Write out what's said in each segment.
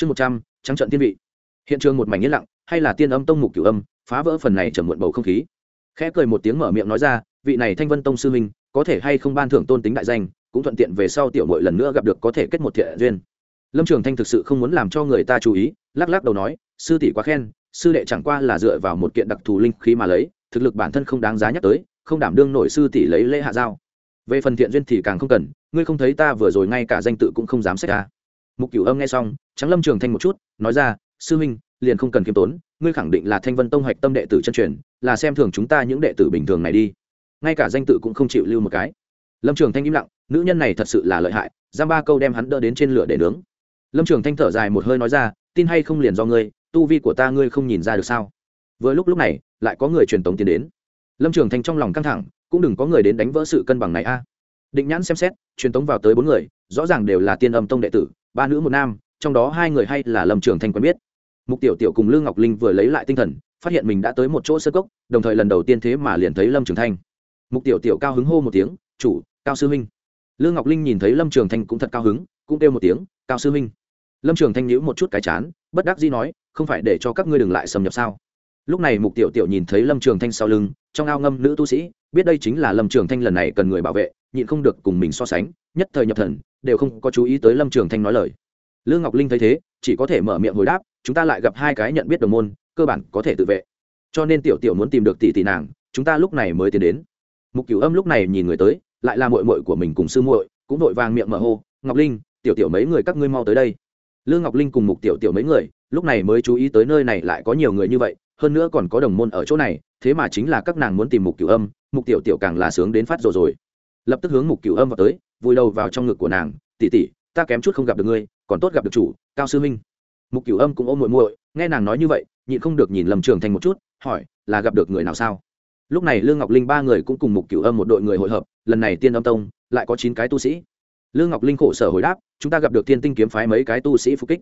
chương một trăm, trắng trận tiên vị. Hiện trường một mảnh yên lặng, hay là tiên âm tông mục cửu âm, phá vỡ phần này trầm muộn bầu không khí. Khẽ cười một tiếng mở miệng nói ra, vị này thanh vân tông sư minh có thể hay không ban thưởng tôn tính đại danh, cũng thuận tiện về sau tiểu mội lần nữa gặp được có thể kết một thiện duyên. Lâm trường thanh thực sự không muốn làm cho người ta chú ý, lắc lắc đầu nói, sư tỷ quá khen, sư đệ chẳng qua là dựa vào một kiện đặc thù linh khí mà lấy, thực lực bản thân không đáng giá nhắc tới, không đảm đương nổi sư tỷ lấy lễ hạ giao. Về phần thiện duyên thì càng không cần, ngươi không thấy ta vừa rồi ngay cả danh tự cũng không dám xét ra mục cửu âm nghe xong trắng lâm trường thanh một chút, nói ra, sư huynh, liền không cần kiêm tốn, ngươi khẳng định là thanh vân tông hoạch tâm đệ tử chân truyền, là xem thường chúng ta những đệ tử bình thường này đi. Ngay cả danh tự cũng không chịu lưu một cái. Lâm trường thanh im lặng, nữ nhân này thật sự là lợi hại, giam ba câu đem hắn đỡ đến trên lửa để nướng. Lâm trường thanh thở dài một hơi nói ra, tin hay không liền do ngươi, tu vi của ta ngươi không nhìn ra được sao? Vừa lúc lúc này, lại có người truyền tống tiến đến. Lâm trường thanh trong lòng căng thẳng, cũng đừng có người đến đánh vỡ sự cân bằng này a. Định nhãn xem xét, truyền tống vào tới bốn người, rõ ràng đều là tiên âm tông đệ tử, ba nữ một nam trong đó hai người hay là lâm trường thanh quen biết. Mục tiểu tiểu cùng lương ngọc linh vừa lấy lại tinh thần, phát hiện mình đã tới một chỗ sơ cốc, đồng thời lần đầu tiên thế mà liền thấy lâm trường thanh. Mục tiểu tiểu cao hứng hô một tiếng, chủ, cao sư huynh. Lương ngọc linh nhìn thấy lâm trường thanh cũng thật cao hứng, cũng kêu một tiếng, cao sư huynh. Lâm trường thanh nhíu một chút cái chán, bất đắc dĩ nói, không phải để cho các ngươi đừng lại xâm nhập sao? Lúc này mục tiểu tiểu nhìn thấy lâm trường thanh sau lưng, trong ao ngâm nữ tu sĩ, biết đây chính là lâm trường thanh lần này cần người bảo vệ, nhịn không được cùng mình so sánh, nhất thời nhập thần, đều không có chú ý tới lâm trường thanh nói lời lương ngọc linh thấy thế chỉ có thể mở miệng hồi đáp chúng ta lại gặp hai cái nhận biết đồng môn cơ bản có thể tự vệ. Cho nên tiểu tiểu muốn tìm được tỷ tỷ nàng chúng ta lúc này mới tiến đến. Mục cửu âm lúc này nhìn người tới lại là muội muội của mình cùng sư muội cũng vội vàng miệng mở hô ngọc linh tiểu tiểu mấy người các ngươi mau tới đây. Lương ngọc linh cùng mục tiểu tiểu mấy người lúc này mới chú ý tới nơi này lại có nhiều người như vậy hơn nữa còn có đồng môn ở chỗ này thế mà chính là các nàng muốn tìm mục cửu âm mục tiểu tiểu càng là sướng đến phát rồi rồi. Lập tức hướng mục cửu âm vào tới vùi đầu vào trong ngực của nàng Tỷ tỷ, ta kém chút không gặp được ngươi còn tốt gặp được chủ, cao sư minh mục cửu âm cũng ôm muội muội, nghe nàng nói như vậy, nhịn không được nhìn lầm trường thành một chút, hỏi, là gặp được người nào sao? Lúc này lương ngọc linh ba người cũng cùng mục cửu âm một đội người hội hợp, lần này tiên âm tông, lại có chín cái tu sĩ. Lương ngọc linh khổ sở hồi đáp, chúng ta gặp được tiên tinh kiếm phái mấy cái tu sĩ phục kích.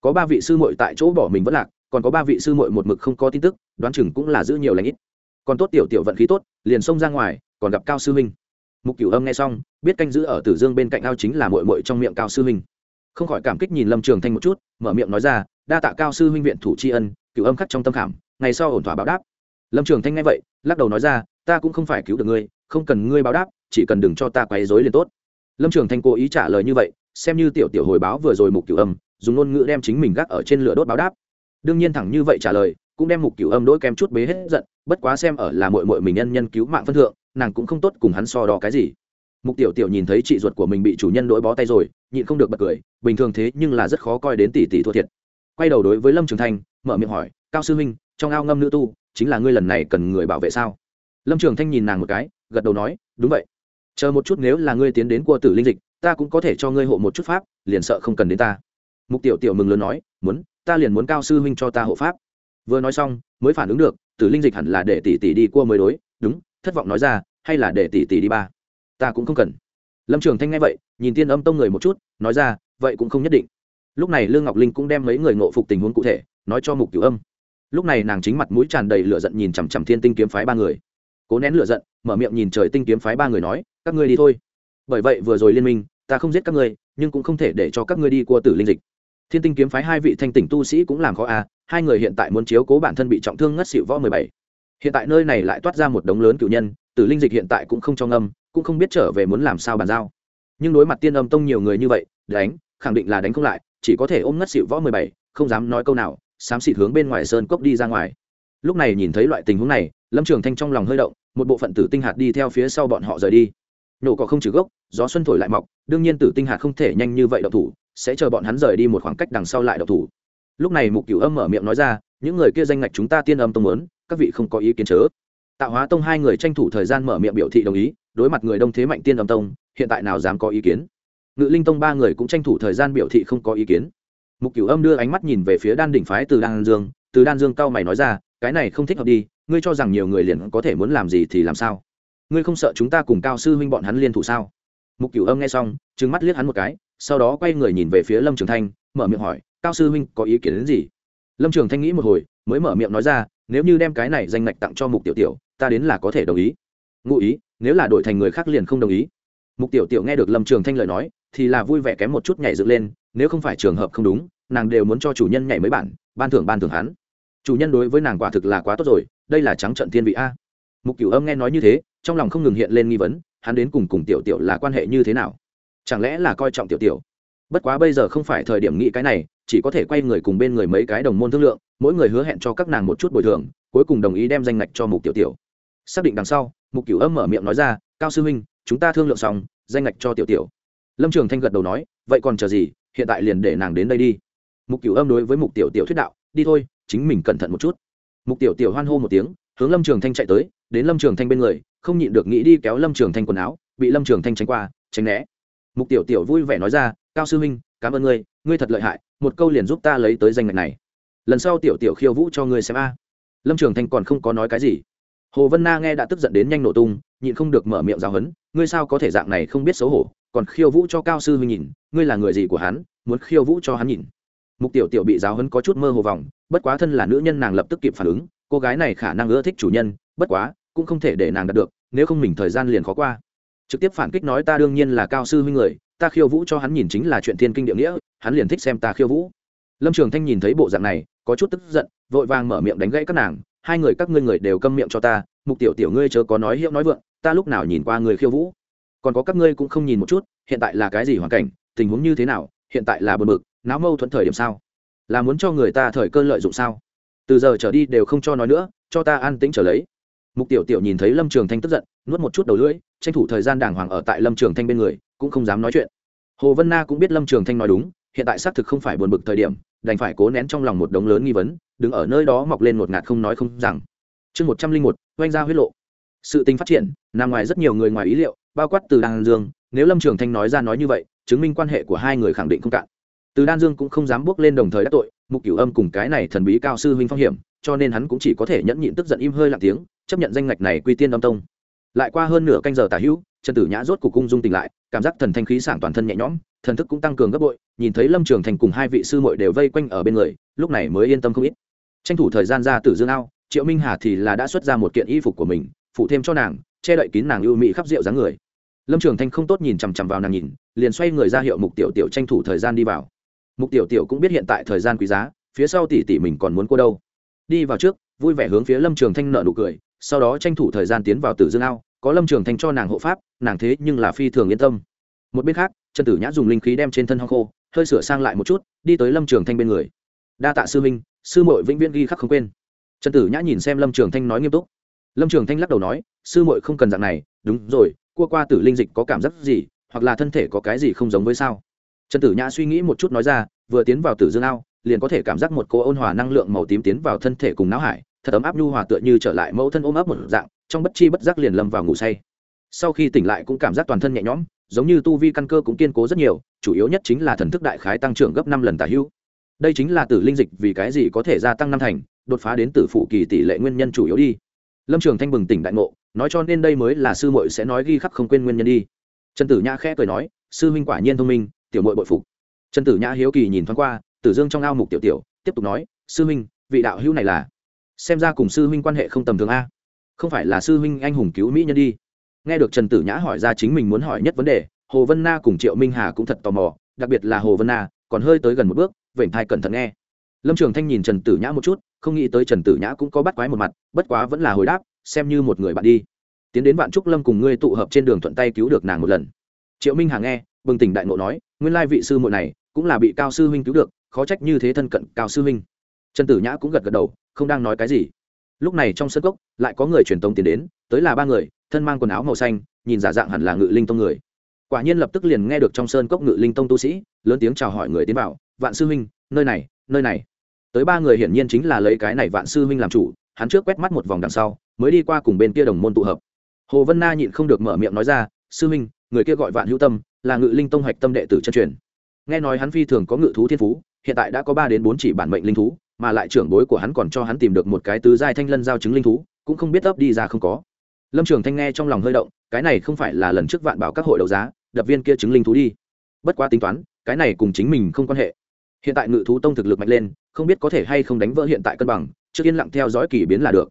Có ba vị sư muội tại chỗ bỏ mình vẫn lạc, còn có ba vị sư muội một mực không có tin tức, đoán chừng cũng là giữ nhiều lãnh ít. Còn tốt tiểu tiểu vận khí tốt, liền xông ra ngoài, còn gặp cao sư huynh. Mục cửu âm nghe xong, biết canh giữ ở tử dương bên cạnh ao chính là muội muội trong miệng cao sư huynh không khỏi cảm kích nhìn lâm trường thanh một chút, mở miệng nói ra, đa tạ cao sư huynh viện thủ tri ân, cửu âm khắc trong tâm khảm, ngày sau ổn thỏa báo đáp. Lâm trường thanh nghe vậy, lắc đầu nói ra, ta cũng không phải cứu được ngươi, không cần ngươi báo đáp, chỉ cần đừng cho ta quấy rối liền tốt. Lâm trường thanh cố ý trả lời như vậy, xem như tiểu tiểu hồi báo vừa rồi mục cửu âm, dùng ngôn ngữ đem chính mình gác ở trên lửa đốt báo đáp. Đương nhiên thẳng như vậy trả lời, cũng đem mục cửu âm đỗi kem chút bế hết giận, bất quá xem ở là mội mội mình nhân nhân cứu mạng phân thượng, nàng cũng không tốt cùng hắn so đo cái gì mục tiểu tiểu nhìn thấy chị ruột của mình bị chủ nhân đỗi bó tay rồi, nhịn không được bật cười, bình thường thế nhưng là rất khó coi đến tỷ tỷ thua thiệt. Quay đầu đối với lâm trường thanh, mở miệng hỏi, cao sư huynh, trong ao ngâm nữ tu, chính là ngươi lần này cần người bảo vệ sao? Lâm trường thanh nhìn nàng một cái, gật đầu nói, đúng vậy. Chờ một chút nếu là ngươi tiến đến cua tử linh dịch, ta cũng có thể cho ngươi hộ một chút pháp, liền sợ không cần đến ta. Mục tiểu tiểu mừng lớn nói, muốn, ta liền muốn cao sư huynh cho ta hộ pháp. Vừa nói xong, mới phản ứng được, tử linh dịch hẳn là để tỷ tỷ đi cua mới đối, đúng, thất vọng nói ra, hay là để tỷ tỷ đi ba? Ta cũng không cần. Lâm trường thanh nghe vậy, nhìn tiên âm tông người một chút, nói ra, vậy cũng không nhất định. Lúc này lương ngọc linh cũng đem mấy người ngộ phục tình huống cụ thể, nói cho mục cửu âm. Lúc này nàng chính mặt mũi tràn đầy lửa giận nhìn chằm chằm thiên tinh kiếm phái ba người. Cố nén lửa giận, mở miệng nhìn trời tinh kiếm phái ba người nói, các ngươi đi thôi. Bởi vậy vừa rồi liên minh, ta không giết các ngươi, nhưng cũng không thể để cho các ngươi đi qua tử linh dịch. Thiên tinh kiếm phái hai vị thanh tỉnh tu sĩ cũng làm khó a, hai người hiện tại muốn chiếu cố bản thân bị trọng thương ngất xịu võ mười bảy. Hiện tại nơi này lại toát ra một đống lớn cựu nhân, tử linh dịch hiện tại cũng không cho ngâm cũng không biết trở về muốn làm sao bàn giao. Nhưng đối mặt tiên âm tông nhiều người như vậy, đánh, khẳng định là đánh không lại, chỉ có thể ôm ngất xịu võ mười bảy, không dám nói câu nào, xám xịt hướng bên ngoài sơn cốc đi ra ngoài. Lúc này nhìn thấy loại tình huống này, lâm trường thanh trong lòng hơi động, một bộ phận tử tinh hạt đi theo phía sau bọn họ rời đi. Nổ cỏ không trừ gốc, gió xuân thổi lại mọc, đương nhiên tử tinh hạt không thể nhanh như vậy độc thủ, sẽ chờ bọn hắn rời đi một khoảng cách đằng sau lại độc thủ. Lúc này mục cửu âm mở miệng nói ra, những người kia danh ngạch chúng ta tiên âm tông muốn, các vị không có ý kiến chớ. Tạo hóa tông hai người tranh thủ thời gian mở miệng biểu thị đồng ý đối mặt người đông thế mạnh tiên âm tông, hiện tại nào dám có ý kiến? Ngự linh tông ba người cũng tranh thủ thời gian biểu thị không có ý kiến. Mục cửu âm đưa ánh mắt nhìn về phía đan đỉnh phái từ đan dương, từ đan dương cao mày nói ra, cái này không thích hợp đi, ngươi cho rằng nhiều người liền có thể muốn làm gì thì làm sao? Ngươi không sợ chúng ta cùng cao sư huynh bọn hắn liên thủ sao? Mục cửu âm nghe xong, trừng mắt liếc hắn một cái, sau đó quay người nhìn về phía lâm trường thanh, mở miệng hỏi, cao sư huynh có ý kiến đến gì? Lâm trường thanh nghĩ một hồi, mới mở miệng nói ra, nếu như đem cái này danh ngạch tặng cho mục tiểu tiểu, ta đến là có thể đồng ý ngụ ý, nếu là đổi thành người khác liền không đồng ý. Mục tiểu tiểu nghe được lâm trường thanh lời nói, thì là vui vẻ kém một chút nhảy dựng lên, nếu không phải trường hợp không đúng, nàng đều muốn cho chủ nhân nhảy mấy bản, ban thưởng ban thưởng hắn. Chủ nhân đối với nàng quả thực là quá tốt rồi, đây là trắng trận thiên vị a. Mục cửu âm nghe nói như thế, trong lòng không ngừng hiện lên nghi vấn, hắn đến cùng cùng tiểu tiểu là quan hệ như thế nào? Chẳng lẽ là coi trọng tiểu tiểu? Bất quá bây giờ không phải thời điểm nghĩ cái này, chỉ có thể quay người cùng bên người mấy cái đồng môn thương lượng, mỗi người hứa hẹn cho các nàng một chút bồi thường, cuối cùng đồng ý đem danh ngạch cho mục tiểu tiểu xác định đằng sau, mục cửu âm mở miệng nói ra, cao sư huynh, chúng ta thương lượng xong, danh ngạch cho tiểu tiểu. Lâm trường thanh gật đầu nói, vậy còn chờ gì, hiện tại liền để nàng đến đây đi. Mục cửu âm đối với mục tiểu tiểu thuyết đạo, đi thôi, chính mình cẩn thận một chút. Mục tiểu tiểu hoan hô một tiếng, hướng lâm trường thanh chạy tới, đến lâm trường thanh bên người, không nhịn được nghĩ đi kéo lâm trường thanh quần áo, bị lâm trường thanh tránh qua, tránh né. Mục tiểu tiểu vui vẻ nói ra, cao sư huynh, cảm ơn ngươi ngươi thật lợi hại, một câu liền giúp ta lấy tới danh ngạch này. Lần sau tiểu tiểu khiêu vũ cho ngươi xem a. Lâm trường thanh còn không có nói cái gì hồ vân na nghe đã tức giận đến nhanh nổ tung, nhịn không được mở miệng giáo hấn ngươi sao có thể dạng này không biết xấu hổ, còn khiêu vũ cho cao sư huynh nhìn, ngươi là người gì của hắn, muốn khiêu vũ cho hắn nhìn. Mục tiểu tiểu bị giáo hấn có chút mơ hồ vòng, bất quá thân là nữ nhân nàng lập tức kịp phản ứng, cô gái này khả năng ưa thích chủ nhân, bất quá, cũng không thể để nàng đạt được, nếu không mình thời gian liền khó qua. Trực tiếp phản kích nói ta đương nhiên là cao sư huynh người, ta khiêu vũ cho hắn nhìn chính là chuyện thiên kinh địa nghĩa, hắn liền thích xem ta khiêu vũ. Lâm trường thanh nhìn thấy bộ dạng này, có chút tức giận, vội vàng mở miệng đánh gãy các nàng hai người các ngươi người đều câm miệng cho ta, mục tiểu tiểu ngươi chớ có nói hiệu nói vượng, ta lúc nào nhìn qua người khiêu vũ. Còn có các ngươi cũng không nhìn một chút, hiện tại là cái gì hoàn cảnh, tình huống như thế nào, hiện tại là bờ mực náo mâu thuẫn thời điểm sao? Là muốn cho người ta thời cơ lợi dụng sao? Từ giờ trở đi đều không cho nói nữa, cho ta an tĩnh trở lấy. Mục tiểu tiểu nhìn thấy lâm trường thanh tức giận, nuốt một chút đầu lưỡi, tranh thủ thời gian đàng hoàng ở tại lâm trường thanh bên người, cũng không dám nói chuyện. Hồ vân na cũng biết lâm trường thanh nói đúng hiện tại xác thực không phải buồn bực thời điểm, đành phải cố nén trong lòng một đống lớn nghi vấn, đứng ở nơi đó mọc lên một ngạt không nói không rằng. Chương một trăm linh một, oanh ra huyết lộ. Sự tình phát triển, nằm ngoài rất nhiều người ngoài ý liệu, bao quát từ đan dương, nếu lâm trường thanh nói ra nói như vậy, chứng minh quan hệ của hai người khẳng định không cạn. Từ đan dương cũng không dám bước lên đồng thời đắc tội, mục cửu âm cùng cái này thần bí cao sư huynh phong hiểm, cho nên hắn cũng chỉ có thể nhẫn nhịn tức giận im hơi lặng tiếng, chấp nhận danh ngạch này quy tiên âm tông. Lại qua hơn nửa canh giờ tả hữu, trần tử nhã rốt cuộc cung dung tỉnh lại, cảm giác thần thanh khí sảng toàn thân nhẹ nhõm thần thức cũng tăng cường gấp bội, nhìn thấy lâm trường thành cùng hai vị sư muội đều vây quanh ở bên người, lúc này mới yên tâm không ít. Tranh thủ thời gian ra từ dương ao, triệu minh hà thì là đã xuất ra một kiện y phục của mình, phụ thêm cho nàng, che đậy kín nàng ưu mỹ khắp rượu dáng người. Lâm trường thanh không tốt nhìn chằm chằm vào nàng nhìn, liền xoay người ra hiệu mục tiểu tiểu tranh thủ thời gian đi vào. Mục tiểu tiểu cũng biết hiện tại thời gian quý giá, phía sau tỷ tỷ mình còn muốn cô đâu. Đi vào trước, vui vẻ hướng phía lâm trường thanh nợ nụ cười, sau đó tranh thủ thời gian tiến vào tử dương ao, có lâm trường thanh cho nàng hộ pháp, nàng thế nhưng là phi thường yên tâm. Một bên khác trần tử nhã dùng linh khí đem trên thân hong khô, hơi sửa sang lại một chút, đi tới lâm trường thanh bên người. Đa tạ sư minh sư mội vĩnh viễn ghi khắc không quên. Trần tử nhã nhìn xem lâm trường thanh nói nghiêm túc. Lâm trường thanh lắc đầu nói, sư mội không cần dạng này, đúng rồi, cua qua tử linh dịch có cảm giác gì, hoặc là thân thể có cái gì không giống với sao? Trần tử nhã suy nghĩ một chút nói ra, vừa tiến vào tử dương ao, liền có thể cảm giác một cô ôn hòa năng lượng màu tím tiến vào thân thể cùng não hải, thật ấm áp nhu hòa tựa như trở lại mẫu thân ôm ấp một dạng, trong bất chi bất giác liền lâm vào ngủ say sau khi tỉnh lại cũng cảm giác toàn thân nhẹ nhõm, giống như tu vi căn cơ cũng kiên cố rất nhiều, chủ yếu nhất chính là thần thức đại khái tăng trưởng gấp năm lần tả hữu. Đây chính là tử linh dịch vì cái gì có thể gia tăng năm thành, đột phá đến tử phụ kỳ tỷ lệ nguyên nhân chủ yếu đi. Lâm trường thanh bừng tỉnh đại ngộ, nói cho nên đây mới là sư muội sẽ nói ghi khắc không quên nguyên nhân đi. Trần tử nhã khẽ cười nói, sư huynh quả nhiên thông minh, tiểu muội bội phục. Trần tử nhã hiếu kỳ nhìn thoáng qua, tử dương trong ao mục tiểu tiểu, tiếp tục nói, sư huynh, vị đạo hữu này là, xem ra cùng sư huynh quan hệ không tầm thường a. Không phải là sư huynh anh hùng cứu mỹ nhân đi nghe được trần tử nhã hỏi ra chính mình muốn hỏi nhất vấn đề, hồ vân na cùng triệu minh hà cũng thật tò mò, đặc biệt là hồ vân na, còn hơi tới gần một bước, vểnh thai cẩn thận nghe. Lâm trường thanh nhìn trần tử nhã một chút, không nghĩ tới trần tử nhã cũng có bắt quái một mặt, bất quá vẫn là hồi đáp, xem như một người bạn đi. Tiến đến bạn trúc lâm cùng ngươi tụ hợp trên đường thuận tay cứu được nàng một lần. Triệu minh hà nghe, bừng tỉnh đại ngộ nói, nguyên lai vị sư muội này cũng là bị cao sư huynh cứu được, khó trách như thế thân cận cao sư huynh. Trần tử nhã cũng gật gật đầu, không đang nói cái gì. Lúc này trong sân cốc, lại có người truyền tống tiến đến, tới là ba người thân mang quần áo màu xanh, nhìn giả dạng hẳn là ngự linh tông người. Quả nhiên lập tức liền nghe được trong sơn cốc ngự linh tông tu sĩ, lớn tiếng chào hỏi người tiến bảo vạn sư huynh, nơi này nơi này. Tới ba người hiển nhiên chính là lấy cái này vạn sư huynh làm chủ, hắn trước quét mắt một vòng đằng sau, mới đi qua cùng bên kia đồng môn tụ hợp. Hồ vân na nhịn không được mở miệng nói ra, sư huynh, người kia gọi vạn hữu tâm, là ngự linh tông hạch tâm đệ tử chân truyền. Nghe nói hắn phi thường có ngự thú thiên phú, hiện tại đã có ba đến bốn chỉ bản mệnh linh thú, mà lại trưởng bối của hắn còn cho hắn tìm được một cái tứ giai thanh lân giao chứng linh thú, cũng không biết ấp đi ra không có lâm trường thanh nghe trong lòng hơi động, cái này không phải là lần trước vạn bảo các hội đấu giá, đập viên kia chứng linh thú đi. Bất quá tính toán, cái này cùng chính mình không quan hệ. Hiện tại ngự thú tông thực lực mạnh lên, không biết có thể hay không đánh vỡ hiện tại cân bằng, trước yên lặng theo dõi kỳ biến là được.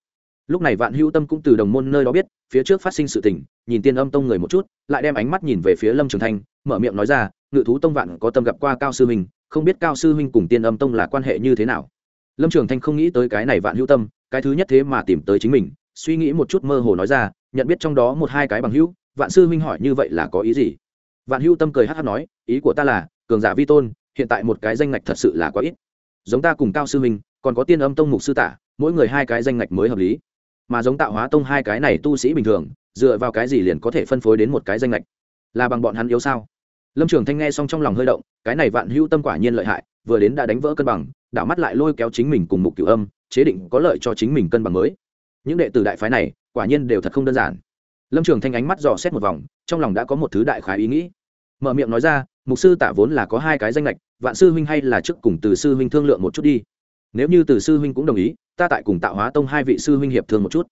Lúc này vạn hữu tâm cũng từ đồng môn nơi đó biết, phía trước phát sinh sự tình, nhìn tiên âm tông người một chút, lại đem ánh mắt nhìn về phía lâm trường thanh, mở miệng nói ra, ngự thú tông vạn có tâm gặp qua cao sư mình không biết cao sư huynh cùng tiên âm tông là quan hệ như thế nào? Lâm trường thanh không nghĩ tới cái này vạn hữu tâm, cái thứ nhất thế mà tìm tới chính mình suy nghĩ một chút mơ hồ nói ra, nhận biết trong đó một hai cái bằng hữu, vạn sư huynh hỏi như vậy là có ý gì? Vạn hữu tâm cười hát hát nói, ý của ta là, cường giả vi tôn, hiện tại một cái danh ngạch thật sự là quá ít. Giống ta cùng cao sư huynh còn có tiên âm tông mục sư tả, mỗi người hai cái danh ngạch mới hợp lý. Mà giống tạo hóa tông hai cái này tu sĩ bình thường, dựa vào cái gì liền có thể phân phối đến một cái danh ngạch? Là bằng bọn hắn yếu sao? Lâm trường thanh nghe xong trong lòng hơi động, cái này vạn hữu tâm quả nhiên lợi hại, vừa đến đã đánh vỡ cân bằng, đảo mắt lại lôi kéo chính mình cùng mục cửu âm, chế định có lợi cho chính mình cân bằng mới những đệ tử đại phái này, quả nhiên đều thật không đơn giản. Lâm trường thanh ánh mắt dò xét một vòng, trong lòng đã có một thứ đại khái ý nghĩ. Mở miệng nói ra, mục sư tả vốn là có hai cái danh lệch, vạn sư huynh hay là trước cùng từ sư huynh thương lượng một chút đi. Nếu như từ sư huynh cũng đồng ý, ta tại cùng tạo hóa tông hai vị sư huynh hiệp thương một chút.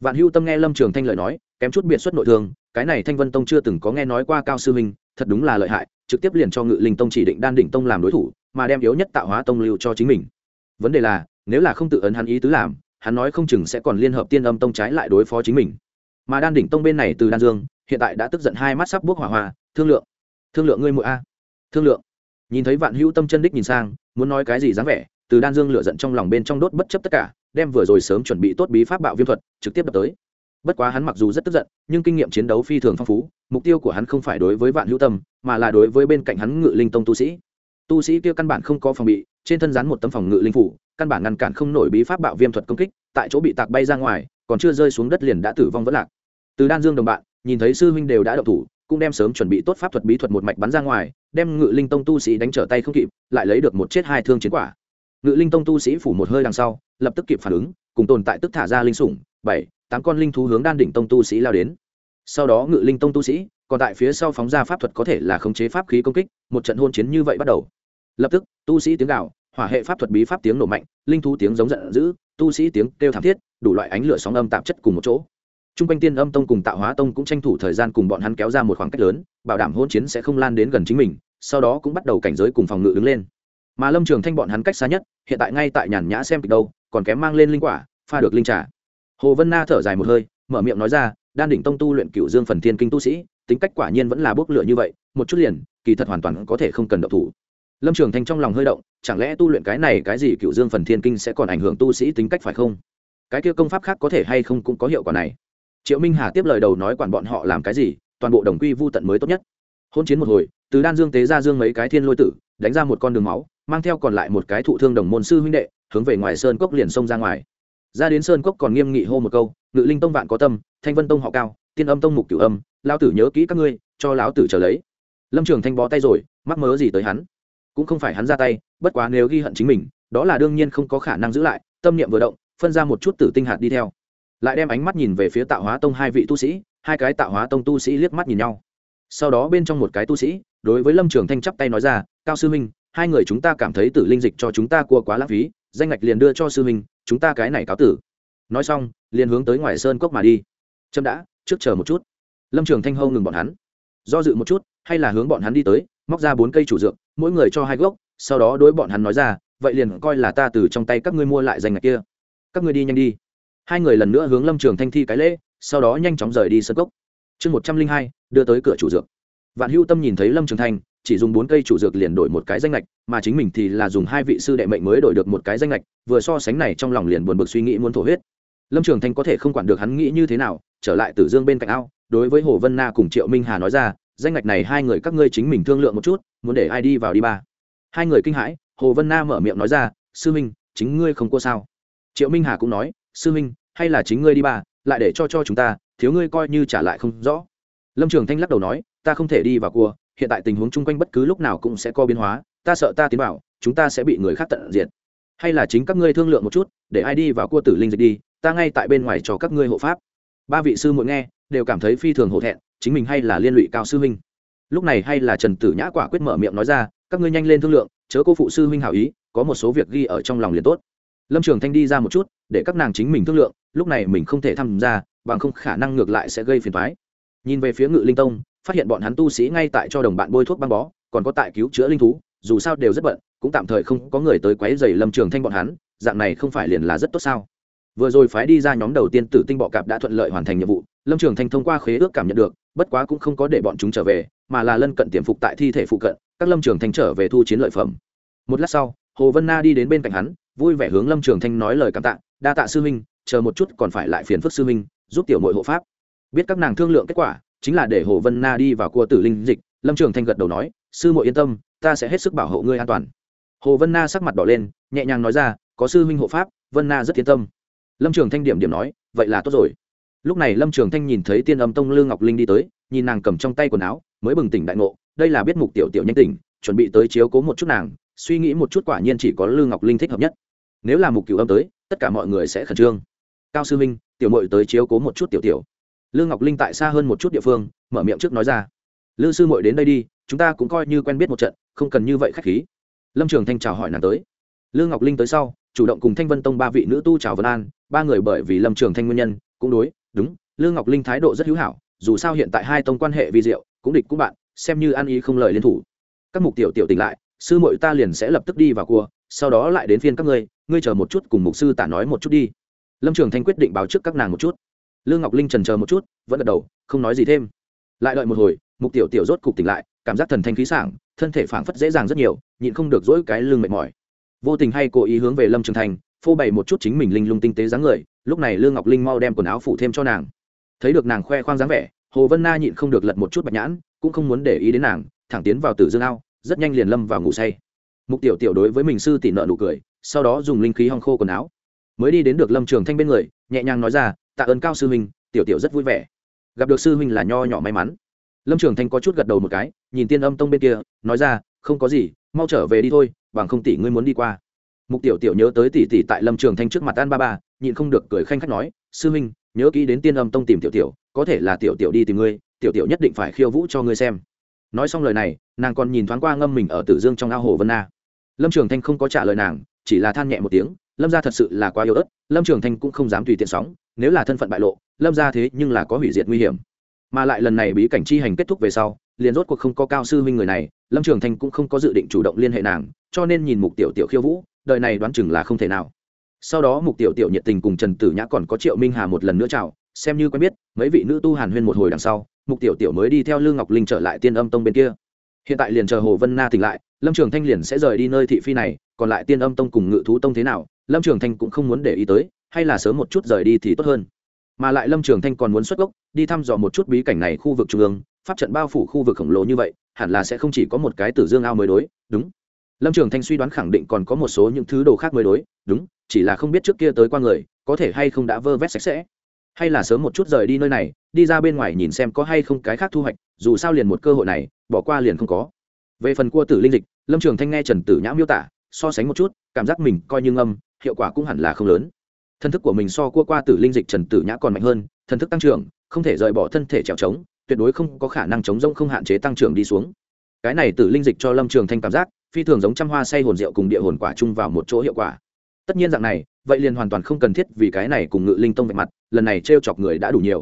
Vạn hưu tâm nghe lâm trường thanh lời nói, kém chút biệt xuất nội thương, cái này thanh vân tông chưa từng có nghe nói qua cao sư huynh, thật đúng là lợi hại, trực tiếp liền cho ngự linh tông chỉ định đan đỉnh tông làm đối thủ, mà đem yếu nhất tạo hóa tông lưu cho chính mình. Vấn đề là, nếu là không tự ấn hắn ý tứ làm hắn nói không chừng sẽ còn liên hợp tiên âm tông trái lại đối phó chính mình. Mà đan đỉnh tông bên này từ đan dương, hiện tại đã tức giận hai mắt sắp bước hỏa hoa, thương lượng thương lượng ngươi mụi a, thương lượng. Nhìn thấy vạn hữu tâm chân đích nhìn sang, muốn nói cái gì dáng vẻ, từ đan dương lựa giận trong lòng bên trong đốt bất chấp tất cả, đem vừa rồi sớm chuẩn bị tốt bí pháp bạo viêm thuật, trực tiếp đập tới. Bất quá hắn mặc dù rất tức giận, nhưng kinh nghiệm chiến đấu phi thường phong phú, mục tiêu của hắn không phải đối với vạn hữu tâm, mà là đối với bên cạnh hắn ngự linh tông tu sĩ. Tu sĩ kia căn bản không có phòng bị, trên thân rắn một tấm phòng ngự linh phủ căn bản ngăn cản không nổi bí pháp bạo viêm thuật công kích, tại chỗ bị tạc bay ra ngoài, còn chưa rơi xuống đất liền đã tử vong vẫn lạc. Từ đan dương đồng bạn, nhìn thấy sư huynh đều đã đậu thủ, cũng đem sớm chuẩn bị tốt pháp thuật bí thuật một mạch bắn ra ngoài, đem ngự linh tông tu sĩ đánh trở tay không kịp, lại lấy được một chết hai thương chiến quả. Ngự linh tông tu sĩ phủ một hơi đằng sau, lập tức kịp phản ứng, cùng tồn tại tức thả ra linh sủng, bảy, tám con linh thú hướng đan đỉnh tông tu sĩ lao đến. Sau đó ngự linh tông tu sĩ, còn tại phía sau phóng ra pháp thuật có thể là khống chế pháp khí công kích, một trận hôn chiến như vậy bắt đầu. Lập tức, tu sĩ tiếng gạo hỏa hệ pháp thuật bí pháp tiếng nổ mạnh, linh thú tiếng giống giận dữ, tu sĩ tiếng kêu thảm thiết, đủ loại ánh lửa sóng âm tạp chất cùng một chỗ. T r u n g quanh tiên âm tông cùng tạo hóa tông cũng tranh thủ thời gian cùng bọn hắn kéo ra một khoảng cách lớn, bảo đảm hôn chiến sẽ không lan đến gần chính mình, sau đó cũng bắt đầu cảnh giới cùng phòng ngự đứng lên. Mà lâm trường thanh bọn hắn cách xa nhất, hiện tại ngay tại nhàn nhã xem kịch đâu, còn kém mang lên linh quả, pha được linh trà. Hồ vân na thở dài một hơi, mở miệng nói ra, đan đỉnh tông tu luyện cựu dương phần thiên kinh tu sĩ, tính cách quả nhiên vẫn là bốc lửa như vậy, một chút liền, kỳ thật hoàn toàn có thể không cần độc thủ lâm trường thanh trong lòng hơi động, chẳng lẽ tu luyện cái này cái gì cựu dương phần thiên kinh sẽ còn ảnh hưởng tu sĩ tính cách phải không? Cái kia công pháp khác có thể hay không cũng có hiệu quả này. Triệu minh hà tiếp lời đầu nói quản bọn họ làm cái gì, toàn bộ đồng quy vô tận mới tốt nhất. Hôn chiến một hồi, từ đan dương tế ra dương mấy cái thiên lôi tử, đánh ra một con đường máu, mang theo còn lại một cái thụ thương đồng môn sư huynh đệ, hướng về ngoài sơn cốc liền xông ra ngoài. Ra đến sơn cốc còn nghiêm nghị hô một câu, ngự linh tông vạn có tâm, thanh vân tông họ cao, tiên âm tông mục cửu âm lao tử nhớ kỹ các ngươi, cho lão tử trở lấy. Lâm trường thanh bó tay rồi, mắc mớ gì tới hắn? Cũng không phải hắn ra tay, bất quá nếu ghi hận chính mình, đó là đương nhiên không có khả năng giữ lại, tâm niệm vừa động, phân ra một chút tử tinh hạt đi theo. Lại đem ánh mắt nhìn về phía tạo hóa tông hai vị tu sĩ, hai cái tạo hóa tông tu sĩ liếc mắt nhìn nhau. Sau đó bên trong một cái tu sĩ, đối với lâm trường thanh chắp tay nói ra, cao sư minh hai người chúng ta cảm thấy tử linh dịch cho chúng ta cua quá lãng phí, danh ngạch liền đưa cho sư minh chúng ta cái này cáo tử. Nói xong, liền hướng tới ngoài sơn cốc mà đi. Trâm đã, trước chờ một chút. Lâm trường thanh hâu ngừng bọn hắn. Do dự một chút, hay là hướng bọn hắn đi tới, móc ra bốn cây chủ dược mỗi người cho hai gốc, sau đó đối bọn hắn nói ra, vậy liền coi là ta từ trong tay các ngươi mua lại danh ngạch kia. Các ngươi đi nhanh đi. Hai người lần nữa hướng lâm trường thanh thi cái lễ, sau đó nhanh chóng rời đi sân cốc. Chương một trăm linh hai, đưa tới cửa chủ dược. Vạn hưu tâm nhìn thấy lâm trường thanh, chỉ dùng bốn cây chủ dược liền đổi một cái danh lệch mà chính mình thì là dùng hai vị sư đệ mệnh mới đổi được một cái danh lệch vừa so sánh này trong lòng liền buồn bực suy nghĩ muốn thổ huyết. Lâm trường thanh có thể không quản được hắn nghĩ như thế nào, trở lại tử dương bên cạnh ao, đối với hồ vân na cùng triệu minh hà nói ra danh ngạch này hai người các ngươi chính mình thương lượng một chút, muốn để ai đi vào đi ba. Hai người kinh hãi, hồ vân na mở miệng nói ra, sư minh, chính ngươi không cô sao? Triệu minh hà cũng nói, sư minh, hay là chính ngươi đi ba, lại để cho cho chúng ta, thiếu ngươi coi như trả lại không rõ. Lâm trường thanh lắc đầu nói, ta không thể đi vào cua, hiện tại tình huống chung quanh bất cứ lúc nào cũng sẽ có biến hóa, ta sợ ta tiến vào chúng ta sẽ bị người khác tận diệt. Hay là chính các ngươi thương lượng một chút, để ai đi vào cua tử linh dịch đi, ta ngay tại bên ngoài cho các ngươi hộ pháp. Ba vị sư muội nghe, đều cảm thấy phi thường hổ thẹn chính mình hay là liên lụy cao sư huynh. Lúc này hay là trần tử nhã quả quyết mở miệng nói ra, các ngươi nhanh lên thương lượng, chớ cô phụ sư huynh hảo ý, có một số việc ghi ở trong lòng liền tốt. Lâm trường thanh đi ra một chút, để các nàng chính mình thương lượng, lúc này mình không thể tham gia, bằng không khả năng ngược lại sẽ gây phiền thoái nhìn về phía ngự linh tông, phát hiện bọn hắn tu sĩ ngay tại cho đồng bạn bôi thuốc băng bó, còn có tại cứu chữa linh thú, dù sao đều rất bận, cũng tạm thời không có người tới quấy dày lâm trường thanh bọn hắn, dạng này không phải liền là rất tốt sao? Vừa rồi phái đi ra nhóm đầu tiên tử tinh bọ cạp đã thuận lợi hoàn thành nhiệm vụ. Lâm trường thanh thông qua khế ước cảm nhận được, bất quá cũng không có để bọn chúng trở về, mà là lân cận tiềm phục tại thi thể phụ cận, các lâm trường thanh trở về thu chiến lợi phẩm. Một lát sau, hồ vân na đi đến bên cạnh hắn, vui vẻ hướng lâm trường thanh nói lời cảm tạ, đa tạ sư huynh, chờ một chút còn phải lại phiền phức sư huynh, giúp tiểu mội hộ pháp. Biết các nàng thương lượng kết quả, chính là để hồ vân na đi vào cua tử linh dịch, lâm trường thanh gật đầu nói, sư mội yên tâm, ta sẽ hết sức bảo hộ ngươi an toàn. Hồ vân na sắc mặt đỏ lên, nhẹ nhàng nói ra, có sư huynh hộ pháp, vân na rất yên tâm lâm trường thanh điểm điểm nói, vậy là tốt rồi. Lúc này lâm trường thanh nhìn thấy tiên âm tông lương ngọc linh đi tới, nhìn nàng cầm trong tay quần áo, mới bừng tỉnh đại ngộ, đây là biết mục tiểu tiểu nhanh tỉnh, chuẩn bị tới chiếu cố một chút nàng, suy nghĩ một chút quả nhiên chỉ có lương ngọc linh thích hợp nhất. Nếu là mục cửu âm tới, tất cả mọi người sẽ khẩn trương. Cao sư minh tiểu mội tới chiếu cố một chút tiểu tiểu. Lương ngọc linh tại xa hơn một chút địa phương, mở miệng trước nói ra. Lương sư mội đến đây đi, chúng ta cũng coi như quen biết một trận, không cần như vậy khách khí. Lâm trường thanh chào hỏi nàng tới. Lương ngọc linh tới sau, chủ động cùng thanh vân tông ba vị nữ tu chào vân an ba người bởi vì lâm trường thanh nguyên nhân cũng đối đúng lương ngọc linh thái độ rất hữu hảo dù sao hiện tại hai tông quan hệ vi diệu cũng địch cũng bạn xem như ăn ý không lời liên thủ các mục tiểu tiểu tỉnh lại sư muội ta liền sẽ lập tức đi vào cua sau đó lại đến phiên các ngươi ngươi chờ một chút cùng mục sư tả nói một chút đi lâm trường thanh quyết định báo trước các nàng một chút lương ngọc linh trần chờ một chút vẫn gật đầu không nói gì thêm lại đợi một hồi mục tiểu tiểu rốt cục tỉnh lại cảm giác thần thanh khí sảng thân thể phảng phất dễ dàng rất nhiều nhịn không được dỗi cái lưng mệt mỏi vô tình hay cố ý hướng về lâm trường thành phô bày một chút chính mình linh lung tinh tế dáng người, lúc này lương ngọc linh mau đem quần áo phủ thêm cho nàng. Thấy được nàng khoe khoang dáng vẻ, hồ vân na nhịn không được lật một chút bạch nhãn, cũng không muốn để ý đến nàng, thẳng tiến vào tử dương ao, rất nhanh liền lâm vào ngủ say. Mục tiểu tiểu đối với mình sư tỷ nợ nụ cười, sau đó dùng linh khí hong khô quần áo. Mới đi đến được lâm trường thanh bên người, nhẹ nhàng nói ra, tạ ơn cao sư huynh, tiểu tiểu rất vui vẻ. Gặp được sư huynh là nho nhỏ may mắn. Lâm trường thanh có chút gật đầu một cái, nhìn tiên âm tông bên kia, nói ra, không có gì, mau trở về đi thôi, bằng không tỷ ngươi muốn đi qua mục tiểu tiểu nhớ tới tỷ tỷ tại lâm trường thanh trước mặt an ba ba, nhịn không được cười khanh khách nói, sư huynh, nhớ kỹ đến tiên âm tông tìm tiểu tiểu, có thể là tiểu tiểu đi tìm ngươi, tiểu tiểu nhất định phải khiêu vũ cho ngươi xem. Nói xong lời này, nàng còn nhìn thoáng qua ngâm mình ở tử dương trong ao hồ vân na. Lâm trường thanh không có trả lời nàng, chỉ là than nhẹ một tiếng, lâm gia thật sự là quá yếu ớt, lâm trường thanh cũng không dám tùy tiện sóng, nếu là thân phận bại lộ, lâm gia thế nhưng là có hủy diệt nguy hiểm. Mà lại lần này bí cảnh chi hành kết thúc về sau, liền rốt cuộc không có cao sư huynh người này, lâm trường thanh cũng không có dự định chủ động liên hệ nàng, cho nên nhìn mục tiểu tiểu khiêu vũ đời này đoán chừng là không thể nào. Sau đó mục tiểu tiểu nhiệt tình cùng trần tử nhã còn có triệu minh hà một lần nữa chào, xem như quen biết, mấy vị nữ tu hàn huyên một hồi đằng sau, mục tiểu tiểu mới đi theo lương ngọc linh trở lại tiên âm tông bên kia. Hiện tại liền chờ hồ vân na tỉnh lại, lâm trường thanh liền sẽ rời đi nơi thị phi này, còn lại tiên âm tông cùng ngự thú tông thế nào, lâm trường thanh cũng không muốn để ý tới, hay là sớm một chút rời đi thì tốt hơn. Mà lại lâm trường thanh còn muốn xuất gốc, đi thăm dò một chút bí cảnh này khu vực trung ương, pháp trận bao phủ khu vực khổng lồ như vậy, hẳn là sẽ không chỉ có một cái tử dương ao mới đối, đúng lâm trường thanh suy đoán khẳng định còn có một số những thứ đồ khác mới đối, đúng, chỉ là không biết trước kia tới qua người, có thể hay không đã vơ vét sạch sẽ. Hay là sớm một chút rời đi nơi này, đi ra bên ngoài nhìn xem có hay không cái khác thu hoạch, dù sao liền một cơ hội này, bỏ qua liền không có. Về phần cua tử linh dịch, lâm trường thanh nghe trần tử nhã miêu tả, so sánh một chút, cảm giác mình coi như ngâm, hiệu quả cũng hẳn là không lớn. Thân thức của mình so cua qua tử linh dịch trần tử nhã còn mạnh hơn, thân thức tăng trưởng, không thể rời bỏ thân thể trèo trống, tuyệt đối không có khả năng chống rông không hạn chế tăng trưởng đi xuống. Cái này tử linh dịch cho lâm trường thanh cảm giác phi thường giống trăm hoa say hồn rượu cùng địa hồn quả chung vào một chỗ hiệu quả. Tất nhiên dạng này, vậy liền hoàn toàn không cần thiết vì cái này cùng ngự linh tông vạch mặt, lần này t r e o chọc người đã đủ nhiều.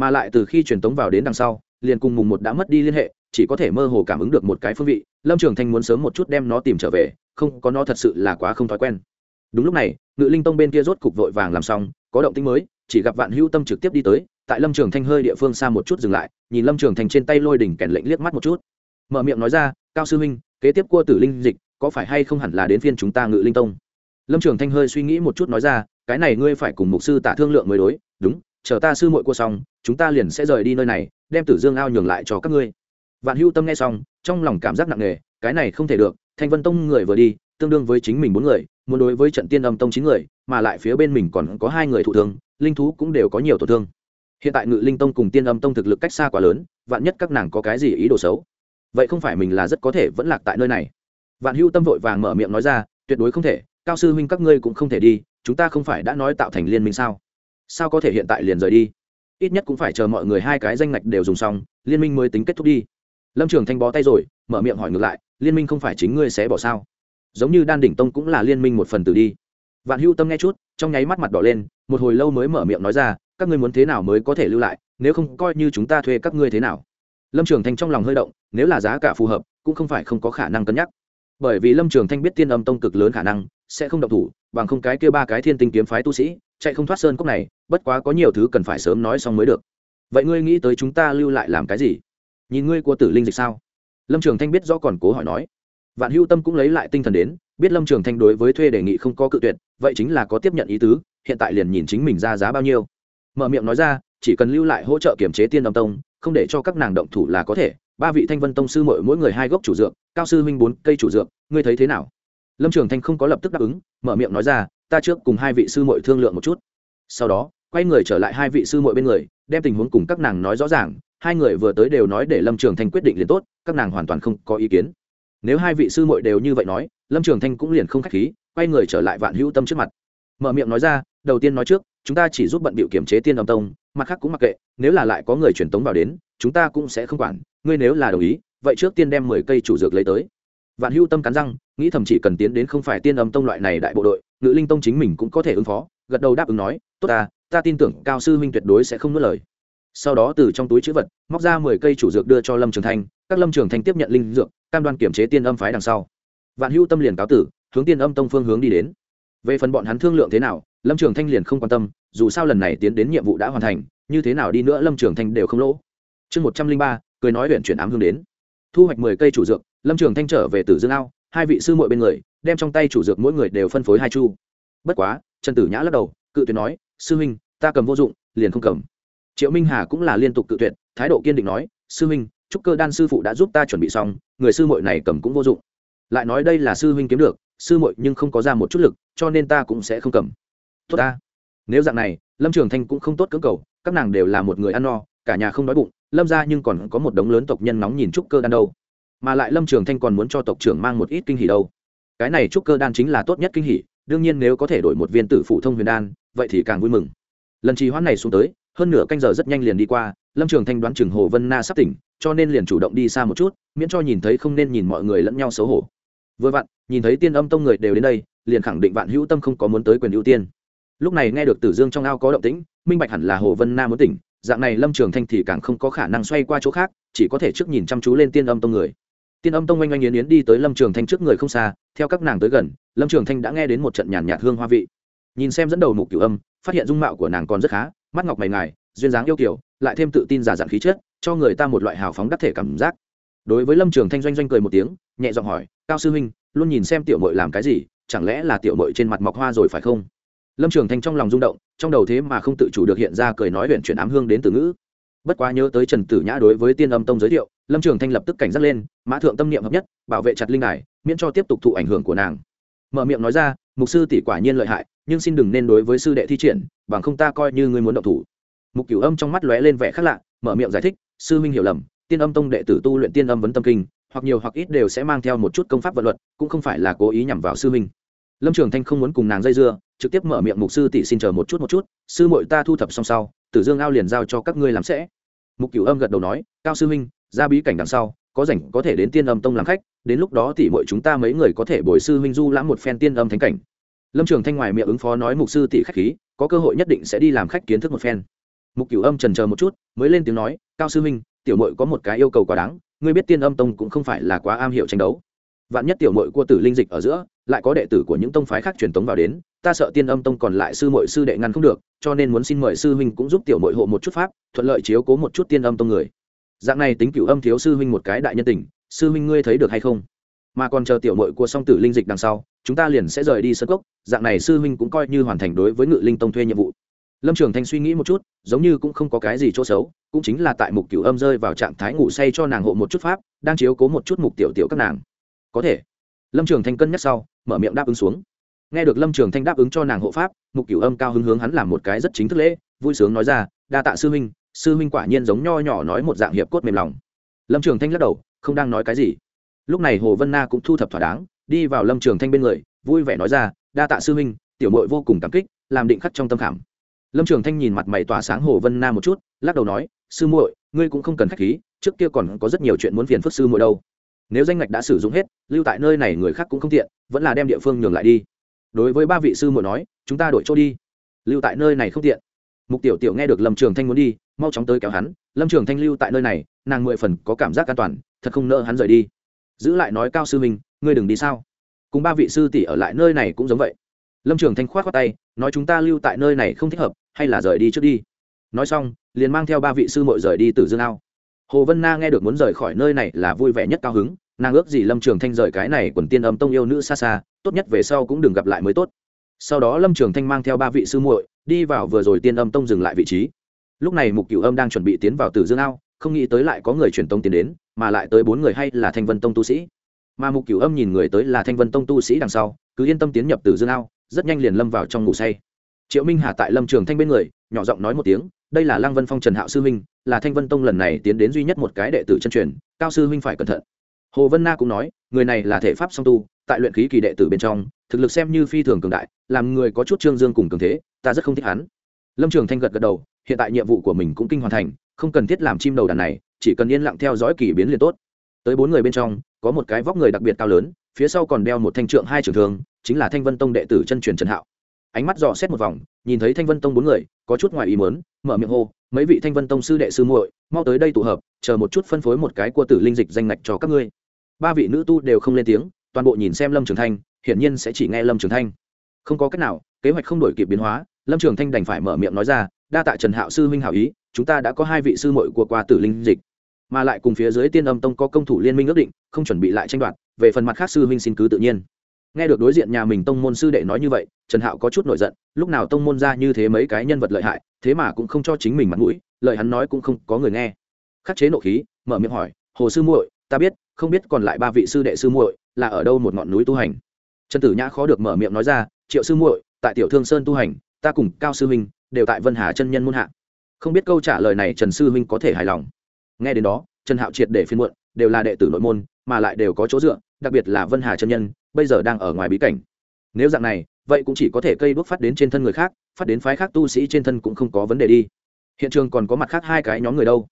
Mà lại từ khi truyền tống vào đến đằng sau, liền cùng mùng một đã mất đi liên hệ, chỉ có thể mơ hồ cảm ứng được một cái phương vị, lâm trường thanh muốn sớm một chút đem nó tìm trở về, không, có nó thật sự là quá không thói quen. Đúng lúc này, ngự linh tông bên kia rốt cục vội vàng làm xong, có động tĩnh mới, chỉ gặp vạn hữu tâm trực tiếp đi tới, tại lâm trường thanh hơi địa phương xa một chút dừng lại, nhìn lâm trường thanh trên tay lôi đỉnh kèn lệnh liếc mắt một chút. Mở miệng nói ra, cao sư huynh kế tiếp cua tử linh dịch, có phải hay không hẳn là đến phiên chúng ta ngự linh tông? Lâm trường thanh hơi suy nghĩ một chút nói ra, cái này ngươi phải cùng mục sư tả thương lượng mới đối, đúng, chờ ta sư muội cua xong, chúng ta liền sẽ rời đi nơi này, đem tử dương ao nhường lại cho các ngươi. Vạn hưu tâm nghe xong, trong lòng cảm giác nặng nề, cái này không thể được, thanh vân tông người vừa đi, tương đương với chính mình bốn người, muốn đối với trận tiên âm tông chín người, mà lại phía bên mình còn có hai người thụ thương, linh thú cũng đều có nhiều tổn thương. Hiện tại ngự linh tông cùng tiên âm tông thực lực cách xa quá lớn, vạn nhất các nàng có cái gì ý đồ xấu vậy không phải mình là rất có thể vẫn lạc tại nơi này. Vạn hưu tâm vội vàng mở miệng nói ra, tuyệt đối không thể, cao sư huynh các ngươi cũng không thể đi, chúng ta không phải đã nói tạo thành liên minh sao? Sao có thể hiện tại liền rời đi? Ít nhất cũng phải chờ mọi người hai cái danh ngạch đều dùng xong, liên minh mới tính kết thúc đi. Lâm trường thanh bó tay rồi, mở miệng hỏi ngược lại, liên minh không phải chính ngươi sẽ bỏ sao? Giống như đan đỉnh tông cũng là liên minh một phần từ đi. Vạn hưu tâm nghe chút, trong nháy mắt mặt đỏ lên, một hồi lâu mới mở miệng nói ra, các ngươi muốn thế nào mới có thể lưu lại, nếu không coi như chúng ta thuê các ngươi thế nào? Lâm trường thanh trong lòng hơi động, nếu là giá cả phù hợp, cũng không phải không có khả năng cân nhắc. Bởi vì lâm trường thanh biết tiên âm tông cực lớn khả năng, sẽ không động thủ, bằng không cái kia ba cái thiên tinh kiếm phái tu sĩ, chạy không thoát sơn cốc này, bất quá có nhiều thứ cần phải sớm nói xong mới được. Vậy ngươi nghĩ tới chúng ta lưu lại làm cái gì? Nhìn ngươi của tử linh dịch sao? Lâm trường thanh biết rõ còn cố hỏi nói. Vạn hữu tâm cũng lấy lại tinh thần đến, biết lâm trường thanh đối với thuê đề nghị không có cự tuyệt, vậy chính là có tiếp nhận ý tứ, hiện tại liền nhìn chính mình ra giá bao nhiêu. Mở miệng nói ra, chỉ cần lưu lại hỗ trợ kiểm chế tiên âm tông không để cho các nàng động thủ là có thể. Ba vị thanh vân tông sư mỗi mỗi người hai gốc chủ dược, cao sư huynh bốn cây chủ dược, ngươi thấy thế nào? Lâm trường thanh không có lập tức đáp ứng, mở miệng nói ra, ta trước cùng hai vị sư mội thương lượng một chút. Sau đó, quay người trở lại hai vị sư mội bên người, đem tình huống cùng các nàng nói rõ ràng. Hai người vừa tới đều nói để lâm trường thanh quyết định liền tốt, các nàng hoàn toàn không có ý kiến. Nếu hai vị sư mội đều như vậy nói, lâm trường thanh cũng liền không k h á c h khí, quay người trở lại vạn hữu tâm trước mặt. Mở miệng nói ra, đầu tiên nói trước chúng ta chỉ giúp bận bịu kiểm chế tiên âm tông, mặt khác cũng mặc kệ, nếu là lại có người truyền tống vào đến, chúng ta cũng sẽ không quản, ngươi nếu là đồng ý, vậy trước tiên đem mười cây chủ dược lấy tới. Vạn Hưu tâm cắn răng, nghĩ thầm chỉ cần tiến đến không phải tiên âm tông loại này đại bộ đội, ngự linh tông chính mình cũng có thể ứng phó, gật đầu đáp ứng nói, tốt ta ta tin tưởng cao sư huynh tuyệt đối sẽ không nuốt lời. Sau đó từ trong túi chữ vật, móc ra mười cây chủ dược đưa cho lâm trường thanh, các lâm trường thanh tiếp nhận linh dược, cam đoan kiểm chế tiên âm phái đằng sau. Vạn Hưu tâm liền cáo tử, hướng tiên âm tông phương hướng đi đến. Về phần bọn hắn thương lượng thế nào lâm trường thanh liền không quan tâm, dù sao lần này tiến đến nhiệm vụ đã hoàn thành, như thế nào đi nữa lâm trường thanh đều không lỗ. Chương một trăm linh ba, cười nói huyện chuyển ám hương đến. Thu hoạch mười cây chủ dược, lâm trường thanh trở về tử dương ao, hai vị sư muội bên người, đem trong tay chủ dược mỗi người đều phân phối hai chu. Bất quá, trần tử nhã lắc đầu, cự tuyệt nói, sư huynh, ta cầm vô dụng, liền không cầm. Triệu minh hà cũng là liên tục cự tuyệt, thái độ kiên định nói, sư huynh trúc cơ đan sư phụ đã giúp ta chuẩn bị xong, người sư muội này cầm cũng vô dụng. Lại nói đây là sư huynh kiếm được, sư muội nhưng không có ra một chút lực, cho nên ta cũng sẽ không cầm tốt ta. Nếu dạng này, lâm trường thanh cũng không tốt cưỡng cầu, các nàng đều là một người ăn no, cả nhà không đói bụng, lâm ra nhưng còn có một đống lớn tộc nhân nóng nhìn trúc cơ đan đâu. Mà lại lâm trường thanh còn muốn cho tộc trưởng mang một ít kinh hỉ đâu. Cái này trúc cơ đan chính là tốt nhất kinh hỉ, đương nhiên nếu có thể đổi một viên tử phụ thông huyền đan, vậy thì càng vui mừng. Lần trì hoãn này xuống tới, hơn nửa canh giờ rất nhanh liền đi qua, lâm trường thanh đoán chừng hồ vân na sắp tỉnh, cho nên liền chủ động đi xa một chút, miễn cho nhìn thấy không nên nhìn mọi người lẫn nhau xấu hổ. Vừa vặn, nhìn thấy tiên âm tông người đều đến đây, liền khẳng định vạn hữu tâm không có muốn tới quyền ưu tiên lúc này nghe được tử dương trong ao có động tĩnh, minh bạch hẳn là hồ vân na muốn tỉnh, dạng này lâm trường thanh thì càng không có khả năng xoay qua chỗ khác, chỉ có thể trước nhìn chăm chú lên tiên âm tông người. Tiên âm tông oanh oanh yến yến đi tới lâm trường thanh trước người không xa, theo các nàng tới gần, lâm trường thanh đã nghe đến một trận nhàn nhạt hương hoa vị. Nhìn xem dẫn đầu mục cửu âm, phát hiện dung mạo của nàng còn rất khá, mắt ngọc mày ngài, duyên dáng yêu kiểu lại thêm tự tin giả dạng khí chất, cho người ta một loại hào phóng đắc thể cảm giác. Đối với lâm trường thanh doanh doanh cười một tiếng, nhẹ giọng hỏi, cao sư huynh, luôn nhìn xem tiểu mội làm cái gì? Chẳng lẽ là tiểu mội trên mặt mọc hoa rồi phải không? Lâm trường thanh trong lòng rung động, trong đầu thế mà không tự chủ được hiện ra cười nói huyện chuyển ám hương đến từ ngữ. Bất quá nhớ tới trần tử nhã đối với tiên âm tông giới thiệu, lâm trường thanh lập tức cảnh giác lên, mã thượng tâm niệm hợp nhất, bảo vệ chặt linh đài, miễn cho tiếp tục thụ ảnh hưởng của nàng. Mở miệng nói ra, mục sư tỷ quả nhiên lợi hại, nhưng xin đừng nên đối với sư đệ thi triển, bằng không ta coi như ngươi muốn động thủ. Mục cửu âm trong mắt lóe lên vẻ khác lạ, mở miệng giải thích, sư huynh hiểu lầm, tiên âm tông đệ tử tu luyện tiên âm vấn tâm kinh, hoặc nhiều hoặc ít đều sẽ mang theo một chút công pháp vật luật, cũng không phải là cố ý nhằm vào sư huynh lâm trường thanh không muốn cùng nàng dây dưa, trực tiếp mở miệng, mục sư tỷ xin chờ một chút một chút, sư muội ta thu thập xong sau, tử dương ao liền giao cho các ngươi làm sẽ. Mục cửu âm gật đầu nói, cao sư huynh, ra bí cảnh đằng sau, có rảnh có thể đến tiên âm tông làm khách, đến lúc đó tỷ muội chúng ta mấy người có thể bồi sư huynh du lãm một phen tiên âm thánh cảnh. Lâm trường thanh ngoài miệng ứng phó nói, mục sư tỷ khách khí, có cơ hội nhất định sẽ đi làm khách kiến thức một phen. Mục cửu âm trần chờ một chút, mới lên tiếng nói, cao sư huynh, tiểu muội có một cái yêu cầu quá đáng, ngươi biết tiên âm tông cũng không phải là quá am hiểu tranh đấu vạn nhất tiểu Mội của tử linh dịch ở giữa, lại có đệ tử của những tông phái khác truyền tống vào đến, ta sợ tiên âm tông còn lại sư muội sư đệ ngăn không được, cho nên muốn xin mời sư huynh cũng giúp tiểu Mội hộ một chút pháp, thuận lợi chiếu cố một chút tiên âm tông người. Dạng này tính cửu âm thiếu sư huynh một cái đại nhân tình, sư huynh ngươi thấy được hay không? Mà còn chờ tiểu Mội của song tử linh dịch đằng sau, chúng ta liền sẽ rời đi sơ cốc, dạng này sư huynh cũng coi như hoàn thành đối với ngự linh tông thuê nhiệm vụ. Lâm trường thanh suy nghĩ một chút, giống như cũng không có cái gì chỗ xấu, cũng chính là tại mục cửu âm rơi vào trạng thái ngủ say cho nàng hộ một chút pháp, đang chiếu cố một chút mục tiểu tiểu các nàng có thể. Lâm trường thanh cân nhắc sau, mở miệng đáp ứng xuống. Nghe được lâm trường thanh đáp ứng cho nàng hộ pháp, mục cửu âm cao hứng hướng hắn làm một cái rất chính thức lễ, vui sướng nói ra, đa tạ sư huynh sư huynh quả nhiên giống nho nhỏ nói một dạng hiệp cốt mềm lòng. Lâm trường thanh lắc đầu, không đang nói cái gì. Lúc này hồ vân na cũng thu thập thỏa đáng, đi vào lâm trường thanh bên người, vui vẻ nói ra, đa tạ sư huynh, tiểu mội vô cùng cảm kích, làm định khắc trong tâm khảm. Lâm trường thanh nhìn mặt mày tỏa sáng hồ vân na một chút, lắc đầu nói, sư muội, ngươi cũng không cần k h á c h khí, trước kia còn có rất nhiều chuyện muốn phiền phức sư muội đâu nếu danh ngạch đã sử dụng hết, lưu tại nơi này người khác cũng không tiện, vẫn là đem địa phương nhường lại đi. Đối với ba vị sư muội nói, chúng ta đổi chỗ đi. Lưu tại nơi này không tiện. Mục tiểu tiểu nghe được lâm trường thanh muốn đi, mau chóng tới kéo hắn. Lâm trường thanh lưu tại nơi này, nàng mười phần có cảm giác an toàn, thật không nỡ hắn rời đi. Giữ lại nói cao sư mình ngươi đừng đi sao? Cùng ba vị sư tỷ ở lại nơi này cũng giống vậy. Lâm trường thanh k h o á t khoác tay, nói, chúng ta lưu tại nơi này không thích hợp, hay là rời đi trước đi. Nói xong, liền mang theo ba vị sư mội rời đi từ dương ao hồ vân na nghe được muốn rời khỏi nơi này là vui vẻ nhất cao hứng, nàng ước gì lâm trường thanh rời cái này quần tiên âm tông yêu nữ xa xa, tốt nhất về sau cũng đừng gặp lại mới tốt. Sau đó lâm trường thanh mang theo ba vị sư muội đi vào vừa rồi tiên âm tông dừng lại vị trí. Lúc này mục cửu âm đang chuẩn bị tiến vào tử dương ao, không nghĩ tới lại có người truyền tông tiến đến, mà lại tới bốn người hay là thanh vân tông tu sĩ. Mà mục cửu âm nhìn người tới là thanh vân tông tu sĩ đằng sau, cứ yên tâm tiến nhập tử dương ao, rất nhanh liền lâm vào trong ngủ say. Triệu minh hà tại lâm trường thanh bên người, nhỏ giọng nói một tiếng đây là lăng vân phong trần hạo sư huynh là thanh vân tông lần này tiến đến duy nhất một cái đệ tử chân truyền, cao sư huynh phải cẩn thận. Hồ vân na cũng nói, người này là thể pháp song tu, tại luyện khí kỳ đệ tử bên trong, thực lực xem như phi thường cường đại, làm người có chút trương dương cùng cường thế, ta rất không thích hắn. Lâm trường thanh gật gật đầu, hiện tại nhiệm vụ của mình cũng kinh hoàn thành, không cần thiết làm chim đầu đàn này, chỉ cần yên lặng theo dõi kỳ biến liền tốt. Tới bốn người bên trong, có một cái vóc người đặc biệt cao lớn, phía sau còn đeo một thanh trượng hai trường thường chính là thanh vân tông đệ tử chân truyền trần hạo ánh mắt dò xét một vòng, nhìn thấy thanh vân tông bốn người, có chút ngoài ý mớn mở miệng hô, mấy vị thanh vân tông sư đệ sư muội, mau tới đây tụ hợp, chờ một chút phân phối một cái cua tử linh dịch danh ngạch cho các ngươi. Ba vị nữ tu đều không lên tiếng, toàn bộ nhìn xem lâm trường thanh, hiển nhiên sẽ chỉ nghe lâm trường thanh. Không có cách nào, kế hoạch không đổi kịp biến hóa, lâm trường thanh đành phải mở miệng nói ra, đa tạ trần hạo sư huynh hảo ý, chúng ta đã có hai vị sư muội của qua tử linh dịch. Mà lại cùng phía dưới tiên âm tông có công thủ liên minh ước định, không chuẩn bị lại tranh đoạt, về phần mặt khác sư huynh xin cứ tự nhiên nghe được đối diện nhà mình tông môn sư đệ nói như vậy, trần hạo có chút nổi giận, lúc nào tông môn ra như thế mấy cái nhân vật lợi hại, thế mà cũng không cho chính mình mặt mũi, lời hắn nói cũng không có người nghe. Khắc chế nộ khí, mở miệng hỏi, hồ sư muội, ta biết, không biết còn lại ba vị sư đệ sư muội là ở đâu một ngọn núi tu hành? Trần tử nhã khó được mở miệng nói ra, triệu sư muội, tại tiểu thương sơn tu hành, ta cùng cao sư huynh đều tại vân hà chân nhân môn hạ. Không biết câu trả lời này trần sư huynh có thể hài lòng. Nghe đến đó, trần hạo triệt để phiên muộn, đều là đệ tử nội môn, mà lại đều có chỗ dựa, đặc biệt là vân hà chân nhân bây giờ đang ở ngoài bí cảnh. Nếu dạng này, vậy cũng chỉ có thể cây bước phát đến trên thân người khác, phát đến phái khác tu sĩ trên thân cũng không có vấn đề đi. Hiện trường còn có mặt khác hai cái nhóm người đâu.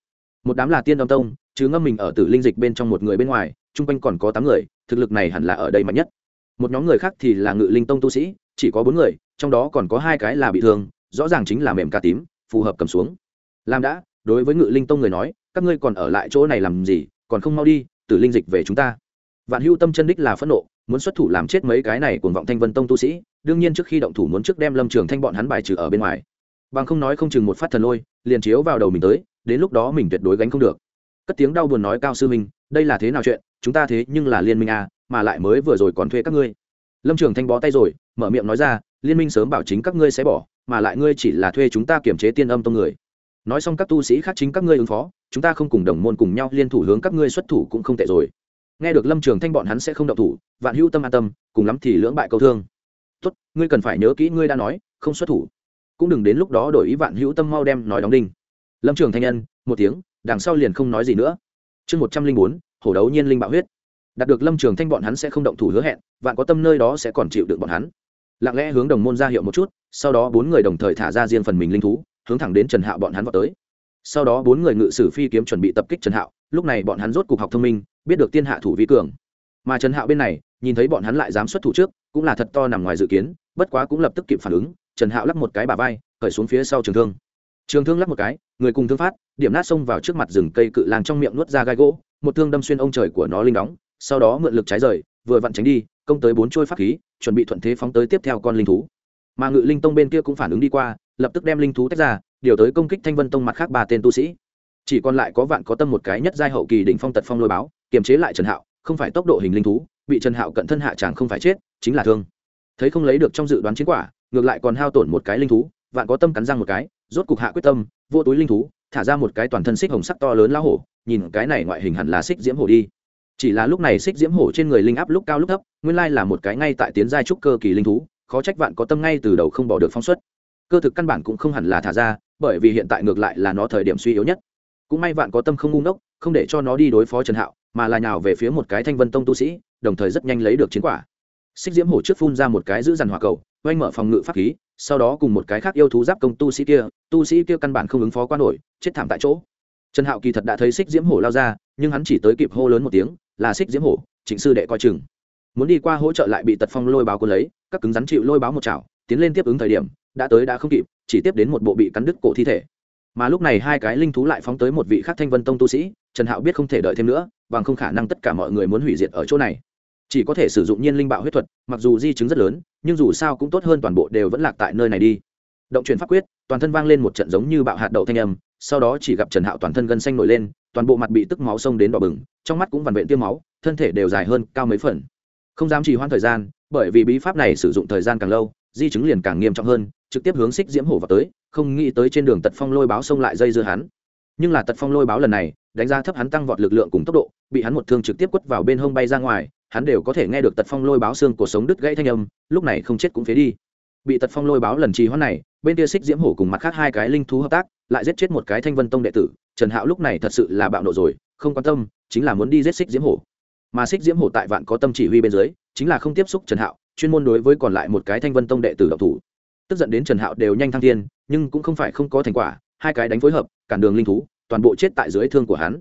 Một đám là tiên đông tông, chứ ngâm mình ở tử linh dịch bên trong một người bên ngoài, chung quanh còn có tám người, thực lực này hẳn là ở đây mạnh nhất. Một nhóm người khác thì là ngự linh tông tu sĩ, chỉ có bốn người, trong đó còn có hai cái là bị thương, rõ ràng chính là mềm ca tím, phù hợp cầm xuống. Làm đã, đối với ngự linh tông người nói, các ngươi còn ở lại chỗ này làm gì, còn không mau đi, tử linh dịch về chúng ta vạn hưu tâm chân đích là phẫn nộ, muốn xuất thủ làm chết mấy cái này cùng vọng thanh vân tông tu sĩ, đương nhiên trước khi động thủ muốn trước đem lâm trường thanh bọn hắn bài trừ ở bên ngoài. Bằng không nói không chừng một phát thần lôi, liền chiếu vào đầu mình tới, đến lúc đó mình tuyệt đối gánh không được. Cất tiếng đau buồn nói, cao sư minh đây là thế nào chuyện? Chúng ta thế nhưng là liên minh à mà lại mới vừa rồi còn thuê các ngươi. Lâm trường thanh bó tay rồi, mở miệng nói ra, liên minh sớm bảo chính các ngươi sẽ bỏ, mà lại ngươi chỉ là thuê chúng ta kiểm chế tiên âm tông người. Nói xong các tu sĩ khác chính các ngươi ứng phó, chúng ta không cùng đồng môn cùng nhau liên thủ hướng các ngươi xuất thủ cũng không tệ rồi nghe được lâm trường thanh bọn hắn sẽ không động thủ, vạn hữu tâm an tâm, cùng lắm thì lưỡng bại câu thương. Tốt, ngươi cần phải nhớ kỹ ngươi đã nói, không xuất thủ. Cũng đừng đến lúc đó đổi ý vạn hữu tâm mau đem nói đóng đinh. Lâm trường thanh nhân một tiếng, đằng sau liền không nói gì nữa. Chương một trăm linh bốn, hổ đấu nhiên linh bạo huyết. Đạt được lâm trường thanh bọn hắn sẽ không động thủ hứa hẹn, vạn có tâm nơi đó sẽ còn chịu được bọn hắn. Lặng lẽ hướng đồng môn ra hiệu một chút, sau đó bốn người đồng thời thả ra riêng phần mình linh thú, hướng thẳng đến trần hạo bọn hắn vào tới. Sau đó bốn người ngự sử phi kiếm chuẩn bị tập kích trần hạo, lúc này bọn hắn rốt cục học thông minh biết được tiên hạ thủ vi cường. Mà trần hạo bên này, nhìn thấy bọn hắn lại dám xuất thủ trước, cũng là thật to nằm ngoài dự kiến, bất quá cũng lập tức kịp phản ứng, trần hạo lắp một cái bà vai, khởi xuống phía sau trường thương. Trường thương lắp một cái, người cùng thương phát, điểm nát xông vào trước mặt rừng cây cự lang trong miệng nuốt ra gai gỗ, một thương đâm xuyên ông trời của nó linh đóng, sau đó mượn lực trái rời, vừa vặn tránh đi, công tới bốn trôi pháp khí, chuẩn bị thuận thế phóng tới tiếp theo con linh thú. Mà ngự linh tông bên kia cũng phản ứng đi qua, lập tức đem linh thú tách ra, điều tới công kích thanh vân tông mặt khác ba tên tu sĩ. Chỉ còn lại có vạn có tâm một cái nhất giai hậu kỳ đỉnh phong tật phong lôi báo kiềm chế lại trần hạo, không phải tốc độ hình linh thú, bị trần hạo cận thân hạ chàng không phải chết, chính là thương. Thấy không lấy được trong dự đoán chiến quả, ngược lại còn hao tổn một cái linh thú, vạn có tâm cắn răng một cái, rốt cục hạ quyết tâm, vô túi linh thú, thả ra một cái toàn thân xích hồng sắc to lớn lao hổ, nhìn cái này ngoại hình hẳn là xích diễm hổ đi. Chỉ là lúc này xích diễm hổ trên người linh áp lúc cao lúc thấp, nguyên lai là một cái ngay tại tiến giai trúc cơ kỳ linh thú, khó trách vạn có tâm ngay từ đầu không bỏ được phóng xuất. cơ thực căn bản cũng không hẳn là thả ra, bởi vì hiện tại ngược lại là nó thời điểm suy yếu nhất cũng may vạn có tâm không ngu ngốc, không để cho nó đi đối phó trần hạo, mà là nhào về phía một cái thanh vân tông tu sĩ, đồng thời rất nhanh lấy được chiến quả. Xích diễm hổ trước phun ra một cái giữ dằn hỏa cầu, oanh mở phòng ngự pháp khí, sau đó cùng một cái khác yêu thú giáp công tu sĩ kia, tu sĩ kia căn bản không ứng phó qua nổi, chết thảm tại chỗ. Trần hạo kỳ thật đã thấy xích diễm hổ lao ra, nhưng hắn chỉ tới kịp hô lớn một tiếng, là xích diễm hổ, trịnh sư đệ coi chừng. Muốn đi qua hỗ trợ lại bị tật phong lôi báo quân lấy, các cứng rắn chịu lôi báo một chảo, tiến lên tiếp ứng thời điểm, đã tới đã không kịp, chỉ tiếp đến một bộ bị cắn đứt cổ thi thể mà lúc này hai cái linh thú lại phóng tới một vị khác thanh vân tông tu sĩ, trần hạo biết không thể đợi thêm nữa, bằng không khả năng tất cả mọi người muốn hủy diệt ở chỗ này. Chỉ có thể sử dụng nhiên linh bạo huyết thuật, mặc dù di chứng rất lớn, nhưng dù sao cũng tốt hơn toàn bộ đều vẫn lạc tại nơi này đi. Động chuyển pháp quyết, toàn thân vang lên một trận giống như bạo hạt đậu thanh âm, sau đó chỉ gặp trần hạo toàn thân gân xanh nổi lên, toàn bộ mặt bị tức máu sông đến đỏ bừng, trong mắt cũng vằn vện tiêm máu, thân thể đều dài hơn cao mấy phần. Không dám trì hoãn thời gian, bởi vì bí pháp này sử dụng thời gian càng lâu, di chứng liền càng nghiêm trọng hơn trực tiếp hướng xích diễm hổ vào tới, không nghĩ tới trên đường tật phong lôi báo xông lại dây dưa hắn. Nhưng là tật phong lôi báo lần này, đánh giá thấp hắn tăng vọt lực lượng cùng tốc độ, bị hắn một thương trực tiếp quất vào bên hông bay ra ngoài, hắn đều có thể nghe được tật phong lôi báo xương cuộc sống đứt gãy thanh âm, lúc này không chết cũng phế đi. Bị tật phong lôi báo lần trì hoãn này, bên kia xích diễm hổ cùng mặt khác hai cái linh thú hợp tác, lại giết chết một cái thanh vân tông đệ tử, trần hạo lúc này thật sự là bạo nộ rồi, không quan tâm, chính là muốn đi giết xích diễm hổ. Mà xích diễm hổ tại vạn có tâm chỉ huy bên dưới, chính là không tiếp xúc trần hạo, chuyên môn đối với còn lại một cái thanh vân tông đệ tử độc thủ tức giận đến trần hạo đều nhanh thăng thiên, nhưng cũng không phải không có thành quả, hai cái đánh phối hợp, cản đường linh thú, toàn bộ chết tại dưới thương của hắn.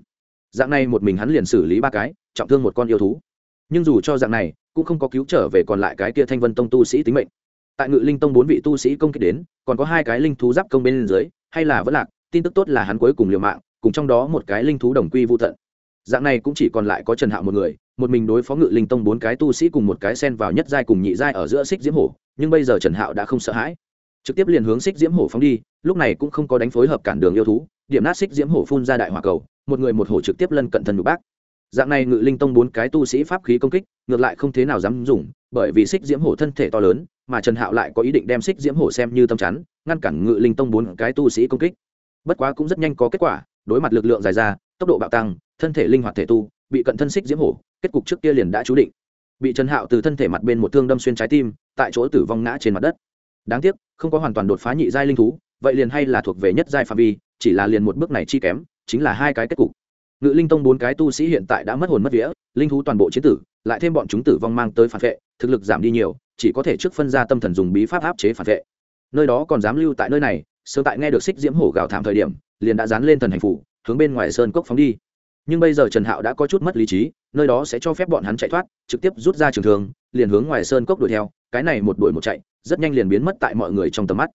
Dạng này một mình hắn liền xử lý ba cái, trọng thương một con yêu thú. Nhưng dù cho dạng này, cũng không có cứu trở về còn lại cái kia thanh vân tông tu sĩ tính mệnh. Tại ngự linh tông bốn vị tu sĩ công kích đến, còn có hai cái linh thú giáp công bên dưới, hay là vẫn lạc, tin tức tốt là hắn cuối cùng liều mạng, cùng trong đó một cái linh thú đồng quy vô tận. Dạng này cũng chỉ còn lại có trần hạo một người một mình đối phó ngự linh tông bốn cái tu sĩ cùng một cái sen vào nhất giai cùng nhị giai ở giữa xích diễm hổ, nhưng bây giờ trần hạo đã không sợ hãi. Trực tiếp liền hướng xích diễm hổ phóng đi, lúc này cũng không có đánh phối hợp cản đường yêu thú, điểm nát xích diễm hổ phun ra đại hỏa cầu, một người một hổ trực tiếp lân cận thần nhục bác. Dạng này ngự linh tông bốn cái tu sĩ pháp khí công kích, ngược lại không thế nào dám dùng, bởi vì xích diễm hổ thân thể to lớn, mà trần hạo lại có ý định đem xích diễm hổ xem như tâm chắn, ngăn cản ngự linh tông bốn cái tu sĩ công kích. Bất quá cũng rất nhanh có kết quả, đối mặt lực lượng dài ra, tốc độ bạo tăng, thân thể linh hoạt thể tu, bị cận thân xích diễm hổ kết cục trước kia liền đã chú định. Bị trần hạo từ thân thể mặt bên một thương đâm xuyên trái tim, tại chỗ tử vong ngã trên mặt đất. Đáng tiếc, không có hoàn toàn đột phá nhị giai linh thú, vậy liền hay là thuộc về nhất giai phạm vi, chỉ là liền một bước này chi kém, chính là hai cái kết cục. Ngự linh tông bốn cái tu sĩ hiện tại đã mất hồn mất vía, linh thú toàn bộ chiến tử, lại thêm bọn chúng tử vong mang tới phản vệ, thực lực giảm đi nhiều, chỉ có thể trước phân ra tâm thần dùng bí pháp áp chế phản vệ. Nơi đó còn dám lưu tại nơi này, sớm tại nghe được xích diễm hổ gào thảm thời điểm, liền đã dán lên thần hành phủ, hướng bên ngoài sơn cốc phóng đi nhưng bây giờ trần hạo đã có chút mất lý trí, nơi đó sẽ cho phép bọn hắn chạy thoát, trực tiếp rút ra trường thường liền hướng ngoài sơn cốc đuổi theo, cái này một đuổi một chạy, rất nhanh liền biến mất tại mọi người trong tầm mắt.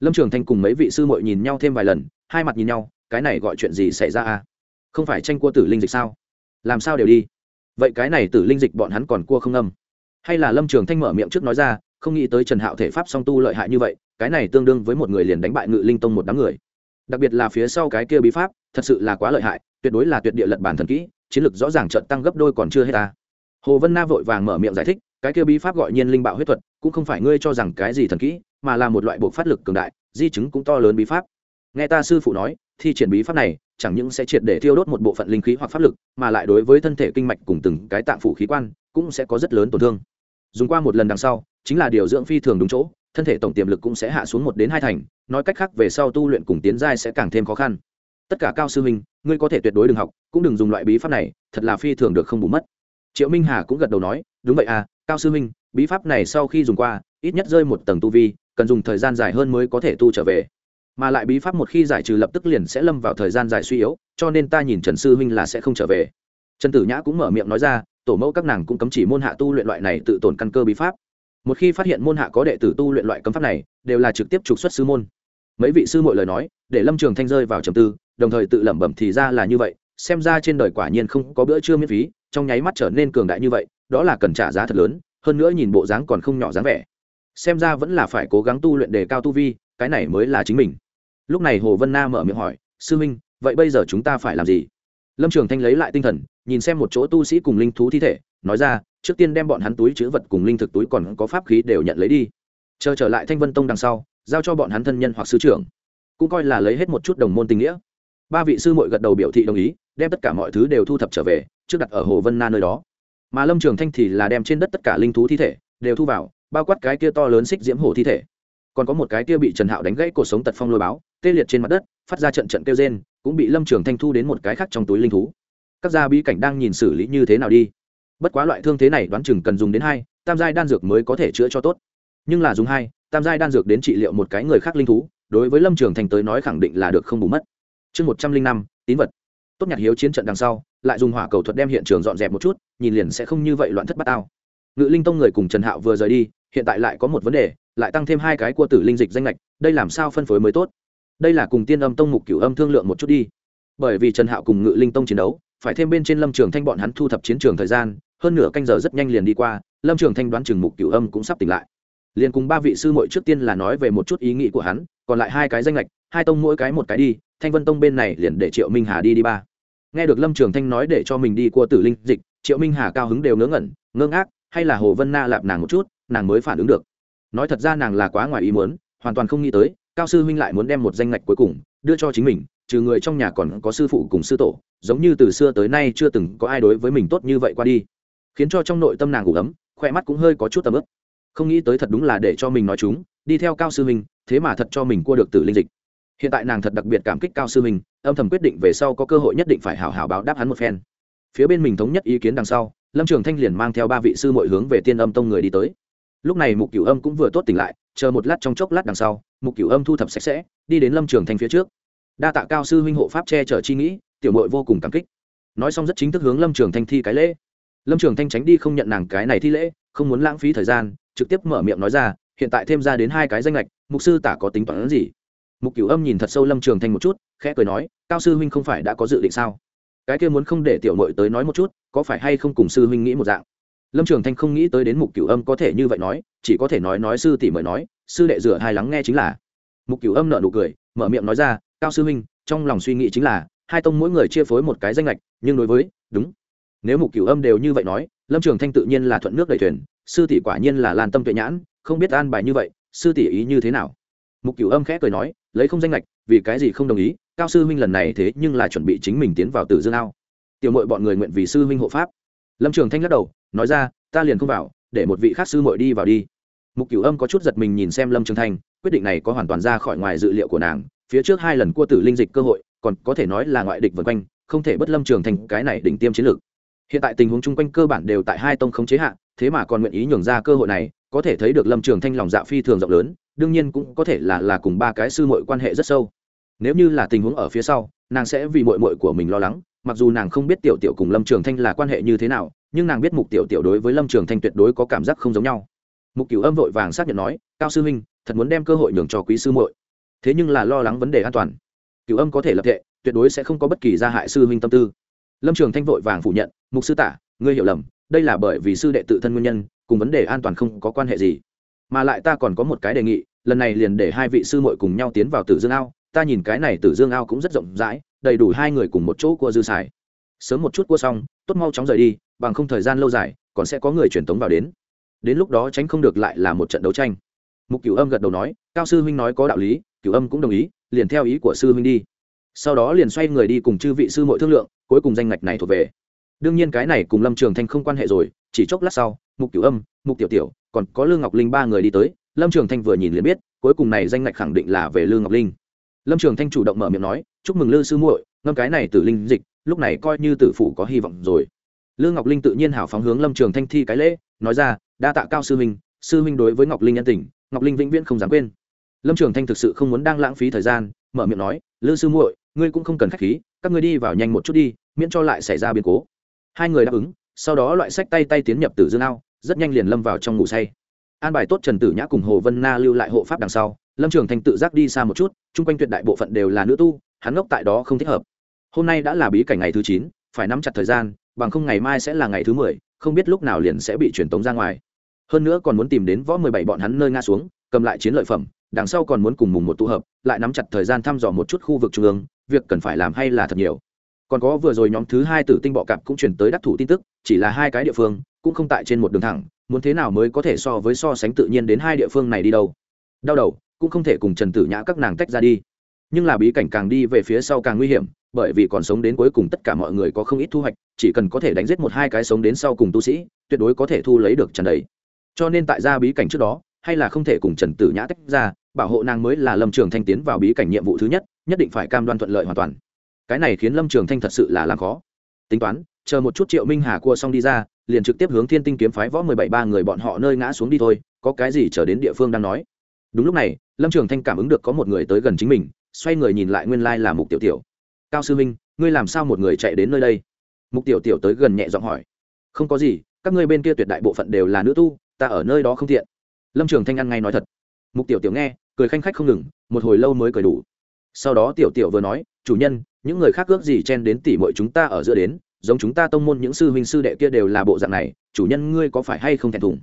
Lâm trường thanh cùng mấy vị sư mội nhìn nhau thêm vài lần, hai mặt nhìn nhau, cái này gọi chuyện gì xảy ra à? Không phải tranh cua tử linh dịch sao? Làm sao đều đi? Vậy cái này tử linh dịch bọn hắn còn cua không âm hay là lâm trường thanh mở miệng trước nói ra, không nghĩ tới trần hạo thể pháp song tu lợi hại như vậy, cái này tương đương với một người liền đánh bại ngự linh tông một đám người. Đặc biệt là phía sau cái kia bí pháp, thật sự là quá lợi hại tuyệt đối là tuyệt địa lật bản thần kỹ, chiến lược rõ ràng trận tăng gấp đôi còn chưa hết ta. Hồ vân na vội vàng mở miệng giải thích, cái kia bí pháp gọi nhiên linh bạo huyết thuật, cũng không phải ngươi cho rằng cái gì thần kỹ, mà là một loại bộ phát lực cường đại, di chứng cũng to lớn bí pháp. Nghe ta sư phụ nói, thi triển bí pháp này, chẳng những sẽ triệt để thiêu đốt một bộ phận linh khí hoặc pháp lực, mà lại đối với thân thể kinh mạch cùng từng cái tạng phủ khí quan, cũng sẽ có rất lớn tổn thương. Dùng qua một lần đằng sau, chính là điều dưỡng phi thường đúng chỗ, thân thể tổng tiềm lực cũng sẽ hạ xuống một đến hai thành, nói cách khác về sau tu luyện cùng tiến giai sẽ càng thêm khó khăn tất cả cao sư huynh, ngươi có thể tuyệt đối đừng học cũng đừng dùng loại bí pháp này thật là phi thường được không bù mất. Triệu minh hà cũng gật đầu nói đúng vậy à cao sư huynh, bí pháp này sau khi dùng qua ít nhất rơi một tầng tu vi cần dùng thời gian dài hơn mới có thể tu trở về. Mà lại bí pháp một khi giải trừ lập tức liền sẽ lâm vào thời gian dài suy yếu cho nên ta nhìn trần sư huynh là sẽ không trở về. Trần tử nhã cũng mở miệng nói ra tổ mẫu các nàng cũng cấm chỉ môn hạ tu luyện loại này tự tổn căn cơ bí pháp. Một khi phát hiện môn hạ có đệ tử tu luyện loại cấm pháp này đều là trực tiếp trục xuất sư môn mấy vị sư mọi lời nói, để lâm trường thanh rơi vào trầm tư, đồng thời tự lẩm bẩm thì ra là như vậy, xem ra trên đời quả nhiên không có bữa trưa miễn phí, trong nháy mắt trở nên cường đại như vậy, đó là cần trả giá thật lớn, hơn nữa nhìn bộ dáng còn không nhỏ dáng vẻ. Xem ra vẫn là phải cố gắng tu luyện đề cao tu vi, cái này mới là chính mình. Lúc này hồ vân na mở miệng hỏi, sư minh vậy bây giờ chúng ta phải làm gì? Lâm trường thanh lấy lại tinh thần, nhìn xem một chỗ tu sĩ cùng linh thú thi thể, nói ra, trước tiên đem bọn hắn túi chữ vật cùng linh thực túi còn có pháp khí đều nhận lấy đi. Chờ trở lại thanh vân tông đằng sau giao cho bọn hắn thân nhân hoặc sư trưởng, cũng coi là lấy hết một chút đồng môn tình nghĩa. Ba vị sư mội gật đầu biểu thị đồng ý, đem tất cả mọi thứ đều thu thập trở về, trước đặt ở hồ vân na nơi đó. Mà lâm trường thanh thì là đem trên đất tất cả linh thú thi thể đều thu vào, bao quát cái kia to lớn xích diễm hổ thi thể. Còn có một cái kia bị trần hạo đánh gãy cuộc sống tật phong lôi báo, tê liệt trên mặt đất, phát ra trận trận kêu rên, cũng bị lâm trường thanh thu đến một cái khác trong túi linh thú. Các gia bí cảnh đang nhìn xử lý như thế nào đi. Bất quá loại thương thế này đoán chừng cần dùng đến hai, tam giai đan dược mới có thể chữa cho tốt. Nhưng là dùng hai tam giai đan dược đến trị liệu một cái người khác linh thú, đối với lâm trường thành tới nói khẳng định là được không bù mất. Chương một trăm linh năm, tín vật. Tốt nhạc hiếu chiến trận đằng sau, lại dùng hỏa cầu thuật đem hiện trường dọn dẹp một chút, nhìn liền sẽ không như vậy loạn thất bát ao ngự linh tông người cùng trần hạo vừa rời đi, hiện tại lại có một vấn đề, lại tăng thêm hai cái cua tử linh dịch danh lệch đây làm sao phân phối mới tốt? Đây là cùng tiên âm tông mục cửu âm thương lượng một chút đi. Bởi vì trần hạo cùng ngự linh tông chiến đấu, phải thêm bên trên lâm trường thanh bọn hắn thu thập chiến trường thời gian, hơn nửa canh giờ rất nhanh liền đi qua, lâm trường thanh đoán chừng mục cửu âm cũng sắp tỉnh lại liền cùng ba vị sư muội trước tiên là nói về một chút ý nghĩ của hắn, còn lại hai cái danh lệch hai tông mỗi cái một cái đi, thanh vân tông bên này liền để triệu minh hà đi đi ba. Nghe được lâm trường thanh nói để cho mình đi qua tử linh dịch, triệu minh hà cao hứng đều ngớ ngẩn, ngơ ngác, hay là hồ vân na lạp nàng một chút, nàng mới phản ứng được. Nói thật ra nàng là quá ngoài ý muốn, hoàn toàn không nghĩ tới, cao sư huynh lại muốn đem một danh ngạch cuối cùng đưa cho chính mình, trừ người trong nhà còn có sư phụ cùng sư tổ, giống như từ xưa tới nay chưa từng có ai đối với mình tốt như vậy qua đi. Khiến cho trong nội tâm nàng ngủ ấm khoe mắt cũng hơi có chút tầm ướp không nghĩ tới thật đúng là để cho mình nói chúng, đi theo cao sư huynh thế mà thật cho mình cua được tử linh dịch. Hiện tại nàng thật đặc biệt cảm kích cao sư huynh âm thầm quyết định về sau có cơ hội nhất định phải hảo hảo báo đáp hắn một phen. Phía bên mình thống nhất ý kiến đằng sau, lâm trường thanh liền mang theo ba vị sư mọi hướng về tiên âm tông người đi tới. Lúc này mục cửu âm cũng vừa tốt tỉnh lại, chờ một lát trong chốc lát đằng sau, mục cửu âm thu thập sạch sẽ, đi đến lâm trường thanh phía trước. Đa tạ cao sư huynh hộ pháp che chở chi nghĩ, tiểu mội vô cùng cảm kích. Nói xong rất chính thức hướng lâm trường thanh thi cái lễ. Lâm trường thanh tránh đi không nhận nàng cái này thi lễ, không muốn lãng phí thời gian trực tiếp mở miệng nói ra, hiện tại thêm ra đến hai cái danh lệch mục sư tả có tính toán gì? Mục cửu âm nhìn thật sâu lâm trường thanh một chút, khẽ cười nói, cao sư huynh không phải đã có dự định sao? Cái kia muốn không để tiểu mội tới nói một chút, có phải hay không cùng sư huynh nghĩ một dạng? Lâm trường thanh không nghĩ tới đến mục cửu âm có thể như vậy nói, chỉ có thể nói nói sư tỷ mời nói, sư đệ rửa hai lắng nghe chính là. Mục cửu âm nợ nụ cười, mở miệng nói ra, cao sư huynh, trong lòng suy nghĩ chính là, hai tông mỗi người chia phối một cái danh lệch nhưng đối với, đúng. Nếu mục cửu âm đều như vậy nói, lâm trường thanh tự nhiên là thuận nước đầy thuyền sư tỷ quả nhiên là lan tâm tuệ nhãn, không biết an bài như vậy, sư tỷ ý như thế nào? Mục cửu âm khẽ cười nói, lấy không danh lệch vì cái gì không đồng ý, cao sư huynh lần này thế nhưng là chuẩn bị chính mình tiến vào tử dương ao. Tiểu mội bọn người nguyện vì sư huynh hộ pháp. Lâm trường thanh lắc đầu, nói ra, ta liền không vào, để một vị khác sư mội đi vào đi. Mục cửu âm có chút giật mình nhìn xem lâm trường thanh, quyết định này có hoàn toàn ra khỏi ngoài dự liệu của nàng, phía trước hai lần cua tử linh dịch cơ hội, còn có thể nói là ngoại địch vân quanh, không thể bất lâm trường thành cái này đỉnh tiêm chiến lược. Hiện tại tình huống chung quanh cơ bản đều tại hai tông không chế hạn thế mà còn nguyện ý nhường ra cơ hội này, có thể thấy được lâm trường thanh lòng dạ phi thường rộng lớn, đương nhiên cũng có thể là là cùng ba cái sư mội quan hệ rất sâu. Nếu như là tình huống ở phía sau, nàng sẽ vì mội mội của mình lo lắng, mặc dù nàng không biết tiểu tiểu cùng lâm trường thanh là quan hệ như thế nào, nhưng nàng biết mục tiểu tiểu đối với lâm trường thanh tuyệt đối có cảm giác không giống nhau. Mục cửu âm vội vàng xác nhận nói, cao sư huynh, thật muốn đem cơ hội nhường cho quý sư muội. Thế nhưng là lo lắng vấn đề an toàn. Cửu âm có thể lập tệ tuyệt đối sẽ không có bất kỳ gia hại sư huynh tâm tư. Lâm trường thanh vội vàng phủ nhận, mục sư tả, ngươi hiểu lầm đây là bởi vì sư đệ tự thân nguyên nhân, cùng vấn đề an toàn không có quan hệ gì. Mà lại ta còn có một cái đề nghị, lần này liền để hai vị sư muội cùng nhau tiến vào tử dương ao, ta nhìn cái này tử dương ao cũng rất rộng rãi, đầy đủ hai người cùng một chỗ cua dư xài. Sớm một chút cua xong, tốt mau chóng rời đi, bằng không thời gian lâu dài, còn sẽ có người truyền tống vào đến. Đến lúc đó tránh không được lại là một trận đấu tranh. Mục cửu âm gật đầu nói, cao sư huynh nói có đạo lý, cửu âm cũng đồng ý, liền theo ý của sư huynh đi. Sau đó liền xoay người đi cùng chư vị sư mội thương lượng, cuối cùng danh ngạch này thuộc về đương nhiên cái này cùng lâm trường thanh không quan hệ rồi, chỉ chốc lát sau, mục tiểu âm, mục tiểu tiểu, còn có lương ngọc linh ba người đi tới, lâm trường thanh vừa nhìn liền biết, cuối cùng này danh ngạch khẳng định là về lương ngọc linh. Lâm trường thanh chủ động mở miệng nói, chúc mừng lư sư muội, ngâm cái này từ linh dịch, lúc này coi như tử phủ có hy vọng rồi. Lương ngọc linh tự nhiên hào phóng hướng lâm trường thanh thi cái lễ, nói ra, đa tạ cao sư huynh sư huynh đối với ngọc linh nhân tình, ngọc linh vĩnh viễn không dám quên. Lâm trường thanh thực sự không muốn đang lãng phí thời gian, mở miệng nói, lư sư muội, ngươi cũng không cần khách khí, các ngươi đi vào nhanh một chút đi, miễn cho lại xảy ra biến cố hai người đáp ứng, sau đó loại sách tay tay tiến nhập tử dương ao, rất nhanh liền lâm vào trong ngủ say. An bài tốt trần tử nhã cùng hồ vân na lưu lại hộ pháp đằng sau, lâm trường Thành tự giác đi xa một chút, chung quanh tuyệt đại bộ phận đều là nữ tu, hắn ngốc tại đó không thích hợp. Hôm nay đã là bí cảnh ngày thứ chín, phải nắm chặt thời gian, bằng không ngày mai sẽ là ngày thứ mười, không biết lúc nào liền sẽ bị truyền tống ra ngoài. Hơn nữa còn muốn tìm đến võ mười bảy bọn hắn nơi nga xuống, cầm lại chiến lợi phẩm, đằng sau còn muốn cùng mùng một tụ hợp, lại nắm chặt thời gian thăm dò một chút khu vực trung ương, việc cần phải làm hay là thật nhiều còn có vừa rồi nhóm thứ hai tử tinh bọ cạp cũng chuyển tới đắc thủ tin tức, chỉ là hai cái địa phương, cũng không tại trên một đường thẳng, muốn thế nào mới có thể so với so sánh tự nhiên đến hai địa phương này đi đâu. Đau đầu, cũng không thể cùng trần tử nhã các nàng tách ra đi. Nhưng là bí cảnh càng đi về phía sau càng nguy hiểm, bởi vì còn sống đến cuối cùng tất cả mọi người có không ít thu hoạch, chỉ cần có thể đánh giết một hai cái sống đến sau cùng tu sĩ, tuyệt đối có thể thu lấy được trần đấy. Cho nên tại ra bí cảnh trước đó, hay là không thể cùng trần tử nhã tách ra, bảo hộ nàng mới là lâm trường thanh tiến vào bí cảnh nhiệm vụ thứ nhất nhất định phải cam đoan thuận lợi hoàn toàn cái này khiến lâm trường thanh thật sự là làm khó tính toán chờ một chút triệu minh hà cua xong đi ra liền trực tiếp hướng thiên tinh kiếm phái võ mười bảy ba người bọn họ nơi ngã xuống đi thôi có cái gì chờ đến địa phương đang nói đúng lúc này lâm trường thanh cảm ứng được có một người tới gần chính mình xoay người nhìn lại nguyên lai là mục tiểu tiểu cao sư minh ngươi làm sao một người chạy đến nơi đây mục tiểu tiểu tới gần nhẹ giọng hỏi không có gì các ngươi bên kia tuyệt đại bộ phận đều là nữ tu ta ở nơi đó không tiện lâm trường thanh ăn ngay nói thật mục tiểu tiểu nghe cười khanh khách không ngừng một hồi lâu mới cười đủ sau đó tiểu tiểu vừa nói chủ nhân những người khác ước gì chen đến tỉ mọi chúng ta ở giữa đến, giống chúng ta tông môn những sư huynh sư đệ kia đều là bộ dạng này, chủ nhân ngươi có phải hay không thèm thùng?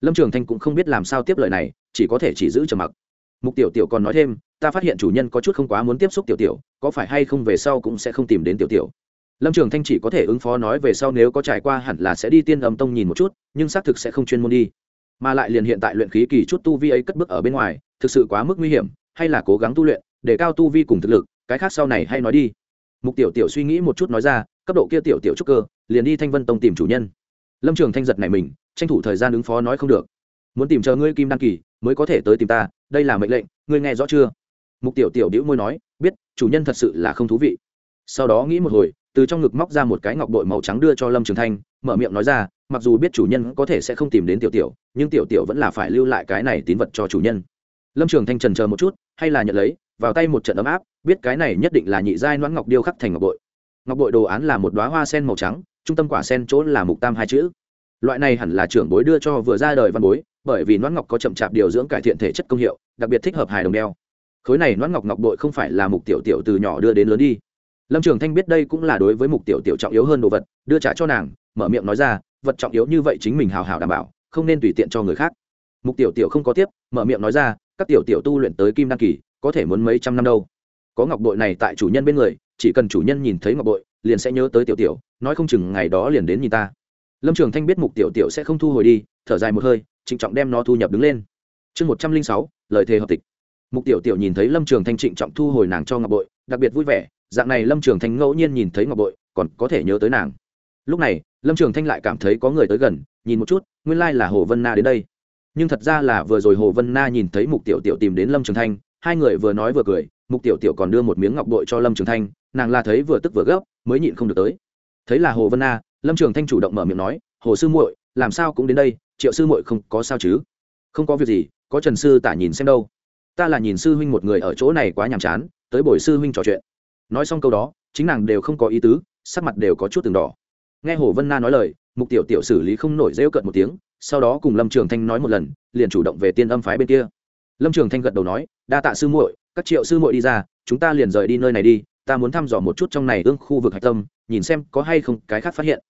Lâm trường thanh cũng không biết làm sao tiếp lời này, chỉ có thể chỉ giữ trầm mặc. Mục tiểu tiểu còn nói thêm, ta phát hiện chủ nhân có chút không quá muốn tiếp xúc tiểu tiểu, có phải hay không về sau cũng sẽ không tìm đến tiểu tiểu. Lâm trường thanh chỉ có thể ứng phó nói về sau nếu có trải qua hẳn là sẽ đi tiên âm tông nhìn một chút, nhưng xác thực sẽ không chuyên môn đi. Mà lại liền hiện tại luyện khí kỳ chút tu vi ấy cất bước ở bên ngoài, thực sự quá mức nguy hiểm, hay là cố gắng tu luyện, để cao tu vi cùng thực lực cái khác sau này hay nói đi. Mục tiểu tiểu suy nghĩ một chút nói ra, cấp độ kia tiểu tiểu trúc cơ, liền đi thanh vân tông tìm chủ nhân. Lâm trường thanh giật này mình, tranh thủ thời gian ứng phó nói không được. Muốn tìm chờ ngươi kim đăng kỳ, mới có thể tới tìm ta, đây là mệnh lệnh, ngươi nghe rõ chưa? Mục tiểu tiểu đĩu môi nói, biết, chủ nhân thật sự là không thú vị. Sau đó nghĩ một hồi, từ trong ngực móc ra một cái ngọc bội màu trắng đưa cho lâm trường thanh, mở miệng nói ra, mặc dù biết chủ nhân có thể sẽ không tìm đến tiểu tiểu, nhưng tiểu tiểu vẫn là phải lưu lại cái này tín vật cho chủ nhân. Lâm trường thanh trần chờ một chút, hay là nhận lấy vào tay một trận ấm áp, biết cái này nhất định là nhị giai noãn ngọc điêu khắc thành ngọc bội. Ngọc bội đồ án là một đoá hoa sen màu trắng, trung tâm quả sen chỗ là mục tam hai chữ. Loại này hẳn là trưởng bối đưa cho vừa ra đời văn bối, bởi vì noãn ngọc có chậm chạp điều dưỡng cải thiện thể chất công hiệu, đặc biệt thích hợp hài đồng đeo. Khối này noãn ngọc ngọc bội không phải là mục tiểu tiểu từ nhỏ đưa đến lớn đi. Lâm trường thanh biết đây cũng là đối với mục tiểu tiểu trọng yếu hơn đồ vật, đưa trả cho nàng, mở miệng nói ra, vật trọng yếu như vậy chính mình hào hào đảm bảo, không nên tùy tiện cho người khác. Mục tiểu tiểu không có tiếp, mở miệng nói ra, các tiểu tiểu tu luyện tới kim đăng kỳ có thể muốn mấy trăm năm đâu. Có ngọc bội này tại chủ nhân bên người, chỉ cần chủ nhân nhìn thấy ngọc bội, liền sẽ nhớ tới tiểu tiểu, nói không chừng ngày đó liền đến nhìn ta. Lâm trường thanh biết mục tiểu tiểu sẽ không thu hồi đi, thở dài một hơi, trịnh trọng đem nó thu nhập đứng lên. Chương một trăm linh sáu, lời thề hợp tịch. Mục tiểu tiểu nhìn thấy lâm trường thanh trịnh trọng thu hồi nàng cho ngọc bội, đặc biệt vui vẻ, dạng này lâm trường thanh ngẫu nhiên nhìn thấy ngọc bội, còn có thể nhớ tới nàng. Lúc này, lâm trường thanh lại cảm thấy có người tới gần, nhìn một chút, nguyên lai là hồ vân na đến đây. Nhưng thật ra là vừa rồi hồ vân na nhìn thấy mục tiểu tiểu tìm đến lâm trường thanh hai người vừa nói vừa cười, mục tiểu tiểu còn đưa một miếng ngọc bội cho lâm trường thanh, nàng là thấy vừa tức vừa gấp, mới nhịn không được tới. Thấy là hồ vân na lâm trường thanh chủ động mở miệng nói, hồ sư muội, làm sao cũng đến đây, triệu sư muội không có sao chứ? Không có việc gì, có trần sư tả nhìn xem đâu. Ta là nhìn sư huynh một người ở chỗ này quá nhàm chán, tới buổi sư huynh trò chuyện. Nói xong câu đó, chính nàng đều không có ý tứ, sắc mặt đều có chút từng đỏ. Nghe hồ vân na nói lời, mục tiểu tiểu xử lý không nổi rêu cận một tiếng, sau đó cùng lâm trường thanh nói một lần, liền chủ động về tiên âm phái bên kia lâm trường thanh gật đầu nói, đa tạ sư muội, các triệu sư muội đi ra, chúng ta liền rời đi nơi này đi, ta muốn thăm dò một chút trong này ương khu vực hạch tâm, nhìn xem có hay không cái khác phát hiện.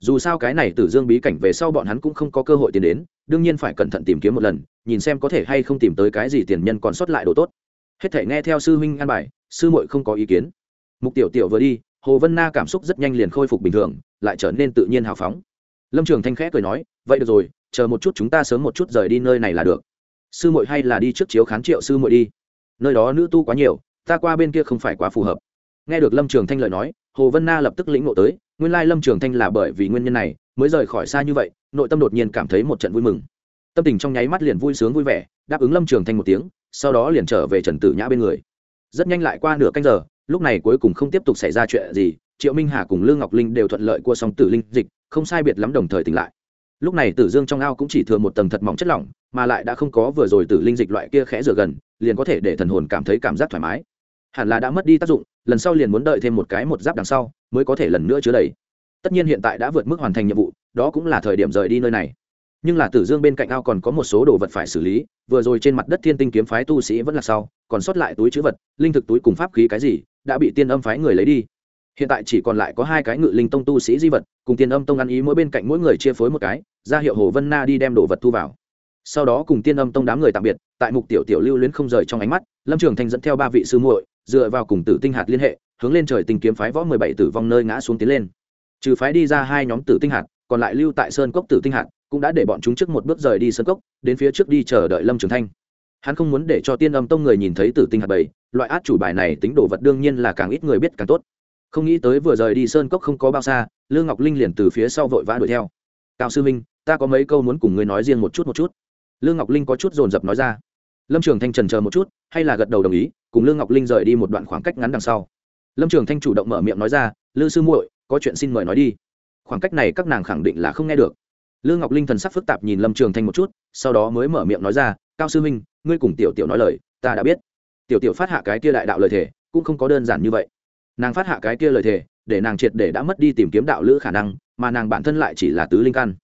Dù sao cái này tử dương bí cảnh về sau bọn hắn cũng không có cơ hội tiến đến, đương nhiên phải cẩn thận tìm kiếm một lần, nhìn xem có thể hay không tìm tới cái gì tiền nhân còn sót lại đồ tốt. Hết thể nghe theo sư huynh an bài, sư muội không có ý kiến. Mục tiểu tiểu vừa đi, hồ vân na cảm xúc rất nhanh liền khôi phục bình thường, lại trở nên tự nhiên hào phóng. Lâm trường thanh khẽ cười nói, vậy được rồi, chờ một chút chúng ta sớm một chút rời đi nơi này là được sư muội hay là đi trước chiếu khán triệu sư muội đi. Nơi đó nữ tu quá nhiều, ta qua bên kia không phải quá phù hợp. Nghe được lâm trường thanh lời nói, hồ vân na lập tức lĩnh ngộ tới, nguyên lai lâm trường thanh là bởi vì nguyên nhân này, mới rời khỏi xa như vậy, nội tâm đột nhiên cảm thấy một trận vui mừng. Tâm tình trong nháy mắt liền vui sướng vui vẻ, đáp ứng lâm trường thanh một tiếng, sau đó liền trở về trần tử nhã bên người. Rất nhanh lại qua nửa canh giờ, lúc này cuối cùng không tiếp tục xảy ra chuyện gì, triệu minh hà cùng lương ngọc linh đều thuận lợi qua xong tử linh dịch, không sai biệt lắm đồng thời tỉnh lại lúc này tử dương trong ao cũng chỉ thừa một tầng thật mỏng chất lỏng, mà lại đã không có vừa rồi tử linh dịch loại kia khẽ rửa gần, liền có thể để thần hồn cảm thấy cảm giác thoải mái. Hẳn là đã mất đi tác dụng, lần sau liền muốn đợi thêm một cái một giáp đằng sau, mới có thể lần nữa chứa đầy. Tất nhiên hiện tại đã vượt mức hoàn thành nhiệm vụ, đó cũng là thời điểm rời đi nơi này. Nhưng là tử dương bên cạnh ao còn có một số đồ vật phải xử lý, vừa rồi trên mặt đất thiên tinh kiếm phái tu sĩ vẫn là sau, còn sót lại túi chữ vật, linh thực túi cùng pháp khí cái gì, đã bị tiên âm phái người lấy đi hiện tại chỉ còn lại có hai cái ngự linh tông tu sĩ di vật, cùng tiên âm tông ăn ý mỗi bên cạnh mỗi người chia phối một cái, ra hiệu hồ vân na đi đem đồ vật thu vào. Sau đó cùng tiên âm tông đám người tạm biệt, tại mục tiểu tiểu lưu luyến không rời trong ánh mắt, lâm trường thanh dẫn theo ba vị sư muội, dựa vào cùng tử tinh hạt liên hệ, hướng lên trời tìm kiếm phái võ mười bảy tử vong nơi ngã xuống tiến lên. Trừ phái đi ra hai nhóm tử tinh hạt, còn lại lưu tại sơn cốc tử tinh hạt, cũng đã để bọn chúng trước một bước rời đi sơn cốc, đến phía trước đi chờ đợi lâm trường thanh. Hắn không muốn để cho tiên âm tông người nhìn thấy tử tinh hạt bảy loại át chủ bài này tính đồ vật đương nhiên là càng ít người biết càng tốt không nghĩ tới vừa rời đi sơn cốc không có bao xa lương ngọc linh liền từ phía sau vội vã đuổi theo. Cao sư minh, ta có mấy câu muốn cùng ngươi nói riêng một chút một chút. Lương ngọc linh có chút dồn dập nói ra. Lâm trường thanh trần chờ một chút, hay là gật đầu đồng ý, cùng lương ngọc linh rời đi một đoạn khoảng cách ngắn đằng sau. Lâm trường thanh chủ động mở miệng nói ra, lư sư muội, có chuyện xin mời nói đi. Khoảng cách này các nàng khẳng định là không nghe được. Lương ngọc linh thần sắc phức tạp nhìn lâm trường thanh một chút, sau đó mới mở miệng nói ra, cao sư minh, ngươi cùng tiểu tiểu nói lời, ta đã biết. Tiểu tiểu phát hạ cái tia đại đạo lời thề, cũng không có đơn giản như vậy nàng phát hạ cái kia lời thề, để nàng triệt để đã mất đi tìm kiếm đạo lữ khả năng, mà nàng bản thân lại chỉ là tứ linh căn.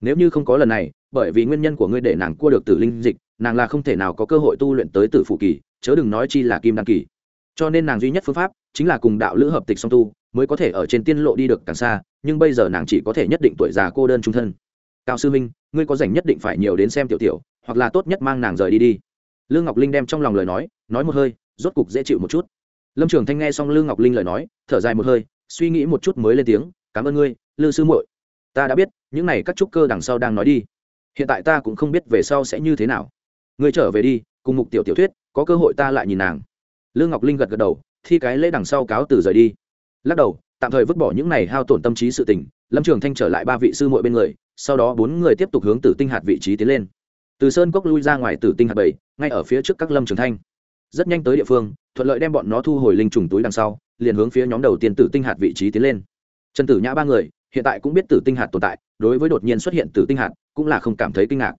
Nếu như không có lần này, bởi vì nguyên nhân của ngươi để nàng cua được tử linh dịch, nàng là không thể nào có cơ hội tu luyện tới tử phụ kỳ, chớ đừng nói chi là kim đăng kỳ. Cho nên nàng duy nhất phương pháp, chính là cùng đạo lữ hợp tịch song tu, mới có thể ở trên tiên lộ đi được càng xa, nhưng bây giờ nàng chỉ có thể nhất định tuổi già cô đơn trung thân. Cao sư minh ngươi có rảnh nhất định phải nhiều đến xem tiểu tiểu, hoặc là tốt nhất mang nàng rời đi đi. Lương ngọc linh đem trong lòng lời nói nói một hơi, rốt cục dễ chịu một chút lâm trường thanh nghe xong lương ngọc linh lời nói, thở dài một hơi, suy nghĩ một chút mới lên tiếng, cảm ơn ngươi, lư sư muội. Ta đã biết, những này các trúc cơ đằng sau đang nói đi. Hiện tại ta cũng không biết về sau sẽ như thế nào. Ngươi trở về đi, cùng mục tiểu tiểu thuyết, có cơ hội ta lại nhìn nàng. Lương ngọc linh gật gật đầu, thi cái lễ đằng sau cáo từ rời đi. Lắc đầu, tạm thời vứt bỏ những này hao tổn tâm trí sự tình, lâm trường thanh trở lại ba vị sư muội bên người, sau đó bốn người tiếp tục hướng tử tinh hạt vị trí tiến lên. Từ sơn cốc lui ra ngoài tử tinh hạt bảy, ngay ở phía trước các lâm trường thanh rất nhanh tới địa phương, thuận lợi đem bọn nó thu hồi linh trùng túi đằng sau, liền hướng phía nhóm đầu tiên tử tinh hạt vị trí tiến lên. Trần tử nhã ba người, hiện tại cũng biết tử tinh hạt tồn tại, đối với đột nhiên xuất hiện tử tinh hạt, cũng là không cảm thấy kinh ngạc.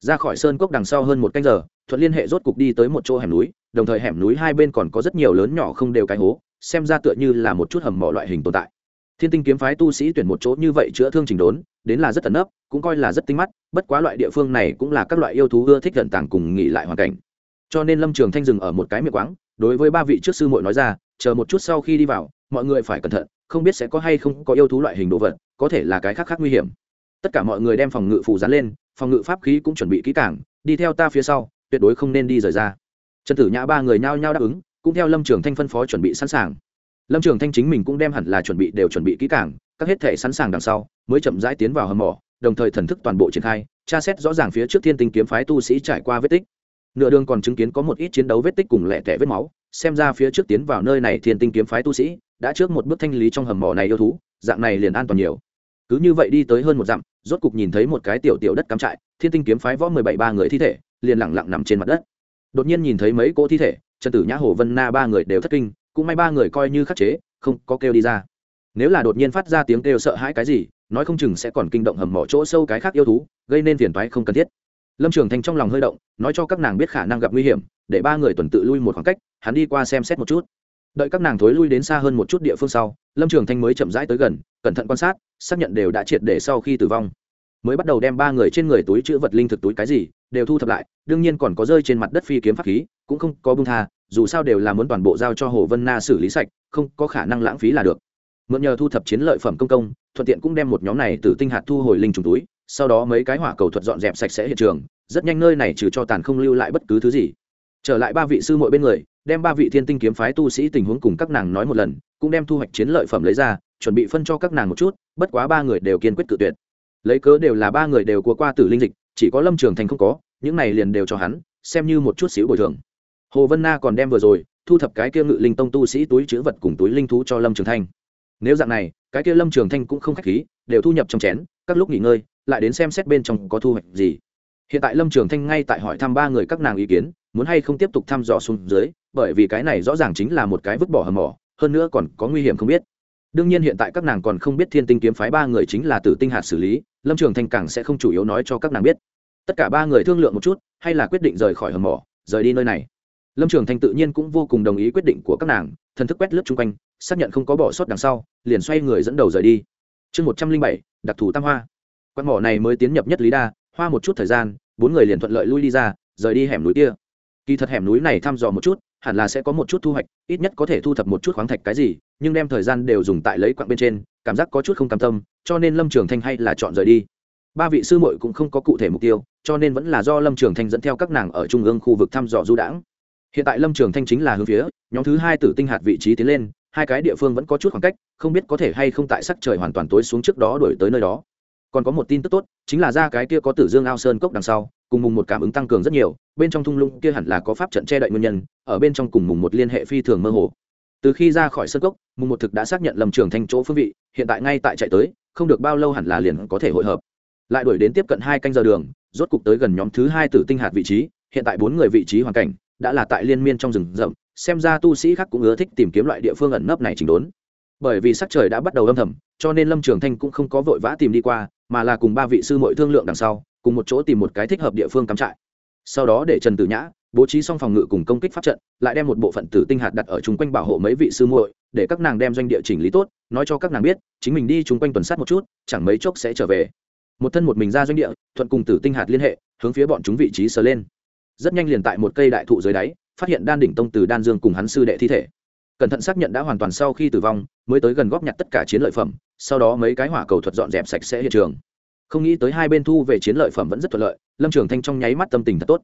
Ra khỏi sơn cốc đằng sau hơn một canh giờ, thuận liên hệ rốt cục đi tới một chỗ hẻm núi, đồng thời hẻm núi hai bên còn có rất nhiều lớn nhỏ không đều cái hố, xem ra tựa như là một chút hầm mỏ loại hình tồn tại. Thiên tinh kiếm phái tu sĩ tuyển một chỗ như vậy chữa thương trình đốn, đến là rất tận ấp cũng coi là rất tinh mắt, bất quá loại địa phương này cũng là các loại yêu thú ưa thích gần tàng cùng nghỉ lại hoàn cảnh cho nên lâm trường thanh dừng ở một cái miệng quáng, đối với ba vị trước sư muội nói ra, chờ một chút sau khi đi vào, mọi người phải cẩn thận, không biết sẽ có hay không có yêu thú loại hình đồ vật, có thể là cái khác khác nguy hiểm. Tất cả mọi người đem phòng ngự phủ dán lên, phòng ngự pháp khí cũng chuẩn bị kỹ càng, đi theo ta phía sau, tuyệt đối không nên đi rời ra. Trần tử nhã ba người nhao nhao đáp ứng, cũng theo lâm trường thanh phân phó chuẩn bị sẵn sàng. Lâm trường thanh chính mình cũng đem hẳn là chuẩn bị đều chuẩn bị kỹ càng, các hết thể sẵn sàng đằng sau, mới chậm rãi tiến vào hầm mỏ, đồng thời thần thức toàn bộ triển khai, tra xét rõ ràng phía trước thiên tinh kiếm phái tu sĩ trải qua vết tích nửa đường còn chứng kiến có một ít chiến đấu vết tích cùng lẻ tẻ vết máu, xem ra phía trước tiến vào nơi này thiên tinh kiếm phái tu sĩ, đã trước một bước thanh lý trong hầm mỏ này yêu thú, dạng này liền an toàn nhiều. Cứ như vậy đi tới hơn một dặm, rốt cục nhìn thấy một cái tiểu tiểu đất cắm trại, thiên tinh kiếm phái võ mười bảy ba người thi thể, liền lẳng lặng nằm trên mặt đất. Đột nhiên nhìn thấy mấy cỗ thi thể, trần tử nhã, hồ vân na ba người đều thất kinh, cũng may ba người coi như khắc chế, không có kêu đi ra. Nếu là đột nhiên phát ra tiếng kêu sợ hãi cái gì, nói không chừng sẽ còn kinh động hầm mỏ chỗ sâu cái khác yêu thú, gây nên phiền toái không cần thiết lâm trường Thanh trong lòng hơi động, nói cho các nàng biết khả năng gặp nguy hiểm, để ba người tuần tự lui một khoảng cách, hắn đi qua xem xét một chút. Đợi các nàng thối lui đến xa hơn một chút địa phương sau, lâm trường thanh mới chậm rãi tới gần, cẩn thận quan sát, xác nhận đều đã triệt để sau khi tử vong. Mới bắt đầu đem ba người trên người túi chữ vật linh thực túi cái gì, đều thu thập lại, đương nhiên còn có rơi trên mặt đất phi kiếm pháp khí, cũng không có bưng tha, dù sao đều là muốn toàn bộ giao cho hồ vân na xử lý sạch, không có khả năng lãng phí là được. Mượn nhờ thu thập chiến lợi phẩm công công, thuận tiện cũng đem một nhóm này từ tinh hạt thu hồi linh trùng túi sau đó mấy cái hỏa cầu thuật dọn dẹp sạch sẽ hiện trường, rất nhanh nơi này trừ cho tàn không lưu lại bất cứ thứ gì. Trở lại ba vị sư mỗi bên người, đem ba vị thiên tinh kiếm phái tu sĩ tình huống cùng các nàng nói một lần, cũng đem thu hoạch chiến lợi phẩm lấy ra, chuẩn bị phân cho các nàng một chút, bất quá ba người đều kiên quyết tự tuyệt. Lấy cớ đều là ba người đều của qua tử linh dịch, chỉ có lâm trường thành không có, những này liền đều cho hắn, xem như một chút xíu bồi thường. Hồ vân na còn đem vừa rồi, thu thập cái kia ngự linh tông tu sĩ túi chữ vật cùng túi linh thú cho lâm trường thanh nếu dạng này, cái kia lâm trường thanh cũng không k h á c h khí, đều thu nhập trong chén, các lúc nghỉ ngơi lại đến xem xét bên trong có thu hoạch gì. Hiện tại lâm trường thanh ngay tại hỏi thăm ba người các nàng ý kiến, muốn hay không tiếp tục thăm dò xuống dưới, bởi vì cái này rõ ràng chính là một cái vứt bỏ hầm mỏ, hơn nữa còn có nguy hiểm không biết. Đương nhiên hiện tại các nàng còn không biết thiên tinh kiếm phái ba người chính là tử tinh hạt xử lý, lâm trường thanh càng sẽ không chủ yếu nói cho các nàng biết. Tất cả ba người thương lượng một chút, hay là quyết định rời khỏi hầm mỏ, rời đi nơi này. Lâm trường thanh tự nhiên cũng vô cùng đồng ý quyết định của các nàng, thần thức quét lướt chung quanh, xác nhận không có bỏ sót đằng sau, liền xoay người dẫn đầu rời đi. Chương một trăm linh bảy, đặc thù tam hoa quan mỏ này mới tiến nhập nhất lý đa, hoa một chút thời gian, bốn người liền thuận lợi lui đi ra, rời đi hẻm núi kia. Kỳ thật hẻm núi này thăm dò một chút, hẳn là sẽ có một chút thu hoạch, ít nhất có thể thu thập một chút khoáng thạch cái gì, nhưng đem thời gian đều dùng tại lấy quặng bên trên, cảm giác có chút không cam tâm, cho nên lâm trường thanh hay là chọn rời đi. Ba vị sư muội cũng không có cụ thể mục tiêu, cho nên vẫn là do lâm trường thanh dẫn theo các nàng ở trung ương khu vực thăm dò du đãng. Hiện tại lâm trường thanh chính là hướng phía, nhóm thứ hai tử tinh hạt vị trí tiến lên, hai cái địa phương vẫn có chút khoảng cách, không biết có thể hay không tại sắc trời hoàn toàn tối xuống trước đó đổi tới nơi đó còn có một tin tức tốt, chính là ra cái kia có tử dương ao sơn cốc đằng sau, cùng mùng một cảm ứng tăng cường rất nhiều, bên trong thung lũng kia hẳn là có pháp trận che đậy nguyên nhân, ở bên trong cùng mùng một liên hệ phi thường mơ hồ. Từ khi ra khỏi sơn cốc, mùng một thực đã xác nhận lầm trường thành chỗ phương vị, hiện tại ngay tại chạy tới, không được bao lâu hẳn là liền có thể hội hợp. Lại đuổi đến tiếp cận hai canh giờ đường, rốt cục tới gần nhóm thứ hai tử tinh hạt vị trí, hiện tại bốn người vị trí hoàn cảnh, đã là tại liên miên trong rừng rậm, xem ra tu sĩ khác cũng ưa thích tìm kiếm loại địa phương ẩn nấp này chỉnh đốn. Bởi vì sắc trời đã bắt đầu âm thầm, cho nên lâm trường thanh cũng không có vội vã tìm đi qua mà là cùng ba vị sư mội thương lượng đằng sau, cùng một chỗ tìm một cái thích hợp địa phương cắm trại. Sau đó để trần tử nhã bố trí xong phòng ngự cùng công kích pháp trận, lại đem một bộ phận tử tinh hạt đặt ở chung quanh bảo hộ mấy vị sư muội, để các nàng đem doanh địa chỉnh lý tốt, nói cho các nàng biết, chính mình đi chung quanh tuần sát một chút, chẳng mấy chốc sẽ trở về. Một thân một mình ra doanh địa, thuận cùng tử tinh hạt liên hệ, hướng phía bọn chúng vị trí sờ lên. Rất nhanh liền tại một cây đại thụ dưới đáy, phát hiện đan đỉnh tông từ đan dương cùng hắn sư đệ thi thể. Cẩn thận xác nhận đã hoàn toàn sau khi tử vong, mới tới gần góp nhặt tất cả chiến lợi phẩm sau đó mấy cái hỏa cầu thuật dọn dẹp sạch sẽ hiện trường. Không nghĩ tới hai bên thu về chiến lợi phẩm vẫn rất thuận lợi, lâm trường thanh trong nháy mắt tâm tình thật tốt.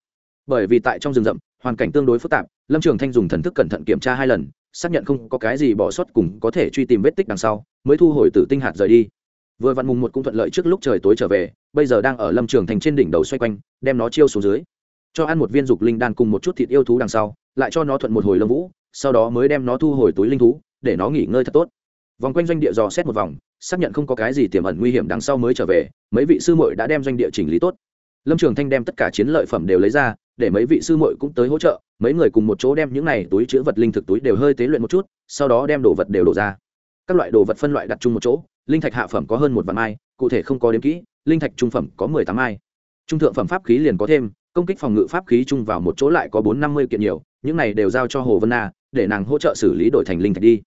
Bởi vì tại trong rừng rậm, hoàn cảnh tương đối phức tạp, lâm trường thanh dùng thần thức cẩn thận kiểm tra hai lần, xác nhận không có cái gì bỏ sót cùng có thể truy tìm vết tích đằng sau, mới thu hồi tử tinh hạt rời đi. Vừa vặn mùng một cũng thuận lợi trước lúc trời tối trở về, bây giờ đang ở lâm trường thành trên đỉnh đầu xoay quanh, đem nó chiêu xuống dưới. Cho ăn một viên dục linh đan cùng một chút thịt yêu thú đằng sau, lại cho nó thuận một hồi lông vũ, sau đó mới đem nó thu hồi túi linh thú, để nó nghỉ ngơi thật tốt vòng quanh doanh địa dò xét một vòng, xác nhận không có cái gì tiềm ẩn nguy hiểm đằng sau mới trở về, mấy vị sư muội đã đem doanh địa chỉnh lý tốt. Lâm trường thanh đem tất cả chiến lợi phẩm đều lấy ra, để mấy vị sư muội cũng tới hỗ trợ, mấy người cùng một chỗ đem những này túi chứa vật linh thực túi đều hơi tế luyện một chút, sau đó đem đồ vật đều đổ ra. Các loại đồ vật phân loại đặt chung một chỗ, linh thạch hạ phẩm có hơn một vạn mai, cụ thể không có đếm kỹ, linh thạch trung phẩm có mười tám mai. Trung thượng phẩm pháp khí liền có thêm, công kích phòng ngự pháp khí chung vào một chỗ lại có bốn năm mươi kiện nhiều, những này đều giao cho hồ vân na, để nàng hỗ trợ xử lý đổi thành linh thạch đi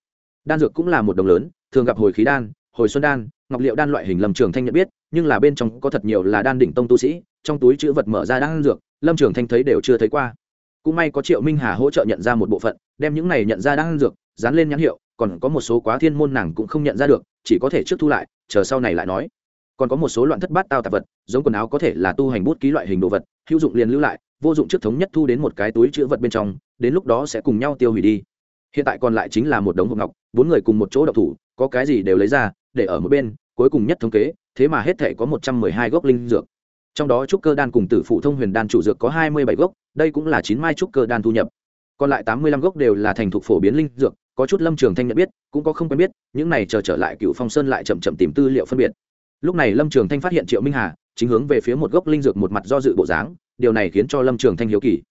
đan dược cũng là một đồng lớn, thường gặp hồi khí đan, hồi xuân đan, ngọc liệu đan loại hình lâm trường thanh nhận biết, nhưng là bên trong có thật nhiều là đan đỉnh tông tu sĩ, trong túi chữ vật mở ra đan dược, lâm trường thanh thấy đều chưa thấy qua. Cũng may có triệu minh hà hỗ trợ nhận ra một bộ phận, đem những này nhận ra đan dược, dán lên nhãn hiệu, còn có một số quá thiên môn nàng cũng không nhận ra được, chỉ có thể trước thu lại, chờ sau này lại nói. Còn có một số loạn thất bát tao tạp vật, giống quần áo có thể là tu hành bút ký loại hình đồ vật, hữu dụng liền lưu lại, vô dụng trước thống nhất thu đến một cái túi chữ vật bên trong, đến lúc đó sẽ cùng nhau tiêu hủy đi hiện tại còn lại chính là một đống hộp ngọc, bốn người cùng một chỗ đậu thủ, có cái gì đều lấy ra, để ở một bên, cuối cùng nhất thống kế, thế mà hết thể có một trăm mười hai gốc linh dược. Trong đó trúc cơ đan cùng tử phụ thông huyền đan chủ dược có hai mươi bảy gốc, đây cũng là chín mai trúc cơ đan thu nhập. Còn lại tám mươi lăm gốc đều là thành thục phổ biến linh dược, có chút lâm trường thanh nhận biết, cũng có không quen biết, những này chờ trở lại cựu phong sơn lại chậm chậm tìm tư liệu phân biệt. Lúc này lâm trường thanh phát hiện triệu minh hà, chính hướng về phía một gốc linh dược một mặt do dự bộ dáng, điều này khiến cho lâm trường thanh hiếu kỳ.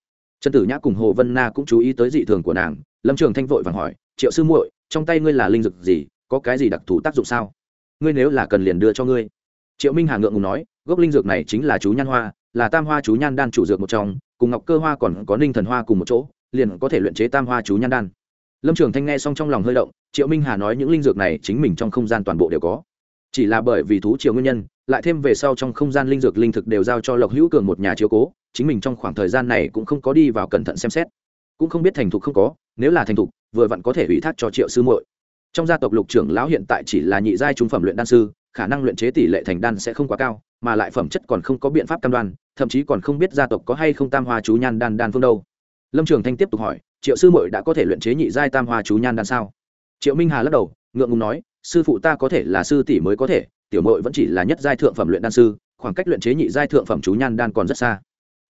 Trần tử nhã cùng hồ vân na cũng chú ý tới dị thường của nàng lâm trường thanh vội vàng hỏi, triệu sư muội, trong tay ngươi là linh dược gì, có cái gì đặc thù tác dụng sao? Ngươi nếu là cần liền đưa cho ngươi. Triệu minh hà ngượng ngùng nói, gốc linh dược này chính là chú nhan hoa, là tam hoa chú nhan đan chủ dược một trong, cùng ngọc cơ hoa còn có ninh thần hoa cùng một chỗ, liền có thể luyện chế tam hoa chú nhan đan. Lâm trường thanh nghe xong trong lòng hơi động, triệu minh hà nói những linh dược này chính mình trong không gian toàn bộ đều có. Chỉ là bởi vì thú triều nguyên nhân, lại thêm về sau trong không gian linh dược linh thực đều giao cho lộc hữu cường một nhà chiếu cố, chính mình trong khoảng thời gian này cũng không có đi vào cẩn thận xem xét cũng không biết thành thục không có, nếu là thành thục, vừa vặn có thể ủy thác cho triệu sư muội. Trong gia tộc lục trưởng lão hiện tại chỉ là nhị giai trung phẩm luyện đan sư, khả năng luyện chế tỷ lệ thành đan sẽ không quá cao, mà lại phẩm chất còn không có biện pháp cam đoan, thậm chí còn không biết gia tộc có hay không tam hoa chú nhan đan đan phương đâu. Lâm trường thanh tiếp tục hỏi, triệu sư muội đã có thể luyện chế nhị giai tam hoa chú nhan đan sao? Triệu minh hà lắc đầu, ngượng ngùng nói, sư phụ ta có thể là sư tỷ mới có thể, tiểu mội vẫn chỉ là nhất giai thượng phẩm luyện đan sư, khoảng cách luyện chế nhị giai thượng phẩm chú nhan đan còn rất xa.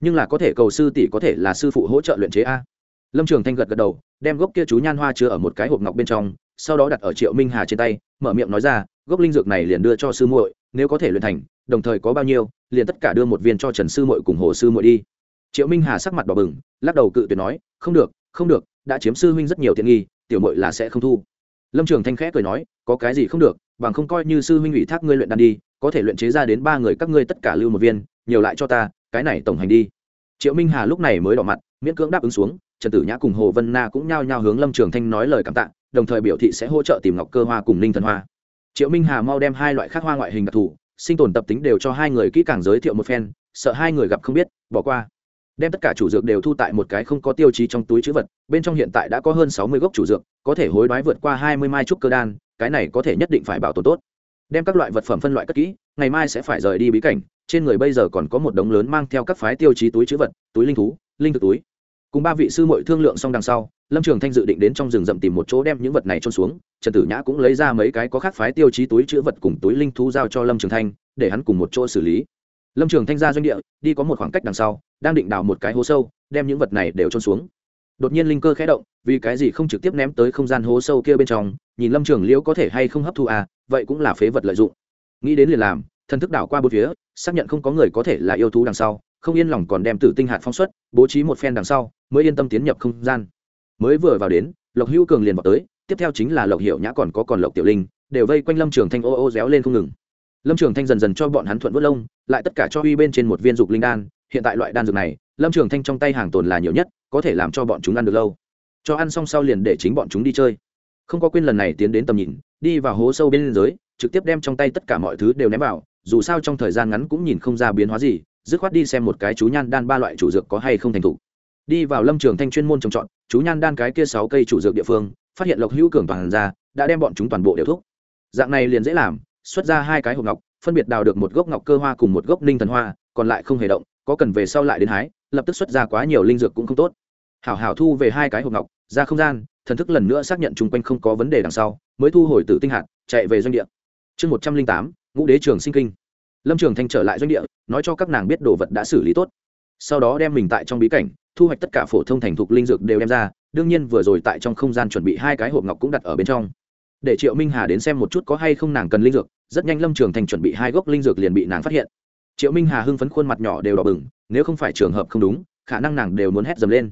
Nhưng là có thể cầu sư tỷ có thể là sư phụ hỗ trợ luyện chế a? Lâm trường thanh gật gật đầu, đem gốc kia chú nhan hoa chứa ở một cái hộp ngọc bên trong, sau đó đặt ở triệu minh hà trên tay, mở miệng nói ra, gốc linh dược này liền đưa cho sư muội, nếu có thể luyện thành, đồng thời có bao nhiêu, liền tất cả đưa một viên cho trần sư muội cùng hồ sư muội đi. Triệu minh hà sắc mặt đỏ bừng, lắc đầu cự tuyệt nói, không được không được, đã chiếm sư huynh rất nhiều tiện nghi, tiểu muội là sẽ không thu. Lâm trường thanh khẽ cười nói, có cái gì không được, bằng không coi như sư huynh ủy thác ngươi luyện đan đi, có thể luyện chế ra đến ba người các ngươi tất cả lưu một viên, nhiều lại cho ta, cái này tổng hành đi. Triệu minh hà lúc này mới đỏ mặt, miễn cưỡng đáp ứng xuống trần tử nhã cùng hồ vân na cũng nhao nhao hướng lâm trường thanh nói lời cảm tạ, đồng thời biểu thị sẽ hỗ trợ tìm ngọc cơ hoa cùng ninh thần hoa. Triệu minh hà mau đem hai loại khác hoa ngoại hình đặc thù, sinh tồn tập tính đều cho hai người kỹ càng giới thiệu một phen, sợ hai người gặp không biết, bỏ qua. Đem tất cả chủ dược đều thu tại một cái không có tiêu chí trong túi chữ vật, bên trong hiện tại đã có hơn sáu mươi gốc chủ dược, có thể hối đoái vượt qua hai mươi mai trúc cơ đan, cái này có thể nhất định phải bảo tồn tốt. Đem các loại vật phẩm phân loại cất kỹ, ngày mai sẽ phải rời đi bí cảnh, trên người bây giờ còn có một đống lớn mang theo các phái tiêu chí túi chữ vật, túi linh thú, linh thực túi cùng ba vị sư mội thương lượng xong đằng sau, lâm trường thanh dự định đến trong rừng rậm tìm một chỗ đem những vật này trôn xuống, trần tử nhã cũng lấy ra mấy cái có khác phái tiêu chí túi chữ vật cùng túi linh thú giao cho lâm trường thanh, để hắn cùng một chỗ xử lý. Lâm trường thanh ra doanh địa, đi có một khoảng cách đằng sau, đang định đào một cái hố sâu, đem những vật này đều trôn xuống. Đột nhiên linh cơ khẽ động, vì cái gì không trực tiếp ném tới không gian hố sâu kia bên trong, nhìn lâm trường liễu có thể hay không hấp thu à vậy cũng là phế vật lợi dụng. Nghĩ đến liền làm, thần thức đảo qua bốn phía, xác nhận không có người có thể là yêu thú đằng sau không yên lòng còn đem tử tinh hạt phong xuất, bố trí một phen đằng sau, mới yên tâm tiến nhập không gian. Mới vừa vào đến, lộc hữu cường liền vào tới, tiếp theo chính là lộc hiệu nhã còn có còn lộc tiểu linh, đều vây quanh lâm trường thanh ô ô réo lên không ngừng. Lâm trường thanh dần dần cho bọn hắn thuận vớt lông, lại tất cả cho uy bên trên một viên dục linh đan. Hiện tại loại đan dược này, lâm trường thanh trong tay hàng tồn là nhiều nhất, có thể làm cho bọn chúng ăn được lâu. Cho ăn xong sau liền để chính bọn chúng đi chơi. Không có quên lần này tiến đến tầm nhìn, đi vào hố sâu bên dưới, trực tiếp đem trong tay tất cả mọi thứ đều ném vào, dù sao trong thời gian ngắn cũng nhìn không ra biến hóa gì dứt khoát đi xem một cái chú nhan đan ba loại chủ dược có hay không thành thủ. đi vào lâm trường thanh chuyên môn trồng trọt, chú nhan đan cái kia sáu cây chủ dược địa phương, phát hiện lộc hữu cường toàn ra, đã đem bọn chúng toàn bộ đều thuốc dạng này liền dễ làm, xuất ra hai cái hộp ngọc, phân biệt đào được một gốc ngọc cơ hoa cùng một gốc ninh thần hoa, còn lại không hề động, có cần về sau lại đến hái, lập tức xuất ra quá nhiều linh dược cũng không tốt. Hảo hảo thu về hai cái hộp ngọc, ra không gian, thần thức lần nữa xác nhận chung quanh không có vấn đề đằng sau, mới thu hồi tử tinh hạt, chạy về doanh địa. Chương một trăm linh tám, ngũ đế trường sinh kinh lâm trường thanh trở lại doanh địa nói cho các nàng biết đồ vật đã xử lý tốt sau đó đem mình tại trong bí cảnh thu hoạch tất cả phổ thông thành thục linh dược đều đem ra đương nhiên vừa rồi tại trong không gian chuẩn bị hai cái hộp ngọc cũng đặt ở bên trong để triệu minh hà đến xem một chút có hay không nàng cần linh dược rất nhanh lâm trường thành chuẩn bị hai gốc linh dược liền bị nàng phát hiện triệu minh hà hưng phấn khuôn mặt nhỏ đều đỏ bừng nếu không phải trường hợp không đúng khả năng nàng đều muốn hét dầm lên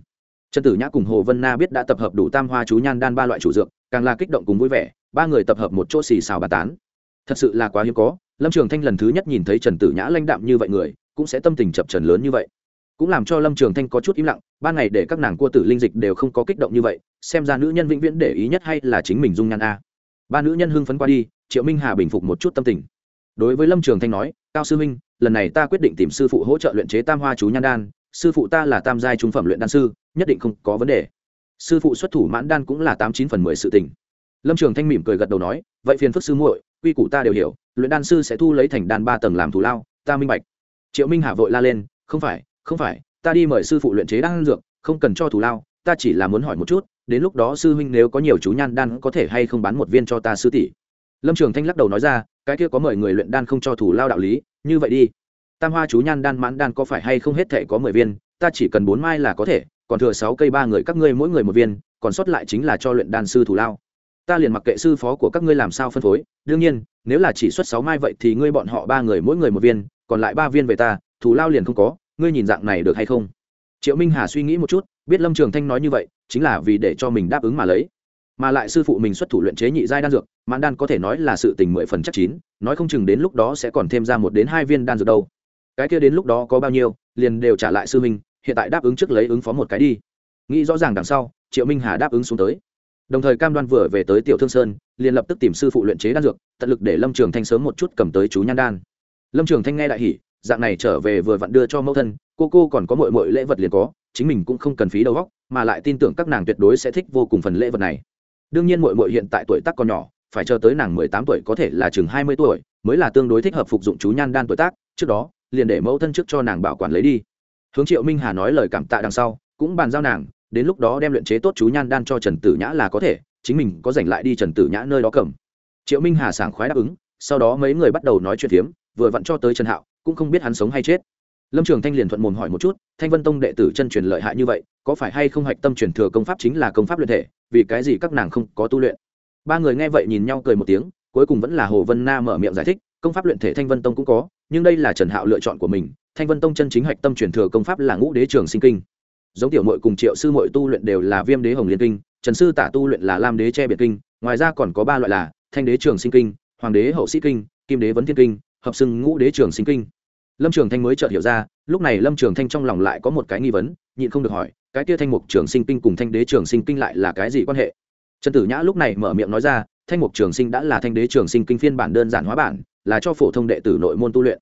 trần tử nhã cùng hồ vân na biết đã tập hợp đủ tam hoa chú nhan đan ba loại chủ dược càng là kích động cùng vui vẻ ba người tập hợp một chỗ xì xào bà tán thật sự là quá hiếm có lâm trường thanh lần thứ nhất nhìn thấy trần tử nhã lãnh đạm như vậy người, cũng sẽ tâm tình chập trần lớn như vậy. Cũng làm cho lâm trường thanh có chút im lặng, ban ngày để các nàng cua tử linh dịch đều không có kích động như vậy, xem ra nữ nhân vĩnh viễn để ý nhất hay là chính mình dung nhan a. Ba nữ nhân hưng phấn qua đi, triệu minh hà bình phục một chút tâm tình. Đối với lâm trường thanh nói, cao sư minh lần này ta quyết định tìm sư phụ hỗ trợ luyện chế tam hoa chú nhan đan, sư phụ ta là tam giai trung phẩm luyện đan sư, nhất định không có vấn đề. Sư phụ xuất thủ mãn đan cũng là tám chín phần mười sự tình. Lâm trường thanh mỉm cười gật đầu nói, vậy phiền phức sư muội, quy củ ta đều hiểu luyện đan sư sẽ thu lấy thành đan ba tầng làm thù lao, ta minh bạch. Triệu minh hà vội la lên, không phải không phải, ta đi mời sư phụ luyện chế đan dược, không cần cho thù lao, ta chỉ là muốn hỏi một chút, đến lúc đó sư huynh nếu có nhiều chú nhan đan có thể hay không bán một viên cho ta sư tỷ? Lâm trường thanh lắc đầu nói ra, cái kia có mời người luyện đan không cho thù lao đạo lý, như vậy đi. Tam hoa chú nhan đan mãn đan có phải hay không hết thể có mười viên, ta chỉ cần bốn mai là có thể, còn thừa sáu cây ba người các ngươi mỗi người một viên, còn sót lại chính là cho luyện đan sư thù lao ta liền mặc kệ sư phó của các ngươi làm sao phân phối. Đương nhiên, nếu là chỉ xuất sáu mai vậy thì ngươi bọn họ ba người mỗi người một viên, còn lại ba viên về ta, thù lao liền không có, ngươi nhìn dạng này được hay không? Triệu minh hà suy nghĩ một chút, biết lâm trường thanh nói như vậy, chính là vì để cho mình đáp ứng mà lấy. Mà lại sư phụ mình xuất thủ luyện chế nhị giai đan dược, mãn đan có thể nói là sự tình mười phần chắc chín, nói không chừng đến lúc đó sẽ còn thêm ra một đến hai viên đan dược đâu. Cái kia đến lúc đó có bao nhiêu, liền đều trả lại sư minh hiện tại đáp ứng trước lấy ứng phó một cái đi. Nghĩ rõ ràng đằng sau, triệu minh hà đáp ứng xuống tới đồng thời cam đoan vừa về tới tiểu thương sơn, liền lập tức tìm sư phụ luyện chế đan dược, tận lực để lâm trường thanh sớm một chút cầm tới chú nhan đan. Lâm trường thanh nghe đại hỉ, dạng này trở về vừa vặn đưa cho mẫu thân, cô cô còn có mọi mọi lễ vật liền có, chính mình cũng không cần phí đầu góc mà lại tin tưởng các nàng tuyệt đối sẽ thích vô cùng phần lễ vật này. Đương nhiên mọi mọi hiện tại tuổi tác còn nhỏ, phải chờ tới nàng mười tám tuổi có thể là chừng hai mươi tuổi, mới là tương đối thích hợp phục dụng chú nhan đan tuổi tác, trước đó, liền để mẫu thân trước cho nàng bảo quản lấy đi. Hướng triệu minh hà nói lời cảm tạ đằng sau, cũng bàn giao nàng đến lúc đó đem luyện chế tốt chú nhan đan cho trần tử nhã là có thể, chính mình có giành lại đi trần tử nhã nơi đó cầm. Triệu minh hà sảng khoái đáp ứng, sau đó mấy người bắt đầu nói chuyện phiếm, vừa vặn cho tới trần hạo, cũng không biết hắn sống hay chết. Lâm trường thanh liền thuận mồm hỏi một chút, thanh vân tông đệ tử chân truyền lợi hại như vậy, có phải hay không hạch tâm truyền thừa công pháp chính là công pháp luyện thể, vì cái gì các nàng không có tu luyện? Ba người nghe vậy nhìn nhau cười một tiếng, cuối cùng vẫn là hồ vân na mở miệng giải thích, công pháp luyện thể thanh vân tông cũng có, nhưng đây là trần hạo lựa chọn của mình, thanh vân tông chân chính hạch tâm truyền thừa công pháp là ngũ đế trường sinh kinh giống tiểu mội cùng triệu sư mội tu luyện đều là viêm đế hồng liên kinh, trần sư tả tu luyện là lam đế che biệt kinh, ngoài ra còn có ba loại là thanh đế trường sinh kinh, hoàng đế hậu sĩ kinh, kim đế vấn thiên kinh, hợp xưng ngũ đế trường sinh kinh. Lâm trường thanh mới chợt hiểu ra, lúc này lâm trường thanh trong lòng lại có một cái nghi vấn, nhịn không được hỏi, cái kia thanh mục trường sinh kinh cùng thanh đế trường sinh kinh lại là cái gì quan hệ? Trần tử nhã lúc này mở miệng nói ra, thanh mục trường sinh đã là thanh đế trường sinh kinh phiên bản đơn giản hóa bản, là cho phổ thông đệ tử nội môn tu luyện.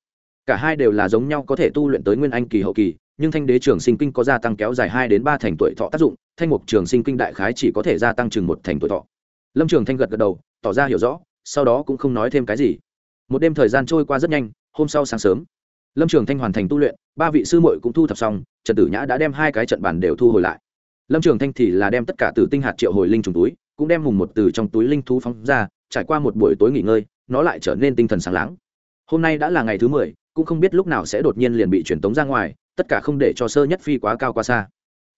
Cả hai đều là giống nhau có thể tu luyện tới nguyên anh kỳ hậu kỳ nhưng thanh đế trường sinh kinh có gia tăng kéo dài hai đến ba thành tuổi thọ tác dụng, thanh mục trường sinh kinh đại khái chỉ có thể gia tăng chừng một thành tuổi thọ. Lâm trường thanh gật gật đầu, tỏ ra hiểu rõ, sau đó cũng không nói thêm cái gì. Một đêm thời gian trôi qua rất nhanh, hôm sau sáng sớm, lâm trường thanh hoàn thành tu luyện, ba vị sư muội cũng thu thập xong, trần tử nhã đã đem hai cái trận bản đều thu hồi lại. Lâm trường thanh thì là đem tất cả từ tinh hạt triệu hồi linh trùng túi, cũng đem mùng một từ trong túi linh thú phóng ra, trải qua một buổi tối nghỉ ngơi, nó lại trở nên tinh thần sáng láng. Hôm nay đã là ngày thứ mười, cũng không biết lúc nào sẽ đột nhiên liền bị truyền tống ra ngoài tất cả không để cho sơ nhất phi quá cao quá xa.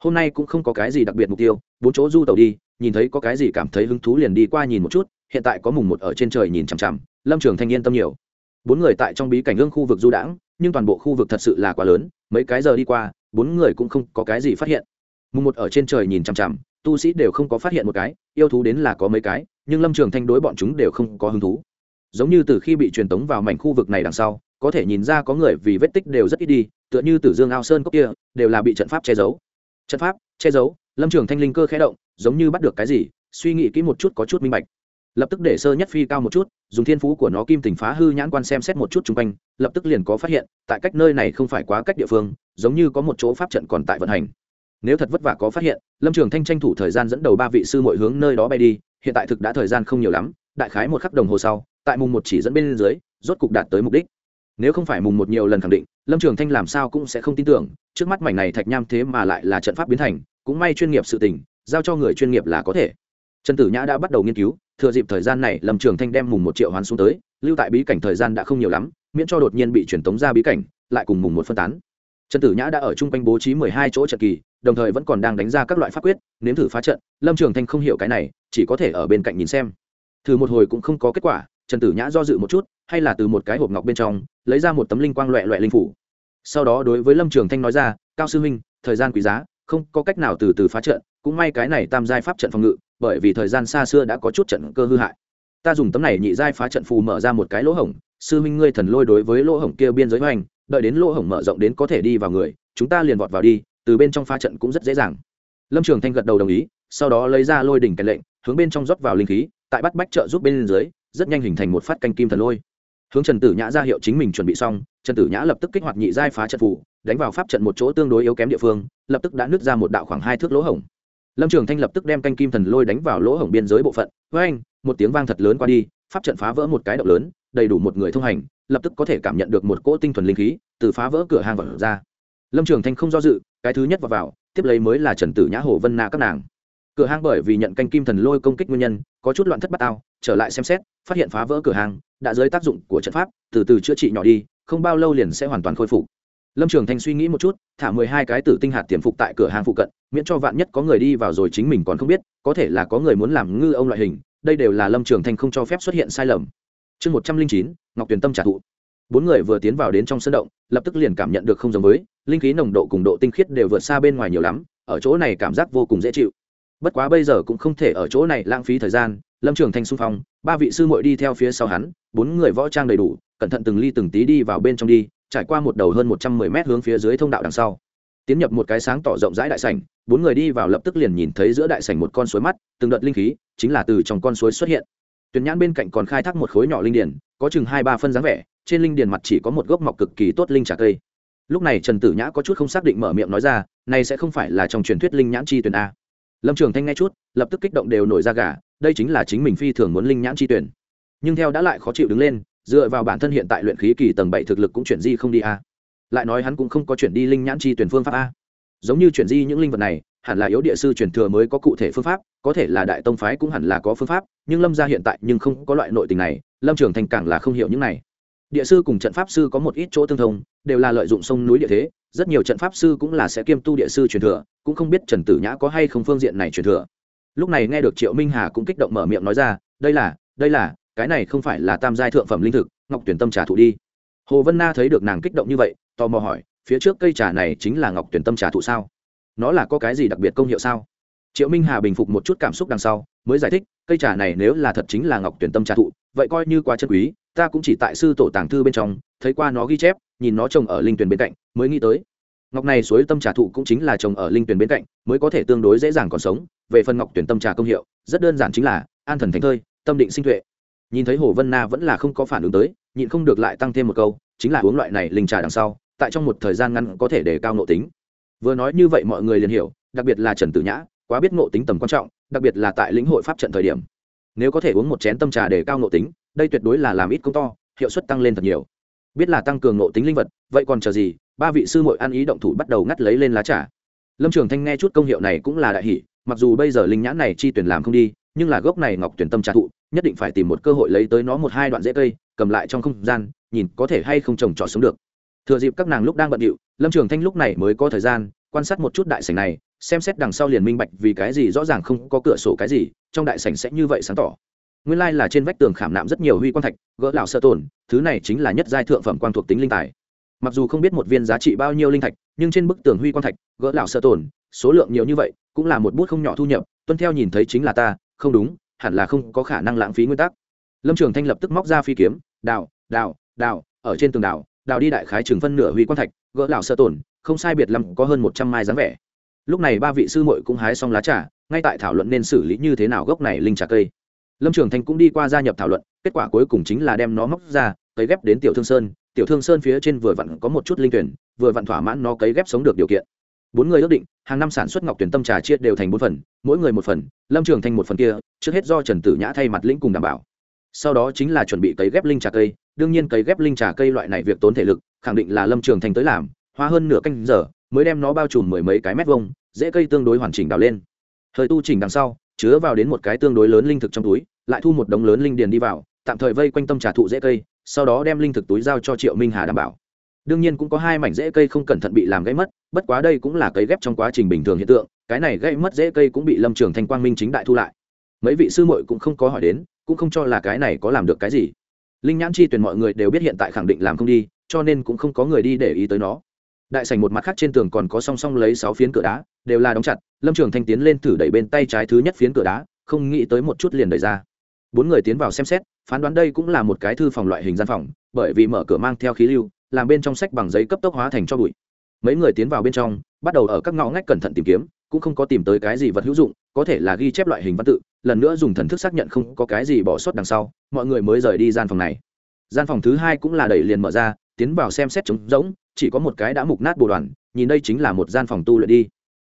Hôm nay cũng không có cái gì đặc biệt mục tiêu, bốn chỗ du tàu đi, nhìn thấy có cái gì cảm thấy hứng thú liền đi qua nhìn một chút, hiện tại có mùng một ở trên trời nhìn chằm chằm, lâm trường thanh yên tâm nhiều. Bốn người tại trong bí cảnh ương khu vực du đãng, nhưng toàn bộ khu vực thật sự là quá lớn, mấy cái giờ đi qua, bốn người cũng không có cái gì phát hiện. Mùng một ở trên trời nhìn chằm chằm, tu sĩ đều không có phát hiện một cái, yêu thú đến là có mấy cái, nhưng lâm trường thanh đối bọn chúng đều không có hứng thú. Giống như từ khi bị truyền tống vào mảnh khu vực này đằng sau, có thể nhìn ra có người vì vết tích đều rất ít đi tựa như tử dương ao sơn cốc kia, đều là bị trận pháp che giấu. Trận pháp che giấu, lâm trường thanh linh cơ khẽ động, giống như bắt được cái gì, suy nghĩ kỹ một chút có chút minh bạch. Lập tức để sơ nhất phi cao một chút, dùng thiên phú của nó kim tình phá hư nhãn quan xem xét một chút chung quanh, lập tức liền có phát hiện, tại cách nơi này không phải quá cách địa phương, giống như có một chỗ pháp trận còn tại vận hành. Nếu thật vất vả có phát hiện, lâm trường thanh tranh thủ thời gian dẫn đầu ba vị sư mọi hướng nơi đó bay đi, hiện tại thực đã thời gian không nhiều lắm, đại khái một khắc đồng hồ sau, tại mùng một chỉ dẫn bên dưới, rốt cục đạt tới mục đích nếu không phải mùng một nhiều lần khẳng định, lâm trường thanh làm sao cũng sẽ không tin tưởng, trước mắt mảnh này thạch nham thế mà lại là trận pháp biến thành, cũng may chuyên nghiệp sự tình, giao cho người chuyên nghiệp là có thể. Trần tử nhã đã bắt đầu nghiên cứu, thừa dịp thời gian này, lâm trường thanh đem mùng một triệu hoán xuống tới, lưu tại bí cảnh thời gian đã không nhiều lắm, miễn cho đột nhiên bị truyền tống ra bí cảnh, lại cùng mùng một phân tán. Trần tử nhã đã ở chung quanh bố trí mười hai chỗ trận kỳ, đồng thời vẫn còn đang đánh ra các loại pháp quyết, nếm thử phá trận, lâm trường thanh không hiểu cái này, chỉ có thể ở bên cạnh nhìn xem. Thử một hồi cũng không có kết quả trần tử nhã do dự một chút, hay là từ một cái hộp ngọc bên trong, lấy ra một tấm linh quang loẹ loẹ linh phủ. Sau đó đối với lâm trường thanh nói ra, cao sư huynh, thời gian quý giá, không có cách nào từ từ phá trận, cũng may cái này tam giai pháp trận phòng ngự, bởi vì thời gian xa xưa đã có chút trận cơ hư hại. Ta dùng tấm này nhị giai phá trận phù mở ra một cái lỗ hổng, sư huynh ngươi thần lôi đối với lỗ hổng kia biên giới hoành, đợi đến lỗ hổng mở rộng đến có thể đi vào người, chúng ta liền vọt vào đi, từ bên trong phá trận cũng rất dễ dàng. Lâm trường thanh gật đầu đồng ý, sau đó lấy ra lôi đỉnh kèn lệnh, hướng bên trong rót vào linh khí, tại bắt bách trợ giúp bên dưới rất nhanh hình thành một phát canh kim thần lôi. Hướng trần tử nhã ra hiệu chính mình chuẩn bị xong trần tử nhã lập tức kích hoạt nhị giai phá trận phủ đánh vào pháp trận một chỗ tương đối yếu kém địa phương lập tức đã nứt ra một đạo khoảng hai thước lỗ hổng. Lâm trường thanh lập tức đem canh kim thần lôi đánh vào lỗ hổng biên giới bộ phận. Với anh một tiếng vang thật lớn qua đi pháp trận phá vỡ một cái động lớn đầy đủ một người thông hành lập tức có thể cảm nhận được một cỗ tinh thuần linh khí từ phá vỡ cửa hàng vào ra. Lâm trường thanh không do dự cái thứ nhất vào, vào tiếp lấy mới là trần tử nhã hồ vân na các nàng. Cửa hang bởi vì nhận canh kim thần lôi công kích nguyên nhân có chút loạn thất bát ao trở lại xem xét, phát hiện phá vỡ cửa hàng, đã dưới tác dụng của trận pháp, từ từ chữa trị nhỏ đi, không bao lâu liền sẽ hoàn toàn khôi phục. Lâm trường thanh suy nghĩ một chút, thả mười hai cái tử tinh hạt tiềm phục tại cửa hàng phụ cận, miễn cho vạn nhất có người đi vào rồi chính mình còn không biết, có thể là có người muốn làm ngư ông loại hình, đây đều là lâm trường thanh không cho phép xuất hiện sai lầm. Chương một trăm linh chín, ngọc tuyền tâm trả thụ bốn người vừa tiến vào đến trong sân động, lập tức liền cảm nhận được không giống với, linh khí nồng độ cùng độ tinh khiết đều vượt xa bên ngoài nhiều lắm, ở chỗ này cảm giác vô cùng dễ chịu bất quá bây giờ cũng không thể ở chỗ này lãng phí thời gian, lâm trường thanh xung phong, ba vị sư muội đi theo phía sau hắn, bốn người võ trang đầy đủ, cẩn thận từng ly từng tí đi vào bên trong đi, trải qua một đầu hơn một trăm mười mét hướng phía dưới thông đạo đằng sau. Tiến nhập một cái sáng tỏ rộng rãi đại sảnh, bốn người đi vào lập tức liền nhìn thấy giữa đại sảnh một con suối mắt, từng đợt linh khí chính là từ trong con suối xuất hiện. Tuyền nhãn bên cạnh còn khai thác một khối nhỏ linh điển có chừng hai ba phân dáng vẻ, trên linh điển mặt chỉ có một gốc mọc cực kỳ tốt linh trà cây. Lúc này trần tử nhã có chút không xác định mở miệng nói ra, này sẽ không phải là trong truyền thuyết linh nhãn chi tuyển a lâm trường thanh nghe chút, lập tức kích động đều nổi ra gà, đây chính là chính mình phi thường muốn linh nhãn chi tuyển. Nhưng theo đã lại khó chịu đứng lên, dựa vào bản thân hiện tại luyện khí kỳ tầng bảy thực lực cũng chuyển di không đi a. Lại nói hắn cũng không có chuyển đi linh nhãn chi tuyển phương pháp a. Giống như chuyển di những linh vật này, hẳn là yếu địa sư truyền thừa mới có cụ thể phương pháp, có thể là đại tông phái cũng hẳn là có phương pháp, nhưng lâm ra hiện tại nhưng không có loại nội tình này, lâm trường thành càng là không hiểu những này. Địa sư cùng trận pháp sư có một ít chỗ tương thông, đều là lợi dụng sông núi địa thế rất nhiều trận pháp sư cũng là sẽ kiêm tu địa sư truyền thừa, cũng không biết trần tử nhã có hay không phương diện này truyền thừa. Lúc này nghe được triệu minh hà cũng kích động mở miệng nói ra, đây là đây là, cái này không phải là tam giai thượng phẩm linh thực, ngọc tuyển tâm trà thụ đi. Hồ vân na thấy được nàng kích động như vậy, tò mò hỏi, phía trước cây trà này chính là ngọc tuyển tâm trà thụ sao? Nó là có cái gì đặc biệt công hiệu sao? Triệu minh hà bình phục một chút cảm xúc đằng sau, mới giải thích, cây trà này nếu là thật chính là ngọc tuyển tâm trà thụ, vậy coi như quá chân quý, ta cũng chỉ tại sư tổ tàng thư bên trong, thấy qua nó ghi chép nhìn nó trồng ở linh tuyển bên cạnh, mới nghĩ tới. Ngọc này suối tâm trà thụ cũng chính là trồng ở linh tuyển bên cạnh, mới có thể tương đối dễ dàng còn sống. Về phần ngọc tuyển tâm trà công hiệu, rất đơn giản chính là an thần thành thơi, tâm định sinh tuệ. Nhìn thấy hồ vân na vẫn là không có phản ứng tới, nhịn không được lại tăng thêm một câu, chính là uống loại này linh trà đằng sau, tại trong một thời gian ngắn có thể đề cao nội tính. Vừa nói như vậy mọi người liền hiểu, đặc biệt là trần tử nhã, quá biết ngộ tính tầm quan trọng, đặc biệt là tại lĩnh hội pháp trận thời điểm. Nếu có thể uống một chén tâm trà để cao ngộ tính, đây tuyệt đối là làm ít công to, hiệu suất tăng lên thật nhiều biết là tăng cường ngộ tính linh vật, vậy còn chờ gì? Ba vị sư muội ăn ý động thủ bắt đầu ngắt lấy lên lá trà. Lâm trường thanh nghe chút công hiệu này cũng là đại hỷ mặc dù bây giờ linh nhãn này chi tuyển làm không đi, nhưng là gốc này ngọc tuyển tâm trà thụ, nhất định phải tìm một cơ hội lấy tới nó một hai đoạn dễ cây, cầm lại trong không gian, nhìn có thể hay không trồng trọt xuống được. Thừa dịp các nàng lúc đang bận điệu, lâm trường thanh lúc này mới có thời gian, quan sát một chút đại sảnh này, xem xét đằng sau liền minh bạch vì cái gì rõ ràng không có cửa sổ cái gì, trong đại sảnh sẽ như vậy sáng tỏ nguyên lai là trên vách tường khảm nạm rất nhiều huy quang thạch gỡ lão sợ tổn, thứ này chính là nhất giai thượng phẩm quang thuộc tính linh tài. Mặc dù không biết một viên giá trị bao nhiêu linh thạch nhưng trên bức tường huy quang thạch gỡ lão sợ tổn, số lượng nhiều như vậy cũng là một bút không nhỏ thu nhập tuân theo nhìn thấy chính là ta không đúng hẳn là không có khả năng lãng phí nguyên tắc. Lâm trường thanh lập tức móc ra phi kiếm đào đào đào ở trên tường đào đào đi đại khái chừng phân nửa huy quang thạch gỡ lão sợ tổn, không sai biệt lắm có hơn một trăm mai dáng vẻ. Lúc này ba vị sư muội cũng hái xong lá trà ngay tại thảo luận nên xử lý như thế nào gốc này linh trà cây lâm trường thanh cũng đi qua gia nhập thảo luận, kết quả cuối cùng chính là đem nó móc ra, cấy ghép đến tiểu thương sơn. Tiểu thương sơn phía trên vừa vặn có một chút linh tuyển, vừa vặn thỏa mãn nó cấy ghép sống được điều kiện. Bốn người ước định, hàng năm sản xuất ngọc tuyển tâm trà chia đều thành bốn phần, mỗi người một phần, lâm trường thanh một phần kia, trước hết do trần tử nhã thay mặt lĩnh cùng đảm bảo. Sau đó chính là chuẩn bị cấy ghép linh trà cây, đương nhiên cấy ghép linh trà cây loại này việc tốn thể lực, khẳng định là lâm trường thanh tới làm, hoa hơn nửa canh giờ, mới đem nó bao trùm mười mấy cái mét vông dễ cây tương đối hoàn chỉnh đào lên. Thời tu chỉnh đằng sau chứa vào đến một cái tương đối lớn linh thực trong túi, lại thu một đống lớn linh điền đi vào, tạm thời vây quanh tâm trà thụ dễ cây, sau đó đem linh thực túi giao cho triệu minh hà đảm bảo. Đương nhiên cũng có hai mảnh rễ cây không cẩn thận bị làm gãy mất, bất quá đây cũng là cây ghép trong quá trình bình thường hiện tượng, cái này gãy mất rễ cây cũng bị lâm trường thanh quang minh chính đại thu lại. Mấy vị sư muội cũng không có hỏi đến, cũng không cho là cái này có làm được cái gì. Linh nhãn chi tuyển mọi người đều biết hiện tại khẳng định làm không đi, cho nên cũng không có người đi để ý tới nó đại sảnh một mặt khác trên tường còn có song song lấy sáu phiến cửa đá, đều là đóng chặt, lâm trường thanh tiến lên thử đẩy bên tay trái thứ nhất phiến cửa đá, không nghĩ tới một chút liền đẩy ra. Bốn người tiến vào xem xét, phán đoán đây cũng là một cái thư phòng loại hình gian phòng, bởi vì mở cửa mang theo khí lưu, làm bên trong sách bằng giấy cấp tốc hóa thành cho bụi. Mấy người tiến vào bên trong, bắt đầu ở các ngõ ngách cẩn thận tìm kiếm, cũng không có tìm tới cái gì vật hữu dụng, có thể là ghi chép loại hình văn tự, lần nữa dùng thần thức xác nhận không có cái gì bỏ sót đằng sau, mọi người mới rời đi gian phòng này. Gian phòng thứ hai cũng là đẩy liền mở ra, tiến vào xem xét trống rỗng chỉ có một cái đã mục nát bồ đoàn, nhìn đây chính là một gian phòng tu luyện đi.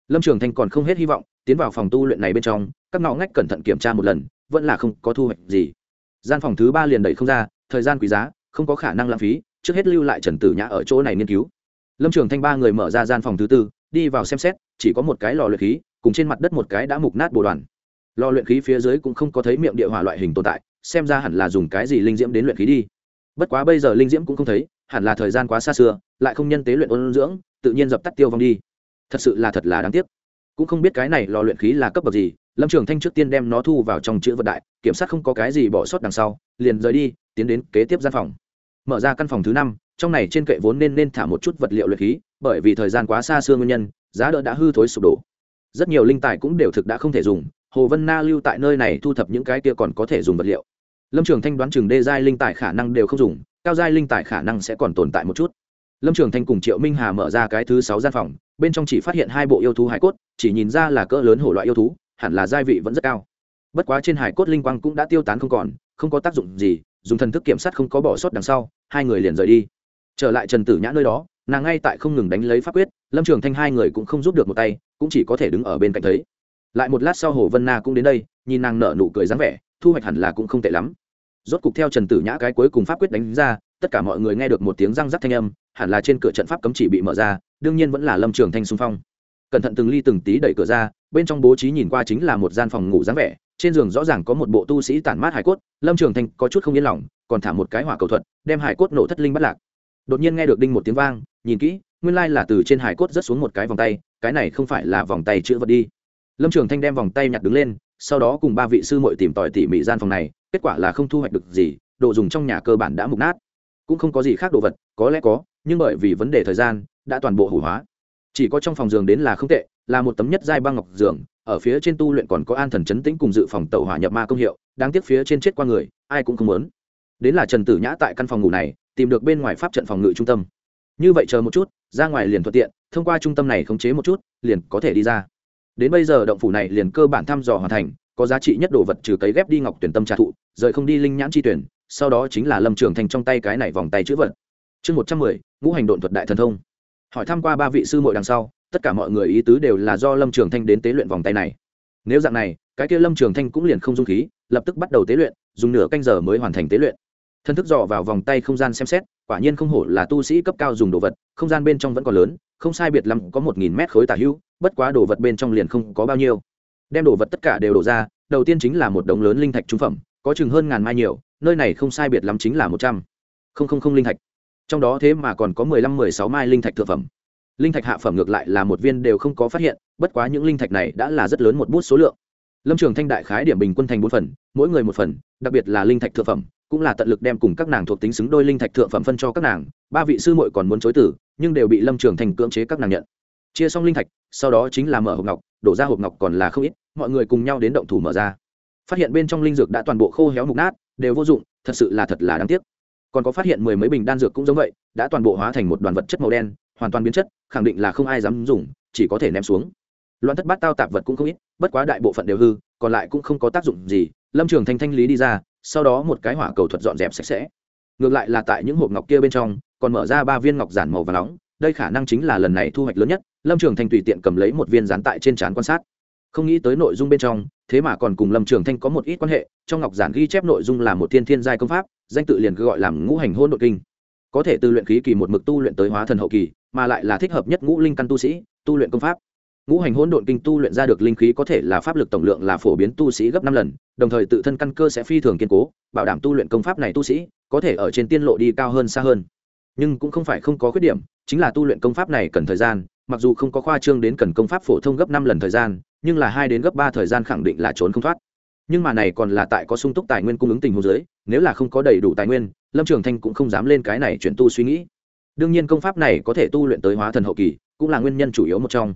Lâm trường thanh còn không hết hy vọng, tiến vào phòng tu luyện này bên trong, các ngõ ngách cẩn thận kiểm tra một lần, vẫn là không có thu hoạch gì. Gian phòng thứ ba liền đẩy không ra, thời gian quý giá, không có khả năng lãng phí, trước hết lưu lại trần tử nhã ở chỗ này nghiên cứu. Lâm trường thanh ba người mở ra gian phòng thứ tư, đi vào xem xét, chỉ có một cái lò luyện khí, cùng trên mặt đất một cái đã mục nát bồ đoàn. Lò luyện khí phía dưới cũng không có thấy miệng địa hỏa loại hình tồn tại, xem ra hẳn là dùng cái gì linh diễm đến luyện khí đi. Bất quá bây giờ linh diễm cũng không thấy hẳn là thời gian quá xa xưa, lại không nhân tế luyện ôn dưỡng, tự nhiên dập tắt tiêu vong đi. Thật sự là thật là đáng tiếc. Cũng không biết cái này lò luyện khí là cấp bậc gì, lâm trường thanh trước tiên đem nó thu vào trong chữ vật đại, kiểm soát không có cái gì bỏ sót đằng sau, liền rời đi, tiến đến kế tiếp gian phòng. Mở ra căn phòng thứ năm, trong này trên kệ vốn nên nên thả một chút vật liệu luyện khí, bởi vì thời gian quá xa xưa nguyên nhân, giá đỡ đã hư thối sụp đổ. Rất nhiều linh tài cũng đều thực đã không thể dùng, hồ vân na lưu tại nơi này thu thập những cái kia còn có thể dùng vật liệu. Lâm trường thanh đoán chừng đê giai linh tài khả năng đều không dùng cao giai linh tài khả năng sẽ còn tồn tại một chút. Lâm trường thanh cùng triệu minh hà mở ra cái thứ sáu gian phòng, bên trong chỉ phát hiện hai bộ yêu thú hải cốt, chỉ nhìn ra là cỡ lớn hổ loại yêu thú, hẳn là giai vị vẫn rất cao. Bất quá trên hải cốt linh quang cũng đã tiêu tán không còn, không có tác dụng gì, dùng thần thức kiểm sát không có bỏ sót đằng sau, hai người liền rời đi. Trở lại trần tử nhã nơi đó, nàng ngay tại không ngừng đánh lấy pháp quyết, lâm trường thanh hai người cũng không giúp được một tay, cũng chỉ có thể đứng ở bên cạnh thấy. Lại một lát sau hồ vân na cũng đến đây, nhìn nàng nở nụ cười dáng vẻ, thu hoạch hẳn là cũng không tệ lắm rốt cục theo trần tử nhã cái cuối cùng pháp quyết đánh ra, tất cả mọi người nghe được một tiếng răng rắc thanh âm, hẳn là trên cửa trận pháp cấm chỉ bị mở ra, đương nhiên vẫn là lâm trường thanh xung phong. Cẩn thận từng ly từng tí đẩy cửa ra, bên trong bố trí nhìn qua chính là một gian phòng ngủ dáng vẻ, trên giường rõ ràng có một bộ tu sĩ tản mát hải cốt, lâm trường thanh có chút không yên lòng, còn thả một cái hỏa cầu thuật, đem hải cốt nổ thất linh bắt lạc. Đột nhiên nghe được đinh một tiếng vang, nhìn kỹ, nguyên lai là từ trên hải cốt rớt xuống một cái vòng tay, cái này không phải là vòng tay chữ vật đi. Lâm trường thanh đem vòng tay nhặt đứng lên, sau đó cùng ba vị sư mội tìm tòi tỉ mỉ gian phòng này kết quả là không thu hoạch được gì, đồ dùng trong nhà cơ bản đã mục nát. Cũng không có gì khác đồ vật, có lẽ có, nhưng bởi vì vấn đề thời gian, đã toàn bộ hủ hóa. Chỉ có trong phòng giường đến là không tệ, là một tấm nhất giai băng ngọc giường, ở phía trên tu luyện còn có an thần chấn tĩnh cùng dự phòng tàu hỏa nhập ma công hiệu, đáng tiếc phía trên chết qua người, ai cũng không muốn. Đến là trần tử nhã tại căn phòng ngủ này, tìm được bên ngoài pháp trận phòng ngự trung tâm. Như vậy chờ một chút, ra ngoài liền thuận tiện, thông qua trung tâm này khống chế một chút, liền có thể đi ra. Đến bây giờ động phủ này liền cơ bản thăm dò hoàn thành có giá trị nhất đồ vật trừ cấy ghép đi ngọc tuyển tâm trà thụ, rời không đi linh nhãn chi tuyển, sau đó chính là lâm trường thành trong tay cái này vòng tay chữ vật. Chương một trăm mười, ngũ hành độn thuật đại thần thông. Hỏi thăm qua ba vị sư muội đằng sau, tất cả mọi người ý tứ đều là do lâm trường thanh đến tế luyện vòng tay này. Nếu dạng này, cái kia lâm trường thanh cũng liền không dung khí, lập tức bắt đầu tế luyện, dùng nửa canh giờ mới hoàn thành tế luyện. Thân thức dò vào vòng tay không gian xem xét, quả nhiên không hổ là tu sĩ cấp cao dùng đồ vật, không gian bên trong vẫn còn lớn, không sai biệt lắm có một nghìn mét khối tả hữu, bất quá đồ vật bên trong liền không có bao nhiêu đem đồ vật tất cả đều đổ ra, đầu tiên chính là một đống lớn linh thạch trung phẩm, có chừng hơn ngàn mai nhiều, nơi này không sai biệt lắm chính là một trăm. Không không không linh thạch. Trong đó thế mà còn có mười lăm, mười sáu mai linh thạch thượng phẩm. Linh thạch hạ phẩm ngược lại là một viên đều không có phát hiện, bất quá những linh thạch này đã là rất lớn một bút số lượng. Lâm trường thanh đại khái điểm bình quân thành bốn phần, mỗi người một phần, đặc biệt là linh thạch thượng phẩm, cũng là tận lực đem cùng các nàng thuộc tính xứng đôi linh thạch thượng phẩm phân cho các nàng, ba vị sư muội còn muốn chối tử, nhưng đều bị lâm trường thành cưỡng chế các nàng nhận. Chia xong linh thạch, sau đó chính là mở hộp ngọc, đổ ra hộp ngọc còn là không ít mọi người cùng nhau đến động thủ mở ra. Phát hiện bên trong linh dược đã toàn bộ khô héo mục nát, đều vô dụng, thật sự là thật là đáng tiếc. Còn có phát hiện mười mấy bình đan dược cũng giống vậy, đã toàn bộ hóa thành một đoàn vật chất màu đen, hoàn toàn biến chất, khẳng định là không ai dám dùng, chỉ có thể ném xuống. Loạn thất bát tao tạp vật cũng không ít, bất quá đại bộ phận đều hư, còn lại cũng không có tác dụng gì. Lâm trường thanh thanh lý đi ra, sau đó một cái hỏa cầu thuật dọn dẹp sạch sẽ. Ngược lại là tại những hộp ngọc kia bên trong, còn mở ra ba viên ngọc giản màu và nóng, đây khả năng chính là lần này thu hoạch lớn nhất. Lâm trường thanh tùy tiện cầm lấy một viên dán tại trên trán quan sát không nghĩ tới nội dung bên trong, thế mà còn cùng lâm trường thanh có một ít quan hệ, trong ngọc giản ghi chép nội dung là một thiên thiên giai công pháp, danh tự liền cứ gọi là ngũ hành hôn nội kinh. Có thể từ luyện khí kỳ một mực tu luyện tới hóa thần hậu kỳ, mà lại là thích hợp nhất ngũ linh căn tu sĩ, tu luyện công pháp. Ngũ hành hỗn độn kinh tu luyện ra được linh khí có thể là pháp lực tổng lượng là phổ biến tu sĩ gấp năm lần, đồng thời tự thân căn cơ sẽ phi thường kiên cố, bảo đảm tu luyện công pháp này tu sĩ có thể ở trên tiên lộ đi cao hơn xa hơn. Nhưng cũng không phải không có khuyết điểm, chính là tu luyện công pháp này cần thời gian, mặc dù không có khoa trương đến cần công pháp phổ thông gấp năm lần thời gian nhưng là hai đến gấp ba thời gian khẳng định là trốn không thoát. Nhưng mà này còn là tại có sung túc tài nguyên cung ứng tình huống dưới, nếu là không có đầy đủ tài nguyên, lâm trường thanh cũng không dám lên cái này chuyển tu suy nghĩ. Đương nhiên công pháp này có thể tu luyện tới hóa thần hậu kỳ, cũng là nguyên nhân chủ yếu một trong.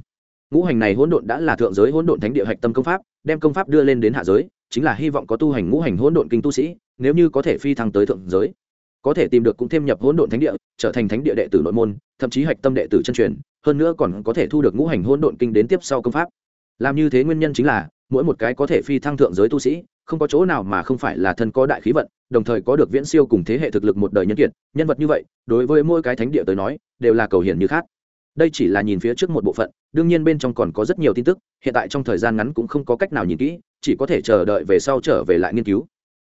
Ngũ hành này hỗn độn đã là thượng giới hỗn độn thánh địa hạch tâm công pháp, đem công pháp đưa lên đến hạ giới, chính là hy vọng có tu hành ngũ hành hỗn độn kinh tu sĩ, nếu như có thể phi thăng tới thượng giới, có thể tìm được cũng thêm nhập hỗn độn thánh địa, trở thành thánh địa đệ tử nội môn, thậm chí hạch tâm đệ tử chân truyền, hơn nữa còn có thể thu được ngũ hành hỗn độn kinh đến tiếp sau công pháp làm như thế nguyên nhân chính là, mỗi một cái có thể phi thăng thượng giới tu sĩ, không có chỗ nào mà không phải là thân có đại khí vận, đồng thời có được viễn siêu cùng thế hệ thực lực một đời nhân kiệt, nhân vật như vậy, đối với mỗi cái thánh địa tới nói, đều là cầu hiển như khác. Đây chỉ là nhìn phía trước một bộ phận, đương nhiên bên trong còn có rất nhiều tin tức, hiện tại trong thời gian ngắn cũng không có cách nào nhìn kỹ, chỉ có thể chờ đợi về sau trở về lại nghiên cứu.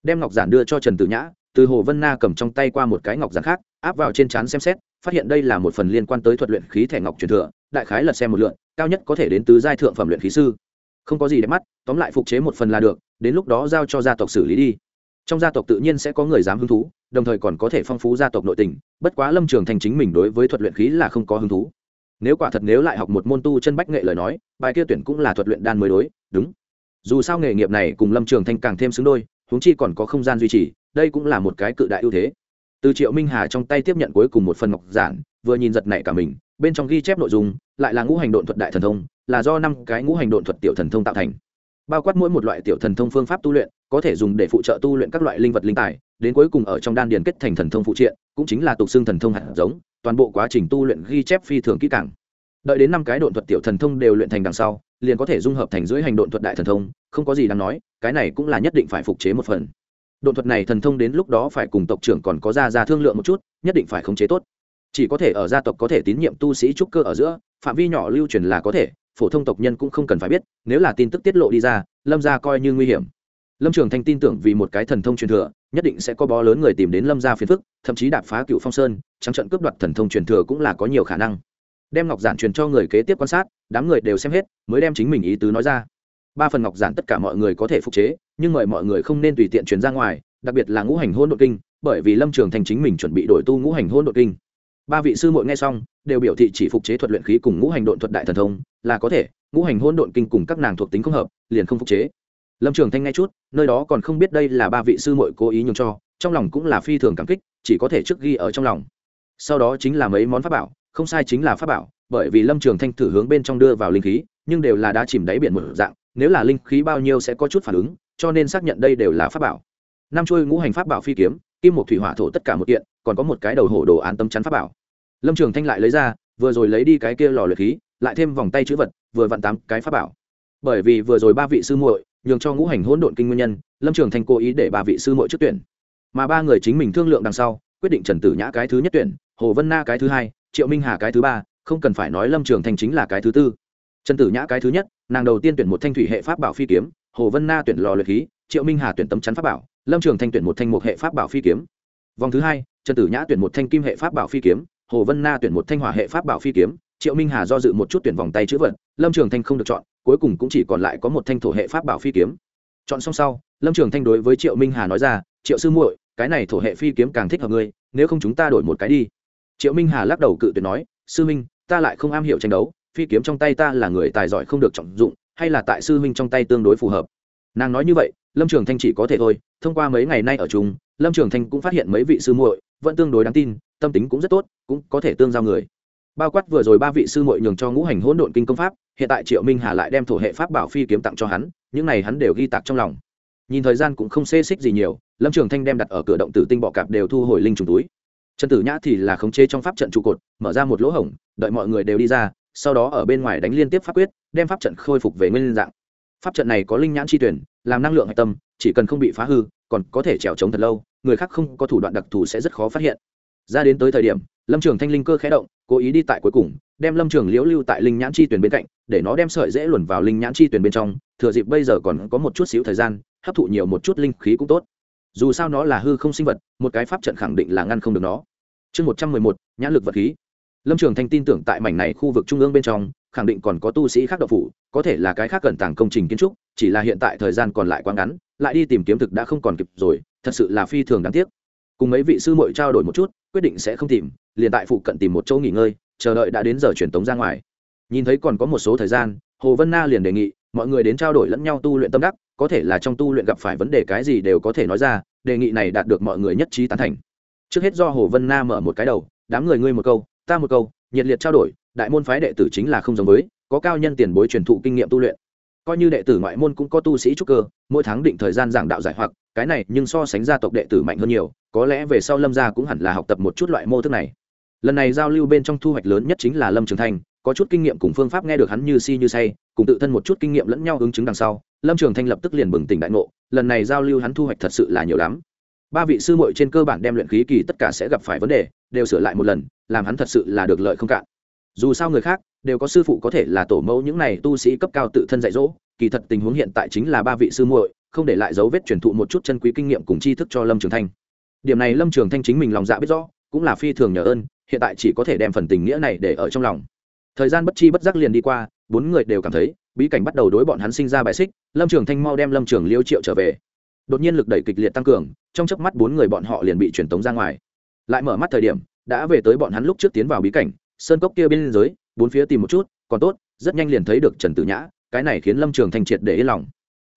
Đem ngọc giản đưa cho trần tử nhã, từ hồ vân na cầm trong tay qua một cái ngọc giản khác, áp vào trên trán xem xét, phát hiện đây là một phần liên quan tới thuật luyện khí thẻ ngọc truyền thừa đại khái lật xem một lượn, cao nhất có thể đến tứ giai thượng phẩm luyện khí sư. Không có gì để mắt, tóm lại phục chế một phần là được, đến lúc đó giao cho gia tộc xử lý đi. Trong gia tộc tự nhiên sẽ có người dám hứng thú, đồng thời còn có thể phong phú gia tộc nội tình, bất quá lâm trường thành chính mình đối với thuật luyện khí là không có hứng thú. Nếu quả thật nếu lại học một môn tu chân bách nghệ lời nói, bài kia tuyển cũng là thuật luyện đan mới đối, đúng. Dù sao nghề nghiệp này cùng lâm trường thanh càng thêm xứng đôi, huống chi còn có không gian duy trì, đây cũng là một cái cự đại ưu thế. Từ triệu minh hà trong tay tiếp nhận cuối cùng một phần ngọc giản, vừa nhìn giật nảy cả mình bên trong ghi chép nội dung, lại là ngũ hành độn thuật đại thần thông, là do năm cái ngũ hành độn thuật tiểu thần thông tạo thành. Bao quát mỗi một loại tiểu thần thông phương pháp tu luyện, có thể dùng để phụ trợ tu luyện các loại linh vật linh tài, đến cuối cùng ở trong đan điền kết thành thần thông phụ triện, cũng chính là tục xương thần thông hạt giống, toàn bộ quá trình tu luyện ghi chép phi thường kỹ càng. Đợi đến năm cái độn thuật tiểu thần thông đều luyện thành đằng sau, liền có thể dung hợp thành dưới hành độn thuật đại thần thông, không có gì đáng nói, cái này cũng là nhất định phải phục chế một phần. Độn thuật này thần thông đến lúc đó phải cùng tộc trưởng còn có ra ra thương lượng một chút, nhất định phải khống chế tốt chỉ có thể ở gia tộc có thể tín nhiệm tu sĩ trúc cơ ở giữa, phạm vi nhỏ lưu truyền là có thể, phổ thông tộc nhân cũng không cần phải biết, nếu là tin tức tiết lộ đi ra, lâm gia coi như nguy hiểm. Lâm trường thanh tin tưởng vì một cái thần thông truyền thừa, nhất định sẽ có bó lớn người tìm đến lâm gia phiền phức, thậm chí đạp phá cựu phong sơn, trắng trận cướp đoạt thần thông truyền thừa cũng là có nhiều khả năng. Đem ngọc giản truyền cho người kế tiếp quan sát, đám người đều xem hết, mới đem chính mình ý tứ nói ra. Ba phần ngọc giản tất cả mọi người có thể phục chế, nhưng mời mọi người không nên tùy tiện truyền ra ngoài, đặc biệt là ngũ hành hôn đ ộ kinh, bởi vì lâm trường thành chính mình chuẩn bị đổi tu ngũ hành hôn đ ộ kinh ba vị sư muội nghe xong, đều biểu thị chỉ phục chế thuật luyện khí cùng ngũ hành độn thuật đại thần thông, là có thể, ngũ hành hôn độn kinh cùng các nàng thuộc tính không hợp, liền không phục chế. Lâm trường thanh nghe chút, nơi đó còn không biết đây là ba vị sư muội cố ý nhường cho, trong lòng cũng là phi thường cảm kích, chỉ có thể trước ghi ở trong lòng. Sau đó chính là mấy món pháp bảo, không sai chính là pháp bảo, bởi vì lâm trường thanh thử hướng bên trong đưa vào linh khí, nhưng đều là đá chìm đáy biển một dạng, nếu là linh khí bao nhiêu sẽ có chút phản ứng, cho nên xác nhận đây đều là pháp bảo. Năm chuôi ngũ hành pháp bảo phi kiếm, kim một thủy hỏa thổ tất cả một kiện, còn có một cái đầu hổ đồ án tâm chắn pháp bảo lâm trường thanh lại lấy ra, vừa rồi lấy đi cái kia lò luyện khí, lại thêm vòng tay chữ vật, vừa vặn tám cái pháp bảo. Bởi vì vừa rồi ba vị sư muội nhường cho ngũ hành hỗn độn kinh nguyên nhân, lâm trường thanh cố ý để ba vị sư muội trước tuyển. Mà ba người chính mình thương lượng đằng sau, quyết định trần tử nhã cái thứ nhất tuyển, hồ vân na cái thứ hai, triệu minh hà cái thứ ba, không cần phải nói lâm trường thanh chính là cái thứ tư. Trần tử nhã cái thứ nhất, nàng đầu tiên tuyển một thanh thủy hệ pháp bảo phi kiếm, hồ vân na tuyển lò luyện khí, triệu minh hà tuyển tấm chắn pháp bảo, lâm trường thanh tuyển một thanh một hệ pháp bảo phi kiếm. Vòng thứ hai, trần tử nhã tuyển một thanh kim hệ pháp bảo phi kiếm hồ vân na tuyển một thanh hỏa hệ pháp bảo phi kiếm, triệu minh hà do dự một chút tuyển vòng tay chữ vật, lâm trường thanh không được chọn, cuối cùng cũng chỉ còn lại có một thanh thổ hệ pháp bảo phi kiếm. Chọn xong sau, lâm trường thanh đối với triệu minh hà nói ra, triệu sư muội, cái này thổ hệ phi kiếm càng thích hợp ngươi, nếu không chúng ta đổi một cái đi. Triệu minh hà lắc đầu cự tuyệt nói, sư minh, ta lại không am hiểu tranh đấu, phi kiếm trong tay ta là người tài giỏi không được trọng dụng, hay là tại sư minh trong tay tương đối phù hợp? Nàng nói như vậy lâm trường thanh chỉ có thể thôi, thông qua mấy ngày nay ở chung, lâm trường thanh cũng phát hiện mấy vị sư muội vẫn tương đối đáng tin, tâm tính cũng rất tốt, cũng có thể tương giao người. Bao quát vừa rồi ba vị sư muội nhường cho ngũ hành hỗn độn kinh công pháp, hiện tại triệu minh hà lại đem thổ hệ pháp bảo phi kiếm tặng cho hắn, những này hắn đều ghi tạc trong lòng. Nhìn thời gian cũng không xê xích gì nhiều, lâm trường thanh đem đặt ở cửa động tử tinh bọ cạp đều thu hồi linh trùng túi. Trần tử nhã thì là khống chế trong pháp trận trụ cột, mở ra một lỗ hổng, đợi mọi người đều đi ra, sau đó ở bên ngoài đánh liên tiếp pháp quyết, đem pháp trận khôi phục về nguyên dạng pháp trận này có linh nhãn chi tuyển, làm năng lượng hạch tâm, chỉ cần không bị phá hư, còn có thể trèo trống thật lâu, người khác không có thủ đoạn đặc thù sẽ rất khó phát hiện. Ra đến tới thời điểm, lâm trường thanh linh cơ khé động, cố ý đi tại cuối cùng, đem lâm trường liễu lưu tại linh nhãn chi tuyển bên cạnh, để nó đem sợi dễ luồn vào linh nhãn chi tuyển bên trong, thừa dịp bây giờ còn có một chút xíu thời gian, hấp thụ nhiều một chút linh khí cũng tốt. Dù sao nó là hư không sinh vật, một cái pháp trận khẳng định là ngăn không được nó. Chương một trăm mười một, nhãn lực vật khí. Lâm trường thanh tin tưởng tại mảnh này khu vực trung ương bên trong khẳng định còn có tu sĩ khác đậu phủ, có thể là cái khác cần tàng công trình kiến trúc, chỉ là hiện tại thời gian còn lại quá ngắn, lại đi tìm kiếm thực đã không còn kịp rồi, thật sự là phi thường đáng tiếc. Cùng mấy vị sư muội trao đổi một chút, quyết định sẽ không tìm, liền tại phụ cận tìm một chỗ nghỉ ngơi, chờ đợi đã đến giờ truyền tống ra ngoài. Nhìn thấy còn có một số thời gian, hồ vân na liền đề nghị, mọi người đến trao đổi lẫn nhau tu luyện tâm đắc, có thể là trong tu luyện gặp phải vấn đề cái gì đều có thể nói ra, đề nghị này đạt được mọi người nhất trí tán thành. Trước hết do hồ vân na mở một cái đầu, đám người ngươi một câu, ta một câu, nhiệt liệt trao đổi đại môn phái đệ tử chính là không giống với, có cao nhân tiền bối truyền thụ kinh nghiệm tu luyện. Coi như đệ tử ngoại môn cũng có tu sĩ trúc cơ, mỗi tháng định thời gian giảng đạo giải hoặc, cái này nhưng so sánh gia tộc đệ tử mạnh hơn nhiều, có lẽ về sau lâm gia cũng hẳn là học tập một chút loại mô thức này. Lần này giao lưu bên trong thu hoạch lớn nhất chính là lâm trường thanh có chút kinh nghiệm cùng phương pháp nghe được hắn như si như say, cùng tự thân một chút kinh nghiệm lẫn nhau ứng chứng đằng sau, lâm trường thanh lập tức liền bừng tỉnh đại ngộ, lần này giao lưu hắn thu hoạch thật sự là nhiều lắm. Ba vị sư muội trên cơ bản đem luyện khí kỳ tất cả sẽ gặp phải vấn đề, đều sửa lại một lần, làm hắn thật sự là được lợi không cạn dù sao người khác đều có sư phụ có thể là tổ mẫu những này tu sĩ cấp cao tự thân dạy dỗ, kỳ thật tình huống hiện tại chính là ba vị sư muội, không để lại dấu vết truyền thụ một chút chân quý kinh nghiệm cùng tri thức cho lâm trường thanh. Điểm này lâm trường thanh chính mình lòng dạ biết rõ, cũng là phi thường nhờ ơn, hiện tại chỉ có thể đem phần tình nghĩa này để ở trong lòng. Thời gian bất chi bất giác liền đi qua, bốn người đều cảm thấy, bí cảnh bắt đầu đối bọn hắn sinh ra bài xích, lâm trường thanh mau đem lâm trường liêu triệu trở về. Đột nhiên lực đẩy kịch liệt tăng cường, trong chớp mắt bốn người bọn họ liền bị truyền tống ra ngoài. Lại mở mắt thời điểm, đã về tới bọn hắn lúc trước tiến vào bí cảnh sơn cốc kia bên dưới, bốn phía tìm một chút, còn tốt, rất nhanh liền thấy được trần tử nhã, cái này khiến lâm trường thanh triệt để yên lòng.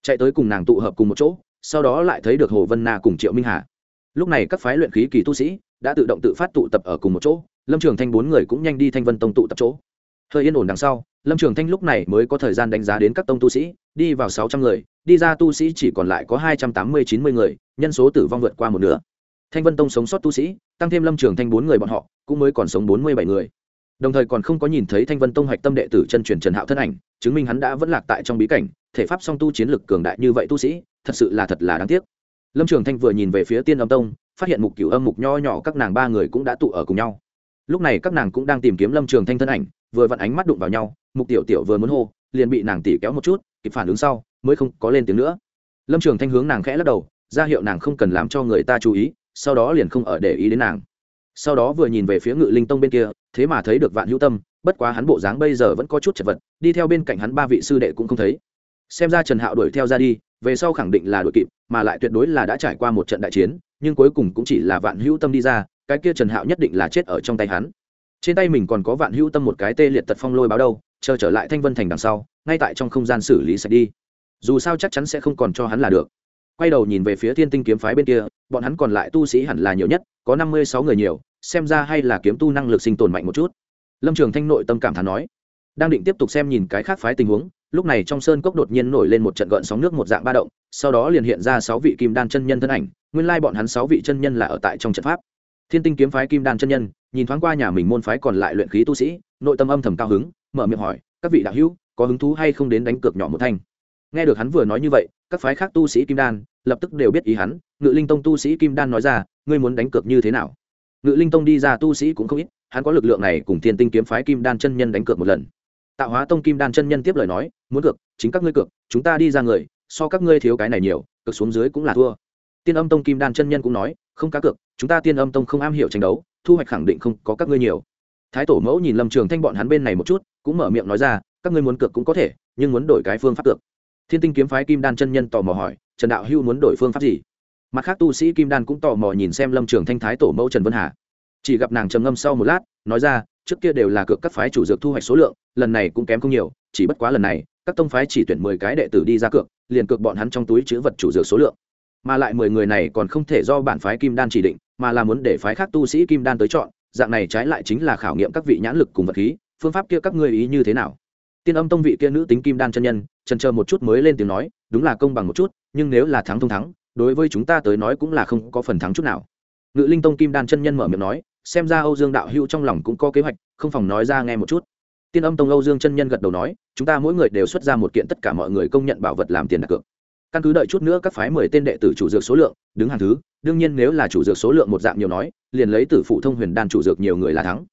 Chạy tới cùng nàng tụ hợp cùng một chỗ, sau đó lại thấy được hồ vân na cùng triệu minh hà. Lúc này các phái luyện khí kỳ tu sĩ đã tự động tự phát tụ tập ở cùng một chỗ, lâm trường thanh bốn người cũng nhanh đi thanh vân tông tụ tập chỗ. Hơi yên ổn đằng sau, lâm trường thanh lúc này mới có thời gian đánh giá đến các tông tu sĩ, đi vào sáu trăm người, đi ra tu sĩ chỉ còn lại có hai trăm tám mươi chín mươi người, nhân số tử vong vượt qua một nửa. Thanh vân tông sống sót tu sĩ, tăng thêm lâm trường thanh bốn người bọn họ, cũng mới còn sống bốn mươi bảy người đồng thời còn không có nhìn thấy thanh vân tông hạch tâm đệ tử chân truyền trần hạo thân ảnh chứng minh hắn đã vẫn lạc tại trong bí cảnh thể pháp song tu chiến lực cường đại như vậy tu sĩ thật sự là thật là đáng tiếc lâm trường thanh vừa nhìn về phía tiên âm tông phát hiện mục cửu âm mục nho nhỏ các nàng ba người cũng đã tụ ở cùng nhau lúc này các nàng cũng đang tìm kiếm lâm trường thanh thân ảnh vừa vặn ánh mắt đụng vào nhau mục tiểu tiểu vừa muốn hô liền bị nàng tỉ kéo một chút kịp phản ứng sau mới không có lên tiếng nữa lâm trường thanh hướng nàng khẽ lắc đầu ra hiệu nàng không cần làm cho người ta chú ý sau đó liền không ở để ý đến nàng sau đó vừa nhìn về phía ngự linh tông bên kia, thế mà thấy được vạn hữu tâm, bất quá hắn bộ dáng bây giờ vẫn có chút chật vật, đi theo bên cạnh hắn ba vị sư đệ cũng không thấy. Xem ra trần hạo đuổi theo ra đi, về sau khẳng định là đuổi kịp, mà lại tuyệt đối là đã trải qua một trận đại chiến, nhưng cuối cùng cũng chỉ là vạn hữu tâm đi ra, cái kia trần hạo nhất định là chết ở trong tay hắn. Trên tay mình còn có vạn hữu tâm một cái tê liệt tật phong lôi báo đâu, chờ trở lại thanh vân thành đằng sau, ngay tại trong không gian xử lý sạch đi. Dù sao chắc chắn sẽ không còn cho hắn là được quay đầu nhìn về phía thiên tinh kiếm phái bên kia, bọn hắn còn lại tu sĩ hẳn là nhiều nhất, có năm mươi sáu người nhiều, xem ra hay là kiếm tu năng lực sinh tồn mạnh một chút. Lâm trường thanh nội tâm cảm thán nói, đang định tiếp tục xem nhìn cái khác phái tình huống, lúc này trong sơn cốc đột nhiên nổi lên một trận gợn sóng nước một dạng ba động, sau đó liền hiện ra sáu vị kim đan chân nhân thân ảnh, nguyên lai bọn hắn sáu vị chân nhân là ở tại trong trận pháp. Thiên tinh kiếm phái kim đan chân nhân, nhìn thoáng qua nhà mình môn phái còn lại luyện khí tu sĩ, nội tâm âm thầm cao hứng, mở miệng hỏi, các vị đạo hữu, có hứng thú hay không đến đánh cược nhỏ một thanh? Nghe được hắn vừa nói như vậy, các phái khác tu sĩ kim đan lập tức đều biết ý hắn. Ngự linh tông tu sĩ kim đan nói ra, ngươi muốn đánh cược như thế nào? Ngự linh tông đi ra tu sĩ cũng không ít, hắn có lực lượng này cùng thiên tinh kiếm phái kim đan chân nhân đánh cược một lần. Tạo hóa tông kim đan chân nhân tiếp lời nói, muốn cược, chính các ngươi cược, chúng ta đi ra người, so các ngươi thiếu cái này nhiều, cược xuống dưới cũng là thua. Tiên âm tông kim đan chân nhân cũng nói, không cá cược, chúng ta tiên âm tông không am hiểu tranh đấu, thu hoạch khẳng định không có các ngươi nhiều. Thái tổ mẫu nhìn lâm trường thanh bọn hắn bên này một chút, cũng mở miệng nói ra, các ngươi muốn cược cũng có thể, nhưng muốn đổi cái phương pháp cược thiên tinh kiếm phái kim đan chân nhân tò mò hỏi, trần đạo hưu muốn đổi phương pháp gì? Mặt khác tu sĩ kim đan cũng tò mò nhìn xem lâm trường thanh thái tổ mẫu trần vân hà. Chỉ gặp nàng trầm ngâm sau một lát, nói ra, trước kia đều là cược các phái chủ dược thu hoạch số lượng, lần này cũng kém không nhiều, chỉ bất quá lần này, các tông phái chỉ tuyển mười cái đệ tử đi ra cược, liền cược bọn hắn trong túi chữ vật chủ dược số lượng. Mà lại mười người này còn không thể do bản phái kim đan chỉ định, mà là muốn để phái khác tu sĩ kim đan tới chọn, dạng này trái lại chính là khảo nghiệm các vị nhãn lực cùng vật khí, phương pháp kia các ngươi ý như thế nào? Tiên âm tông vị kia nữ tính kim đan chân nhân trần chờ một chút mới lên tiếng nói, đúng là công bằng một chút, nhưng nếu là thắng thông thắng, đối với chúng ta tới nói cũng là không có phần thắng chút nào. Ngự linh tông kim đan chân nhân mở miệng nói, xem ra âu dương đạo hữu trong lòng cũng có kế hoạch, không phòng nói ra nghe một chút. Tiên âm tông âu dương chân nhân gật đầu nói, chúng ta mỗi người đều xuất ra một kiện tất cả mọi người công nhận bảo vật làm tiền đặt cược. Căn cứ đợi chút nữa các phái mười tên đệ tử chủ dược số lượng, đứng hàng thứ, đương nhiên nếu là chủ dược số lượng một dạng nhiều nói, liền lấy từ phụ thông huyền đan chủ dược nhiều người là thắng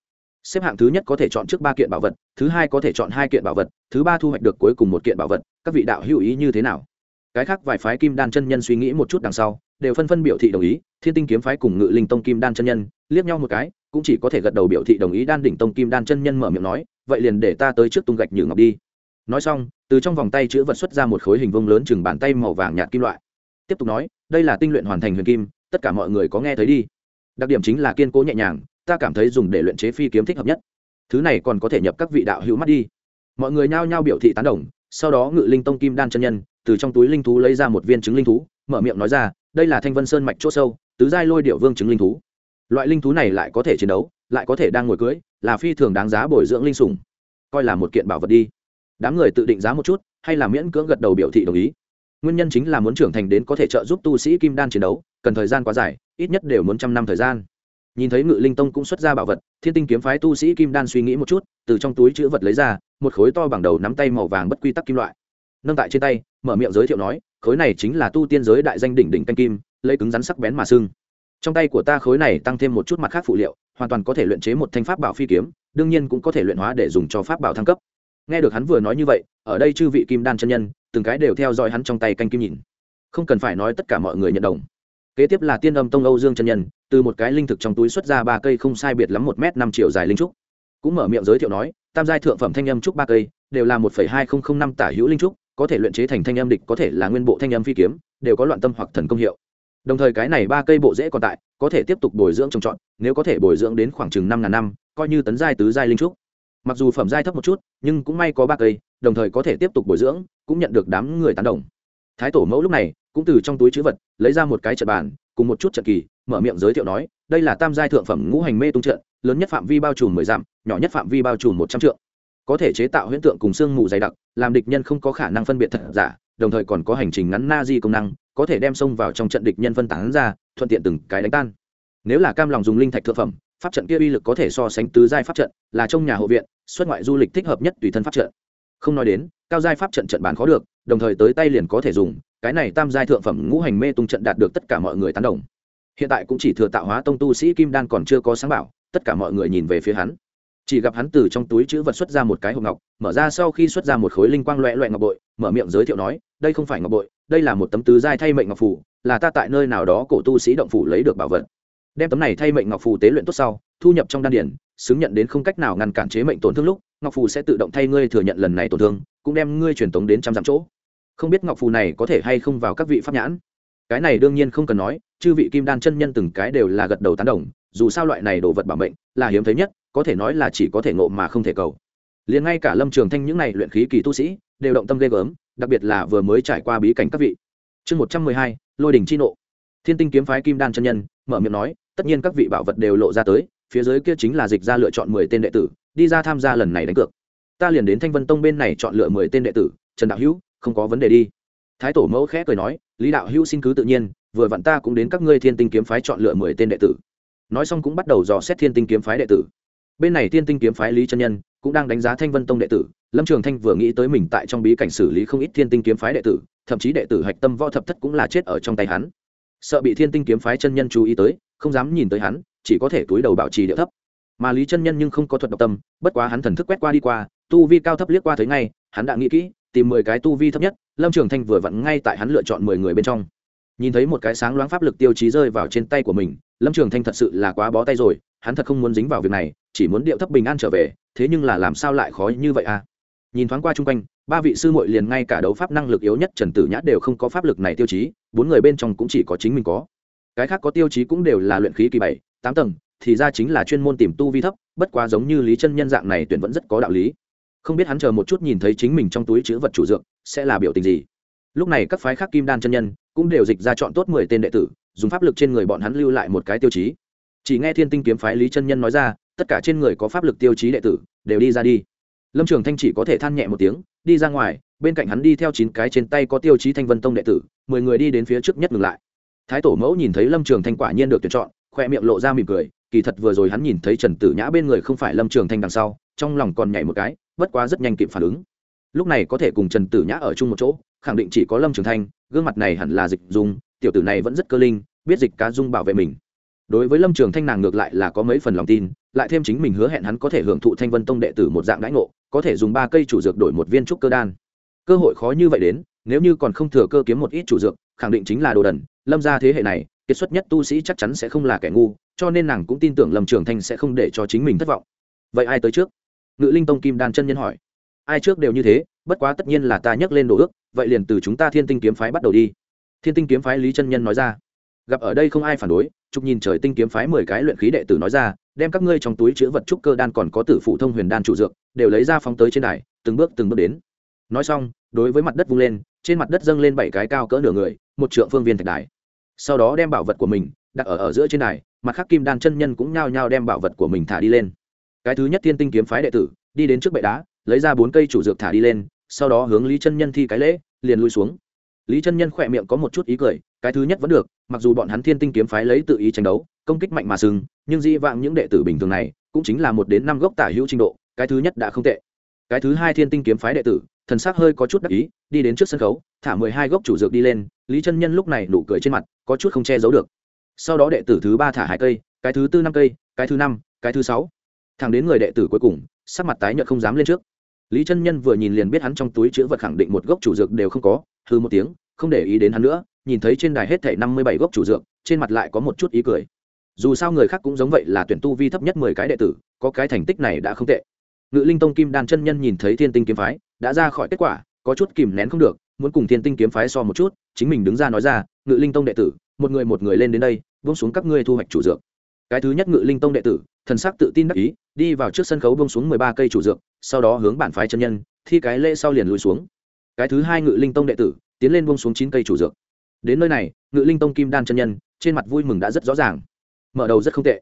xếp hạng thứ nhất có thể chọn trước ba kiện bảo vật, thứ hai có thể chọn hai kiện bảo vật, thứ ba thu hoạch được cuối cùng một kiện bảo vật, các vị đạo hữu ý như thế nào? Cái khác vài phái kim đan chân nhân suy nghĩ một chút đằng sau, đều phân phân biểu thị đồng ý, thiên tinh kiếm phái cùng ngự linh tông kim đan chân nhân, liếc nhau một cái, cũng chỉ có thể gật đầu biểu thị đồng ý đan đỉnh tông kim đan chân nhân mở miệng nói, vậy liền để ta tới trước tung gạch nhử ngọc đi. Nói xong, từ trong vòng tay chữ vật xuất ra một khối hình vông lớn chừng bàn tay màu vàng nhạt kim loại. Tiếp tục nói, đây là tinh luyện hoàn thành huyền kim, tất cả mọi người có nghe thấy đi. Đặc điểm chính là kiên cố nhẹ nhàng ta cảm thấy dùng để luyện chế phi kiếm thích hợp nhất. Thứ này còn có thể nhập các vị đạo hữu mắt đi. Mọi người nhao nhao biểu thị tán đồng, sau đó ngự linh tông kim đan chân nhân, từ trong túi linh thú lấy ra một viên trứng linh thú, mở miệng nói ra, đây là thanh vân sơn mạch c h ỗ sâu, tứ giai lôi điệu vương trứng linh thú. Loại linh thú này lại có thể chiến đấu, lại có thể đang ngồi cưới, là phi thường đáng giá bồi dưỡng linh sủng. Coi là một kiện bảo vật đi. Đám người tự định giá một chút, hay là miễn cưỡng gật đầu biểu thị đồng ý. Nguyên nhân chính là muốn trưởng thành đến có thể trợ giúp tu sĩ kim đan chiến đấu, cần thời gian quá dài, ít nhất đều muốn trăm năm thời gian nhìn thấy ngự linh tông cũng xuất ra bảo vật, thiên tinh kiếm phái tu sĩ kim đan suy nghĩ một chút, từ trong túi chữ vật lấy ra, một khối to bằng đầu nắm tay màu vàng bất quy tắc kim loại. Nâng tại trên tay, mở miệng giới thiệu nói, khối này chính là tu tiên giới đại danh đỉnh đỉnh canh kim, lấy cứng rắn sắc bén mà sưng trong tay của ta khối này tăng thêm một chút mặt khác phụ liệu, hoàn toàn có thể luyện chế một thanh pháp bảo phi kiếm, đương nhiên cũng có thể luyện hóa để dùng cho pháp bảo thăng cấp. Nghe được hắn vừa nói như vậy, ở đây chư vị kim đan chân nhân, từng cái đều theo dõi hắn trong tay canh kim nhìn. Không cần phải nói tất cả mọi người nhận đồng. Kế tiếp là tiên âm tông âu dương chân nhân từ một cái linh thực trong túi xuất ra ba cây không sai biệt lắm một m năm triệu dài linh trúc. Cũng mở miệng giới thiệu nói, tam giai thượng phẩm thanh âm trúc ba cây, đều là một hai nghìn năm tả hữu linh trúc, có thể luyện chế thành thanh âm địch, có thể là nguyên bộ thanh âm phi kiếm, đều có loạn tâm hoặc thần công hiệu. Đồng thời cái này ba cây bộ dễ còn tại, có thể tiếp tục bồi dưỡng trồng trọt, nếu có thể bồi dưỡng đến khoảng chừng năm ngàn năm, coi như tấn giai tứ giai linh trúc. Mặc dù phẩm giai thấp một chút, nhưng cũng may có ba cây, đồng thời có thể tiếp tục bồi dưỡng, cũng nhận được đám người tán đồng. Thái tổ mẫu lúc này, cũng từ trong túi chữ vật, lấy ra một cái trận bàn cùng một chút trận kỳ, mở miệng giới thiệu nói, đây là tam giai thượng phẩm ngũ hành mê tung trận, lớn nhất phạm vi bao trùm mười dặm, nhỏ nhất phạm vi bao trùm một trăm trượng. Có thể chế tạo huyễn tượng cùng xương mù dày đặc, làm địch nhân không có khả năng phân biệt thật giả, đồng thời còn có hành trình ngắn na di công năng, có thể đem xông vào trong trận địch nhân phân tán ra, thuận tiện từng cái đánh tan. Nếu là cam lòng dùng linh thạch thượng phẩm, pháp trận kia uy lực có thể so sánh tứ giai pháp trận, là trong nhà hộ viện, xuất ngoại du lịch thích hợp nhất tùy thân pháp trận. Không nói đến, cao giai pháp trận trận bản khó được, đồng thời tới tay liền có thể dùng cái này tam giai thượng phẩm ngũ hành mê tung trận đạt được tất cả mọi người tán đồng. Hiện tại cũng chỉ thừa tạo hóa tông tu sĩ kim đan còn chưa có sáng bảo, tất cả mọi người nhìn về phía hắn. Chỉ gặp hắn từ trong túi chữ vật xuất ra một cái hộp ngọc, mở ra sau khi xuất ra một khối linh quang loẹ loẹ ngọc bội, mở miệng giới thiệu nói, đây không phải ngọc bội, đây là một tấm tứ giai thay mệnh ngọc phủ là ta tại nơi nào đó cổ tu sĩ động phủ lấy được bảo vật. Đem tấm này thay mệnh ngọc phù tế luyện tốt sau, thu nhập trong đan điển xứng nhận đến không cách nào ngăn cản chế mệnh tổn thương lúc, ngọc phù sẽ tự động thay ngươi thừa nhận lần này tổn thương, cũng đem ngươi truyền tống đến trăm dặm chỗ không biết ngọc phù này có thể hay không vào các vị pháp nhãn. Cái này đương nhiên không cần nói, chư vị kim đan chân nhân từng cái đều là gật đầu tán đồng, dù sao loại này đồ vật bảo mệnh, là hiếm thấy nhất, có thể nói là chỉ có thể ngộ mà không thể cầu. Liền ngay cả lâm trường thanh những này luyện khí kỳ tu sĩ, đều động tâm ghê gớm, đặc biệt là vừa mới trải qua bí cảnh các vị. Chương một trăm mười hai, lôi đình chi nộ. Thiên tinh kiếm phái kim đan chân nhân, mở miệng nói, tất nhiên các vị bảo vật đều lộ ra tới, phía dưới kia chính là dịch ra lựa chọn mười tên đệ tử, đi ra tham gia lần này đánh cược. Ta liền đến thanh vân tông bên này chọn lựa mười tên đệ tử, trần đạo hữu không có vấn đề đi. Thái tổ mẫu khẽ cười nói, lý đạo hữu xin cứ tự nhiên, vừa vặn ta cũng đến các ngươi thiên tinh kiếm phái chọn lựa mười tên đệ tử. Nói xong cũng bắt đầu dò xét thiên tinh kiếm phái đệ tử. Bên này thiên tinh kiếm phái lý chân nhân cũng đang đánh giá thanh vân tông đệ tử. Lâm trường thanh vừa nghĩ tới mình tại trong bí cảnh xử lý không ít thiên tinh kiếm phái đệ tử, thậm chí đệ tử hạch tâm võ thập thất cũng là chết ở trong tay hắn. Sợ bị thiên tinh kiếm phái chân nhân chú ý tới, không dám nhìn tới hắn, chỉ có thể túi đầu bảo trì địa thấp. Mà lý chân nhân nhưng không có thuật độc tâm, bất quá hắn thần thức quét qua đi qua, tu vi cao thấp liếc qua thấy ngay, hắn đã nghĩ kỹ tìm mười cái tu vi thấp nhất, lâm trường thanh vừa vặn ngay tại hắn lựa chọn mười người bên trong. Nhìn thấy một cái sáng loáng pháp lực tiêu chí rơi vào trên tay của mình, lâm trường thanh thật sự là quá bó tay rồi, hắn thật không muốn dính vào việc này, chỉ muốn điệu thấp bình an trở về, thế nhưng là làm sao lại khó như vậy à? Nhìn thoáng qua chung quanh, ba vị sư muội liền ngay cả đấu pháp năng lực yếu nhất trần tử nhã đều không có pháp lực này tiêu chí, bốn người bên trong cũng chỉ có chính mình có. Cái khác có tiêu chí cũng đều là luyện khí kỳ bảy, tám tầng, thì ra chính là chuyên môn tìm tu vi thấp, bất quá giống như lý chân nhân dạng này tuyển vẫn rất có đạo lý không biết hắn chờ một chút nhìn thấy chính mình trong túi chữ vật chủ dược, sẽ là biểu tình gì. Lúc này các phái khác kim đan chân nhân cũng đều dịch ra chọn tốt mười tên đệ tử, dùng pháp lực trên người bọn hắn lưu lại một cái tiêu chí. Chỉ nghe thiên tinh kiếm phái lý chân nhân nói ra, tất cả trên người có pháp lực tiêu chí đệ tử, đều đi ra đi. Lâm trường thanh chỉ có thể than nhẹ một tiếng, đi ra ngoài, bên cạnh hắn đi theo chín cái trên tay có tiêu chí thanh vân tông đệ tử, mười người đi đến phía trước nhất ngừng lại. Thái tổ mẫu nhìn thấy lâm trường thanh quả nhiên được tuyển chọn, khoe miệng lộ ra mỉm cười, kỳ thật vừa rồi hắn nhìn thấy trần tử nhã bên người không phải lâm trường thanh đằng sau, trong lòng còn nhảy một cái bất quá rất nhanh kịp phản ứng. Lúc này có thể cùng trần tử nhã ở chung một chỗ, khẳng định chỉ có lâm trường thanh, gương mặt này hẳn là dịch dung, tiểu tử này vẫn rất cơ linh, biết dịch cá dung bảo vệ mình. Đối với lâm trường thanh nàng ngược lại là có mấy phần lòng tin, lại thêm chính mình hứa hẹn hắn có thể hưởng thụ thanh vân tông đệ tử một dạng đãi ngộ, có thể dùng ba cây chủ dược đổi một viên trúc cơ đan. Cơ hội khó như vậy đến, nếu như còn không thừa cơ kiếm một ít chủ dược, khẳng định chính là đồ đần, lâm ra thế hệ này, kiệt xuất nhất tu sĩ chắc chắn sẽ không là kẻ ngu, cho nên nàng cũng tin tưởng lâm trường thanh sẽ không để cho chính mình thất vọng. Vậy ai tới trước? Ngự linh tông kim đan chân nhân hỏi. Ai trước đều như thế, bất quá tất nhiên là ta nhắc lên đồ ước, vậy liền từ chúng ta thiên tinh kiếm phái bắt đầu đi. Thiên tinh kiếm phái lý chân nhân nói ra. Gặp ở đây không ai phản đối, chụp nhìn trời tinh kiếm phái mười cái luyện khí đệ tử nói ra, đem các ngươi trong túi chứa vật trúc cơ đan còn có tử phụ thông huyền đan chủ dược, đều lấy ra phóng tới trên đài, từng bước từng bước đến. Nói xong, đối với mặt đất vung lên, trên mặt đất dâng lên bảy cái cao cỡ nửa người, một trượng phương viên thạch đài. Sau đó đem bảo vật của mình đặt ở ở giữa trên đài, mặt khác kim đan chân nhân cũng nhao nhao đem bảo vật của mình thả đi lên cái thứ nhất thiên tinh kiếm phái đệ tử, đi đến trước bệ đá, lấy ra bốn cây chủ dược thả đi lên, sau đó hướng lý chân nhân thi cái lễ, liền lui xuống. Lý chân nhân khỏe miệng có một chút ý cười, cái thứ nhất vẫn được, mặc dù bọn hắn thiên tinh kiếm phái lấy tự ý tranh đấu, công kích mạnh mà sừng, nhưng dĩ vãng những đệ tử bình thường này, cũng chính là một đến năm gốc tả hữu trình độ, cái thứ nhất đã không tệ. Cái thứ hai thiên tinh kiếm phái đệ tử, thần sắc hơi có chút đắc ý, đi đến trước sân khấu, thả mười hai gốc chủ dược đi lên, lý chân nhân lúc này nụ cười trên mặt, có chút không che giấu được. Sau đó đệ tử thứ ba thả hai cây, cái thứ tư năm cây, cái thứ năm, cái thứ sáu thằng đến người đệ tử cuối cùng, sắc mặt tái nhợt không dám lên trước. Lý chân nhân vừa nhìn liền biết hắn trong túi chữ vật khẳng định một gốc chủ dược đều không có hư một tiếng, không để ý đến hắn nữa, nhìn thấy trên đài hết thảy năm mươi bảy gốc chủ dược, trên mặt lại có một chút ý cười. Dù sao người khác cũng giống vậy là tuyển tu vi thấp nhất mười cái đệ tử, có cái thành tích này đã không tệ. Ngự linh tông kim đan chân nhân nhìn thấy thiên tinh kiếm phái, đã ra khỏi kết quả, có chút kìm nén không được, muốn cùng thiên tinh kiếm phái so một chút, chính mình đứng ra nói ra, ngự linh tông đệ tử, một người một người lên đến đây vung xuống các ngươi thu hoạch chủ dược cái thứ nhất ngự linh tông đệ tử, thần sắc tự tin đắc ý, đi vào trước sân khấu buông xuống mười ba cây chủ dược, sau đó hướng bản phái chân nhân, thi cái lễ sau liền lùi xuống. Cái thứ hai ngự linh tông đệ tử, tiến lên buông xuống chín cây chủ dược. Đến nơi này, ngự linh tông kim đan chân nhân, trên mặt vui mừng đã rất rõ ràng. Mở đầu rất không tệ.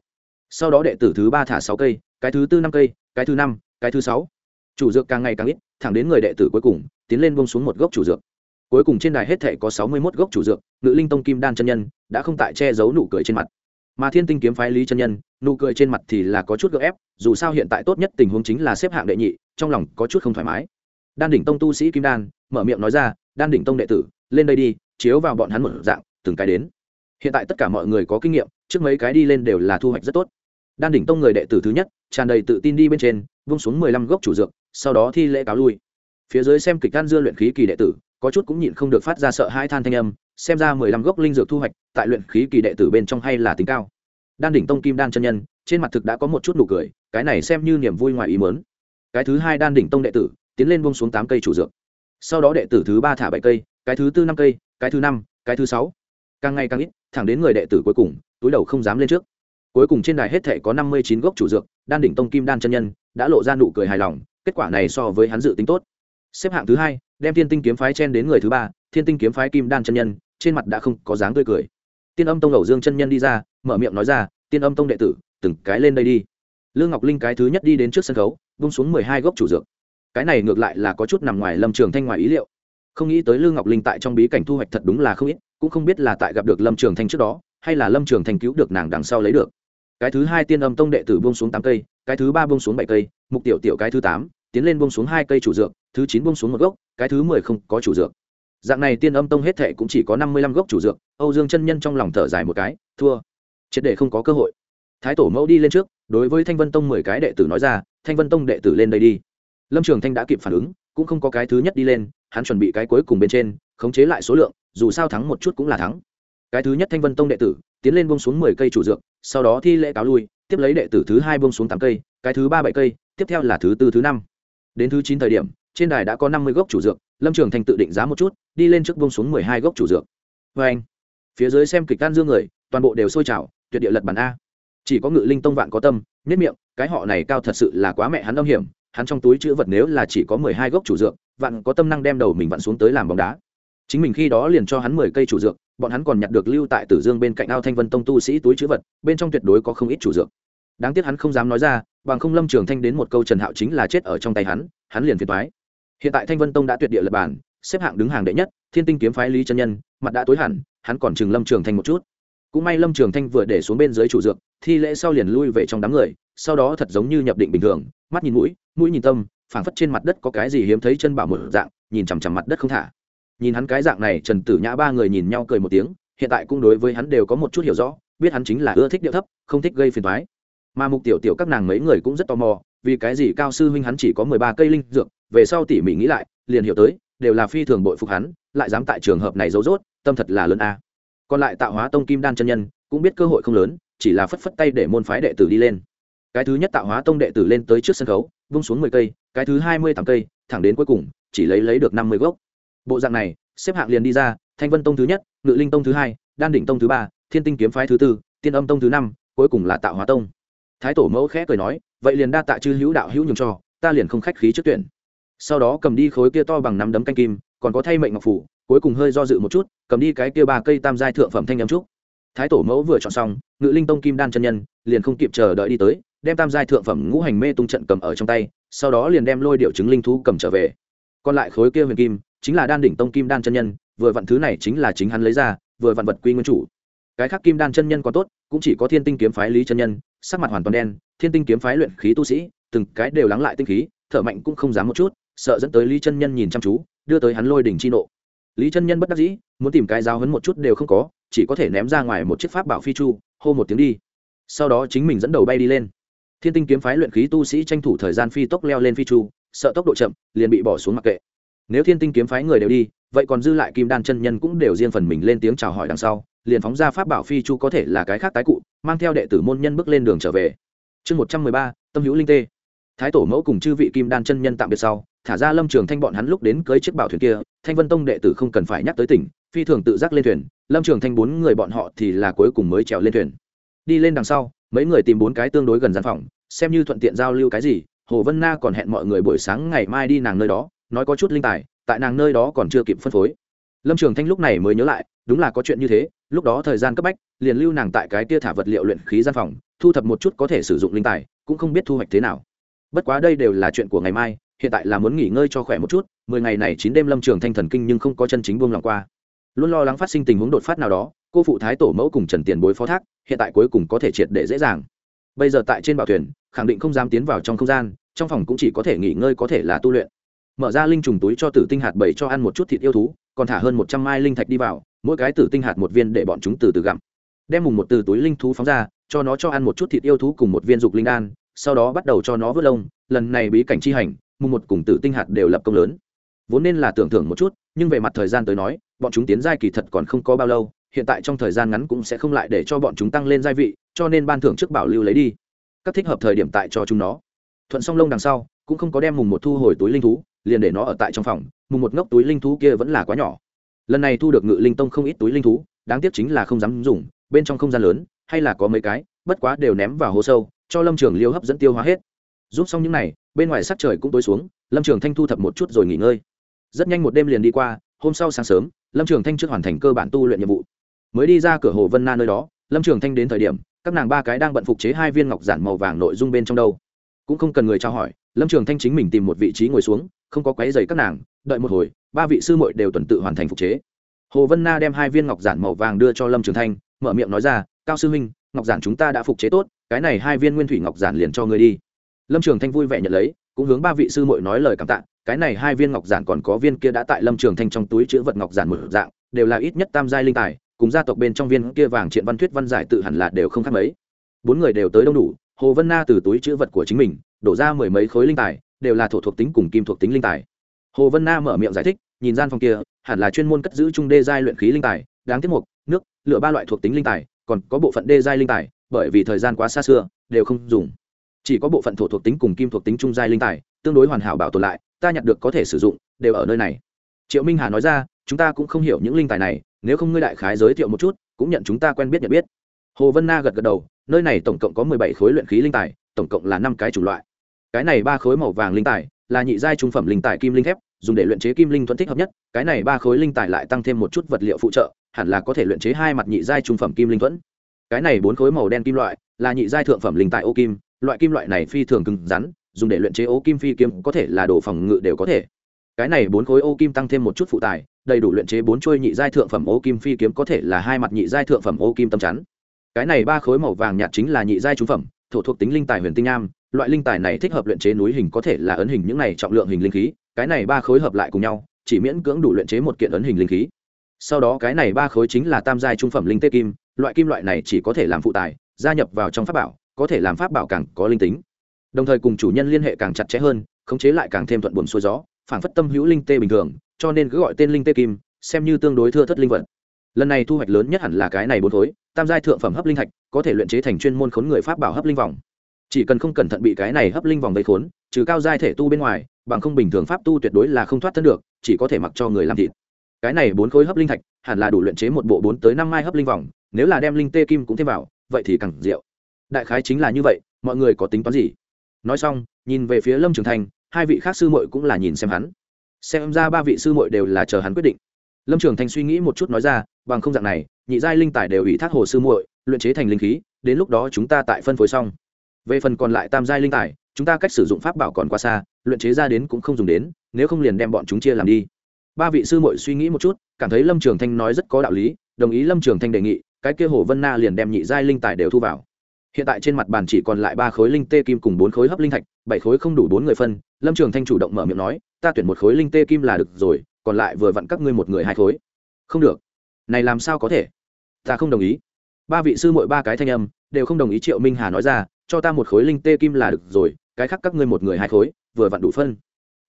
Sau đó đệ tử thứ ba thả sáu cây, cái thứ tư năm cây, cái thứ năm, cái thứ sáu. Chủ dược càng ngày càng ít, thẳng đến người đệ tử cuối cùng, tiến lên buông xuống một gốc chủ dược. Cuối cùng trên đài hết thể có sáu mươi mốt gốc chủ dược, ngự linh tông kim đan chân nhân, đã không tại che giấu nụ cười trên mặt mà thiên tinh kiếm phái lý chân nhân, nụ cười trên mặt thì là có chút gợ ép, dù sao hiện tại tốt nhất tình huống chính là xếp hạng đệ nhị, trong lòng có chút không thoải mái. Đan đỉnh tông tu sĩ kim đan, mở miệng nói ra, đan đỉnh tông đệ tử, lên đây đi, chiếu vào bọn hắn một dạng, từng cái đến. Hiện tại tất cả mọi người có kinh nghiệm, trước mấy cái đi lên đều là thu hoạch rất tốt. Đan đỉnh tông người đệ tử thứ nhất, tràn đầy tự tin đi bên trên, vung xuống mười lăm gốc chủ dược, sau đó thi lễ cáo lui. Phía dưới xem kịch gan dưa luyện khí kỳ đệ tử, có chút cũng nhịn không được phát ra sợ hai than thanh âm xem ra mười lăm gốc linh dược thu hoạch tại luyện khí kỳ đệ tử bên trong hay là tính cao. Đan đỉnh tông kim đan chân nhân, trên mặt thực đã có một chút nụ cười, cái này xem như niềm vui ngoài ý mớn cái thứ hai đan đỉnh tông đệ tử, tiến lên bông xuống tám cây chủ dược. Sau đó đệ tử thứ ba thả bảy cây, cái thứ tư năm cây, cái thứ năm, cái thứ sáu. Càng ngày càng ít, thẳng đến người đệ tử cuối cùng, túi đầu không dám lên trước. Cuối cùng trên đài hết thể có năm mươi chín gốc chủ dược, đan đỉnh tông kim đan chân nhân, đã lộ ra nụ cười hài lòng, kết quả này so với hắn dự tính tốt. Xếp hạng thứ hai, đem thiên tinh kiếm phái chen đến người thứ ba, thiên tinh kiếm phái kim đan chân nhân trên mặt đã không có dáng tươi cười. Tiên âm tông ẩu dương chân nhân đi ra, mở miệng nói ra, tiên âm tông đệ tử, từng cái lên đây đi. Lương ngọc linh cái thứ nhất đi đến trước sân khấu bung xuống mười hai gốc chủ dược. Cái này ngược lại là có chút nằm ngoài lâm trường thanh ngoài ý liệu. Không nghĩ tới lương ngọc linh tại trong bí cảnh thu hoạch thật đúng là không ít, cũng không biết là tại gặp được lâm trường thanh trước đó, hay là lâm trường thanh cứu được nàng đằng sau lấy được. Cái thứ hai tiên âm tông đệ tử bông xuống tám cây, cái thứ ba bông xuống bảy cây, mục tiểu tiểu cái thứ tám, tiến lên bông xuống hai cây chủ dược, thứ chín bông xuống một gốc, cái thứ mười không có chủ dược dạng này tiên âm tông hết thệ cũng chỉ có năm mươi lăm gốc chủ dược, âu dương chân nhân trong lòng thở dài một cái, thua. Triệt để không có cơ hội. Thái tổ mẫu đi lên trước, đối với thanh vân tông mười cái đệ tử nói ra, thanh vân tông đệ tử lên đây đi. Lâm trường thanh đã kịp phản ứng, cũng không có cái thứ nhất đi lên, hắn chuẩn bị cái cuối cùng bên trên, khống chế lại số lượng, dù sao thắng một chút cũng là thắng. Cái thứ nhất thanh vân tông đệ tử, tiến lên bông xuống mười cây chủ dược, sau đó thi lễ cáo lui, tiếp lấy đệ tử thứ hai bông xuống tám cây, cái thứ ba bảy cây, tiếp theo là thứ tư, thứ năm. Đến thứ chín thời điểm, trên đài đã có năm mươi gốc chủ dược lâm trường thành tự định giá một chút, đi lên trước bông xuống mười hai gốc chủ dược. Vê anh, phía dưới xem kịch can dương người, toàn bộ đều sôi trào, tuyệt địa lật bản a. Chỉ có ngự linh tông vạn có tâm, nhất miệng, cái họ này cao thật sự là quá mẹ hắn âm hiểm, hắn trong túi chữ vật nếu là chỉ có mười hai gốc chủ dược, vạn có tâm năng đem đầu mình vặn xuống tới làm bóng đá. Chính mình khi đó liền cho hắn mười cây chủ dược, bọn hắn còn nhặt được lưu tại tử dương bên cạnh ao thanh vân tông tu sĩ túi chữ vật, bên trong tuyệt đối có không ít chủ dược. Đáng tiếc hắn không dám nói ra, bằng không lâm trường thanh đến một câu trần hạo chính là chết ở trong tay hắn hắn liền phiền thoái hiện tại thanh vân tông đã tuyệt địa lập bản xếp hạng đứng hàng đệ nhất, thiên tinh kiếm phái lý chân nhân, mặt đã tối hẳn, hắn còn chừng lâm trường thanh một chút. Cũng may lâm trường thanh vừa để xuống bên dưới chủ dược, thi lễ sau liền lui về trong đám người, sau đó thật giống như nhập định bình thường, mắt nhìn mũi mũi nhìn tâm, phảng phất trên mặt đất có cái gì hiếm thấy chân bảo một dạng, nhìn chằm chằm mặt đất không thả. Nhìn hắn cái dạng này, trần tử nhã ba người nhìn nhau cười một tiếng, hiện tại cũng đối với hắn đều có một chút hiểu rõ, biết hắn chính là ưa thích điệu thấp, không thích gây phiền thoái mà mục tiểu tiểu các nàng mấy người cũng rất tò mò, vì cái gì cao sư huynh hắn chỉ có mười ba cây linh dược về sau tỉ mỉ nghĩ lại, liền hiểu tới, đều là phi thường bội phục hắn, lại dám tại trường hợp này giấu rốt, tâm thật là lớn a. Còn lại tạo hóa tông kim đan chân nhân, cũng biết cơ hội không lớn, chỉ là phất phất tay để môn phái đệ tử đi lên. Cái thứ nhất tạo hóa tông đệ tử lên tới trước sân khấu, vung xuống mười cây, cái thứ hai mươi tám cây, thẳng đến cuối cùng, chỉ lấy lấy được năm mươi gốc. Bộ dạng này, xếp hạng liền đi ra, thanh vân tông thứ nhất, ngự linh tông thứ hai, đan đỉnh tông thứ ba, thiên tinh kiếm phái thứ tư, tiên âm tông thứ năm, cuối cùng là tạo hóa tông. Thái tổ mẫu khẽ cười nói, vậy liền đa tạ chư hữu đạo hữu nhường cho, ta liền không khách khí trước tuyển sau đó cầm đi khối kia to bằng nắm đấm canh kim, còn có thay mệnh ngọc phủ, cuối cùng hơi do dự một chút, cầm đi cái kia ba cây tam giai thượng phẩm thanh nhâm trúc. Thái tổ mẫu vừa chọn xong, ngự linh tông kim đan chân nhân, liền không kịp chờ đợi đi tới, đem tam giai thượng phẩm ngũ hành mê tung trận cầm ở trong tay, sau đó liền đem lôi điệu chứng linh thú cầm trở về. Còn lại khối kia huyền kim, chính là đan đỉnh tông kim đan chân nhân, vừa vặn thứ này chính là chính hắn lấy ra, vừa vặn vật quy nguyên chủ. Cái khác kim đan chân nhân còn tốt, cũng chỉ có thiên tinh kiếm phái lý chân nhân, sắc mặt hoàn toàn đen, thiên tinh kiếm phái luyện khí tu sĩ, từng cái đều lắng lại tinh khí, thở mạnh cũng không dám một chút sợ dẫn tới lý chân nhân nhìn chăm chú, đưa tới hắn lôi đỉnh chi nộ. Lý chân nhân bất đắc dĩ, muốn tìm cái giáo hấn một chút đều không có, chỉ có thể ném ra ngoài một chiếc pháp bảo phi chu, hô một tiếng đi. Sau đó chính mình dẫn đầu bay đi lên. Thiên tinh kiếm phái luyện khí tu sĩ tranh thủ thời gian phi tốc leo lên phi chu, sợ tốc độ chậm, liền bị bỏ xuống mặc kệ. Nếu thiên tinh kiếm phái người đều đi, vậy còn dư lại kim đan chân nhân cũng đều riêng phần mình lên tiếng chào hỏi đằng sau, liền phóng ra pháp bảo phi chu có thể là cái khác tái cụ, mang theo đệ tử môn nhân bước lên đường trở về. Chương một trăm mười ba, tâm hữu linh tê thái tổ mẫu cùng chư vị kim đan chân nhân tạm biệt sau, thả ra lâm trường thanh bọn hắn lúc đến cưới chiếc bảo thuyền kia, thanh vân tông đệ tử không cần phải nhắc tới tỉnh, phi thường tự giác lên thuyền, lâm trường thanh bốn người bọn họ thì là cuối cùng mới trèo lên thuyền. Đi lên đằng sau, mấy người tìm bốn cái tương đối gần gian phòng, xem như thuận tiện giao lưu cái gì, hồ vân na còn hẹn mọi người buổi sáng ngày mai đi nàng nơi đó, nói có chút linh tài, tại nàng nơi đó còn chưa kịp phân phối. Lâm trường thanh lúc này mới nhớ lại, đúng là có chuyện như thế, lúc đó thời gian cấp bách, liền lưu nàng tại cái tia thả vật liệu luyện khí gian phòng, thu thập một chút có thể sử dụng linh tài, cũng không biết thu hoạch thế nào bất quá đây đều là chuyện của ngày mai, hiện tại là muốn nghỉ ngơi cho khỏe một chút, mười ngày này chín đêm lâm trường thanh thần kinh nhưng không có chân chính buông lòng qua. Luôn lo lắng phát sinh tình huống đột phát nào đó, cô phụ thái tổ mẫu cùng trần tiền bối phó thác, hiện tại cuối cùng có thể triệt để dễ dàng. Bây giờ tại trên bảo thuyền, khẳng định không dám tiến vào trong không gian, trong phòng cũng chỉ có thể nghỉ ngơi có thể là tu luyện. Mở ra linh trùng túi cho tử tinh hạt bảy cho ăn một chút thịt yêu thú, còn thả hơn một trăm mai linh thạch đi vào, mỗi cái tử tinh hạt một viên để bọn chúng từ từ gặm. Đem mùng một từ túi linh thú phóng ra, cho nó cho ăn một chút thịt yêu thú cùng một viên dục linh đan sau đó bắt đầu cho nó vớt lông, lần này bí cảnh chi hành, mùng một cùng tử tinh hạt đều lập công lớn. Vốn nên là tưởng thưởng một chút, nhưng về mặt thời gian tới nói, bọn chúng tiến giai kỳ thật còn không có bao lâu, hiện tại trong thời gian ngắn cũng sẽ không lại để cho bọn chúng tăng lên gia vị, cho nên ban thưởng trước bảo lưu lấy đi. Các thích hợp thời điểm tại cho chúng nó. Thuận song lông đằng sau, cũng không có đem mùng một thu hồi túi linh thú, liền để nó ở tại trong phòng, mùng một ngốc túi linh thú kia vẫn là quá nhỏ. Lần này thu được ngự linh tông không ít túi linh thú, đáng tiếc chính là không dám dùng, bên trong không gian lớn, hay là có mấy cái, bất quá đều ném vào hố sâu cho lâm trường liêu hấp dẫn tiêu hóa hết. Giúp xong những n à y bên ngoài sắc trời cũng tối xuống, lâm trường thanh thu thập một chút rồi nghỉ ngơi. Rất nhanh một đêm liền đi qua, hôm sau sáng sớm, lâm trường thanh trước hoàn thành cơ bản tu luyện nhiệm vụ. Mới đi ra cửa hồ vân na nơi đó, lâm trường thanh đến thời điểm, các nàng ba cái đang bận phục chế hai viên ngọc giản màu vàng nội dung bên trong đâu. Cũng không cần người trao hỏi, lâm trường thanh chính mình tìm một vị trí ngồi xuống, không có quáy dày các nàng, đợi một hồi, ba vị sư muội đều tuần tự hoàn thành phục chế. Hồ vân na đem hai viên ngọc giản màu vàng đưa cho lâm trường thanh, mở miệng nói ra, cao sư huynh, ngọc giản chúng ta đã phục chế tốt cái này hai viên nguyên thủy ngọc giản liền cho ngươi đi. Lâm trường thanh vui vẻ nhận lấy, cũng hướng ba vị sư muội nói lời cảm tạ, cái này hai viên ngọc giản còn có viên kia đã tại lâm trường thanh trong túi chữ vật ngọc giản một dạng, đều là ít nhất tam giai linh tài, cùng gia tộc bên trong viên kia vàng triện văn thuyết văn giải tự hẳn là đều không khác mấy. Bốn người đều tới đông đủ, hồ vân na từ túi chữ vật của chính mình, đổ ra mười mấy khối linh tài, đều là thổ thuộc tính cùng kim thuộc tính linh tài. Hồ vân na mở miệng giải thích, nhìn gian phòng kia, hẳn là chuyên môn cất giữ trung đê giai luyện khí linh tài, đáng tiếc mục nước lựa ba loại thuộc tính linh tài, còn có bộ phận đê giai linh tài bởi vì thời gian quá xa xưa, đều không dùng. Chỉ có bộ phận thổ thuộc tính cùng kim thuộc tính trung giai linh tài, tương đối hoàn hảo bảo tồn lại, ta nhặt được có thể sử dụng, đều ở nơi này. Triệu minh hà nói ra, chúng ta cũng không hiểu những linh tài này, nếu không ngươi đại khái giới thiệu một chút, cũng nhận chúng ta quen biết nhận biết. Hồ vân na gật gật đầu, nơi này tổng cộng có mười bảy khối luyện khí linh tài, tổng cộng là năm cái chủng loại. Cái này ba khối màu vàng linh tài, là nhị giai trung phẩm linh tài kim linh thép, dùng để luyện chế kim linh thuận thích hợp nhất, cái này ba khối linh tài lại tăng thêm một chút vật liệu phụ trợ, hẳn là có thể luyện chế hai mặt nhị giai trung phẩm kim linh thuẫn cái này bốn khối màu đen kim loại là nhị giai thượng phẩm linh tài ô kim, loại kim loại này phi thường cứng rắn, dùng để luyện chế ô kim phi kiếm có thể là đồ phòng ngự đều có thể. Cái này bốn khối ô kim tăng thêm một chút phụ tài, đầy đủ luyện chế bốn chuôi nhị giai thượng phẩm ô kim phi kiếm có thể là hai mặt nhị giai thượng phẩm ô kim tâm chắn. Cái này ba khối màu vàng nhạt chính là nhị giai trung phẩm, thổ thuộc tính linh tài huyền tinh nam loại linh tài này thích hợp luyện chế núi hình có thể là ấn hình những này trọng lượng hình linh khí, cái này ba khối hợp lại cùng nhau, chỉ miễn cưỡng đủ luyện chế một kiện ấn hình linh khí. Sau đó cái này ba khối chính là tam giai trung phẩm linh tê kim loại kim loại này chỉ có thể làm phụ tài, gia nhập vào trong pháp bảo, có thể làm pháp bảo càng có linh tính. Đồng thời cùng chủ nhân liên hệ càng chặt chẽ hơn, khống chế lại càng thêm thuận buồm xuôi gió, phản phất tâm hữu linh tê bình thường, cho nên cứ gọi tên linh tê kim, xem như tương đối thưa thất linh vật. Lần này thu hoạch lớn nhất hẳn là cái này bốn khối, tam giai thượng phẩm hấp linh thạch, có thể luyện chế thành chuyên môn khốn người pháp bảo hấp linh vòng. Chỉ cần không cẩn thận bị cái này hấp linh vòng gây khốn, trừ cao giai thể tu bên ngoài, bằng không bình thường pháp tu tuyệt đối là không thoát thân được, chỉ có thể mặc cho người làm thịt. Cái này bốn khối hấp linh thạch, hẳn là đủ luyện chế một bộ bốn tới năm mai hấp linh vòng nếu là đem linh tê kim cũng thêm vào, vậy thì càng rượu đại khái chính là như vậy, mọi người có tính toán gì? Nói xong, nhìn về phía lâm trường thanh hai vị khác sư muội cũng là nhìn xem hắn. Xem ra ba vị sư muội đều là chờ hắn quyết định. Lâm trường thanh suy nghĩ một chút nói ra, bằng không dạng này, nhị giai linh tài đều ủy thác hồ sư muội, luyện chế thành linh khí, đến lúc đó chúng ta tại phân phối xong. Về phần còn lại tam giai linh tài, chúng ta cách sử dụng pháp bảo còn quá xa, luyện chế ra đến cũng không dùng đến, nếu không liền đem bọn chúng chia làm đi. Ba vị sư muội suy nghĩ một chút, cảm thấy lâm trường thanh nói rất có đạo lý, đồng ý lâm trường thanh đề nghị cái kia hồ vân na liền đem nhị giai linh tài đều thu vào. Hiện tại trên mặt bàn chỉ còn lại ba khối linh tê kim cùng bốn khối hấp linh thạch, bảy khối không đủ bốn người phân, lâm trường thanh chủ động mở miệng nói, ta tuyển một khối linh tê kim là được rồi, còn lại vừa vặn các ngươi một người hai khối. Không được. Này làm sao có thể? Ta không đồng ý. Ba vị sư mội ba cái thanh âm đều không đồng ý triệu minh hà nói ra, cho ta một khối linh tê kim là được rồi, cái khác các ngươi một người hai khối, vừa vặn đủ phân.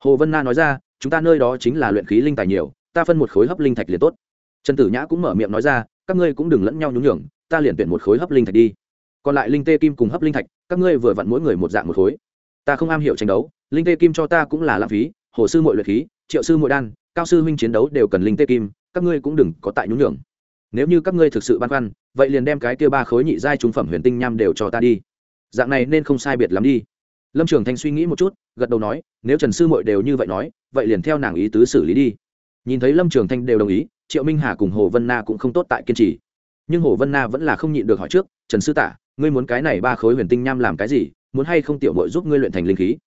Hồ vân na nói ra, chúng ta nơi đó chính là luyện khí linh tài nhiều, ta phân một khối hấp linh thạch liền tốt. Trần tử nhã cũng mở miệng nói ra các ngươi cũng đừng lẫn nhau nhún nhường, ta liền tuyển một khối hấp linh thạch đi. Còn lại linh tê kim cùng hấp linh thạch, các ngươi vừa vặn mỗi người một dạng một khối. Ta không am hiểu tranh đấu, linh tê kim cho ta cũng là lãng phí, hồ sư mội luyện khí, triệu sư mội đan, cao sư huynh chiến đấu đều cần linh tê kim, các ngươi cũng đừng có tại nhún nhường. Nếu như các ngươi thực sự băn khoăn, vậy liền đem cái kia ba khối nhị giai trung phẩm huyền tinh nham đều cho ta đi. Dạng này nên không sai biệt lắm đi. Lâm trường thanh suy nghĩ một chút, gật đầu nói, nếu trần sư mội đều như vậy nói, vậy liền theo nàng ý tứ xử lý đi. Nhìn thấy lâm trường thanh đều đồng ý triệu minh hà cùng hồ vân na cũng không tốt tại kiên trì. Nhưng hồ vân na vẫn là không nhịn được hỏi trước, trần sư tả, ngươi muốn cái này ba khối huyền tinh nham làm cái gì? Muốn hay không tiểu mội giúp ngươi luyện thành linh khí?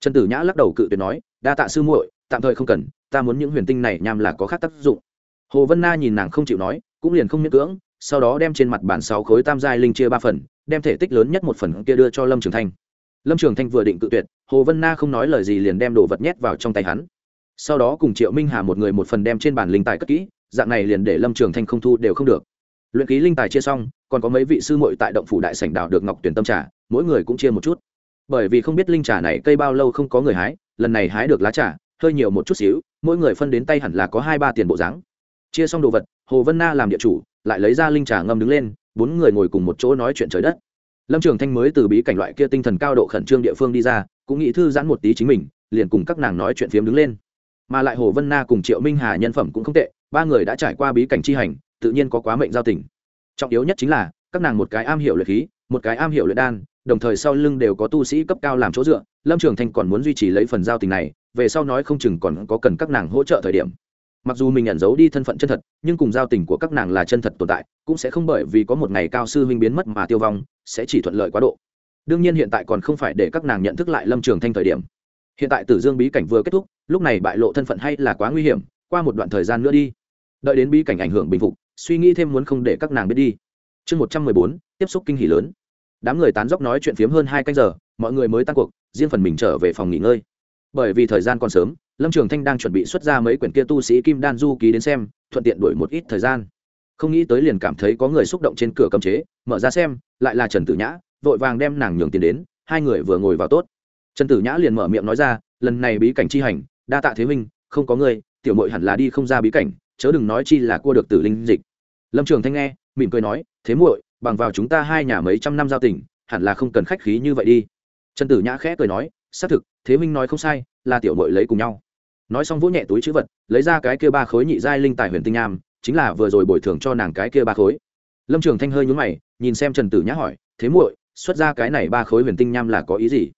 Trần tử nhã lắc đầu cự tuyệt nói, đa tạ sư muội, tạm thời không cần, ta muốn những huyền tinh này nham là có khác tác dụng. Hồ vân na nhìn nàng không chịu nói, cũng liền không miễn cưỡng, sau đó đem trên mặt bản sáu khối tam giai linh chia ba phần, đem thể tích lớn nhất một phần kia đưa cho lâm trường thanh. Lâm trường thanh vừa định cự tuyệt, hồ vân na không nói lời gì liền đem đồ vật nhét vào trong tay hắn. Sau đó cùng triệu minh hà một người một phần đem trên bản linh tài cất kỹ dạng này liền để lâm trường thanh không thu đều không được luyện ký linh tài chia xong còn có mấy vị sư muội tại động phủ đại sảnh đào được ngọc tuyển tâm trà mỗi người cũng chia một chút bởi vì không biết linh trà này cây bao lâu không có người hái lần này hái được lá trà hơi nhiều một chút xíu mỗi người phân đến tay hẳn là có hai ba tiền bộ dáng chia xong đồ vật hồ vân na làm địa chủ lại lấy ra linh trà ngâm đứng lên bốn người ngồi cùng một chỗ nói chuyện trời đất lâm trường thanh mới từ bí cảnh loại kia tinh thần cao độ khẩn trương địa phương đi ra cũng nghĩ thư giãn một tí chính mình liền cùng các nàng nói chuyện phiếm đứng lên mà lại hồ vân na cùng triệu minh hà nhân phẩm cũng không tệ ba người đã trải qua bí cảnh chi hành, tự nhiên có quá mệnh giao tình. Trọng yếu nhất chính là, các nàng một cái am hiểu luyện khí, một cái am hiểu luyện đan, đồng thời sau lưng đều có tu sĩ cấp cao làm chỗ dựa, lâm trường thanh còn muốn duy trì lấy phần giao tình này, về sau nói không chừng còn có cần các nàng hỗ trợ thời điểm. Mặc dù mình ẩn giấu đi thân phận chân thật, nhưng cùng giao tình của các nàng là chân thật tồn tại, cũng sẽ không bởi vì có một ngày cao sư huynh biến mất mà tiêu vong, sẽ chỉ thuận lợi quá độ. Đương nhiên hiện tại còn không phải để các nàng nhận thức lại lâm trường thanh thời điểm. Hiện tại tử dương bí cảnh vừa kết thúc, lúc này bại lộ thân phận hay là quá nguy hiểm, qua một đoạn thời gian nữa đi đợi đến bí cảnh ảnh hưởng bình phục, suy nghĩ thêm muốn không để các nàng biết đi. Chương một trăm mười bốn, tiếp xúc kinh hỷ lớn. Đám người tán dóc nói chuyện phiếm hơn hai canh giờ, mọi người mới tan cuộc, riêng phần mình trở về phòng nghỉ ngơi. Bởi vì thời gian còn sớm, lâm trường thanh đang chuẩn bị xuất ra mấy quyển kia tu sĩ kim đan du ký đến xem, thuận tiện đổi một ít thời gian. Không nghĩ tới liền cảm thấy có người xúc động trên cửa cấm chế, mở ra xem, lại là trần tử nhã, vội vàng đem nàng nhường tiền đến, hai người vừa ngồi vào tốt. Trần tử nhã liền mở miệng nói ra, lần này bí cảnh chi hành, đa tạ thế minh không có người tiểu mội hẳn là đi không ra bí cảnh chớ đừng nói chi là cua được tử linh dịch. Lâm trường thanh nghe, mỉm cười nói, thế muội, bằng vào chúng ta hai nhà mấy trăm năm giao tình, hẳn là không cần khách khí như vậy đi. Trần tử nhã khẽ cười nói, xác thực, thế minh nói không sai, là tiểu mội lấy cùng nhau. Nói xong vỗ nhẹ túi chữ vật, lấy ra cái kia ba khối nhị giai linh tài huyền tinh nham, chính là vừa rồi bồi thường cho nàng cái kia ba khối. Lâm trường thanh hơi nhúng mày, nhìn xem trần tử nhã hỏi, thế muội, xuất ra cái này ba khối huyền tinh nham là có ý gì?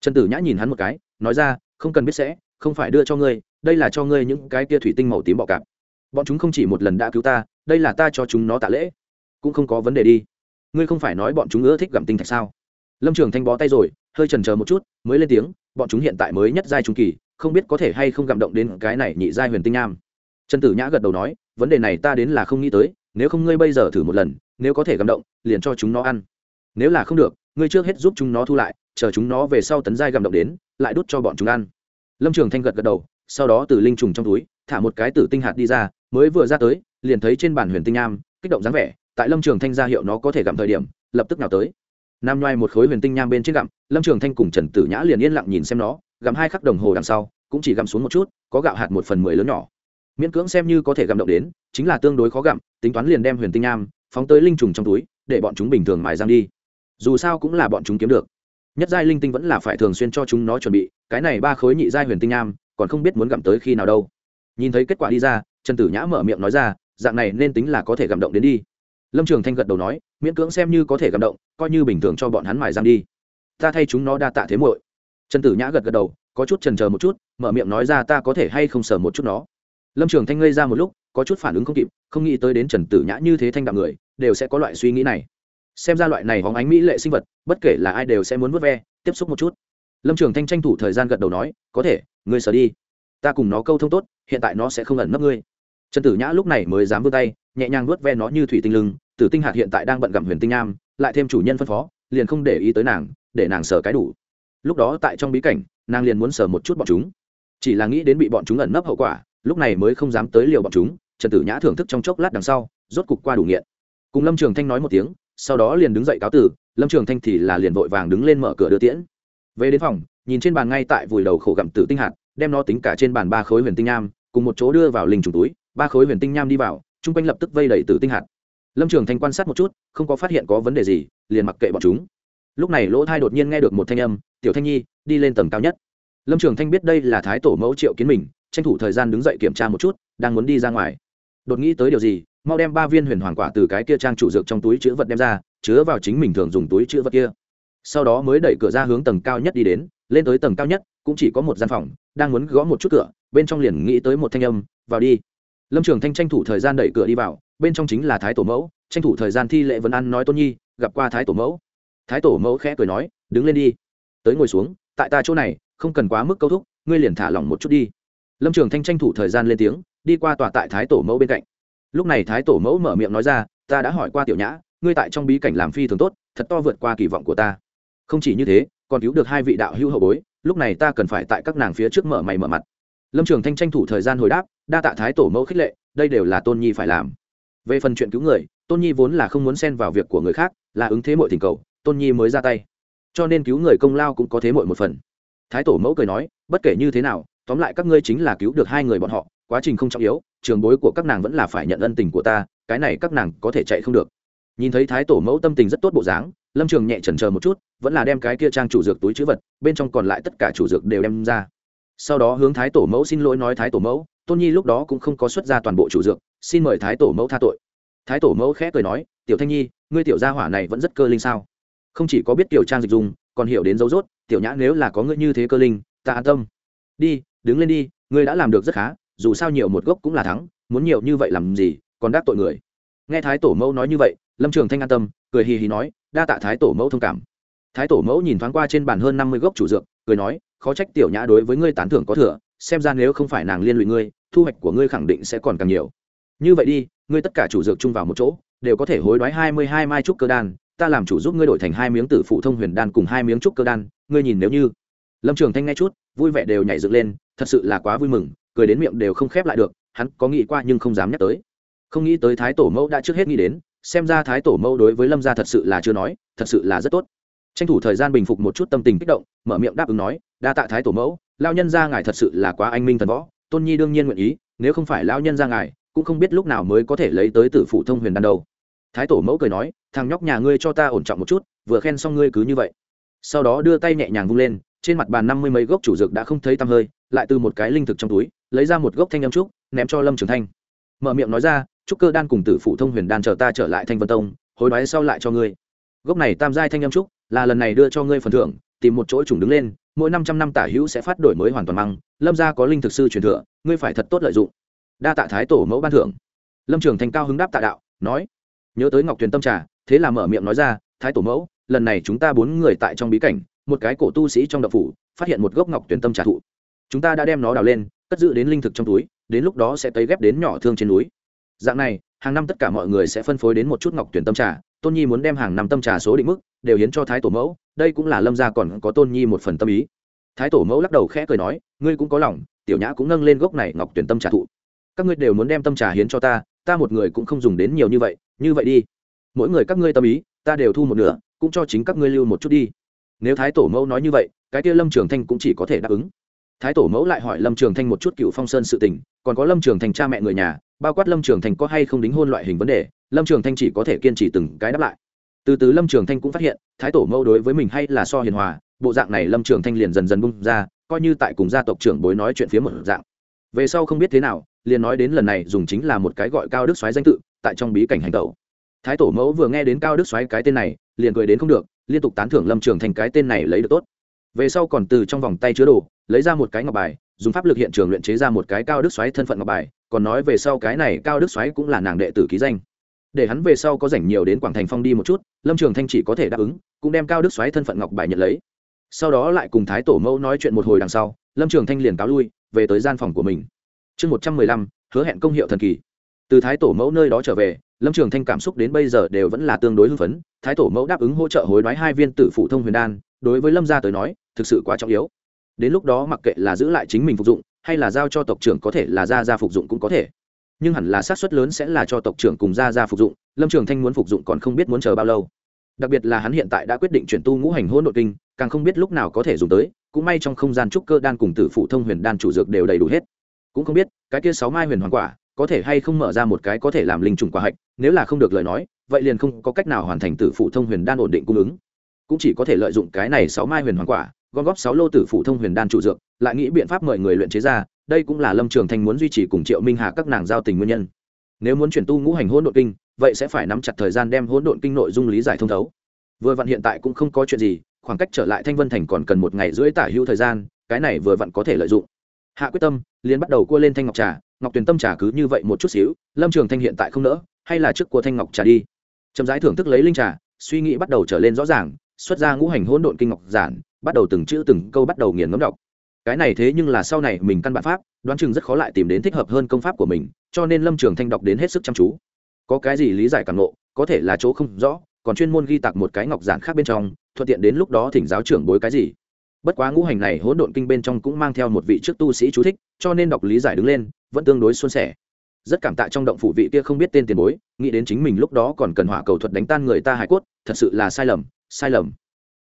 Trần tử nhã nhìn hắn một cái, nói ra, không cần biết sẽ, không phải đưa cho ngươi, đây là cho ngươi những cái kia thủy tinh màu tím bọ cạp bọn chúng không chỉ một lần đã cứu ta, đây là ta cho chúng nó tạ lễ. Cũng không có vấn đề đi. Ngươi không phải nói bọn chúng ưa thích gặm tinh thạch sao? Lâm trường thanh bó tay rồi, hơi trần chờ một chút, mới lên tiếng, bọn chúng hiện tại mới nhất giai trung kỳ, không biết có thể hay không gặm động đến cái này nhị giai huyền tinh nam trần tử nhã gật đầu nói, vấn đề này ta đến là không nghĩ tới, nếu không ngươi bây giờ thử một lần, nếu có thể gặm động, liền cho chúng nó ăn. Nếu là không được, ngươi trước hết giúp chúng nó thu lại, chờ chúng nó về sau tấn giai gặm động đến, lại đút cho bọn chúng ăn. Lâm trường thanh gật gật đầu, sau đó từ linh trùng trong túi, thả một cái tử tinh hạt đi ra mới vừa ra tới, liền thấy trên bản huyền tinh nham, kích động dáng vẻ, tại lâm trường thanh ra hiệu nó có thể gặm thời điểm, lập tức nào tới. Nam nhoai một khối huyền tinh nham bên trên gặm, lâm trường thanh cùng trần tử nhã liền yên lặng nhìn xem nó, gặm hai khắc đồng hồ đằng sau, cũng chỉ gặm xuống một chút, có gạo hạt một phần mười lớn nhỏ. Miễn cưỡng xem như có thể gặm động đến, chính là tương đối khó gặm, tính toán liền đem huyền tinh nham, phóng tới linh trùng trong túi, để bọn chúng bình thường mài răng đi. Dù sao cũng là bọn chúng kiếm được. Nhất giai linh tinh vẫn là phải thường xuyên cho chúng nó chuẩn bị, cái này ba khối nhị giai huyền tinh nham, còn không biết muốn gặm tới khi nào đâu. Nhìn thấy kết quả đi ra trần tử nhã mở miệng nói ra, dạng này nên tính là có thể gặm động đến đi. Lâm trường thanh gật đầu nói, miễn cưỡng xem như có thể gặm động, coi như bình thường cho bọn hắn mài răng đi. Ta thay chúng nó đa tạ thế muội. Trần tử nhã gật gật đầu, có chút trần chờ một chút, mở miệng nói ra ta có thể hay không sờ một chút nó. Lâm trường thanh ngây ra một lúc, có chút phản ứng không kịp, không nghĩ tới đến trần tử nhã như thế thanh đạm người, đều sẽ có loại suy nghĩ này. Xem ra loại này hóng ánh mỹ lệ sinh vật, bất kể là ai đều sẽ muốn vớt ve, tiếp xúc một chút. Lâm trường thanh tranh thủ thời gian gật đầu nói, có thể, ngươi sờ đi. Ta cùng nó câu thông tốt, hiện tại nó sẽ không ẩn nấp ngươi trần tử nhã lúc này mới dám vươn tay, nhẹ nhàng vớt ve nó như thủy tinh lưng, tử tinh hạt hiện tại đang bận gặm huyền tinh nam lại thêm chủ nhân phân phó, liền không để ý tới nàng, để nàng sờ cái đủ. Lúc đó tại trong bí cảnh, nàng liền muốn sờ một chút bọn chúng. Chỉ là nghĩ đến bị bọn chúng ẩn nấp hậu quả, lúc này mới không dám tới liều bọn chúng, trần tử nhã thưởng thức trong chốc lát đằng sau, rốt cục qua đủ nghiện. Cùng lâm trường thanh nói một tiếng, sau đó liền đứng dậy cáo tử, lâm trường thanh thì là liền vội vàng đứng lên mở cửa đưa tiễn. Về đến phòng, nhìn trên bàn ngay tại vùi đầu khổ gặm tử tinh hạt, đem nó tính cả trên bàn ba khối huyền tinh nam cùng một chỗ đưa vào linh trùng túi ba khối huyền tinh nham đi vào, chung quanh lập tức vây đẩy tử tinh hạt. Lâm trường thanh quan sát một chút, không có phát hiện có vấn đề gì, liền mặc kệ bọn chúng. Lúc này lỗ thai đột nhiên nghe được một thanh âm, tiểu thanh nhi, đi lên tầng cao nhất. Lâm trường thanh biết đây là thái tổ mẫu triệu kiến mình, tranh thủ thời gian đứng dậy kiểm tra một chút, đang muốn đi ra ngoài. Đột nghĩ tới điều gì, mau đem ba viên huyền hoàng quả từ cái kia trang chủ dược trong túi chữ vật đem ra, chứa vào chính mình thường dùng túi chữ vật kia. Sau đó mới đẩy cửa ra hướng tầng cao nhất đi đến, lên tới tầng cao nhất, cũng chỉ có một gian phòng, đang muốn gõ một chút cửa, bên trong liền nghĩ tới một thanh âm, vào đi lâm trường thanh tranh thủ thời gian đẩy cửa đi vào, bên trong chính là thái tổ mẫu, tranh thủ thời gian thi lệ vấn ăn nói tôn nhi, gặp qua thái tổ mẫu. Thái tổ mẫu khẽ cười nói, đứng lên đi. Tới ngồi xuống, tại ta chỗ này, không cần quá mức câu thúc, ngươi liền thả lỏng một chút đi. Lâm trường thanh tranh thủ thời gian lên tiếng, đi qua tòa tại thái tổ mẫu bên cạnh. Lúc này thái tổ mẫu mở miệng nói ra, ta đã hỏi qua tiểu nhã, ngươi tại trong bí cảnh làm phi thường tốt, thật to vượt qua kỳ vọng của ta. Không chỉ như thế, còn cứu được hai vị đạo hữu hậu bối, lúc này ta cần phải tại các nàng phía trước mở mày mở mặt lâm trường thanh tranh thủ thời gian hồi đáp, đa tạ thái tổ mẫu khích lệ, đây đều là tôn nhi phải làm. Về phần chuyện cứu người, tôn nhi vốn là không muốn xen vào việc của người khác, là ứng thế mọi thỉnh cầu, tôn nhi mới ra tay. Cho nên cứu người công lao cũng có thế mọi một phần. Thái tổ mẫu cười nói, bất kể như thế nào, tóm lại các ngươi chính là cứu được hai người bọn họ, quá trình không trọng yếu, trường bối của các nàng vẫn là phải nhận ân tình của ta, cái này các nàng có thể chạy không được. Nhìn thấy thái tổ mẫu tâm tình rất tốt bộ dáng, lâm trường nhẹ chần chờ một chút, vẫn là đem cái kia trang chủ dược túi chữ vật, bên trong còn lại tất cả chủ dược đều đem ra sau đó hướng thái tổ mẫu xin lỗi nói thái tổ mẫu, tôn nhi lúc đó cũng không có xuất ra toàn bộ chủ dược, xin mời thái tổ mẫu tha tội. Thái tổ mẫu khẽ cười nói, tiểu thanh nhi, ngươi tiểu gia hỏa này vẫn rất cơ linh sao? Không chỉ có biết tiểu trang dịch dùng, còn hiểu đến dấu dốt tiểu nhã nếu là có ngươi như thế cơ linh, ta an tâm. Đi, đứng lên đi, ngươi đã làm được rất khá, dù sao nhiều một gốc cũng là thắng, muốn nhiều như vậy làm gì, còn đắc tội người. Nghe thái tổ mẫu nói như vậy, lâm trường thanh an tâm, cười hì hì nói, đa tạ thái tổ mẫu thông cảm. Thái tổ mẫu nhìn thoáng qua trên bàn hơn năm mươi gốc chủ dược, cười nói khó trách tiểu nhã đối với ngươi tán thưởng có thừa, xem ra nếu không phải nàng liên lụy ngươi, thu hoạch của ngươi khẳng định sẽ còn càng nhiều. Như vậy đi, ngươi tất cả chủ dược chung vào một chỗ, đều có thể hối đoái hai mươi hai mai trúc cơ đan, ta làm chủ giúp ngươi đổi thành hai miếng tử phụ thông huyền đan cùng hai miếng trúc cơ đan, ngươi nhìn nếu như. Lâm trường thanh nghe chút, vui vẻ đều nhảy dựng lên, thật sự là quá vui mừng, cười đến miệng đều không khép lại được, hắn có nghĩ qua nhưng không dám nhắc tới. Không nghĩ tới thái tổ mẫu đã trước hết nghĩ đến, xem ra thái tổ mẫu đối với lâm gia thật sự là chưa nói, thật sự là rất tốt tranh thủ thời gian bình phục một chút tâm tình kích động, mở miệng đáp ứng nói, đa tạ thái tổ mẫu lao nhân ra ngài thật sự là quá anh minh thần võ, tôn nhi đương nhiên nguyện ý, nếu không phải lao nhân ra ngài, cũng không biết lúc nào mới có thể lấy tới tử phụ thông huyền đan đâu. Thái tổ mẫu cười nói, thằng nhóc nhà ngươi cho ta ổn trọng một chút, vừa khen xong ngươi cứ như vậy. Sau đó đưa tay nhẹ nhàng vung lên, trên mặt bàn năm mươi mấy gốc chủ dược đã không thấy tăm hơi, lại từ một cái linh thực trong túi, lấy ra một gốc thanh âm trúc, ném cho lâm trường thanh. Mở miệng nói ra trúc cơ đan cùng tử phụ thông huyền đan chờ ta trở lại thanh vân tông, hối đoái sau lại cho ngươi. Gốc này tam giai thanh âm trúc là lần này đưa cho ngươi phần thưởng, tìm một chỗ trùng đứng lên, mỗi năm trăm năm tả hữu sẽ phát đổi mới hoàn toàn măng, lâm gia có linh thực sư truyền thừa, ngươi phải thật tốt lợi dụng. Đa tạ thái tổ mẫu ban thưởng. Lâm trường thành cao hứng đáp tạ đạo, nói, nhớ tới ngọc tuyền tâm trà, thế là mở miệng nói ra, thái tổ mẫu, lần này chúng ta bốn người tại trong bí cảnh, một cái cổ tu sĩ trong đậu phủ, phát hiện một gốc ngọc tuyển tâm trà thụ. Chúng ta đã đem nó đào lên, cất giữ đến linh thực trong túi, đến lúc đó sẽ tấy ghép đến nhỏ thương trên núi. Dạng này, hàng năm tất cả mọi người sẽ phân phối đến một chút ngọc tuyển tâm trà, tôn nhi muốn đem hàng năm tâm trà số định mức đều hiến cho thái tổ mẫu, đây cũng là lâm gia còn có tôn nhi một phần tâm ý. Thái tổ mẫu lắc đầu khẽ cười nói, ngươi cũng có lòng, tiểu nhã cũng nâng lên gốc này ngọc tuyển tâm trà thụ. Các ngươi đều muốn đem tâm trà hiến cho ta ta một người cũng không dùng đến nhiều như vậy như vậy đi. Mỗi người các ngươi tâm ý, ta đều thu một nửa, cũng cho chính các ngươi lưu một chút đi. Nếu thái tổ mẫu nói như vậy, cái kia lâm trường thanh cũng chỉ có thể đáp ứng. Thái tổ mẫu lại hỏi lâm trường thanh một chút cựu phong sơn sự tình, còn có lâm trường thanh cha mẹ người nhà, bao quát lâm trường thanh có hay không đính hôn loại hình vấn đề, lâm trường thanh chỉ có thể kiên trì từng cái đáp lại từ từ lâm trường thanh cũng phát hiện, thái tổ mẫu đối với mình hay là so hiền hòa, bộ dạng này lâm trường thanh liền dần dần bung ra, coi như tại cùng gia tộc trưởng bối nói chuyện phía một dạng. Về sau không biết thế nào, liền nói đến lần này dùng chính là một cái gọi cao đức xoáy danh tự, tại trong bí cảnh hành tẩu. Thái tổ mẫu vừa nghe đến cao đức xoáy cái tên này, liền cười đến không được, liên tục tán thưởng lâm trường thành cái tên này lấy được tốt. Về sau còn từ trong vòng tay chứa đồ, lấy ra một cái ngọc bài, dùng pháp lực hiện trường luyện chế ra một cái cao đức xoáy thân phận ngọc bài, còn nói về sau cái này cao đức xoáy cũng là nàng đệ tử ký danh để hắn về sau có rảnh nhiều đến quảng thành phong đi một chút, lâm trường thanh chỉ có thể đáp ứng, cũng đem cao đức xoáy thân phận ngọc bài nhận lấy. Sau đó lại cùng thái tổ mẫu nói chuyện một hồi đằng sau, lâm trường thanh liền cáo lui, về tới gian phòng của mình. Chương một trăm mười lăm, hứa hẹn công hiệu thần kỳ. Từ thái tổ mẫu nơi đó trở về, lâm trường thanh cảm xúc đến bây giờ đều vẫn là tương đối hưng phấn, thái tổ mẫu đáp ứng hỗ trợ hối đoái hai viên tử phụ thông huyền đan, đối với lâm gia tới nói, thực sự quá trọng yếu. Đến lúc đó mặc kệ là giữ lại chính mình phục dụng, hay là giao cho tộc trưởng có thể là ra ra phục dụng cũng có thể nhưng hẳn là xác suất lớn sẽ là cho tộc trưởng cùng gia gia phục dụng, lâm trường thanh muốn phục dụng còn không biết muốn chờ bao lâu. Đặc biệt là hắn hiện tại đã quyết định chuyển tu ngũ hành hỗn nội kinh, càng không biết lúc nào có thể dùng tới, cũng may trong không gian trúc cơ đan cùng tử phụ thông huyền đan chủ dược đều đầy đủ hết. Cũng không biết, cái kia sáu mai huyền hoàn quả, có thể hay không mở ra một cái có thể làm linh trùng quả hạch, nếu là không được lời nói, vậy liền không có cách nào hoàn thành tử phụ thông huyền đan ổn định cung ứng. Cũng chỉ có thể lợi dụng cái này sáu mai huyền hoàn quả, gom góp sáu lô tử phụ thông huyền đan chủ dược, lại nghĩ biện pháp mời người luyện chế ra đây cũng là lâm trường thanh muốn duy trì cùng triệu minh hà các nàng giao tình nguyên nhân. Nếu muốn chuyển tu ngũ hành hỗn độn kinh, vậy sẽ phải nắm chặt thời gian đem hỗn độn kinh nội dung lý giải thông thấu. Vừa vặn hiện tại cũng không có chuyện gì, khoảng cách trở lại thanh vân thành còn cần một ngày rưỡi tả hữu thời gian, cái này vừa vặn có thể lợi dụng. Hạ quyết tâm, liền bắt đầu cua lên thanh ngọc trà. Ngọc tuyền tâm trà cứ như vậy một chút xíu, lâm trường thanh hiện tại không nỡ, hay là trước của thanh ngọc trà đi. Chậm rãi thưởng thức lấy linh trà, suy nghĩ bắt đầu trở lên rõ ràng, xuất ra ngũ hành hỗn độn kinh ngọc giản, bắt đầu từng chữ từng câu bắt đầu nghiền ngấm đọc cái này thế nhưng là sau này mình căn bản pháp, đoán chừng rất khó lại tìm đến thích hợp hơn công pháp của mình, cho nên lâm trường thanh đọc đến hết sức chăm chú. Có cái gì lý giải càng ngộ, có thể là chỗ không rõ, còn chuyên môn ghi tặc một cái ngọc giản khác bên trong, thuận tiện đến lúc đó thỉnh giáo trưởng bối cái gì. Bất quá ngũ hành này hỗn độn kinh bên trong cũng mang theo một vị trước tu sĩ chú thích, cho nên đọc lý giải đứng lên, vẫn tương đối suôn sẻ. Rất cảm tạ trong động phủ vị kia không biết tên tiền bối, nghĩ đến chính mình lúc đó còn cần hỏa cầu thuật đánh tan người ta hải cốt, thật sự là sai lầm sai lầm.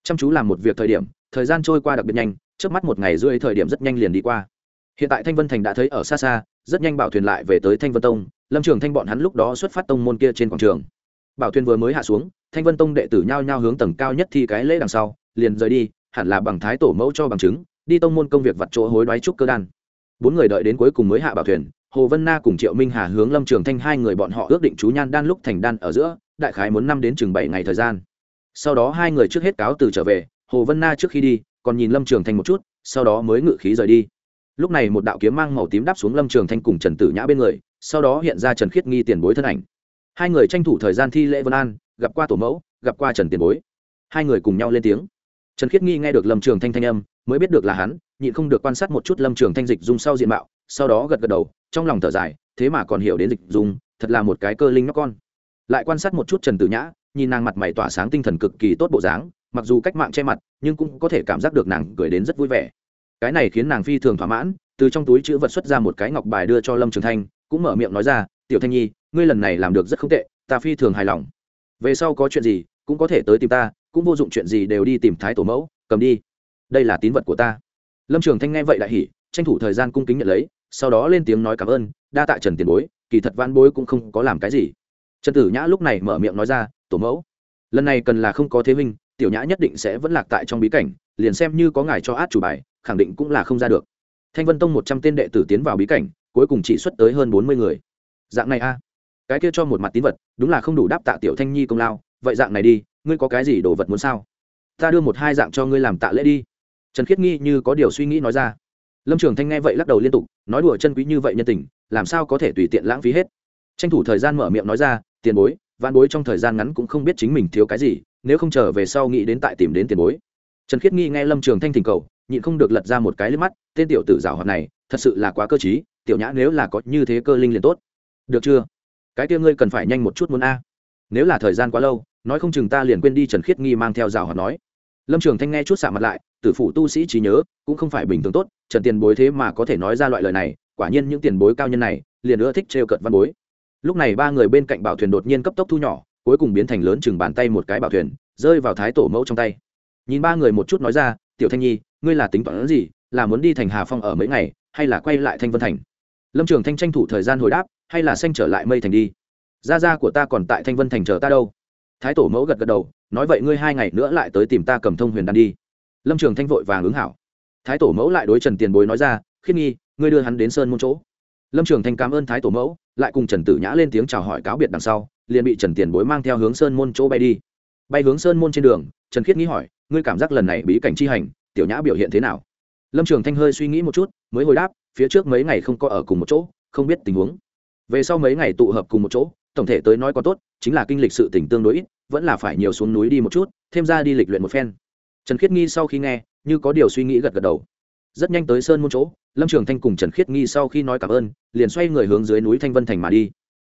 Chăm chú làm một việc thời điểm, thời gian trôi qua đặc biệt nhanh trước mắt một ngày rưỡi thời điểm rất nhanh liền đi qua. Hiện tại thanh vân thành đã thấy ở xa xa, rất nhanh bảo thuyền lại về tới thanh vân tông, lâm trường thanh bọn hắn lúc đó xuất phát tông môn kia trên quảng trường. Bảo thuyền vừa mới hạ xuống, thanh vân tông đệ tử nhao nhao hướng tầng cao nhất thi cái lễ đằng sau, liền rời đi, hẳn là bằng thái tổ mẫu cho bằng chứng, đi tông môn công việc vặt chỗ hối đoái trúc cơ đan. Bốn người đợi đến cuối cùng mới hạ bảo thuyền, hồ vân na cùng triệu minh hà hướng lâm trường thanh hai người bọn họ ước định chú nhan đan lúc thành đan ở giữa, đại khái muốn năm đến chừng bảy ngày thời gian. Sau đó hai người trước hết cáo từ trở về, hồ vân na trước khi đi còn nhìn lâm trường thanh một chút, sau đó mới ngự khí rời đi. Lúc này một đạo kiếm mang màu tím đáp xuống lâm trường thanh cùng trần tử nhã bên người, sau đó hiện ra trần khiết nghi tiền bối thân ảnh. Hai người tranh thủ thời gian thi lễ vân an, gặp qua tổ mẫu, gặp qua trần tiền bối. Hai người cùng nhau lên tiếng. Trần khiết nghi nghe được lâm trường thanh thanh âm, mới biết được là hắn, nhịn không được quan sát một chút lâm trường thanh dịch dung sau diện mạo, sau đó gật gật đầu, trong lòng thở dài, thế mà còn hiểu đến dịch dung, thật là một cái cơ linh nóc con. Lại quan sát một chút trần tử nhã, nhìn nàng mặt mày tỏa sáng tinh thần cực kỳ tốt bộ dáng mặc dù cách mạng che mặt, nhưng cũng có thể cảm giác được nàng cười đến rất vui vẻ. Cái này khiến nàng phi thường thỏa mãn, từ trong túi chữ vật xuất ra một cái ngọc bài đưa cho lâm trường thanh, cũng mở miệng nói ra, tiểu thanh nhi, ngươi lần này làm được rất không tệ, ta phi thường hài lòng. Về sau có chuyện gì, cũng có thể tới tìm ta, cũng vô dụng chuyện gì đều đi tìm thái tổ mẫu, cầm đi. Đây là tín vật của ta. Lâm trường thanh nghe vậy đại hỉ, tranh thủ thời gian cung kính nhận lấy, sau đó lên tiếng nói cảm ơn, đa tạ trần tiền bối, kỳ thật văn bối cũng không có làm cái gì. Trần tử nhã lúc này mở miệng nói ra, tổ mẫu, lần này cần là không có thế minh tiểu nhã nhất định sẽ vẫn lạc tại trong bí cảnh, liền xem như có ngài cho át chủ bài, khẳng định cũng là không ra được. Thanh vân tông một trăm tên đệ tử tiến vào bí cảnh, cuối cùng chỉ xuất tới hơn bốn mươi người. Dạng này a. Cái kia cho một mặt tín vật, đúng là không đủ đáp tạ tiểu thanh nhi công lao. Vậy dạng này đi, ngươi có cái gì đồ vật muốn sao? Ta đưa một hai dạng cho ngươi làm tạ lễ đi. Trần khiết nghi như có điều suy nghĩ nói ra. Lâm trường thanh nghe vậy lắc đầu liên tục, nói đùa chân quý như vậy nhân tình, làm sao có thể tùy tiện lãng phí hết? Tranh thủ thời gian mở miệng nói ra, tiền bối văn bối trong thời gian ngắn cũng không biết chính mình thiếu cái gì nếu không chờ về sau nghĩ đến tại tìm đến tiền bối. Trần khiết nghi nghe lâm trường thanh thỉnh cầu, nhịn không được lật ra một cái lên mắt, tên tiểu tử rào hoạt này, thật sự là quá cơ t tiểu nhã nếu là có như thế cơ linh liền tốt. Được chưa? Cái kia ngươi cần phải nhanh một chút muốn a. Nếu là thời gian quá lâu, nói không chừng ta liền quên đi trần khiết nghi mang theo rào hoạt nói. Lâm trường thanh nghe chút xạ mặt lại, tử phụ tu sĩ trí nhớ, cũng không phải bình thường tốt, trần tiền bối thế mà có thể nói ra loại lời này, quả nhiên những tiền bối cao nhân này, liền ưa thích trêu cận văn bối. Lúc này ba người bên cạnh bảo thuyền đột nhiên cấp tốc thu nhỏ cuối cùng biến thành lớn chừng bàn tay một cái bảo thuyền, rơi vào thái tổ mẫu trong tay. Nhìn ba người một chút nói ra, tiểu thanh nhi, ngươi là tính toán gì? Là muốn đi thành hà phong ở mấy ngày, hay là quay lại thanh vân thành? Lâm trường thanh tranh thủ thời gian hồi đáp, hay là xanh trở lại mây thành đi. Gia gia của ta còn tại thanh vân thành chờ ta đâu. Thái tổ mẫu gật gật đầu, nói vậy ngươi hai ngày nữa lại tới tìm ta cầm thông huyền đan đi. Lâm trường thanh vội vàng ứng hảo. Thái tổ mẫu lại đối trần tiền bối nói ra, khiết nghi ngươi đưa hắn đến sơn môn chỗ. Lâm trường thanh cảm ơn thái tổ mẫu, lại cùng trần tử nhã lên tiếng chào hỏi cáo biệt đằng sau liền bị trần tiền bối mang theo hướng sơn môn chỗ bay đi. Bay hướng sơn môn trên đường, trần khiết nghĩ hỏi, ngươi cảm giác lần này bí cảnh chi hành, tiểu nhã biểu hiện thế nào? Lâm trường thanh hơi suy nghĩ một chút, mới hồi đáp, phía trước mấy ngày không có ở cùng một chỗ, không biết tình huống. Về sau mấy ngày tụ hợp cùng một chỗ, tổng thể tới nói có tốt, chính là kinh lịch sự tỉnh tương đối ít, vẫn là phải nhiều xuống núi đi một chút, thêm ra đi lịch luyện một phen. Trần khiết nghi sau khi nghe, như có điều suy nghĩ gật gật đầu. Rất nhanh tới sơn môn chỗ, lâm trường thanh cùng trần khiết nghi sau khi nói cảm ơn, liền xoay người hướng dưới núi thanh vân thành mà đi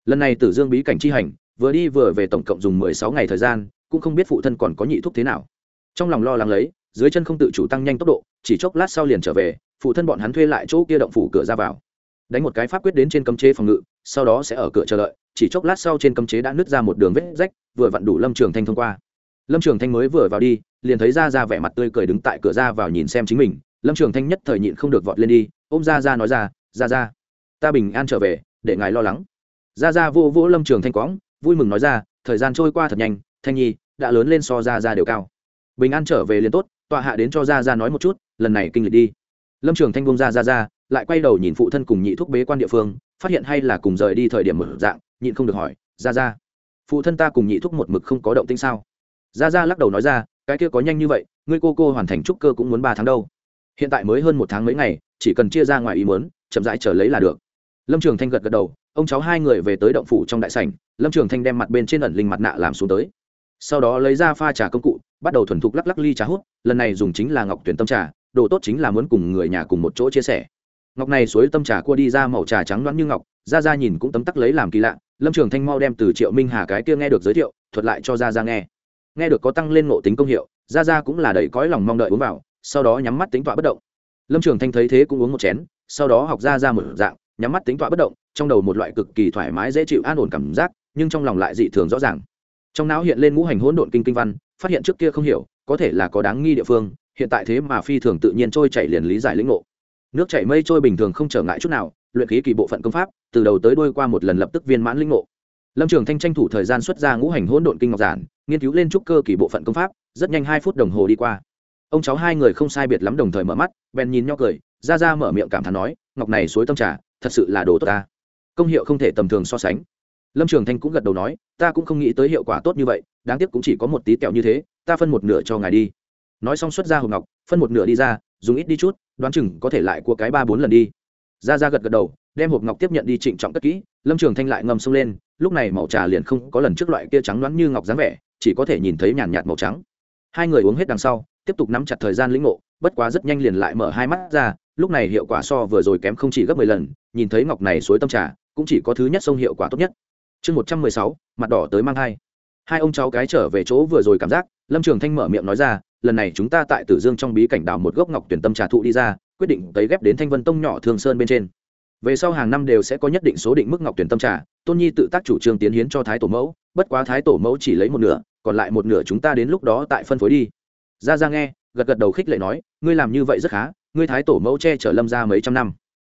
lần này tử dương bí cảnh chi hành, vừa đi vừa về tổng cộng dùng mười sáu ngày thời gian, cũng không biết phụ thân còn có nhị thúc thế nào. Trong lòng lo lắng lấy, dưới chân không tự chủ tăng nhanh tốc độ, chỉ chốc lát sau liền trở về, phụ thân bọn hắn thuê lại chỗ kia động phủ cửa ra vào. Đánh một cái pháp quyết đến trên cấm chế phòng ngự, sau đó sẽ ở cửa chờ đợi, chỉ chốc lát sau trên cấm chế đã nứt ra một đường vết rách, vừa vặn đủ lâm trường thanh thông qua. Lâm trường thanh mới vừa vào đi, liền thấy ra ra vẻ mặt tươi cười đứng tại cửa ra vào nhìn xem chính mình, lâm trường thanh nhất thời nhịn không được vọt lên đi, ôm ra ra nói ra ra ra ta bình an trở về, để ngài lo lắng ra ra vô vỗ lâm trường thanh quõng, vui mừng nói ra, thời gian trôi qua thật nhanh, thanh nhi, đã lớn lên so ra ra đều cao. Bình an trở về liền tốt, tọa hạ đến cho ra ra nói một chút, lần này kinh lịch đi. Lâm trường thanh bông ra ra ra, lại quay đầu nhìn phụ thân cùng nhị thúc bế quan địa phương, phát hiện hay là cùng rời đi thời điểm một dạng, nhịn không được hỏi, ra ra, phụ thân ta cùng nhị thúc một mực không có động tinh sao? Ra ra lắc đầu nói ra, cái kia có nhanh như vậy, ngươi cô cô hoàn thành trúc cơ cũng muốn ba tháng đâu. Hiện tại mới hơn một tháng mấy ngày, chỉ cần chia ra ngoài ý muốn, chậm rãi trở lấy là được. Lâm trường thanh gật gật đầu ông cháu hai người về tới động phủ trong đại sảnh, lâm trường thanh đem mặt bên trên ẩn linh mặt nạ làm xuống tới. Sau đó lấy ra pha trà công cụ, bắt đầu thuần thục lắc lắc ly trà hút, lần này dùng chính là ngọc tuyển tâm trà, đồ tốt chính là muốn cùng người nhà cùng một chỗ chia sẻ. Ngọc này suối tâm trà cua đi ra màu trà trắng đoán như ngọc ra ra nhìn cũng tấm tắc lấy làm kỳ lạ, lâm trường thanh mau đem từ triệu minh hà cái kia nghe được giới thiệu, thuật lại cho ra ra nghe. Nghe được có tăng lên ngộ tính công hiệu ra ra cũng là đầy cõi lòng mong đợi uống vào, sau đó nhắm mắt tính tọa bất động. Lâm trường thanh thấy thế cũng uống một chén, sau đó học ra ra một dạng, nhắm mắt tính tọa bất động trong đầu một loại cực kỳ thoải mái dễ chịu an ổn cảm giác, nhưng trong lòng lại dị thường rõ ràng. Trong não hiện lên ngũ hành hỗn độn kinh kinh văn, phát hiện trước kia không hiểu, có thể là có đáng nghi địa phương, hiện tại thế mà phi thường tự nhiên trôi chảy liền lý giải lĩnh ngộ. Nước chảy mây trôi bình thường không trở ngại chút nào, luyện khí kỳ bộ phận công pháp, từ đầu tới đuôi qua một lần lập tức viên mãn lĩnh ngộ. Lâm trường thanh tranh thủ thời gian xuất ra ngũ hành hỗn độn kinh ngọc giản, nghiên cứu lên trúc cơ kỳ bộ phận công pháp, rất nhanh hai phút đồng hồ đi qua. Ông cháu hai người không sai biệt lắm đồng thời mở mắt, bèn nhìn nho cười, ra ra mở miệng cảm thán nói, ngọc này suối tâm trà, thật sự là đồ tốt ta công hiệu không thể tầm thường so sánh. Lâm trường thanh cũng gật đầu nói, ta cũng không nghĩ tới hiệu quả tốt như vậy, đáng tiếc cũng chỉ có một tí kẹo như thế, ta phân một nửa cho ngài đi. Nói xong xuất ra hộp ngọc, phân một nửa đi ra, dùng ít đi chút, đoán chừng có thể lại cua cái ba bốn lần đi. Ra ra gật gật đầu, đem hộp ngọc tiếp nhận đi trịnh trọng cất kỹ, lâm trường thanh lại ngâm sông lên, lúc này màu trà liền không có lần trước loại kia trắng đoán như ngọc dáng vẻ, chỉ có thể nhìn thấy nhàn nhạt màu trắng. Hai người uống hết đằng sau, tiếp tục nắm chặt thời gian lĩnh ngộ, bất quá rất nhanh liền lại mở hai mắt ra, lúc này hiệu quả so vừa rồi kém không chỉ gấp mười lần, nhìn thấy ngọc này suối tâm trà cũng chỉ có thứ nhất sông hiệu quả tốt nhất. Chương một trăm mười sáu, mặt đỏ tới mang hai hai ông cháu cái trở về chỗ vừa rồi cảm giác, lâm trường thanh mở miệng nói ra, lần này chúng ta tại tử dương trong bí cảnh đào một gốc ngọc tuyển tâm trà thụ đi ra, quyết định tấy ghép đến thanh vân tông nhỏ thường sơn bên trên. Về sau hàng năm đều sẽ có nhất định số định mức ngọc tuyển tâm trà, tôn nhi tự tác chủ trương tiến hiến cho thái tổ mẫu, bất quá thái tổ mẫu chỉ lấy một nửa, còn lại một nửa chúng ta đến lúc đó tại phân phối đi. Ra ra nghe, gật gật đầu khích lệ nói, ngươi làm như vậy rất khá, ngươi thái tổ mẫu che chở lâm ra mấy trăm năm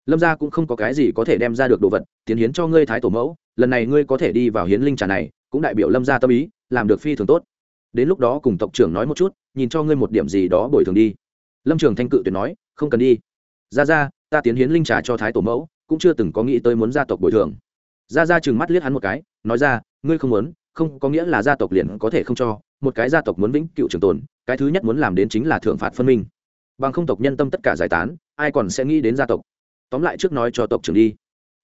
lâm gia cũng không có cái gì có thể đem ra được đồ vật, tiến hiến cho ngươi thái tổ mẫu, lần này ngươi có thể đi vào hiến linh trà này, cũng đại biểu lâm gia tâm ý, làm được phi thường tốt. Đến lúc đó cùng tộc trưởng nói một chút, nhìn cho ngươi một điểm gì đó bồi thường đi. Lâm trường thanh cự tuyệt nói, không cần đi. Ra ra ta tiến hiến linh trà cho thái tổ mẫu, cũng chưa từng có nghĩ tới muốn gia tộc bồi thường. Ra ra chừng mắt liếc hắn một cái, nói ra, ngươi không muốn, không, có nghĩa là gia tộc liền có thể không cho, một cái gia tộc muốn vĩnh cựu trường tồn, cái thứ nhất muốn làm đến chính là thượng phạt phân minh. Bằng không tộc nhân tâm tất cả giải tán, ai còn sẽ nghĩ đến gia tộc? Tóm lại trước nói cho tộc trưởng đi.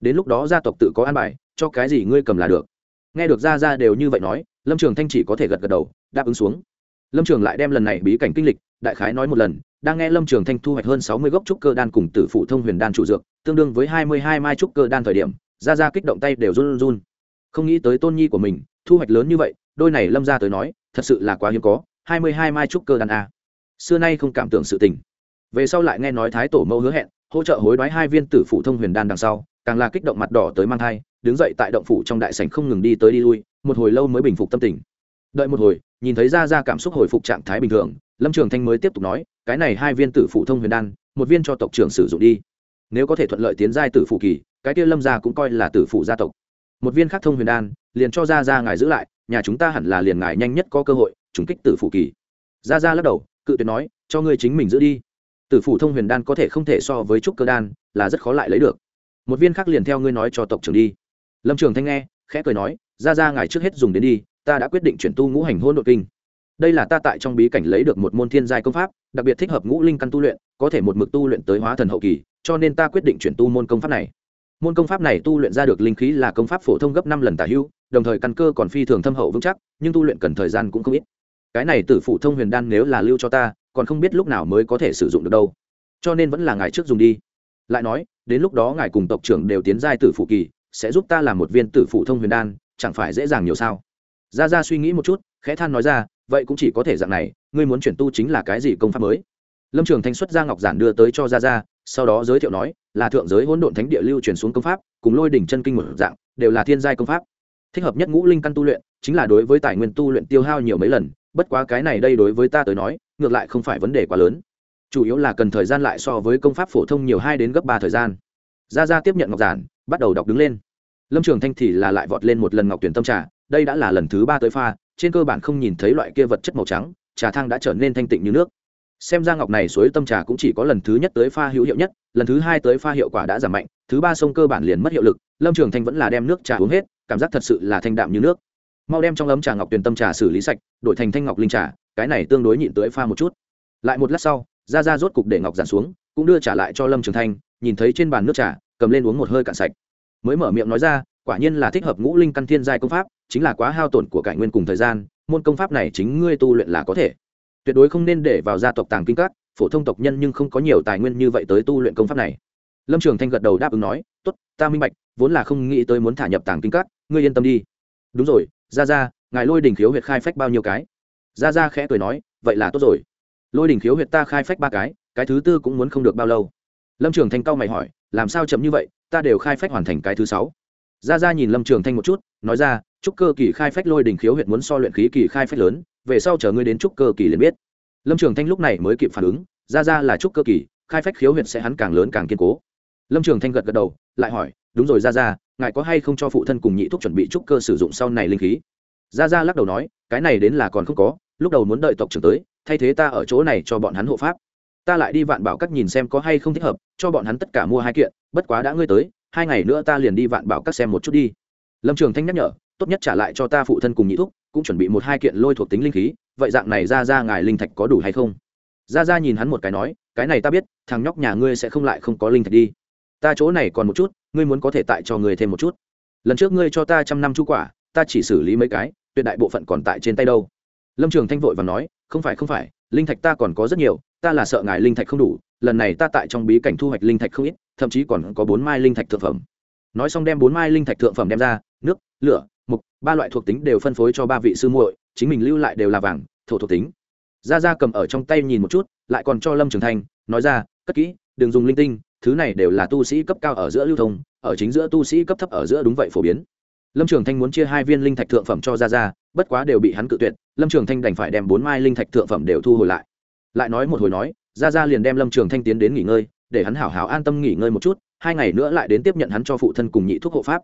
Đến lúc đó gia tộc tự có an bài, cho cái gì ngươi cầm là được. Nghe được ra ra đều như vậy nói, lâm trường thanh chỉ có thể gật gật đầu, đáp ứng xuống. Lâm trường lại đem lần này bí cảnh kinh lịch, đại khái nói một lần, đang nghe lâm trường thanh thu hoạch hơn sáu mươi gốc trúc cơ đan cùng tử phụ thông huyền đan trụ dược, tương đương với hai mươi hai mai trúc cơ đan thời điểm ra ra kích động tay đều run run không nghĩ tới tôn nhi của mình, thu hoạch lớn như vậy, đôi này lâm ra tới nói, thật sự là quá hiếm có, hai mươi hai mai trúc cơ đan a. Xưa nay không cảm tưởng sự tình. Về sau lại nghe nói thái tổ mẫu hứa hẹn hỗ trợ hối đoái hai viên tử phụ thông huyền đan đằng sau, càng là kích động mặt đỏ tới mang thai, đứng dậy tại động phủ trong đại sảnh không ngừng đi tới đi lui, một hồi lâu mới bình phục tâm tình. Đợi một hồi, nhìn thấy ra ra cảm xúc hồi phục trạng thái bình thường, lâm trường thanh mới tiếp tục nói, cái này hai viên tử phụ thông huyền đan, một viên cho tộc trưởng sử dụng đi. Nếu có thể thuận lợi tiến giai tử phụ kỳ, cái kia lâm gia cũng coi là tử phụ gia tộc. Một viên khác thông huyền đan, liền cho ra ra ngài giữ lại, nhà chúng ta hẳn là liền ngài nhanh nhất có cơ hội, trùng kích tử phủ kỳ. Ra ra lắc đầu, cự tuyệt nói, cho ngươi chính mình giữ đi tử phủ thông huyền đan có thể không thể so với trúc cơ đan là rất khó lại lấy được. Một viên khác liền theo ngươi nói cho tộc trưởng đi. Lâm trường thanh nghe khẽ cười nói ra ra ngài trước hết dùng đến đi ta đã quyết định chuyển tu ngũ hành hôn nội kinh. Đây là ta tại trong bí cảnh lấy được một môn thiên giai công pháp đặc biệt thích hợp ngũ linh căn tu luyện có thể một mực tu luyện tới hóa thần hậu kỳ cho nên ta quyết định chuyển tu môn công pháp này. Môn công pháp này tu luyện ra được linh khí là công pháp phổ thông gấp năm lần tả hưu, đồng thời căn cơ còn phi thường thâm hậu vững chắc nhưng tu luyện cần thời gian cũng không ít. Cái này tử phụ thông huyền đan nếu là lưu cho ta còn không biết lúc nào mới có thể sử dụng được đâu. Cho nên vẫn là ngài trước dùng đi. Lại nói, đến lúc đó ngài cùng tộc trưởng đều tiến giai tử phụ kỳ, sẽ giúp ta làm một viên tử phụ thông huyền đan, chẳng phải dễ dàng nhiều sao? Ra ra suy nghĩ một chút, khẽ than nói ra, vậy cũng chỉ có thể dạng này, ngươi muốn chuyển tu chính là cái gì công pháp mới? Lâm trường thanh xuất ra ngọc giản đưa tới cho ra ra sau đó giới thiệu nói, là thượng giới hỗn độn thánh địa lưu truyền xuống công pháp, cùng lôi đỉnh chân kinh một dạng, đều là thiên giai công pháp. Thích hợp nhất ngũ linh căn tu luyện, chính là đối với tài nguyên tu luyện tiêu hao nhiều mấy lần bất quá cái này đây đối với ta tới nói, ngược lại không phải vấn đề quá lớn. Chủ yếu là cần thời gian lại so với công pháp phổ thông nhiều hai đến gấp ba thời gian. Ra ra tiếp nhận ngọc giản, bắt đầu đọc đứng lên. Lâm trường thanh thì là lại vọt lên một lần ngọc tuyển tâm trà, đây đã là lần thứ ba tới pha, trên cơ bản không nhìn thấy loại kia vật chất màu trắng, trà thang đã trở nên thanh tịnh như nước. Xem ra ngọc này suối tâm trà cũng chỉ có lần thứ nhất tới pha hữu hiệu nhất, lần thứ hai tới pha hiệu quả đã giảm mạnh, thứ ba sông cơ bản liền mất hiệu lực, lâm trường thanh vẫn là đem nước trà uống hết, cảm giác thật sự là thanh đạm như nước mau đem trong ấm trà ngọc tuyền tâm trà xử lý sạch, đổi thành thanh ngọc linh trà, cái này tương đối nhịn tưới pha một chút. Lại một lát sau ra ra rốt cục để ngọc giản xuống, cũng đưa trả lại cho lâm trường thanh, nhìn thấy trên bàn nước trà, cầm lên uống một hơi cạn sạch. Mới mở miệng nói ra, quả nhiên là thích hợp ngũ linh căn thiên giai công pháp, chính là quá hao tổn của cải nguyên cùng thời gian, môn công pháp này chính ngươi tu luyện là có thể. Tuyệt đối không nên để vào gia tộc tàng kinh các, phổ thông tộc nhân nhưng không có nhiều tài nguyên như vậy tới tu luyện công pháp này. Lâm trường thanh gật đầu đáp ứng nói t ố t ta minh bạch, vốn là không nghĩ tới muốn thả nhập tàng kinh các, ngươi yên tâm đi. Đúng rồi ra ra, ngài lôi đình khiếu huyệt khai phách bao nhiêu cái? Ra ra khẽ cười nói, vậy là tốt rồi. Lôi đình khiếu huyệt ta khai phách ba cái cái thứ tư cũng muốn không được bao lâu. Lâm trường thanh cao mày hỏi, làm sao chậm như vậy? Ta đều khai phách hoàn thành cái thứ sáu. Ra ra nhìn lâm trường thanh một chút, nói ra, Trúc cơ kỳ khai phách lôi đình khiếu huyệt muốn so luyện khí kỳ khai phách lớn, về sau chờ ngươi đến trúc cơ kỳ liền biết. Lâm trường thanh lúc này mới kịp phản ứng, ra ra là trúc cơ kỳ, khai phách khiếu huyệt sẽ hắn càng lớn càng kiên cố. Lâm trường thanh gật gật đầu, lại hỏi, đúng rồi, ra ra ngài có hay không cho phụ thân cùng nhị thuốc chuẩn bị trúc cơ sử dụng sau này linh khí? Ra ra lắc đầu nói, cái này đến là còn không có, lúc đầu muốn đợi tộc trưởng tới, thay thế ta ở chỗ này cho bọn hắn hộ pháp. Ta lại đi vạn bảo các nhìn xem có hay không thích hợp, cho bọn hắn tất cả mua hai kiện, bất quá đã ngươi tới, hai ngày nữa ta liền đi vạn bảo các xem một chút đi. Lâm trường thanh nhắc nhở, tốt nhất trả lại cho ta phụ thân cùng nhị thúc, cũng chuẩn bị một hai kiện lôi thuộc tính linh khí, vậy dạng này ra ra ngài linh thạch có đủ hay không? Ra ra nhìn hắn một cái nói, cái này ta biết, thằng nhóc nhà ngươi sẽ không lại không có linh thạch đi ta chỗ này còn một chút, ngươi muốn có thể tại cho ngươi thêm một chút. Lần trước ngươi cho ta trăm năm chu quả, ta chỉ xử lý mấy cái, tuyệt đại bộ phận còn tại trên tay đâu. Lâm trường thanh vội và nói, không phải không phải, linh thạch ta còn có rất nhiều, ta là sợ ngài linh thạch không đủ, lần này ta tại trong bí cảnh thu hoạch linh thạch không ít, thậm chí còn có bốn mai linh thạch thượng phẩm. Nói xong đem bốn mai linh thạch thượng phẩm đem ra, nước, lửa, mục, ba loại thuộc tính đều phân phối cho ba vị sư muội, chính mình lưu lại đều là vàng, thổ thuộc tính. Ra ra cầm ở trong tay nhìn một chút, lại còn cho lâm trường thanh, nói ra, cất kỹ, đừng dùng linh tinh thứ này đều là tu sĩ cấp cao ở giữa lưu thông, ở chính giữa tu sĩ cấp thấp ở giữa đúng vậy phổ biến. Lâm trường thanh muốn chia hai viên linh thạch thượng phẩm cho ra ra bất quá đều bị hắn cự tuyệt, lâm trường thanh đành phải đem bốn mai linh thạch thượng phẩm đều thu hồi lại. Lại nói một hồi nói ra ra liền đem lâm trường thanh tiến đến nghỉ ngơi, để hắn hảo hảo an tâm nghỉ ngơi một chút, hai ngày nữa lại đến tiếp nhận hắn cho phụ thân cùng nhị thuốc hộ pháp.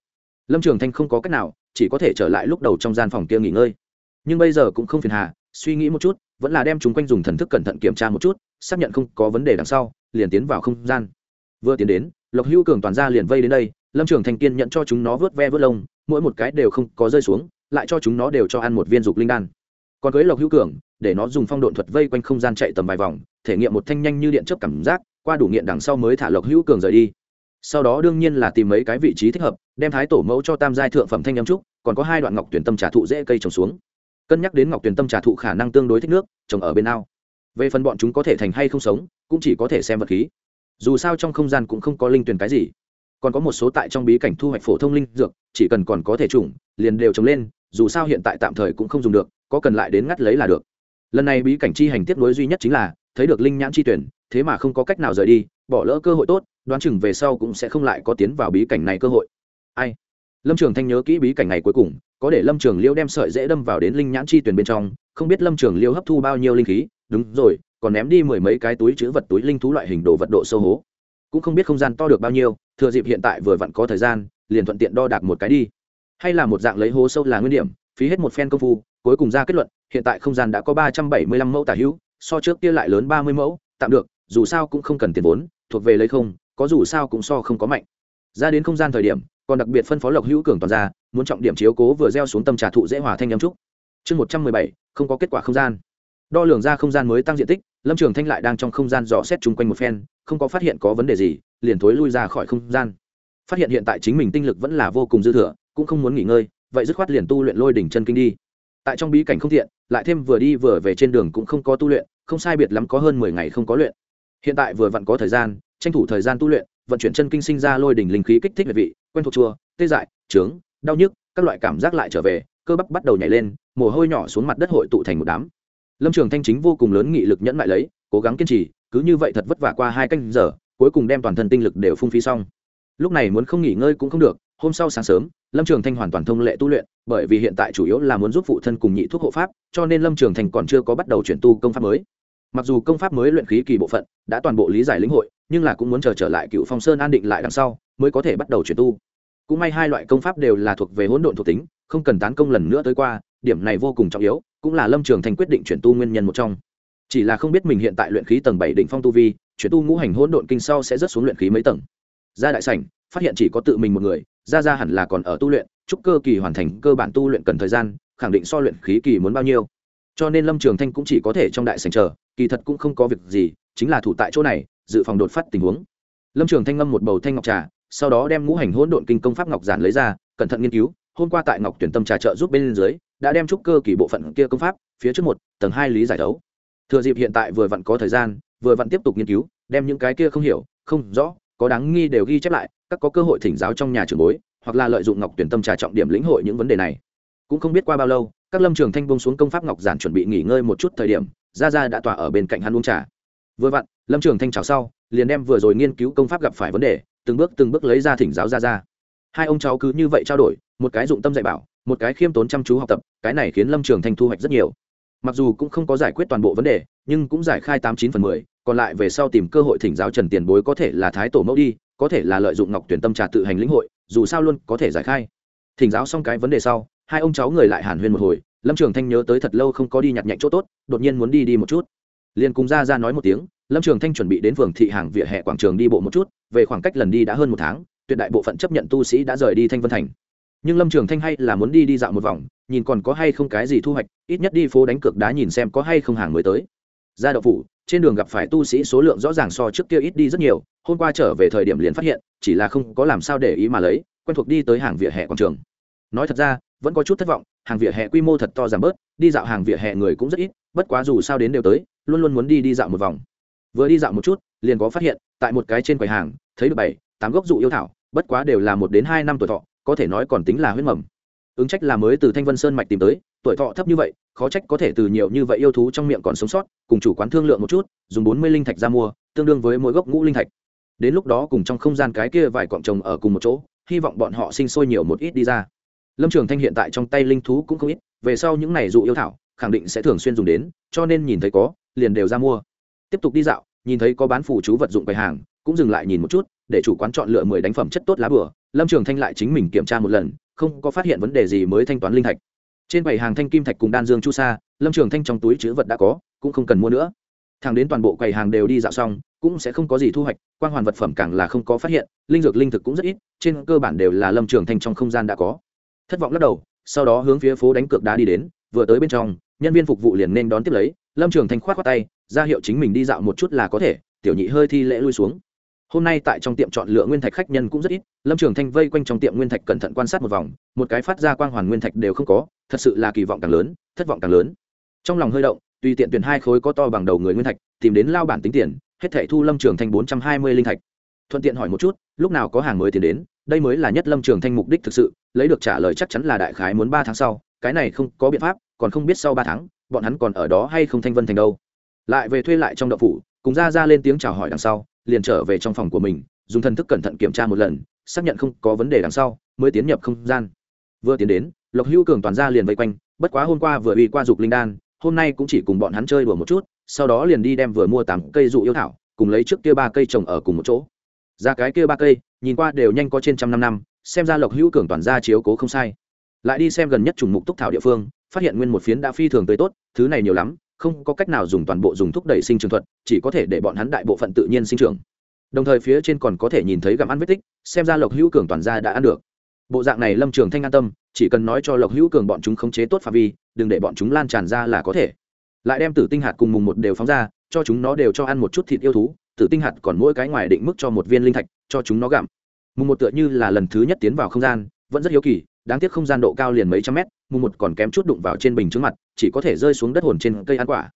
Lâm trường thanh không có cách nào, chỉ có thể trở lại lúc đầu trong gian phòng kia nghỉ ngơi. Nhưng bây giờ cũng không phiền hà, suy nghĩ một chút, vẫn là đem chúng quanh dùng thần thức cẩn thận kiểm tra một chút, xác nhận không có vấn đề đằng sau, liền tiến vào không gian vừa tiến đến, lộc hữu cường toàn ra liền vây đến đây, lâm trường thanh kiên nhận cho chúng nó vớt ve vớt lông, mỗi một cái đều không có rơi xuống, lại cho chúng nó đều cho ăn một viên dục linh đan. Còn cưới lộc hữu cường, để nó dùng phong độn thuật vây quanh không gian chạy tầm vài vòng, thể nghiệm một thanh nhanh như điện chớp cảm giác, qua đủ nghiện đằng sau mới thả lộc hữu cường rời đi. Sau đó đương nhiên là tìm mấy cái vị trí thích hợp, đem thái tổ mẫu cho tam giai thượng phẩm thanh âm trúc, còn có hai đoạn ngọc tuyển tâm trà thụ dễ cây trồng xuống. Cân nhắc đến ngọc tuyển tâm trà thụ khả năng tương đối thích nước, trồng ở bên ao. Về phần bọn chúng có thể thành hay không sống, cũng chỉ có thể xem vật khí dù sao trong không gian cũng không có linh tuyển cái gì. Còn có một số tại trong bí cảnh thu hoạch phổ thông linh dược, chỉ cần còn có thể trùng liền đều trồng lên, dù sao hiện tại tạm thời cũng không dùng được, có cần lại đến ngắt lấy là được. Lần này bí cảnh chi hành tiếp nối duy nhất chính là, thấy được linh nhãn chi tuyển, thế mà không có cách nào rời đi, bỏ lỡ cơ hội tốt, đoán chừng về sau cũng sẽ không lại có tiến vào bí cảnh này cơ hội. Ai? Lâm trường thanh nhớ kỹ bí cảnh này cuối cùng, có để lâm trường liêu đem sợi dễ đâm vào đến linh nhãn chi tuyển bên trong, không biết lâm trường liêu hấp thu bao nhiêu linh khí, đúng rồi còn ném đi mười mấy cái túi chữ vật túi linh thú loại hình đồ vật độ sâu hố. Cũng không biết không gian to được bao nhiêu, thừa dịp hiện tại vừa vặn có thời gian, liền thuận tiện đo đạc một cái đi. Hay là một dạng lấy hố sâu là nguyên điểm, phí hết một phen công phu, cuối cùng ra kết luận, hiện tại không gian đã có ba trăm bảy mươi lăm mẫu tả hữu, so trước kia lại lớn ba mươi mẫu, tạm được, dù sao cũng không cần tiền vốn, thuộc về lấy không, có dù sao cũng so không có mạnh. Ra đến không gian thời điểm, còn đặc biệt phân phó lộc hữu cường toàn ra, muốn trọng điểm chiếu cố vừa gieo xuống tâm trà thụ dễ hòa thanh nhâm trúc. Chương một trăm mười bảy, không có kết quả không gian. Đo lường ra không gian mới tăng diện tích lâm trường thanh lại đang trong không gian dò xét chung quanh một phen, không có phát hiện có vấn đề gì, liền thối lui ra khỏi không gian. Phát hiện hiện tại chính mình tinh lực vẫn là vô cùng dư thừa, cũng không muốn nghỉ ngơi, vậy dứt khoát liền tu luyện lôi đỉnh chân kinh đi. Tại trong bí cảnh không thiện, lại thêm vừa đi vừa về trên đường cũng không có tu luyện, không sai biệt lắm có hơn mười ngày không có luyện. Hiện tại vừa vặn có thời gian, tranh thủ thời gian tu luyện, vận chuyển chân kinh sinh ra lôi đỉnh linh khí kích thích về vị, quen thuộc chua tê dại trướng đau nhức, các loại cảm giác lại trở về, cơ bắp bắt đầu nhảy lên, mồ hôi nhỏ xuống mặt đất hội tụ thành một đám lâm trường thanh chính vô cùng lớn nghị lực nhẫn lại lấy, cố gắng kiên trì, cứ như vậy thật vất vả qua hai canh giờ, cuối cùng đem toàn thân tinh lực đều phung phí xong. Lúc này muốn không nghỉ ngơi cũng không được, hôm sau sáng sớm, lâm trường thanh hoàn toàn thông lệ tu luyện, bởi vì hiện tại chủ yếu là muốn giúp phụ thân cùng nhị thuốc hộ pháp, cho nên lâm trường thanh còn chưa có bắt đầu chuyển tu công pháp mới. Mặc dù công pháp mới luyện khí kỳ bộ phận, đã toàn bộ lý giải lĩnh hội, nhưng là cũng muốn chờ trở lại cựu phong sơn an định lại đằng sau, mới có thể bắt đầu chuyển tu. Cũng may hai loại công pháp đều là thuộc về hỗn độn thuộc tính, không cần tán công lần nữa tới qua điểm này vô cùng trọng yếu, cũng là lâm trường thành quyết định chuyển tu nguyên nhân một trong. Chỉ là không biết mình hiện tại luyện khí tầng bảy đỉnh phong tu vi, chuyển tu ngũ hành hỗn độn kinh sau sẽ rớt xuống luyện khí mấy tầng. Ra đại sảnh, phát hiện chỉ có tự mình một người, ra ra hẳn là còn ở tu luyện, chúc cơ kỳ hoàn thành cơ bản tu luyện cần thời gian, khẳng định so luyện khí kỳ muốn bao nhiêu. Cho nên lâm trường thanh cũng chỉ có thể trong đại sảnh chờ, kỳ thật cũng không có việc gì, chính là thủ tại chỗ này, dự phòng đột phát tình huống. Lâm trường thanh ngâm một bầu thanh ngọc trà, sau đó đem ngũ hành hỗn độn kinh công pháp ngọc giản lấy ra, cẩn thận nghiên cứu, hôm qua tại ngọc tuyển tâm trà trợ giúp bên dưới đã đem trúc cơ kỳ bộ phận kia công pháp, phía trước một, tầng hai lý giải đấu thừa dịp hiện tại vừa vặn có thời gian, vừa vặn tiếp tục nghiên cứu, đem những cái kia không hiểu, không rõ, có đáng nghi đều ghi chép lại, các có cơ hội thỉnh giáo trong nhà trường bối, hoặc là lợi dụng ngọc tuyển tâm trà trọng điểm lĩnh hội những vấn đề này. Cũng không biết qua bao lâu, các lâm trường thanh bông xuống công pháp ngọc giản chuẩn bị nghỉ ngơi một chút thời điểm ra ra đã tỏa ở bên cạnh hắn uống trà. Vừa vặn, lâm trường thanh chào sau, liền đem vừa rồi nghiên cứu công pháp gặp phải vấn đề, từng bước từng bước lấy ra thỉnh giáo ra ra hai ông cháu cứ như vậy trao đổi, một cái dụng tâm dạy bảo một cái khiêm tốn chăm chú học tập, cái này khiến lâm trường thanh thu hoạch rất nhiều. Mặc dù cũng không có giải quyết toàn bộ vấn đề, nhưng cũng giải khai tám chín phần mười, còn lại về sau tìm cơ hội thỉnh giáo trần tiền bối có thể là thái tổ mẫu đi, có thể là lợi dụng ngọc tuyển tâm trà tự hành lĩnh hội, dù sao luôn có thể giải khai. Thỉnh giáo xong cái vấn đề sau, hai ông cháu người lại hàn huyên một hồi, lâm trường thanh nhớ tới thật lâu không có đi nhặt nhạnh chỗ tốt, đột nhiên muốn đi đi một chút. Liền cùng ra ra nói một tiếng, lâm trường thanh chuẩn bị đến phường thị hàng vỉa hè quảng trường đi bộ một chút, về khoảng cách lần đi đã hơn một tháng, tuyệt đại bộ phận chấp nhận tu sĩ đã rời đi thanh vân thành nhưng lâm trường thanh hay là muốn đi đi dạo một vòng, nhìn còn có hay không cái gì thu hoạch, ít nhất đi phố đánh cược đá nhìn xem có hay không hàng mới tới. Ra đậu phủ, trên đường gặp phải tu sĩ số lượng rõ ràng so trước kia ít đi rất nhiều, hôm qua trở về thời điểm liền phát hiện, chỉ là không có làm sao để ý mà lấy, quen thuộc đi tới hàng vỉa hè quảng trường. Nói thật ra, vẫn có chút thất vọng, hàng vỉa hè quy mô thật to giảm bớt, đi dạo hàng vỉa hè người cũng rất ít, bất quá dù sao đến đều tới, luôn luôn muốn đi đi dạo một vòng. Vừa đi dạo một chút, liền có phát hiện, tại một cái trên quầy hàng, thấy được bảy, tám gốc dụ yêu thảo, bất quá đều là một đến hai năm tuổi thọ có thể nói còn tính là huyết mầm. Ứng trách là mới từ thanh vân sơn mạch tìm tới, tuổi thọ thấp như vậy, khó trách có thể từ nhiều như vậy yêu thú trong miệng còn sống sót, cùng chủ quán thương lượng một chút, dùng bốn mươi linh thạch ra mua, tương đương với mỗi gốc ngũ linh thạch. Đến lúc đó cùng trong không gian cái kia vài cọng trồng ở cùng một chỗ, hy vọng bọn họ sinh sôi nhiều một ít đi ra. Lâm trường thanh hiện tại trong tay linh thú cũng không ít, về sau những này dụ yêu thảo, khẳng định sẽ thường xuyên dùng đến, cho nên nhìn thấy có, liền đều ra mua. Tiếp tục đi dạo, nhìn thấy có bán phủ chú vật dụng bày hàng, cũng dừng lại nhìn một chút, để chủ quán chọn lựa mười đánh phẩm chất tốt lá bừa lâm trường thanh lại chính mình kiểm tra một lần, không có phát hiện vấn đề gì mới thanh toán linh thạch. Trên bảy hàng thanh kim thạch cùng đan dương chu sa, lâm trường thanh trong túi chữ vật đã có, cũng không cần mua nữa. Thằng đến toàn bộ quầy hàng đều đi dạo xong, cũng sẽ không có gì thu hoạch quan hoàn vật phẩm càng là không có phát hiện, linh dược linh thực cũng rất ít, trên cơ bản đều là lâm trường thanh trong không gian đã có. Thất vọng lắc đầu, sau đó hướng phía phố đánh cược đá đi đến, vừa tới bên trong, nhân viên phục vụ liền nên đón tiếp lấy. Lâm trường thanh k h o á t khoác tay, ra hiệu chính mình đi dạo một chút là có thể, tiểu nhị hơi thi lễ lui xuống hôm nay tại trong tiệm chọn lựa nguyên thạch khách nhân cũng rất ít, lâm trường thanh vây quanh trong tiệm nguyên thạch cẩn thận quan sát một vòng, một cái phát ra quang hoàn nguyên thạch đều không có, thật sự là kỳ vọng càng lớn, thất vọng càng lớn. Trong lòng hơi động, tùy tiện tuyển hai khối có to bằng đầu người nguyên thạch, tìm đến lao bản tính tiền, hết thẻ thu lâm trường thanh bốn trăm hai mươi linh thạch. Thuận tiện hỏi một chút, lúc nào có hàng mới tiền đến, đây mới là nhất lâm trường thanh mục đích thực sự, lấy được trả lời chắc chắn là đại khái muốn ba tháng sau, cái này không có biện pháp, còn không biết sau ba tháng, bọn hắn còn ở đó hay không thanh vân thành đâu. Lại về thuê lại trong đậu phủ, cùng ra ra lên tiếng chào hỏi đằng sau liền trở về trong phòng của mình, dùng thần thức cẩn thận kiểm tra một lần, xác nhận không có vấn đề đằng sau, mới tiến nhập không gian. Vừa tiến đến, lộc hữu cường toàn ra liền vây quanh, bất quá hôm qua vừa uy qua dục linh đan, hôm nay cũng chỉ cùng bọn hắn chơi đùa một chút, sau đó liền đi đem vừa mua tám cây dụ yêu thảo, cùng lấy trước kia ba cây trồng ở cùng một chỗ. Ra cái kia ba cây, nhìn qua đều nhanh có trên trăm năm năm, xem ra lộc hữu cường toàn ra chiếu cố không sai. Lại đi xem gần nhất trùng mục túc thảo địa phương, phát hiện nguyên một phiến đã phi thường tới tốt, thứ này nhiều lắm không có cách nào dùng toàn bộ dùng thúc đẩy sinh trường thuật, chỉ có thể để bọn hắn đại bộ phận tự nhiên sinh trưởng. Đồng thời phía trên còn có thể nhìn thấy gặm ăn vết tích, xem ra lộc hữu cường toàn gia đã ăn được. Bộ dạng này lâm trường thanh an tâm, chỉ cần nói cho lộc hữu cường bọn chúng khống chế tốt phạm vi, đừng để bọn chúng lan tràn ra là có thể. Lại đem tử tinh hạt cùng mùng một đều phóng ra, cho chúng nó đều cho ăn một chút thịt yêu thú, tử tinh hạt còn mỗi cái ngoài định mức cho một viên linh thạch, cho chúng nó gặm. Mùng một tựa như là lần thứ nhất tiến vào không gian, vẫn rất hiếu kỳ, đáng tiếc không gian độ cao liền mấy trăm mét mùng một còn kém chút đụng vào trên bình trước mặt, chỉ có thể rơi xuống đất hồn trên cây ăn quả.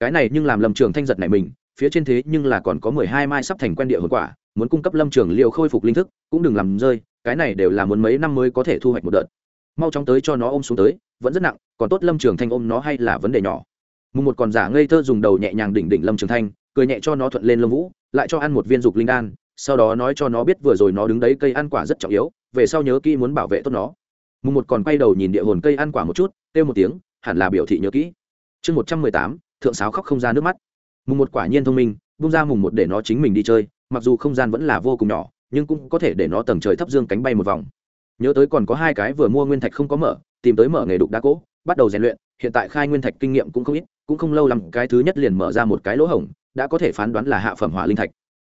Cái này nhưng làm lâm trường thanh giật này mình, phía trên thế nhưng là còn có mười hai mai sắp thành quen địa hồn quả, muốn cung cấp lâm trường liệu khôi phục linh thức, cũng đừng làm rơi, cái này đều là muốn mấy năm mới có thể thu hoạch một đợt. Mau chóng tới cho nó ôm xuống tới, vẫn rất nặng, còn tốt lâm trường thanh ôm nó hay là vấn đề nhỏ. Mùng một còn giả ngây thơ dùng đầu nhẹ nhàng đỉnh đỉnh lâm trường thanh, cười nhẹ cho nó thuận lên lâm vũ, lại cho ăn một viên dục linh đan, sau đó nói cho nó biết vừa rồi nó đứng đấy cây ăn quả rất trọng yếu, về sau nhớ kỹ muốn bảo vệ tốt nó mùng một còn quay đầu nhìn địa hồn cây ăn quả một chút, kêu một tiếng, hẳn là biểu thị nhớ kỹ. Chương một trăm mười tám, thượng sáo khóc không ra nước mắt. Mùng một quả nhiên thông minh, bung ra mùng một để nó chính mình đi chơi, mặc dù không gian vẫn là vô cùng nhỏ, nhưng cũng có thể để nó tầng trời thấp dương cánh bay một vòng. Nhớ tới còn có hai cái vừa mua nguyên thạch không có mở, tìm tới mở nghề đục đá cỗ, bắt đầu rèn luyện, hiện tại khai nguyên thạch kinh nghiệm cũng không ít, cũng không lâu lắm, cái thứ nhất liền mở ra một cái lỗ hổng, đã có thể phán đoán là hạ phẩm hỏa linh thạch.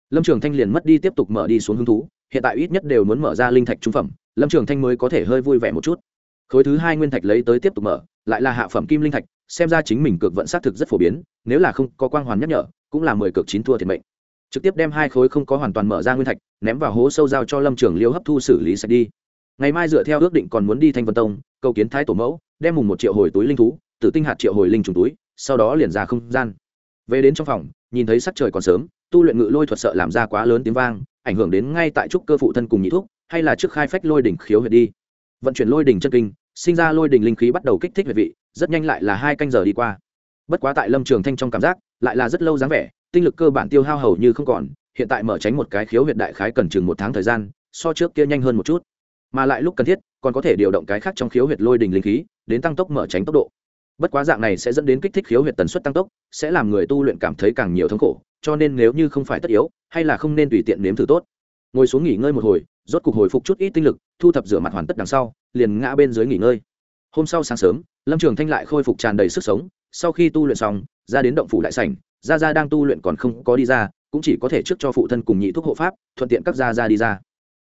Lâm trường thanh liền mất đi tiếp tục mở đi xuống hứng thú, hiện tại ít nhất đều muốn mở ra linh thạch trung phẩm lâm trường thanh mới có thể hơi vui vẻ một chút. Khối thứ hai nguyên thạch lấy tới tiếp tục mở, lại là hạ phẩm kim linh thạch, xem ra chính mình cược vận xác thực rất phổ biến, nếu là không có quang hoàn nhắc nhở, cũng là mười cược chín thua thiệt mệnh. Trực tiếp đem hai khối không có hoàn toàn mở ra nguyên thạch, ném vào hố sâu giao cho lâm trường liêu hấp thu xử lý sạch đi. Ngày mai dựa theo ước định còn muốn đi thanh vân tông, cầu kiến thái tổ mẫu, đem mùng một triệu hồi túi linh thú, tử tinh hạt triệu hồi linh trùng túi, sau đó liền ra không gian. Về đến trong phòng, nhìn thấy sắc trời còn sớm, tu luyện ngự lôi thuật sợ làm ra quá lớn tiếng vang, ảnh hưởng đến ngay tại trúc cơ phụ thân cùng nhị thúc hay là trước khai phách lôi đỉnh khiếu huyệt đi. Vận chuyển lôi đỉnh chân kinh, sinh ra lôi đỉnh linh khí bắt đầu kích thích huyệt vị, rất nhanh lại là hai canh giờ đi qua. Bất quá tại lâm trường thanh trong cảm giác, lại là rất lâu dáng vẻ, tinh lực cơ bản tiêu hao hầu như không còn, hiện tại mở tránh một cái khiếu huyệt đại khái cần chừng một tháng thời gian, so trước kia nhanh hơn một chút. Mà lại lúc cần thiết, còn có thể điều động cái khác trong khiếu huyệt lôi đình linh khí, đến tăng tốc mở tránh tốc độ. Bất quá dạng này sẽ dẫn đến kích thích khiếu huyệt tần suất tăng tốc, sẽ làm người tu luyện cảm thấy càng nhiều thống khổ, cho nên nếu như không phải tất yếu, hay là không nên tùy tiện nếm thử tốt ngồi xuống nghỉ ngơi một hồi, rốt cục hồi phục chút ít tinh lực, thu thập rửa mặt hoàn tất đằng sau, liền ngã bên dưới nghỉ ngơi. Hôm sau sáng sớm, lâm trường thanh lại khôi phục tràn đầy sức sống, sau khi tu luyện xong, ra đến động phủ đại sảnh, gia gia đang tu luyện còn không có đi ra, cũng chỉ có thể trước cho phụ thân cùng nhị thuốc hộ pháp, thuận tiện các gia gia đi ra.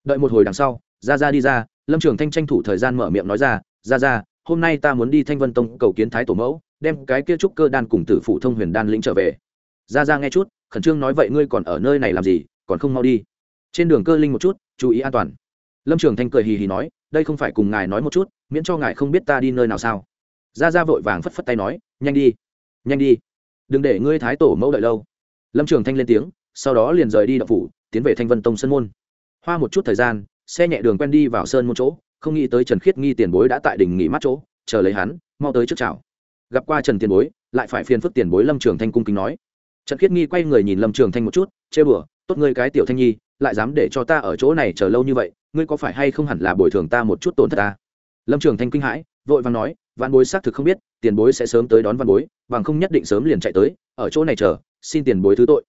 Đợi một hồi đằng sau, gia gia đi ra, lâm trường thanh tranh thủ thời gian mở miệng nói ra, gia gia, hôm nay ta muốn đi thanh vân tông cầu kiến thái tổ mẫu, đem cái kia trúc cơ đan cùng tử phụ thông huyền đan lĩnh trở về. Gia gia nghe chút, khẩn trương nói, vậy ngươi còn ở nơi này làm gì? Còn không mau đi trên đường cơ linh một chút, chú ý an toàn. Lâm trường thanh cười hì hì nói, đây không phải cùng ngài nói một chút, miễn cho ngài không biết ta đi nơi nào sao? Gia gia vội vàng phất phất tay nói, nhanh đi nhanh đi, đừng để ngươi thái tổ mẫu đợi lâu. Lâm trường thanh lên tiếng, sau đó liền rời đi đậu phủ, tiến về thanh vân tông sơn môn. Hoa một chút thời gian, xe nhẹ đường quen đi vào sơn môn chỗ, không nghĩ tới trần khiết nghi tiền bối đã tại đỉnh nghỉ mát chỗ, chờ lấy hắn, mau tới trước chào. Gặp qua trần tiền bối, lại phải phiền phức tiền bối lâm trường thanh cung kính nói. Trần khiết nghi quay người nhìn lâm trường thanh một chút, chê bửa tốt ngươi cái tiểu thanh nhi lại dám để cho ta ở chỗ này chờ lâu như vậy, ngươi có phải hay không hẳn là bồi thường ta một chút tổn thất ta? Lâm trường thanh kinh hãi, vội vàng nói văn bối xác thực không biết, tiền bối sẽ sớm tới đón văn bối, bằng không nhất định sớm liền chạy tới, ở chỗ này chờ, xin tiền bối thứ tội.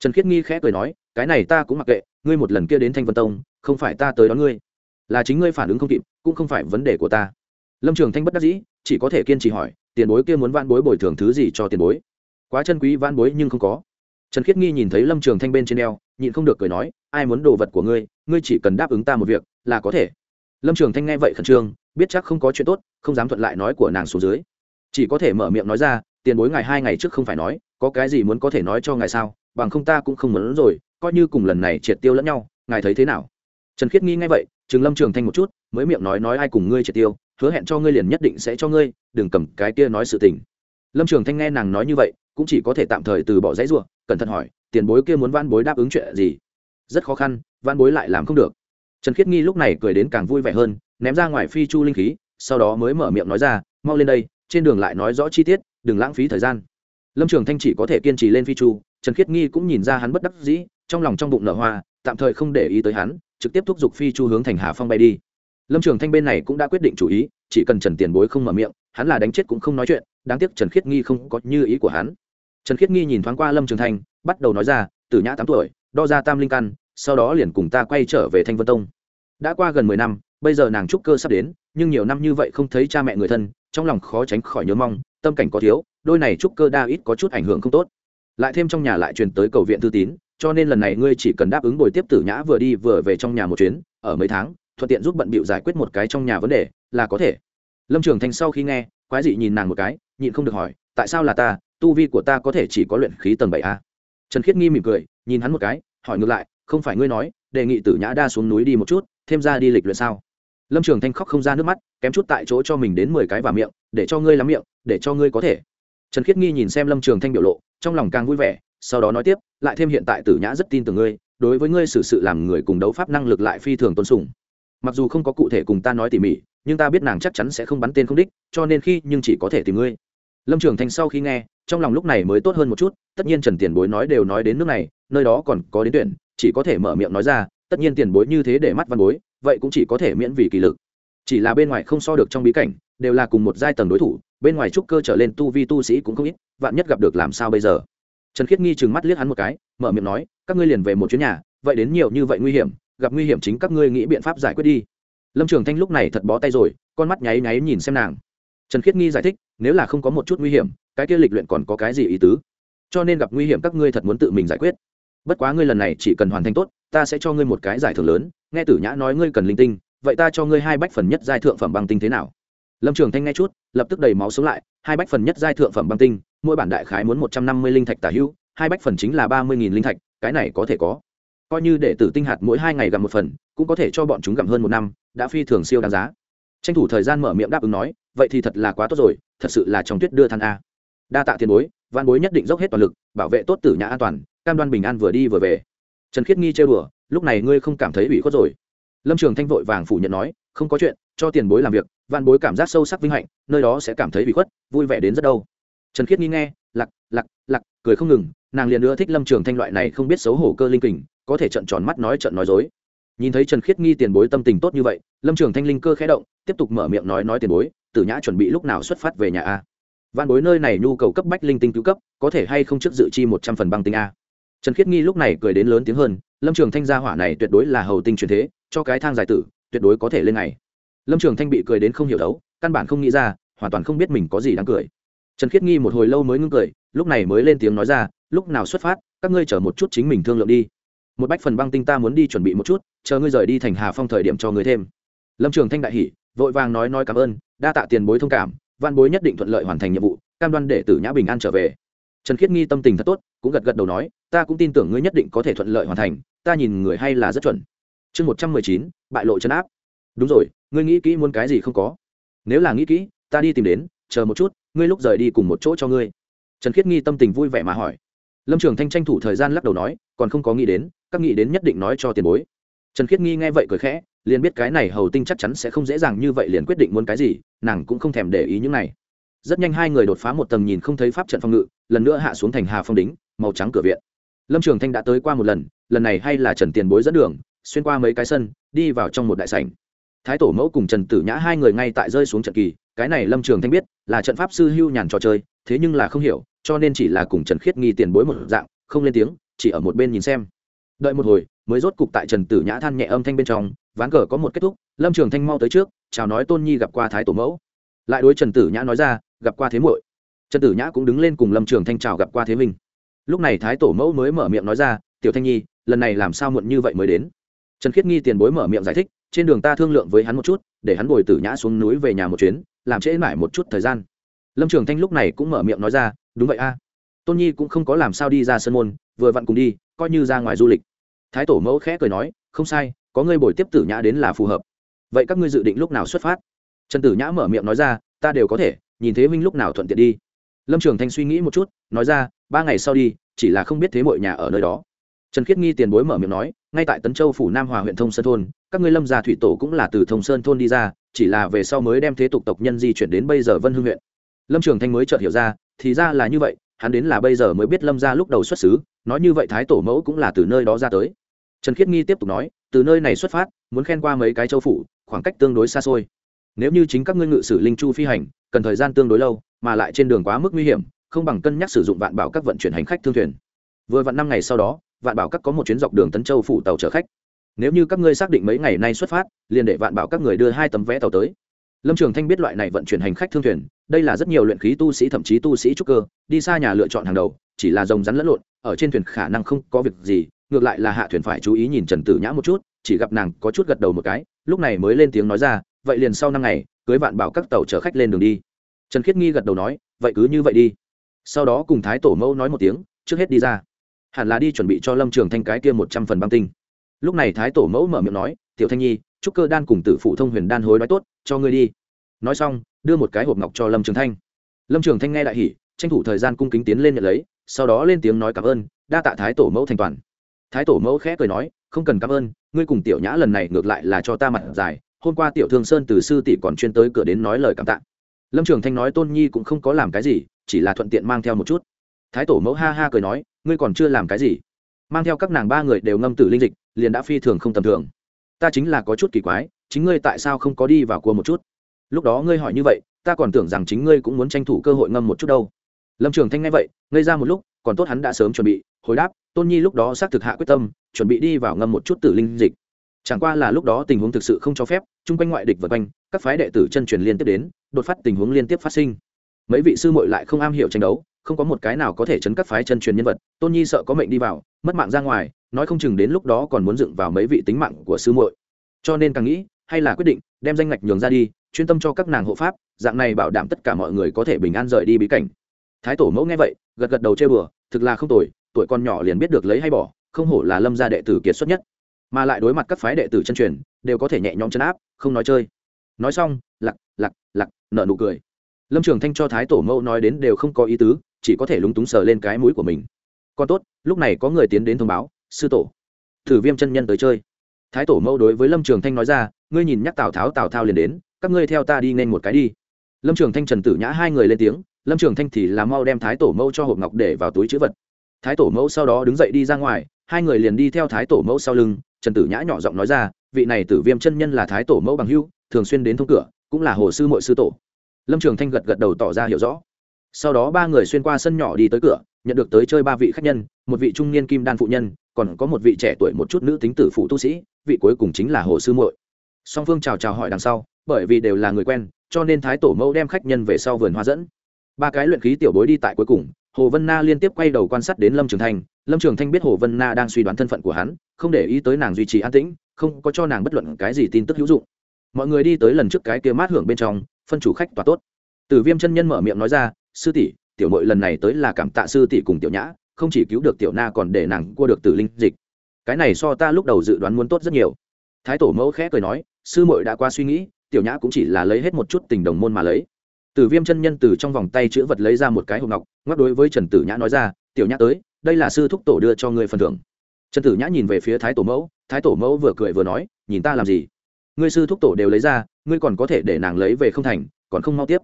Trần khiết nghi khẽ cười nói, cái này ta cũng mặc kệ, ngươi một lần kia đến thanh vân tông, không phải ta tới đón ngươi. Là chính ngươi phản ứng không kịp, cũng không phải vấn đề của ta. Lâm trường thanh bất đắc dĩ, chỉ có thể kiên trì hỏi, tiền bối kia muốn van bối bồi thường thứ gì cho tiền bối? Quá chân quý van bối nhưng không có. Trần khiết nghi nhìn thấy lâm trường thanh bên trên đeo nhịn không được cười nói ai muốn đồ vật của ngươi ngươi chỉ cần đáp ứng ta một việc là có thể. Lâm trường thanh nghe vậy khẩn trương, biết chắc không có chuyện tốt, không dám thuận lại nói của nàng xuống dưới. Chỉ có thể mở miệng nói ra, tiền bối ngày hai ngày trước không phải nói, có cái gì muốn có thể nói cho ngài sao? Bằng không ta cũng không muốn rồi, coi như cùng lần này triệt tiêu lẫn nhau, ngài thấy thế nào? Trần khiết nghi ngay vậy, chừng lâm trường thanh một chút, mới miệng nói nói ai cùng ngươi triệt tiêu, hứa hẹn cho ngươi liền nhất định sẽ cho ngươi, đừng cầm cái kia nói sự tình. Lâm trường thanh nghe nàng nói như vậy, cũng chỉ có thể tạm thời từ bỏ dãy ruộng cẩn thận hỏi, tiền bối kia muốn van bối đáp ứng chuyện gì? Rất khó khăn van bối lại làm không được. Trần khiết nghi lúc này cười đến càng vui vẻ hơn, ném ra ngoài phi chu linh khí, sau đó mới mở miệng nói ra, mau lên đây, trên đường lại nói rõ chi tiết, đừng lãng phí thời gian. Lâm trường thanh chỉ có thể kiên trì lên phi chu, trần khiết nghi cũng nhìn ra hắn bất đắc dĩ, trong lòng trong bụng nở hoa, tạm thời không để ý tới hắn, trực tiếp thúc giục phi chu hướng thành hà phong bay đi. Lâm trường thanh bên này cũng đã quyết định chủ ý, chỉ cần trần tiền bối không mở miệng, hắn là đánh chết cũng không nói chuyện, đáng tiếc trần khiết nghi không có như ý của hắn. Trần khiết nghi nhìn thoáng qua lâm trường thanh, bắt đầu nói ra từ nhã tám tuổi đo ra tam linh căn, sau đó liền cùng ta quay trở về thanh vân tông. Đã qua gần mười năm, bây giờ nàng trúc cơ sắp đến, nhưng nhiều năm như vậy không thấy cha mẹ người thân, trong lòng khó tránh khỏi nhớ mong, tâm cảnh có thiếu, đôi này trúc cơ đa ít có chút ảnh hưởng không tốt. Lại thêm trong nhà lại truyền tới cầu viện thư tín, cho nên lần này ngươi chỉ cần đáp ứng bồi tiếp tử nhã vừa đi vừa về trong nhà một chuyến, ở mấy tháng, thuận tiện giúp bận bịu giải quyết một cái trong nhà vấn đề, là có thể. Lâm trường thanh sau khi nghe, quái dị nhìn nàng một cái, nhịn không được hỏi, tại sao là ta? Tu vi của ta có thể chỉ có luyện khí tầng bảy a? Trần khiết nghi mỉm cười, nhìn hắn một cái, hỏi ngược lại, không phải ngươi nói, đề nghị tử nhã đa xuống núi đi một chút, thêm ra đi lịch luyện sao? Lâm trường thanh khóc không ra nước mắt, kém chút tại chỗ cho mình đến mười cái và miệng, để cho ngươi lắm miệng, để cho ngươi có thể. Trần khiết nghi nhìn xem lâm trường thanh biểu lộ, trong lòng càng vui vẻ, sau đó nói tiếp, lại thêm hiện tại tử nhã rất tin tưởng ngươi, đối với ngươi xử sự làm người cùng đấu pháp năng lực lại phi thường tôn sùng. Mặc dù không có cụ thể cùng ta nói tỉ mỉ, nhưng ta biết nàng chắc chắn sẽ không bắn tên không đích, cho nên khi nhưng chỉ có thể tìm ngươi lâm trường thanh sau khi nghe, trong lòng lúc này mới tốt hơn một chút, tất nhiên trần tiền bối nói đều nói đến nước này, nơi đó còn có đến tuyển, chỉ có thể mở miệng nói ra, tất nhiên tiền bối như thế để mắt văn bối, vậy cũng chỉ có thể miễn vì kỳ lực. Chỉ là bên ngoài không so được trong bí cảnh, đều là cùng một giai tầng đối thủ, bên ngoài trúc cơ trở lên tu vi tu sĩ cũng không ít, vạn nhất gặp được làm sao bây giờ? Trần khiết nghi chừng mắt liếc hắn một cái, mở miệng nói, các ngươi liền về một chuyến nhà, vậy đến nhiều như vậy nguy hiểm, gặp nguy hiểm chính các ngươi nghĩ biện pháp giải quyết đi. Lâm trường thanh lúc này thật bó tay rồi, con mắt nháy nháy nhìn xem nàng. Trần khiết nghi giải thích nếu là không có một chút nguy hiểm, cái kia lịch luyện còn có cái gì ý tứ? Cho nên gặp nguy hiểm các ngươi thật muốn tự mình giải quyết. Bất quá ngươi lần này chỉ cần hoàn thành tốt, ta sẽ cho ngươi một cái giải thưởng lớn. Nghe tử nhã nói ngươi cần linh tinh, vậy ta cho ngươi hai bách phần nhất giai thượng phẩm băng tinh thế nào? Lâm trường thanh nghe chút, lập tức đầy máu sống lại. Hai bách phần nhất giai thượng phẩm băng tinh, mỗi bản đại khái muốn một trăm năm mươi linh thạch tả hữu, hai bách phần chính là ba mươi nghìn linh thạch, cái này có thể có. Coi như để tử tinh hạt mỗi hai ngày gặm một phần, cũng có thể cho bọn chúng gặm hơn một năm, đã phi thường siêu đáng giá tranh thủ thời gian mở miệng đáp ứng nói, vậy thì thật là quá tốt rồi, thật sự là trong tuyết đưa than a. Đa tạ tiền bối, văn bối nhất định dốc hết toàn lực, bảo vệ tốt tử nhà an toàn, cam đoan bình an vừa đi vừa về. Trần khiết nghi chơi đùa, lúc này ngươi không cảm thấy ủy khuất rồi? Lâm trường thanh vội vàng phủ nhận nói, không có chuyện, cho tiền bối làm việc, văn bối cảm giác sâu sắc vinh hạnh, nơi đó sẽ cảm thấy ủy khuất, vui vẻ đến rất đâu. Trần khiết nghi nghe, lặc lặc lặc, cười không ngừng, nàng liền nữa thích lâm trường thanh loại này không biết xấu hổ cơ linh kình, có thể trận tròn mắt nói trận nói dối nhìn thấy trần khiết nghi tiền bối tâm tình tốt như vậy, lâm trường thanh linh cơ khẽ động, tiếp tục mở miệng nói nói tiền bối, tử nhã chuẩn bị lúc nào xuất phát về nhà a? Văn bối nơi này nhu cầu cấp bách linh tinh cứu cấp, có thể hay không trước dự chi một trăm phần băng tinh a? Trần khiết nghi lúc này cười đến lớn tiếng hơn, lâm trường thanh gia hỏa này tuyệt đối là hầu tinh truyền thế, cho cái thang giải tử, tuyệt đối có thể lên này. lâm trường thanh bị cười đến không hiểu đấu, căn bản không nghĩ ra, hoàn toàn không biết mình có gì đáng cười. Trần khiết nghi một hồi lâu mới ngưng cười, lúc này mới lên tiếng nói ra, lúc nào xuất phát, các ngươi chở một chút chính mình thương lượng đi một bách phần băng tinh ta muốn đi chuẩn bị một chút, chờ ngươi rời đi thành hà phong thời điểm cho ngươi thêm. Lâm trường thanh đại hỷ vội vàng nói nói cảm ơn, đa tạ tiền bối thông cảm, văn bối nhất định thuận lợi hoàn thành nhiệm vụ, cam đoan để tử nhã bình an trở về. Trần khiết nghi tâm tình thật tốt, cũng gật gật đầu nói, ta cũng tin tưởng ngươi nhất định có thể thuận lợi hoàn thành, ta nhìn người hay là rất chuẩn. Chương một trăm mười chín, bại lộ chấn áp. Đúng rồi, ngươi nghĩ kỹ muốn cái gì không có. Nếu là nghĩ kỹ, ta đi tìm đến, chờ một chút, ngươi lúc rời đi cùng một chỗ cho ngươi. Trần khiết nghi tâm tình vui vẻ mà hỏi lâm trường thanh tranh thủ thời gian lắc đầu nói còn không có nghĩ đến các nghĩ đến nhất định nói cho tiền bối trần khiết nghi nghe vậy cười khẽ liền biết cái này hầu tinh chắc chắn sẽ không dễ dàng như vậy liền quyết định muốn cái gì nàng cũng không thèm để ý những này rất nhanh hai người đột phá một tầng nhìn không thấy pháp trận phòng ngự lần nữa hạ xuống thành hà phong đính màu trắng cửa viện lâm trường thanh đã tới qua một lần lần này hay là trần tiền bối dẫn đường xuyên qua mấy cái sân đi vào trong một đại sảnh thái tổ mẫu cùng trần tử nhã hai người ngay tại rơi xuống trận kỳ cái này lâm trường thanh biết là trận pháp sư hưu nhàn trò chơi thế nhưng là không hiểu cho nên chỉ là cùng trần khiết nghi tiền bối một dạng, không lên tiếng, chỉ ở một bên nhìn xem. Đợi một hồi, mới rốt cục tại trần tử nhã than nhẹ âm thanh bên trong, ván cờ có một kết thúc, lâm trường thanh mau tới trước, chào nói tôn nhi gặp qua thái tổ mẫu. Lại đối trần tử nhã nói ra, gặp qua thế muội. Trần tử nhã cũng đứng lên cùng lâm trường thanh chào gặp qua thế minh. Lúc này thái tổ mẫu mới mở miệng nói ra, tiểu thanh nhi, lần này làm sao muộn như vậy mới đến? Trần khiết nghi tiền bối mở miệng giải thích, trên đường ta thương lượng với hắn một chút, để hắn bồi tử nhã xuống núi về nhà một chuyến, làm trễ mãi một chút thời gian lâm trường thanh lúc này cũng mở miệng nói ra, đúng vậy a, tôn nhi cũng không có làm sao đi ra sân môn, vừa vặn cùng đi, coi như ra ngoài du lịch. Thái tổ mẫu khẽ cười nói, không sai, có ngươi bồi tiếp tử nhã đến là phù hợp. Vậy các ngươi dự định lúc nào xuất phát? Trần tử nhã mở miệng nói ra, ta đều có thể, nhìn thế minh lúc nào thuận tiện đi. Lâm trường thanh suy nghĩ một chút, nói ra, ba ngày sau đi, chỉ là không biết thế mọi nhà ở nơi đó. Trần khiết nghi tiền bối mở miệng nói, ngay tại tấn châu phủ nam hòa huyện thông sơn thôn, các ngươi lâm già thủy tổ cũng là từ thông sơn thôn đi ra, chỉ là về sau mới đem thế tục tộc nhân di chuyển đến bây giờ vân hương huyện lâm trường thanh mới chợt hiểu ra, thì ra là như vậy, hắn đến là bây giờ mới biết lâm ra lúc đầu xuất xứ, nói như vậy thái tổ mẫu cũng là từ nơi đó ra tới. Trần khiết nghi tiếp tục nói, từ nơi này xuất phát, muốn khen qua mấy cái châu phủ, khoảng cách tương đối xa xôi. Nếu như chính các ngươi ngự sử linh chu phi hành, cần thời gian tương đối lâu, mà lại trên đường quá mức nguy hiểm, không bằng cân nhắc sử dụng vạn bảo các vận chuyển hành khách thương thuyền. Vừa vặn năm ngày sau đó, vạn bảo các có một chuyến dọc đường tấn châu phủ tàu chở khách. Nếu như các ngươi xác định mấy ngày nay xuất phát, liền để vạn bảo các người đưa hai tấm vé tàu tới lâm trường thanh biết loại này vận chuyển hành khách thương thuyền, đây là rất nhiều luyện khí tu sĩ, thậm chí tu sĩ trúc cơ, đi xa nhà lựa chọn hàng đầu, chỉ là rồng rắn lẫn lộn, ở trên thuyền khả năng không có việc gì, ngược lại là hạ thuyền phải chú ý nhìn trần tử nhã một chút, chỉ gặp nàng có chút gật đầu một cái, lúc này mới lên tiếng nói ra, vậy liền sau năm ngày, cưới vạn bảo các tàu chở khách lên đường đi. Trần khiết nghi gật đầu nói, vậy cứ như vậy đi. Sau đó cùng thái tổ mẫu nói một tiếng, trước hết đi ra. Hẳn là đi chuẩn bị cho lâm trường thanh cái kia một trăm phần băng tinh. Lúc này thái tổ mẫu mở miệng nói, tiểu thanh nhi chúc cơ đan cùng tử phụ thông huyền đan hối nói tốt, cho ngươi đi. Nói xong, đưa một cái hộp ngọc cho lâm trường thanh. Lâm trường thanh nghe đại hỉ, tranh thủ thời gian cung kính tiến lên nhận lấy, sau đó lên tiếng nói cảm ơn, đa tạ thái tổ mẫu thành toàn. Thái tổ mẫu khẽ cười nói, không cần cảm ơn, ngươi cùng tiểu nhã lần này ngược lại là cho ta mặt dài, hôm qua tiểu thương sơn từ sư tỷ còn chuyên tới cửa đến nói lời cảm tạ. Lâm trường thanh nói tôn nhi cũng không có làm cái gì, chỉ là thuận tiện mang theo một chút. Thái tổ mẫu ha ha cười nói, ngươi còn chưa làm cái gì? Mang theo các nàng ba người đều ngâm tử linh dịch, liền đã phi thường không tầm thường ta chính là có chút kỳ quái, chính ngươi tại sao không có đi vào cua một chút? Lúc đó ngươi hỏi như vậy, ta còn tưởng rằng chính ngươi cũng muốn tranh thủ cơ hội ngâm một chút đâu. Lâm trường thanh nghe vậy, ngây ra một lúc, còn tốt hắn đã sớm chuẩn bị, hồi đáp, tôn nhi lúc đó xác thực hạ quyết tâm, chuẩn bị đi vào ngâm một chút tử linh dịch. Chẳng qua là lúc đó tình huống thực sự không cho phép, chung quanh ngoại địch vật quanh, các phái đệ tử chân truyền liên tiếp đến, đột phát tình huống liên tiếp phát sinh. Mấy vị sư muội lại không am hiểu tranh đấu, không có một cái nào có thể chấn các phái chân truyền nhân vật, tôn nhi sợ có mệnh đi vào, mất mạng ra ngoài nói không chừng đến lúc đó còn muốn dựng vào mấy vị tính mạng của sư muội. Cho nên càng nghĩ, hay là quyết định, đem danh ngạch nhường ra đi, chuyên tâm cho các nàng hộ pháp, dạng này bảo đảm tất cả mọi người có thể bình an rời đi bí cảnh. Thái tổ mẫu nghe vậy, gật gật đầu chơi bừa thực là không tồi, tuổi con nhỏ liền biết được lấy hay bỏ, không hổ là lâm gia đệ tử kiệt xuất nhất. Mà lại đối mặt các phái đệ tử chân truyền, đều có thể nhẹ nhõm chân áp, không nói chơi. Nói xong, lặc lặc lặc, nở nụ cười. Lâm trường thanh cho thái tổ mẫu nói đến đều không có ý tứ, chỉ có thể lúng túng sờ lên cái mũi của mình. Còn tốt, lúc này có người tiến đến thông báo sư tổ. Thử viêm chân nhân tới chơi. Thái tổ mẫu đối với lâm trường thanh nói ra, ngươi nhìn nhắc tào tháo, tào thao liền đến, các ngươi theo ta đi nên một cái đi. Lâm trường thanh, trần tử nhã hai người lên tiếng, lâm trường thanh thì làm mau đem thái tổ mẫu cho hộp ngọc để vào túi chữ vật. Thái tổ mẫu sau đó đứng dậy đi ra ngoài, hai người liền đi theo thái tổ mẫu sau lưng, trần tử nhã nhỏ giọng nói ra, vị này tử viêm chân nhân là thái tổ mẫu bằng hưu thường xuyên đến thông cửa, cũng là hồ sư mội sư tổ. Lâm trường thanh gật gật đầu tỏ ra hiểu rõ. Sau đó ba người xuyên qua sân nhỏ đi tới cửa, nhận được tới chơi ba vị khách nhân, một vị trung niên kim đan phụ nhân còn có một vị trẻ tuổi một chút nữ tính tử phụ tu sĩ, vị cuối cùng chính là hồ sư muội. Song phương chào chào hỏi đằng sau, bởi vì đều là người quen, cho nên thái tổ mẫu đem khách nhân về sau vườn hoa dẫn. Ba cái luyện khí tiểu bối đi tại cuối cùng, hồ vân na liên tiếp quay đầu quan sát đến lâm trường thanh. Lâm trường thanh biết hồ vân na đang suy đoán thân phận của hắn, không để ý tới nàng duy trì an tĩnh, không có cho nàng bất luận cái gì tin tức hữu dụng. Mọi người đi tới lần trước cái kia mát hưởng bên trong, phân chủ khách tòa tốt. Tử viêm chân nhân mở miệng nói ra, sư tỷ, tiểu mội lần này tới là cảm tạ sư tỷ cùng tiểu nhã không chỉ cứu được tiểu na còn để nàng cua được tử linh dịch. Cái này so ta lúc đầu dự đoán muốn tốt rất nhiều. Thái tổ mẫu khẽ cười nói, sư mội đã qua suy nghĩ, tiểu nhã cũng chỉ là lấy hết một chút tình đồng môn mà lấy. Tử viêm chân nhân từ trong vòng tay chữ vật lấy ra một cái hộp ngọc, ngoắc đối với trần tử nhã nói ra, tiểu nhã tới, đây là sư thúc tổ đưa cho ngươi phần thưởng. Trần tử nhã nhìn về phía thái tổ mẫu, thái tổ mẫu vừa cười vừa nói, nhìn ta làm gì? Ngươi sư thúc tổ đều lấy ra, ngươi còn có thể để nàng lấy về không thành, còn không mau tiếp.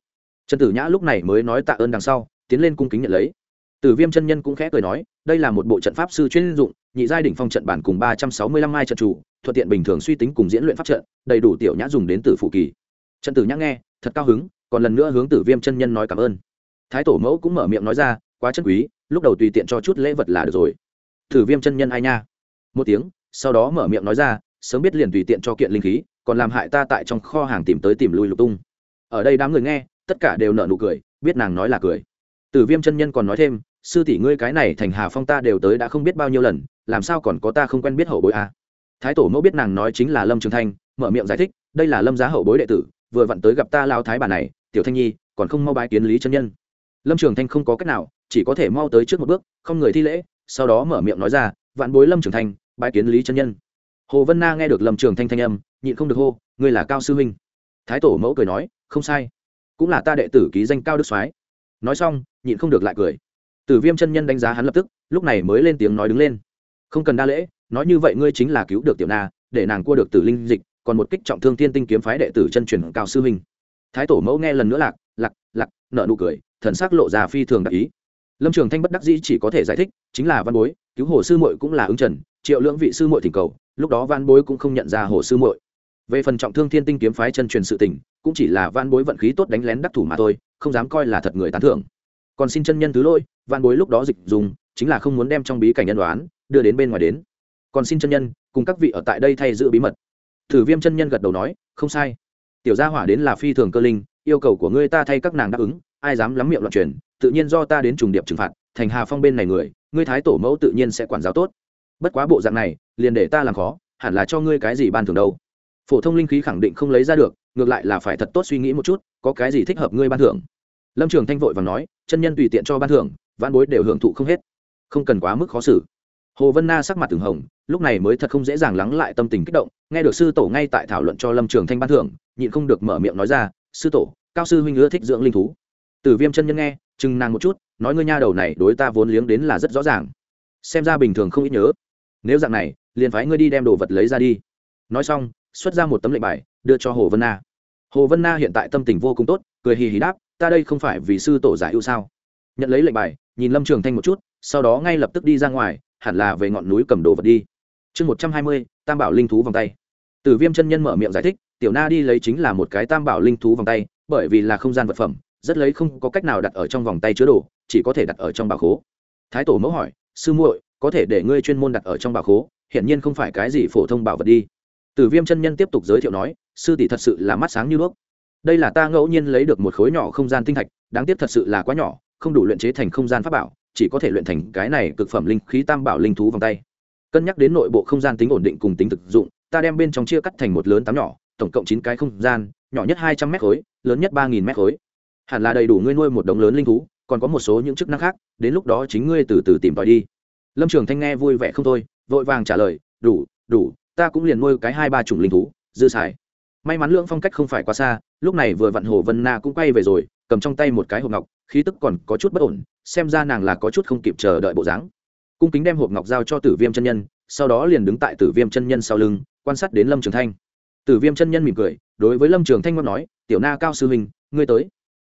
Trần tử nhã lúc này mới nói tạ ơn đằng sau, tiến lên cung kính nhận lấy tử viêm chân nhân cũng khẽ cười nói, đây là một bộ trận pháp sư chuyên dụng, nhị giai đỉnh phong trận bản cùng ba trăm sáu mươi lăm mai trận chủ, thuận tiện bình thường suy tính cùng diễn luyện pháp trận, đầy đủ tiểu nhã dùng đến tử phụ kỳ. Trần tử nhã nghe, thật cao hứng, còn lần nữa hướng tử viêm chân nhân nói cảm ơn. Thái tổ mẫu cũng mở miệng nói ra, quá chân quý, lúc đầu tùy tiện cho chút lễ vật là được rồi. Tử viêm chân nhân ai nha? Một tiếng, sau đó mở miệng nói ra, sớm biết liền tùy tiện cho kiện linh khí, còn làm hại ta tại trong kho hàng tìm tới tìm lui lục tung. Ở đây đám người nghe, tất cả đều nở nụ cười, biết nàng nói là cười tử viêm chân nhân còn nói thêm, sư tỷ ngươi cái này thành hà phong ta đều tới đã không biết bao nhiêu lần, làm sao còn có ta không quen biết hậu bối à. thái tổ mẫu biết nàng nói chính là lâm trường thanh, mở miệng giải thích, đây là lâm giá hậu bối đệ tử, vừa vặn tới gặp ta lao thái bà này, tiểu thanh nhi, còn không mau bái kiến lý chân nhân. Lâm trường thanh không có cách nào, chỉ có thể mau tới trước một bước, không người thi lễ, sau đó mở miệng nói ra, vạn bối lâm trường thanh, bái kiến lý chân nhân. Hồ vân na nghe được lâm trường thanh thanh âm, nhịn không được hô, ngươi là cao sư huynh. Thái tổ mẫu cười nói, không sai, cũng là ta đệ tử ký danh cao đức soái. Nói xong nhịn không được lại cười. Tử viêm chân nhân đánh giá hắn lập tức, lúc này mới lên tiếng nói đứng lên. Không cần đa lễ, nói như vậy ngươi chính là cứu được tiểu na, để nàng cua được tử linh dịch, còn một kích trọng thương thiên tinh kiếm phái đệ tử chân truyền cao sư huynh. Thái tổ mẫu nghe lần nữa lạc lạc lạc nợ nụ cười, thần sắc lộ già phi thường đặc ý. Lâm trường thanh bất đắc dĩ chỉ có thể giải thích, chính là văn bối, cứu hồ sư muội cũng là ứng trần, triệu lưỡng vị sư muội thỉnh cầu, lúc đó văn bối cũng không nhận ra hồ sư muội. Về phần trọng thương thiên tinh kiếm phái chân truyền sự tình, cũng chỉ là văn bối vận khí tốt đánh lén đắc thủ mà thôi, không dám coi là thật người tán thưởng còn xin chân nhân thứ lỗi văn bối lúc đó dịch dùng, chính là không muốn đem trong bí cảnh nhân đoán, đưa đến bên ngoài đến. Còn xin chân nhân, cùng các vị ở tại đây thay giữ bí mật. Thử viêm chân nhân gật đầu nói, không sai. Tiểu gia hỏa đến là phi thường cơ linh, yêu cầu của ngươi ta thay các nàng đáp ứng, ai dám lắm miệng loạn truyền, tự nhiên do ta đến trùng điệp trừng phạt, thành hà phong bên này người, ngươi thái tổ mẫu tự nhiên sẽ quản giáo tốt. Bất quá bộ dạng này, liền để ta làm khó, hẳn là cho ngươi cái gì ban thưởng đâu. Phổ thông linh khí khẳng định không lấy ra được, ngược lại là phải thật tốt suy nghĩ một chút, có cái gì thích hợp ngươi ban thưởng lâm trường thanh vội và nói, chân nhân tùy tiện cho ban thưởng văn bối đều hưởng thụ không hết. Không cần quá mức khó xử. Hồ vân na sắc mặt từng hồng, lúc này mới thật không dễ dàng lắng lại tâm tình kích động, nghe được sư tổ ngay tại thảo luận cho lâm trường thanh ban thưởng, nhịn không được mở miệng nói ra, sư tổ, cao sư huynh ưa thích dưỡng linh thú. Tử viêm chân nhân nghe, chừng nàng một chút, nói, ngươi nha đầu này đối ta vốn liếng đến là rất rõ ràng. Xem ra bình thường không ít nhớ. Nếu dạng này, liền phái ngươi đi đem đồ vật lấy ra đi. Nói xong, xuất ra một tấm lệnh bài, đưa cho hồ vân na. Hồ vân na hiện tại tâm tình vô cùng tốt, cười hì hì đáp ta đây không phải vì sư tổ giải ưu sao? Nhận lấy lệnh bài, nhìn lâm trường thanh một chút, sau đó ngay lập tức đi ra ngoài, hẳn là về ngọn núi cầm đồ vật đi. Chương một trăm hai mươi, tam bảo linh thú vòng tay. Tử viêm chân nhân mở miệng giải thích, tiểu na đi lấy chính là một cái tam bảo linh thú vòng tay, bởi vì là không gian vật phẩm, rất lấy không có cách nào đặt ở trong vòng tay chứa đồ, chỉ có thể đặt ở trong bảo khố. Thái tổ mẫu hỏi, sư muội, có thể để ngươi chuyên môn đặt ở trong bảo khố, hiển nhiên không phải cái gì phổ thông bảo vật đi. Tử viêm chân nhân tiếp tục giới thiệu nói, sư tỷ thật sự là mắt sáng như đuốc đây là ta ngẫu nhiên lấy được một khối nhỏ không gian tinh thạch, đáng tiếc thật sự là quá nhỏ, không đủ luyện chế thành không gian pháp bảo, chỉ có thể luyện thành cái này cực phẩm linh khí tam bảo linh thú vòng tay. Cân nhắc đến nội bộ không gian tính ổn định cùng tính thực dụng, ta đem bên trong chia cắt thành một lớn tám nhỏ, tổng cộng chín cái không gian, nhỏ nhất hai trăm mét khối, lớn nhất ba nghìn mét khối. Hẳn là đầy đủ ngươi nuôi một đống lớn linh thú, còn có một số những chức năng khác, đến lúc đó chính ngươi từ từ tìm tòi đi. Lâm trường thanh nghe vui vẻ không thôi, vội vàng trả lời, đủ đủ, ta cũng liền nuôi cái hai ba chủng linh thú, dư xài. May mắn lưỡng phong cách không phải quá xa lúc này vừa vặn hồ vân na cũng quay về rồi, cầm trong tay một cái hộp ngọc, khí tức còn có chút bất ổn, xem ra nàng là có chút không kịp chờ đợi bộ dáng. Cung kính đem hộp ngọc giao cho tử viêm chân nhân, sau đó liền đứng tại tử viêm chân nhân sau lưng, quan sát đến lâm trường thanh. Tử viêm chân nhân mỉm cười, đối với lâm trường thanh ngôn nói, tiểu na cao sư huynh, ngươi tới.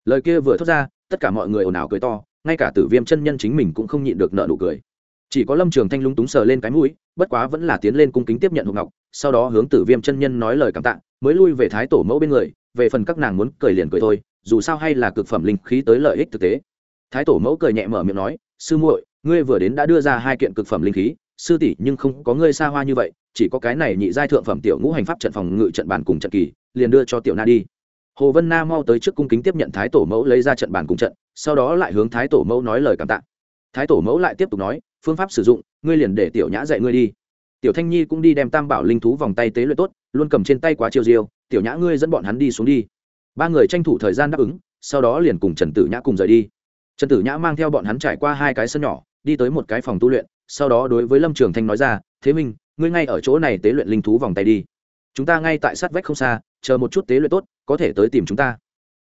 Lời kia vừa thốt ra, tất cả mọi người ồn ào cười to, ngay cả tử viêm chân nhân chính mình cũng không nhịn được nợ nụ cười. Chỉ có lâm trường thanh lúng túng sờ lên cái mũi, bất quá vẫn là tiến lên cung kính tiếp nhận hộp ngọc, sau đó hướng tử viêm chân nhân nói lời cảm tạ, mới lui về thái tổ mẫu bên người về phần các nàng muốn cười liền cười thôi, dù sao hay là cực phẩm linh khí tới lợi ích thực tế. Thái tổ mẫu cười nhẹ mở miệng nói, sư muội, ngươi vừa đến đã đưa ra hai kiện cực phẩm linh khí, sư tỷ nhưng không có ngươi xa hoa như vậy, chỉ có cái này nhị giai thượng phẩm tiểu ngũ hành pháp trận phòng ngự trận bàn cùng trận kỳ, liền đưa cho tiểu na đi. Hồ vân na mau tới trước cung kính tiếp nhận thái tổ mẫu lấy ra trận bàn cùng trận, sau đó lại hướng thái tổ mẫu nói lời cảm tạ. Thái tổ mẫu lại tiếp tục nói, phương pháp sử dụng, ngươi liền để tiểu nhã dạy ngươi đi tiểu thanh nhi cũng đi đem tam bảo linh thú vòng tay tế luyện tốt, luôn cầm trên tay quá chiêu diêu, tiểu nhã ngươi dẫn bọn hắn đi xuống đi. Ba người tranh thủ thời gian đáp ứng, sau đó liền cùng trần tử nhã cùng rời đi. Trần tử nhã mang theo bọn hắn trải qua hai cái sân nhỏ, đi tới một cái phòng tu luyện, sau đó đối với lâm trường thanh nói ra, thế minh, ngươi ngay ở chỗ này tế luyện linh thú vòng tay đi. Chúng ta ngay tại sát vách không xa, chờ một chút tế luyện tốt, có thể tới tìm chúng ta.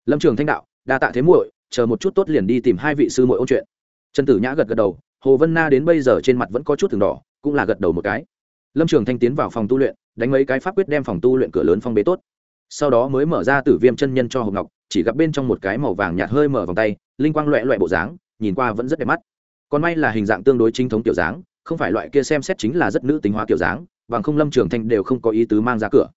Lâm trường thanh đạo, đa tạ thế muội, chờ một chút tốt liền đi tìm hai vị sư muội ôn chuyện. Trần tử nhã gật gật đầu, hồ vân na đến bây giờ trên mặt vẫn có chút từng đỏ, cũng là gật đầu một cái lâm trường thanh tiến vào phòng tu luyện, đánh mấy cái pháp quyết đem phòng tu luyện cửa lớn phong bế tốt. Sau đó mới mở ra tử viêm chân nhân cho hộp ngọc, chỉ gặp bên trong một cái màu vàng nhạt hơi mở vòng tay, linh quang loẹ loẹ bộ dáng, nhìn qua vẫn rất đẹp mắt. Còn may là hình dạng tương đối chính thống kiểu dáng, không phải loại kia xem xét chính là rất nữ tính hóa kiểu dáng, bằng không lâm trường thanh đều không có ý tứ mang ra cửa.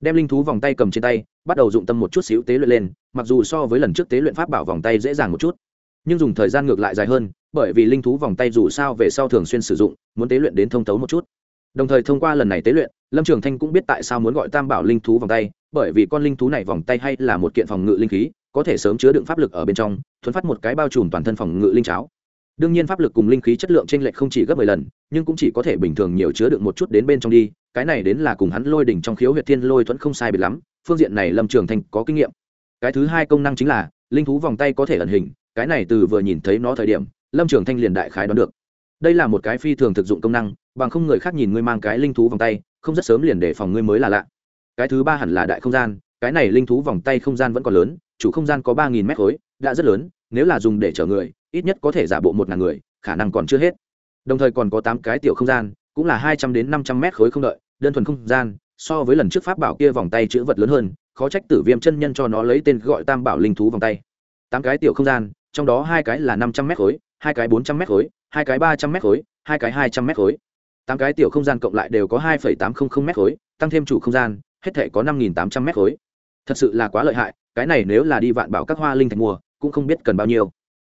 Đem linh thú vòng tay cầm trên tay, bắt đầu dụng tâm một chút xíu tế luyện lên, mặc dù so với lần trước tế luyện pháp bảo vòng tay dễ dàng một chút, nhưng dùng thời gian ngược lại dài hơn, bởi vì linh thú vòng tay dù sao về sau thường xuyên sử dụng, muốn tế luyện đến thông tấu một chút đồng thời thông qua lần này tế luyện, lâm trường thanh cũng biết tại sao muốn gọi tam bảo linh thú vòng tay, bởi vì con linh thú này vòng tay hay là một kiện phòng ngự linh khí, có thể sớm chứa đựng pháp lực ở bên trong thuấn phát một cái bao trùm toàn thân phòng ngự linh cháo. Đương nhiên pháp lực cùng linh khí chất lượng t r ê n lệch không chỉ gấp mười lần, nhưng cũng chỉ có thể bình thường nhiều chứa đựng một chút đến bên trong đi, cái này đến là cùng hắn lôi đỉnh trong khiếu huyệt thiên lôi thuẫn không sai biệt lắm, phương diện này lâm trường thanh có kinh nghiệm. Cái thứ hai công năng chính là, linh thú vòng tay có thể ẩn hình, cái này từ vừa nhìn thấy nó thời điểm, lâm trường thanh liền đại khái đoán được đây là một cái phi thường thực dụng công năng, bằng không người khác nhìn ngươi mang cái linh thú vòng tay, không rất sớm liền để phòng ngươi mới là lạ. Cái thứ ba hẳn là đại không gian, cái này linh thú vòng tay không gian vẫn còn lớn, chủ không gian có ba nghìn mét khối, đã rất lớn, nếu là dùng để chở người, ít nhất có thể giả bộ một ngàn người, khả năng còn chưa hết. Đồng thời còn có tám cái tiểu không gian, cũng là hai trăm đến năm trăm mét khối không đợi, đơn thuần không gian, so với lần trước pháp bảo kia vòng tay chữ vật lớn hơn, khó trách tử viêm chân nhân cho nó lấy tên gọi tam bảo linh thú vòng tay. Tám cái tiểu không gian, trong đó hai cái là năm trăm mét khối, hai cái bốn trăm mét khối hai cái ba trăm mét khối, hai cái hai trăm mét khối. Tám cái tiểu không gian cộng lại đều có hai phẩy tám trăm linh mét khối, tăng thêm chủ không gian, hết thể có năm nghìn tám trăm mét khối. Thật sự là quá lợi hại, cái này nếu là đi vạn bảo các hoa linh thành mùa, cũng không biết cần bao nhiêu.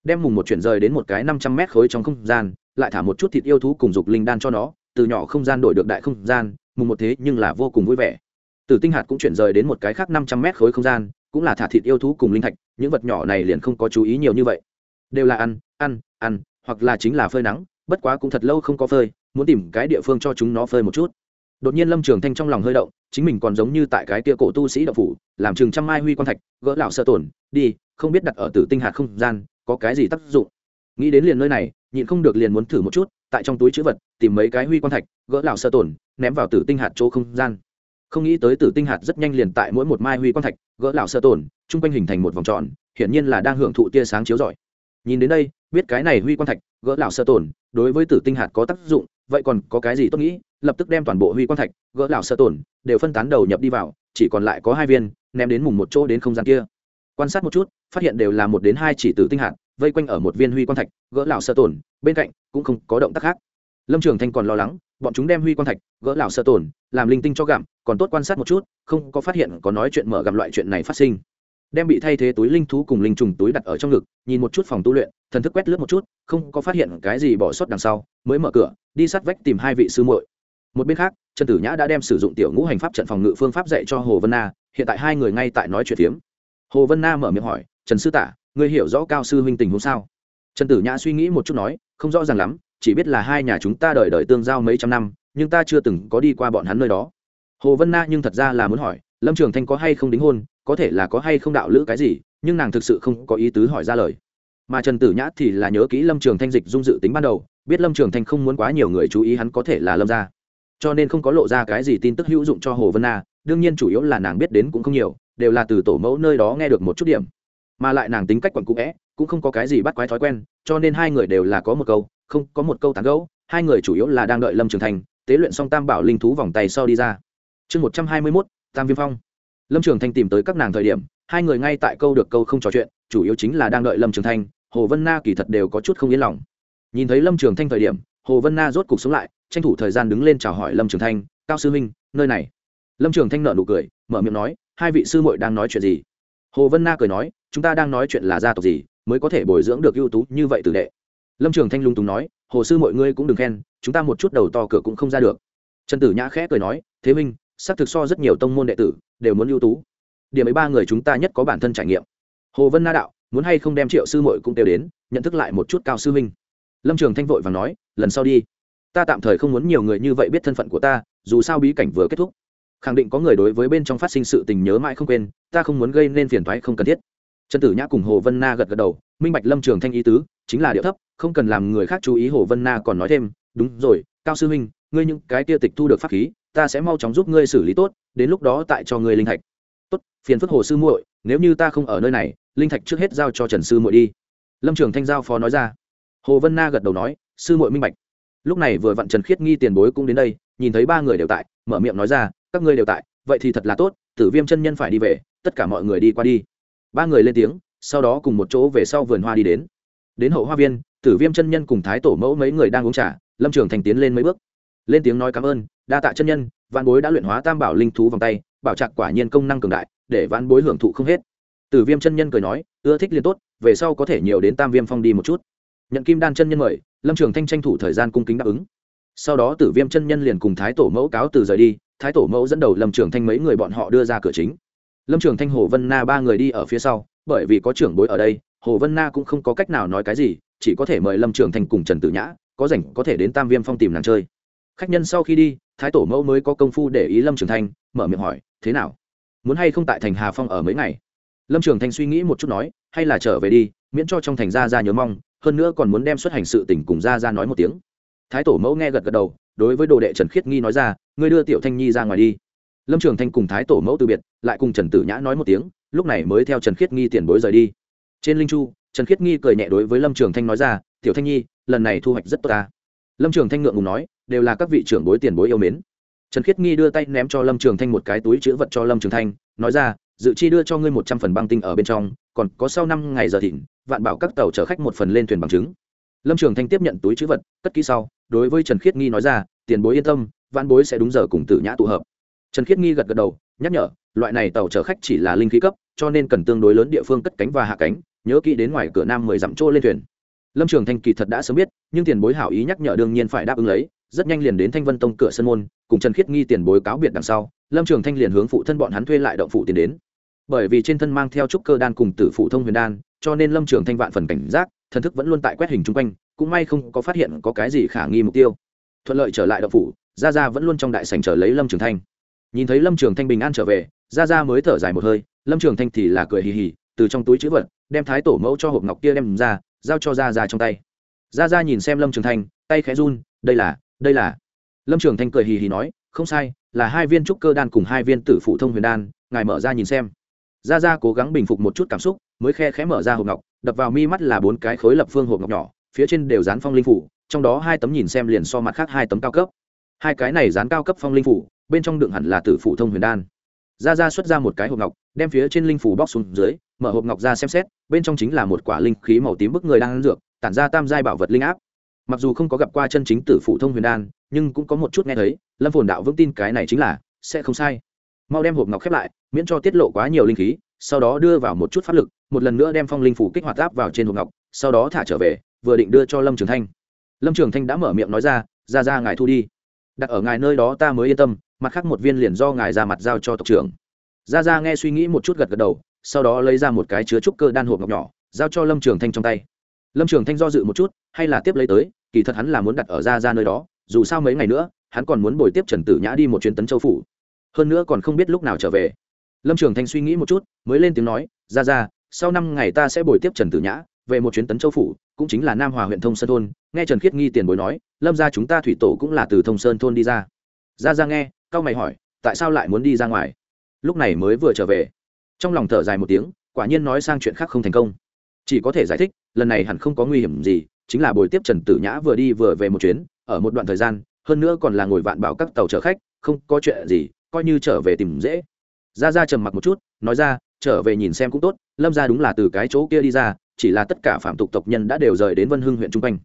Đem mùng một chuyển rời đến một cái năm trăm mét khối trong không gian, lại thả một chút thịt yêu thú cùng dục linh đan cho nó, từ nhỏ không gian đổi được đại không gian, mùng một thế nhưng là vô cùng vui vẻ. Tử tinh hạt cũng chuyển rời đến một cái khác năm trăm mét khối không gian, cũng là thả thịt yêu thú cùng linh thạch, những vật nhỏ này liền không có chú ý nhiều như vậy. Đều là ăn ăn ăn hoặc là chính là phơi nắng, bất quá cũng thật lâu không có phơi, muốn tìm cái địa phương cho chúng nó phơi một chút. Đột nhiên lâm trường thanh trong lòng hơi động, chính mình còn giống như tại cái kia cổ tu sĩ đậu phủ, làm chừng trăm mai huy quan thạch, gỡ lão sơ tổn, đi, không biết đặt ở tử tinh hạt không gian, có cái gì tác dụng. Nghĩ đến liền nơi này, nhịn không được liền muốn thử một chút, tại trong túi chữ vật, tìm mấy cái huy quan thạch, gỡ lão sơ tổn, ném vào tử tinh hạt chỗ không gian. Không nghĩ tới tử tinh hạt rất nhanh liền tại mỗi một mai huy quan thạch, gỡ lão sơ tổn, chung quanh hình thành một vòng tròn, hiển nhiên là đang hưởng thụ tia sáng chiếu rọi nhìn đến đây, biết cái này huy quan thạch, gỡ lão sơ tổn, đối với tử tinh hạt có tác dụng, vậy còn có cái gì tốt nghĩ? Lập tức đem toàn bộ huy quan thạch, gỡ lão sơ tổn, đều phân tán đầu nhập đi vào, chỉ còn lại có hai viên, ném đến mùng một chỗ đến không gian kia. Quan sát một chút, phát hiện đều là một đến hai chỉ tử tinh hạt, vây quanh ở một viên huy quan thạch, gỡ lão sơ tổn, bên cạnh cũng không có động tác khác. Lâm trường thanh còn lo lắng, bọn chúng đem huy quan thạch, gỡ lão sơ tổn, làm linh tinh cho gặm, còn tốt quan sát một chút, không có phát hiện có nói chuyện mở gặm loại chuyện này phát sinh đem bị thay thế túi linh thú cùng linh trùng túi đặt ở trong ngực, nhìn một chút phòng tu luyện, thần thức quét lướt một chút, không có phát hiện cái gì bỏ sót đằng sau, mới mở cửa, đi sát vách tìm hai vị sư muội. Một bên khác, trần tử nhã đã đem sử dụng tiểu ngũ hành pháp trận phòng ngự phương pháp dạy cho hồ vân na, hiện tại hai người ngay tại nói chuyện phiếm. Hồ vân na mở miệng hỏi, trần sư tả, ngươi hiểu rõ cao sư huynh tình huống sao? Trần tử nhã suy nghĩ một chút nói, không rõ ràng lắm, chỉ biết là hai nhà chúng ta đợi đợi tương giao mấy trăm năm, nhưng ta chưa từng có đi qua bọn hắn nơi đó. Hồ vân na nhưng thật ra là muốn hỏi lâm trường thanh có hay không đính hôn, có thể là có hay không đạo lữ cái gì, nhưng nàng thực sự không có ý tứ hỏi ra lời. Mà trần tử nhã thì là nhớ kỹ lâm trường thanh dịch dung dự tính ban đầu, biết lâm trường thanh không muốn quá nhiều người chú ý hắn có thể là lâm gia. Cho nên không có lộ ra cái gì tin tức hữu dụng cho hồ vân na, đương nhiên chủ yếu là nàng biết đến cũng không nhiều, đều là từ tổ mẫu nơi đó nghe được một chút điểm. Mà lại nàng tính cách quẩn cũ vẽ cũng không có cái gì bắt quái thói quen, cho nên hai người đều là có một câu, không, có một câu tán gẫu, hai người chủ yếu là đang đợi lâm trường thành tế luyện xong tam bảo linh thú vòng tay sau đi ra. Chương một trăm hai mươi mốt tam viêm phong. Lâm trường thanh tìm tới các nàng thời điểm, hai người ngay tại câu được câu không trò chuyện, chủ yếu chính là đang đợi lâm trường thanh, hồ vân na kỳ thật đều có chút không yên lòng. Nhìn thấy lâm trường thanh thời điểm, hồ vân na rốt cục sống lại, tranh thủ thời gian đứng lên chào hỏi lâm trường thanh, cao sư huynh, nơi này? Lâm trường thanh nợ nụ cười, mở miệng nói, hai vị sư muội đang nói chuyện gì? Hồ vân na cười nói, chúng ta đang nói chuyện là gia tộc gì, mới có thể bồi dưỡng được ưu tú như vậy từ đệ. Lâm trường thanh lung túng nói, hồ sư mọi ngươi cũng đừng khen, chúng ta một chút đầu to cửa cũng không ra được. Trần tử nhã khẽ cười nói, thế minh xác thực so rất nhiều tông môn đệ tử đều muốn ưu tú. Điểm ấy ba người chúng ta nhất có bản thân trải nghiệm. Hồ vân na đạo, muốn hay không đem triệu sư mội cũng đều đến, nhận thức lại một chút cao sư minh. Lâm trường thanh vội và nói, lần sau đi. Ta tạm thời không muốn nhiều người như vậy biết thân phận của ta, dù sao bí cảnh vừa kết thúc. Khẳng định có người đối với bên trong phát sinh sự tình nhớ mãi không quên, ta không muốn gây nên phiền thoái không cần thiết. Trần tử nhã cùng hồ vân na gật gật đầu, minh bạch lâm trường thanh ý tứ, chính là điệu thấp, không cần làm người khác chú ý hồ vân na còn nói thêm, đúng rồi, cao sư huynh ngươi những cái tia tịch thu được pháp khí ta sẽ mau chóng giúp ngươi xử lý tốt, đến lúc đó tại cho ngươi linh thạch. Tốt, phiền phức hồ sư muội, nếu như ta không ở nơi này, linh thạch trước hết giao cho trần sư muội đi. Lâm trường thanh giao phó nói ra. Hồ vân na gật đầu nói, sư muội minh bạch. Lúc này vừa vặn trần khiết nghi tiền bối cũng đến đây, nhìn thấy ba người đều tại, mở miệng nói ra, các ngươi đều tại, vậy thì thật là tốt, tử viêm chân nhân phải đi về, tất cả mọi người đi qua đi. Ba người lên tiếng, sau đó cùng một chỗ về sau vườn hoa đi đến. Đến hậu hoa viên, tử viêm chân nhân cùng thái tổ mẫu mấy người đang uống trà, lâm trường thành tiến lên mấy bước. Lên tiếng nói cảm ơn đa tạ chân nhân văn bối đã luyện hóa tam bảo linh thú vòng tay, bảo trạc quả nhiên công năng cường đại, để văn bối hưởng thụ không hết. Tử viêm chân nhân cười nói, ưa thích liền tốt, về sau có thể nhiều đến tam viêm phong đi một chút. Nhận kim đan chân nhân mời, lâm trường thanh tranh thủ thời gian cung kính đáp ứng. Sau đó tử viêm chân nhân liền cùng thái tổ mẫu cáo từ rời đi, thái tổ mẫu dẫn đầu lâm trường thanh mấy người bọn họ đưa ra cửa chính. Lâm trường thanh, hồ vân na ba người đi ở phía sau, bởi vì có trưởng bối ở đây, hồ vân na cũng không có cách nào nói cái gì, chỉ có thể mời lâm trường thanh cùng trần tử nhã, có rảnh có thể đến tam viêm phong tìm nàng chơi khách nhân sau khi đi, thái tổ mẫu mới có công phu để ý lâm trường thanh, mở miệng hỏi, thế nào? Muốn hay không tại thành hà phong ở mấy ngày? Lâm trường thanh suy nghĩ một chút nói, hay là trở về đi, miễn cho trong thành gia ra nhớ mong, hơn nữa còn muốn đem xuất hành sự tỉnh cùng gia ra nói một tiếng. Thái tổ mẫu nghe gật gật đầu, đối với đồ đệ trần khiết nghi nói ra, ngươi đưa tiểu thanh nhi ra ngoài đi. Lâm trường thanh cùng thái tổ mẫu từ biệt, lại cùng trần tử nhã nói một tiếng, lúc này mới theo trần khiết nghi tiền bối rời đi. Trên linh chu, trần khiết nghi cười nhẹ đối với lâm trường thanh nói ra, tiểu thanh nhi, lần này thu hoạch rất tốt ta. Lâm trường thanh ngượng ngùng nói đều là các vị trưởng bối tiền bối yêu mến. Trần khiết nghi đưa tay ném cho lâm trường thanh một cái túi chữ vật cho lâm trường thanh, nói ra, dự chi đưa cho ngươi một trăm phần băng tinh ở bên trong, còn có sau năm ngày giờ thịnh, vạn bảo các tàu chở khách một phần lên thuyền bằng chứng. Lâm trường thanh tiếp nhận túi chữ vật, cất kỹ sau, đối với trần khiết nghi nói ra, tiền bối yên tâm, vạn bối sẽ đúng giờ cùng tử nhã tụ hợp. Trần khiết nghi gật gật đầu, nhắc nhở, loại này tàu chở khách chỉ là linh khí cấp, cho nên cần tương đối lớn địa phương cất cánh và hạ cánh, nhớ kỹ đến ngoài cửa nam mười dặm trô lên thuyền. Lâm trường thanh kỳ thật đã sớm biết, nhưng tiền bối hảo ý nhắc nhở đương nhiên phải đáp ứng lấy rất nhanh liền đến thanh vân tông cửa sân môn, cùng trần khiết nghi tiền bối cáo biệt đằng sau, lâm trường thanh liền hướng phụ thân bọn hắn thuê lại động phụ tiền đến. Bởi vì trên thân mang theo trúc cơ đan cùng tử phụ thông huyền đan, cho nên lâm trường thanh vạn phần cảnh giác, thần thức vẫn luôn tại quét hình chung quanh, cũng may không có phát hiện có cái gì khả nghi mục tiêu. Thuận lợi trở lại động phủ, gia gia vẫn luôn trong đại sảnh chờ lấy lâm trường thanh. Nhìn thấy lâm trường thanh bình an trở về, gia gia mới thở dài một hơi, lâm trường thanh thì là cười hì hì, từ trong túi chữ vật, đem thái tổ mẫu cho hộp ngọc kia đem ra, giao cho gia gia trong tay. Gia gia nhìn xem lâm trường thanh, tay khẽ run, đây là đây là lâm trường thanh cười hì hì nói không sai là hai viên trúc cơ đan cùng hai viên tử phụ thông huyền đan ngài mở ra nhìn xem gia gia cố gắng bình phục một chút cảm xúc mới khe khẽ mở ra hộp ngọc đập vào mi mắt là bốn cái khối lập phương hộp ngọc nhỏ phía trên đều dán phong linh phủ trong đó hai tấm nhìn xem liền so mặt khác hai tấm cao cấp hai cái này dán cao cấp phong linh phủ bên trong đựng hẳn là tử phụ thông huyền đan gia gia xuất ra một cái hộp ngọc đem phía trên linh phủ bóc xuống dưới mở hộp ngọc ra xem xét bên trong chính là một quả linh khí màu tím bức người đang ăn dược tản ra tam giai bảo vật linh áp mặc dù không có gặp qua chân chính tử phụ thông huyền đan, nhưng cũng có một chút nghe thấy, lâm phồn đạo vững tin cái này chính là, sẽ không sai. Mau đem hộp ngọc khép lại, miễn cho tiết lộ quá nhiều linh khí, sau đó đưa vào một chút pháp lực, một lần nữa đem phong linh phủ kích hoạt áp vào trên hộp ngọc, sau đó thả trở về, vừa định đưa cho lâm trường thanh. Lâm trường thanh đã mở miệng nói ra ra ra ngài thu đi. Đặt ở ngài nơi đó ta mới yên tâm, mặt khác một viên liền do ngài ra mặt giao cho tộc trưởng. Ra ra nghe suy nghĩ một chút gật gật đầu, sau đó lấy ra một cái chứa trúc cơ đan hộp ngọc nhỏ, giao cho lâm trường thanh trong tay lâm trường thanh do dự một chút, hay là tiếp lấy tới, kỳ thật hắn là muốn đặt ở ra ra nơi đó, dù sao mấy ngày nữa, hắn còn muốn bồi tiếp trần tử nhã đi một chuyến tấn châu phủ. Hơn nữa còn không biết lúc nào trở về. Lâm trường thanh suy nghĩ một chút, mới lên tiếng nói ra ra sau năm ngày ta sẽ bồi tiếp trần tử nhã, về một chuyến tấn châu phủ, cũng chính là nam hòa huyện thông sơn thôn. Nghe trần khiết nghi tiền bối nói, lâm ra chúng ta thủy tổ cũng là từ thông sơn thôn đi ra. Ra ra nghe c a o mày hỏi, tại sao lại muốn đi ra ngoài? Lúc này mới vừa trở về. Trong lòng thở dài một tiếng, quả nhiên nói sang chuyện khác không thành công chỉ có thể giải thích, lần này hẳn không có nguy hiểm gì, chính là buổi tiếp trần tử nhã vừa đi vừa về một chuyến, ở một đoạn thời gian, hơn nữa còn là ngồi vạn bảo các tàu chở khách, không có chuyện gì, coi như trở về tìm dễ. Ra ra trầm mặc một chút, nói ra, trở về nhìn xem cũng tốt, lâm ra đúng là từ cái chỗ kia đi ra, chỉ là tất cả phạm tục tộc nhân đã đều rời đến vân hưng huyện trung quanh.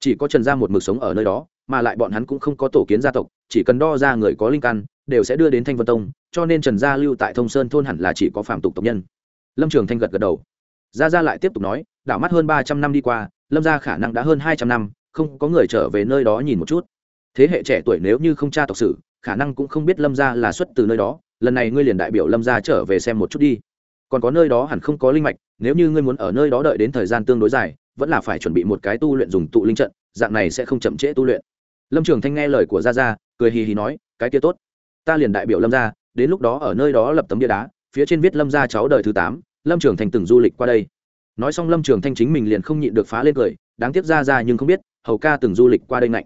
Chỉ có trần gia một mực sống ở nơi đó, mà lại bọn hắn cũng không có tổ kiến gia tộc, chỉ cần đo ra người có linh căn, đều sẽ đưa đến thanh vân tông, cho nên trần gia lưu tại thông sơn thôn hẳn là chỉ có phạm tục tộc nhân. Lâm trường thanh gật gật đầu gia gia lại tiếp tục nói, đảo mắt hơn ba trăm năm đi qua, lâm gia khả năng đã hơn hai trăm năm, không có người trở về nơi đó nhìn một chút. Thế hệ trẻ tuổi nếu như không cha tộc sử, khả năng cũng không biết lâm gia là xuất từ nơi đó, lần này ngươi liền đại biểu lâm gia trở về xem một chút đi. Còn có nơi đó hẳn không có linh mạch, nếu như ngươi muốn ở nơi đó đợi đến thời gian tương đối dài, vẫn là phải chuẩn bị một cái tu luyện dùng tụ linh trận, dạng này sẽ không chậm trễ tu luyện. Lâm trường thanh nghe lời của gia gia, cười hì hì nói, cái kia tốt, ta liền đại biểu lâm gia, đến lúc đó ở nơi đó lập tấm bia đá, phía trên viết lâm gia cháu đời thứ tám lâm trường thanh từng du lịch qua đây. Nói xong lâm trường thanh chính mình liền không nhịn được phá lên cười, đáng tiếc ra ra nhưng không biết, hầu ca từng du lịch qua đây ngạnh.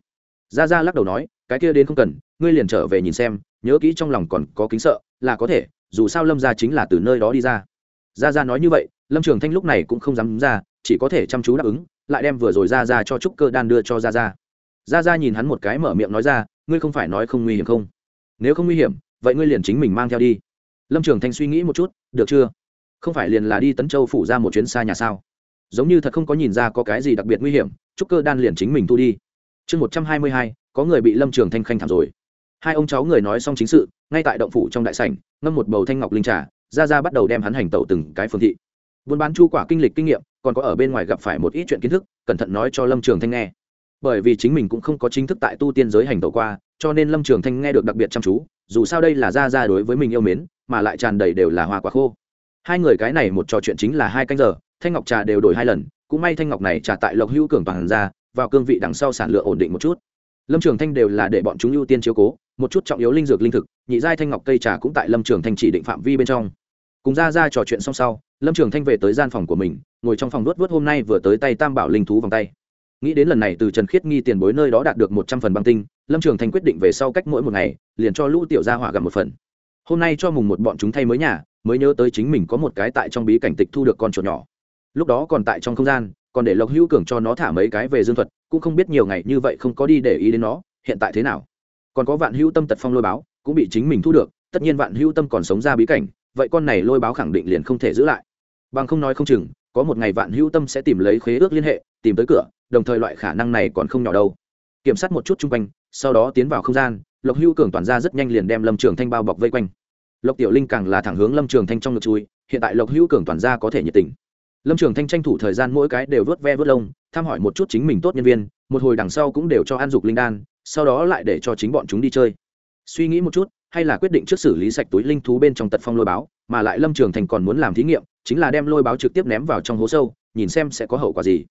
Ra ra lắc đầu nói, cái kia đến không cần, ngươi liền trở về nhìn xem, nhớ kỹ trong lòng còn có kính sợ, là có thể, dù sao lâm ra chính là từ nơi đó đi ra. Ra ra nói như vậy, lâm trường thanh lúc này cũng không dám ra, chỉ có thể chăm chú đáp ứng, lại đem vừa rồi ra ra cho trúc cơ đan đưa cho ra ra ra ra nhìn hắn một cái mở miệng nói ra, ngươi không phải nói không nguy hiểm không? Nếu không nguy hiểm, vậy ngươi liền chính mình mang theo đi. Lâm trường thanh suy nghĩ một chút, được chưa? Không phải liền là đi tấn châu phủ ra một chuyến xa nhà sao? Giống như thật không có nhìn ra có cái gì đặc biệt nguy hiểm trúc cơ đan liền chính mình thu đi. Chương một trăm hai mươi hai, có người bị lâm trường thanh khanh thảm rồi. Hai ông cháu người nói xong chính sự, ngay tại động phủ trong đại sảnh, ngâm một bầu thanh ngọc linh trà, ra ra bắt đầu đem hắn hành tẩu từng cái phương thị. Buôn bán chu quả kinh lịch kinh nghiệm, còn có ở bên ngoài gặp phải một ít chuyện kiến thức, cẩn thận nói cho lâm trường thanh nghe. Bởi vì chính mình cũng không có chính thức tại tu tiên giới hành tẩu qua, cho nên lâm trường thanh nghe được đặc biệt chăm chú, dù sao đây là ra ra đối với mình yêu mến, mà lại tràn đầy đều là hoa quả khô hai người cái này một trò chuyện chính là hai canh giờ, thanh ngọc trà đều đổi hai lần, cũng may thanh ngọc này trà tại lộc hữu cường toàn ra, vào cương vị đằng sau sản lượng ổn định một chút. Lâm trường thanh đều là để bọn chúng ưu tiên chiếu cố, một chút trọng yếu linh dược linh thực, nhị giai thanh ngọc cây trà cũng tại lâm trường thanh chỉ định phạm vi bên trong. Cùng ra ra trò chuyện xong sau, lâm trường thanh về tới gian phòng của mình, ngồi trong phòng nuốt vớt hôm nay vừa tới tay tam bảo linh thú vòng tay. Nghĩ đến lần này từ trần khiết nghi tiền bối nơi đó đạt được một trăm phần băng tinh, lâm trường thanh quyết định về sau cách mỗi một ngày, liền cho lũ tiểu gia hỏa gặp một phần. Hôm nay cho mùng một bọn chúng thay mới nhà mới nhớ tới chính mình có một cái tại trong bí cảnh tịch thu được con chuột nhỏ. Lúc đó còn tại trong không gian, còn để lộc hữu cường cho nó thả mấy cái về dương thuật, cũng không biết nhiều ngày như vậy không có đi để ý đến nó, hiện tại thế nào? Còn có vạn hữu tâm tật phong lôi báo, cũng bị chính mình thu được, tất nhiên vạn hữu tâm còn sống ra bí cảnh, vậy con này lôi báo khẳng định liền không thể giữ lại. Bằng không nói không chừng, có một ngày vạn hữu tâm sẽ tìm lấy khế ước liên hệ, tìm tới cửa, đồng thời loại khả năng này còn không nhỏ đâu. Kiểm soát một chút chung quanh, sau đó tiến vào không gian, lộc hữu cường toàn ra rất nhanh liền đem lâm trường thanh bao bọc vây quanh lộc tiểu linh càng là thẳng hướng lâm trường thanh trong ngực chui, hiện tại lộc hữu cường toàn ra có thể nhiệt tình. Lâm trường thanh tranh thủ thời gian mỗi cái đều vớt ve vớt lông thăm hỏi một chút chính mình tốt nhân viên, một hồi đằng sau cũng đều cho An dục linh đan, sau đó lại để cho chính bọn chúng đi chơi. Suy nghĩ một chút, hay là quyết định trước xử lý sạch túi linh thú bên trong tật phong lôi báo, mà lại lâm trường thành còn muốn làm thí nghiệm, chính là đem lôi báo trực tiếp ném vào trong hố sâu, nhìn xem sẽ có hậu quả gì.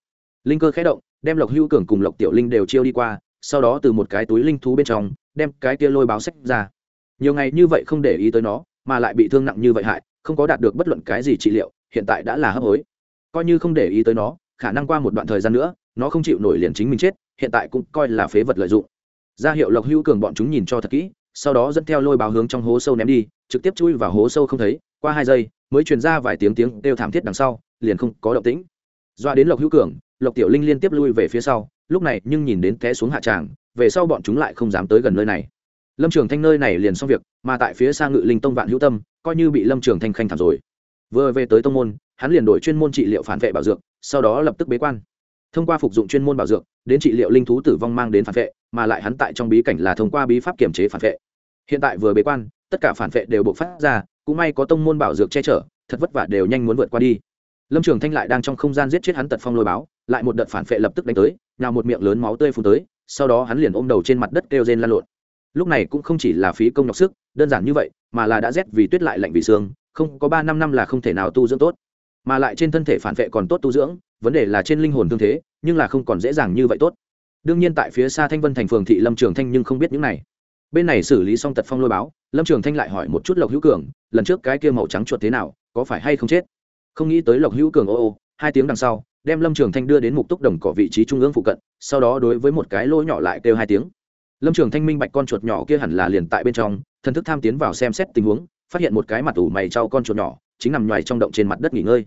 Linh cơ khé động, đem lộc hữu cường cùng lộc tiểu linh đều chiêu đi qua, sau đó từ một cái túi linh thú bên trong, đem cái kia lôi báo sách ra nhiều ngày như vậy không để ý tới nó, mà lại bị thương nặng như vậy hại, không có đạt được bất luận cái gì trị liệu, hiện tại đã là hấp hối. Coi như không để ý tới nó, khả năng qua một đoạn thời gian nữa, nó không chịu nổi liền chính mình chết, hiện tại cũng coi là phế vật lợi dụng. Ra hiệu lộc hữu cường bọn chúng nhìn cho thật kỹ, sau đó dẫn theo lôi báo hướng trong hố sâu ném đi, trực tiếp chui vào hố sâu không thấy, qua hai giây, mới truyền ra vài tiếng tiếng kêu thảm thiết đằng sau, liền không có động tĩnh. Doa đến lộc hữu cường, lộc tiểu linh liên tiếp lui về phía sau, lúc này nhưng nhìn đến té xuống hạ tràng, về sau bọn chúng lại không dám tới gần nơi này lâm trường thanh nơi này liền xong việc, mà tại phía xa ngự linh tông vạn hữu tâm, coi như bị lâm trường thanh khanh thảm rồi. Vừa về tới tông môn, hắn liền đổi chuyên môn trị liệu phản vệ bảo dược, sau đó lập tức bế quan. Thông qua phục dụng chuyên môn bảo dược, đến trị liệu linh thú tử vong mang đến phản vệ, mà lại hắn tại trong bí cảnh là thông qua bí pháp kiểm chế phản vệ. Hiện tại vừa bế quan, tất cả phản vệ đều bộc phát ra, cũng may có tông môn bảo dược che chở, thật vất vả đều nhanh muốn vượt qua đi. Lâm trường thanh lại đang trong không gian giết chết hắn tật phong lôi báo, lại một đợt phản vệ lập tức đánh tới nào một miệng lớn máu tươi phun tới, sau đó hắn liền ôm đầu trên mặt đất kêu rên lan lộn lúc này cũng không chỉ là phí công nhọc sức, đơn giản như vậy, mà là đã rét vì tuyết lại lạnh vì xương, không có ba năm năm là không thể nào tu dưỡng tốt. Mà lại trên thân thể phản vệ còn tốt tu dưỡng, vấn đề là trên linh hồn tương thế, nhưng là không còn dễ dàng như vậy tốt. Đương nhiên tại phía xa thanh vân thành phường thị lâm trường thanh nhưng không biết những này. Bên này xử lý xong tật phong lôi báo, lâm trường thanh lại hỏi một chút lộc hữu cường, lần trước cái kia màu trắng chuột thế nào, có phải hay không chết? Không nghĩ tới lộc hữu cường ô ô, hai tiếng đằng sau, đem lâm trường thanh đưa đến mục túc đồng cỏ vị trí trung ương phụ cận, sau đó đối với một cái lỗ nhỏ lại kêu hai tiếng lâm trường thanh minh bạch con chuột nhỏ kia hẳn là liền tại bên trong, thần thức tham tiến vào xem xét tình huống, phát hiện một cái mặt ủ mày trao con chuột nhỏ, chính nằm ngoài trong động trên mặt đất nghỉ ngơi.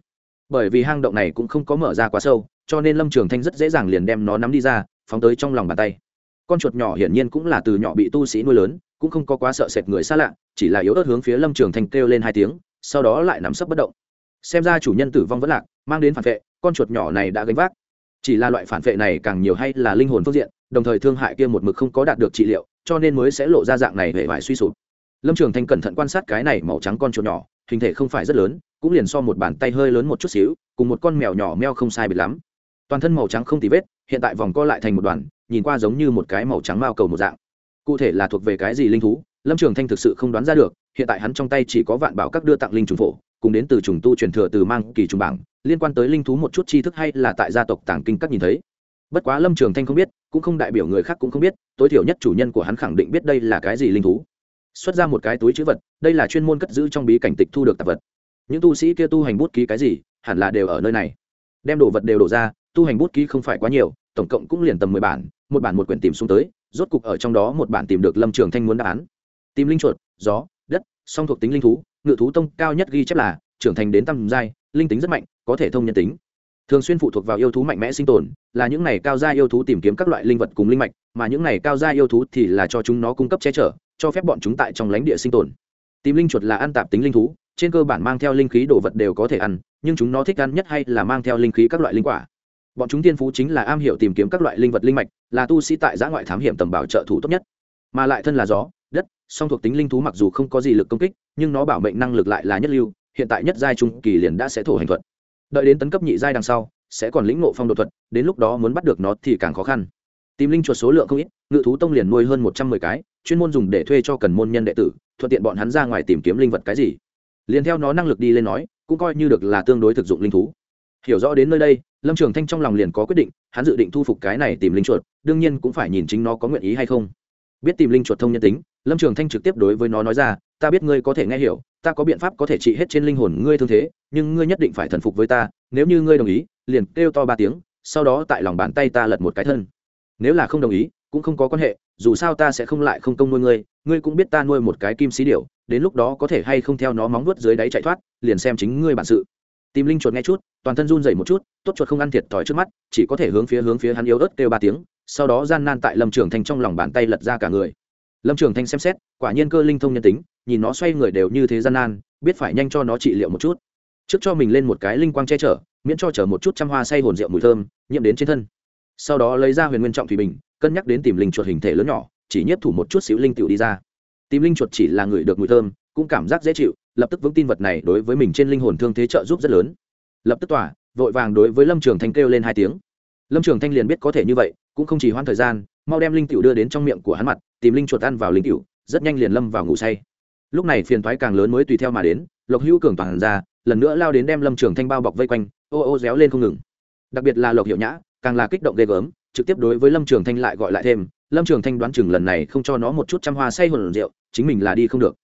Bởi vì hang động này cũng không có mở ra quá sâu, cho nên lâm trường thanh rất dễ dàng liền đem nó nắm đi ra, phóng tới trong lòng bàn tay. Con chuột nhỏ hiển nhiên cũng là từ nhỏ bị tu sĩ nuôi lớn, cũng không có quá sợ sệt người xa lạ, chỉ là yếu ớt hướng phía lâm trường thanh kêu lên hai tiếng, sau đó lại nắm sấp bất động. Xem ra chủ nhân tử vong vẫn lạc, mang đến phản vệ, con chuột nhỏ này đã gánh vác chỉ là loại phản vệ này càng nhiều hay là linh hồn phương diện, đồng thời thương hại kia một mực không có đạt được trị liệu, cho nên mới sẽ lộ ra dạng này hệ vải suy sụp. Lâm trường thanh cẩn thận quan sát cái này màu trắng con chuột nhỏ, hình thể không phải rất lớn, cũng liền so một bàn tay hơi lớn một chút xíu, cùng một con mèo nhỏ meo không sai biệt lắm. Toàn thân màu trắng không tì vết, hiện tại vòng co lại thành một đoàn, nhìn qua giống như một cái màu trắng mao cầu một dạng. Cụ thể là thuộc về cái gì linh thú, lâm trường thanh thực sự không đoán ra được, hiện tại hắn trong tay chỉ có vạn bảo các đưa tặng linh trùng phổ cùng đến từ trùng tu truyền thừa từ mang kỳ trùng bảng, liên quan tới linh thú một chút tri thức hay là tại gia tộc tàng kinh các nhìn thấy. Bất quá lâm trường thanh không biết, cũng không đại biểu người khác cũng không biết, tối thiểu nhất chủ nhân của hắn khẳng định biết đây là cái gì linh thú. Xuất ra một cái túi chữ vật, đây là chuyên môn cất giữ trong bí cảnh tịch thu được tạp vật. Những tu sĩ kia tu hành bút ký cái gì, hẳn là đều ở nơi này. Đem đồ vật đều đổ ra, tu hành bút ký không phải quá nhiều, tổng cộng cũng liền tầm mười bản, một bản một quyển tìm xuống tới, rốt cục ở trong đó một bản tìm được lâm trường thanh muốn đáp án. Tìm linh chuột, gió, đất, song thuộc tính linh thú ngự thú tông cao nhất ghi chép là, trưởng thành đến tầm giai, linh tính rất mạnh, có thể thông nhân tính. Thường xuyên phụ thuộc vào yêu thú mạnh mẽ sinh tồn, là những này cao gia yêu thú tìm kiếm các loại linh vật cùng linh mạch, mà những này cao gia yêu thú thì là cho chúng nó cung cấp che chở, cho phép bọn chúng tại trong lãnh địa sinh tồn. Tìm linh chuột là ăn tạp tính linh thú, trên cơ bản mang theo linh khí đồ vật đều có thể ăn, nhưng chúng nó thích ăn nhất hay là mang theo linh khí các loại linh quả. Bọn chúng tiên phú chính là am hiểu tìm kiếm các loại linh vật linh mạch, là tu sĩ tại giã ngoại thám hiểm tầm bảo trợ thủ tốt nhất. Mà lại thân là gió, đất, song thuộc tính linh thú mặc dù không có gì lực công kích nhưng nó bảo mệnh năng lực lại là nhất lưu, hiện tại nhất giai trung kỳ liền đã sẽ thổ hành thuật. Đợi đến tấn cấp nhị giai đằng sau, sẽ còn lĩnh ngộ phong độ thuật, đến lúc đó muốn bắt được nó thì càng khó khăn. Tìm linh chuột số lượng không ít, ngự thú tông liền nuôi hơn một trăm mười cái, chuyên môn dùng để thuê cho cần môn nhân đệ tử, thuận tiện bọn hắn ra ngoài tìm kiếm linh vật cái gì. Liền theo nó năng lực đi lên nói, cũng coi như được là tương đối thực dụng linh thú. Hiểu rõ đến nơi đây, lâm trường thanh trong lòng liền có quyết định, hắn dự định thu phục cái này tìm linh chuột, đương nhiên cũng phải nhìn chính nó có nguyện ý hay không. Biết tìm linh chuột thông nhân tính lâm trường thanh trực tiếp đối với nó nói ra, ta biết ngươi có thể nghe hiểu, ta có biện pháp có thể trị hết trên linh hồn ngươi thương thế, nhưng ngươi nhất định phải thần phục với ta, nếu như ngươi đồng ý, liền kêu to ba tiếng, sau đó tại lòng bàn tay ta lật một cái thân. Nếu là không đồng ý, cũng không có quan hệ, dù sao ta sẽ không lại không công nuôi ngươi ngươi cũng biết ta nuôi một cái kim xí điểu, đến lúc đó có thể hay không theo nó móng nuốt dưới đáy chạy thoát, liền xem chính ngươi bản sự. Tìm linh chuột nghe chút, toàn thân run dậy một chút, tốt chuột không ăn thiệt thòi trước mắt, chỉ có thể hướng phía hướng phía hắn yếu ớt kêu ba tiếng, sau đó gian nan tại lâm trường thanh trong lòng bàn tay lật ra cả người lâm trường thanh xem xét, quả nhiên cơ linh thông nhân tính, nhìn nó xoay người đều như thế gian nan, biết phải nhanh cho nó trị liệu một chút. Trước cho mình lên một cái linh quang che chở, miễn cho chở một chút trăm hoa say hồn rượu mùi thơm, nhiễm đến trên thân. Sau đó lấy ra huyền nguyên trọng thủy bình, cân nhắc đến tìm linh chuột hình thể lớn nhỏ, chỉ nhiếp thủ một chút xíu linh tiểu đi ra. Tìm linh chuột chỉ là người được mùi thơm, cũng cảm giác dễ chịu, lập tức vững tin vật này đối với mình trên linh hồn thương thế trợ giúp rất lớn. Lập tức tỏa, vội vàng đối với lâm trường thanh kêu lên hai tiếng. Lâm trường thanh liền biết có thể như vậy, cũng không chỉ hoãn thời gian, mau đem linh cựu đưa đến trong miệng của hắn mặt tìm linh chuột ăn vào linh cựu rất nhanh liền lâm vào ngủ say. Lúc này phiền thoái càng lớn mới tùy theo mà đến, lộc hữu cường toàn ra, lần nữa lao đến đem lâm trường thanh bao bọc vây quanh, ô ô réo lên không ngừng. Đặc biệt là lộc hiệu nhã, càng là kích động ghê gớm, trực tiếp đối với lâm trường thanh lại gọi lại thêm, lâm trường thanh đoán chừng lần này không cho nó một chút trăm hoa say hồn rượu, chính mình là đi không được.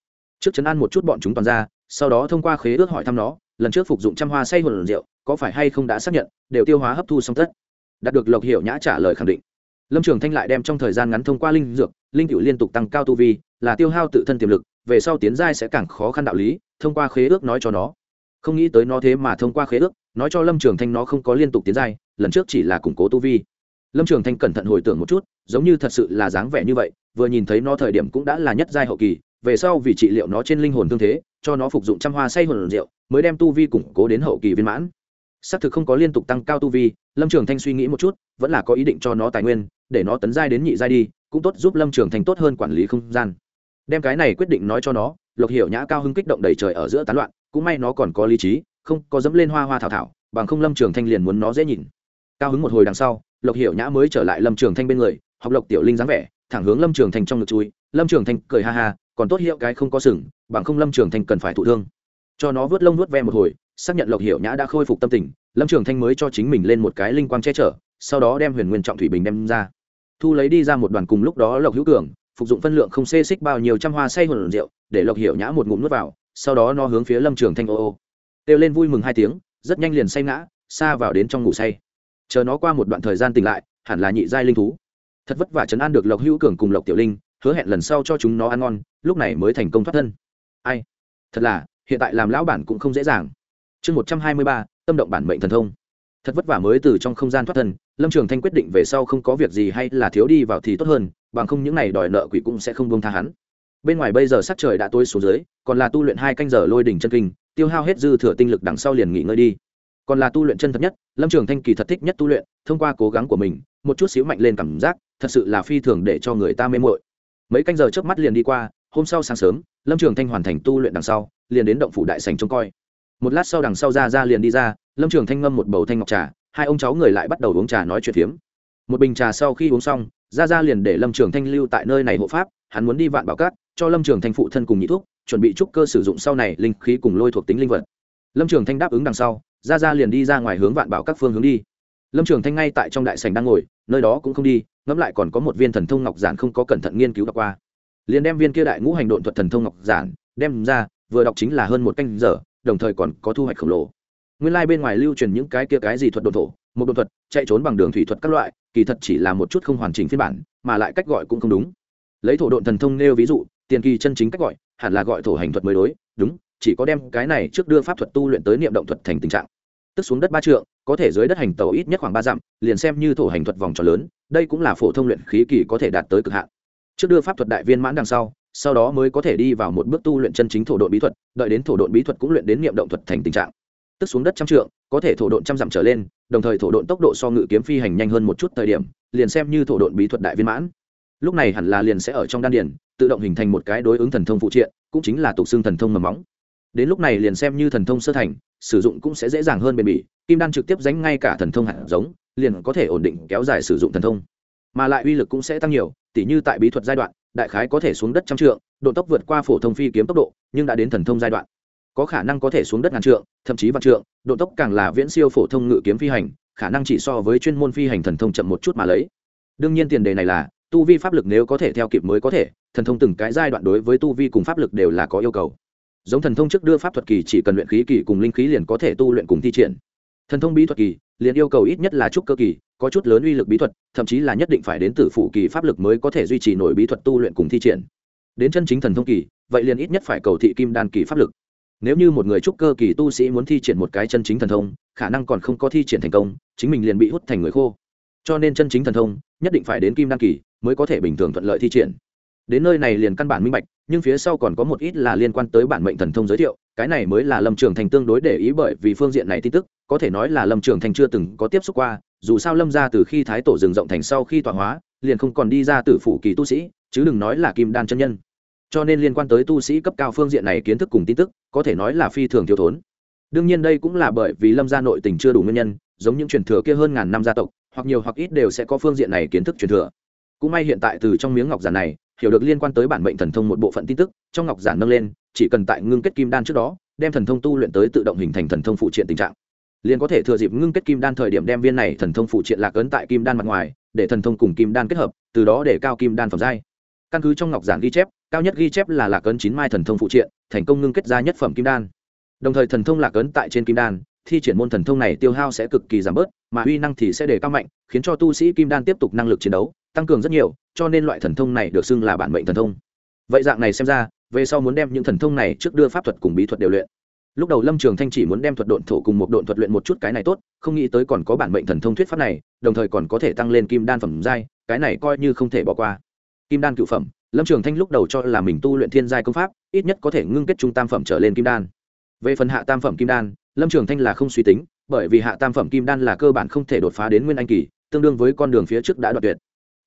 Trước chấn ăn một chút bọn chúng toàn ra, sau đó thông qua khế ước hỏi thăm nó, lần trước phục dụng trăm hoa say hồn rượu, có phải hay không đã xác nhận, đều tiêu hóa hấp thu xong tất. Đạt được lộc hiệu nhã trả lời khẳng định. Lâm trường thanh lại đem trong thời gian ngắn thông qua linh dược linh cựu liên tục tăng cao tu vi, là tiêu hao tự thân tiềm lực, về sau tiến giai sẽ càng khó khăn đạo lý, thông qua khế ước nói cho nó. Không nghĩ tới nó thế mà thông qua khế ước, nói cho lâm trường thanh nó không có liên tục tiến giai, lần trước chỉ là củng cố tu vi. Lâm trường thanh cẩn thận hồi tưởng một chút, giống như thật sự là dáng vẻ như vậy, vừa nhìn thấy nó thời điểm cũng đã là nhất giai hậu kỳ, về sau vì trị liệu nó trên linh hồn thương thế, cho nó phục dụng trăm hoa say hồn rượu, mới đem tu vi củng cố đến hậu kỳ viên mãn. Xác thực không có liên tục tăng cao tu vi, lâm trường thanh suy nghĩ một chút, vẫn là có ý định cho nó tài nguyên, để nó tấn giai đến nhị giai đi cũng tốt giúp lâm trường thành tốt hơn quản lý không gian. Đem cái này quyết định nói cho nó, lộc hiểu nhã cao hưng kích động đầy trời ở giữa tán loạn, cũng may nó còn có lý trí, không có dẫm lên hoa hoa thảo thảo, bằng không lâm trường thanh liền muốn nó dễ nhìn. Cao hứng một hồi đằng sau, lộc hiểu nhã mới trở lại lâm trường thanh bên người, học lộc tiểu linh dáng vẻ, thẳng hướng lâm trường thanh trong ngực chui, lâm trường thanh cười ha ha, còn tốt hiệu cái không có sừng, bằng không lâm trường thanh cần phải thụ thương. Cho nó vớt lông vớt ve một hồi, xác nhận lộc hiểu nhã đã khôi phục tâm tình, lâm trường thanh mới cho chính mình lên một cái linh quang che chở, sau đó đem huyền nguyên trọng thủy bình đem ra thu lấy đi ra một đoàn cùng lúc đó lộc hữu cường, phục dụng phân lượng không xê xích bao nhiêu trăm hoa say hồn rượu, để lộc hiểu nhã một ngụm nuốt vào, sau đó nó hướng phía lâm trường thanh ô ô. Kêu lên vui mừng hai tiếng, rất nhanh liền say ngã, xa vào đến trong ngủ say. Chờ nó qua một đoạn thời gian tỉnh lại, hẳn là nhị giai linh thú. Thật vất vả chấn an được lộc hữu cường cùng lộc tiểu linh, hứa hẹn lần sau cho chúng nó ăn ngon, lúc này mới thành công thoát thân. Ai? Thật là, hiện tại làm lão bản cũng không dễ dàng. Chương một trăm hai mươi ba, tâm động bản mệnh thần thông thật vất vả mới từ trong không gian thoát thân, lâm trường thanh quyết định về sau không có việc gì hay là thiếu đi vào thì tốt hơn, bằng không những n à y đòi nợ quỷ cũng sẽ không bông tha hắn. Bên ngoài bây giờ sắc trời đã tối xuống dưới, còn là tu luyện hai canh giờ lôi đỉnh chân kinh, tiêu hao hết dư thừa tinh lực đằng sau liền nghỉ ngơi đi. Còn là tu luyện chân thật nhất, lâm trường thanh kỳ thật thích nhất tu luyện, thông qua cố gắng của mình, một chút xíu mạnh lên cảm giác, thật sự là phi thường để cho người ta mê mội mấy canh giờ trước mắt liền đi qua, hôm sau sáng sớm, lâm trường thanh hoàn thành tu luyện đằng sau, liền đến động phủ đại sành trông coi. Một lát sau đằng sau ra ra liền đi ra lâm trường thanh ngâm một bầu thanh ngọc trà, hai ông cháu người lại bắt đầu uống trà nói chuyện phiếm. Một bình trà sau khi uống xong ra ra liền để lâm trường thanh lưu tại nơi này hộ pháp, hắn muốn đi vạn bảo cát, cho lâm trường thanh phụ thân cùng nhị thuốc chuẩn bị trúc cơ sử dụng sau này linh khí cùng lôi thuộc tính linh vật. Lâm trường thanh đáp ứng đằng sau ra ra liền đi ra ngoài hướng vạn bảo các phương hướng đi. Lâm trường thanh ngay tại trong đại sành đang ngồi, nơi đó cũng không đi, ngẫm lại còn có một viên thần thông ngọc giản không có cẩn thận nghiên cứu đọc qua. Liền đem viên kia đại ngũ hành độn thuật thần thông ngọc giản, đem ra, vừa đọc chính là hơn một canh giờ, đồng thời còn có thu hoạch khổng lồ nguyên lai bên ngoài lưu truyền những cái kia cái gì thuật đồn thổ, một đồn thuật, chạy trốn bằng đường thủy thuật các loại, kỳ thật chỉ là một chút không hoàn chỉnh phiên bản, mà lại cách gọi cũng không đúng. Lấy thổ độn thần thông nêu ví dụ, tiền kỳ chân chính cách gọi, hẳn là gọi thổ hành thuật mới đối, đúng, chỉ có đem cái này trước đưa pháp thuật tu luyện tới niệm động thuật thành tình trạng. Tức xuống đất ba trượng, có thể dưới đất hành tàu ít nhất khoảng ba dặm, liền xem như thổ hành thuật vòng tròn lớn, đây cũng là phổ thông luyện khí kỳ có thể đạt tới cực hạn. Trước đưa pháp thuật đại viên mãn đằng sau sau đó mới có thể đi vào một bước tu luyện chân chính thổ độn bí thuật, đợi đến thổ độn bí thuật cũng luyện đến niệm động thuật thành tình trạng tức xuống đất trăm trượng, có thể thổ độn trăm dặm trở lên, đồng thời thổ độn tốc độ so ngự kiếm phi hành nhanh hơn một chút thời điểm, liền xem như thổ độn bí thuật đại viên mãn. Lúc này hẳn là liền sẽ ở trong đan điền, tự động hình thành một cái đối ứng thần thông phụ triện, cũng chính là tục xương thần thông mầm móng. Đến lúc này liền xem như thần thông sơ thành, sử dụng cũng sẽ dễ dàng hơn bền bỉ, kim đan trực tiếp dánh ngay cả thần thông hạt giống, liền có thể ổn định kéo dài sử dụng thần thông. Mà lại uy lực cũng sẽ tăng nhiều, tỉ như tại bí thuật giai đoạn, đại khái có thể xuống đất trăm trượng, độ tốc vượt qua phổ thông phi kiếm tốc độ, nhưng đã đến thần thông giai đoạn có khả năng có thể xuống đất ngàn trượng, thậm chí vạn trượng, độ tốc càng là viễn siêu phổ thông ngự kiếm phi hành, khả năng chỉ so với chuyên môn phi hành thần thông chậm một chút mà lấy. Đương nhiên tiền đề này là, tu vi pháp lực nếu có thể theo kịp mới có thể, thần thông từng cái giai đoạn đối với tu vi cùng pháp lực đều là có yêu cầu. Giống thần thông trước đưa pháp thuật kỳ chỉ cần luyện khí kỳ cùng linh khí liền có thể tu luyện cùng thi triển. Thần thông bí thuật kỳ, liền yêu cầu ít nhất là trúc cơ kỳ, có chút lớn uy lực bí thuật, thậm chí là nhất định phải đến từ phụ kỳ pháp lực mới có thể duy trì nổi bí thuật tu luyện cùng thi triển. Đến chân chính thần thông kỳ, vậy liền ít nhất phải cầu thị kim đan kỳ pháp lực nếu như một người trúc cơ kỳ tu sĩ muốn thi triển một cái chân chính thần thông, khả năng còn không có thi triển thành công, chính mình liền bị hút thành người khô. Cho nên chân chính thần thông, nhất định phải đến kim đan kỳ mới có thể bình thường thuận lợi thi triển. Đến nơi này liền căn bản minh bạch, nhưng phía sau còn có một ít là liên quan tới bản mệnh thần thông giới thiệu, cái này mới là lâm trường thành tương đối để ý bởi vì phương diện này tin tức, có thể nói là lâm trường thành chưa từng có tiếp xúc qua, dù sao lâm ra từ khi thái tổ rừng rộng thành sau khi tọa hóa, liền không còn đi ra từ phủ kỳ tu sĩ, chứ đừng nói là kim đan chân nhân cho nên liên quan tới tu sĩ cấp cao phương diện này kiến thức cùng tin tức, có thể nói là phi thường thiếu thốn. Đương nhiên đây cũng là bởi vì lâm gia nội tình chưa đủ nguyên nhân, giống những truyền thừa kia hơn ngàn năm gia tộc, hoặc nhiều hoặc ít đều sẽ có phương diện này kiến thức truyền thừa. Cũng may hiện tại từ trong miếng ngọc giản này, hiểu được liên quan tới bản mệnh thần thông một bộ phận tin tức, trong ngọc giản nâng lên, chỉ cần tại ngưng kết kim đan trước đó, đem thần thông tu luyện tới tự động hình thành thần thông phụ triện tình trạng. Liền có thể thừa dịp ngưng kết kim đan thời điểm đem viên này thần thông phụ triện lạc ấn tại kim đan mặt ngoài, để thần thông cùng kim đan kết hợp, từ đó để cao kim đan phẩm giai. Căn cứ trong ngọc giản ghi chép cao nhất ghi chép là lạc ấn chín mai thần thông phụ triện, thành công ngưng kết ra nhất phẩm kim đan. Đồng thời thần thông lạc ấn tại trên kim đan, thi triển môn thần thông này tiêu hao sẽ cực kỳ giảm bớt, mà uy năng thì sẽ đề cao mạnh, khiến cho tu sĩ kim đan tiếp tục năng lực chiến đấu, tăng cường rất nhiều, cho nên loại thần thông này được xưng là bản mệnh thần thông. Vậy dạng này xem ra, về sau muốn đem những thần thông này trước đưa pháp thuật cùng bí thuật đều luyện. Lúc đầu lâm trường thanh chỉ muốn đem thuật độn thổ cùng một độn thuật luyện một chút cái này tốt, không nghĩ tới còn có bản mệnh thần thông thuyết pháp này, đồng thời còn có thể tăng lên kim đan phẩm giai, cái này coi như không thể bỏ qua. Kim đan cựu phẩm lâm trường thanh lúc đầu cho là mình tu luyện thiên giai công pháp, ít nhất có thể ngưng kết trung tam phẩm trở lên kim đan. Về phần hạ tam phẩm kim đan, lâm trường thanh là không suy tính, bởi vì hạ tam phẩm kim đan là cơ bản không thể đột phá đến nguyên anh kỳ, tương đương với con đường phía trước đã đoạt tuyệt.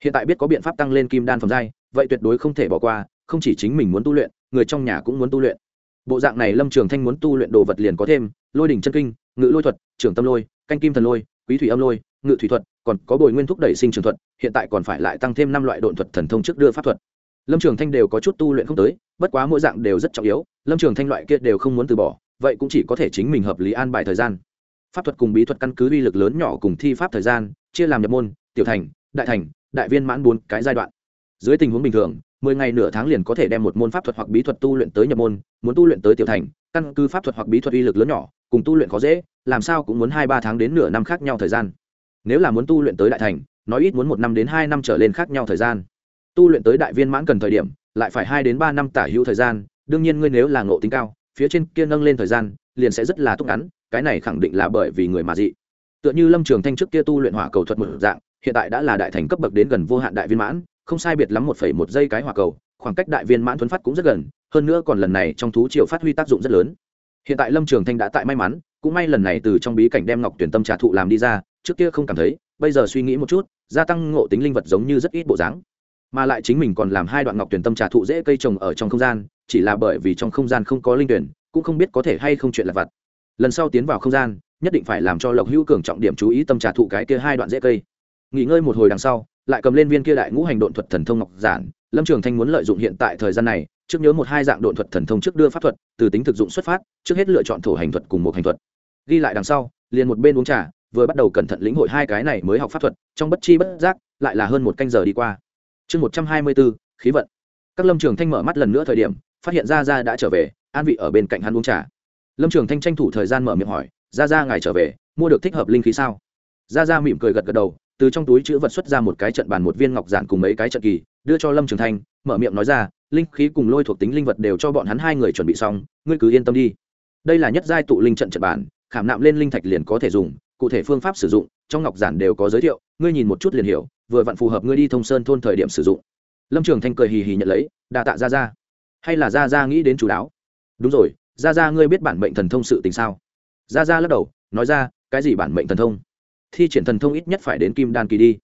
Hiện tại biết có biện pháp tăng lên kim đan phẩm giai, vậy tuyệt đối không thể bỏ qua, không chỉ chính mình muốn tu luyện, người trong nhà cũng muốn tu luyện. Bộ dạng này lâm trường thanh muốn tu luyện đồ vật liền có thêm, lôi đỉnh chân kinh, ngự lôi thuật, trưởng tâm lôi, canh kim thần lôi, quý thủy âm lôi, ngự thủy thuật, còn có bồi nguyên thúc đẩy sinh trường thuật, hiện tại còn phải lại tăng thêm năm loại độn thuật thần thông trước đưa pháp thuật lâm trường thanh đều có chút tu luyện không tới, bất quá mỗi dạng đều rất trọng yếu, lâm trường thanh loại kia đều không muốn từ bỏ, vậy cũng chỉ có thể chính mình hợp lý an bài thời gian. Pháp thuật cùng bí thuật căn cứ uy lực lớn nhỏ cùng thi pháp thời gian, chia làm nhập môn, tiểu thành, đại thành, đại viên mãn bốn cái giai đoạn. Dưới tình huống bình thường, mười ngày nửa tháng liền có thể đem một môn pháp thuật hoặc bí thuật tu luyện tới nhập môn, muốn tu luyện tới tiểu thành, căn cứ pháp thuật hoặc bí thuật uy lực lớn nhỏ, cùng tu luyện khó dễ, làm sao cũng muốn hai ba tháng đến nửa năm khác nhau thời gian. Nếu là muốn tu luyện tới đại thành, nói ít muốn một năm đến hai năm trở lên khác nhau thời gian tu luyện tới đại viên mãn cần thời điểm, lại phải hai đến ba năm tả hữu thời gian, đương nhiên ngươi nếu là ngộ tính cao, phía trên kia nâng lên thời gian, liền sẽ rất là túc ngắn, cái này khẳng định là bởi vì người mà dị. Tựa như lâm trường thanh trước kia tu luyện hỏa cầu thuật một dạng, hiện tại đã là đại thành cấp bậc đến gần vô hạn đại viên mãn, không sai biệt lắm một phẩy một giây cái hỏa cầu, khoảng cách đại viên mãn thuấn phát cũng rất gần, hơn nữa còn lần này trong thú triệu phát huy tác dụng rất lớn. Hiện tại lâm trường thanh đã tại may mắn, cũng may lần này từ trong bí cảnh đem ngọc tuyển tâm trà thụ làm đi ra, trước kia không cảm thấy, bây giờ suy nghĩ một chút, gia tăng ngộ tính linh vật giống như rất ít bộ dáng mà lại chính mình còn làm hai đoạn ngọc tuyển tâm trà thụ dễ cây trồng ở trong không gian, chỉ là bởi vì trong không gian không có linh tuyển, cũng không biết có thể hay không chuyện là vặt. Lần sau tiến vào không gian, nhất định phải làm cho lộc hữu cường trọng điểm chú ý tâm trà thụ cái kia hai đoạn dễ cây. Nghỉ ngơi một hồi đằng sau, lại cầm lên viên kia đại ngũ hành độn thuật thần thông ngọc giản, lâm trường thanh muốn lợi dụng hiện tại thời gian này, trước nhớ một hai dạng độn thuật thần thông trước đưa pháp thuật, từ tính thực dụng xuất phát, trước hết lựa chọn thổ hành thuật cùng một hành thuật. Ghi lại đằng sau, liền một bên uống trà, vừa bắt đầu cẩn thận lĩnh hội hai cái này mới học pháp thuật, trong bất chi bất giác, lại là hơn một canh giờ đi qua chương một trăm hai mươi bốn, khí vận. Các lâm trường thanh mở mắt lần nữa thời điểm, phát hiện ra ra đã trở về, an vị ở bên cạnh hắn uống trà. Lâm trường thanh tranh thủ thời gian mở miệng hỏi ra ra ngài trở về, mua được thích hợp linh khí sao? Ra ra mỉm cười gật gật đầu, từ trong túi chữ vật xuất ra một cái trận bàn một viên ngọc giản cùng mấy cái trận kỳ, đưa cho lâm trường thanh, mở miệng nói ra, linh khí cùng lôi thuộc tính linh vật đều cho bọn hắn hai người chuẩn bị xong, ngươi cứ yên tâm đi. Đây là nhất giai tụ linh trận trận bản khảm nạm lên linh thạch liền có thể dùng, cụ thể phương pháp sử dụng, trong ngọc giản đều có giới thiệu ngươi nhìn một chút liền hiểu, vừa vặn phù hợp ngươi đi thông sơn thôn thời điểm sử dụng. Lâm trường thanh cười hì hì nhận lấy đà tạ ra ra hay là ra ra nghĩ đến chú đáo? Đúng rồi ra ra ngươi biết bản mệnh thần thông sự tình sao? Ra ra lắc đầu, nói ra, cái gì bản mệnh thần thông? Thi triển thần thông ít nhất phải đến kim đan kỳ đi.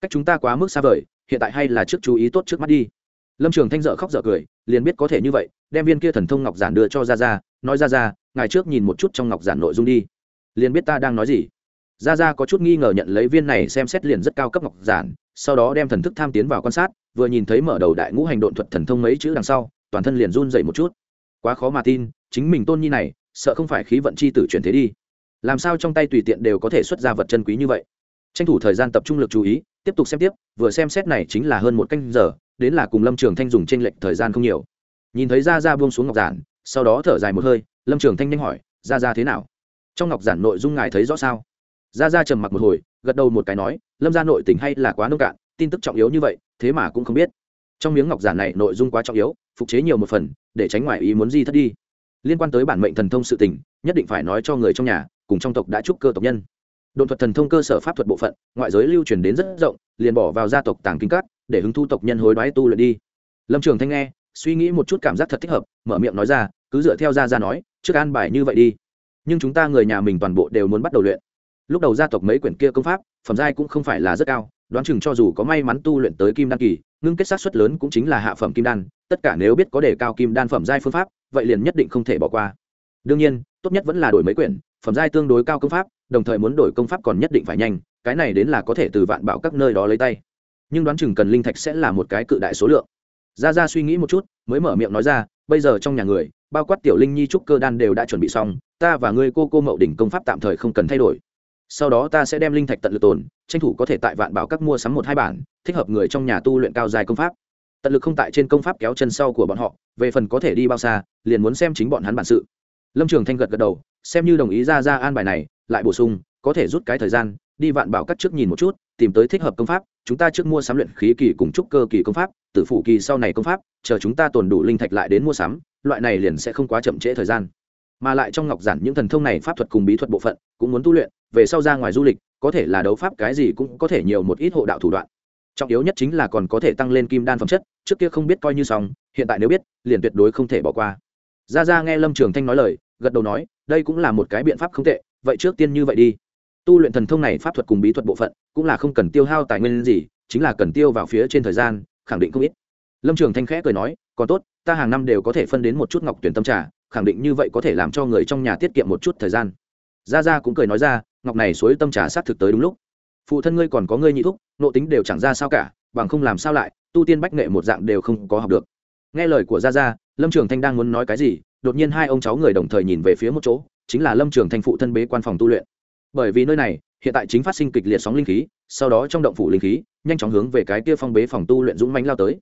Cách chúng ta quá mức xa vời, hiện tại hay là trước chú ý tốt trước mắt đi. Lâm trường thanh dợ khóc dợ cười, liền biết có thể như vậy, đem viên kia thần thông ngọc giản đưa cho ra ra nói ra ra ngày trước nhìn một chút trong ngọc giản nội dung đi. Liền biết ta đang nói gì ra ra có chút nghi ngờ nhận lấy viên này xem xét liền rất cao cấp ngọc giản, sau đó đem thần thức tham tiến vào quan sát, vừa nhìn thấy mở đầu đại ngũ hành độn thuật thần thông mấy chữ đằng sau, toàn thân liền run dậy một chút. Quá khó mà tin, chính mình tôn nhi này, sợ không phải khí vận c h i tử chuyển thế đi. Làm sao trong tay tùy tiện đều có thể xuất ra vật chân quý như vậy? Tranh thủ thời gian tập trung lực chú ý, tiếp tục xem tiếp, vừa xem xét này chính là hơn một canh giờ, đến là cùng lâm trường thanh dùng t r ê n lệch thời gian không nhiều. Nhìn thấy ra ra buông xuống ngọc giản, sau đó thở dài một hơi, lâm trường thanh nhanh hỏi ra ra thế nào? Trong ngọc giản nội dung ngài thấy rõ sao? Ra ra trầm mặc một hồi, gật đầu một cái nói, lâm ra nội tình hay là quá nông cạn, tin tức trọng yếu như vậy, thế mà cũng không biết. Trong miếng ngọc giản này nội dung quá trọng yếu, phục chế nhiều một phần, để tránh ngoại ý muốn di thất đi. Liên quan tới bản mệnh thần thông sự tình, nhất định phải nói cho người trong nhà, cùng trong tộc đã chúc cơ tộc nhân. Đột thuật thần thông cơ sở pháp thuật bộ phận, ngoại giới lưu truyền đến rất rộng, liền bỏ vào gia tộc tàng kinh cắt để hứng thu tộc nhân hối đoái tu luyện đi. Lâm trường thanh nghe, suy nghĩ một chút cảm giác thật thích hợp, mở miệng nói ra, cứ dựa theo gia gia nói, trước an bài như vậy đi. Nhưng chúng ta người nhà mình toàn bộ đều muốn bắt đầu luyện lúc đầu gia tộc mấy quyển kia công pháp, phẩm giai cũng không phải là rất cao, đoán chừng cho dù có may mắn tu luyện tới kim đan kỳ, ngưng kết sát xuất lớn cũng chính là hạ phẩm kim đan, tất cả nếu biết có đề cao kim đan phẩm giai phương pháp, vậy liền nhất định không thể bỏ qua. Đương nhiên, tốt nhất vẫn là đổi mấy quyển, phẩm giai tương đối cao công pháp, đồng thời muốn đổi công pháp còn nhất định phải nhanh, cái này đến là có thể từ vạn bảo các nơi đó lấy tay. Nhưng đoán chừng cần linh thạch sẽ là một cái cự đại số lượng. Ra ra suy nghĩ một chút, mới mở miệng nói ra, bây giờ trong nhà người, bao quát tiểu linh nhi trúc cơ đan đều đã chuẩn bị xong, ta và ngươi cô cô mậu đỉnh công pháp tạm thời không cần thay đổi sau đó ta sẽ đem linh thạch tận lực tồn, tranh thủ có thể tại vạn bảo các mua sắm một hai bản, thích hợp người trong nhà tu luyện cao dài công pháp. Tận lực không tại trên công pháp kéo chân sau của bọn họ, về phần có thể đi bao xa, liền muốn xem chính bọn hắn bản sự. Lâm trường thanh gật gật đầu, xem như đồng ý ra ra an bài này, lại bổ sung, có thể rút cái thời gian, đi vạn bảo các trước nhìn một chút, tìm tới thích hợp công pháp, chúng ta trước mua sắm luyện khí kỳ cùng trúc cơ kỳ công pháp, tử phụ kỳ sau này công pháp, chờ chúng ta tồn đủ linh thạch lại đến mua sắm, loại này liền sẽ không quá chậm trễ thời gian mà lại trong ngọc giản những thần thông này pháp thuật cùng bí thuật bộ phận cũng muốn tu luyện, về sau ra ngoài du lịch, có thể là đấu pháp cái gì cũng có thể nhiều một ít hộ đạo thủ đoạn. Trọng yếu nhất chính là còn có thể tăng lên kim đan phẩm chất, trước kia không biết coi như xong, hiện tại nếu biết, liền tuyệt đối không thể bỏ qua. Ra ra nghe lâm trường thanh nói lời, gật đầu nói, đây cũng là một cái biện pháp không tệ, vậy trước tiên như vậy đi. Tu luyện thần thông này pháp thuật cùng bí thuật bộ phận, cũng là không cần tiêu hao tài nguyên gì, chính là cần tiêu vào phía trên thời gian, khẳng định không ít. Lâm trường thanh khẽ cười nói còn tốt, ta hàng năm đều có thể phân đến một chút ngọc tuyển tâm trà, khẳng định như vậy có thể làm cho người trong nhà tiết kiệm một chút thời gian. Gia gia cũng cười nói ra, ngọc này suối tâm trà sát thực tới đúng lúc. Phụ thân ngươi còn có ngươi nhị thúc, nộ tính đều chẳng ra sao cả, bằng không làm sao lại, tu tiên bách nghệ một dạng đều không có học được. Nghe lời của gia gia, lâm trường thanh đang muốn nói cái gì, đột nhiên hai ông cháu người đồng thời nhìn về phía một chỗ, chính là lâm trường thanh phụ thân bế quan phòng tu luyện. Bởi vì nơi này, hiện tại chính phát sinh kịch liệt sóng linh khí, sau đó trong động phủ linh khí, nhanh chóng hướng về cái kia phong bế phòng tu luyện dũng mánh lao tới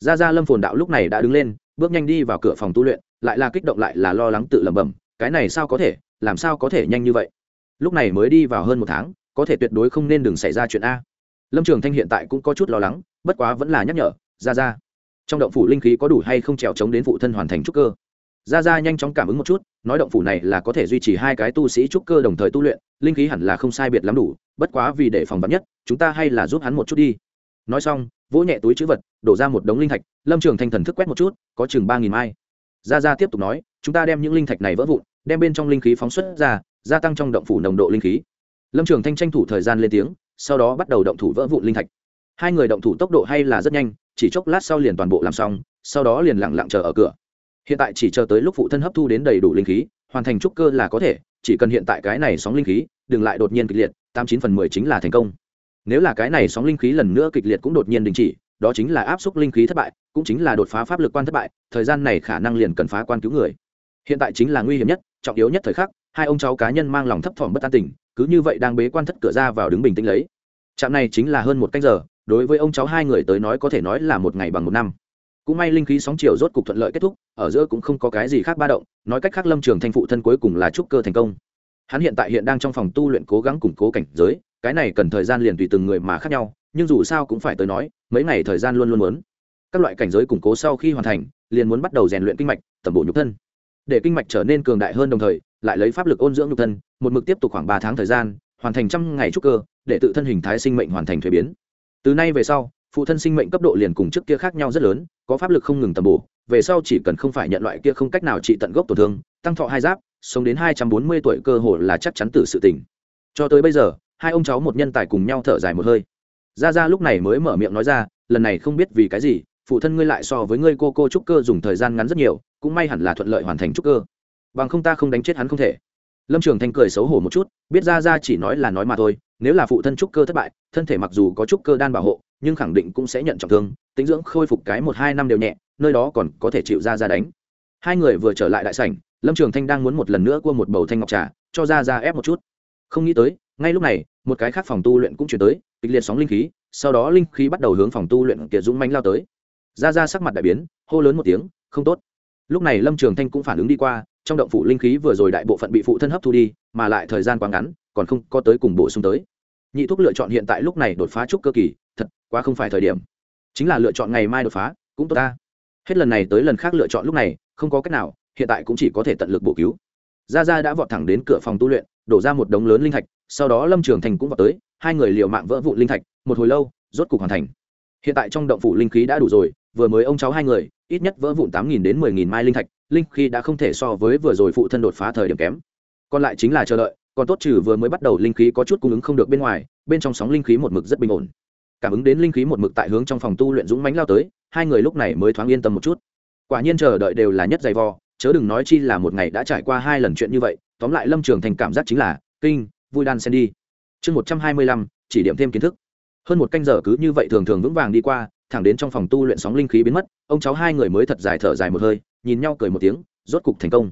gia gia lâm phồn đạo lúc này đã đứng lên, bước nhanh đi vào cửa phòng tu luyện, lại là kích động lại là lo lắng tự lẩm bẩm, cái này sao có thể, làm sao có thể nhanh như vậy? Lúc này mới đi vào hơn một tháng, có thể tuyệt đối không nên đừng xảy ra chuyện a. Lâm trường thanh hiện tại cũng có chút lo lắng, bất quá vẫn là nhắc nhở, ra ra, trong động phủ linh khí có đủ hay không trèo chống đến phụ thân hoàn thành trúc cơ? Ra ra nhanh chóng cảm ứng một chút, nói động phủ này là có thể duy trì hai cái tu sĩ trúc cơ đồng thời tu luyện, linh khí hẳn là không sai biệt lắm đủ, bất quá vì để phòng vắn nhất, chúng ta hay là giúp hắn một chút đi nói xong, vỗ nhẹ túi chữ vật, đổ ra một đống linh thạch, lâm trường thanh thần thức quét một chút, có chừng ba nghìn mai. Gia gia tiếp tục nói, chúng ta đem những linh thạch này vỡ vụn, đem bên trong linh khí phóng xuất ra, gia tăng trong động phủ nồng độ linh khí. Lâm trường thanh tranh thủ thời gian lên tiếng, sau đó bắt đầu động thủ vỡ vụn linh thạch. Hai người động thủ tốc độ hay là rất nhanh, chỉ chốc lát sau liền toàn bộ làm xong, sau đó liền lặng lặng chờ ở cửa. Hiện tại chỉ chờ tới lúc phụ thân hấp thu đến đầy đủ linh khí, hoàn thành trúc cơ là có thể, chỉ cần hiện tại cái này sóng linh khí, đừng lại đột nhiên kịch liệt, tám chín phần mười chính là thành công nếu là cái này sóng linh khí lần nữa kịch liệt cũng đột nhiên đình chỉ, đó chính là áp suất linh khí thất bại, cũng chính là đột phá pháp lực quan thất bại, thời gian này khả năng liền cần phá quan cứu người. Hiện tại chính là nguy hiểm nhất, trọng yếu nhất thời khắc, hai ông cháu cá nhân mang lòng thấp thỏm bất an tình, cứ như vậy đang bế quan thất cửa ra vào đứng bình tĩnh lấy. Trạm này chính là hơn một canh giờ, đối với ông cháu hai người tới nói có thể nói là một ngày bằng một năm. Cũng may linh khí sóng chiều rốt cục thuận lợi kết thúc, ở giữa cũng không có cái gì khác ba động, nói cách khác lâm trường thanh phụ thân cuối cùng là trúc cơ thành công. Hắn hiện tại hiện đang trong phòng tu luyện cố gắng củng cố cảnh giới cái này cần thời gian liền tùy từng người mà khác nhau, nhưng dù sao cũng phải tới nói, mấy ngày thời gian luôn luôn muốn. Các loại cảnh giới củng cố sau khi hoàn thành, liền muốn bắt đầu rèn luyện kinh mạch, tẩm bổ nhục thân. Để kinh mạch trở nên cường đại hơn đồng thời, lại lấy pháp lực ôn dưỡng nhục thân, một mực tiếp tục khoảng ba tháng thời gian, hoàn thành trăm ngày trúc cơ, để tự thân hình thái sinh mệnh hoàn thành thuế biến. Từ nay về sau, phụ thân sinh mệnh cấp độ liền cùng trước kia khác nhau rất lớn, có pháp lực không ngừng tầm bổ, về sau chỉ cần không phải nhận loại kia không cách nào trị tận gốc tổn thương, tăng thọ hai giáp, sống đến hai trăm bốn mươi tuổi cơ hồ là chắc chắn từ sự tỉnh. Cho tới bây giờ hai ông cháu một nhân tài cùng nhau thở dài một hơi. Ra ra lúc này mới mở miệng nói ra, lần này không biết vì cái gì, phụ thân ngươi lại so với ngươi cô cô trúc cơ dùng thời gian ngắn rất nhiều, cũng may hẳn là thuận lợi hoàn thành trúc cơ. Bằng không ta không đánh chết hắn không thể. Lâm trường thanh cười xấu hổ một chút, biết ra ra chỉ nói là nói mà thôi, nếu là phụ thân trúc cơ thất bại, thân thể mặc dù có trúc cơ đan bảo hộ, nhưng khẳng định cũng sẽ nhận trọng thương, tính dưỡng khôi phục cái một hai năm đều nhẹ, nơi đó còn có thể chịu ra ra đánh. Hai người vừa trở lại đại sảnh, lâm trường thanh đang muốn một lần nữa cua một bầu thanh ngọc trà, cho ra ra ép một chút. Không nghĩ tới, ngay lúc này một cái khác phòng tu luyện cũng chuyển tới, kịch liệt sóng linh khí, sau đó linh khí bắt đầu hướng phòng tu luyện kiệt dũng mánh lao tới. Ra ra sắc mặt đại biến, hô lớn một tiếng, không tốt. Lúc này lâm trường thanh cũng phản ứng đi qua, trong động phủ linh khí vừa rồi đại bộ phận bị phụ thân hấp thu đi, mà lại thời gian quá ngắn, còn không có tới cùng bổ sung tới. Nhị thuốc lựa chọn hiện tại lúc này đột phá trúc cơ kỳ, thật, quá không phải thời điểm. Chính là lựa chọn ngày mai đột phá, cũng tốt ta. Hết lần này tới lần khác lựa chọn lúc này, không có cách nào, hiện tại cũng chỉ có thể tận lực bổ cứu. Gia gia đã vọt thẳng đến cửa phòng tu luyện, đổ ra một đống lớn linh thạch sau đó lâm trường thành cũng vào tới, hai người liều mạng vỡ vụ linh thạch, một hồi lâu, rốt cục hoàn thành. Hiện tại trong động phủ linh khí đã đủ rồi, vừa mới ông cháu hai người, ít nhất vỡ vụn tám nghìn đến mười nghìn mai linh thạch, linh khí đã không thể so với vừa rồi phụ thân đột phá thời điểm kém. Còn lại chính là chờ đợi, còn tốt trừ vừa mới bắt đầu linh khí có chút cung ứng không được bên ngoài, bên trong sóng linh khí một mực rất bình ổn. Cảm ứng đến linh khí một mực tại hướng trong phòng tu luyện dũng mánh lao tới, hai người lúc này mới thoáng yên tâm một chút. Quả nhiên chờ đợi đều là nhất dày vò, chớ đừng nói chi là một ngày đã trải qua hai lần chuyện như vậy, tóm lại lâm trường thành cảm giác chính là kinh vui đan sen đi. Chương một trăm hai mươi lăm, chỉ điểm thêm kiến thức. Hơn một canh giờ cứ như vậy thường thường vững vàng đi qua, thẳng đến trong phòng tu luyện sóng linh khí biến mất, ông cháu hai người mới thật dài thở dài một hơi, nhìn nhau cười một tiếng, rốt cục thành công.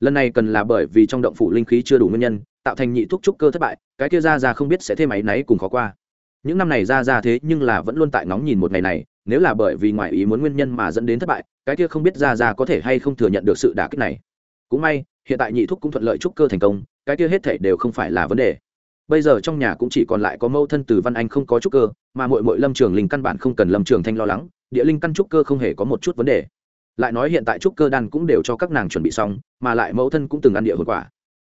Lần này cần là bởi vì trong động phủ linh khí chưa đủ nguyên nhân, tạo thành nhị thuốc trúc cơ thất bại, cái kia ra ra không biết sẽ thêm áy náy cùng khó qua. Những năm này ra ra thế nhưng là vẫn luôn tại ngóng nhìn một ngày này, nếu là bởi vì ngoại ý muốn nguyên nhân mà dẫn đến thất bại, cái kia không biết ra ra có thể hay không thừa nhận được sự đả kích này. Cũng may hiện tại nhị thúc cũng thuận lợi trúc cơ thành công, cái kia hết thể đều không phải là vấn đề. Bây giờ trong nhà cũng chỉ còn lại có mâu thân từ văn anh không có trúc cơ, mà mội mội lâm trường linh căn bản không cần lâm trường thanh lo lắng, địa linh căn trúc cơ không hề có một chút vấn đề. Lại nói hiện tại trúc cơ đan cũng đều cho các nàng chuẩn bị xong, mà lại mẫu thân cũng từng ăn địa hồn quả.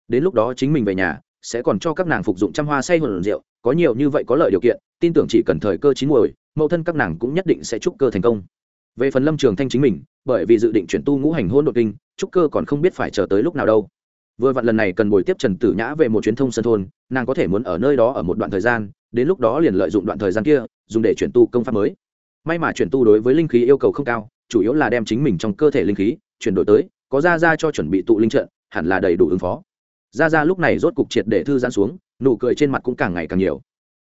Đến lúc đó chính mình về nhà, sẽ còn cho các nàng phục dụng trăm hoa say hồn rượu, có nhiều như vậy có lợi điều kiện, tin tưởng chỉ cần thời cơ chín muồi, mẫu thân các nàng cũng nhất định sẽ trúc cơ thành công về phần lâm trường thanh chính mình, bởi vì dự định chuyển tu ngũ hành hôn đột kinh, trúc cơ còn không biết phải chờ tới lúc nào đâu. Vừa vặn lần này cần bồi tiếp trần tử nhã về một chuyến thông sân thôn, nàng có thể muốn ở nơi đó ở một đoạn thời gian, đến lúc đó liền lợi dụng đoạn thời gian kia, dùng để chuyển tu công pháp mới. May mà chuyển tu đối với linh khí yêu cầu không cao, chủ yếu là đem chính mình trong cơ thể linh khí chuyển đổi tới, có ra ra cho chuẩn bị tụ linh trận, hẳn là đầy đủ ứng phó. Ra ra lúc này rốt cục triệt để thư giãn xuống, nụ cười trên mặt cũng càng ngày càng nhiều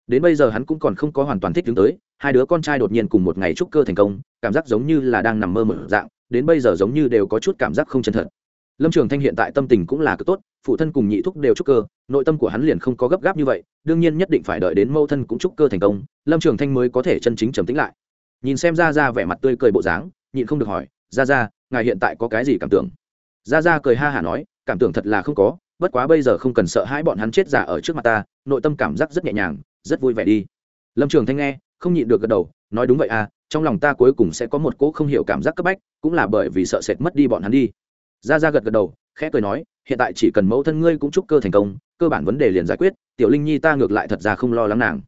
đến bây giờ hắn cũng còn không có hoàn toàn thích đứng tới, hai đứa con trai đột nhiên cùng một ngày trúc cơ thành công, cảm giác giống như là đang nằm mơ mở dạng, đến bây giờ giống như đều có chút cảm giác không chân thật. Lâm trường thanh hiện tại tâm tình cũng là cực tốt, phụ thân cùng nhị thúc đều trúc cơ, nội tâm của hắn liền không có gấp gáp như vậy, đương nhiên nhất định phải đợi đến mâu thân cũng trúc cơ thành công, lâm trường thanh mới có thể chân chính trầm tính lại. Nhìn xem ra ra vẻ mặt tươi cười bộ dáng, nhịn không được hỏi ra ra ngài hiện tại có cái gì cảm tưởng? Ra ra cười ha hả nói, cảm tưởng thật là không có, bất quá bây giờ không cần sợ hãi bọn hắn chết giả ở trước mặt ta, nội tâm cảm giác rất nhẹ nhàng rất vui vẻ đi. Lâm trường thanh nghe, không nhịn được gật đầu, nói đúng vậy à trong lòng ta cuối cùng sẽ có một cỗ không hiểu cảm giác cấp bách, cũng là bởi vì sợ sệt mất đi bọn hắn đi. Ra ra gật gật đầu, khẽ cười nói, hiện tại chỉ cần mẫu thân ngươi cũng chúc cơ thành công, cơ bản vấn đề liền giải quyết, tiểu linh nhi ta ngược lại thật ra không lo lắng nàng.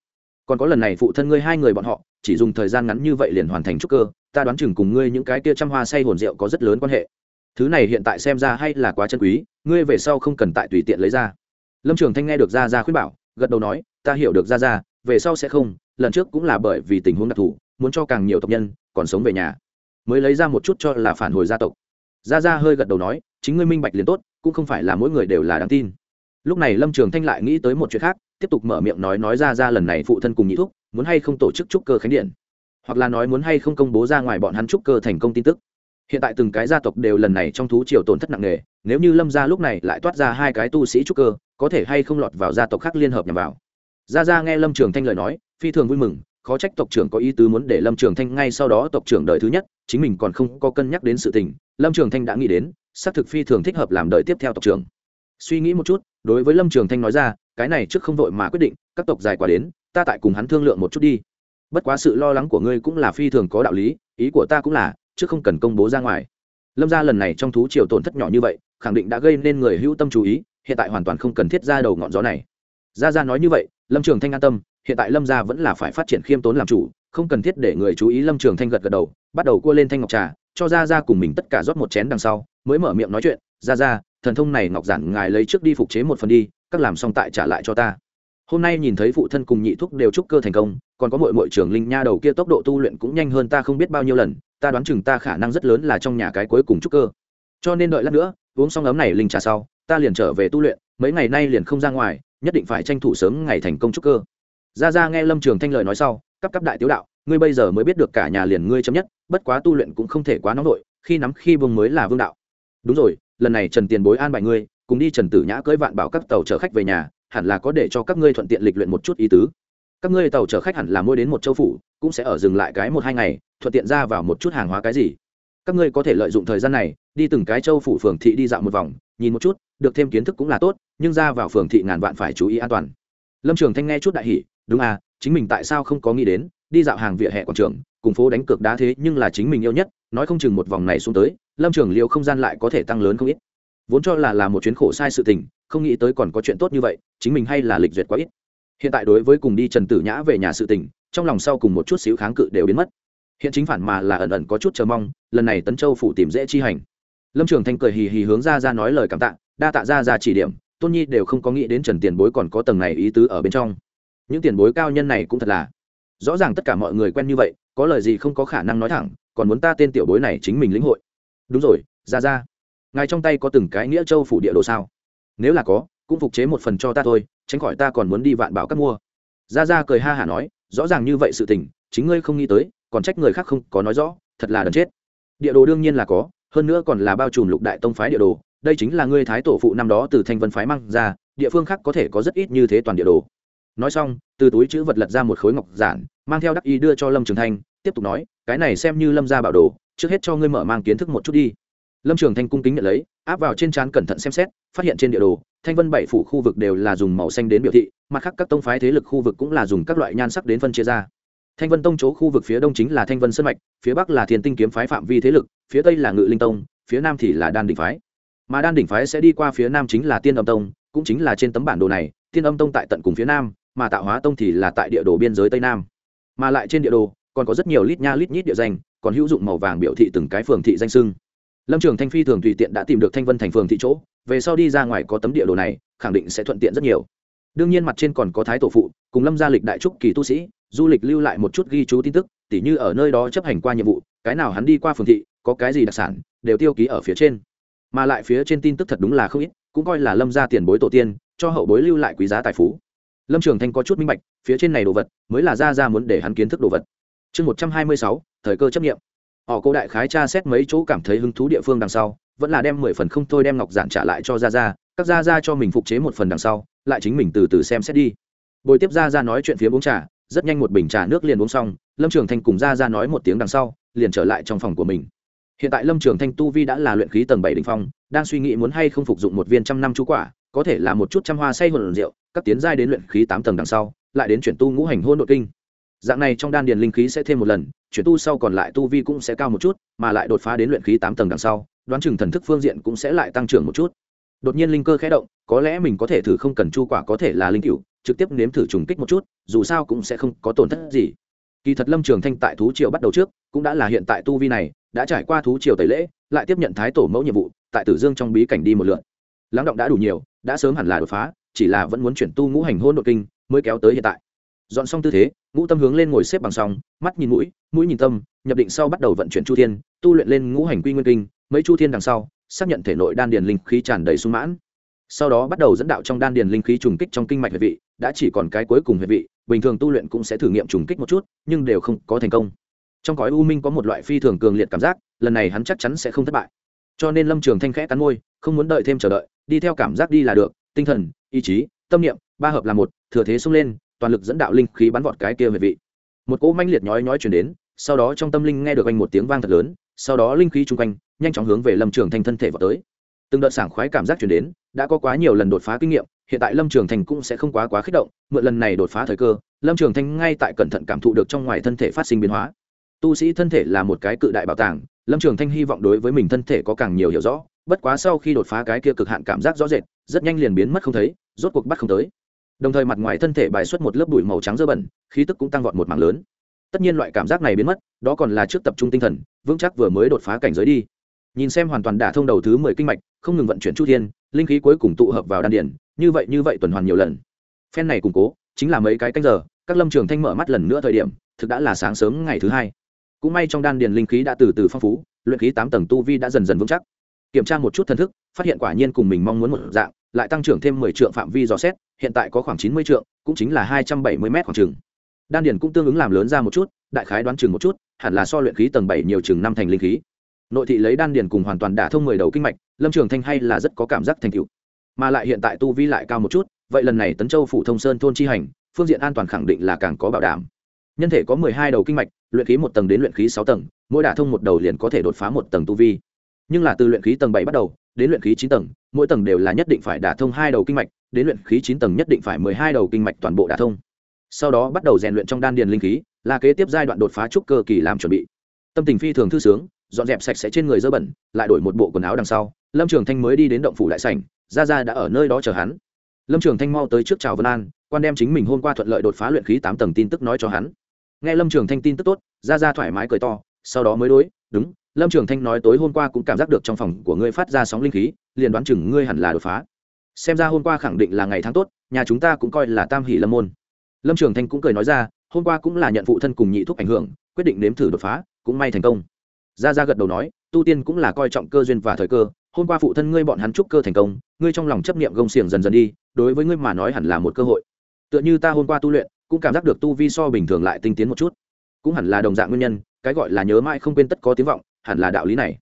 Còn có lần này phụ thân ngươi hai người bọn họ, chỉ dùng thời gian ngắn như vậy liền hoàn thành trúc cơ, ta đoán chừng cùng ngươi những cái tia trăm hoa say hồn rượu có rất lớn quan hệ. Thứ này hiện tại xem ra hay là quá chân quý, ngươi về sau không cần tại tùy tiện lấy ra. Lâm trường thanh nghe được ra ra khuyên bảo gật đầu nói, ta hiểu được, ra ra, về sau sẽ không, lần trước cũng là bởi vì tình huống đặc thù, muốn cho càng nhiều tộc nhân còn sống về nhà. Mới lấy ra một chút cho là phản hồi gia tộc. Ra ra hơi gật đầu nói, chính ngươi minh bạch liền tốt, cũng không phải là mỗi người đều là đáng tin. Lúc này lâm trường thanh lại nghĩ tới một chuyện khác, tiếp tục mở miệng nói nói ra ra lần này phụ thân cùng nhị thúc, muốn hay không tổ chức trúc cơ khánh điện? Hoặc là nói muốn hay không công bố ra ngoài bọn hắn trúc cơ thành công tin tức? Hiện tại từng cái gia tộc đều lần này trong thú triều tổn thất nặng nề, nếu như lâm gia lúc này lại toát ra hai cái tu sĩ trúc cơ, có thể hay không lọt vào gia tộc khác liên hợp nhằm vào. Gia gia nghe lâm trường thanh lời nói, phi thường vui mừng, khó trách tộc trưởng có ý tứ muốn để lâm trường thanh ngay sau đó tộc trưởng đời thứ nhất, chính mình còn không có cân nhắc đến sự tình, lâm trường thanh đã nghĩ đến, xác thực phi thường thích hợp làm đời tiếp theo tộc trưởng. Suy nghĩ một chút, đối với lâm trường thanh nói ra, cái này trước không vội mà quyết định, các tộc dài quá đến, ta tại cùng hắn thương lượng một chút đi. Bất quá sự lo lắng của ngươi cũng là phi thường có đạo lý, ý của ta cũng là chứ không cần công bố ra ngoài. Lâm ra lần này trong thú triều tổn thất nhỏ như vậy, khẳng định đã gây nên người hữu tâm chú ý, hiện tại hoàn toàn không cần thiết ra đầu ngọn gió này. Ra ra nói như vậy, lâm trường thanh an tâm, hiện tại lâm gia vẫn là phải phát triển khiêm tốn làm chủ, không cần thiết để người chú ý lâm trường thanh gật gật đầu, bắt đầu cua lên thanh ngọc trà, cho ra ra cùng mình tất cả rót một chén đằng sau, mới mở miệng nói chuyện ra ra thần thông này ngọc giản ngài lấy trước đi phục chế một phần đi, các làm xong tại trả lại cho ta. Hôm nay nhìn thấy phụ thân cùng nhị thúc đều trúc cơ thành công, còn có muội muội trưởng linh nha đầu kia tốc độ tu luyện cũng nhanh hơn ta không biết bao nhiêu lần ta đoán chừng ta khả năng rất lớn là trong nhà cái cuối cùng trúc cơ. Cho nên đợi lát nữa, uống xong ấm này linh trà sau, ta liền trở về tu luyện, mấy ngày nay liền không ra ngoài, nhất định phải tranh thủ sớm ngày thành công trúc cơ. Ra ra nghe lâm trường thanh lời nói sau, cấp cấp đại tiếu đạo, ngươi bây giờ mới biết được cả nhà liền ngươi chấm nhất, bất quá tu luyện cũng không thể quá nóng nổi khi nắm khi vương mới là vương đạo. Đúng rồi, lần này trần tiền bối an bài ngươi, cùng đi trần tử nhã cưỡi vạn bảo các tàu chở khách về nhà, hẳn là có để cho các ngươi thuận tiện lịch luyện một chút ý tứ các ngươi tàu chở khách hẳn là mua đến một châu phủ, cũng sẽ ở dừng lại cái một hai ngày, thuận tiện ra vào một chút hàng hóa cái gì. Các ngươi có thể lợi dụng thời gian này, đi từng cái châu phủ phường thị đi dạo một vòng, nhìn một chút, được thêm kiến thức cũng là tốt, nhưng ra vào phường thị ngàn vạn phải chú ý an toàn. Lâm trường thanh nghe chút đại hỷ đúng à chính mình tại sao không có nghĩ đến, đi dạo hàng vỉa hè quảng trường, cùng phố đánh cược đá thế nhưng là chính mình yêu nhất, nói không chừng một vòng này xuống tới, lâm trường liệu không gian lại có thể tăng lớn không ít. Vốn cho là là một chuyến khổ sai sự tình, không nghĩ tới còn có chuyện tốt như vậy, chính mình hay là lịch duyệt quá ít hiện tại đối với cùng đi trần tử nhã về nhà sự tình, trong lòng sau cùng một chút xíu kháng cự đều biến mất. Hiện chính phản mà là ẩn ẩn có chút chờ mong, lần này tấn châu phủ tìm dễ chi hành. Lâm trường thanh cười hì hì hướng ra ra nói lời cảm tạ, đa tạ ra ra chỉ điểm, tôn nhi đều không có nghĩ đến trần tiền bối còn có tầng này ý tứ ở bên trong. Những tiền bối cao nhân này cũng thật là, rõ ràng tất cả mọi người quen như vậy, có lời gì không có khả năng nói thẳng, còn muốn ta tên tiểu bối này chính mình lĩnh hội. Đúng rồi ra ra ngài trong tay có từng cái nghĩa châu phủ địa đồ sao? Nếu là có, cũng phục chế một phần cho ta thôi tránh khỏi ta còn muốn đi vạn bảo các mua. Ra ra cười ha hả nói, rõ ràng như vậy sự tình, chính ngươi không nghĩ tới, còn trách người khác không có nói rõ, thật là đần chết. Địa đồ đương nhiên là có, hơn nữa còn là bao trùm lục đại tông phái địa đồ, đây chính là ngươi thái tổ phụ năm đó từ thanh vân phái mang ra, địa phương khác có thể có rất ít như thế toàn địa đồ. Nói xong, từ túi chữ vật lật ra một khối ngọc giản, mang theo đắc ý đưa cho lâm trường thanh, tiếp tục nói, cái này xem như lâm ra bảo đồ, trước hết cho ngươi mở mang kiến thức một chút đi lâm trường thanh cung kính nhận lấy, áp vào trên trán cẩn thận xem xét, phát hiện trên địa đồ, thanh vân bảy phủ khu vực đều là dùng màu xanh đến biểu thị, mặt khác các tông phái thế lực khu vực cũng là dùng các loại nhan sắc đến phân chia ra. Thanh vân tông chỗ khu vực phía đông chính là thanh vân sân mạch, phía bắc là thiền tinh kiếm phái phạm vi thế lực, phía tây là ngự linh tông, phía nam thì là đan đỉnh phái. Mà đan đỉnh phái sẽ đi qua phía nam chính là tiên âm tông, cũng chính là trên tấm bản đồ này, tiên âm tông tại tận cùng phía nam, mà tạo hóa tông thì là tại địa đồ biên giới tây nam. Mà lại trên địa đồ, còn có rất nhiều lít nha lít nhít địa danh, còn hữu dụng màu vàng biểu thị từng cái phường thị danh sưng lâm trường thanh phi thường tùy tiện đã tìm được thanh vân thành phường thị chỗ, về sau đi ra ngoài có tấm địa đồ này, khẳng định sẽ thuận tiện rất nhiều. Đương nhiên mặt trên còn có thái tổ phụ, cùng lâm gia lịch đại trúc kỳ tu sĩ, du lịch lưu lại một chút ghi chú tin tức, tỉ như ở nơi đó chấp hành qua nhiệm vụ, cái nào hắn đi qua phường thị, có cái gì đặc sản, đều tiêu ký ở phía trên. Mà lại phía trên tin tức thật đúng là không ít, cũng coi là lâm gia tiền bối tổ tiên, cho hậu bối lưu lại quý giá tài phú. Lâm trường thanh có chút minh bạch, phía trên này đồ vật, mới là ra ra muốn để hắn kiến thức đồ vật. Chương một trăm hai mươi sáu, thời cơ chấp nghiệm họ cô đại khái tra xét mấy chỗ cảm thấy hứng thú địa phương đằng sau, vẫn là đem mười phần không thôi đem ngọc giản trả lại cho ra ra các ra ra cho mình phục chế một phần đằng sau, lại chính mình từ từ xem xét đi. Bồi tiếp ra ra nói chuyện phía uống trà, rất nhanh một bình trà nước liền uống xong, lâm trường thanh cùng ra ra nói một tiếng đằng sau, liền trở lại trong phòng của mình. Hiện tại lâm trường thanh tu vi đã là luyện khí tầng bảy đ ỉ n h phong, đang suy nghĩ muốn hay không phục dụng một viên trăm năm chú quả, có thể là một chút trăm hoa say hồn rượu, các tiến giai đến luyện khí tám tầng đằng sau, lại đến chuyển tu ngũ hành hôn nội kinh dạng này trong đan điền linh khí sẽ thêm một lần, chuyển tu sau còn lại tu vi cũng sẽ cao một chút, mà lại đột phá đến luyện khí tám tầng đằng sau, đoán chừng thần thức phương diện cũng sẽ lại tăng trưởng một chút. Đột nhiên linh cơ khẽ động, có lẽ mình có thể thử không cần chu quả có thể là linh cựu trực tiếp nếm thử trùng kích một chút, dù sao cũng sẽ không có tổn thất gì. Kỳ thật lâm trường thanh tại thú triều bắt đầu trước, cũng đã là hiện tại tu vi này, đã trải qua thú triều tẩy lễ, lại tiếp nhận thái tổ mẫu nhiệm vụ, tại tử dương trong bí cảnh đi một lượn lắng động đã đủ nhiều, đã sớm hẳn là đột phá, chỉ là vẫn muốn chuyển tu ngũ hành hôn đột kinh, mới kéo tới hiện tại. Dọn xong tư thế ngũ tâm hướng lên ngồi xếp bằng song, mắt nhìn mũi mũi nhìn tâm, nhập định sau bắt đầu vận chuyển chu thiên, tu luyện lên ngũ hành quy nguyên kinh, mấy chu thiên đằng sau, xác nhận thể nội đan điền linh khí tràn đầy sung mãn. Sau đó bắt đầu dẫn đạo trong đan điền linh khí trùng kích trong kinh mạch huyệt vị, đã chỉ còn cái cuối cùng huyệt vị, bình thường tu luyện cũng sẽ thử nghiệm trùng kích một chút, nhưng đều không có thành công. Trong cõi u minh có một loại phi thường cường liệt cảm giác, lần này hắn chắc chắn sẽ không thất bại. Cho nên lâm trường thanh khẽ cắn môi, không muốn đợi thêm chờ đợi, đi theo cảm giác đi là được, tinh thần, ý chí, tâm niệm, ba hợp là một, thừa thế xông lên toàn lực dẫn đạo linh khí bắn vọt cái kia về vị. Một cỗ manh liệt nhói nhói chuyển đến, sau đó trong tâm linh nghe được anh một tiếng vang thật lớn, sau đó linh khí chung quanh, nhanh chóng hướng về lâm trường thanh thân thể vào tới. Từng đợt sảng khoái cảm giác chuyển đến, đã có quá nhiều lần đột phá kinh nghiệm, hiện tại lâm trường thành cũng sẽ không quá quá kích động, mượn lần này đột phá thời cơ, lâm trường thanh ngay tại cẩn thận cảm thụ được trong ngoài thân thể phát sinh biến hóa. Tu sĩ thân thể là một cái cự đại bảo tàng, lâm trường thanh hy vọng đối với mình thân thể có càng nhiều hiểu rõ, bất quá sau khi đột phá cái kia cực hạn cảm giác rõ rệt, rất nhanh liền biến mất không thấy, rốt cuộc bắt không tới đồng thời mặt ngoài thân thể bài xuất một lớp bụi màu trắng dơ bẩn, khí tức cũng tăng vọt một mảng lớn. Tất nhiên loại cảm giác này biến mất, đó còn là trước tập trung tinh thần, vững chắc vừa mới đột phá cảnh giới đi. Nhìn xem hoàn toàn đả thông đầu thứ mười kinh mạch, không ngừng vận chuyển chu thiên, linh khí cuối cùng tụ hợp vào đan điển như vậy như vậy tuần hoàn nhiều lần. Phen này củng cố, chính là mấy cái canh giờ, các lâm trường thanh mở mắt lần nữa thời điểm, thực đã là sáng sớm ngày thứ hai. Cũng may trong đan điền linh khí đã từ từ phong phú, luyện khí tám tầng tu vi đã dần dần vững chắc. Kiểm tra một chút thần thức, phát hiện quả nhiên cùng mình mong muốn một dạng, lại tăng trưởng thêm mười trượng phạm vi dò xét hiện tại có khoảng chín mươi trượng, cũng chính là hai trăm bảy mươi m khoảng chừng. Đan điền cũng tương ứng làm lớn ra một chút, đại khái đoán chừng một chút, hẳn là so luyện khí tầng bảy nhiều chừng năm thành linh khí. Nội thị lấy đan điền cùng hoàn toàn đả thông mười đầu kinh mạch, lâm trường thanh hay là rất có cảm giác thành tựu. mà lại hiện tại tu vi lại cao một chút, vậy lần này tấn châu phủ thông sơn thôn chi hành, phương diện an toàn khẳng định là càng có bảo đảm. Nhân thể có mười hai đầu kinh mạch, luyện khí một tầng đến luyện khí sáu tầng, mỗi đả thông một đầu liền có thể đột phá một tầng tu vi. Nhưng là từ luyện khí tầng bảy bắt đầu, đến luyện khí chín tầng, mỗi tầng đều là nhất định phải đả thông hai đầu kinh mạch đến luyện khí chín tầng nhất định phải mười hai đầu kinh mạch toàn bộ đả thông. Sau đó bắt đầu rèn luyện trong đan điền linh khí, là kế tiếp giai đoạn đột phá trúc cơ kỳ làm chuẩn bị. Tâm tình phi thường thư sướng, dọn dẹp sạch sẽ trên người dơ bẩn, lại đổi một bộ quần áo đằng sau, lâm trường thanh mới đi đến động phủ đại sảnh ra ra đã ở nơi đó chờ hắn. Lâm trường thanh mau tới trước chào vân an, quan đem chính mình hôm qua thuận lợi đột phá luyện khí tám tầng tin tức nói cho hắn. Nghe lâm trường thanh tin tức tốt ra ra thoải mái cười to, sau đó mới đối, đúng, lâm trường thanh nói tối hôm qua cũng cảm giác được trong phòng của ngươi phát ra sóng linh khí, liền đoán chừng ngươi hẳn là đột phá xem ra hôm qua khẳng định là ngày tháng tốt, nhà chúng ta cũng coi là tam hỷ lâm môn. Lâm trường thanh cũng cười nói ra, hôm qua cũng là nhận phụ thân cùng nhị thuốc ảnh hưởng, quyết định nếm thử đột phá, cũng may thành công. Ra ra gật đầu nói, tu tiên cũng là coi trọng cơ duyên và thời cơ, hôm qua phụ thân ngươi bọn hắn chúc cơ thành công, ngươi trong lòng chấp niệm gông xiềng dần dần đi, đối với ngươi mà nói hẳn là một cơ hội. Tựa như ta hôm qua tu luyện, cũng cảm giác được tu vi so bình thường lại tinh tiến một chút. Cũng hẳn là đồng dạng nguyên nhân, cái gọi là nhớ mãi không quên tất có tiếng vọng, hẳn là đạo lý này.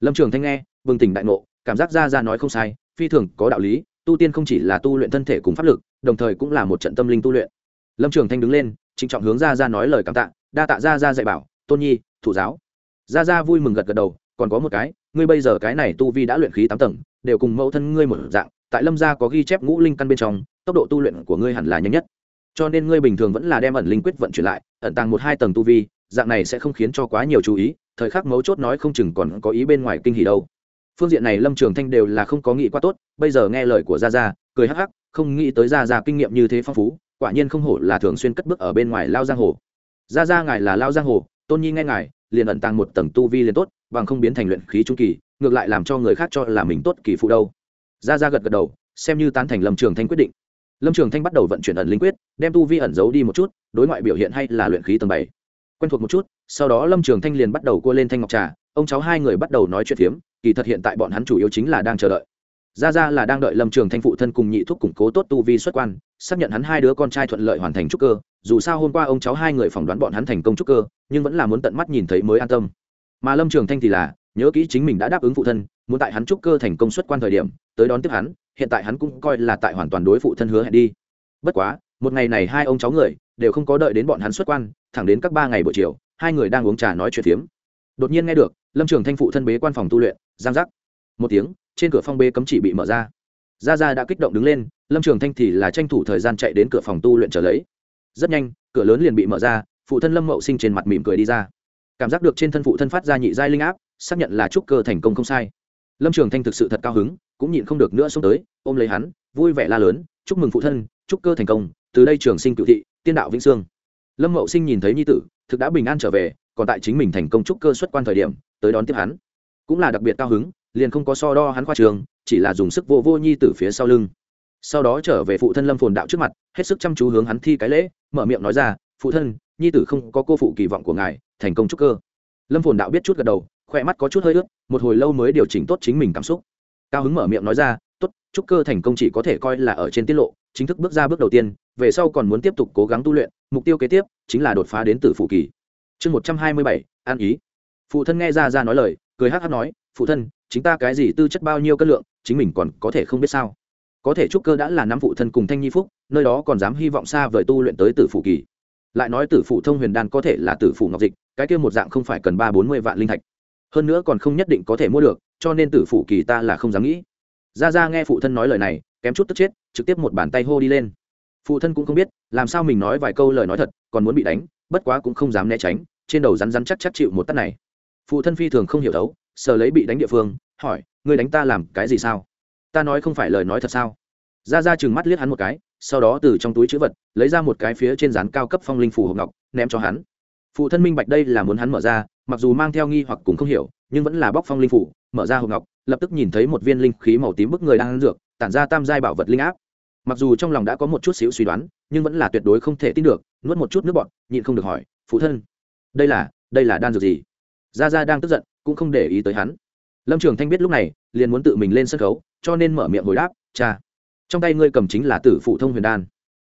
Lâm trường thanh nghe, bừng tỉnh đại ngộ, cảm giác ra ra nói không sai, phi thường có đạo lý tu tiên không chỉ là tu luyện thân thể cùng pháp lực, đồng thời cũng là một trận tâm linh tu luyện. Lâm trường thanh đứng lên, trịnh trọng hướng ra ra nói lời cảm tạ, đa tạ ra ra dạy bảo, tôn nhi, thủ giáo. Ra ra vui mừng gật gật đầu, còn có một cái, ngươi bây giờ cái này tu vi đã luyện khí tám tầng, đều cùng mẫu thân ngươi một dạng, tại lâm gia có ghi chép ngũ linh căn bên trong, tốc độ tu luyện của ngươi hẳn là nhanh nhất. Cho nên ngươi bình thường vẫn là đem ẩn linh quyết vận chuyển lại, ẩn tàng một hai tầng tu vi, dạng này sẽ không khiến cho quá nhiều chú ý, thời khắc mấu chốt nói không chừng còn có ý bên ngoài kinh hỉ đâu phương diện này lâm trường thanh đều là không có nghĩ quá tốt, bây giờ nghe lời của gia gia, cười hắc hắc, không nghĩ tới gia gia kinh nghiệm như thế phong phú, quả nhiên không hổ là thường xuyên cất bước ở bên ngoài lao giang hồ. Gia gia ngài là lao giang hồ, tôn nhi nghe ngài, liền ẩn tàng một tầng tu vi liền tốt, bằng không biến thành luyện khí trung kỳ, ngược lại làm cho người khác cho là mình tốt kỳ phụ đâu. Gia gia gật gật đầu, xem như tán thành lâm trường thanh quyết định. Lâm trường thanh bắt đầu vận chuyển ẩn linh quyết, đem tu vi ẩn giấu đi một chút, đối ngoại biểu hiện hay là luyện khí tầng bảy. Quen thuộc một chút, sau đó lâm trường thanh liền bắt đầu cua lên thanh ngọc trà ông cháu hai người bắt đầu nói chuyện phiếm, kỳ thật hiện tại bọn hắn chủ yếu chính là đang chờ đợi. Ra ra là đang đợi lâm trường thanh phụ thân cùng nhị thúc củng cố tốt tu vi xuất quan, xác nhận hắn hai đứa con trai thuận lợi hoàn thành trúc cơ, dù sao hôm qua ông cháu hai người phỏng đoán bọn hắn thành công trúc cơ, nhưng vẫn là muốn tận mắt nhìn thấy mới an tâm. Mà lâm trường thanh thì là, nhớ kỹ chính mình đã đáp ứng phụ thân, muốn tại hắn trúc cơ thành công xuất quan thời điểm, tới đón tiếp hắn, hiện tại hắn cũng coi là tại hoàn toàn đối phụ thân hứa hẹn đi. Bất quá, một ngày này hai ông cháu người đều không có đợi đến bọn hắn xuất quan, thẳng đến các ba ngày buổi chiều, hai người đang uống trà nói chuyện phiếm. Đột nhiên nghe được lâm trường thanh phụ thân bế quan phòng tu luyện giang giác một tiếng trên cửa phong bế cấm chỉ bị mở ra gia gia đã kích động đứng lên lâm trường thanh thì là tranh thủ thời gian chạy đến cửa phòng tu luyện trở lấy rất nhanh cửa lớn liền bị mở ra phụ thân lâm mậu sinh trên mặt mỉm cười đi ra cảm giác được trên thân phụ thân phát ra nhị giai linh áp xác nhận là trúc cơ thành công không sai lâm trường thanh thực sự thật cao hứng cũng nhịn không được nữa xông tới ôm lấy hắn vui vẻ la lớn chúc mừng phụ thân chúc cơ thành công từ đây trường sinh cựu thị tiên đạo vĩnh sương lâm mậu sinh nhìn thấy nhi tử thực đã bình an trở về còn tại chính mình thành công chúc cơ xuất quan thời điểm tới đón tiếp hắn. Cũng là đặc biệt cao hứng, liền không có so đo hắn khoa trường, chỉ là dùng sức vô vô nhi tử phía sau lưng. Sau đó trở về phụ thân lâm phồn đạo trước mặt, hết sức chăm chú hướng hắn thi cái lễ, mở miệng nói ra, phụ thân, nhi tử không có cô phụ kỳ vọng của ngài, thành công chúc cơ. Lâm phồn đạo biết chút gật đầu, khỏe mắt có chút hơi ướt, một hồi lâu mới điều chỉnh tốt chính mình cảm xúc. Cao hứng mở miệng nói ra, tốt, chúc cơ thành công chỉ có thể coi là ở trên tiết lộ, chính thức bước ra bước đầu tiên, về sau còn muốn tiếp tục cố gắng tu luyện, mục tiêu kế tiếp chính là đột phá đến từ phụ kỳ. Chương một trăm hai mươi bảy, an ý phụ thân nghe ra ra nói lời, cười hát hát nói, phụ thân, chính ta cái gì tư chất bao nhiêu cân lượng, chính mình còn có thể không biết sao? Có thể trúc cơ đã là năm phụ thân cùng thanh nhi phúc, nơi đó còn dám hy vọng xa vời tu luyện tới tử phụ kỳ. Lại nói tử phụ thông huyền đan có thể là tử phụ ngọc dịch, cái kia một dạng không phải cần ba bốn mươi vạn linh thạch. Hơn nữa còn không nhất định có thể mua được, cho nên tử phụ kỳ ta là không dám nghĩ. Ra ra nghe phụ thân nói lời này, kém chút tức chết, trực tiếp một bàn tay hô đi lên. Phụ thân cũng không biết, làm sao mình nói vài câu lời nói thật, còn muốn bị đánh, bất quá cũng không dám né tránh, trên đầu rắn rắn chắc chắc chịu một tắt này phụ thân phi thường không hiểu thấu sờ lấy bị đánh địa phương, hỏi, ngươi đánh ta làm cái gì sao? Ta nói không phải lời nói thật sao? Ra ra chừng mắt liếc hắn một cái, sau đó từ trong túi chữ vật, lấy ra một cái phía trên rán cao cấp phong linh phủ hộp ngọc, ném cho hắn. Phụ thân minh bạch đây là muốn hắn mở ra, mặc dù mang theo nghi hoặc cũng không hiểu, nhưng vẫn là bóc phong linh phủ mở ra hộp ngọc, lập tức nhìn thấy một viên linh khí màu tím bức người đang ăn dược, tản ra tam giai bảo vật linh áp. Mặc dù trong lòng đã có một chút xíu suy đoán, nhưng vẫn là tuyệt đối không thể tin được, nuốt một chút nước bọt, nhịn không được hỏi, phụ thân, đây là đây là đan dược gì? Gia gia đang tức giận, cũng không để ý tới hắn. Lâm trường thanh biết lúc này, liền muốn tự mình lên sân khấu, cho nên mở miệng hồi đáp, cha, trong tay ngươi cầm chính là tử phụ thông huyền đan.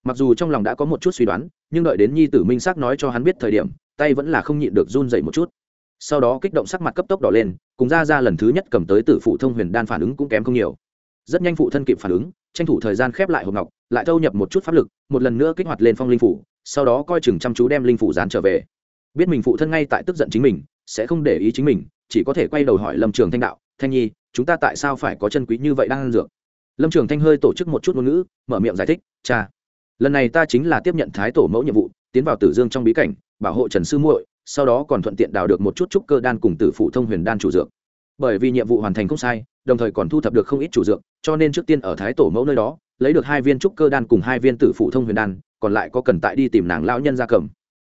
Mặc dù trong lòng đã có một chút suy đoán, nhưng đợi đến nhi tử minh xác nói cho hắn biết thời điểm, tay vẫn là không nhịn được run dậy một chút. Sau đó kích động sắc mặt cấp tốc đỏ lên, cùng ra ra lần thứ nhất cầm tới tử phụ thông huyền đan phản ứng cũng kém không nhiều. Rất nhanh phụ thân kịp phản ứng, tranh thủ thời gian khép lại hộp ngọc, lại thâu nhập một chút pháp lực, một lần nữa kích hoạt lên phong linh phủ, sau đó coi chừng chăm chú đem linh phủ dán trở về. Biết mình phụ thân ngay tại tức giận chính mình sẽ không để ý chính mình, chỉ có thể quay đầu hỏi lâm trường thanh đạo, thanh nhi, chúng ta tại sao phải có chân quý như vậy đang ăn dược? Lâm trường thanh hơi tổ chức một chút ngôn ngữ, mở miệng giải thích, cha, lần này ta chính là tiếp nhận thái tổ mẫu nhiệm vụ, tiến vào tử dương trong bí cảnh, bảo hộ trần sư muội, sau đó còn thuận tiện đào được một chút trúc cơ đan cùng tử phụ thông huyền đan chủ dược. Bởi vì nhiệm vụ hoàn thành không sai, đồng thời còn thu thập được không ít chủ dược, cho nên trước tiên ở thái tổ mẫu nơi đó, lấy được hai viên trúc cơ đan cùng hai viên tử phụ thông huyền đan, còn lại có cần tại đi tìm nàng lão nhân gia cầm.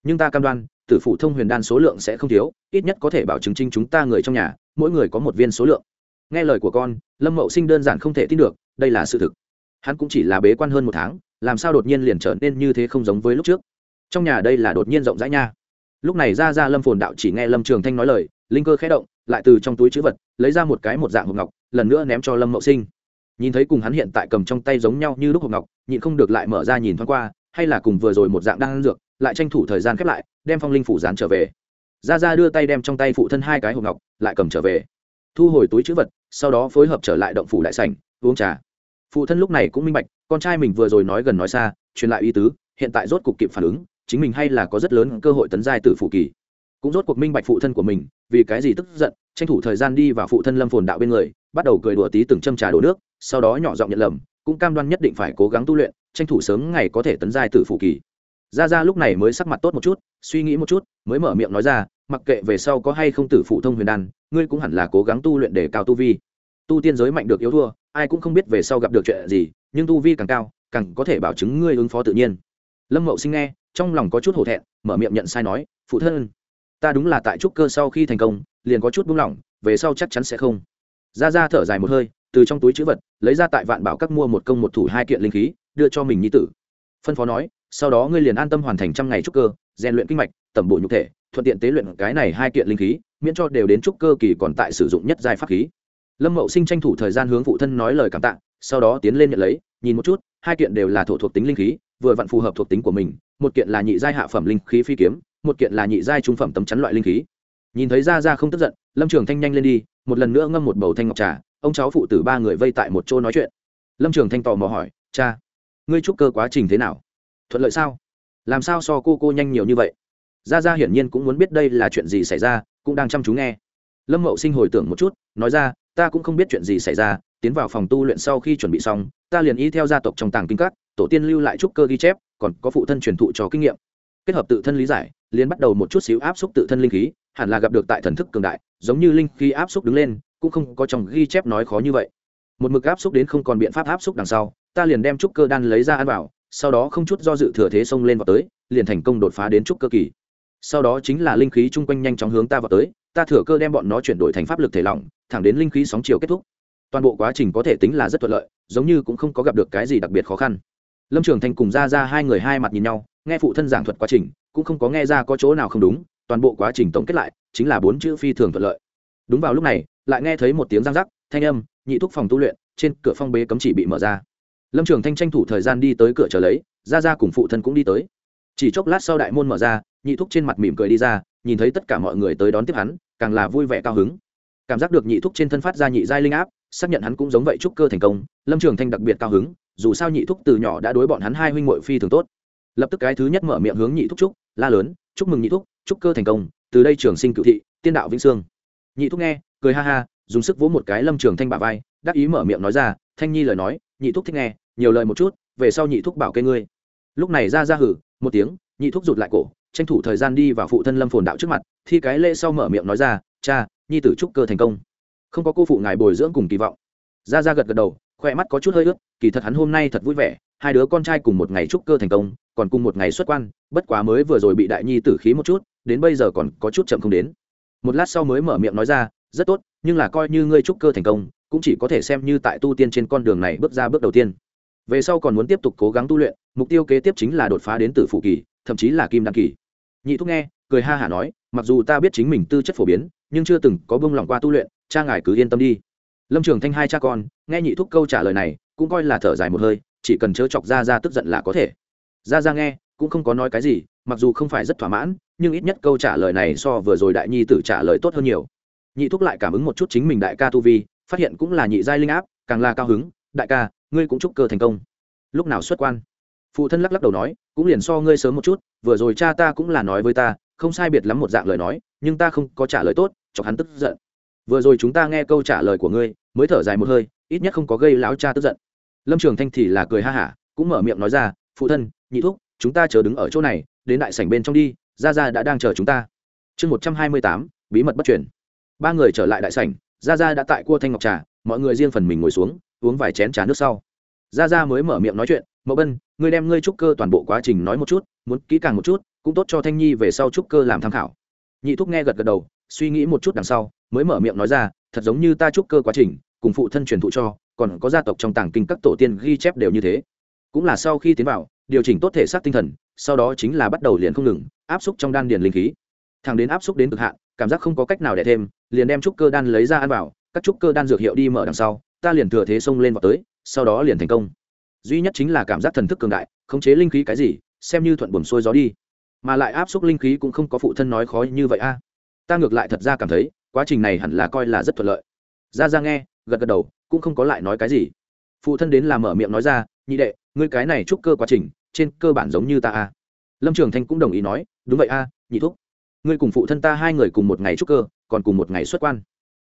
Nhưng ta cam đoan tử phụ thông huyền đan số lượng sẽ không thiếu, ít nhất có thể bảo chứng chinh chúng ta người trong nhà, mỗi người có một viên số lượng. Nghe lời của con, lâm mậu sinh đơn giản không thể tin được, đây là sự thực. Hắn cũng chỉ là bế quan hơn một tháng, làm sao đột nhiên liền trở nên như thế không giống với lúc trước. Trong nhà đây là đột nhiên rộng rãi nha. Lúc này ra ra lâm phồn đạo chỉ nghe lâm trường thanh nói lời, linh cơ khẽ động, lại từ trong túi chữ vật, lấy ra một cái một dạng hộp ngọc, lần nữa ném cho lâm mậu sinh. Nhìn thấy cùng hắn hiện tại cầm trong tay giống nhau như lúc hộp ngọc, nhịn không được lại mở ra nhìn thoáng qua, hay là cùng vừa rồi một dạng đang ăn dược lại tranh thủ thời gian khép lại, đem phong linh phủ dán trở về. Ra ra đưa tay đem trong tay phụ thân hai cái hộp ngọc, lại cầm trở về. Thu hồi túi chữ vật, sau đó phối hợp trở lại động phủ đại sảnh, uống trà. Phụ thân lúc này cũng minh bạch, con trai mình vừa rồi nói gần nói xa, truyền lại ý tứ, hiện tại rốt cuộc kịp phản ứng, chính mình hay là có rất lớn cơ hội tấn giai từ phủ kỳ. Cũng rốt cuộc minh bạch phụ thân của mình, vì cái gì tức giận, tranh thủ thời gian đi vào phụ thân lâm phồn đạo bên người, bắt đầu cười đùa tí từng châm trà đổ nước, sau đó nhỏ giọng nhận lầm, cũng cam đoan nhất định phải cố gắng tu luyện, tranh thủ sớm ngày có thể tấn giai từ phủ kỳ ra ra lúc này mới sắc mặt tốt một chút, suy nghĩ một chút, mới mở miệng nói ra, mặc kệ về sau có hay không tử phụ thông huyền đan, ngươi cũng hẳn là cố gắng tu luyện để cao tu vi. Tu tiên giới mạnh được yếu thua, ai cũng không biết về sau gặp được chuyện gì, nhưng tu vi càng cao, càng có thể bảo chứng ngươi ứng phó tự nhiên. Lâm mậu sinh nghe, trong lòng có chút hổ thẹn, mở miệng nhận sai nói, phụ thân, ta đúng là tại trúc cơ sau khi thành công, liền có chút buông lỏng, về sau chắc chắn sẽ không. Ra ra thở dài một hơi, từ trong túi chữ vật, lấy ra tại vạn bảo các mua một công một thủ hai kiện linh khí, đưa cho mình nhi tử. Phân phó nói sau đó ngươi liền an tâm hoàn thành trăm ngày trúc cơ, rèn luyện kinh mạch, tẩm bổ nhục thể, thuận tiện tế luyện cái này hai kiện linh khí, miễn cho đều đến trúc cơ kỳ còn tại sử dụng nhất giai pháp khí. Lâm mậu sinh tranh thủ thời gian hướng phụ thân nói lời cảm tạ, sau đó tiến lên nhận lấy, nhìn một chút, hai kiện đều là thổ thuộc tính linh khí, vừa vặn phù hợp thuộc tính của mình, một kiện là nhị giai hạ phẩm linh khí phi kiếm, một kiện là nhị giai trung phẩm tấm chắn loại linh khí. Nhìn thấy ra ra không tức giận, lâm trường thanh nhanh lên đi, một lần nữa ngâm một bầu thanh ngọc trà, ông cháu phụ tử ba người vây tại một chỗ nói chuyện. Lâm trường thanh tò mò hỏi, cha, ngươi trúc cơ quá trình thế nào? Thuận lợi sao? Làm sao so cô cô nhanh nhiều như vậy? Ra ra hiển nhiên cũng muốn biết đây là chuyện gì xảy ra, cũng đang chăm chú nghe. Lâm mậu sinh hồi tưởng một chút, nói ra, ta cũng không biết chuyện gì xảy ra, tiến vào phòng tu luyện sau khi chuẩn bị xong, ta liền y theo gia tộc trong tàng kinh các, tổ tiên lưu lại trúc cơ ghi chép, còn có phụ thân truyền thụ cho kinh nghiệm. Kết hợp tự thân lý giải, liền bắt đầu một chút xíu áp xúc tự thân linh khí, hẳn là gặp được tại thần thức cường đại, giống như linh khí áp xúc đứng lên, cũng không có trong ghi chép nói khó như vậy. Một mực áp xúc đến không còn biện pháp áp xúc đằng sau, ta liền đem trúc cơ đan lấy ra ăn vào sau đó không chút do dự thừa thế xông lên vào tới, liền thành công đột phá đến trúc cơ kỳ. Sau đó chính là linh khí chung quanh nhanh chóng hướng ta vào tới, ta thừa cơ đem bọn nó chuyển đổi thành pháp lực thể lỏng, thẳng đến linh khí sóng chiều kết thúc. Toàn bộ quá trình có thể tính là rất thuận lợi, giống như cũng không có gặp được cái gì đặc biệt khó khăn. Lâm trường thanh cùng ra ra hai người hai mặt nhìn nhau, nghe phụ thân giảng thuật quá trình, cũng không có nghe ra có chỗ nào không đúng, toàn bộ quá trình tổng kết lại, chính là bốn chữ phi thường thuận lợi. Đúng vào lúc này, lại nghe thấy một tiếng răng rắc, thanh âm, nhị thúc phòng tu luyện, trên cửa phong bế cấm chỉ bị mở ra lâm trường thanh tranh thủ thời gian đi tới cửa chờ lấy ra ra cùng phụ thân cũng đi tới. Chỉ chốc lát sau đại môn mở ra, nhị thúc trên mặt mỉm cười đi ra, nhìn thấy tất cả mọi người tới đón tiếp hắn, càng là vui vẻ cao hứng. Cảm giác được nhị thúc trên thân phát ra nhị giai linh áp, xác nhận hắn cũng giống vậy trúc cơ thành công, lâm trường thanh đặc biệt cao hứng, dù sao nhị thúc từ nhỏ đã đối bọn hắn hai huynh ngội phi thường tốt. Lập tức cái thứ nhất mở miệng hướng nhị thúc trúc, la lớn, chúc mừng nhị thúc, trúc cơ thành công, từ đây trường sinh cựu thị, tiên đạo vĩnh sương nhị thúc nghe, cười ha ha, dùng sức vỗ một cái lâm trường thanh bả vai, đắc ý mở miệng nói ra, thanh nhi lời nói, nhị thúc thích nghe nhiều lời một chút, về sau nhị thúc bảo cây ngươi. Lúc này ra ra hử, một tiếng, nhị thúc rụt lại cổ, tranh thủ thời gian đi vào phụ thân lâm phồn đạo trước mặt, thi cái lễ sau mở miệng nói ra, cha, nhi tử trúc cơ thành công. Không có cô phụ ngài bồi dưỡng cùng kỳ vọng. Ra ra gật gật đầu, khoe mắt có chút hơi ướt, kỳ thật hắn hôm nay thật vui vẻ, hai đứa con trai cùng một ngày trúc cơ thành công, còn cùng một ngày xuất quan, bất quá mới vừa rồi bị đại nhi tử khí một chút, đến bây giờ còn có chút chậm không đến. Một lát sau mới mở miệng nói ra, rất tốt, nhưng là coi như ngươi trúc cơ thành công, cũng chỉ có thể xem như tại tu tiên trên con đường này bước ra bước đầu tiên về sau còn muốn tiếp tục cố gắng tu luyện, mục tiêu kế tiếp chính là đột phá đến tử phụ kỳ, thậm chí là kim đăng kỳ. Nhị thúc nghe, cười ha hả nói, mặc dù ta biết chính mình tư chất phổ biến, nhưng chưa từng có bông lòng qua tu luyện, cha ngài cứ yên tâm đi. Lâm trường thanh hai cha con, nghe nhị thúc câu trả lời này, cũng coi là thở dài một hơi, chỉ cần chớ chọc ra ra tức giận là có thể. Ra ra nghe, cũng không có nói cái gì, mặc dù không phải rất thỏa mãn, nhưng ít nhất câu trả lời này so vừa rồi đại nhi tử trả lời tốt hơn nhiều. Nhị thúc lại cảm ứng một chút chính mình đại ca tu vi, phát hiện cũng là nhị giai linh áp, càng là cao hứng, đại ca ngươi cũng chúc cơ thành công. Lúc nào xuất quan? Phụ thân lắc lắc đầu nói, cũng liền so ngươi sớm một chút, vừa rồi cha ta cũng là nói với ta, không sai biệt lắm một dạng lời nói, nhưng ta không có trả lời tốt, chọc hắn tức giận. Vừa rồi chúng ta nghe câu trả lời của ngươi, mới thở dài một hơi, ít nhất không có gây láo cha tức giận. Lâm trường thanh thì là cười ha hả, cũng mở miệng nói ra, phụ thân, nhị thúc, chúng ta chờ đứng ở chỗ này, đến đại sảnh bên trong đi ra ra đã đang chờ chúng ta. Chương một trăm hai mươi tám, bí mật bất chuyển ba người trở lại đại sảnh ra ra đã tại cua thanh ngọc trà, mọi người riêng phần mình ngồi xuống uống vài chén trà nước sau. Ra ra mới mở miệng nói chuyện, mậu bân, ngươi đem ngươi trúc cơ toàn bộ quá trình nói một chút, muốn kỹ càng một chút, cũng tốt cho thanh nhi về sau trúc cơ làm tham khảo. Nhị thúc nghe gật gật đầu, suy nghĩ một chút đằng sau, mới mở miệng nói ra, thật giống như ta trúc cơ quá trình, cùng phụ thân truyền thụ cho, còn có gia tộc trong tàng kinh các tổ tiên ghi chép đều như thế. Cũng là sau khi tiến vào, điều chỉnh tốt thể xác tinh thần, sau đó chính là bắt đầu liền không ngừng, áp xúc trong đan điền linh khí. Thằng đến áp xúc đến cực hạn, cảm giác không có cách nào để thêm, liền đem trúc cơ đan lấy ra ăn vào, các trúc cơ đan dược hiệu đi mở đằng sau ta liền thừa thế xông lên vào tới, sau đó liền thành công. Duy nhất chính là cảm giác thần thức cường đại, khống chế linh khí cái gì, xem như thuận buồm xuôi gió đi. Mà lại áp suất linh khí cũng không có phụ thân nói khó như vậy a. Ta ngược lại thật ra cảm thấy, quá trình này hẳn là coi là rất thuận lợi. Ra ra nghe, gật gật đầu, cũng không có lại nói cái gì. Phụ thân đến là mở miệng nói ra, nhị đệ, ngươi cái này trúc cơ quá trình, trên cơ bản giống như ta a. Lâm trường thanh cũng đồng ý nói, đúng vậy a, nhị thúc. Ngươi cùng phụ thân ta hai người cùng một ngày trúc cơ, còn cùng một ngày xuất quan.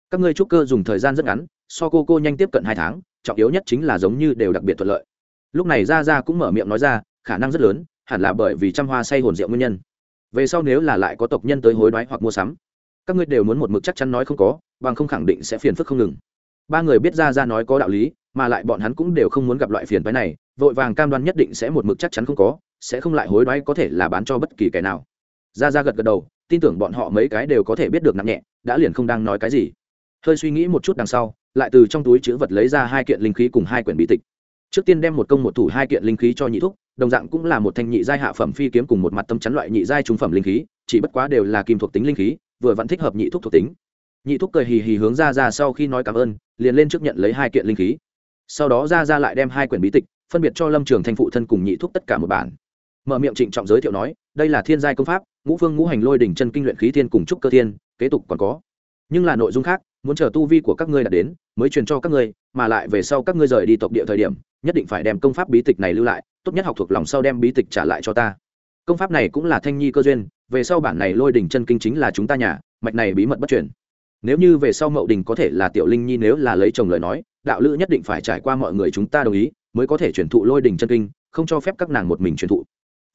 Các ngươi trúc cơ dùng thời gian rất ngắn so cô cô nhanh tiếp cận hai tháng, trọng yếu nhất chính là giống như đều đặc biệt thuận lợi. Lúc này ra ra cũng mở miệng nói ra, khả năng rất lớn, hẳn là bởi vì trăm hoa say hồn rượu nguyên nhân. Về sau nếu là lại có tộc nhân tới hối đoái hoặc mua sắm, các ngươi đều muốn một mực chắc chắn nói không có, bằng không khẳng định sẽ phiền phức không ngừng. Ba người biết ra ra nói có đạo lý, mà lại bọn hắn cũng đều không muốn gặp loại phiền phái này, vội vàng cam đoan nhất định sẽ một mực chắc chắn không có, sẽ không lại hối đoái có thể là bán cho bất kỳ kẻ nào. Ra ra gật gật đầu, tin tưởng bọn họ mấy cái đều có thể biết được nặng nhẹ, đã liền không đang nói cái gì. Hơi suy nghĩ một chút đằng sau lại từ trong túi chữ vật lấy ra hai kiện linh khí cùng hai quyển bí tịch. Trước tiên đem một công một thủ hai kiện linh khí cho nhị thúc, đồng dạng cũng là một thanh nhị giai hạ phẩm phi kiếm cùng một mặt tâm chắn loại nhị giai trung phẩm linh khí, chỉ bất quá đều là kim thuộc tính linh khí, vừa vẫn thích hợp nhị thúc thuộc tính. Nhị thúc cười hì hì hướng ra ra sau khi nói cảm ơn, liền lên trước nhận lấy hai kiện linh khí. Sau đó ra ra lại đem hai quyển bí tịch, phân biệt cho lâm trường thanh phụ thân cùng nhị thúc tất cả một bản. Mở miệng trịnh trọng giới thiệu nói, đây là thiên giai công pháp, ngũ phương ngũ hành lôi đỉnh chân kinh luyện khí thiên cùng trúc cơ thiên, kế tục còn có. Nhưng là nội dung khác, muốn chờ tu vi của các ngươi đạt đến mới truyền cho các ngươi, mà lại về sau các ngươi rời đi tộc địa thời điểm, nhất định phải đem công pháp bí tịch này lưu lại, tốt nhất học thuộc lòng sau đem bí tịch trả lại cho ta. Công pháp này cũng là thanh nhi cơ duyên, về sau bản này lôi đỉnh chân kinh chính là chúng ta nhà, mạch này bí mật bất truyền. Nếu như về sau mậu đình có thể là tiểu linh nhi nếu là lấy chồng lời nói, đạo lữ nhất định phải trải qua mọi người chúng ta đồng ý, mới có thể truyền thụ lôi đỉnh chân kinh, không cho phép các nàng một mình truyền thụ.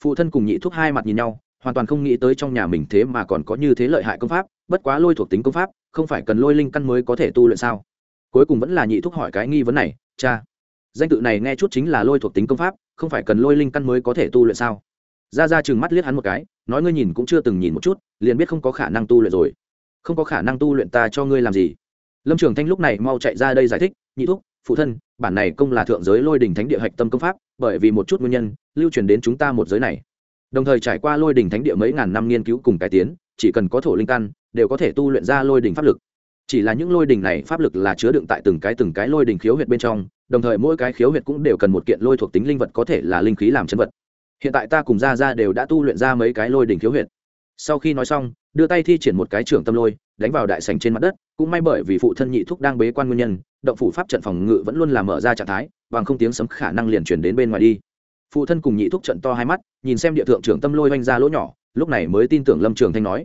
Phụ thân cùng nhị thúc hai mặt nhìn nhau, hoàn toàn không nghĩ tới trong nhà mình thế mà còn có như thế lợi hại công pháp, bất quá lôi thuộc tính công pháp, không phải cần lôi linh căn mới có thể tu luyện sao? Cuối cùng vẫn là nhị thúc hỏi cái nghi vấn này, cha, danh tự này nghe chút chính là lôi thuộc tính công pháp, không phải cần lôi linh căn mới có thể tu luyện sao? Ra ra chừng mắt liếc hắn một cái, nói, ngươi nhìn cũng chưa từng nhìn một chút, liền biết không có khả năng tu luyện rồi. Không có khả năng tu luyện ta cho ngươi làm gì? Lâm trường thanh lúc này mau chạy ra đây giải thích, nhị thúc, phụ thân, bản này công là thượng giới lôi đình thánh địa hạch tâm công pháp, bởi vì một chút nguyên nhân, lưu truyền đến chúng ta một giới này. Đồng thời trải qua lôi đình thánh địa mấy ngàn năm nghiên cứu cùng cải tiến, chỉ cần có thổ linh căn, đều có thể tu luyện ra lôi đình pháp lực chỉ là những lôi đình này pháp lực là chứa đựng tại từng cái từng cái lôi đình khiếu huyệt bên trong, đồng thời mỗi cái khiếu huyệt cũng đều cần một kiện lôi thuộc tính linh vật có thể là linh khí làm chân vật. Hiện tại ta cùng ra ra đều đã tu luyện ra mấy cái lôi đình khiếu huyệt. Sau khi nói xong, đưa tay thi triển một cái trưởng tâm lôi, đánh vào đại sành trên mặt đất, cũng may bởi vì phụ thân nhị thúc đang bế quan nguyên nhân, động phủ pháp trận phòng ngự vẫn luôn là mở ra trạng thái, bằng không tiếng sấm khả năng liền chuyển đến bên ngoài đi. Phụ thân cùng nhị thúc trận to hai mắt, nhìn xem địa thượng trưởng tâm lôi oanh ra lỗ nhỏ, lúc này mới tin tưởng lâm trường thanh nói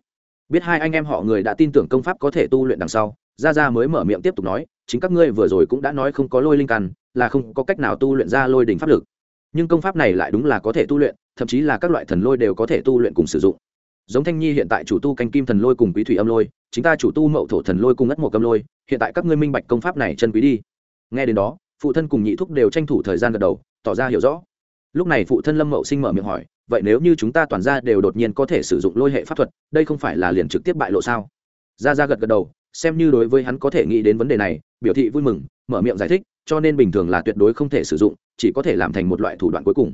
biết hai anh em họ người đã tin tưởng công pháp có thể tu luyện đằng sau ra ra mới mở miệng tiếp tục nói, chính các ngươi vừa rồi cũng đã nói không có lôi linh căn, là không có cách nào tu luyện ra lôi đỉnh pháp lực. Nhưng công pháp này lại đúng là có thể tu luyện, thậm chí là các loại thần lôi đều có thể tu luyện cùng sử dụng. Giống thanh nhi hiện tại chủ tu canh kim thần lôi cùng quý thủy âm lôi, chính ta chủ tu mậu thổ thần lôi cùng ất một âm lôi, hiện tại các ngươi minh bạch công pháp này chân quý đi. Nghe đến đó, phụ thân cùng nhị thúc đều tranh thủ thời gian gật đầu, tỏ ra hiểu rõ. Lúc này phụ thân lâm mậu sinh mở miệng hỏi vậy nếu như chúng ta toàn ra đều đột nhiên có thể sử dụng lôi hệ pháp thuật, đây không phải là liền trực tiếp bại lộ sao? Ra ra gật gật đầu, xem như đối với hắn có thể nghĩ đến vấn đề này, biểu thị vui mừng, mở miệng giải thích, cho nên bình thường là tuyệt đối không thể sử dụng, chỉ có thể làm thành một loại thủ đoạn cuối cùng.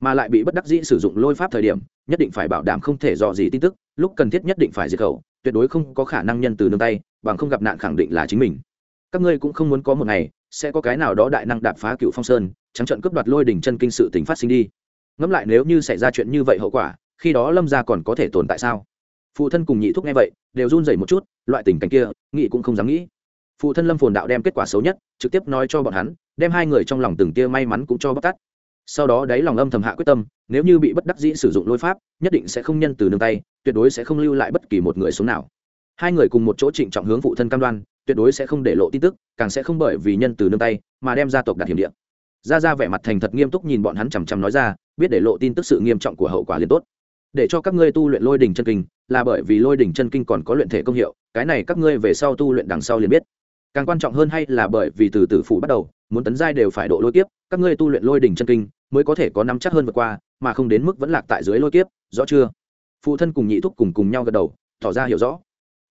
Mà lại bị bất đắc dĩ sử dụng lôi pháp thời điểm, nhất định phải bảo đảm không thể dò gì tin tức, lúc cần thiết nhất định phải diệt khẩu, tuyệt đối không có khả năng nhân từ nương tay, bằng không gặp nạn khẳng định là chính mình. Các ngươi cũng không muốn có một ngày, sẽ có cái nào đó đại năng đạp phá cựu phong sơn, trắng trận cướp đoạt lôi đỉnh chân kinh sự tính phát sinh đi ngẫm lại nếu như xảy ra chuyện như vậy hậu quả, khi đó lâm gia còn có thể tồn tại sao? Phụ thân cùng nhị thúc nghe vậy, đều run rẩy một chút, loại tình cảnh kia nghị cũng không dám nghĩ. Phụ thân lâm phồn đạo đem kết quả xấu nhất, trực tiếp nói cho bọn hắn, đem hai người trong lòng từng tia may mắn cũng cho bóc tắt sau đó đáy lòng âm thầm hạ quyết tâm, nếu như bị bất đắc dĩ sử dụng lôi pháp, nhất định sẽ không nhân từ nương tay, tuyệt đối sẽ không lưu lại bất kỳ một người sống nào. Hai người cùng một chỗ trịnh trọng hướng phụ thân cam đoan, tuyệt đối sẽ không để lộ tin tức, càng sẽ không bởi vì nhân từ nương tay, mà đem gia tộc đặt hiểm địa. Ra ra vẻ mặt thành thật nghiêm túc nhìn bọn hắn chằm chằm nói ra biết để lộ tin tức sự nghiêm trọng của hậu quả liền tốt. Để cho các ngươi tu luyện lôi đỉnh chân kinh, là bởi vì lôi đỉnh chân kinh còn có luyện thể công hiệu, cái này các ngươi về sau tu luyện đằng sau liền biết. Càng quan trọng hơn hay là bởi vì từ tử phủ bắt đầu, muốn tấn giai đều phải độ lôi kiếp, các ngươi tu luyện lôi đỉnh chân kinh mới có thể có nắm chắc hơn vượt qua, mà không đến mức vẫn lạc tại dưới lôi kiếp, rõ chưa? Phụ thân cùng nhị thúc cùng cùng nhau gật đầu, tỏ ra hiểu rõ.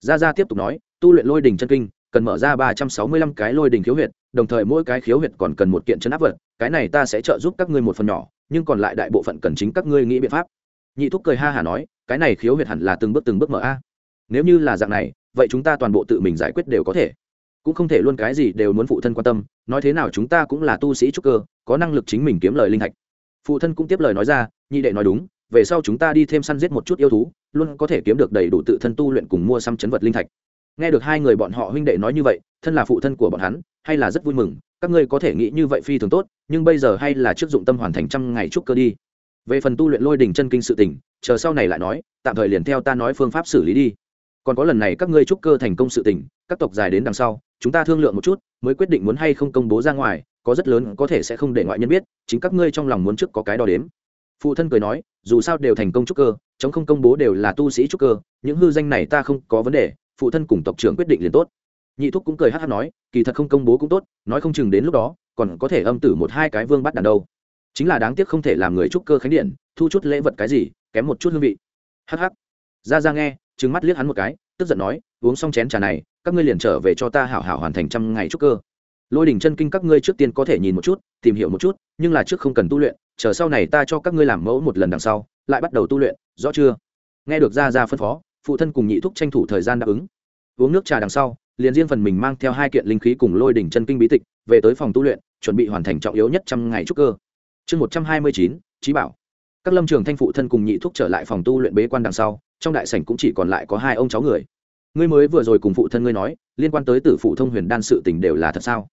Gia gia tiếp tục nói, tu luyện lôi đỉnh chân kinh, cần mở ra ba trăm sáu mươi lăm cái lôi đỉnh khiếu huyệt, đồng thời mỗi cái khiếu huyệt còn cần một kiện chân áp vật, cái này ta sẽ trợ giúp các ngươi một phần nhỏ nhưng còn lại đại bộ phận cần chính các ngươi nghĩ biện pháp. Nhị thúc cười ha hả nói, cái này khiếu huyệt hẳn là từng bước từng bước mở a. Nếu như là dạng này, vậy chúng ta toàn bộ tự mình giải quyết đều có thể. Cũng không thể luôn cái gì đều muốn phụ thân quan tâm, nói thế nào chúng ta cũng là tu sĩ trúc cơ, có năng lực chính mình kiếm lời linh thạch. Phụ thân cũng tiếp lời nói ra, nhị đệ nói đúng, về sau chúng ta đi thêm săn giết một chút yêu thú, luôn có thể kiếm được đầy đủ tự thân tu luyện cùng mua xăm chấn vật linh thạch nghe được hai người bọn họ huynh đệ nói như vậy, thân là phụ thân của bọn hắn, hay là rất vui mừng, các ngươi có thể nghĩ như vậy phi thường tốt, nhưng bây giờ hay là trước dụng tâm hoàn thành trăm ngày trúc cơ đi. Về phần tu luyện lôi đình chân kinh sự tình, chờ sau này lại nói, tạm thời liền theo ta nói phương pháp xử lý đi. Còn có lần này các ngươi trúc cơ thành công sự tình, các tộc dài đến đằng sau, chúng ta thương lượng một chút, mới quyết định muốn hay không công bố ra ngoài, có rất lớn có thể sẽ không để ngoại nhân biết, chính các ngươi trong lòng muốn trước có cái đo đếm. Phụ thân cười nói, dù sao đều thành công trúc cơ, chống không công bố đều là tu sĩ trúc cơ, những hư danh này ta không có vấn đề phụ thân cùng tộc trưởng quyết định liền tốt. Nhị thúc cũng cười hát hát nói, kỳ thật không công bố cũng tốt, nói không chừng đến lúc đó, còn có thể âm tử một hai cái vương bắt đàn đâu. Chính là đáng tiếc không thể làm người trúc cơ khánh điện, thu chút lễ vật cái gì, kém một chút hương vị. Hắc hắc. Ra ra nghe, trừng mắt liếc hắn một cái, tức giận nói, uống xong chén trà này, các ngươi liền trở về cho ta hảo hảo hoàn thành trăm ngày trúc cơ. Lôi đỉnh chân kinh các ngươi trước tiên có thể nhìn một chút, tìm hiểu một chút, nhưng là trước không cần tu luyện, chờ sau này ta cho các ngươi làm mẫu một lần đằng sau, lại bắt đầu tu luyện, rõ chưa? Nghe được ra ra phân phó phụ thân cùng nhị thúc tranh thủ thời gian đáp ứng. Uống nước trà đằng sau, liền riêng phần mình mang theo hai kiện linh khí cùng lôi đỉnh chân kinh bí tịch, về tới phòng tu luyện, chuẩn bị hoàn thành trọng yếu nhất trăm ngày trúc cơ. Chương một trăm hai mươi chín trí bảo. Các lâm trường thanh phụ thân cùng nhị thúc trở lại phòng tu luyện bế quan đằng sau, trong đại sảnh cũng chỉ còn lại có hai ông cháu người. Ngươi mới vừa rồi cùng phụ thân ngươi nói, liên quan tới tử phụ thông huyền đan sự tình đều là thật sao?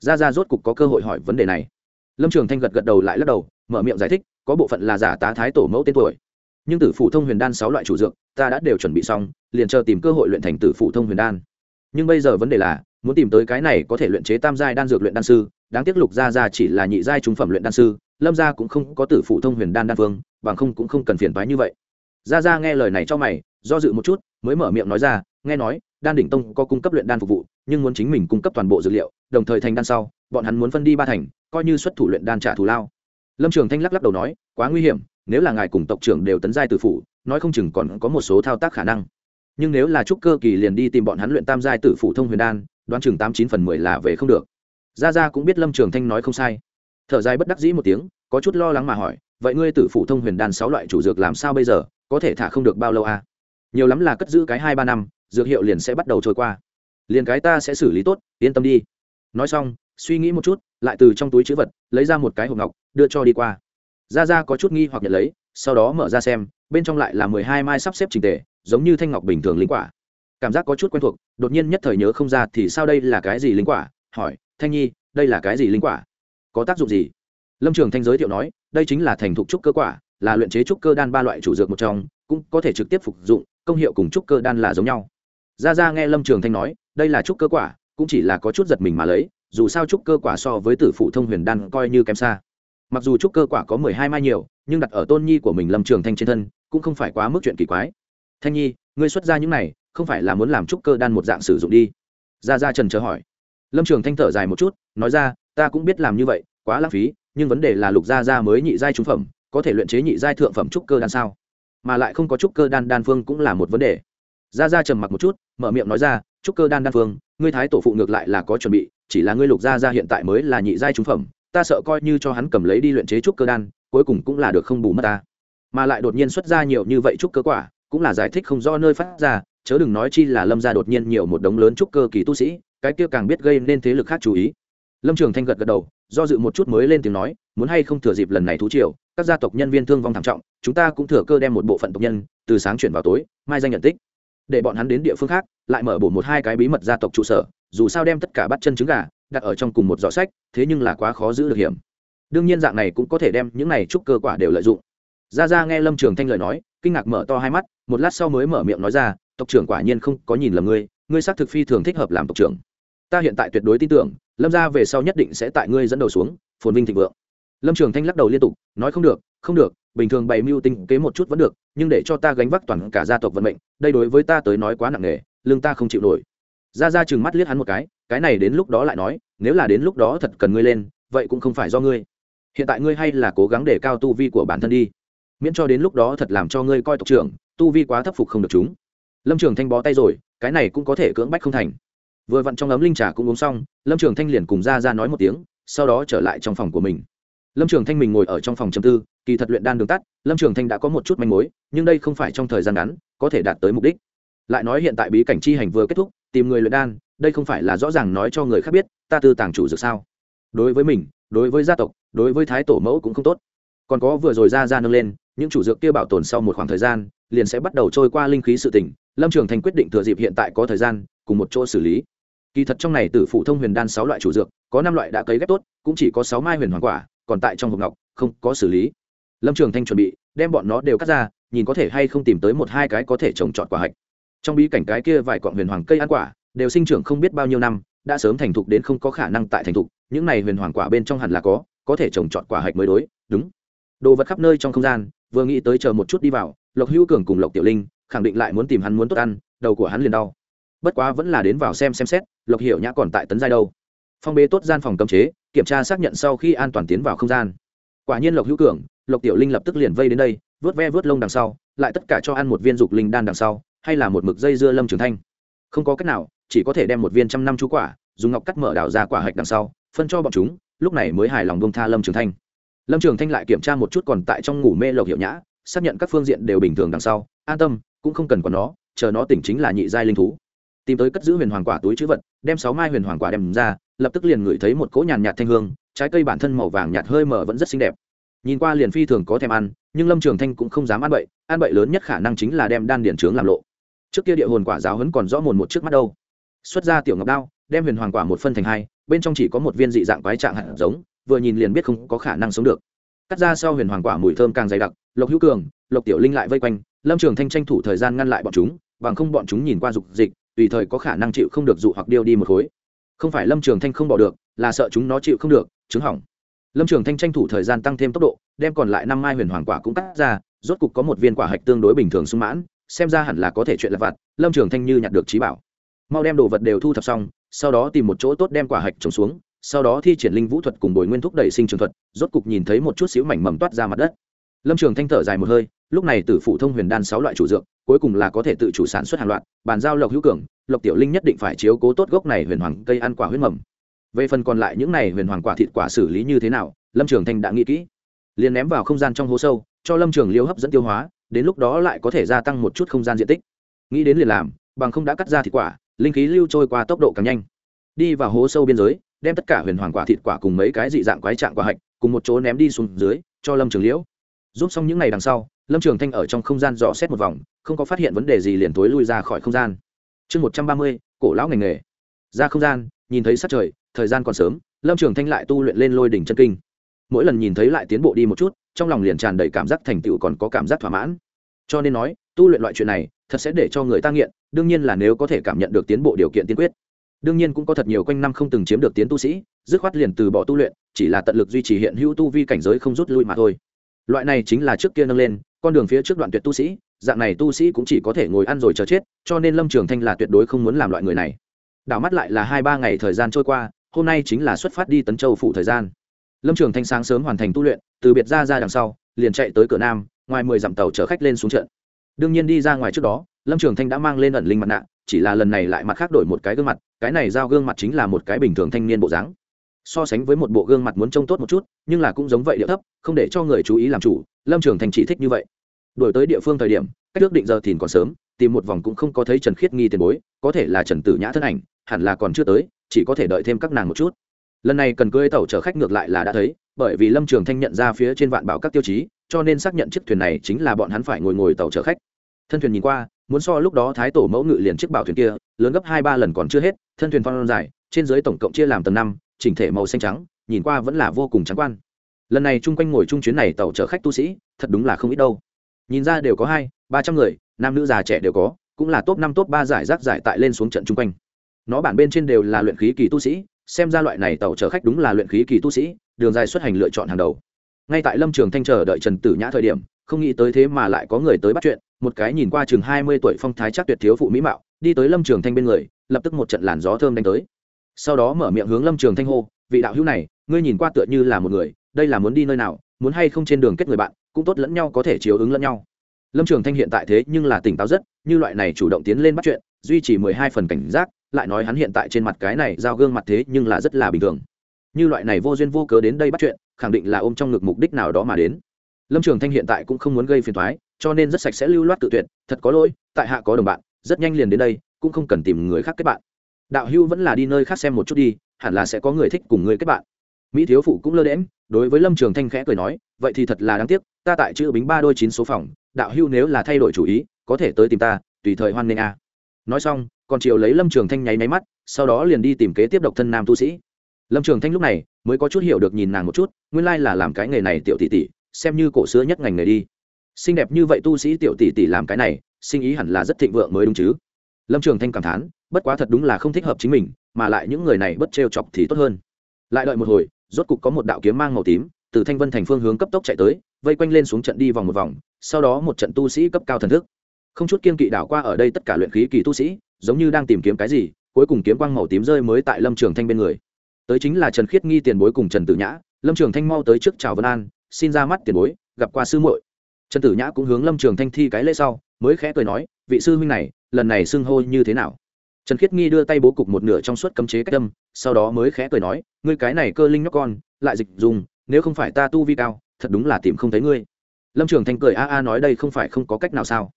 Ra ra rốt cục có cơ hội hỏi vấn đề này. Lâm trường thanh gật gật đầu lại lắc đầu, mở miệng giải thích, có bộ phận là giả tá thái tổ mẫu tên tuổi nhưng tử phụ thông huyền đan sáu loại chủ dược, ta đã đều chuẩn bị xong, liền chờ tìm cơ hội luyện thành tử phụ thông huyền đan. Nhưng bây giờ vấn đề là, muốn tìm tới cái này có thể luyện chế tam giai đan dược luyện đan sư, đáng tiếc lục gia gia chỉ là nhị giai trung phẩm luyện đan sư, lâm gia cũng không có tử phụ thông huyền đan đan phương bằng không cũng không cần phiền toái như vậy. Gia gia nghe lời này cho mày, do dự một chút, mới mở miệng nói ra, nghe nói, đan đỉnh tông có cung cấp luyện đan phục vụ, nhưng muốn chính mình cung cấp toàn bộ dược liệu, đồng thời thành đan sau, bọn hắn muốn phân đi ba thành, coi như xuất thủ luyện đan trả thù lao. Lâm trường thanh lắc lắc đầu nói, quá nguy hiểm nếu là ngài cùng tộc trưởng đều tấn giai tử phụ nói không chừng còn có một số thao tác khả năng. Nhưng nếu là trúc cơ kỳ liền đi tìm bọn hắn luyện tam giai tử phụ thông huyền đan, đoán chừng tám chín phần mười là về không được. Gia gia cũng biết lâm trường thanh nói không sai. Thở dài bất đắc dĩ một tiếng, có chút lo lắng mà hỏi, vậy ngươi tử phụ thông huyền đan sáu loại chủ dược làm sao bây giờ? Có thể thả không được bao lâu à? nhiều lắm là cất giữ cái hai ba năm, dược hiệu liền sẽ bắt đầu trôi qua. Liền cái ta sẽ xử lý tốt, yên tâm đi. Nói xong, suy nghĩ một chút, lại từ trong túi chữ vật, lấy ra một cái hộp ngọc, đưa cho đi qua ra ra có chút nghi hoặc nhận lấy, sau đó mở ra xem, bên trong lại là mười hai mai sắp xếp trình tề, giống như thanh ngọc bình thường linh quả. Cảm giác có chút quen thuộc, đột nhiên nhất thời nhớ không ra thì sao đây là cái gì linh quả, hỏi, thanh nhi, đây là cái gì linh quả? Có tác dụng gì? Lâm trường thanh giới thiệu nói, đây chính là thành thục trúc cơ quả, là luyện chế trúc cơ đan ba loại chủ dược một trong, cũng có thể trực tiếp phục dụng, công hiệu cùng trúc cơ đan là giống nhau. Ra ra nghe lâm trường thanh nói, đây là trúc cơ quả, cũng chỉ là có chút giật mình mà lấy, dù sao trúc cơ quả so với tử phụ thông huyền đan coi như kém xa mặc dù trúc cơ quả có mười hai mai nhiều, nhưng đặt ở tôn nhi của mình lâm trường thanh trên thân, cũng không phải quá mức chuyện kỳ quái. Thanh nhi, ngươi xuất ra những này, không phải là muốn làm trúc cơ đan một dạng sử dụng đi? Ra ra trần chờ hỏi. Lâm trường thanh thở dài một chút, nói ra, ta cũng biết làm như vậy, quá lãng phí, nhưng vấn đề là lục gia gia mới nhị giai trúng phẩm, có thể luyện chế nhị giai thượng phẩm trúc cơ đan sao? Mà lại không có trúc cơ đan đan phương cũng là một vấn đề. Gia gia trầm mặc một chút, mở miệng nói ra, trúc cơ đan đan phương, ngươi thái tổ phụ ngược lại là có chuẩn bị, chỉ là ngươi lục gia gia hiện tại mới là nhị giai trúng phẩm ta sợ coi như cho hắn cầm lấy đi luyện chế trúc cơ đan, cuối cùng cũng là được không bù mất ta. Mà lại đột nhiên xuất ra nhiều như vậy trúc cơ quả, cũng là giải thích không do nơi phát ra, chớ đừng nói chi là lâm gia đột nhiên nhiều một đống lớn trúc cơ kỳ tu sĩ, cái kia càng biết gây nên thế lực khác chú ý. Lâm trường thanh gật gật đầu, do dự một chút mới lên tiếng nói, muốn hay không thừa dịp lần này thú triều, các gia tộc nhân viên thương vong thảm trọng, chúng ta cũng thừa cơ đem một bộ phận tộc nhân, từ sáng chuyển vào tối, mai danh nhận tích. Để bọn hắn đến địa phương khác, lại mở bổ một hai cái bí mật gia tộc trụ sở, dù sao đem tất cả bắt chân trứng gà đặt ở trong cùng một giỏ sách, thế nhưng là quá khó giữ được hiểm. Đương nhiên dạng này cũng có thể đem những này trúc cơ quả đều lợi dụng. Ra ra nghe lâm trường thanh lời nói, kinh ngạc mở to hai mắt, một lát sau mới mở miệng nói ra, tộc trưởng quả nhiên không có nhìn lầm ngươi ngươi xác thực phi thường thích hợp làm tộc trưởng. Ta hiện tại tuyệt đối tin tưởng, lâm ra về sau nhất định sẽ tại ngươi dẫn đầu xuống, phồn vinh thịnh vượng. Lâm trường thanh lắc đầu liên tục, nói, không được không được, bình thường bày mưu tinh kế một chút vẫn được, nhưng để cho ta gánh vác toàn cả gia tộc vận mệnh, đây đối với ta tới nói quá nặng nề, lương ta không chịu nổi. Ra ra chừng mắt liếc hắn một cái cái này đến lúc đó lại nói, nếu là đến lúc đó thật cần ngươi lên, vậy cũng không phải do ngươi. Hiện tại ngươi hay là cố gắng để cao tu vi của bản thân đi. Miễn cho đến lúc đó thật làm cho ngươi coi tộc trưởng, tu vi quá thấp phục không được chúng. Lâm trường thanh bó tay rồi, cái này cũng có thể cưỡng bách không thành. Vừa vặn trong ấm linh trà cũng uống xong, lâm trường thanh liền cùng ra ra nói một tiếng, sau đó trở lại trong phòng của mình. Lâm trường thanh mình ngồi ở trong phòng chầm tư, kỳ thật luyện đan đường tắt, lâm trường thanh đã có một chút manh mối, nhưng đây không phải trong thời gian ngắn, có thể đạt tới mục đích. Lại nói hiện tại bí cảnh chi hành vừa kết thúc, tìm người luyện đan đây không phải là rõ ràng nói cho người khác biết, ta tư tàng chủ dược sao? Đối với mình, đối với gia tộc, đối với thái tổ mẫu cũng không tốt. Còn có vừa rồi ra ra nâng lên, những chủ dược kia bảo tồn sau một khoảng thời gian, liền sẽ bắt đầu trôi qua linh khí sự tỉnh lâm trường thành quyết định thừa dịp hiện tại có thời gian, cùng một chỗ xử lý. Kỳ thật trong này t ử thông huyền đan sáu loại chủ dược, có năm loại đã cấy ghép tốt, cũng chỉ có sáu mai huyền hoàng quả, còn tại trong hộp ngọc, không có xử lý. Lâm trường thanh chuẩn bị, đem bọn nó đều cắt ra, nhìn có thể hay không tìm tới một hai cái có thể trồng trọt quả hạch. Trong bí cảnh cái kia vài cọn huyền hoàng cây ăn quả đều sinh trưởng không biết bao nhiêu năm, đã sớm thành thục đến không có khả năng tại thành thục, những này huyền hoàng quả bên trong hẳn là có có thể trồng trọt quả hạch mới đối, đúng. Đồ vật khắp nơi trong không gian, vừa nghĩ tới chờ một chút đi vào, lộc hữu cường cùng lộc tiểu linh, khẳng định lại muốn tìm hắn muốn tốt ăn, đầu của hắn liền đau. Bất quá vẫn là đến vào xem xem xét, lộc hiểu nhã còn tại tấn giai đâu. Phong bế tốt gian phòng cấm chế, kiểm tra xác nhận sau khi an toàn tiến vào không gian. Quả nhiên lộc hữu cường, lộc tiểu linh lập tức liền vây đến đây, vớt ve vớt lông đằng sau, lại tất cả cho ăn một viên dục linh đan đằng sau, hay là một mực dây dưa lâm trường thanh không có cách nào, chỉ có thể đem một viên trăm năm chú quả, dùng ngọc cắt mở đảo ra quả hạch đằng sau, phân cho bọn chúng, lúc này mới hài lòng bông tha lâm trường thanh. Lâm trường thanh lại kiểm tra một chút còn tại trong ngủ mê lộc hiệu nhã, xác nhận các phương diện đều bình thường đằng sau, an tâm, cũng không cần còn nó, chờ nó tỉnh chính là nhị giai linh thú. Tìm tới cất giữ huyền hoàng quả túi chữ vật, đem sáu mai huyền hoàng quả đem ra, lập tức liền ngửi thấy một cỗ nhàn nhạt thanh hương, trái cây bản thân màu vàng nhạt hơi mở vẫn rất xinh đẹp. Nhìn qua liền phi thường có thèm ăn, nhưng lâm trường thanh cũng không dám ăn bậy ăn bậy lớn nhất khả năng chính là đem đan điển trướng làm lộ trước kia địa hồn quả giáo hấn còn rõ mồn một trước mắt đâu. Xuất ra tiểu ngọc đao, đem huyền hoàng quả một phân thành hai, bên trong chỉ có một viên dị dạng quái trạng hạt giống, vừa nhìn liền biết không có khả năng sống được. Cắt ra sau huyền hoàng quả mùi thơm càng dày đặc, lộc hữu cường, lộc tiểu linh lại vây quanh, lâm trường thanh tranh thủ thời gian ngăn lại bọn chúng, bằng không bọn chúng nhìn qua dục dịch, tùy thời có khả năng chịu không được dụ hoặc điêu đi một khối. Không phải lâm trường thanh không bỏ được, là sợ chúng nó chịu không được, chứng hỏng. Lâm trường thanh tranh thủ thời gian tăng thêm tốc độ, đem còn lại năm mai huyền hoàng quả cũng cắt ra, rốt cục có một viên quả hạch tương đối bình thường sung mãn xem ra hẳn là có thể chuyện lặt vặt, lâm trường thanh như nhặt được trí bảo. Mau đem đồ vật đều thu thập xong, sau đó tìm một chỗ tốt đem quả hạch trồng xuống, sau đó thi triển linh vũ thuật cùng bồi nguyên thúc đẩy sinh trường thuật, rốt cục nhìn thấy một chút xíu mảnh mầm toát ra mặt đất. Lâm trường thanh thở dài một hơi, lúc này tử phụ thông huyền đan sáu loại chủ dược, cuối cùng là có thể tự chủ sản xuất hàng loạt, bàn giao lộc hữu cường, lộc tiểu linh nhất định phải chiếu cố tốt gốc này huyền hoàng cây ăn quả huyết mầm. Về phần còn lại những này huyền hoàng quả thịt quả xử lý như thế nào, lâm trường thanh đã nghĩ kỹ. Liền ném vào không gian trong hố sâu, cho lâm trường liêu hấp dẫn tiêu hóa đến lúc đó lại có thể gia tăng một chút không gian diện tích. Nghĩ đến liền làm, bằng không đã cắt ra thịt quả, linh khí lưu trôi qua tốc độ càng nhanh. Đi vào hố sâu biên giới, đem tất cả huyền hoàng quả thịt quả cùng mấy cái dị dạng quái trạng quả hạch, cùng một chỗ ném đi xuống dưới, cho lâm trường liễu. Giúp xong những ngày đằng sau, lâm trường thanh ở trong không gian dò xét một vòng, không có phát hiện vấn đề gì liền tối lui ra khỏi không gian. Chương một trăm ba mươi, cổ lão ngành nghề. Ra không gian, nhìn thấy sát trời, thời gian còn sớm, lâm trường thanh lại tu luyện lên lôi đỉnh chân kinh mỗi lần nhìn thấy lại tiến bộ đi một chút, trong lòng liền tràn đầy cảm giác thành tựu còn có cảm giác thỏa mãn. Cho nên nói, tu luyện loại chuyện này, thật sẽ để cho người ta nghiện, đương nhiên là nếu có thể cảm nhận được tiến bộ điều kiện tiên quyết. Đương nhiên cũng có thật nhiều quanh năm không từng chiếm được tiến tu sĩ, dứt khoát liền từ bỏ tu luyện, chỉ là tận lực duy trì hiện hữu tu vi cảnh giới không rút lui mà thôi. Loại này chính là trước kia nâng lên, con đường phía trước đoạn tuyệt tu sĩ, dạng này tu sĩ cũng chỉ có thể ngồi ăn rồi chờ chết, cho nên lâm trường thanh là tuyệt đối không muốn làm loại người này. Đảo mắt lại là hai ba ngày thời gian trôi qua, hôm nay chính là xuất phát đi tấn châu phủ thời gian lâm trường thanh sáng sớm hoàn thành tu luyện, từ biệt ra ra đằng sau, liền chạy tới cửa nam, ngoài mười dặm tàu chở khách lên xuống trận. Đương nhiên đi ra ngoài trước đó, lâm trường thanh đã mang lên ẩn linh mặt nạ, chỉ là lần này lại mặt khác đổi một cái gương mặt, cái này giao gương mặt chính là một cái bình thường thanh niên bộ dáng. So sánh với một bộ gương mặt muốn trông tốt một chút, nhưng là cũng giống vậy địa thấp, không để cho người chú ý làm chủ, lâm trường thanh chỉ thích như vậy. Đổi tới địa phương thời điểm, cách ước định giờ thì còn sớm, tìm một vòng cũng không có thấy trần khiết nghi tiền bối, có thể là trần tử nhã thân ảnh, hẳn là còn chưa tới, chỉ có thể đợi thêm các nàng một chút lần này cần cưới tàu chở khách ngược lại là đã thấy, bởi vì lâm trường thanh nhận ra phía trên vạn bảo các tiêu chí, cho nên xác nhận chiếc thuyền này chính là bọn hắn phải ngồi ngồi tàu chở khách. Thân thuyền nhìn qua, muốn so lúc đó thái tổ mẫu ngự liền chiếc bảo thuyền kia, lớn gấp hai ba lần còn chưa hết, thân thuyền phong dài, trên dưới tổng cộng chia làm tầng năm, chỉnh thể màu xanh trắng, nhìn qua vẫn là vô cùng trắng quan. Lần này chung quanh ngồi chung chuyến này tàu chở khách tu sĩ, thật đúng là không ít đâu. Nhìn ra đều có hai, ba trăm người, nam nữ già trẻ đều có, cũng là top năm, top ba giải rác giải tại lên xuống trận chung quanh. Nó bản bên trên đều là luyện khí kỳ tu sĩ xem ra loại này tàu chở khách đúng là luyện khí kỳ tu sĩ, đường dài xuất hành lựa chọn hàng đầu. Ngay tại lâm trường thanh chờ đợi trần tử nhã thời điểm, không nghĩ tới thế mà lại có người tới bắt chuyện, một cái nhìn qua chừng hai mươi tuổi phong thái chắc tuyệt thiếu phụ mỹ mạo, đi tới lâm trường thanh bên người, lập tức một trận làn gió thơm đánh tới. Sau đó mở miệng hướng lâm trường thanh hô, vị đạo hữu này, ngươi nhìn qua tựa như là một người, đây là muốn đi nơi nào, muốn hay không trên đường kết người bạn, cũng tốt lẫn nhau có thể chiếu ứng lẫn nhau. Lâm trường thanh hiện tại thế nhưng là tỉnh táo rất, như loại này chủ động tiến lên bắt chuyện, duy trì mười hai phần cảnh giác lại nói hắn hiện tại trên mặt cái này giao gương mặt thế nhưng là rất là bình thường. Như loại này vô duyên vô cớ đến đây bắt chuyện, khẳng định là ôm trong ngực mục đích nào đó mà đến. Lâm trường thanh hiện tại cũng không muốn gây phiền thoái cho nên rất sạch sẽ lưu loát tự tuyệt, thật có lỗi, tại hạ có đồng bạn, rất nhanh liền đến đây, cũng không cần tìm người khác kết bạn. Đạo hưu vẫn là đi nơi khác xem một chút đi, hẳn là sẽ có người thích cùng người kết bạn. Mỹ thiếu phụ cũng lơ đễm đối với lâm trường thanh khẽ cười nói, vậy thì thật là đáng tiếc, ta tại chữ bính ba đôi chín số phòng, đạo hưu nếu là thay đổi chủ ý, có thể tới tìm ta, tùy thời hoan nghênh a nói xong, còn triệu lấy lâm trường thanh nháy máy mắt, sau đó liền đi tìm kế tiếp độc thân nam tu sĩ. Lâm trường thanh lúc này mới có chút hiểu được nhìn nàng một chút, nguyên lai là làm cái nghề này tiểu tỷ tỷ, xem như cổ xưa nhất ngành nghề đi. Xinh đẹp như vậy tu sĩ tiểu tỷ tỷ làm cái này, sinh ý hẳn là rất thịnh vượng mới đúng chứ. Lâm trường thanh cảm thán, bất quá thật đúng là không thích hợp chính mình, mà lại những người này bất trêu chọc thì tốt hơn. Lại đợi một hồi, rốt cục có một đạo kiếm mang màu tím, từ thanh vân thành phương hướng cấp tốc chạy tới, vây quanh lên xuống trận đi vòng một vòng, sau đó một trận tu sĩ cấp cao thần thức không chút kiên kỵ đảo qua ở đây tất cả luyện khí kỳ tu sĩ, giống như đang tìm kiếm cái gì, cuối cùng kiếm quang màu tím rơi mới tại lâm trường thanh bên người. Tới chính là trần khiết nghi tiền bối cùng trần tử nhã, lâm trường thanh mau tới trước chào vân an, xin ra mắt tiền bối, gặp qua sư muội. Trần tử nhã cũng hướng lâm trường thanh thi cái lễ sau, mới khẽ cười nói, vị sư huynh này, lần này xưng hô như thế nào? Trần khiết nghi đưa tay bố cục một nửa trong suốt cấm chế cách tâm sau đó mới khẽ cười nói, ngươi cái này cơ linh nhóc con, lại dịch dùng, nếu không phải ta tu vi cao, thật đúng là tìm không thấy ngươi. Lâm trường thanh cười a a nói đây không phải không có cách nào sao?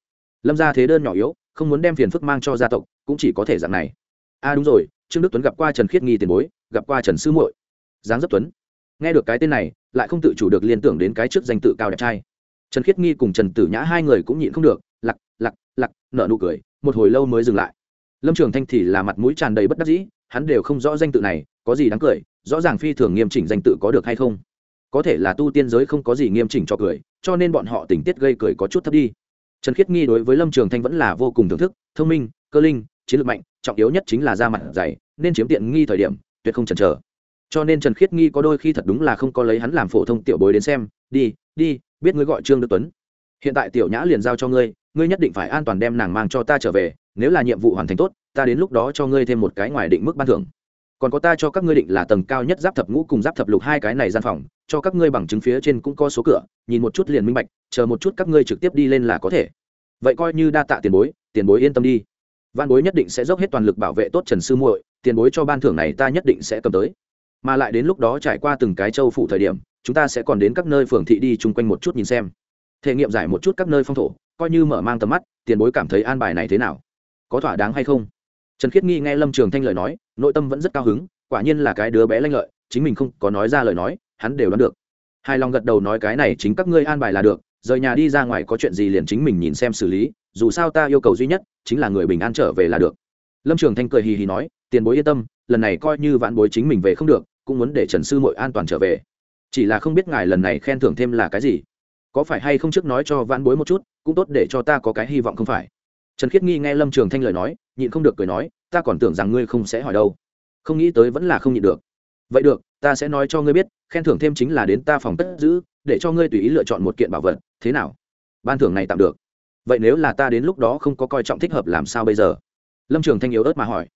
Lâm ra thế đơn nhỏ yếu, không muốn đem phiền phức mang cho gia tộc, cũng chỉ có thể dạng này. A đúng rồi, trương đức tuấn gặp qua trần khiết nghi tiền bối, gặp qua trần sư muội. Giáng dấp tuấn. Nghe được cái tên này, lại không tự chủ được liên tưởng đến cái trước danh tự cao đẹp trai. Trần khiết nghi cùng trần tử nhã hai người cũng nhịn không được, lặc lặc lặc, nở nụ cười, một hồi lâu mới dừng lại. Lâm trường thanh thì là mặt mũi tràn đầy bất đắc dĩ, hắn đều không rõ danh tự này, có gì đáng cười, rõ ràng phi thường nghiêm chỉnh danh tự có được hay không. Có thể là tu tiên giới không có gì nghiêm chỉnh cho cười, cho nên bọn họ tình tiết gây cười có chút thấp đi trần khiết nghi đối với lâm trường thanh vẫn là vô cùng thưởng thức, thông minh, cơ linh, chiến lược mạnh, trọng yếu nhất chính là da mặt dày, nên chiếm tiện nghi thời điểm, tuyệt không chần chờ. Cho nên trần khiết nghi có đôi khi thật đúng là không có lấy hắn làm phổ thông tiểu bối đến xem, đi đi, biết ngươi gọi trương đức tuấn. Hiện tại tiểu nhã liền giao cho ngươi ngươi nhất định phải an toàn đem nàng mang cho ta trở về, nếu là nhiệm vụ hoàn thành tốt, ta đến lúc đó cho ngươi thêm một cái ngoài định mức ban thưởng còn có ta cho các ngươi định là tầng cao nhất giáp thập ngũ cùng giáp thập lục hai cái này gian phòng, cho các ngươi bằng chứng phía trên cũng có số cửa, nhìn một chút liền minh bạch, chờ một chút các ngươi trực tiếp đi lên là có thể. Vậy coi như đa tạ tiền bối tiền bối yên tâm đi. Văn bối nhất định sẽ dốc hết toàn lực bảo vệ tốt trần sư muội, tiền bối cho ban thưởng này ta nhất định sẽ cầm tới. Mà lại đến lúc đó trải qua từng cái châu phủ thời điểm, chúng ta sẽ còn đến các nơi phường thị đi chung quanh một chút nhìn xem. Thể nghiệm giải một chút các nơi phong thổ, coi như mở mang tầm mắt, tiền bối cảm thấy an bài này thế nào? Có thỏa đáng hay không? Trần khiết nghi nghe lâm trường thanh lời nói, nội tâm vẫn rất cao hứng, quả nhiên là cái đứa bé lanh lợi, chính mình không có nói ra lời nói, hắn đều đoán được. Hai lòng gật đầu nói cái này chính các ngươi an bài là được, rời nhà đi ra ngoài có chuyện gì liền chính mình nhìn xem xử lý, dù sao ta yêu cầu duy nhất chính là người bình an trở về là được. Lâm trường thanh cười hì hì nói, tiền bối yên tâm, lần này coi như vãn bối chính mình về không được, cũng muốn để trần sư mội an toàn trở về. Chỉ là không biết ngài lần này khen thưởng thêm là cái gì. Có phải hay không trước nói cho vãn bối một chút, cũng tốt để cho ta có cái hy vọng không phải trần khiết nghi nghe lâm trường thanh lời nói, nhịn không được cười nói, ta còn tưởng rằng ngươi không sẽ hỏi đâu. Không nghĩ tới vẫn là không nhịn được. Vậy được, ta sẽ nói cho ngươi biết, khen thưởng thêm chính là đến ta phòng cất giữ, để cho ngươi tùy ý lựa chọn một kiện bảo vật, thế nào? Ban thưởng này tạm được. Vậy nếu là ta đến lúc đó không có coi trọng thích hợp làm sao bây giờ? Lâm trường thanh yếu ớt mà hỏi.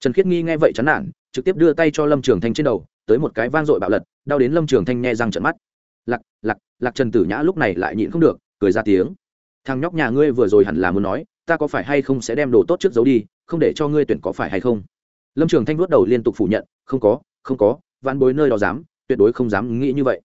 Trần khiết nghi nghe vậy chán nản, trực tiếp đưa tay cho lâm trường thanh trên đầu, tới một cái vang dội bạo lật, đau đến lâm trường thanh nghe răng trận mắt. Lặc lặc lặc trần tử nhã lúc này lại nhịn không được, cười ra tiếng. Thằng nhóc nhà ngươi vừa rồi hẳn là muốn nói ta có phải hay không sẽ đem đồ tốt trước giấu đi, không để cho ngươi tuyển có phải hay không? Lâm trường thanh vuốt đầu liên tục phủ nhận, không có không có van bối nơi đó dám, tuyệt đối không dám nghĩ như vậy.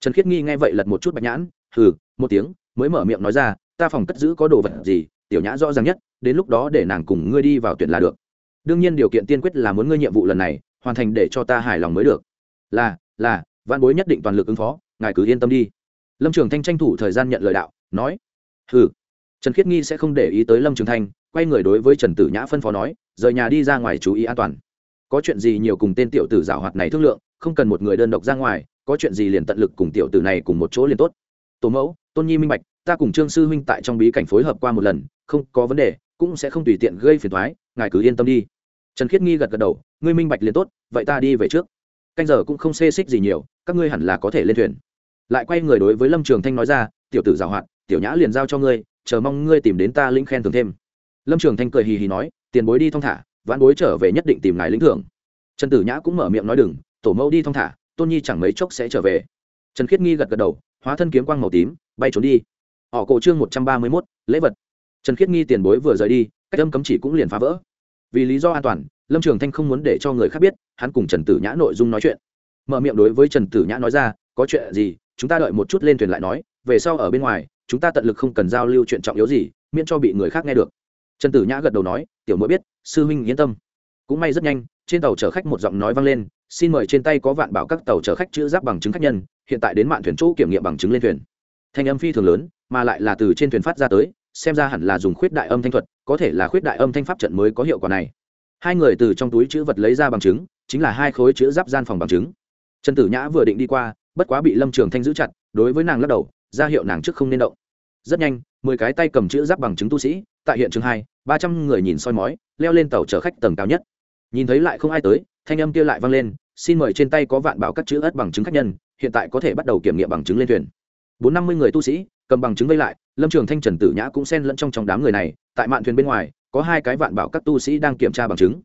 Trần khiết nghi nghe vậy lật một chút bạch nhãn, hừ, một tiếng, mới mở miệng nói ra, ta phòng cất giữ có đồ vật gì, tiểu nhã rõ ràng nhất, đến lúc đó để nàng cùng ngươi đi vào tuyển là được. Đương nhiên điều kiện tiên quyết là muốn ngươi nhiệm vụ lần này, hoàn thành để cho ta hài lòng mới được. Là là văn bối nhất định toàn lực ứng phó, ngài cứ yên tâm đi. Lâm trường thanh tranh thủ thời gian nhận lời đạo, nói ừ trần khiết nghi sẽ không để ý tới lâm trường thanh, quay người đối với trần tử nhã phân phó nói, rời nhà đi ra ngoài chú ý an toàn. Có chuyện gì nhiều cùng tên tiểu tử giảo hoạt này thương lượng, không cần một người đơn độc ra ngoài, có chuyện gì liền tận lực cùng tiểu tử này cùng một chỗ liền tốt. Tổ mẫu, tôn nhi minh bạch, ta cùng trương sư huynh tại trong bí cảnh phối hợp qua một lần, không có vấn đề, cũng sẽ không tùy tiện gây phiền thoái ngài cứ yên tâm đi. Trần khiết nghi gật gật đầu, ngươi minh bạch liền tốt, vậy ta đi về trước. Canh giờ cũng không xê xích gì nhiều, các ngươi hẳn là có thể lên thuyền. Lại quay người đối với lâm trường thanh nói ra, tiểu tử giảo hoạt, tiểu nhã liền giao cho ngươi chờ mong ngươi tìm đến ta lĩnh khen thưởng thêm. Lâm trường thanh cười hì hì nói, tiền bối đi thong thả, vãn bối trở về nhất định tìm ngài lĩnh thưởng. Trần tử nhã cũng mở miệng nói đừng, tổ mẫu đi thong thả, tôn nhi chẳng mấy chốc sẽ trở về. Trần khiết nghi gật gật đầu, hóa thân kiếm quang màu tím, bay trốn đi. Họ cổ chương một trăm ba mươi mốt, lễ vật. Trần khiết nghi tiền bối vừa rời đi, cách âm cấm chỉ cũng liền phá vỡ. Vì lý do an toàn, lâm trường thanh không muốn để cho người khác biết, hắn cùng trần tử nhã nội dung nói chuyện. Mở miệng đối với trần tử nhã nói ra, có chuyện gì, chúng ta đợi một chút lên thuyền lại nói, về sau ở bên ngoài chúng ta tận lực không cần giao lưu chuyện trọng yếu gì, miễn cho bị người khác nghe được. Trần tử nhã gật đầu nói, tiểu mỗi biết, sư huynh yên tâm. Cũng may rất nhanh, trên tàu chở khách một giọng nói vang lên, xin mời trên tay có vạn bảo các tàu chở khách chữ giáp bằng chứng khách nhân, hiện tại đến mạn thuyền chỗ kiểm nghiệm bằng chứng lên thuyền. Thanh âm phi thường lớn, mà lại là từ trên thuyền phát ra tới, xem ra hẳn là dùng khuyết đại âm thanh thuật, có thể là khuyết đại âm thanh pháp trận mới có hiệu quả này. Hai người từ trong túi chữ vật lấy ra bằng chứng, chính là hai khối chữ giáp gian phòng bằng chứng. Trần tử nhã vừa định đi qua, bất quá bị lâm trường thanh giữ chặt, đối với nàng lắc đầu ra hiệu nàng trước không nên động. Rất nhanh, mười cái tay cầm chữ giáp bằng chứng tu sĩ, tại hiện trường hai, ba trăm người nhìn soi mói, leo lên tàu chở khách tầng cao nhất. Nhìn thấy lại không ai tới, thanh âm kia lại vang lên, xin mời trên tay có vạn bảo các chữ ất bằng chứng khách nhân, hiện tại có thể bắt đầu kiểm nghiệm bằng chứng lên thuyền. Bốn năm mươi người tu sĩ, cầm bằng chứng vây lại, lâm trường thanh, trần tử nhã cũng xen lẫn trong trong đám người này, tại mạn thuyền bên ngoài, có hai cái vạn bảo các tu sĩ đang kiểm tra bằng chứng.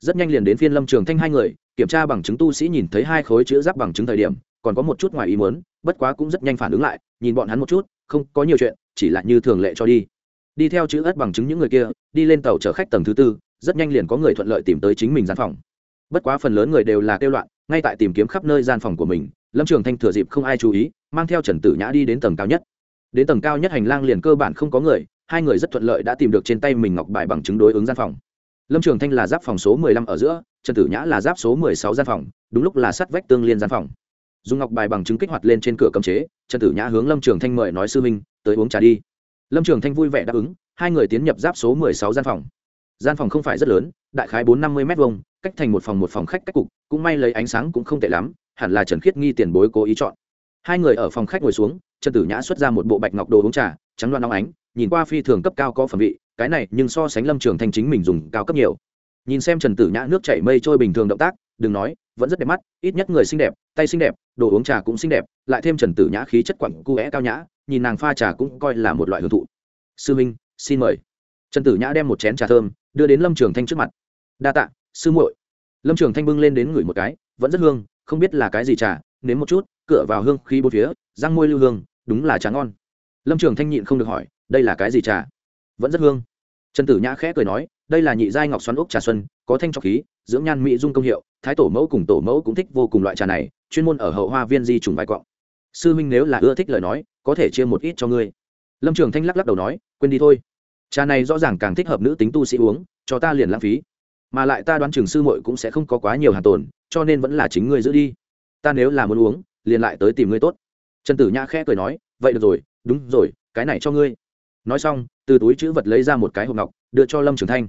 Rất nhanh liền đến phiên lâm trường thanh hai người, kiểm tra bằng chứng tu sĩ nhìn thấy hai khối chữ giáp bằng chứng thời điểm còn có một chút ngoài ý muốn, bất quá cũng rất nhanh phản ứng lại, nhìn bọn hắn một chút, không có nhiều chuyện, chỉ là như thường lệ cho đi. Đi theo chữ ất bằng chứng những người kia, đi lên tàu chở khách tầng thứ tư, rất nhanh liền có người thuận lợi tìm tới chính mình gian phòng. Bất quá phần lớn người đều là kêu loạn, ngay tại tìm kiếm khắp nơi gian phòng của mình, lâm trường thanh thừa dịp không ai chú ý, mang theo trần tử nhã đi đến tầng cao nhất. Đến tầng cao nhất hành lang liền cơ bản không có người, hai người rất thuận lợi đã tìm được trên tay mình ngọc bài bằng chứng đối ứng gian phòng. Lâm trường thanh là giáp phòng số mười lăm ở giữa, trần tử nhã là giáp số mười sáu gian phòng, đúng lúc là sắt vách tương liên gian phòng dùng ngọc bài bằng chứng kích hoạt lên trên cửa cấm chế, trần tử nhã hướng lâm trường thanh mời nói sư minh tới uống trà đi. Lâm trường thanh vui vẻ đáp ứng, hai người tiến nhập giáp số mười sáu gian phòng. Gian phòng không phải rất lớn, đại khái bốn năm mươi m hai cách thành một phòng một phòng khách cách cục, cũng may lấy ánh sáng cũng không tệ lắm, hẳn là trần khiết nghi tiền bối cố ý chọn. Hai người ở phòng khách ngồi xuống, trần tử nhã xuất ra một bộ bạch ngọc đồ uống trà, trắng loan óng ánh, nhìn qua phi thường cấp cao có phẩm vị, cái này nhưng so sánh lâm trường thanh chính mình dùng cao cấp nhiều. Nhìn xem trần tử nhã nước chảy mây trôi bình thường động tác, đừng nói vẫn rất đẹp mắt, ít nhất người xinh đẹp, tay xinh đẹp, đồ uống trà cũng xinh đẹp, lại thêm trần tử nhã khí chất quặng cu vẽ cao nhã, nhìn nàng pha trà cũng coi là một loại hưởng thụ. Sư minh, xin mời. Trần tử nhã đem một chén trà thơm, đưa đến lâm trường thanh trước mặt. Đa tạ, sư muội. Lâm trường thanh bưng lên đến ngửi một cái, vẫn rất hương, không biết là cái gì trà, nếm một chút cựa vào hương khí bốn phía, răng môi lưu hương, đúng là trà ngon. Lâm trường thanh nhịn không được hỏi, đây là cái gì trà? Vẫn rất hương. Trần tử nhã khẽ cười nói, đây là nhị giai ngọc xoắn úc trà xuân, có thanh trọc khí dưỡng nhan mỹ dung công hiệu, thái tổ mẫu cùng tổ mẫu cũng thích vô cùng loại trà này, chuyên môn ở hậu hoa viên di trùng vài cọng sư huynh nếu là ưa thích lời nói, có thể chia một ít cho ngươi. Lâm trường thanh lắc lắc đầu nói, quên đi thôi. Trà này rõ ràng càng thích hợp nữ tính tu sĩ uống, cho ta liền lãng phí. Mà lại ta đoán trường sư muội cũng sẽ không có quá nhiều hàng tồn, cho nên vẫn là chính ngươi giữ đi. Ta nếu là muốn uống, liền lại tới tìm ngươi tốt. Trần tử nhã khẽ cười nói, vậy được rồi, đúng rồi, cái này cho ngươi. Nói xong, từ túi chữ vật lấy ra một cái hộp ngọc, đưa cho lâm trường thanh.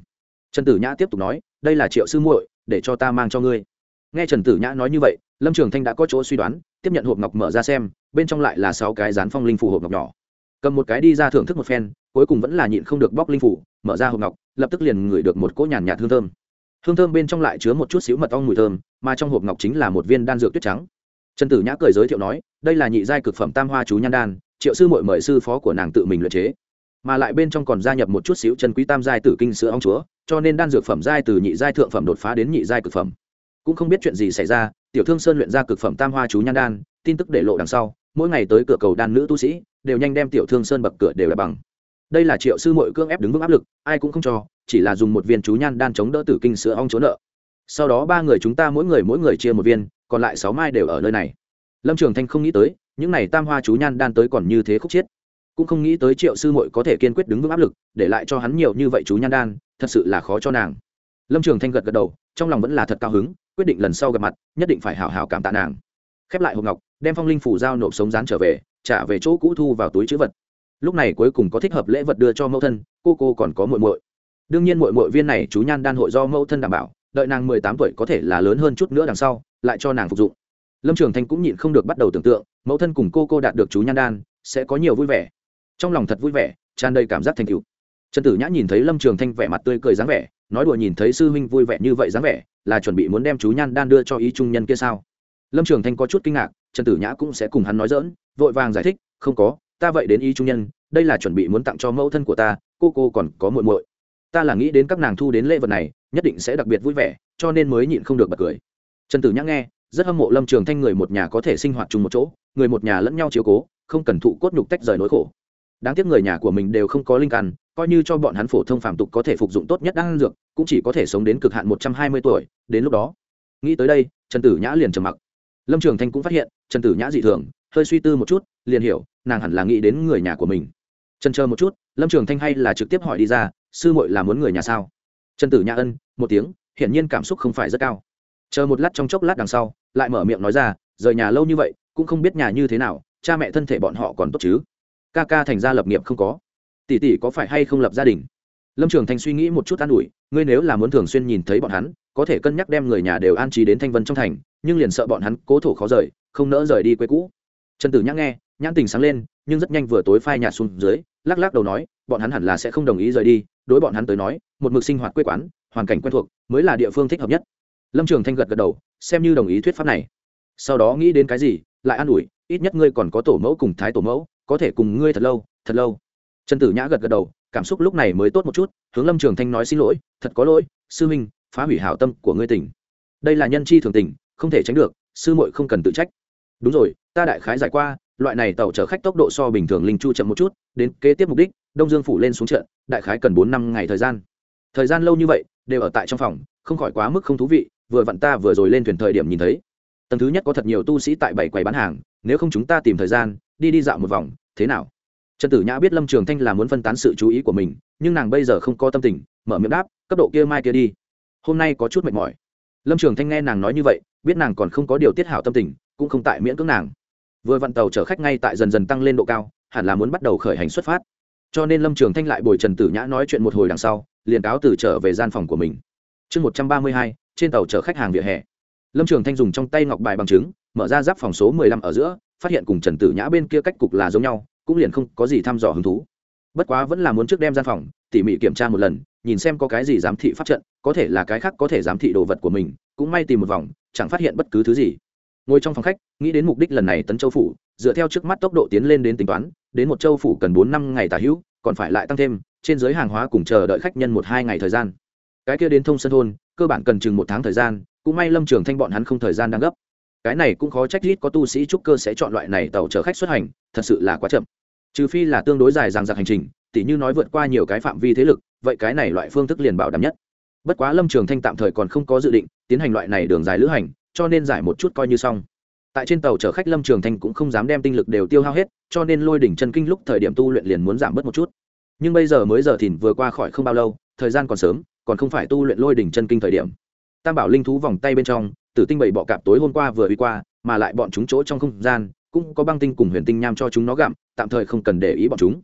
Trần tử nhã tiếp tục nói đây là triệu sư muội, để cho ta mang cho ngươi. Nghe trần tử nhã nói như vậy, lâm trường thanh đã có chỗ suy đoán, tiếp nhận hộp ngọc mở ra xem, bên trong lại là sáu cái dán phong linh phủ hộp ngọc nhỏ. Cầm một cái đi ra thưởng thức một phen, cuối cùng vẫn là nhịn không được bóc linh phủ mở ra hộp ngọc, lập tức liền ngửi được một cỗ nhàn nhạt hương thơm. Hương thơm bên trong lại chứa một chút xíu mật ong mùi thơm, mà trong hộp ngọc chính là một viên đan dược tuyết trắng. Trần tử nhã cười giới thiệu nói, đây là nhị giai cực phẩm tam hoa chú nhan đan, triệu sư mội mời sư phó của nàng tự mình luyện chế. Mà lại bên trong còn gia nhập một chút xíu chân quý tam giai tử kinh sữa ong chúa cho nên đan dược phẩm giai từ nhị giai thượng phẩm đột phá đến nhị giai cực phẩm. Cũng không biết chuyện gì xảy ra, tiểu thương sơn luyện ra cực phẩm tam hoa chú nhan đan, tin tức để lộ đằng sau, mỗi ngày tới cửa cầu đan nữ tu sĩ, đều nhanh đem tiểu thương sơn bậc cửa đều là bằng. Đây là triệu sư mội cương ép đứng vững áp lực, ai cũng không cho, chỉ là dùng một viên chú nhan đan chống đỡ tử kinh sữa ong chỗ nợ. Sau đó ba người chúng ta mỗi người mỗi người chia một viên, còn lại sáu mai đều ở nơi này. Lâm trường thanh không nghĩ tới, những n à y tam hoa chú nhan đan tới còn như thế khúc chiết. Cũng không nghĩ tới triệu sư mội có thể kiên quyết đứng vững áp lực, để lại cho hắn nhiều như vậy chú nhan đan thật sự là khó cho nàng. Lâm trường thanh gật gật đầu, trong lòng vẫn là thật cao hứng, quyết định lần sau gặp mặt, nhất định phải hào hào cảm tạ nàng. Khép lại hộp ngọc, đem phong linh phủ giao nộp sống rán trở về, trả về chỗ cũ thu vào túi chữ vật. Lúc này cuối cùng có thích hợp lễ vật đưa cho mẫu thân, cô cô còn có muội muội. Đương nhiên muội muội viên này chú nhan đan hội do mẫu thân đảm bảo, đợi nàng mười tám tuổi có thể là lớn hơn chút nữa đằng sau, lại cho nàng phục dụng. Lâm trường thanh cũng nhịn không được bắt đầu tưởng tượng, mẫu thân cùng cô cô đạt được chú nhan đan, sẽ có nhiều vui vẻ. Trong lòng thật vui vẻ, tràn đầy cảm giác thành cựu trần tử nhã nhìn thấy lâm trường thanh vẻ mặt tươi cười dáng vẻ, nói đùa nhìn thấy sư huynh vui vẻ như vậy dáng vẻ, là chuẩn bị muốn đem chú nhan đan đưa cho ý trung nhân kia sao? Lâm trường thanh có chút kinh ngạc, trần tử nhã cũng sẽ cùng hắn nói dỡn vội vàng giải thích, không có, ta vậy đến ý trung nhân, đây là chuẩn bị muốn tặng cho mẫu thân của ta, cô cô còn có muội muội. Ta là nghĩ đến các nàng thu đến lễ vật này, nhất định sẽ đặc biệt vui vẻ, cho nên mới nhịn không được bật cười. Trần tử nhã nghe, rất hâm mộ lâm trường thanh người một nhà có thể sinh hoạt chung một chỗ, người một nhà lẫn nhau chiếu cố, không cần thụ cốt nhục tách rời nỗi khổ đáng tiếc người nhà của mình đều không có linh căn, coi như cho bọn hắn phổ thông phàm tục có thể phục dụng tốt nhất đang dược, cũng chỉ có thể sống đến cực hạn một trăm hai mươi tuổi, đến lúc đó. Nghĩ tới đây, trần tử nhã liền trầm mặc. Lâm trường thanh cũng phát hiện, trần tử nhã dị thường, hơi suy tư một chút, liền hiểu, nàng hẳn là nghĩ đến người nhà của mình. Trần chờ một chút, lâm trường thanh hay là trực tiếp hỏi đi ra, sư muội là muốn người nhà sao? Trần tử nhã ân, một tiếng, hiển nhiên cảm xúc không phải rất cao. Chờ một lát trong chốc lát đằng sau, lại mở miệng nói ra, rời nhà lâu như vậy, cũng không biết nhà như thế nào, cha mẹ thân thể bọn họ còn tốt chứ? Ca ca thành gia lập nghiệp không có. Tỷ tỷ có phải hay không lập gia đình? Lâm trường Thành suy nghĩ một chút an ủi, ngươi nếu là muốn thường xuyên nhìn thấy bọn hắn, có thể cân nhắc đem người nhà đều an trí đến thanh vân trong thành, nhưng liền sợ bọn hắn cố thổ khó rời, không nỡ rời đi quê cũ. Trần tử nhã nghe, nhãn tình sáng lên, nhưng rất nhanh vừa tối phai nhạt xuống dưới, lắc lắc đầu nói, bọn hắn hẳn là sẽ không đồng ý rời đi, đối bọn hắn tới nói, một mực sinh hoạt quê quán, hoàn cảnh quen thuộc, mới là địa phương thích hợp nhất. Lâm trường thanh gật gật đầu, xem như đồng ý thuyết pháp này. Sau đó nghĩ đến cái gì, lại an ủi, ít nhất ngươi còn có tổ mẫu cùng thái tổ mẫu có thể cùng ngươi thật lâu thật lâu. Trần tử nhã gật gật đầu, cảm xúc lúc này mới tốt một chút, hướng lâm trường thanh nói xin lỗi, thật có lỗi, sư minh phá hủy hảo tâm của ngươi tỉnh. Đây là nhân chi thường tình không thể tránh được, sư muội không cần tự trách. Đúng rồi, ta đại khái giải qua, loại này tàu chở khách tốc độ so bình thường linh chu chậm một chút, đến kế tiếp mục đích, đông dương phủ lên xuống trận, đại khái cần bốn năm ngày thời gian. Thời gian lâu như vậy, đều ở tại trong phòng, không khỏi quá mức không thú vị, vừa vặn ta vừa rồi lên thuyền thời điểm nhìn thấy. Tầng thứ nhất có thật nhiều tu sĩ tại bảy quầy bán hàng, nếu không chúng ta tìm thời gian đi đi dạo một vòng, thế nào? Trần tử nhã biết lâm trường thanh là muốn phân tán sự chú ý của mình, nhưng nàng bây giờ không có tâm tình, mở miệng đáp, cấp độ kia mai kia đi. Hôm nay có chút mệt mỏi. Lâm trường thanh nghe nàng nói như vậy, biết nàng còn không có điều tiết hảo tâm tình, cũng không tại miễn cưỡng nàng. Vừa vặn tàu chở khách ngay tại dần dần tăng lên độ cao, hẳn là muốn bắt đầu khởi hành xuất phát. Cho nên lâm trường thanh lại bồi trần tử nhã nói chuyện một hồi đằng sau, liền cáo từ trở về gian phòng của mình. Chương một trăm ba mươi hai, trên tàu chở khách hàng vỉa hè. Lâm trường thanh dùng trong tay ngọc bài bằng chứng, mở ra giáp phòng số mười lăm ở giữa phát hiện cùng trần tử nhã bên kia cách cục là giống nhau, cũng liền không có gì thăm dò hứng thú. Bất quá vẫn là muốn trước đem gian phòng, tỉ mỉ kiểm tra một lần, nhìn xem có cái gì giám thị pháp trận, có thể là cái khác có thể giám thị đồ vật của mình, cũng may tìm một vòng, chẳng phát hiện bất cứ thứ gì. Ngồi trong phòng khách, nghĩ đến mục đích lần này tấn châu phủ, dựa theo trước mắt tốc độ tiến lên đến tính toán, đến một châu phủ cần bốn năm ngày tả hữu, còn phải lại tăng thêm, trên giới hàng hóa cùng chờ đợi khách nhân một hai ngày thời gian. Cái kia đến thông sân thôn, cơ bản cần chừng một tháng thời gian, cũng may lâm trường thanh bọn hắn không thời gian đang gấp cái này cũng khó trách ít có tu sĩ trúc cơ sẽ chọn loại này tàu chở khách xuất hành, thật sự là quá chậm. Trừ phi là tương đối dài dằng dặc hành trình, tỉ như nói vượt qua nhiều cái phạm vi thế lực, vậy cái này loại phương thức liền bảo đảm nhất. Bất quá lâm trường thanh tạm thời còn không có dự định tiến hành loại này đường dài lữ hành, cho nên giải một chút coi như xong. Tại trên tàu chở khách lâm trường thanh cũng không dám đem tinh lực đều tiêu hao hết, cho nên lôi đỉnh chân kinh lúc thời điểm tu luyện liền muốn giảm bớt một chút. Nhưng bây giờ mới giờ thìn vừa qua khỏi không bao lâu, thời gian còn sớm, còn không phải tu luyện lôi đỉnh chân kinh thời điểm. Tam bảo linh thú vòng tay bên trong tử tinh bảy bọ cạp tối hôm qua vừa đi qua, mà lại bọn chúng chỗ trong không gian, cũng có băng tinh cùng huyền tinh nham cho chúng nó gặm, tạm thời không cần để ý bọn chúng.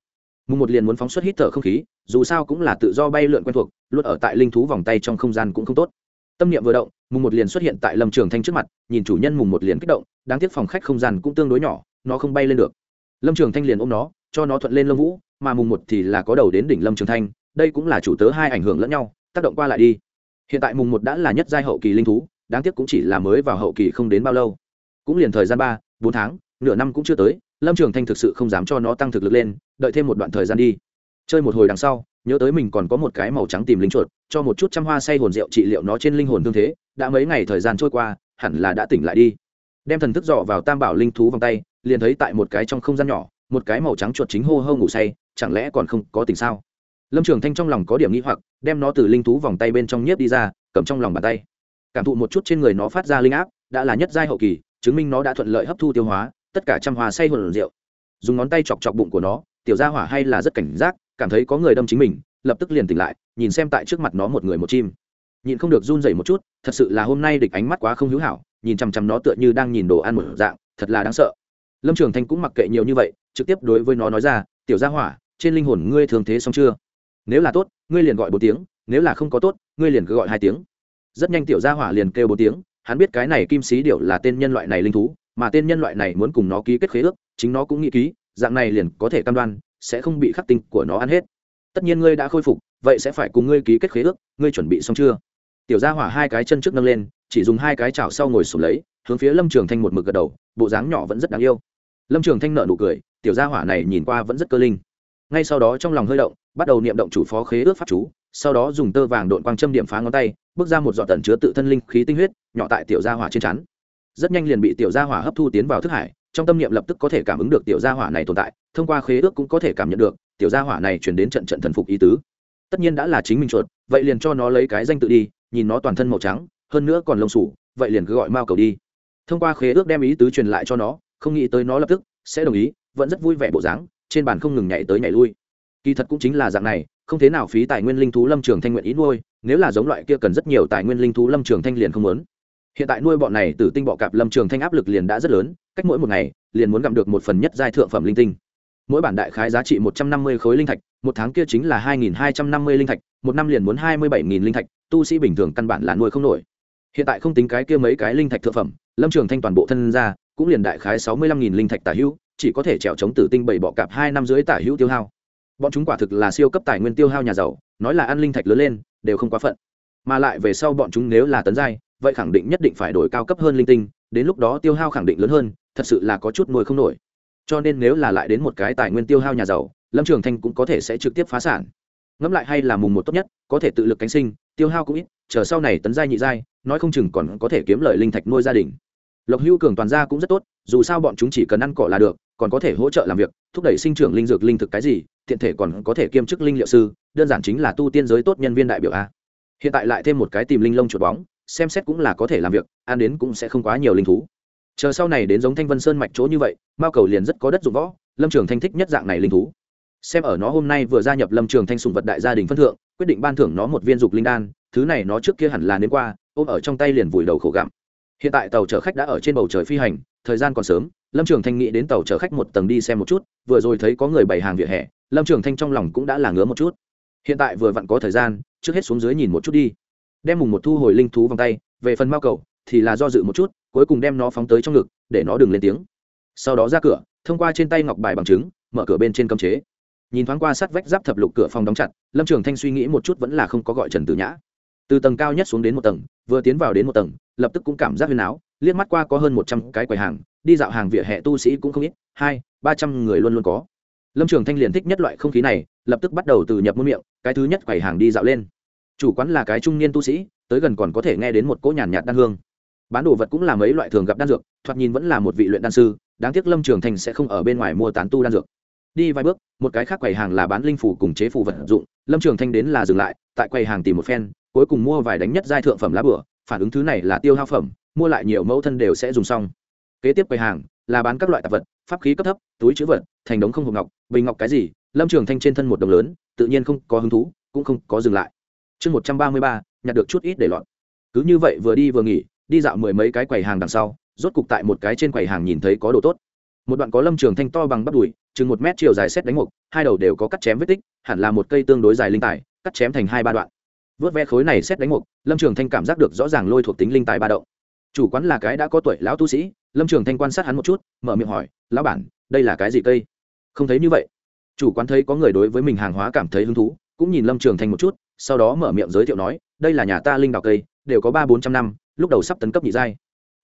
Mùng một liền muốn phóng xuất hít thở không khí, dù sao cũng là tự do bay lượn quen thuộc, luôn ở tại linh thú vòng tay trong không gian cũng không tốt. Tâm niệm vừa động mùng một liền xuất hiện tại lâm trường thanh trước mặt, nhìn chủ nhân mùng một liền kích động, đáng tiếc phòng khách không gian cũng tương đối nhỏ, nó không bay lên được. Lâm trường thanh liền ôm nó, cho nó thuận lên lâm vũ, mà mùng một thì là có đầu đến đỉnh lâm trường thanh, đây cũng là chủ tớ hai ảnh hưởng lẫn nhau, tác động qua lại đi. Hiện tại mùng một đã là nhất giai hậu kỳ linh thú đáng tiếc cũng chỉ là mới vào hậu kỳ không đến bao lâu. Cũng liền thời gian ba, bốn tháng, nửa năm cũng chưa tới, lâm trường thanh thực sự không dám cho nó tăng thực lực lên, đợi thêm một đoạn thời gian đi. Chơi một hồi đằng sau, nhớ tới mình còn có một cái màu trắng tìm lính chuột, cho một chút trăm hoa say hồn rượu trị liệu nó trên linh hồn thương thế, đã mấy ngày thời gian trôi qua, hẳn là đã tỉnh lại đi. Đem thần thức dọ vào tam bảo linh thú vòng tay, liền thấy tại một cái trong không gian nhỏ, một cái màu trắng chuột chính hô hô ngủ say, chẳng lẽ còn không có tỉnh sao? Lâm trường thanh trong lòng có điểm nghĩ hoặc, đem nó từ linh thú vòng tay bên trong nhiếp đi ra, cầm trong lòng bàn tay cảm thụ một chút trên người nó phát ra linh áp, đã là nhất giai hậu kỳ, chứng minh nó đã thuận lợi hấp thu tiêu hóa, tất cả trăm hòa say hồn rượu. Dùng ngón tay chọc chọc bụng của nó, tiểu gia hỏa hay là rất cảnh giác, cảm thấy có người đâm chính mình, lập tức liền tỉnh lại, nhìn xem tại trước mặt nó một người một chim. Nhìn không được run rẩy một chút, thật sự là hôm nay địch ánh mắt quá không hữu hảo, nhìn chằm chằm nó tựa như đang nhìn đồ ăn một dạng, thật là đáng sợ. Lâm trường thanh cũng mặc kệ nhiều như vậy, trực tiếp đối với nó nói ra, tiểu gia hỏa, trên linh hồn ngươi thường thế xong chưa? Nếu là tốt, ngươi liền gọi bốn tiếng, nếu là không có tốt, ngươi liền cứ gọi hai tiếng rất nhanh tiểu gia hỏa liền kêu bốn tiếng, hắn biết cái này kim sĩ điệu là tên nhân loại này linh thú, mà tên nhân loại này muốn cùng nó ký kết khế ước, chính nó cũng nghĩ ký, dạng này liền có thể cam đoan, sẽ không bị khắc tinh của nó ăn hết. Tất nhiên ngươi đã khôi phục, vậy sẽ phải cùng ngươi ký kết khế ước, ngươi chuẩn bị xong chưa? Tiểu gia hỏa hai cái chân trước nâng lên, chỉ dùng hai cái chảo sau ngồi sụp lấy, hướng phía lâm trường thanh một mực gật đầu, bộ dáng nhỏ vẫn rất đáng yêu. Lâm trường thanh nợ nụ cười, tiểu gia hỏa này nhìn qua vẫn rất cơ linh. Ngay sau đó trong lòng hơi động, bắt đầu niệm động chủ phó khế ước pháp chú sau đó dùng tơ vàng độn quang châm điểm phá ngón tay, bước ra một giọt tần chứa tự thân linh khí tinh huyết, nhỏ tại tiểu gia hỏa trên chắn rất nhanh liền bị tiểu gia hỏa hấp thu tiến vào thức hải, trong tâm niệm lập tức có thể cảm ứng được tiểu gia hỏa này tồn tại, thông qua khế ước cũng có thể cảm nhận được, tiểu gia hỏa này chuyển đến trận trận thần phục ý tứ. Tất nhiên đã là chính mình chuột, vậy liền cho nó lấy cái danh tự đi, nhìn nó toàn thân màu trắng, hơn nữa còn lông sủ vậy liền cứ gọi mao cầu đi. Thông qua khế ước đem ý tứ truyền lại cho nó, không nghĩ tới nó lập tức sẽ đồng ý, vẫn rất vui vẻ bộ dáng, trên bàn không ngừng nhảy tới nhảy lui. Kỳ thật cũng chính là dạng này không thế nào phí tài nguyên linh thú lâm trường thanh nguyện ý nuôi, nếu là giống loại kia cần rất nhiều tài nguyên linh thú lâm trường thanh liền không muốn. Hiện tại nuôi bọn này từ tinh bọ cạp lâm trường thanh áp lực liền đã rất lớn, cách mỗi một ngày, liền muốn gặm được một phần nhất giai thượng phẩm linh tinh. Mỗi bản đại khái giá trị một trăm năm mươi khối linh thạch, một tháng kia chính là hai nghìn hai trăm năm mươi linh thạch, một năm liền muốn hai mươi bảy nghìn linh thạch, tu sĩ bình thường căn bản là nuôi không nổi. Hiện tại không tính cái kia mấy cái linh thạch thượng phẩm, lâm trường thanh toàn bộ thân ra, cũng liền đại khái sáu mươi lăm nghìn linh thạch tả hữu, chỉ có thể trèo chống tử tinh bảy bọ cạp hai năm dưới tả hữu tiêu hao bọn chúng quả thực là siêu cấp tài nguyên tiêu hao nhà giàu, nói là ăn linh thạch lớn lên, đều không quá phận. Mà lại về sau bọn chúng nếu là tấn giai, vậy khẳng định nhất định phải đổi cao cấp hơn linh tinh, đến lúc đó tiêu hao khẳng định lớn hơn, thật sự là có chút nuôi không nổi. Cho nên nếu là lại đến một cái tài nguyên tiêu hao nhà giàu, lâm trường thanh cũng có thể sẽ trực tiếp phá sản. Ngẫm lại hay là mùng một tốt nhất, có thể tự lực cánh sinh, tiêu hao cũng ít, chờ sau này tấn giai nhị giai, nói không chừng còn có thể kiếm lời linh thạch nuôi gia đình. Lộc hữu cường toàn gia cũng rất tốt, dù sao bọn chúng chỉ cần ăn cỏ là được, còn có thể hỗ trợ làm việc, thúc đẩy sinh trưởng linh dược linh thực cái gì thiện thể còn có thể kiêm chức linh liệu sư, đơn giản chính là tu tiên giới tốt nhân viên đại biểu a. Hiện tại lại thêm một cái tìm linh lông chuột bóng, xem xét cũng là có thể làm việc, ăn đến cũng sẽ không quá nhiều linh thú. Chờ sau này đến giống thanh vân sơn mạch chỗ như vậy, mao cầu liền rất có đất dụng võ, lâm trường thanh thích nhất dạng này linh thú. Xem ở nó hôm nay vừa gia nhập lâm trường thanh sùng vật đại gia đình phân thượng, quyết định ban thưởng nó một viên dục linh đan, thứ này nó trước kia hẳn là đến qua, ôm ở trong tay liền vùi đầu khổ gặm. Hiện tại tàu chở khách đã ở trên bầu trời phi hành, thời gian còn sớm, lâm trường thanh nghĩ đến tàu chở khách một tầng đi xem một chút, vừa rồi thấy có người bày hàng vỉa hè lâm trường thanh trong lòng cũng đã là ngứa một chút. Hiện tại vừa vặn có thời gian, trước hết xuống dưới nhìn một chút đi. Đem mùng một thu hồi linh thú vòng tay, về phần mao cầu thì là do dự một chút, cuối cùng đem nó phóng tới trong ngực, để nó đừng lên tiếng. Sau đó ra cửa, thông qua trên tay ngọc bài bằng chứng, mở cửa bên trên cấm chế. Nhìn thoáng qua sát vách giáp thập lục cửa phòng đóng chặt, lâm trường thanh suy nghĩ một chút vẫn là không có gọi trần tử nhã. Từ tầng cao nhất xuống đến một tầng, vừa tiến vào đến một tầng, lập tức cũng cảm giác huyền áo, liếc mắt qua có hơn một trăm cái quầy hàng, đi dạo hàng vỉa hè tu sĩ cũng không ít, hai, ba trăm người luôn luôn có lâm trường thanh liền thích nhất loại không khí này, lập tức bắt đầu từ nhập môn miệng, cái thứ nhất quầy hàng đi dạo lên. Chủ quán là cái trung niên tu sĩ, tới gần còn có thể nghe đến một cỗ nhàn nhạt đan hương. Bán đồ vật cũng là mấy loại thường gặp đan dược, thoạt nhìn vẫn là một vị luyện đan sư, đáng tiếc lâm trường thanh sẽ không ở bên ngoài mua tán tu đan dược. Đi vài bước, một cái khác quầy hàng là bán linh phủ cùng chế phủ vật dụng, lâm trường thanh đến là dừng lại, tại quầy hàng tìm một phen, cuối cùng mua vài đánh nhất giai thượng phẩm lá bửa, phản ứng thứ này là tiêu hao phẩm, mua lại nhiều mẫu thân đều sẽ dùng xong. Kế tiếp quầy hàng là bán các loại tạp vật, pháp khí cấp thấp, túi chữ vật, thành đống không hộp ngọc, bình ngọc cái gì, lâm trường thanh trên thân một đồng lớn, tự nhiên không có hứng thú, cũng không có dừng lại. Chương một trăm ba mươi ba, nhặt được chút ít để lọt. Cứ như vậy vừa đi vừa nghỉ, đi dạo mười mấy cái quầy hàng đằng sau, rốt cục tại một cái trên quầy hàng nhìn thấy có đồ tốt. Một đoạn có lâm trường thanh to bằng bắp đùi, chừng một mét chiều dài xét đánh mục, hai đầu đều có cắt chém vết tích, hẳn là một cây tương đối dài linh tài, cắt chém thành hai ba đoạn. Vớt ve khối này xét đánh mục, lâm trường thanh cảm giác được rõ ràng lôi thuộc tính linh tài ba động. Chủ quán là cái đã có tuổi lão tu sĩ lâm trường thanh quan sát hắn một chút mở miệng hỏi lão bản đây là cái gì cây không thấy như vậy chủ quán thấy có người đối với mình hàng hóa cảm thấy hứng thú cũng nhìn lâm trường thanh một chút sau đó mở miệng giới thiệu nói đây là nhà ta linh đào cây đều có ba bốn trăm năm lúc đầu sắp tấn cấp nhị giai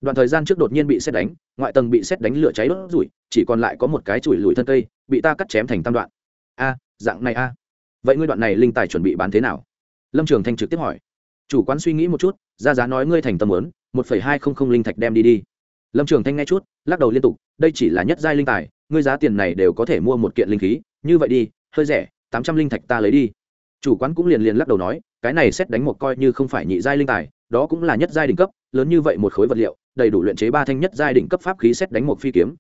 đoạn thời gian trước đột nhiên bị xét đánh ngoại tầng bị xét đánh lửa cháy đốt rủi chỉ còn lại có một cái chùi lùi thân cây bị ta cắt chém thành tam đoạn a dạng này a vậy ngươi đoạn này linh tài chuẩn bị bán thế nào lâm trường thanh trực tiếp hỏi chủ quán suy nghĩ một chút ra giá nói ngươi thành tâm lớn một phẩy hai không không linh thạch đem đi đi lâm trường thanh nghe chút, lắc đầu liên tục, đây chỉ là nhất giai linh tài, ngươi giá tiền này đều có thể mua một kiện linh khí, như vậy đi, hơi rẻ, tám trăm linh thạch ta lấy đi. Chủ quán cũng liền liền lắc đầu nói, cái này xét đánh một coi như không phải nhị giai linh tài, đó cũng là nhất giai đỉnh cấp, lớn như vậy một khối vật liệu, đầy đủ luyện chế ba thanh nhất giai đỉnh cấp pháp khí xét đánh một phi kiếm.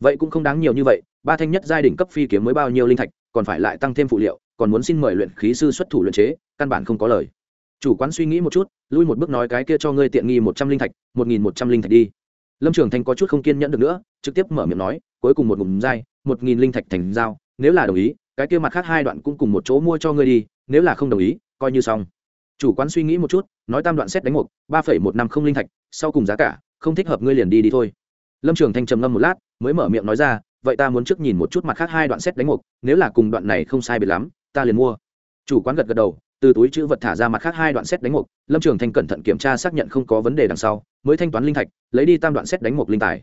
Vậy cũng không đáng nhiều như vậy, ba thanh nhất giai đỉnh cấp phi kiếm mới bao nhiêu linh thạch, còn phải lại tăng thêm phụ liệu, còn muốn xin mời luyện khí sư xuất thủ luyện chế, căn bản không có lời. Chủ quán suy nghĩ một chút, lui một bước nói cái kia cho ngươi tiện nghi một trăm linh thạch, một nghìn một trăm linh thạch đi lâm trường thanh có chút không kiên nhẫn được nữa, trực tiếp mở miệng nói, cuối cùng một ngụm dai, một nghìn linh thạch thành giao, nếu là đồng ý, cái kia mặt khác hai đoạn cũng cùng một chỗ mua cho ngươi đi, nếu là không đồng ý, coi như xong. Chủ quán suy nghĩ một chút, nói tam đoạn xét đánh một ba phẩy một năm không linh thạch, sau cùng giá cả, không thích hợp ngươi liền đi đi thôi. Lâm trường thanh trầm ngâm một lát, mới mở miệng nói ra, vậy ta muốn trước nhìn một chút mặt khác hai đoạn xét đánh một nếu là cùng đoạn này không sai biệt lắm, ta liền mua. Chủ quán gật gật đầu từ túi chữ vật thả ra mặt khác hai đoạn xét đánh một lâm trường thanh cẩn thận kiểm tra xác nhận không có vấn đề đằng sau, mới thanh toán linh thạch, lấy đi tam đoạn xét đánh một linh tài.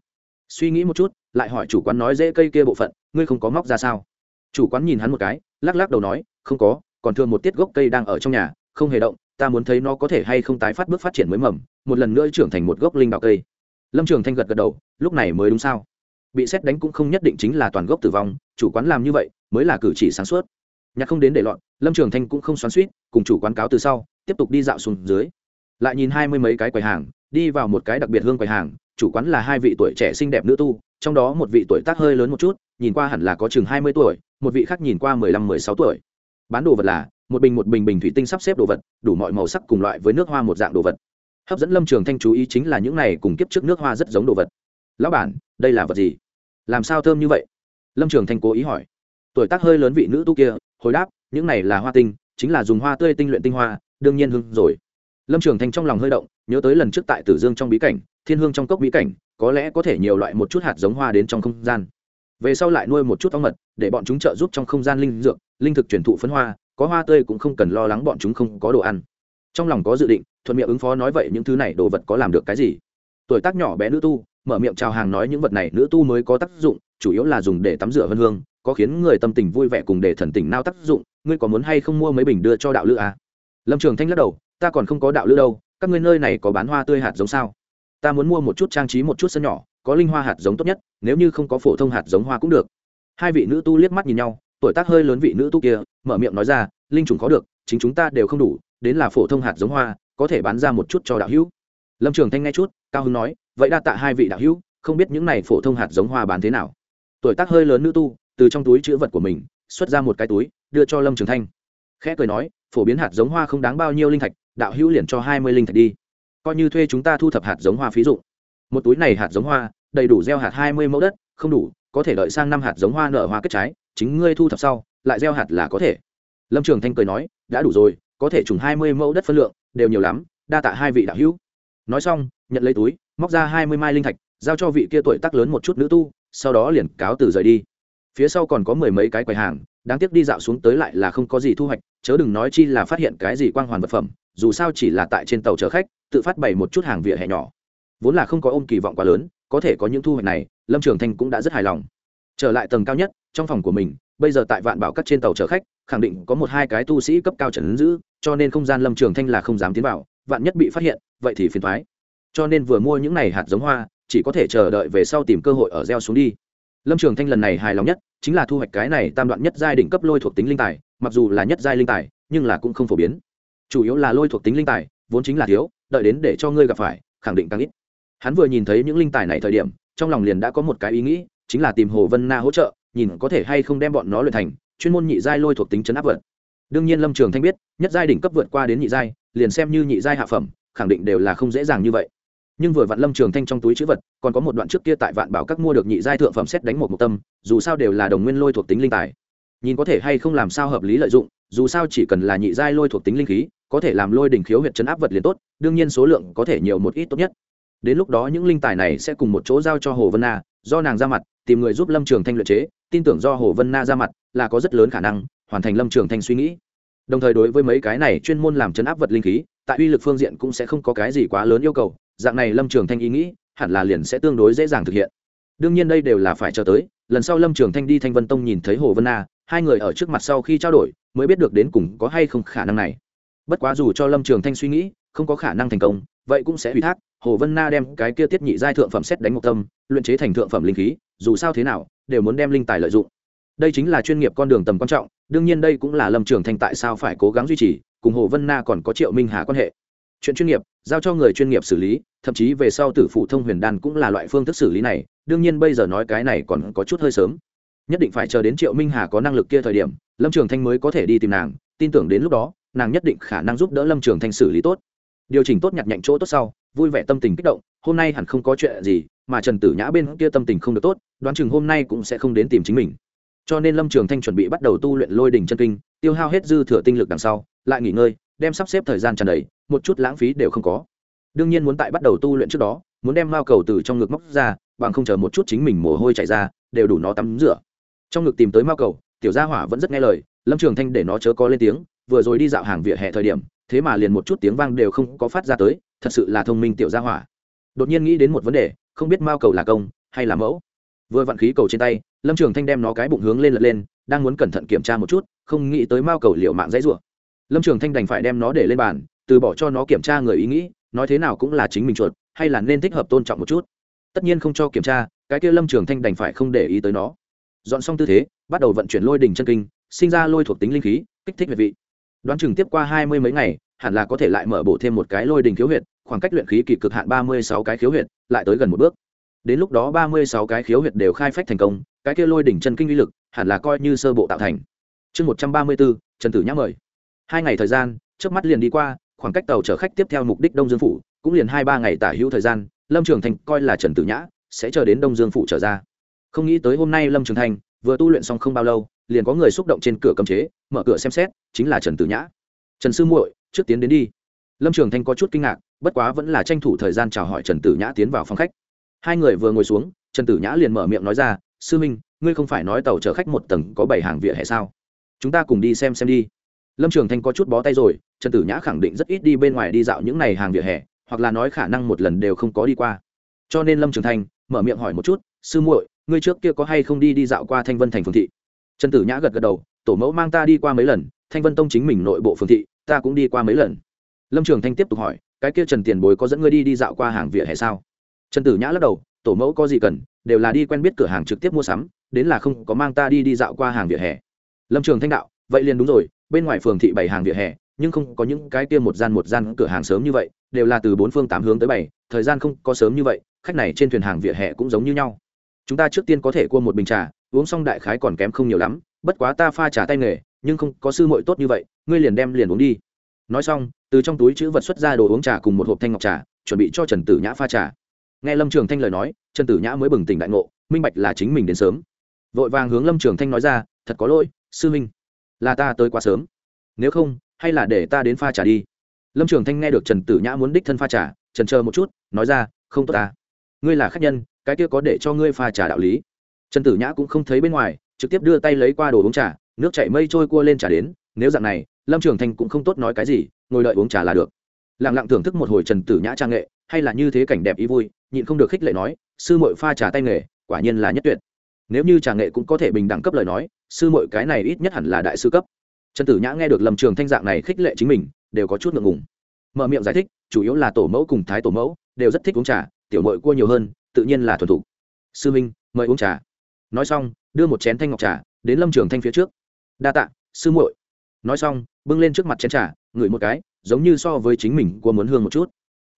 Suy nghĩ một chút, lại hỏi chủ quán nói dễ cây kia bộ phận, ngươi không có móc ra sao? Chủ quán nhìn hắn một cái, lắc lắc đầu nói, không có, còn thường một tiết gốc cây đang ở trong nhà, không hề động, ta muốn thấy nó có thể hay không tái phát bước phát triển mới mầm, một lần nữa trưởng thành một gốc linh đạo cây. Lâm trường thanh gật gật đầu, lúc này mới đúng sao? Bị xét đánh cũng không nhất định chính là toàn gốc tử vong, chủ quán làm như vậy, mới là cử chỉ sáng suốt nhạc không đến để lọt, lâm trường thanh cũng không xoắn suýt cùng chủ quán cáo từ sau, tiếp tục đi dạo xuống dưới. Lại nhìn hai mươi mấy cái quầy hàng, đi vào một cái đặc biệt hương quầy hàng, chủ quán là hai vị tuổi trẻ xinh đẹp nữ tu, trong đó một vị tuổi tác hơi lớn một chút, nhìn qua hẳn là có chừng hai mươi tuổi, một vị khác nhìn qua mười lăm, mười sáu tuổi. Bán đồ vật là, một bình một bình bình thủy tinh sắp xếp đồ vật, đủ mọi màu sắc cùng loại với nước hoa một dạng đồ vật. Hấp dẫn lâm trường thanh chú ý chính là những này cùng kiếp trước nước hoa rất giống đồ vật. Lão bản, đây là vật gì? Làm sao thơm như vậy? Lâm trường thanh cố ý hỏi. Tuổi tác hơi lớn vị nữ tu kia hồi đáp, những này là hoa tinh, chính là dùng hoa tươi tinh luyện tinh hoa, đương nhiên hưng rồi. Lâm trường thanh trong lòng hơi động, nhớ tới lần trước tại tử dương trong bí cảnh, thiên hương trong cốc bí cảnh, có lẽ có thể nhiều loại một chút hạt giống hoa đến trong không gian. Về sau lại nuôi một chút ong mật, để bọn chúng trợ giúp trong không gian linh dược, linh thực truyền thụ phấn hoa, có hoa tươi cũng không cần lo lắng bọn chúng không có đồ ăn. Trong lòng có dự định, thuận miệng ứng phó nói vậy những thứ này đồ vật có làm được cái gì. Tuổi tác nhỏ bé nữ tu, mở miệng chào hàng nói những vật này nữ tu mới có tác dụng, chủ yếu là dùng để tắm rửa vân hương có khiến người tâm tình vui vẻ cùng để thần tình nao tác dụng, ngươi có muốn hay không mua mấy bình đưa cho đạo lữ à? lâm trường thanh lắc đầu, ta còn không có đạo lữ đâu, các ngươi nơi này có bán hoa tươi hạt giống sao? Ta muốn mua một chút trang trí một chút sân nhỏ, có linh hoa hạt giống tốt nhất, nếu như không có phổ thông hạt giống hoa cũng được. Hai vị nữ tu liếc mắt nhìn nhau, tuổi tác hơi lớn vị nữ tu kia, mở miệng nói ra, linh trùng có được, chính chúng ta đều không đủ, đến là phổ thông hạt giống hoa, có thể bán ra một chút cho đạo hữu. Lâm trường thanh nghe chút, cao hưng nói, vậy đa tạ hai vị đạo hữu, không biết những này phổ thông hạt giống hoa bán thế nào. Tuổi tác hơi lớn nữ tu từ trong túi chữ vật của mình, xuất ra một cái túi, đưa cho lâm trường thanh. Khẽ cười nói, phổ biến hạt giống hoa không đáng bao nhiêu linh thạch, đạo hữu liền cho hai mươi linh thạch đi. Coi như thuê chúng ta thu thập hạt giống hoa phí dụ một túi này hạt giống hoa, đầy đủ gieo hạt hai mươi mẫu đất, không đủ, có thể đợi sang năm hạt giống hoa nở hoa kết trái, chính ngươi thu thập sau, lại gieo hạt là có thể. Lâm trường thanh cười nói, đã đủ rồi, có thể trùng hai mươi mẫu đất phân lượng, đều nhiều lắm, đa tạ hai vị đạo hữu. Nói xong, nhận lấy túi, móc ra hai mươi mai linh thạch, giao cho vị kia tuổi tác lớn một chút nữ tu, sau đó liền cáo từ rời đi phía sau còn có mười mấy cái quầy hàng, đáng tiếc đi dạo xuống tới lại là không có gì thu hoạch, chớ đừng nói chi là phát hiện cái gì quang hoàn vật phẩm, dù sao chỉ là tại trên tàu chở khách, tự phát bày một chút hàng vỉa hè nhỏ. Vốn là không có ôm kỳ vọng quá lớn, có thể có những thu hoạch này, lâm trường thanh cũng đã rất hài lòng. Trở lại tầng cao nhất, trong phòng của mình, bây giờ tại vạn bảo các trên tàu chở khách, khẳng định có một hai cái tu sĩ cấp cao trần giữ, cho nên không gian lâm trường thanh là không dám tiến vào, vạn nhất bị phát hiện, vậy thì phiền thoái cho nên vừa mua những này hạt giống hoa, chỉ có thể chờ đợi về sau tìm cơ hội ở gieo xuống đi lâm trường thanh lần này hài lòng nhất chính là thu hoạch cái này tam đoạn nhất giai đỉnh cấp lôi thuộc tính linh tài, mặc dù là nhất giai linh tài, nhưng là cũng không phổ biến. Chủ yếu là lôi thuộc tính linh tài, vốn chính là thiếu, đợi đến để cho ngươi gặp phải, khẳng định càng ít. Hắn vừa nhìn thấy những linh tài này thời điểm, trong lòng liền đã có một cái ý nghĩ, chính là tìm hồ vân na hỗ trợ, nhìn có thể hay không đem bọn nó luyện thành chuyên môn nhị giai lôi thuộc tính chấn áp vật. Đương nhiên lâm trường thanh biết, nhất giai đỉnh cấp vượt qua đến nhị giai, liền xem như nhị giai hạ phẩm, khẳng định đều là không dễ dàng như vậy nhưng vừa vặn lâm trường thanh trong túi chữ vật, còn có một đoạn trước kia tại vạn bảo các mua được nhị giai thượng phẩm xét đánh một mục tâm, dù sao đều là đồng nguyên lôi thuộc tính linh tài. Nhìn có thể hay không làm sao hợp lý lợi dụng, dù sao chỉ cần là nhị giai lôi thuộc tính linh khí, có thể làm lôi đỉnh khiếu huyệt chấn áp vật liền tốt, đương nhiên số lượng có thể nhiều một ít tốt nhất. Đến lúc đó những linh tài này sẽ cùng một chỗ giao cho hồ vân na, do nàng ra mặt, tìm người giúp lâm trường thanh luyện chế, tin tưởng do hồ vân na ra mặt, là có rất lớn khả năng hoàn thành lâm trường thanh suy nghĩ. Đồng thời đối với mấy cái này chuyên môn làm chấn áp vật linh khí, tại uy lực phương diện cũng sẽ không có cái gì quá lớn yêu cầu dạng này lâm trường thanh ý nghĩ, hẳn là liền sẽ tương đối dễ dàng thực hiện. Đương nhiên đây đều là phải chờ tới, lần sau lâm trường thanh đi thanh vân tông nhìn thấy hồ vân na hai người ở trước mặt sau khi trao đổi, mới biết được đến cùng có hay không khả năng này. Bất quá dù cho lâm trường thanh suy nghĩ, không có khả năng thành công, vậy cũng sẽ ủy thác, hồ vân na đem cái kia tiết nhị giai thượng phẩm xét đánh một tâm, luyện chế thành thượng phẩm linh khí, dù sao thế nào, đều muốn đem linh tài lợi dụng. Đây chính là chuyên nghiệp con đường tầm quan trọng, đương nhiên đây cũng là lâm trường thanh tại sao phải cố gắng duy trì, cùng hồ vân na còn có triệu minh hà quan hệ chuyện chuyên nghiệp, giao cho người chuyên nghiệp xử lý, thậm chí về sau tử phụ thông huyền đan cũng là loại phương thức xử lý này, đương nhiên bây giờ nói cái này còn có chút hơi sớm. Nhất định phải chờ đến triệu minh hà có năng lực kia thời điểm, lâm trường thanh mới có thể đi tìm nàng, tin tưởng đến lúc đó, nàng nhất định khả năng giúp đỡ lâm trường thanh xử lý tốt. Điều chỉnh tốt nhặt nhạnh chỗ tốt sau, vui vẻ tâm tình kích động, hôm nay hẳn không có chuyện gì, mà trần tử nhã bên kia tâm tình không được tốt, đoán chừng hôm nay cũng sẽ không đến tìm chính mình. Cho nên lâm trường thanh chuẩn bị bắt đầu tu luyện lôi đình chân kinh, tiêu hao hết dư thừa tinh lực đằng sau, lại nghỉ ngơi, đem sắp xếp thời gian tràn đầy một chút lãng phí đều không có. Đương nhiên muốn tại bắt đầu tu luyện trước đó, muốn đem mao cầu từ trong ngực móc ra, bằng không chờ một chút chính mình mồ hôi chảy ra, đều đủ nó tắm rửa. Trong ngực tìm tới mao cầu, tiểu gia hỏa vẫn rất nghe lời, lâm trường thanh để nó chớ có lên tiếng, vừa rồi đi dạo hàng vỉa hè thời điểm, thế mà liền một chút tiếng vang đều không có phát ra tới, thật sự là thông minh tiểu gia hỏa. Đột nhiên nghĩ đến một vấn đề, không biết mao cầu là công hay là mẫu. Vừa vặn khí cầu trên tay, lâm trường thanh đem nó cái bụng hướng lên lật lên, đang muốn cẩn thận kiểm tra một chút, không nghĩ tới mao cầu liệu mạng dãy rủa. Lâm trường thanh đành phải đem nó để lên bàn từ bỏ cho nó kiểm tra người ý nghĩ, nói thế nào cũng là chính mình chuột, hay là nên thích hợp tôn trọng một chút. Tất nhiên không cho kiểm tra, cái kia lâm trường thanh đành phải không để ý tới nó. Dọn xong tư thế, bắt đầu vận chuyển lôi đỉnh chân kinh, sinh ra lôi thuộc tính linh khí, kích thích huyệt vị. Đoán chừng tiếp qua hai mươi mấy ngày, hẳn là có thể lại mở bổ thêm một cái lôi đình khiếu huyệt, khoảng cách luyện khí kỳ cực hạn ba mươi sáu cái khiếu huyệt, lại tới gần một bước. Đến lúc đó ba mươi sáu cái khiếu huyệt đều khai phách thành công, cái kia lôi đỉnh chân kinh uy lực hẳn là coi như sơ bộ tạo thành. Chương một trăm ba mươi bốn, trần tử nhã mời. Hai ngày thời gian trước mắt liền đi qua khoảng cách tàu chở khách tiếp theo mục đích đông dương phủ, cũng liền hai ba ngày tả hữu thời gian, lâm trường thành coi là trần tử nhã sẽ chờ đến đông dương phủ trở ra. Không nghĩ tới hôm nay lâm trường thành vừa tu luyện xong không bao lâu, liền có người xúc động trên cửa cấm chế, mở cửa xem xét, chính là trần tử nhã. Trần sư muội, trước tiến đến đi. Lâm trường thanh có chút kinh ngạc, bất quá vẫn là tranh thủ thời gian chào hỏi trần tử nhã tiến vào phòng khách. Hai người vừa ngồi xuống, trần tử nhã liền mở miệng nói ra, sư minh, ngươi không phải nói tàu chở khách một tầng có bảy hàng vỉa hè sao? Chúng ta cùng đi xem xem đi lâm trường thanh có chút bó tay rồi, trần tử nhã khẳng định rất ít đi bên ngoài đi dạo những n à y hàng vỉa hè, hoặc là nói khả năng một lần đều không có đi qua. Cho nên lâm trường thanh mở miệng hỏi một chút, sư muội, ngươi trước kia có hay không đi đi dạo qua thanh vân thành phương thị? Trần tử nhã gật gật đầu, tổ mẫu mang ta đi qua mấy lần, thanh vân tông chính mình nội bộ phương thị, ta cũng đi qua mấy lần. Lâm trường thanh tiếp tục hỏi, cái kia trần tiền bối có dẫn ngươi đi đi dạo qua hàng vỉa hè sao? Trần tử nhã lắc đầu, tổ mẫu có gì cần, đều là đi quen biết cửa hàng trực tiếp mua sắm, đến là không có mang ta đi đi dạo qua hàng vỉa hè. Lâm trường thanh đạo, vậy liền đúng rồi bên ngoài phường thị bảy hàng vỉa hè, nhưng không có những cái kia một gian một gian cửa hàng sớm như vậy, đều là từ bốn phương tám hướng tới bảy, thời gian không có sớm như vậy, khách này trên thuyền hàng vỉa hè cũng giống như nhau. Chúng ta trước tiên có thể cua một bình trà, uống xong đại khái còn kém không nhiều lắm, bất quá ta pha trà tay nghề, nhưng không có sư muội tốt như vậy, ngươi liền đem liền uống đi. Nói xong, từ trong túi chữ vật xuất ra đồ uống trà cùng một hộp thanh ngọc trà, chuẩn bị cho trần tử nhã pha trà. Nghe lâm trường thanh lời nói, trần tử nhã mới bừng tỉnh đại ngộ, minh bạch là chính mình đến sớm. Vội vàng hướng lâm trường thanh nói ra, thật có lỗi, sư minh là ta tới quá sớm. Nếu không, hay là để ta đến pha trà đi. Lâm trường thanh nghe được trần tử nhã muốn đích thân pha trà, trần chờ một chút, nói ra, không tốt ta. Ngươi là khách nhân, cái kia có để cho ngươi pha trà đạo lý. Trần tử nhã cũng không thấy bên ngoài, trực tiếp đưa tay lấy qua đồ uống trà, nước chảy mây trôi cua lên trà đến, nếu dạng này, lâm trường thanh cũng không tốt nói cái gì, ngồi đợi uống trà là được. Lẳng lặng thưởng thức một hồi trần tử nhã trang nghệ, hay là như thế cảnh đẹp ý vui, nhịn không được khích lệ nói, sư mội pha trà tay nghề, quả nhiên là nhất tuyệt. Nếu như trà nghệ cũng có thể bình đẳng cấp lời nói sư mội cái này ít nhất hẳn là đại sư cấp. Trần tử nhã nghe được lâm trường thanh dạng này khích lệ chính mình, đều có chút ngượng ngùng. Mở miệng giải thích, chủ yếu là tổ mẫu cùng thái tổ mẫu đều rất thích uống trà, tiểu mội cua nhiều hơn, tự nhiên là thuần thủ sư minh, mời uống trà. Nói xong, đưa một chén thanh ngọc trà đến lâm trường thanh phía trước. Đa tạ, sư muội. Nói xong, bưng lên trước mặt chén trà, ngửi một cái, giống như so với chính mình cua muốn hương một chút.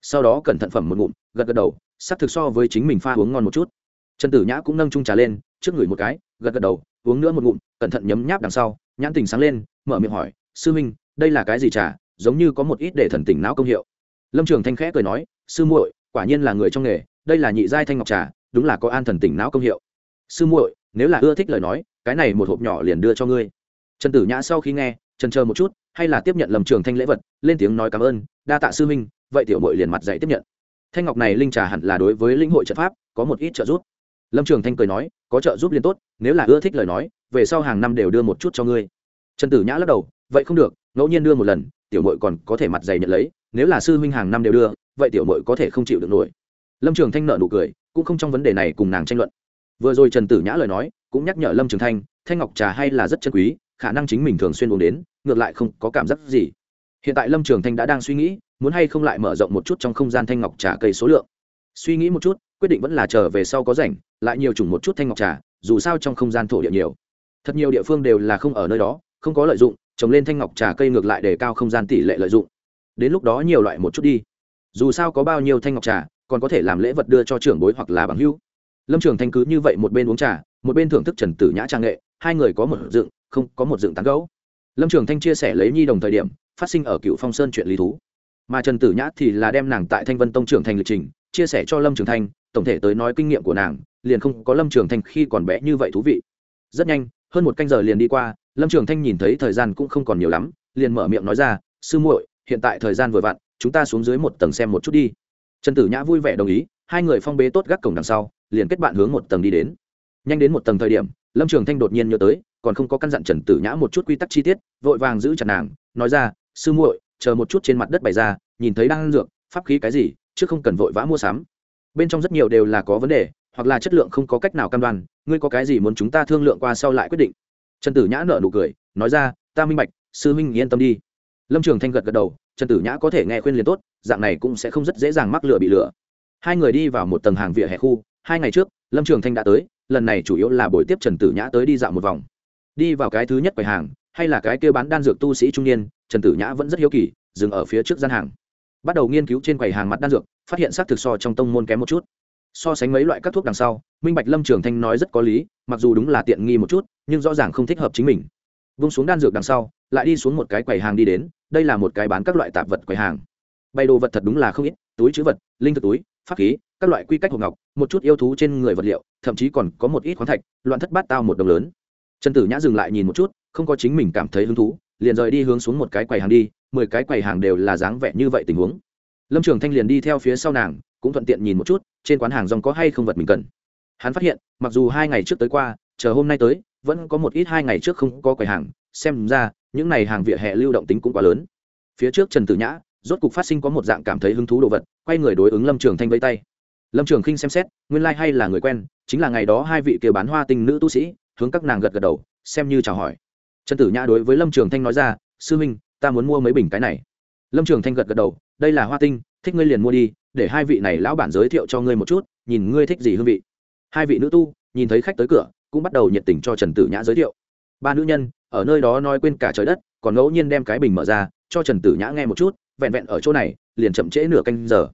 Sau đó cẩn thận phẩm một ngụm, gật gật đầu sắp thực so với chính mình pha uống ngon một chút. Trần tử nhã cũng nâng trung trà lên, trước ngửi một cái, gật gật đầu uống nữa một ngụm, cẩn thận nhấm nháp đằng sau, nhãn tình sáng lên, mở miệng hỏi, sư minh, đây là cái gì trà? Giống như có một ít để thần tỉnh não công hiệu. Lâm trường thanh khẽ cười nói, sư muội, quả nhiên là người trong nghề, đây là nhị giai thanh ngọc trà, đúng là có an thần tỉnh não công hiệu. Sư muội, nếu là ưa thích lời nói, cái này một hộp nhỏ liền đưa cho ngươi. Trần tử nhã sau khi nghe, trần chờ một chút, hay là tiếp nhận lâm trường thanh lễ vật, lên tiếng nói cảm ơn, đa tạ sư minh, vậy tiểu mội liền mặt dạy tiếp nhận. Thanh ngọc này linh trà hẳn là đối với linh hội trận pháp, có một ít trợ giúp lâm trường thanh cười nói, có trợ giúp liền tốt, nếu là ưa thích lời nói, về sau hàng năm đều đưa một chút cho ngươi. Trần tử nhã lắc đầu, vậy không được, ngẫu nhiên đưa một lần, tiểu mội còn có thể mặt dày nhận lấy, nếu là sư huynh hàng năm đều đưa, vậy tiểu mội có thể không chịu được nổi. Lâm trường thanh nợ nụ cười, cũng không trong vấn đề này cùng nàng tranh luận. Vừa rồi trần tử nhã lời nói, cũng nhắc nhở lâm trường thanh thanh ngọc trà hay là rất chân quý, khả năng chính mình thường xuyên uống đến, ngược lại không có cảm giác gì. Hiện tại lâm trường thanh đã đang suy nghĩ, muốn hay không lại mở rộng một chút trong không gian thanh ngọc trà cây số lượng. Suy nghĩ một chút quyết định vẫn là chờ về sau có rảnh, lại nhiều chủng một chút thanh ngọc trà, dù sao trong không gian thổ địa nhiều. Thật nhiều địa phương đều là không ở nơi đó, không có lợi dụng, trồng lên thanh ngọc trà cây ngược lại để cao không gian tỷ lệ lợi dụng. Đến lúc đó nhiều loại một chút đi. Dù sao có bao nhiêu thanh ngọc trà, còn có thể làm lễ vật đưa cho trưởng bối hoặc là bằng hữu. Lâm trường thanh cứ như vậy một bên uống trà, một bên thưởng thức trần tử nhã trang nghệ, hai người có một dựng, không có một dựng tán gấu lâm trường thanh chia sẻ lấy nhi đồng thời điểm, phát sinh ở cựu phong sơn chuyện lý thú. Mà trần tử nhã thì là đem nàng tại thanh vân tông trưởng thành lịch trình, chia sẻ cho lâm trường thanh tổng thể tới nói kinh nghiệm của nàng, liền không có lâm trường thanh khi còn bé như vậy thú vị. Rất nhanh, hơn một canh giờ liền đi qua, lâm trường thanh nhìn thấy thời gian cũng không còn nhiều lắm, liền mở miệng nói ra, sư muội, hiện tại thời gian vừa vặn, chúng ta xuống dưới một tầng xem một chút đi. Trần tử nhã vui vẻ đồng ý, hai người phong bế tốt gác cổng đằng sau, liền kết bạn hướng một tầng đi đến. Nhanh đến một tầng thời điểm, lâm trường thanh đột nhiên nhớ tới, còn không có căn dặn trần tử nhã một chút quy tắc chi tiết, vội vàng giữ chặt nàng, nói ra, sư muội, chờ một chút trên mặt đất bày ra, nhìn thấy đang ăn dược, pháp khí cái gì, chứ không cần vội vã mua sắm bên trong rất nhiều đều là có vấn đề, hoặc là chất lượng không có cách nào cam đoan, ngươi có cái gì muốn chúng ta thương lượng qua sau lại quyết định. Trần tử nhã nợ nụ cười, nói ra, ta minh bạch, sư minh yên tâm đi. Lâm trường thanh gật gật đầu, trần tử nhã có thể nghe khuyên liền tốt, dạng này cũng sẽ không rất dễ dàng mắc lửa bị lửa hai người đi vào một tầng hàng vỉa hè khu, hai ngày trước, lâm trường thanh đã tới, lần này chủ yếu là buổi tiếp trần tử nhã tới đi dạo một vòng. Đi vào cái thứ nhất quầy hàng, hay là cái kêu bán đan dược tu sĩ trung niên, trần tử nhã vẫn rất hiếu kỳ, dừng ở phía trước gian hàng bắt đầu nghiên cứu trên quầy hàng mặt đan dược, phát hiện xác thực so trong tông môn kém một chút. So sánh mấy loại các thuốc đằng sau, minh bạch lâm trường thanh nói rất có lý, mặc dù đúng là tiện nghi một chút, nhưng rõ ràng không thích hợp chính mình. Vung xuống đan dược đằng sau, lại đi xuống một cái quầy hàng đi đến, đây là một cái bán các loại tạp vật quầy hàng. Bày đồ vật thật đúng là không ít, túi chữ vật, linh thực túi, pháp khí, các loại quy cách hộp ngọc, một chút yêu thú trên người vật liệu, thậm chí còn có một ít khoáng thạch, loạn thất bát tao một đồng lớn. Trần tử nhã dừng lại nhìn một chút, không có chính mình cảm thấy hứng thú liền rời đi hướng xuống một cái quầy hàng đi, mười cái quầy hàng đều là dáng vẻ như vậy tình huống. Lâm trường thanh liền đi theo phía sau nàng, cũng thuận tiện nhìn một chút, trên quán hàng rong có hay không vật mình cần. Hắn phát hiện, mặc dù hai ngày trước tới qua, chờ hôm nay tới, vẫn có một ít hai ngày trước không có quầy hàng, xem ra, những n à y hàng vỉa hè lưu động tính cũng quá lớn. Phía trước trần tử nhã, rốt cục phát sinh có một dạng cảm thấy hứng thú đồ vật, quay người đối ứng lâm trường thanh vây tay. Lâm trường khinh xem xét, nguyên lai、like、hay là người quen, chính là ngày đó hai vị kia bán hoa tình nữ tu sĩ, hướng các nàng gật gật đầu, xem như chào hỏi trần tử nhã đối với lâm trường thanh nói ra, sư minh ta muốn mua mấy bình cái này. Lâm trường thanh gật gật đầu, đây là hoa tinh, thích ngươi liền mua đi, để hai vị này lão bản giới thiệu cho ngươi một chút, nhìn ngươi thích gì hương vị. Hai vị nữ tu, nhìn thấy khách tới cửa, cũng bắt đầu nhiệt tình cho trần tử nhã giới thiệu. Ba nữ nhân, ở nơi đó nói quên cả trời đất, còn ngẫu nhiên đem cái bình mở ra, cho trần tử nhã nghe một chút, vẹn vẹn ở chỗ này, liền chậm trễ nửa canh giờ.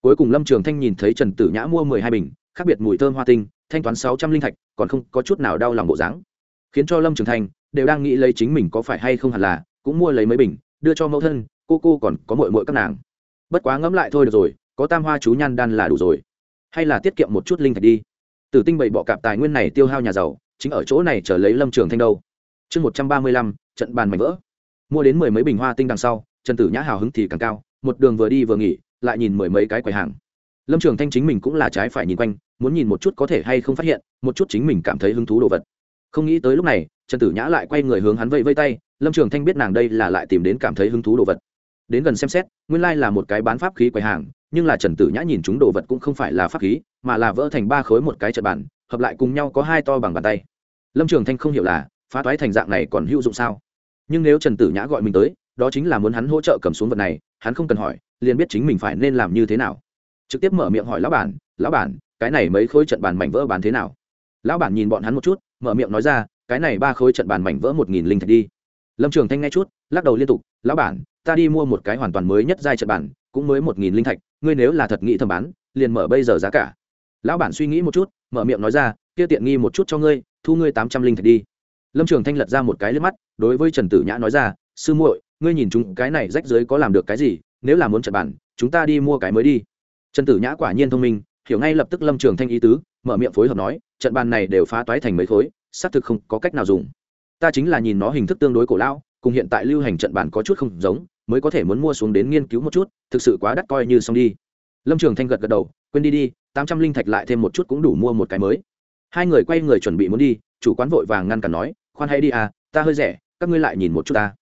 Cuối cùng lâm trường thanh nhìn thấy trần tử nhã mua mười hai bình, khác biệt mùi thơm hoa tinh, thanh toán sáu trăm linh thạch, còn không có chút nào đau lòng bộ dáng. Khiến cho lâm trường thanh đều đang nghĩ lấy chính mình có phải hay không hẳn là, cũng mua lấy mấy bình, đưa cho mẫu thân, cô cô còn có mội mội các nàng. Bất quá ngẫm lại thôi được rồi, có tam hoa chú nhan đan là đủ rồi. Hay là tiết kiệm một chút linh thạch đi. Tử tinh bảy bọ cạp tài nguyên này tiêu hao nhà giàu, chính ở chỗ này chờ lấy lâm trường thanh đâu. Chương một trăm ba mươi lăm, trận bàn mảnh vỡ. Mua đến mười mấy bình hoa tinh đằng sau, trần tử nhã hào hứng thì càng cao, một đường vừa đi vừa nghỉ, lại nhìn mười mấy cái quầy hàng. Lâm trường thanh chính mình cũng là trái phải nhìn quanh, muốn nhìn một chút có thể hay không phát hiện, một chút chính mình cảm thấy hứng thú đồ vật. Không nghĩ tới lúc này trần tử nhã lại quay người hướng hắn vẫy vây tay, lâm trường thanh biết nàng đây là lại tìm đến cảm thấy hứng thú đồ vật. Đến gần xem xét, nguyên lai là một cái bán pháp khí quầy hàng, nhưng là trần tử nhã nhìn chúng đồ vật cũng không phải là pháp khí, mà là vỡ thành ba khối một cái trận bản hợp lại cùng nhau có hai to bằng bàn tay. Lâm trường thanh không hiểu là, phá toái thành dạng này còn hữu dụng sao? Nhưng nếu trần tử nhã gọi mình tới, đó chính là muốn hắn hỗ trợ cầm xuống vật này, hắn không cần hỏi, liền biết chính mình phải nên làm như thế nào. Trực tiếp mở miệng hỏi lão bản lão bản, cái này mấy khối trận bàn mảnh vỡ bán thế nào? Lão bản nhìn bọn hắn một chút, mở miệng nói ra cái này ba khối trận bàn mảnh vỡ một nghìn linh thạch đi. Lâm trường thanh nghe chút, lắc đầu liên tục, lão bản, ta đi mua một cái hoàn toàn mới nhất giai trận bàn, cũng mới một nghìn linh thạch, ngươi nếu là thật nghĩ thầm bán, liền mở bây giờ giá cả. Lão bản suy nghĩ một chút, mở miệng nói ra, kia tiện nghi một chút cho ngươi, thu ngươi tám trăm linh thạch đi. Lâm trường thanh lật ra một cái liếp mắt, đối với trần tử nhã nói ra, sư muội, ngươi nhìn chúng cái này rách dưới có làm được cái gì, nếu là muốn trận bàn, chúng ta đi mua cái mới đi. Trần tử nhã quả nhiên thông minh, hiểu ngay lập tức lâm trường thanh ý tứ, mở miệng phối hợp nói, trận bàn này đều phá toái thành mấy khối xác thực không có cách nào dùng. Ta chính là nhìn nó hình thức tương đối cổ lão, cùng hiện tại lưu hành trận bản có chút không giống, mới có thể muốn mua xuống đến nghiên cứu một chút, thực sự quá đắt coi như xong đi. Lâm trường thanh gật gật đầu, quên đi đi, tám trăm linh thạch lại thêm một chút cũng đủ mua một cái mới. Hai người quay người chuẩn bị muốn đi, chủ quán vội vàng ngăn cản nói, khoan hay đi à ta hơi rẻ, các ngươi lại nhìn một chút ta.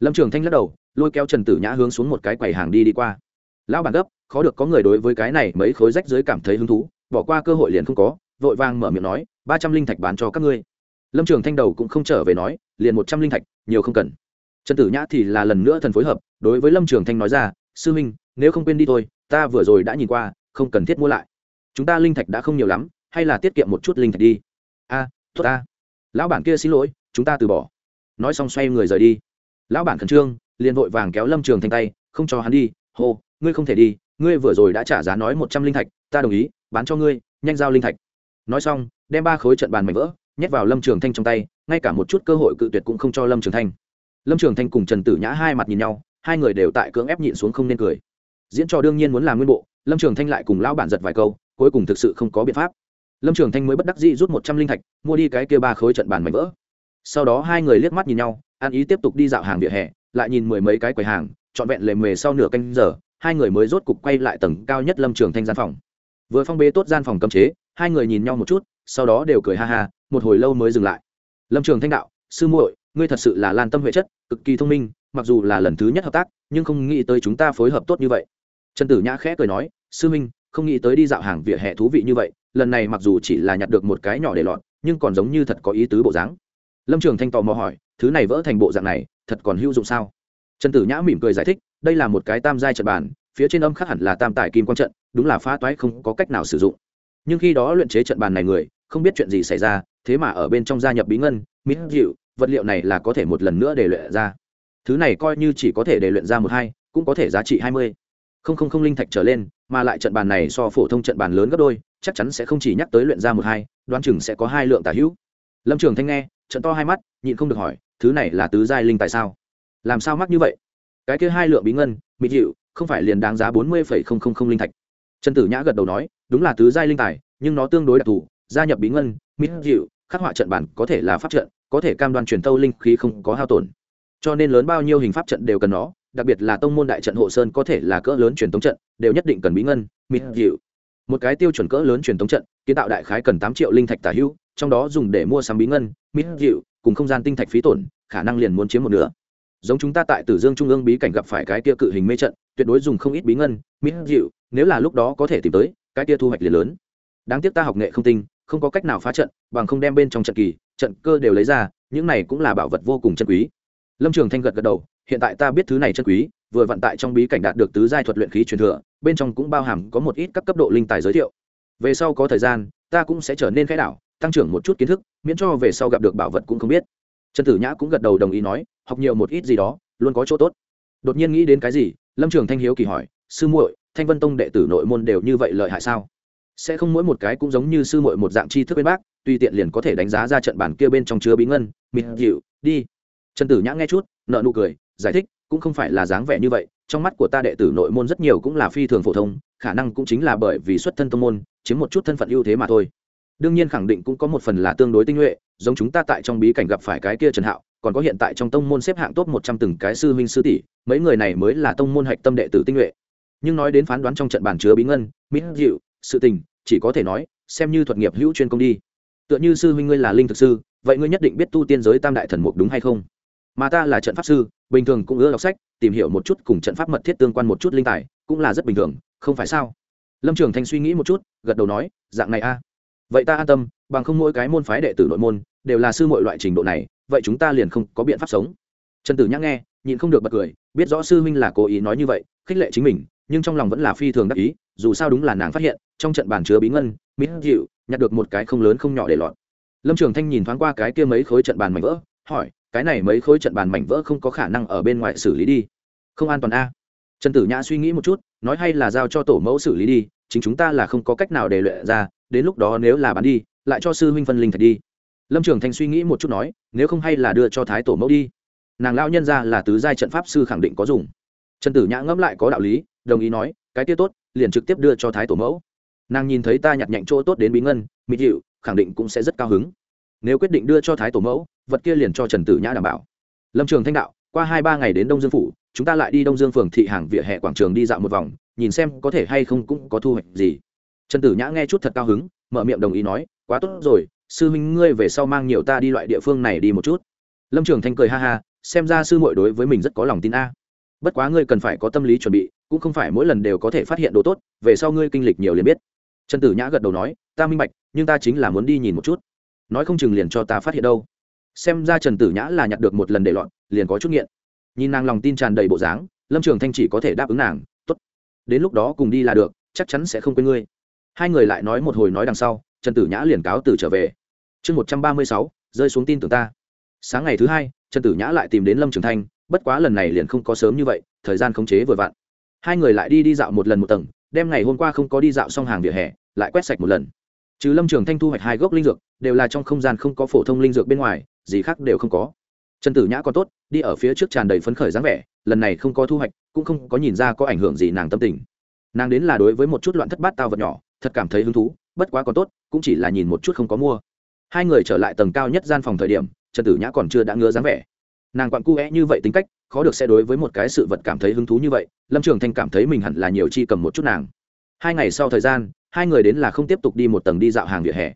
Lâm trường thanh lắc đầu, lôi kéo trần tử nhã hướng xuống một cái quầy hàng đi đi qua. Lão bản gấp, khó được có người đối với cái này mấy khối rách dưới cảm thấy hứng thú, bỏ qua cơ hội liền không có. Vội vàng mở miệng nói, ba trăm linh thạch bán cho các ngươi lâm trường thanh đầu cũng không trở về nói liền một trăm linh thạch nhiều không cần. Trần tử nhã thì là lần nữa thần phối hợp đối với lâm trường thanh nói ra sư minh nếu không quên đi thôi ta vừa rồi đã nhìn qua không cần thiết mua lại. Chúng ta linh thạch đã không nhiều lắm hay là tiết kiệm một chút linh thạch đi. A à, tốt ta. Lão bản kia xin lỗi chúng ta từ bỏ. Nói xong xoay người rời đi. Lão bản khẩn trương liền vội vàng kéo lâm trường thanh tay không cho hắn đi hô ngươi không thể đi ngươi vừa rồi đã trả giá nói một trăm linh thạch ta đồng ý bán cho ngươi nhanh giao linh thạch. Nói xong đem ba khối trận bàn mảnh vỡ nhét vào lâm trường thanh trong tay, ngay cả một chút cơ hội cự tuyệt cũng không cho lâm trường thanh. Lâm trường thanh cùng trần tử nhã hai mặt nhìn nhau, hai người đều tại cưỡng ép nhịn xuống không nên cười. Diễn trò đương nhiên muốn làm nguyên bộ, lâm trường thanh lại cùng lão bản giật vài câu, cuối cùng thực sự không có biện pháp. Lâm trường thanh mới bất đắc dĩ rút một trăm linh thạch, mua đi cái kia ba khối trận bàn mảnh vỡ. Sau đó hai người liếc mắt nhìn nhau an ý tiếp tục đi dạo hàng vỉa hè, lại nhìn mười mấy cái quầy hàng, trọn vẹn lề mề sau nửa canh giờ, hai người mới rốt cục quay lại tầng cao nhất lâm trường thanh gian phòng. Vừa phong bế tốt gian phòng cấm chế, hai người nhìn nhau một chút, sau đó đều cười ha ha một hồi lâu mới dừng lại. Lâm trường thanh đạo, sư muội, ngươi thật sự là lan tâm huệ chất, cực kỳ thông minh, mặc dù là lần thứ nhất hợp tác, nhưng không nghĩ tới chúng ta phối hợp tốt như vậy. Trần tử nhã khẽ cười nói, sư minh, không nghĩ tới đi dạo hàng vỉa hè thú vị như vậy, lần này mặc dù chỉ là nhặt được một cái nhỏ để lọt, nhưng còn giống như thật có ý tứ bộ dáng. Lâm trường thanh tò mò hỏi, thứ này vỡ thành bộ dạng này, thật còn hữu dụng sao? Trần tử nhã mỉm cười giải thích, đây là một cái tam giai trận bàn, phía trên âm khắc hẳn là tam tải kim quang trận, đúng là phá toái không có cách nào sử dụng. Nhưng khi đó luyện chế trận bàn này người, không biết chuyện gì xảy ra thế mà ở bên trong gia nhập bí ngân, mít dịu, vật liệu này là có thể một lần nữa để luyện ra. Thứ này coi như chỉ có thể để luyện ra một hai, cũng có thể giá trị hai mươi. Không không không linh thạch trở lên, mà lại trận bàn này so phổ thông trận bàn lớn gấp đôi, chắc chắn sẽ không chỉ nhắc tới luyện ra một hai, đoán chừng sẽ có hai lượng tả hữu. Lâm trường thanh nghe, trận to hai mắt, nhịn không được hỏi, thứ này là tứ giai linh tại sao? Làm sao mắc như vậy? Cái kia hai lượng bí ngân mịt dịu, không phải liền đáng giá bốn mươi phẩy không không không linh thạch. Trần tử nhã gật đầu nói, đúng là tứ giai linh tài, nhưng nó tương đối đặc thù, gia nhập bí ngân mịt dịu khắc họa trận bản có thể là pháp trận có thể cam đoan truyền tâu linh khí không có hao tổn. Cho nên lớn bao nhiêu hình pháp trận đều cần nó đặc biệt là tông môn đại trận hộ sơn có thể là cỡ lớn truyền tống trận đều nhất định cần bí ngân mịt dịu. Một cái tiêu chuẩn cỡ lớn truyền tống trận kiến tạo đại khái cần tám triệu linh thạch tả hữu trong đó dùng để mua sắm bí ngân mít dịu cùng không gian tinh thạch phí tổn khả năng liền muốn chiếm một nửa. Giống chúng ta tại tử dương trung ương bí cảnh gặp phải cái kia cự hình mê trận tuyệt đối dùng không ít bí ngân mít dịu nếu là lúc đó có thể tìm tới cái kia thu hoạch liền lớn. Đáng tiếc ta học nghệ không tinh không có cách nào phá trận bằng không đem bên trong trận kỳ, trận cơ đều lấy ra, những này cũng là bảo vật vô cùng chân quý. Lâm trường thanh gật gật đầu, hiện tại ta biết thứ này chân quý, vừa vận tại trong bí cảnh đạt được tứ giai thuật luyện khí truyền thừa, bên trong cũng bao hàm có một ít các cấp độ linh tài giới thiệu. Về sau có thời gian, ta cũng sẽ trở nên khai đảo, tăng trưởng một chút kiến thức, miễn cho về sau gặp được bảo vật cũng không biết. Trần tử nhã cũng gật đầu đồng ý nói, học nhiều một ít gì đó, luôn có chỗ tốt. Đột nhiên nghĩ đến cái gì, lâm trường thanh hiếu kỳ hỏi, sư muội, thanh vân tông đệ tử nội môn đều như vậy lợi hại sao? Sẽ không mỗi một cái cũng giống như sư muội một dạng tri thức bên bác tùy tiện liền có thể đánh giá ra trận bản kia bên trong chứa bí ngân, mịt dịu, đi. Trần tử nhã nghe chút nợ nụ cười, giải thích, cũng không phải là dáng vẻ như vậy, trong mắt của ta đệ tử nội môn rất nhiều cũng là phi thường phổ thông, khả năng cũng chính là bởi vì xuất thân tông môn, chiếm một chút thân phận ưu thế mà thôi. Đương nhiên khẳng định cũng có một phần là tương đối tinh nhuệ, giống chúng ta tại trong bí cảnh gặp phải cái kia trần hạo, còn có hiện tại trong tông môn xếp hạng top một trăm từng cái sư huynh sư tỷ, mấy người này mới là tông môn hạch tâm đệ tử tinh nhuệ. Nhưng nói đến phán đoán trong trận bàn chứa bí ngân mỹ dịu, sự tình, chỉ có thể nói, xem như thuật nghiệp hữu chuyên công đi tựa như sư huynh ngươi là linh thực sư, vậy ngươi nhất định biết tu tiên giới tam đại thần mục đúng hay không? Mà ta là trận pháp sư, bình thường cũng ưa đọc sách, tìm hiểu một chút cùng trận pháp mật thiết tương quan một chút linh tài, cũng là rất bình thường, không phải sao? Lâm trường thanh suy nghĩ một chút, gật đầu nói, dạng này a. Vậy ta an tâm, bằng không mỗi cái môn phái đệ tử nội môn, đều là sư mọi loại trình độ này, vậy chúng ta liền không có biện pháp sống. Trần tử nhắc nghe, nhịn không được bật cười, biết rõ sư huynh là cố ý nói như vậy, khích lệ chính mình, nhưng trong lòng vẫn là phi thường đắc ý dù sao đúng là nàng phát hiện, trong trận bàn chứa bí ngân, mỹ dịu nhặt được một cái không lớn không nhỏ để lọt. Lâm trường thanh nhìn thoáng qua cái kia mấy khối trận bàn mảnh vỡ, hỏi, cái này mấy khối trận bàn mảnh vỡ không có khả năng ở bên ngoài xử lý đi? Không an toàn a. Trần tử nhã suy nghĩ một chút, nói hay là giao cho tổ mẫu xử lý đi, chính chúng ta là không có cách nào để luyện ra, đến lúc đó nếu là bán đi, lại cho sư huynh phân linh thạch đi. Lâm trường thanh suy nghĩ một chút nói, nếu không hay là đưa cho thái tổ mẫu đi. Nàng lão nhân ra là tứ giai trận pháp sư khẳng định có dùng. Trần tử nhã ngẫm lại có đạo lý, đồng ý nói cái kia tốt, liền trực tiếp đưa cho thái tổ mẫu. Nàng nhìn thấy ta nhặt nhạnh chỗ tốt đến bí ngân mỹ dịu, khẳng định cũng sẽ rất cao hứng. Nếu quyết định đưa cho thái tổ mẫu, vật kia liền cho trần tử nhã đảm bảo. Lâm trường thanh đạo, qua hai ba ngày đến đông dương phủ, chúng ta lại đi đông dương phường thị hàng vỉa hè quảng trường đi dạo một vòng, nhìn xem có thể hay không cũng có thu hoạch gì. Trần tử nhã nghe chút thật cao hứng, mở miệng đồng ý nói, quá tốt rồi, sư huynh ngươi về sau mang nhiều ta đi loại địa phương này đi một chút. Lâm trường thanh cười ha ha, xem ra sư muội đối với mình rất có lòng tin a bất quá ngươi cần phải có tâm lý chuẩn bị, cũng không phải mỗi lần đều có thể phát hiện đồ tốt, về sau ngươi kinh lịch nhiều liền biết. Trần tử nhã gật đầu nói, ta minh bạch, nhưng ta chính là muốn đi nhìn một chút. Nói không chừng liền cho ta phát hiện đâu. Xem ra trần tử nhã là nhặt được một lần để loạn liền có chút nghiện. Nhìn nàng lòng tin tràn đầy bộ dáng, lâm trường thanh chỉ có thể đáp ứng nàng t ố t đến lúc đó cùng đi là được, chắc chắn sẽ không quên ngươi. Hai người lại nói một hồi nói đằng sau, trần tử nhã liền cáo từ trở về. Chương một trăm ba mươi sáu, rơi xuống tin tưởng ta. Sáng ngày thứ hai, trần tử nhã lại tìm đến lâm trường thanh bất quá lần này liền không có sớm như vậy, thời gian khống chế vừa vặn. Hai người lại đi đi dạo một lần một tầng đem ngày hôm qua không có đi dạo xong hàng vỉa hè, lại quét sạch một lần. Trừ lâm trường thanh thu hoạch hai gốc linh dược, đều là trong không gian không có phổ thông linh dược bên ngoài, gì khác đều không có. Trần tử nhã còn tốt, đi ở phía trước tràn đầy phấn khởi dáng vẻ, lần này không có thu hoạch, cũng không có nhìn ra có ảnh hưởng gì nàng tâm tình. Nàng đến là đối với một chút loạn thất bát tao vật nhỏ, thật cảm thấy hứng thú, bất quá còn tốt, cũng chỉ là nhìn một chút không có mua. Hai người trở lại tầng cao nhất gian phòng thời điểm, trần tử nhã còn chưa đã ngứa dáng vẻ nàng quặn cu é như vậy tính cách, khó được sẽ đối với một cái sự vật cảm thấy hứng thú như vậy, lâm trường thanh cảm thấy mình hẳn là nhiều chi cầm một chút nàng. Hai ngày sau thời gian, hai người đến là không tiếp tục đi một tầng đi dạo hàng vỉa hè.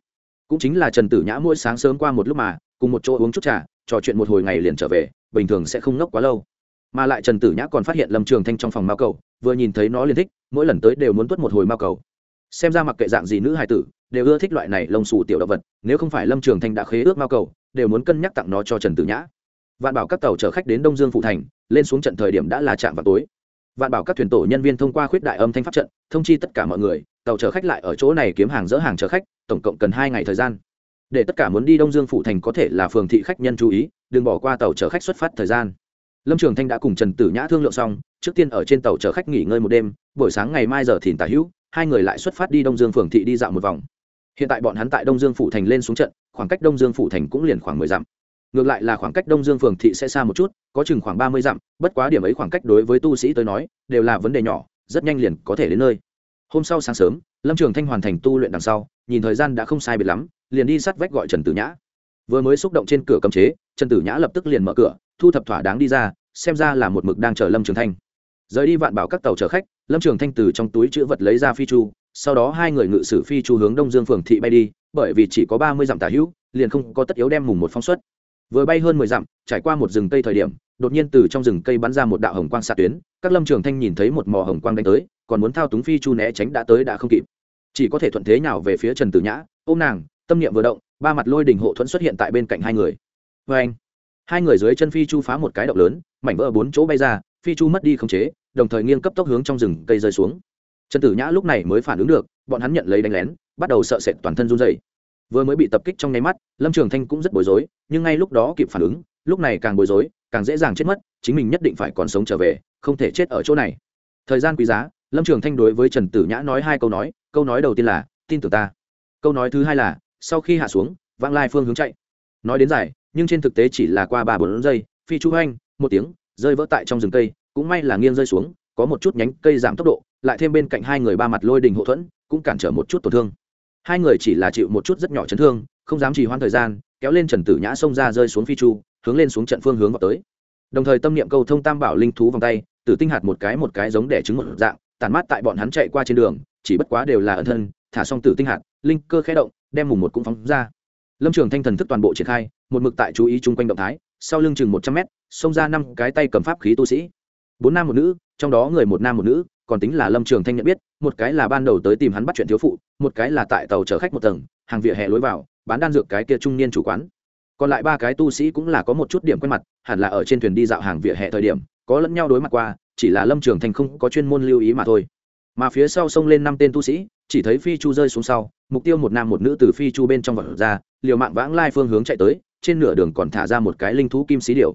Cũng chính là trần tử nhã mỗi sáng sớm qua một lúc mà, cùng một chỗ uống chút trà, trò chuyện một hồi ngày liền trở về, bình thường sẽ không ngốc quá lâu. Mà lại trần tử nhã còn phát hiện lâm trường thanh trong phòng mao cầu, vừa nhìn thấy nó liền thích, mỗi lần tới đều muốn tuất một hồi mao cầu. Xem ra mặc kệ dạng gì nữ hài tử, đều ưa thích loại này lông xù tiểu động vật, nếu không phải lâm trường thanh đã khế ước mao cầu, đều muốn cân nhắc tặng nó cho trần tử nhã vạn bảo các tàu chở khách đến đông dương phụ thành, lên xuống trận thời điểm đã là trạm vào tối. Vạn bảo các thuyền tổ nhân viên thông qua khuyết đại âm thanh pháp trận, thông chi tất cả mọi người, tàu chở khách lại ở chỗ này kiếm hàng dỡ hàng chở khách, tổng cộng cần hai ngày thời gian. Để tất cả muốn đi đông dương phụ thành có thể là phường thị khách nhân chú ý, đừng bỏ qua tàu chở khách xuất phát thời gian. Lâm trường thanh đã cùng trần tử nhã thương lượng xong, trước tiên ở trên tàu chở khách nghỉ ngơi một đêm, buổi sáng ngày mai giờ thìn tả hữu, hai người lại xuất phát đi đông dương phường thị đi dạo một vòng. Hiện tại bọn hắn tại đông dương phụ thành lên xuống trận, khoảng cách đông dương phụ thành cũng liền khoảng mười dặm ngược lại là khoảng cách đông dương phường thị sẽ xa một chút, có chừng khoảng ba mươi dặm, bất quá điểm ấy khoảng cách đối với tu sĩ tới nói, đều là vấn đề nhỏ, rất nhanh liền có thể đến nơi. Hôm sau sáng sớm, lâm trường thanh hoàn thành tu luyện đằng sau, nhìn thời gian đã không sai biệt lắm, liền đi sát vách gọi trần tử nhã. Vừa mới xúc động trên cửa cấm chế, trần tử nhã lập tức liền mở cửa, thu thập thỏa đáng đi ra, xem ra là một mực đang chờ lâm trường thanh. Rời đi vạn bảo các tàu chở khách, lâm trường thanh từ trong túi chữ vật lấy ra phi chu, sau đó hai người ngự sử phi chu hướng đông dương phường thị bay đi, bởi vì chỉ có ba mươi dặm tả hữu, liền không có tất yếu đem mùng một phong suất vừa bay hơn mười dặm, trải qua một rừng cây thời điểm, đột nhiên từ trong rừng cây bắn ra một đạo hồng quang xạ tuyến, các lâm trường thanh nhìn thấy một mò hồng quang đánh tới, còn muốn thao túng phi chu né tránh đã tới đã không kịp. Chỉ có thể thuận thế nào về phía trần tử nhã, ôm nàng, tâm niệm vừa động, ba mặt lôi đình hộ thuẫn xuất hiện tại bên cạnh hai người. Vê anh, hai người dưới chân phi chu phá một cái động lớn, mảnh vỡ bốn chỗ bay ra, phi chu mất đi khống chế, đồng thời nghiêng cấp tốc hướng trong rừng cây rơi xuống. Trần tử nhã lúc này mới phản ứng được, bọn hắn nhận lấy đánh lén, bắt đầu sợ sệt toàn thân run dày vừa mới bị tập kích trong nháy mắt, lâm trường thanh cũng rất bối rối, nhưng ngay lúc đó kịp phản ứng, lúc này càng bối rối, càng dễ dàng chết mất, chính mình nhất định phải còn sống trở về, không thể chết ở chỗ này. Thời gian quý giá, lâm trường thanh đối với trần tử nhã nói hai câu nói câu nói đầu tiên là, tin tưởng ta. Câu nói thứ hai là, sau khi hạ xuống, vãng lai phương hướng chạy. Nói đến dài, nhưng trên thực tế chỉ là qua ba bốn giây, phi chu hoanh, một tiếng, rơi vỡ tại trong rừng cây, cũng may là nghiêng rơi xuống, có một chút nhánh cây giảm tốc độ, lại thêm bên cạnh hai người ba mặt lôi đình hậu thuẫn, cũng cản trở một chút tổn thương hai người chỉ là chịu một chút rất nhỏ chấn thương, không dám trì hoãn thời gian, kéo lên trần tử nhã xông ra rơi xuống phi chu, hướng lên xuống trận phương hướng vào tới. Đồng thời tâm niệm câu thông tam bảo linh thú vòng tay, tử tinh hạt một cái một cái giống đẻ trứng một dạng, tản mát tại bọn hắn chạy qua trên đường, chỉ bất quá đều là ẩn thân, thả xong tử tinh hạt, linh cơ khẽ động, đem mùng một cũng phóng ra. Lâm trường thanh thần thức toàn bộ triển khai, một mực tại chú ý chung quanh động thái, sau lưng chừng một trăm mét, xông ra năm cái tay cầm pháp khí tu sĩ. Bốn nam một nữ, trong đó người một nam một nữ còn tính là lâm trường thanh nhận biết, một cái là ban đầu tới tìm hắn bắt chuyện thiếu phụ, một cái là tại tàu chở khách một tầng, hàng vỉa hè lối vào, bán đan dược cái kia trung niên chủ quán. Còn lại ba cái tu sĩ cũng là có một chút điểm quen mặt, hẳn là ở trên thuyền đi dạo hàng vỉa hè thời điểm, có lẫn nhau đối mặt qua, chỉ là lâm trường thanh không có chuyên môn lưu ý mà thôi. Mà phía sau xông lên năm tên tu sĩ, chỉ thấy phi chu rơi xuống sau, mục tiêu một nam một nữ từ phi chu bên trong vật ra, liều mạng vãng lai phương hướng chạy tới, trên nửa đường còn thả ra một cái linh thú kim xí điệu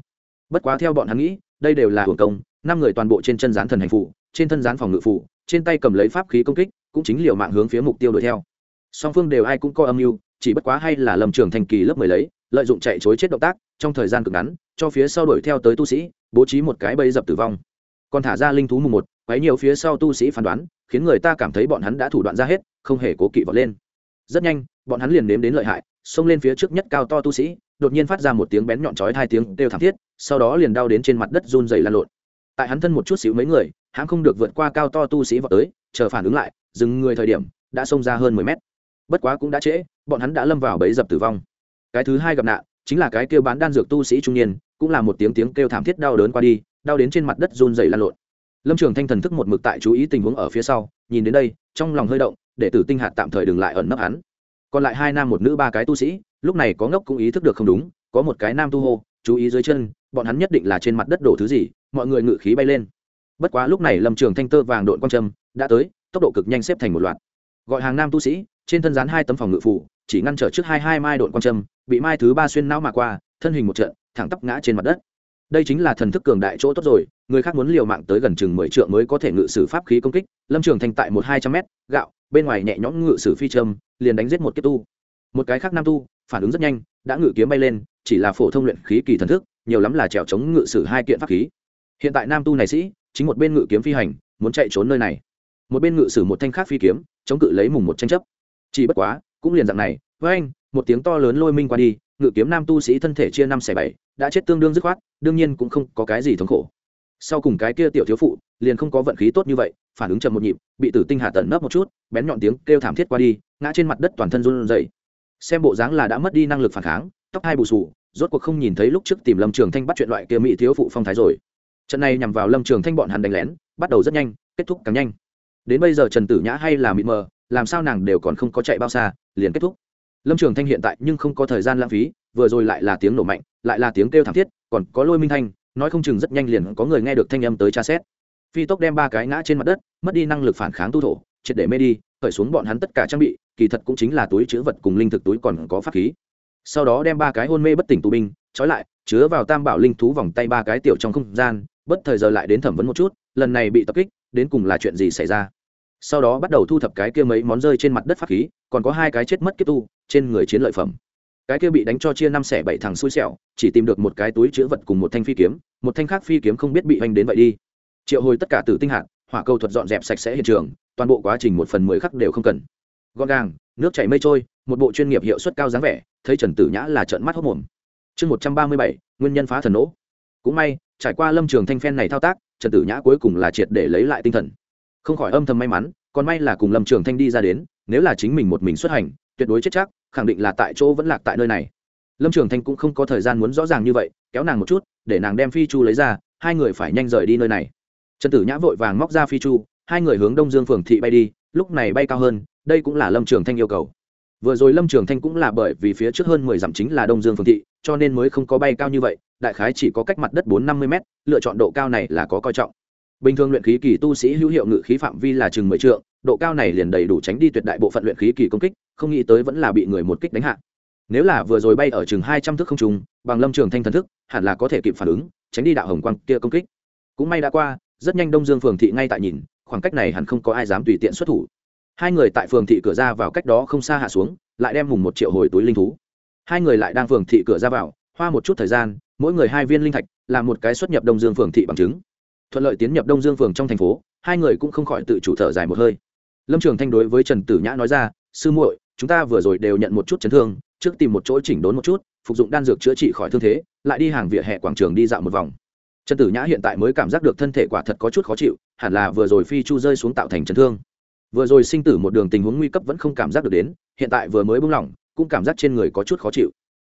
bất quá theo bọn hắn nghĩ, đây đều là hưởng công, năm người toàn bộ trên chân gián thần hành phụ trên thân gián phòng ngự phụ, trên tay cầm lấy pháp khí công kích, cũng chính liều mạng hướng phía mục tiêu đuổi theo. Song phương đều ai cũng có âm mưu, chỉ bất quá hay là lầm trường thành kỳ lớp mười lấy, lợi dụng chạy chối chết động tác, trong thời gian cực ngắn, cho phía sau đuổi theo tới tu sĩ, bố trí một cái bẫy dập tử vong. Còn thả ra linh thú mùng một, quấy nhiều phía sau tu sĩ phán đoán, khiến người ta cảm thấy bọn hắn đã thủ đoạn ra hết, không hề cố kỵ vọt lên. Rất nhanh, bọn hắn liền nếm đến lợi hại, xông lên phía trước nhất cao to tu sĩ, đột nhiên phát ra một tiếng bén nhọn chói hai tiếng đều thảm thiết, sau đó liền đau đến trên mặt đất run dày lan lộn. Tại hắn thân một chút xíu mấy người hãng không được vượt qua cao to tu sĩ vào tới, chờ phản ứng lại, dừng người thời điểm, đã xông ra hơn mười mét. Bất quá cũng đã trễ, bọn hắn đã lâm vào bẫy dập tử vong. Cái thứ hai gặp nạn, chính là cái kêu bán đan dược tu sĩ trung niên, cũng là một tiếng tiếng kêu thảm thiết đau đớn qua đi, đau đến trên mặt đất run dày lan lộn. Lâm trường thanh thần thức một mực tại chú ý tình huống ở phía sau, nhìn đến đây, trong lòng hơi động, để tử tinh hạt tạm thời đừng lại ẩn nấp hắn. Còn lại hai nam một nữ ba cái tu sĩ, lúc này có ngốc cũng ý thức được không đúng, có một cái nam tu hô, chú ý dưới chân, bọn hắn nhất định là trên mặt đất đổ thứ gì, mọi người ngự khí bay lên bất quá lúc này lâm trường thanh tơ vàng đội quang trâm, đã tới, tốc độ cực nhanh xếp thành một loạt. Gọi hàng nam tu sĩ, trên thân dán hai tấm phòng ngự phủ chỉ ngăn trở trước hai hai mai đội quang trâm, bị mai thứ ba xuyên não mà qua, thân hình một trận, thẳng tắp ngã trên mặt đất. Đây chính là thần thức cường đại chỗ tốt rồi, người khác muốn liều mạng tới gần chừng mười trượng mới có thể ngự sử pháp khí công kích. Lâm trường thanh tại một hai trăm mét, gạo, bên ngoài nhẹ nhõm ngự sử phi trâm, liền đánh giết một kiếp tu. Một cái khác nam tu, phản ứng rất nhanh, đã ngự kiếm bay lên, chỉ là phổ thông luyện khí kỳ thần thức, nhiều lắm là trèo chống ngự sử hai kiện pháp khí. Hiện tại nam tu này sĩ chính một bên ngự kiếm phi hành, muốn chạy trốn nơi này. Một bên ngự sử một thanh khác phi kiếm, chống cự lấy mùng một tranh chấp. Chỉ bất quá, cũng liền dạng này, với anh, một tiếng to lớn lôi minh qua đi, ngự kiếm nam tu sĩ thân thể chia năm xẻ bảy, đã chết tương đương dứt khoát, đương nhiên cũng không có cái gì thống khổ. Sau cùng cái kia tiểu thiếu phụ, liền không có vận khí tốt như vậy, phản ứng chậm một nhịp, bị tử tinh hạ tận nấp một chút, bén nhọn tiếng kêu thảm thiết qua đi, ngã trên mặt đất toàn thân run rẩy. Xem bộ dáng là đã mất đi năng lực phản kháng, tóc hai bù sù rốt cuộc không nhìn thấy lúc trước tìm lâm trường thanh bắt chuyện loại kia mỹ thiếu phụ phong thái rồi trận này nhằm vào lâm trường thanh bọn hắn đánh lén, bắt đầu rất nhanh, kết thúc càng nhanh. Đến bây giờ trần tử nhã hay là mịt mờ, làm sao nàng đều còn không có chạy bao xa, liền kết thúc. Lâm trường thanh hiện tại nhưng không có thời gian lãng phí, vừa rồi lại là tiếng nổ mạnh, lại là tiếng kêu thảm thiết, còn có lôi minh thanh, nói không chừng rất nhanh liền có người nghe được thanh âm tới tra xét. Phi tốc đem ba cái ngã trên mặt đất, mất đi năng lực phản kháng tu thổ, triệt để mê đi, khởi xuống bọn hắn tất cả trang bị, kỳ thật cũng chính là túi chứa vật cùng linh thực túi còn có pháp khí. Sau đó đem ba cái hôn mê bất tỉnh tù binh, trói lại, chứa vào tam bảo linh thú vòng tay ba cái tiểu trong không gian bất thời giờ lại đến thẩm vấn một chút, lần này bị tập kích, đến cùng là chuyện gì xảy ra? Sau đó bắt đầu thu thập cái kia mấy món rơi trên mặt đất pháp khí, còn có hai cái chết mất kiếp tu, trên người chiến lợi phẩm. Cái kia bị đánh cho chia năm xẻ bảy thằng xui xẻo, chỉ tìm được một cái túi chứa vật cùng một thanh phi kiếm, một thanh khác phi kiếm không biết bị oanh đến vậy đi. Triệu hồi tất cả từ tinh hạt, hỏa cầu thuật dọn dẹp sạch sẽ hiện trường, toàn bộ quá trình một phần mười khắc đều không cần. Gọn gàng, nước chảy mây trôi, một bộ chuyên nghiệp hiệu suất cao dáng vẻ, thấy trần tử nhã là trợn mắt hốc mồm. Chương một trăm ba mươi bảy, nguyên nhân phá thần nỗ cũng may, trải qua lâm trường thanh phen này thao tác, trần tử nhã cuối cùng là triệt để lấy lại tinh thần. Không khỏi âm thầm may mắn, còn may là cùng lâm trường thanh đi ra đến, nếu là chính mình một mình xuất hành, tuyệt đối chết chắc, khẳng định là tại chỗ vẫn lạc tại nơi này. Lâm trường thanh cũng không có thời gian muốn rõ ràng như vậy, kéo nàng một chút, để nàng đem phi chu lấy ra, hai người phải nhanh rời đi nơi này. Trần tử nhã vội vàng móc ra phi chu, hai người hướng đông dương phường thị bay đi, lúc này bay cao hơn, đây cũng là lâm trường thanh yêu cầu vừa rồi lâm trường thanh cũng là bởi vì phía trước hơn mười dặm chính là đông dương phường thị, cho nên mới không có bay cao như vậy, đại khái chỉ có cách mặt đất bốn năm mươi m lựa chọn độ cao này là có coi trọng. Bình thường luyện khí kỳ tu sĩ hữu hiệu ngự khí phạm vi là chừng mười trượng, độ cao này liền đầy đủ tránh đi tuyệt đại bộ phận luyện khí kỳ công kích, không nghĩ tới vẫn là bị người một kích đánh hạ. Nếu là vừa rồi bay ở chừng hai trăm thước không trùng bằng lâm trường thanh thần thức, hẳn là có thể kịp phản ứng, tránh đi đạo hồng quang kia công kích. Cũng may đã qua, rất nhanh đông dương phường thị ngay tại nhìn, khoảng cách này hẳn không có ai dám tùy tiện xuất thủ hai người tại phường thị cửa ra vào cách đó không xa hạ xuống, lại đem mùng một triệu hồi túi linh thú. Hai người lại đang phường thị cửa ra vào, hoa một chút thời gian, mỗi người hai viên linh thạch là một cái xuất nhập đông dương phường thị bằng chứng. Thuận lợi tiến nhập đông dương phường trong thành phố, hai người cũng không khỏi tự chủ thở dài một hơi. Lâm trường thanh đối với trần tử nhã nói ra, sư muội, chúng ta vừa rồi đều nhận một chút chấn thương, trước tìm một chỗ chỉnh đốn một chút, phục dụng đan dược chữa trị khỏi thương thế, lại đi hàng vỉa hè quảng trường đi dạo một vòng. Trần tử nhã hiện tại mới cảm giác được thân thể quả thật có chút khó chịu, hẳn là vừa rồi phi chu rơi xuống tạo thành chấn thương vừa rồi sinh tử một đường tình huống nguy cấp vẫn không cảm giác được đến, hiện tại vừa mới buông lỏng, cũng cảm giác trên người có chút khó chịu.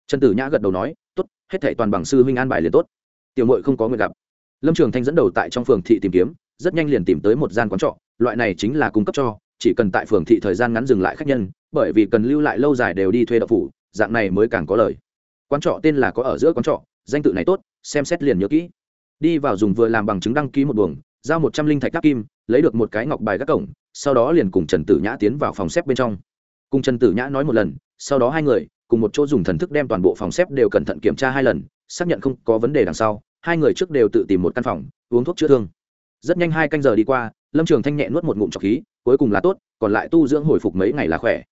Trần tử nhã gật đầu nói, tốt, hết thảy toàn bằng sư huynh an bài liền tốt. Tiểu mội không có nguyện gặp. Lâm trường thanh dẫn đầu tại trong phường thị tìm kiếm, rất nhanh liền tìm tới một gian quán trọ, loại này chính là cung cấp cho, chỉ cần tại phường thị thời gian ngắn dừng lại khách nhân, bởi vì cần lưu lại lâu dài đều đi thuê đậu phủ, dạng này mới càng có lời quán trọ tên là có ở giữa quán trọ, danh tự này tốt, xem xét liền nhớ kỹ. Đi vào dùng vừa làm bằng chứng đăng ký một buồng giao một trăm linh thạch đắc kim, lấy được một cái ngọc bài gác cổng, sau đó liền cùng trần tử nhã tiến vào phòng xếp bên trong. Cùng trần tử nhã nói một lần, sau đó hai người, cùng một chỗ dùng thần thức đem toàn bộ phòng xếp đều cẩn thận kiểm tra hai lần, xác nhận không có vấn đề đằng sau, hai người trước đều tự tìm một căn phòng, uống thuốc chữa thương. Rất nhanh hai canh giờ đi qua, lâm trường thanh nhẹ nuốt một ngụm trọc khí, cuối cùng là tốt, còn lại tu dưỡng hồi phục mấy ngày là khỏe.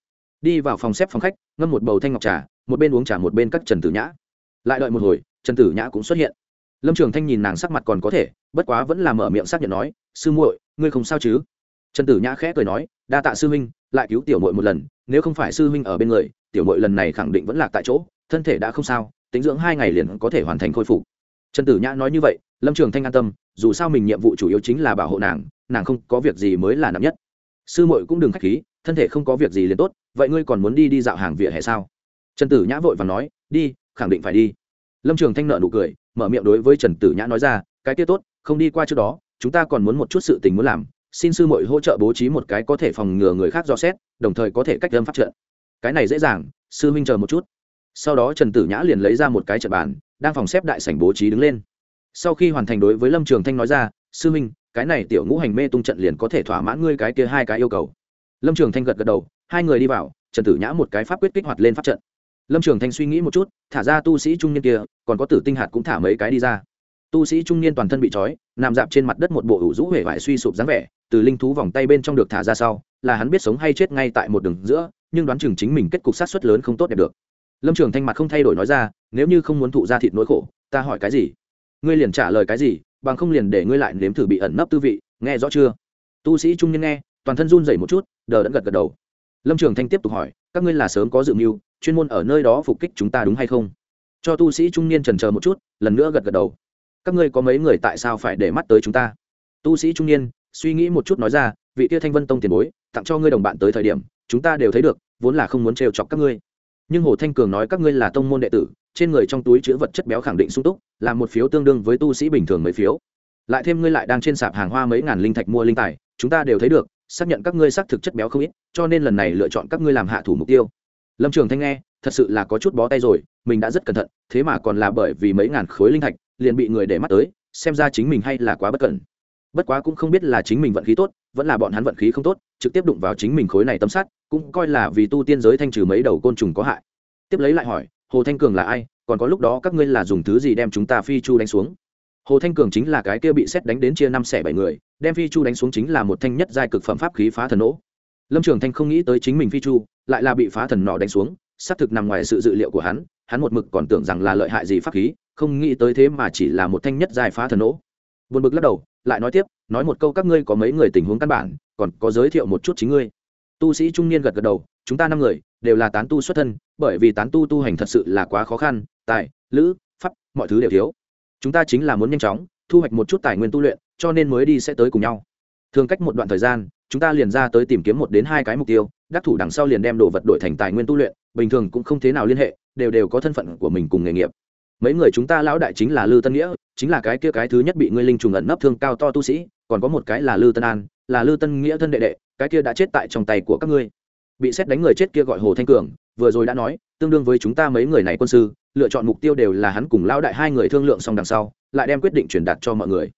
Đi vào phòng xếp phòng khách, ngâm một bầu thanh ngọc trà, một bên uống trà một bên cắt trần tử nhã. Lại đợi một hồi, trần tử nhã cũng xuất hiện lâm trường thanh nhìn nàng sắc mặt còn có thể, bất quá vẫn là mở miệng xác nhận nói, sư muội, ngươi không sao chứ? Trần tử nhã khẽ cười nói, đa tạ sư huynh, lại cứu tiểu muội một lần, nếu không phải sư huynh ở bên người, tiểu muội lần này khẳng định vẫn lạc tại chỗ, thân thể đã không sao, tính dưỡng hai ngày liền có thể hoàn thành khôi phục. Trần tử nhã nói như vậy, lâm trường thanh an tâm, dù sao mình nhiệm vụ chủ yếu chính là bảo hộ nàng nàng không có việc gì mới là nặng nhất. Sư muội cũng đừng k h á c h khí, thân thể không có việc gì liền tốt, vậy ngươi còn muốn đi đi dạo hàng vỉa hè sao? Trần tử nhã vội và nói, đi, khẳng định phải đi lâm trường thanh nợ nụ cười, mở miệng đối với trần tử nhã nói ra, cái kia tốt, không đi qua trước đó, chúng ta còn muốn một chút sự tình muốn làm, xin sư muội hỗ trợ bố trí một cái có thể phòng ngừa người khác do xét, đồng thời có thể cách lâm phát trận. Cái này dễ dàng, sư huynh chờ một chút. Sau đó trần tử nhã liền lấy ra một cái trận bàn, đang phòng xếp đại sảnh bố trí đứng lên. Sau khi hoàn thành đối với lâm trường thanh nói ra, sư huynh, cái này tiểu ngũ hành mê tung trận liền có thể thỏa mãn ngươi cái kia hai cái yêu cầu. Lâm trường thanh gật gật đầu, hai người đi vào, trần tử nhã một cái pháp quyết kích hoạt lên pháp trận lâm trường thanh suy nghĩ một chút, thả ra tu sĩ trung niên kia, còn có tử tinh hạt cũng thả mấy cái đi ra. Tu sĩ trung niên toàn thân bị trói, nằm dạp trên mặt đất một bộ ủ rũ huệ vải suy sụp dáng vẻ, từ linh thú vòng tay bên trong được thả ra sau, là hắn biết sống hay chết ngay tại một đường giữa, nhưng đoán chừng chính mình kết cục sát xuất lớn không tốt đẹp được. Lâm trường thanh mặt không thay đổi nói ra, nếu như không muốn thụ ra thịt nỗi khổ, ta hỏi cái gì? Ngươi liền trả lời cái gì, bằng không liền để ngươi lại nếm thử bị ẩn nấp tư vị, nghe rõ chưa? Tu sĩ trung niên nghe, toàn thân run dậy một chút, đờ đẫn gật gật đầu. Lâm trường thanh tiếp tục hỏi, các ngươi là sớm có dự mưu chuyên môn ở nơi đó phục kích chúng ta đúng hay không? Cho tu sĩ trung niên trần chờ một chút, lần nữa gật gật đầu. Các ngươi có mấy người tại sao phải để mắt tới chúng ta? Tu sĩ trung niên, suy nghĩ một chút nói ra, vị tia thanh vân tông tiền bối, tặng cho ngươi đồng bạn tới thời điểm, chúng ta đều thấy được, vốn là không muốn trêu chọc các ngươi. Nhưng hồ thanh cường nói các ngươi là tông môn đệ tử, trên người trong túi chứa vật chất béo khẳng định sung túc, là một phiếu tương đương với tu sĩ bình thường mấy phiếu. Lại thêm ngươi lại đang trên sạp hàng hoa mấy ngàn linh thạch mua linh tài, chúng ta đều thấy được, xác nhận các ngươi xác thực chất béo không ít, cho nên lần này lựa chọn các ngươi làm hạ thủ mục tiêu lâm trường thanh nghe, thật sự là có chút bó tay rồi, mình đã rất cẩn thận, thế mà còn là bởi vì mấy ngàn khối linh thạch, liền bị người để mắt tới, xem ra chính mình hay là quá bất cẩn. Bất quá cũng không biết là chính mình vận khí tốt, vẫn là bọn hắn vận khí không tốt, trực tiếp đụng vào chính mình khối này tâm sát cũng coi là vì tu tiên giới thanh trừ mấy đầu côn trùng có hại. Tiếp lấy lại hỏi, hồ thanh cường là ai? Còn có lúc đó các ngươi là dùng thứ gì đem chúng ta phi chu đánh xuống? Hồ thanh cường chính là cái kia bị xét đánh đến chia năm xẻ bảy người, đem phi chu đánh xuống chính là một thanh nhất giai cực phẩm pháp khí phá thần nỗ lâm trường thanh không nghĩ tới chính mình phi chu, lại là bị phá thần nọ đánh xuống, xác thực nằm ngoài sự dự liệu của hắn hắn một mực còn tưởng rằng là lợi hại gì pháp khí, không nghĩ tới thế mà chỉ là một thanh nhất dài phá thần nỗ buồn bực lắc đầu, lại nói tiếp, nói một câu các ngươi có mấy người tình huống căn bản, còn có giới thiệu một chút chính ngươi. Tu sĩ trung niên gật gật đầu, chúng ta năm người, đều là tán tu xuất thân, bởi vì tán tu tu hành thật sự là quá khó khăn, tài, lữ, pháp, mọi thứ đều thiếu. Chúng ta chính là muốn nhanh chóng, thu hoạch một chút tài nguyên tu luyện, cho nên mới đi sẽ tới cùng nhau. Thường cách một đoạn thời gian chúng ta liền ra tới tìm kiếm một đến hai cái mục tiêu, đắc thủ đằng sau liền đem đồ vật đổi thành tài nguyên tu luyện, bình thường cũng không thế nào liên hệ, đều đều có thân phận của mình cùng nghề nghiệp. Mấy người chúng ta lão đại chính là lư tân nghĩa, chính là cái kia cái thứ nhất bị ngươi linh trùng ẩn nấp thương cao to tu sĩ, còn có một cái là lư tân an, là lư tân nghĩa thân đệ đệ, cái kia đã chết tại trong tay của các ngươi. Bị xét đánh người chết kia gọi hồ thanh cường, vừa rồi đã nói, tương đương với chúng ta mấy người này quân sư, lựa chọn mục tiêu đều là hắn cùng lão đại hai người thương lượng xong đằng sau, lại đem quyết định truyền đạt cho mọi người.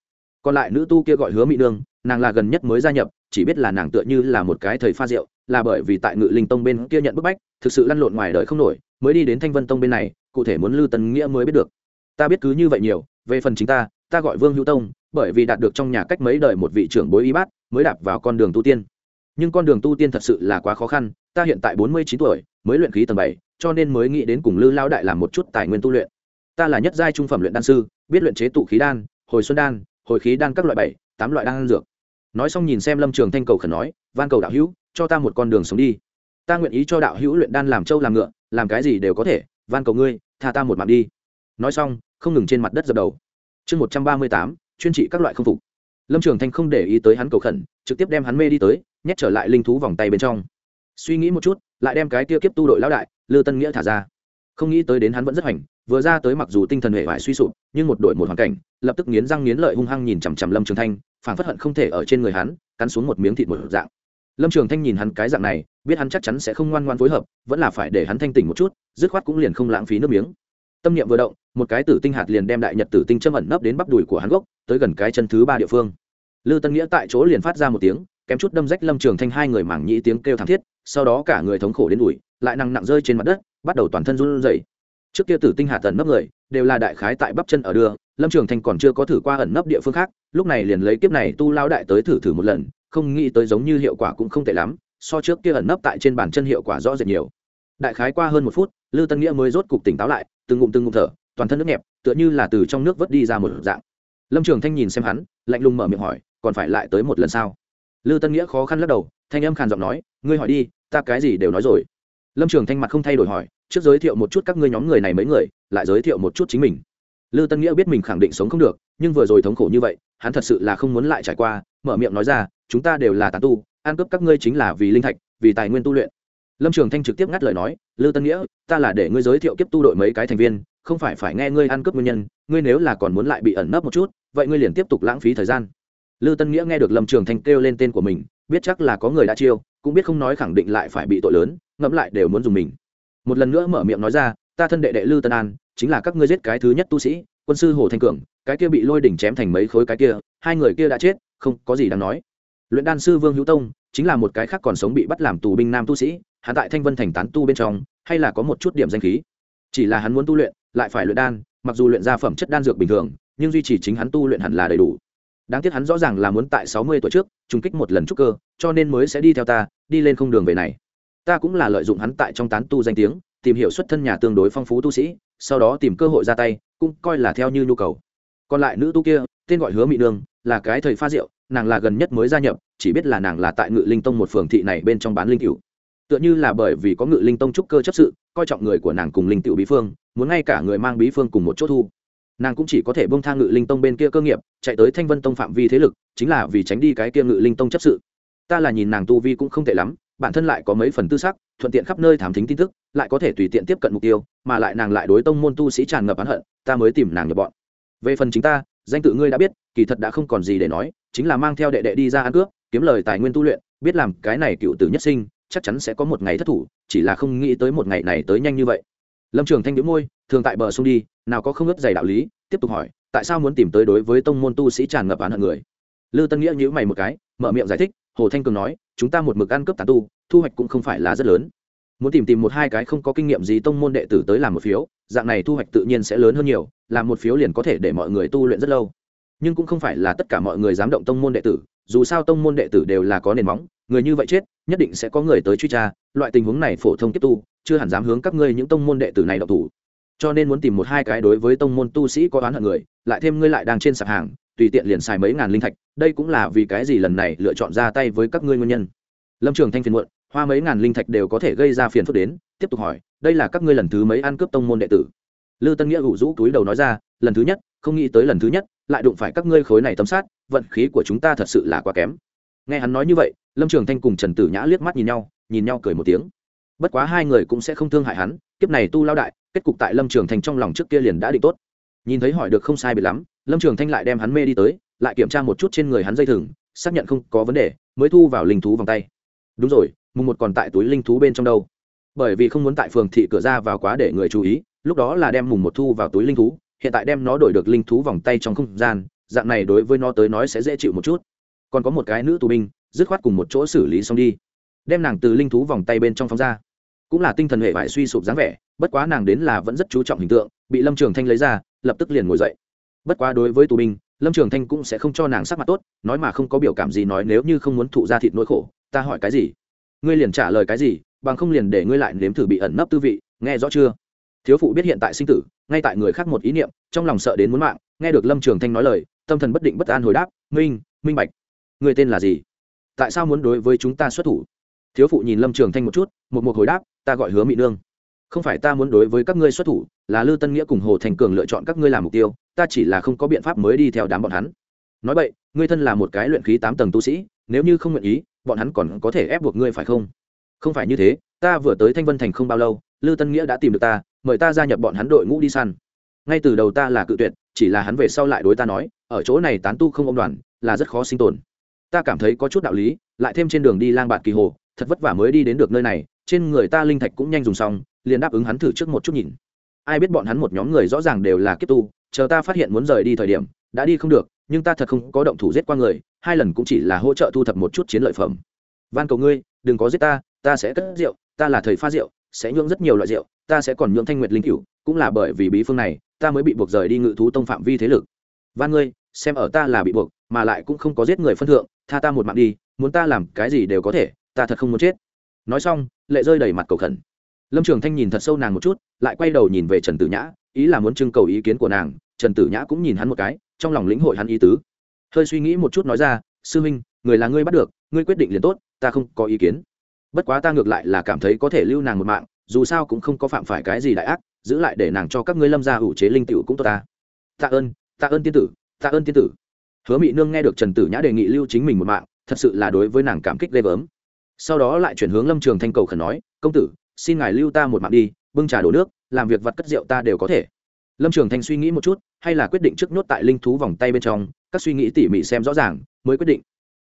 Còn lại nữ tu kia gọi hứa mỹ nương nàng là gần nhất mới gia nhập, chỉ biết là nàng tựa như là một cái thầy pha rượu, là bởi vì tại ngự linh tông bên kia nhận bức bách, thực sự lăn lộn ngoài đời không nổi, mới đi đến thanh vân tông bên này, cụ thể muốn lưu tần nghĩa mới biết được. Ta biết cứ như vậy nhiều, về phần chính ta ta gọi vương hữu tông, bởi vì đạt được trong nhà cách mấy đời một vị trưởng bối y bát, mới đạp vào con đường tu tiên. Nhưng con đường tu tiên thật sự là quá khó khăn, ta hiện tại bốn mươi chín tuổi, mới luyện khí tầng bảy, cho nên mới nghĩ đến cùng lư lao đại làm một chút tài nguyên tu luyện. Ta là nhất giai trung phẩm luyện đan sư, biết luyện chế tụ khí đan, hồi xuân đan, hồi khí đan các loại bảy, tám loại đan dược nói xong nhìn xem lâm trường thanh cầu khẩn nói, van cầu đạo hữu, cho ta một con đường sống đi. Ta nguyện ý cho đạo hữu luyện đan làm trâu làm ngựa, làm cái gì đều có thể, van cầu ngươi, tha ta một mạng đi. Nói xong, không ngừng trên mặt đất dập đầu. Chương một trăm ba mươi tám, chuyên trị các loại không phục. Lâm trường thanh không để ý tới hắn cầu khẩn, trực tiếp đem hắn mê đi tới, nhét trở lại linh thú vòng tay bên trong. Suy nghĩ một chút, lại đem cái tia kiếp tu đội lão đại, lư tân nghĩa thả ra. Không nghĩ tới đến hắn vẫn rất hoành vừa ra tới mặc dù tinh thần hệ vải suy sụp, nhưng một đội một hoàn cảnh, lập tức nghiến răng nghiến lợi hung hăng nhìn chằm chằm lâm trường thanh phản phất hận không thể ở trên người hắn, cắn xuống một miếng thịt một dạng. Lâm trường thanh nhìn hắn cái dạng này, biết hắn chắc chắn sẽ không ngoan ngoan phối hợp, vẫn là phải để hắn thanh tỉnh một chút, dứt khoát cũng liền không lãng phí nước miếng. Tâm niệm vừa động, một cái tử tinh hạt liền đem đại nhật tử tinh châm ẩn nấp đến bắp đùi của hắn gốc, tới gần cái chân thứ ba địa phương. Lư tân nghĩa tại chỗ liền phát ra một tiếng, kém chút đâm rách lâm trường thanh hai người mảng nhĩ tiếng kêu thảm thiết, sau đó cả người thống khổ đến đùi lại nặng nặng rơi trên mặt đất, bắt đầu toàn thân run rẩy trước kia tử tinh hạt ẩn nấp người, đều là đại khái tại bắp chân ở đường lâm trường thanh còn chưa có thử qua ẩn nấp địa phương khác, lúc này liền lấy kiếp này tu lao đại tới thử thử một lần, không nghĩ tới giống như hiệu quả cũng không tệ lắm, so trước kia ẩn nấp tại trên bàn chân hiệu quả rõ rệt nhiều. Đại khái qua hơn một phút, lư tân nghĩa mới rốt cục tỉnh táo lại, từng ngụm từng ngụm thở, toàn thân nước nhẹp, tựa như là từ trong nước vớt đi ra một dạng. Lâm trường thanh nhìn xem hắn, lạnh lùng mở miệng hỏi, còn phải lại tới một lần sao? Lư tân nghĩa khó khăn lắc đầu, thanh âm khàn giọng nói, ngươi hỏi đi, ta cái gì đều nói rồi. Lâm trường thanh mặt không thay đổi hỏi trước giới thiệu một chút các ngươi nhóm người này mấy người, lại giới thiệu một chút chính mình. Lư tân nghĩa biết mình khẳng định sống không được, nhưng vừa rồi thống khổ như vậy, hắn thật sự là không muốn lại trải qua, mở miệng nói ra, chúng ta đều là tán tu, ăn cướp các ngươi chính là vì linh thạch, vì tài nguyên tu luyện. Lâm trường thanh trực tiếp ngắt lời nói, lư tân nghĩa, ta là để ngươi giới thiệu kiếp tu đội mấy cái thành viên, không phải phải nghe ngươi ăn cướp nguyên nhân, ngươi nếu là còn muốn lại bị ẩn nấp một chút, vậy ngươi liền tiếp tục lãng phí thời gian. Lư tân nghĩa nghe được lâm trường thanh kêu lên tên của mình, biết chắc là có người đã chiêu, cũng biết không nói khẳng định lại phải bị tội lớn, ngẫm lại đều muốn dùng mình một lần nữa mở miệng nói ra, ta thân đệ đệ lư tân an, chính là các ngươi giết cái thứ nhất tu sĩ, quân sư hồ thanh cường, cái kia bị lôi đỉnh chém thành mấy khối cái kia, hai người kia đã chết, không có gì đáng nói. Luyện đan sư vương hữu tông, chính là một cái khác còn sống bị bắt làm tù binh nam tu sĩ, hắn tại thanh vân thành tán tu bên trong, hay là có một chút điểm danh khí. Chỉ là hắn muốn tu luyện, lại phải luyện đan, mặc dù luyện ra phẩm chất đan dược bình thường, nhưng duy trì chính hắn tu luyện hẳn là đầy đủ. Đáng tiếc hắn rõ ràng là muốn tại sáu mươi tuổi trước, trùng kích một lần trúc cơ, cho nên mới sẽ đi theo ta, đi lên không đường về này ta cũng là lợi dụng hắn tại trong tán tu danh tiếng, tìm hiểu xuất thân nhà tương đối phong phú tu sĩ, sau đó tìm cơ hội ra tay, cũng coi là theo như nhu cầu. Còn lại nữ tu kia, tên gọi hứa mỹ nương, là cái thầy pha rượu, nàng là gần nhất mới gia nhập, chỉ biết là nàng là tại ngự linh tông một phường thị này bên trong bán linh cựu tựa như là bởi vì có ngự linh tông trúc cơ chấp sự, coi trọng người của nàng cùng linh cựu bí phương, muốn ngay cả người mang bí phương cùng một chỗ thu. Nàng cũng chỉ có thể bông thang ngự linh tông bên kia cơ nghiệp, chạy tới thanh vân tông phạm vi thế lực, chính là vì tránh đi cái kia ngự linh tông chấp sự. Ta là nhìn nàng tu vi cũng không tệ lắm bản thân lại có mấy phần tư sắc, thuận tiện khắp nơi thám thính tin tức, lại có thể tùy tiện tiếp cận mục tiêu, mà lại nàng lại đối tông môn tu sĩ tràn ngập oán hận, ta mới tìm nàng nhập bọn. Về phần chính ta, danh tự ngươi đã biết, kỳ thật đã không còn gì để nói, chính là mang theo đệ đệ đi ra ăn cướp, kiếm lời tài nguyên tu luyện, biết làm cái này cựu tử nhất sinh, chắc chắn sẽ có một ngày thất thủ, chỉ là không nghĩ tới một ngày này tới nhanh như vậy. Lâm trường thanh đĩu môi, thường tại bờ sông đi, nào có không ướt dày đạo lý, tiếp tục hỏi, tại sao muốn tìm tới đối với tông môn tu sĩ tràn ngập án hận người? Lư tân nghĩa nhữ mày một cái, mở miệng giải thích hồ thanh cường nói, chúng ta một mực ăn cướp tàn tu, thu hoạch cũng không phải là rất lớn. Muốn tìm tìm một hai cái không có kinh nghiệm gì tông môn đệ tử tới làm một phiếu, dạng này thu hoạch tự nhiên sẽ lớn hơn nhiều, làm một phiếu liền có thể để mọi người tu luyện rất lâu. Nhưng cũng không phải là tất cả mọi người dám động tông môn đệ tử, dù sao tông môn đệ tử đều là có nền móng, người như vậy chết, nhất định sẽ có người tới truy tra, loại tình huống này phổ thông tiếp tu, chưa hẳn dám hướng các ngươi những tông môn đệ tử này độc thủ. Cho nên muốn tìm một hai cái đối với tông môn tu sĩ có oán hận người, lại thêm ngươi lại đang trên sạp hàng tùy tiện liền xài mấy ngàn linh thạch, đây cũng là vì cái gì lần này lựa chọn ra tay với các ngươi nguyên nhân. Lâm trường thanh phiền muộn, hoa mấy ngàn linh thạch đều có thể gây ra phiền phức đến, tiếp tục hỏi, đây là các ngươi lần thứ mấy ăn cướp tông môn đệ tử? Lư tân nghĩa ủ rũ túi đầu nói ra, lần thứ nhất, không nghĩ tới lần thứ nhất, lại đụng phải các ngươi khối này tấm sát vận khí của chúng ta thật sự là quá kém. Nghe hắn nói như vậy, lâm trường thanh cùng trần tử nhã liếc mắt nhìn nhau nhìn nhau cười một tiếng. Bất quá hai người cũng sẽ không thương hại hắn, kiếp này tu lao đại, kết cục tại lâm trường thanh trong lòng trước kia liền đã định tốt. Nhìn thấy hỏi được không sai biệt lắm lâm trường thanh lại đem hắn mê đi tới, lại kiểm tra một chút trên người hắn dây thừng, xác nhận không có vấn đề, mới thu vào linh thú vòng tay. Đúng rồi, mùng một còn tại túi linh thú bên trong đâu. Bởi vì không muốn tại phường thị cửa ra vào quá để người chú ý, lúc đó là đem mùng một thu vào túi linh thú, hiện tại đem nó đổi được linh thú vòng tay trong không gian, dạng này đối với nó tới nói sẽ dễ chịu một chút. Còn có một cái nữ tù binh, dứt khoát cùng một chỗ xử lý xong đi. Đem nàng từ linh thú vòng tay bên trong phóng ra. Cũng là tinh thần hệ vải suy sụp dáng vẻ, bất quá nàng đến là vẫn rất chú trọng hình tượng, bị lâm trường thanh lấy ra, lập tức liền ngồi dậy bất quá đối với tù binh, lâm trường thanh cũng sẽ không cho nàng sắc mặt tốt, nói mà không có biểu cảm gì nói nếu như không muốn thụ ra thịt nỗi khổ, ta hỏi cái gì? Ngươi liền trả lời cái gì, bằng không liền để ngươi lại nếm thử bị ẩn nấp tư vị, nghe rõ chưa? Thiếu phụ biết hiện tại sinh tử, ngay tại người khác một ý niệm, trong lòng sợ đến muốn mạng, nghe được lâm trường thanh nói lời, tâm thần bất định bất an hồi đáp, minh minh bạch. Người tên là gì? Tại sao muốn đối với chúng ta xuất thủ? Thiếu phụ nhìn lâm trường thanh một chút, một một hồi đáp, ta gọi hứa mỹ nương. Không phải ta muốn đối với các ngươi xuất thủ, là lư tân nghĩa cùng hồ thành cường lựa chọn các ngươi làm mục tiêu ta chỉ là không có biện pháp mới đi theo đám bọn hắn. Nói vậy, ngươi thân là một cái luyện khí tám tầng tu sĩ, nếu như không nguyện ý, bọn hắn còn có thể ép buộc ngươi phải không? Không phải như thế, ta vừa tới thanh vân thành không bao lâu, lư tân nghĩa đã tìm được ta, mời ta gia nhập bọn hắn đội ngũ đi săn. Ngay từ đầu ta là cự tuyệt, chỉ là hắn về sau lại đối ta nói, ở chỗ này tán tu không ông đoàn, là rất khó sinh tồn. Ta cảm thấy có chút đạo lý, lại thêm trên đường đi lang bạt kỳ hồ, thật vất vả mới đi đến được nơi này, trên người ta linh thạch cũng nhanh dùng xong, liền đáp ứng hắn thử trước một chút nhìn. Ai biết bọn hắn một nhóm người rõ ràng đều là kiếp tu chờ ta phát hiện muốn rời đi thời điểm, đã đi không được, nhưng ta thật không có động thủ giết qua người, hai lần cũng chỉ là hỗ trợ thu thập một chút chiến lợi phẩm. Van cầu ngươi, đừng có giết ta ta sẽ cất rượu, ta là thầy pha rượu, sẽ nhượng rất nhiều loại rượu, ta sẽ còn nhượng thanh nguyệt linh cửu, cũng là bởi vì bí phương này, ta mới bị buộc rời đi ngự thú tông phạm vi thế lực. Van ngươi, xem ở ta là bị buộc, mà lại cũng không có giết người phân thượng, tha ta một mạng đi, muốn ta làm cái gì đều có thể, ta thật không muốn chết. Nói xong, lệ rơi đầy mặt cầu khẩn. Lâm trường thanh nhìn thật sâu nàng một chút, lại quay đầu nhìn về trần tử nhã ý là muốn trưng cầu ý kiến của nàng, trần tử nhã cũng nhìn hắn một cái, trong lòng lĩnh hội hắn ý tứ. Hơi suy nghĩ một chút nói ra, sư huynh, người là ngươi bắt được, ngươi quyết định liền tốt, ta không có ý kiến. Bất quá ta ngược lại là cảm thấy có thể lưu nàng một mạng, dù sao cũng không có phạm phải cái gì đại ác, giữ lại để nàng cho các ngươi lâm gia ủ chế linh tiểu cũng tốt ta. Tạ ơn tạ ơn tiên tử, tạ ơn tiên tử. Hứa mỹ nương nghe được trần tử nhã đề nghị lưu chính mình một mạng, thật sự là đối với nàng cảm kích ghê gớm. Sau đó lại chuyển hướng lâm trường thanh cầu khẩn nói, công tử, xin ngài lưu ta một mạng đi bưng trà đổ nước, làm việc vặt cất rượu ta đều có thể. Lâm trường thanh suy nghĩ một chút, hay là quyết định trước nhốt tại linh thú vòng tay bên trong, các suy nghĩ tỉ mỉ xem rõ ràng, mới quyết định.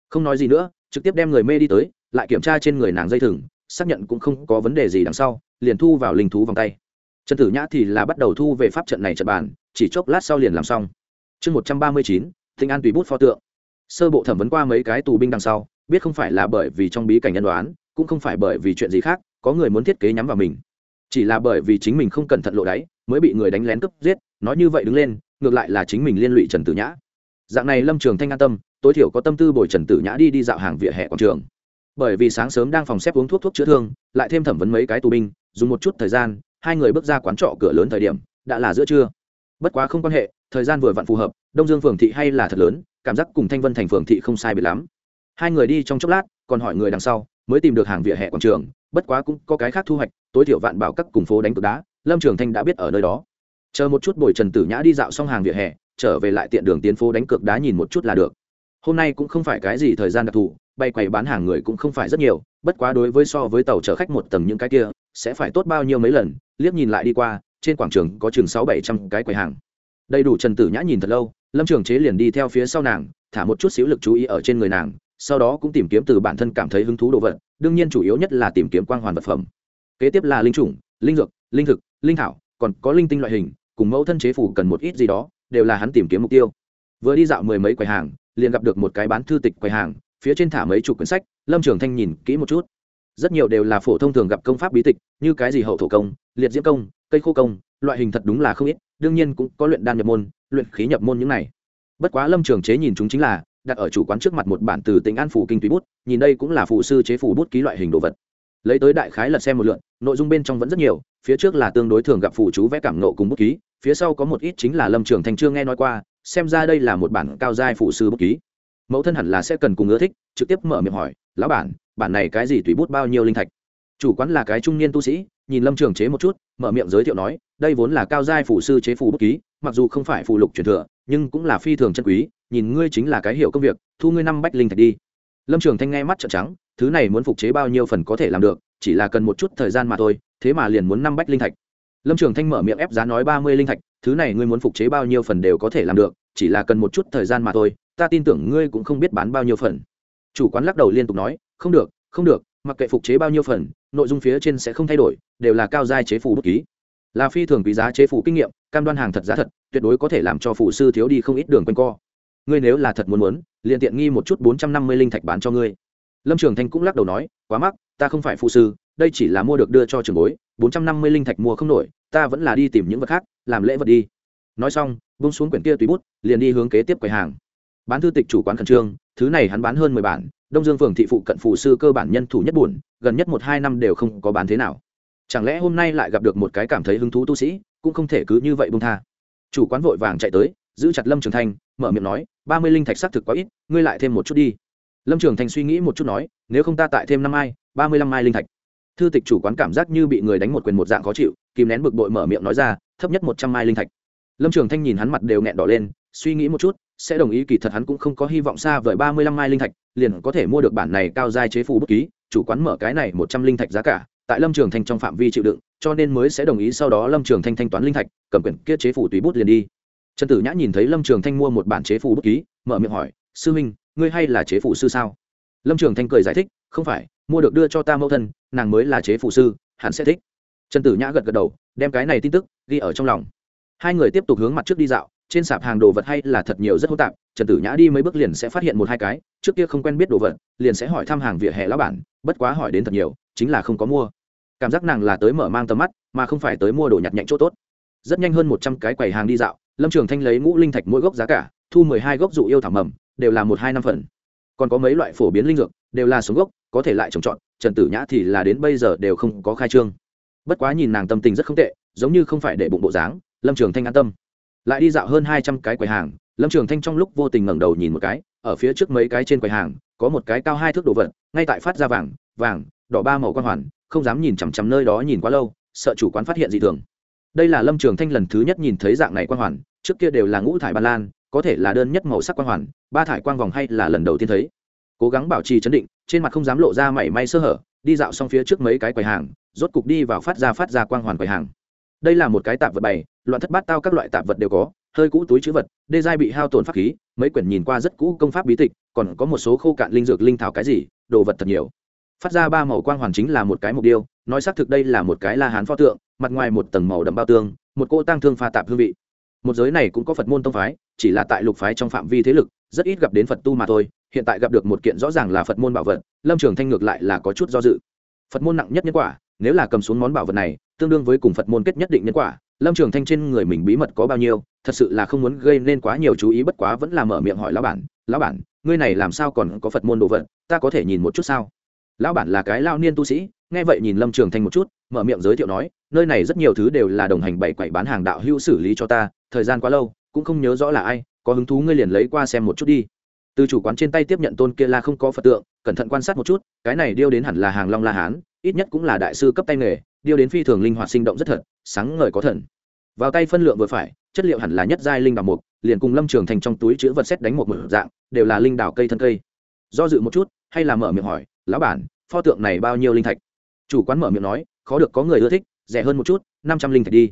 Không nói gì nữa, trực tiếp đem người mê đi tới, lại kiểm tra trên người nàng dây thừng, xác nhận cũng không có vấn đề gì đằng sau, liền thu vào linh thú vòng tay. Trần tử nhã thì là bắt đầu thu về pháp trận này trận bàn, chỉ chốc lát sau liền làm xong. Chương một trăm ba mươi chín, thịnh an tùy bút pho tượng. Sơ bộ thẩm vấn qua mấy cái tù binh đằng sau, biết không phải là bởi vì trong bí cảnh nhân đoán, cũng không phải bởi vì chuyện gì khác, có người muốn thiết kế nhắm vào mình chỉ là bởi vì chính mình không cẩn thận lộ đáy, mới bị người đánh lén cướp giết, nói như vậy đứng lên, ngược lại là chính mình liên lụy trần tử nhã. Dạng này lâm trường thanh an tâm, tối thiểu có tâm tư bồi trần tử nhã đi đi dạo hàng vỉa hè quảng trường. Bởi vì sáng sớm đang phòng xếp uống thuốc thuốc chữa thương, lại thêm thẩm vấn mấy cái tù binh, dùng một chút thời gian, hai người bước ra quán trọ cửa lớn thời điểm, đã là giữa trưa. Bất quá không quan hệ, thời gian vừa vặn phù hợp, đông dương phường thị hay là thật lớn, cảm giác cùng thanh vân thành phường thị không sai biệt lắm. Hai người đi trong chốc lát, còn hỏi người đằng sau, mới tìm được hàng vỉa hè quảng trường bất quá cũng có cái khác thu hoạch, tối thiểu vạn bảo các cùng phố đánh cược đá, lâm trường thanh đã biết ở nơi đó. Chờ một chút bồi trần tử nhã đi dạo xong hàng vỉa hè, trở về lại tiện đường tiến phố đánh cược đá nhìn một chút là được. Hôm nay cũng không phải cái gì thời gian đặc thù, bay quầy bán hàng người cũng không phải rất nhiều, bất quá đối với so với tàu chở khách một tầng những cái kia, sẽ phải tốt bao nhiêu mấy lần, liếc nhìn lại đi qua, trên quảng trường có chừng sáu bảy trăm cái quầy hàng. Đầy đủ trần tử nhã nhìn thật lâu, lâm trường chế liền đi theo phía sau nàng, thả một chút xíu lực chú ý ở trên người nàng, sau đó cũng tìm kiếm từ bản thân cảm thấy hứng thú đồ vật đương nhiên chủ yếu nhất là tìm kiếm quang hoàn vật phẩm. Kế tiếp là linh chủng, linh dược, linh thực, linh thảo, còn có linh tinh loại hình, cùng mẫu thân chế phủ cần một ít gì đó, đều là hắn tìm kiếm mục tiêu. Vừa đi dạo mười mấy quầy hàng, liền gặp được một cái bán thư tịch quầy hàng, phía trên thả mấy chục quyển sách, lâm trường thanh nhìn kỹ một chút. Rất nhiều đều là phổ thông thường gặp công pháp bí tịch, như cái gì hậu thổ công, liệt diễm công, cây khô công, loại hình thật đúng là không ít, đương nhiên cũng có luyện đan nhập môn, luyện khí nhập môn những này. Bất quá lâm trường chế nhìn chúng chính là đặt ở chủ quán trước mặt một bản từ tính an phủ kinh tùy bút, nhìn đây cũng là phụ sư chế phủ bút ký loại hình đồ vật. Lấy tới đại khái lật xem một lượn nội dung bên trong vẫn rất nhiều, phía trước là tương đối thường gặp phụ chú vẽ cảm nộ cùng bút ký, phía sau có một ít chính là lâm trường thành chưa nghe nói qua, xem ra đây là một bản cao giai phụ sư bút ký. Mẫu thân hẳn là sẽ cần cùng ưa thích, trực tiếp mở miệng hỏi, lão bản bản này cái gì tùy bút bao nhiêu linh thạch? Chủ quán là cái trung niên tu sĩ, nhìn lâm trường chế một chút, mở miệng giới thiệu nói, đây vốn là cao giai phủ sư chế phủ bút ký, mặc dù không phải phụ lục truyền thừa, nhưng cũng là phi thường chân quý nhìn ngươi chính là cái hiểu công việc, thu ngươi năm bách linh thạch đi. Lâm trường thanh nghe mắt trợn trắng, thứ này muốn phục chế bao nhiêu phần có thể làm được, chỉ là cần một chút thời gian mà thôi, thế mà liền muốn năm bách linh thạch. Lâm trường thanh mở miệng ép giá nói ba mươi linh thạch, thứ này ngươi muốn phục chế bao nhiêu phần đều có thể làm được, chỉ là cần một chút thời gian mà thôi, ta tin tưởng ngươi cũng không biết bán bao nhiêu phần. Chủ quán lắc đầu liên tục nói, không được không được, mặc kệ phục chế bao nhiêu phần, nội dung phía trên sẽ không thay đổi, đều là cao giai chế phù bút ký. Là phi thường quý giá chế phù kinh nghiệm, cam đoan hàng thật giá thật, tuyệt đối có thể làm cho phụ sư thiếu đi không ít đường quanh co ngươi nếu là thật muốn muốn, liền tiện nghi một chút bốn trăm năm mươi linh thạch bán cho ngươi. Lâm trường thanh cũng lắc đầu nói, quá mắc, ta không phải phụ sư, đây chỉ là mua được đưa cho trường bối, bốn trăm năm mươi linh thạch mua không nổi, ta vẫn là đi tìm những vật khác, làm lễ vật đi. Nói xong bung xuống quyển kia tùy bút, liền đi hướng kế tiếp quầy hàng. Bán thư tịch chủ quán khẩn trương, thứ này hắn bán hơn mười bản, đông dương phường thị phụ cận phù sư cơ bản nhân thủ nhất buồn, gần nhất một, hai năm đều không có bán thế nào. Chẳng lẽ hôm nay lại gặp được một cái cảm thấy hứng thú tu sĩ, cũng không thể cứ như vậy bung tha. Chủ quán vội vàng chạy tới, giữ chặt lâm trường thanh, mở miệng nói ba mươi linh thạch xác thực quá ít, ngươi lại thêm một chút đi. Lâm trường thanh suy nghĩ một chút nói, nếu không ta tại thêm năm mai ba mươi lăm mai linh thạch. Thư tịch chủ quán cảm giác như bị người đánh một quyền một dạng khó chịu, kìm nén bực bội mở miệng nói ra, thấp nhất một trăm mai linh thạch. Lâm trường thanh nhìn hắn mặt đều nghẹn đỏ lên, suy nghĩ một chút, sẽ đồng ý kỳ thật hắn cũng không có hy vọng xa vời ba mươi lăm mai linh thạch, liền có thể mua được bản này cao giai chế phù bất ký, chủ quán mở cái này một trăm linh thạch giá cả, tại lâm trường thanh trong phạm vi chịu đựng, cho nên mới sẽ đồng ý sau đó lâm trường thanh thanh toán linh thạch, cầm quyển kia chế phủ tùy bút liền đi trần tử nhã nhìn thấy lâm trường thanh mua một bản chế phù bút ký, mở miệng hỏi, sư minh, ngươi hay là chế phù sư sao? Lâm trường thanh cười giải thích, không phải, mua được đưa cho ta mẫu thân, nàng mới là chế phù sư, hẳn sẽ thích. Trần tử nhã gật gật đầu, đem cái này tin tức ghi ở trong lòng. Hai người tiếp tục hướng mặt trước đi dạo, trên sạp hàng đồ vật hay là thật nhiều rất hỗn tạp, trần tử nhã đi mấy bước liền sẽ phát hiện một hai cái, trước kia không quen biết đồ vật, liền sẽ hỏi thăm hàng vỉa hè lão bản, bất quá hỏi đến thật nhiều, chính là không có mua. Cảm giác nàng là tới mở mang tầm mắt, mà không phải tới mua đồ nhặt nhạnh chỗ tốt. Rất nhanh hơn một trăm cái quầy hàng đi dạo lâm trường thanh lấy ngũ linh thạch mỗi gốc giá cả, thu mười hai gốc dụ yêu thảo mầm, đều là một hai năm phần. Còn có mấy loại phổ biến linh dược, đều là sống gốc, có thể lại trồng trọt, trần tử nhã thì là đến bây giờ đều không có khai trương. Bất quá nhìn nàng tâm tình rất không tệ, giống như không phải để bụng bộ dáng, lâm trường thanh an tâm. Lại đi dạo hơn hai trăm cái quầy hàng, lâm trường thanh trong lúc vô tình ngẩng đầu nhìn một cái, ở phía trước mấy cái trên quầy hàng, có một cái cao hai thước đồ vật, ngay tại phát ra vàng vàng, đỏ ba màu quan hoàn, không dám nhìn chằm chằm nơi đó nhìn quá lâu, sợ chủ quán phát hiện dị thường. Đây là lâm trường thanh lần thứ nhất nhìn thấy dạng này quan hoàn trước kia đều là ngũ thải ba lan, có thể là đơn nhất màu sắc quang hoàn, ba thải quang vòng hay là lần đầu tiên thấy. Cố gắng bảo trì chấn định, trên mặt không dám lộ ra mảy may sơ hở, đi dạo xong phía trước mấy cái quầy hàng, rốt cục đi vào phát ra phát ra quang hoàn quầy hàng. Đây là một cái tạp vật bày, loạn thất bát tao các loại tạp vật đều có, hơi cũ túi chữ vật, đê giai bị hao tổn pháp khí, mấy quyển nhìn qua rất cũ công pháp bí tịch, còn có một số khô cạn linh dược linh thảo cái gì, đồ vật thật nhiều. Phát ra ba màu quang hoàn chính là một cái mục tiêu, nói xác thực đây là một cái la hán pho tượng, mặt ngoài một tầng màu đậm bao tương, một cô tăng thương pha tạp hương vị một giới này cũng có phật môn tông phái, chỉ là tại lục phái trong phạm vi thế lực, rất ít gặp đến phật tu mà thôi, hiện tại gặp được một kiện rõ ràng là phật môn bảo vật, lâm trường thanh ngược lại là có chút do dự. Phật môn nặng nhất nhân quả, nếu là cầm xuống món bảo vật này, tương đương với cùng phật môn kết nhất định nhân quả, lâm trường thanh trên người mình bí mật có bao nhiêu, thật sự là không muốn gây nên quá nhiều chú ý, bất quá vẫn là mở miệng hỏi lão bản lão bản, ngươi này làm sao còn có phật môn đồ vật, ta có thể nhìn một chút sao? Lão bản là cái lao niên tu sĩ, nghe vậy nhìn lâm trường thanh một chút, mở miệng giới thiệu nói, nơi này rất nhiều thứ đều là đồng hành bảy quậy bán hàng đạo hữu xử lý cho ta, thời gian quá lâu, cũng không nhớ rõ là ai, có hứng thú ngươi liền lấy qua xem một chút đi. Từ chủ quán trên tay tiếp nhận tôn kia la không có phật tượng, cẩn thận quan sát một chút, cái này điêu đến hẳn là hàng long la hán, ít nhất cũng là đại sư cấp tay nghề, điêu đến phi thường linh hoạt sinh động rất thật, sáng ngời có thần. Vào tay phân lượng vừa phải, chất liệu hẳn là nhất giai linh đào mục, liền cùng lâm trường thành trong túi chữ vật xét đánh một mực dạng, đều là linh đào cây thân cây. Do dự một chút, hay là mở miệng hỏi lão bản, pho tượng này bao nhiêu linh thạch? Chủ quán mở miệng nói, khó được có người ưa thích, rẻ hơn một chút, năm trăm linh thạch đi.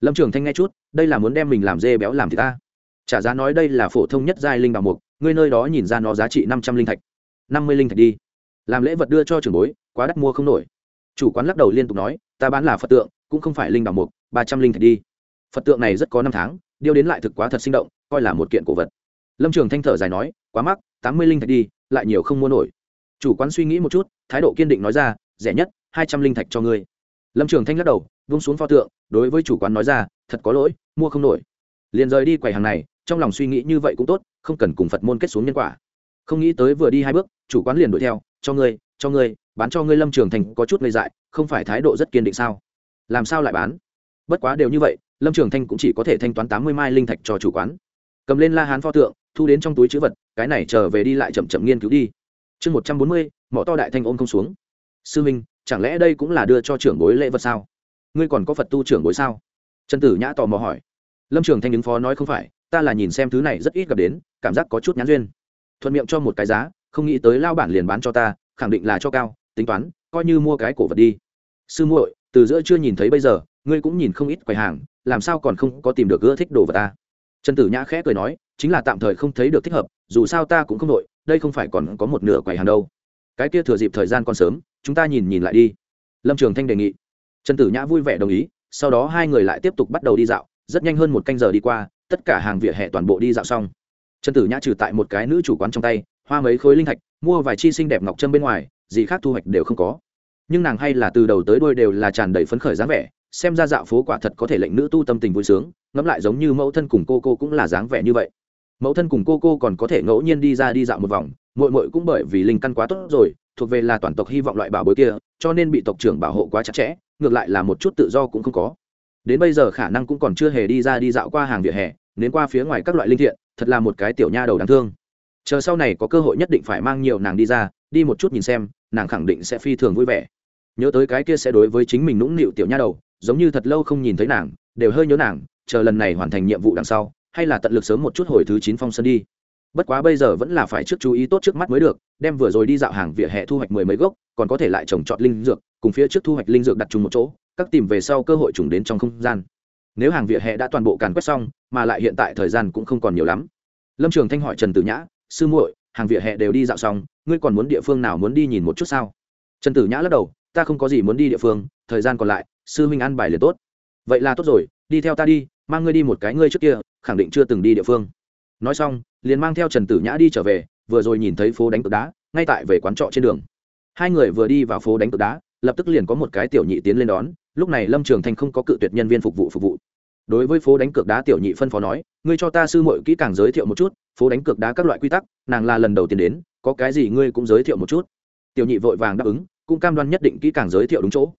Lâm trường thanh nghe chút, đây là muốn đem mình làm dê béo làm thì ta. Trả giá nói đây là phổ thông nhất giai linh bảo mục, ngươi nơi đó nhìn ra nó giá trị năm trăm linh thạch. Năm mươi linh thạch đi. Làm lễ vật đưa cho trường bối, quá đắt mua không nổi. Chủ quán lắc đầu liên tục nói, ta bán là phật tượng, cũng không phải linh bảo mục, ba trăm linh thạch đi. Phật tượng này rất có năm tháng, điêu đến lại thực quá thật sinh động, coi là một kiện cổ vật. Lâm trường thanh thở dài nói, quá mắc, tám mươi linh thạch đi, lại nhiều không mua nổi chủ quán suy nghĩ một chút, thái độ kiên định nói ra, rẻ nhất, hai trăm linh thạch cho ngươi. Lâm trường thanh lắc đầu, vung xuống pho tượng, đối với chủ quán nói ra, thật có lỗi, mua không nổi. Liền rời đi quầy hàng này, trong lòng suy nghĩ như vậy cũng tốt, không cần cùng phật môn kết xuống nhân quả. Không nghĩ tới vừa đi hai bước, chủ quán liền đuổi theo, cho ngươi cho ngươi, bán cho ngươi lâm trường thành có chút ngây dại, không phải thái độ rất kiên định sao? Làm sao lại bán? Bất quá đều như vậy, lâm trường thanh cũng chỉ có thể thanh toán tám mươi mai linh thạch cho chủ quán. Cầm lên la hán pho tượng, thu đến trong túi chữ vật, cái này trở về đi lại chậm chậm nghiên cứu đi chương một trăm bốn mươi, mỏ to đại thanh ôm không xuống. Sư minh, chẳng lẽ đây cũng là đưa cho trưởng bối lễ vật sao? Ngươi còn có phật tu trưởng bối sao? Trần tử nhã tò mò hỏi. Lâm trường thanh ứng phó nói không phải, ta là nhìn xem thứ này rất ít gặp đến, cảm giác có chút nhãn duyên. Thuận miệng cho một cái giá, không nghĩ tới lao bản liền bán cho ta, khẳng định là cho cao, tính toán, coi như mua cái cổ vật đi. Sư muội, từ giữa chưa nhìn thấy bây giờ, ngươi cũng nhìn không ít quầy hàng, làm sao còn không có tìm được gỡ thích đồ vật ta? Trần tử nhã khẽ cười nói, chính là tạm thời không thấy được thích hợp, dù sao ta cũng không đội, đây không phải còn có một nửa quầy hàng đâu. Cái kia thừa dịp thời gian còn sớm, chúng ta nhìn nhìn lại đi. Lâm trường thanh đề nghị. Trần tử nhã vui vẻ đồng ý, sau đó hai người lại tiếp tục bắt đầu đi dạo, rất nhanh hơn một canh giờ đi qua, tất cả hàng vỉa hè toàn bộ đi dạo xong. Trần tử nhã trừ tại một cái nữ chủ quán trong tay, hoa mấy khối linh thạch, mua vài chi xinh đẹp ngọc trâm bên ngoài, gì khác thu hoạch đều không có. Nhưng nàng hay là từ đầu tới đôi đều là tràn đầy phấn khởi dáng vẻ xem ra dạo phố quả thật có thể lệnh nữ tu tâm tình vui sướng, ngẫm lại giống như mẫu thân cùng cô cô cũng là dáng vẻ như vậy. Mẫu thân cùng cô cô còn có thể ngẫu nhiên đi ra đi dạo một vòng mội mội cũng bởi vì linh căn quá tốt rồi, thuộc về là toàn tộc hy vọng loại bảo bối kia, cho nên bị tộc trưởng bảo hộ quá chặt chẽ, ngược lại là một chút tự do cũng không có. Đến bây giờ khả năng cũng còn chưa hề đi ra đi dạo qua hàng vỉa hè đến qua phía ngoài các loại linh thiện, thật là một cái tiểu nha đầu đáng thương. Chờ sau này có cơ hội nhất định phải mang nhiều nàng đi ra, đi một chút nhìn xem, nàng khẳng định sẽ phi thường vui vẻ. Nhớ tới cái kia sẽ đối với chính mình nũng nịu tiểu nha đầu giống như thật lâu không nhìn thấy nàng, đều hơi nhớ nàng, chờ lần này hoàn thành nhiệm vụ đằng sau, hay là tận lực sớm một chút hồi thứ chín phong sân đi. Bất quá bây giờ vẫn là phải trước chú ý tốt trước mắt mới được, đem vừa rồi đi dạo hàng vỉa hè thu hoạch mười mấy gốc, còn có thể lại trồng trọt linh dược, cùng phía trước thu hoạch linh dược đặt chung một chỗ, các tìm về sau cơ hội trùng đến trong không gian. Nếu hàng vỉa hè đã toàn bộ càn quét xong, mà lại hiện tại thời gian cũng không còn nhiều lắm. Lâm trường thanh hỏi trần tử nhã, sư muội, hàng vỉa hè đều đi dạo xong, ngươi còn muốn địa phương nào muốn đi nhìn một chút sao? Trần tử nhã lắc đầu, ta không có gì muốn đi địa phương thời gian còn lại, sư huynh ăn bài liền tốt. Vậy là tốt rồi, đi theo ta đi, mang ngươi đi một cái ngươi trước kia, khẳng định chưa từng đi địa phương. Nói xong, liền mang theo trần tử nhã đi trở về, vừa rồi nhìn thấy phố đánh cược đá, ngay tại về quán trọ trên đường. Hai người vừa đi vào phố đánh cược đá, lập tức liền có một cái tiểu nhị tiến lên đón, lúc này lâm trường thanh không có cự tuyệt nhân viên phục vụ phục vụ. Đối với phố đánh cược đá tiểu nhị phân phó nói, ngươi cho ta sư muội kỹ càng giới thiệu một chút, phố đánh cược đá các loại quy tắc, nàng là lần đầu tiên đến, có cái gì ngươi cũng giới thiệu một chút. Tiểu nhị vội vàng đáp ứng, cũng cam đoan nhất định kỹ càng giới thiệu đúng chỗ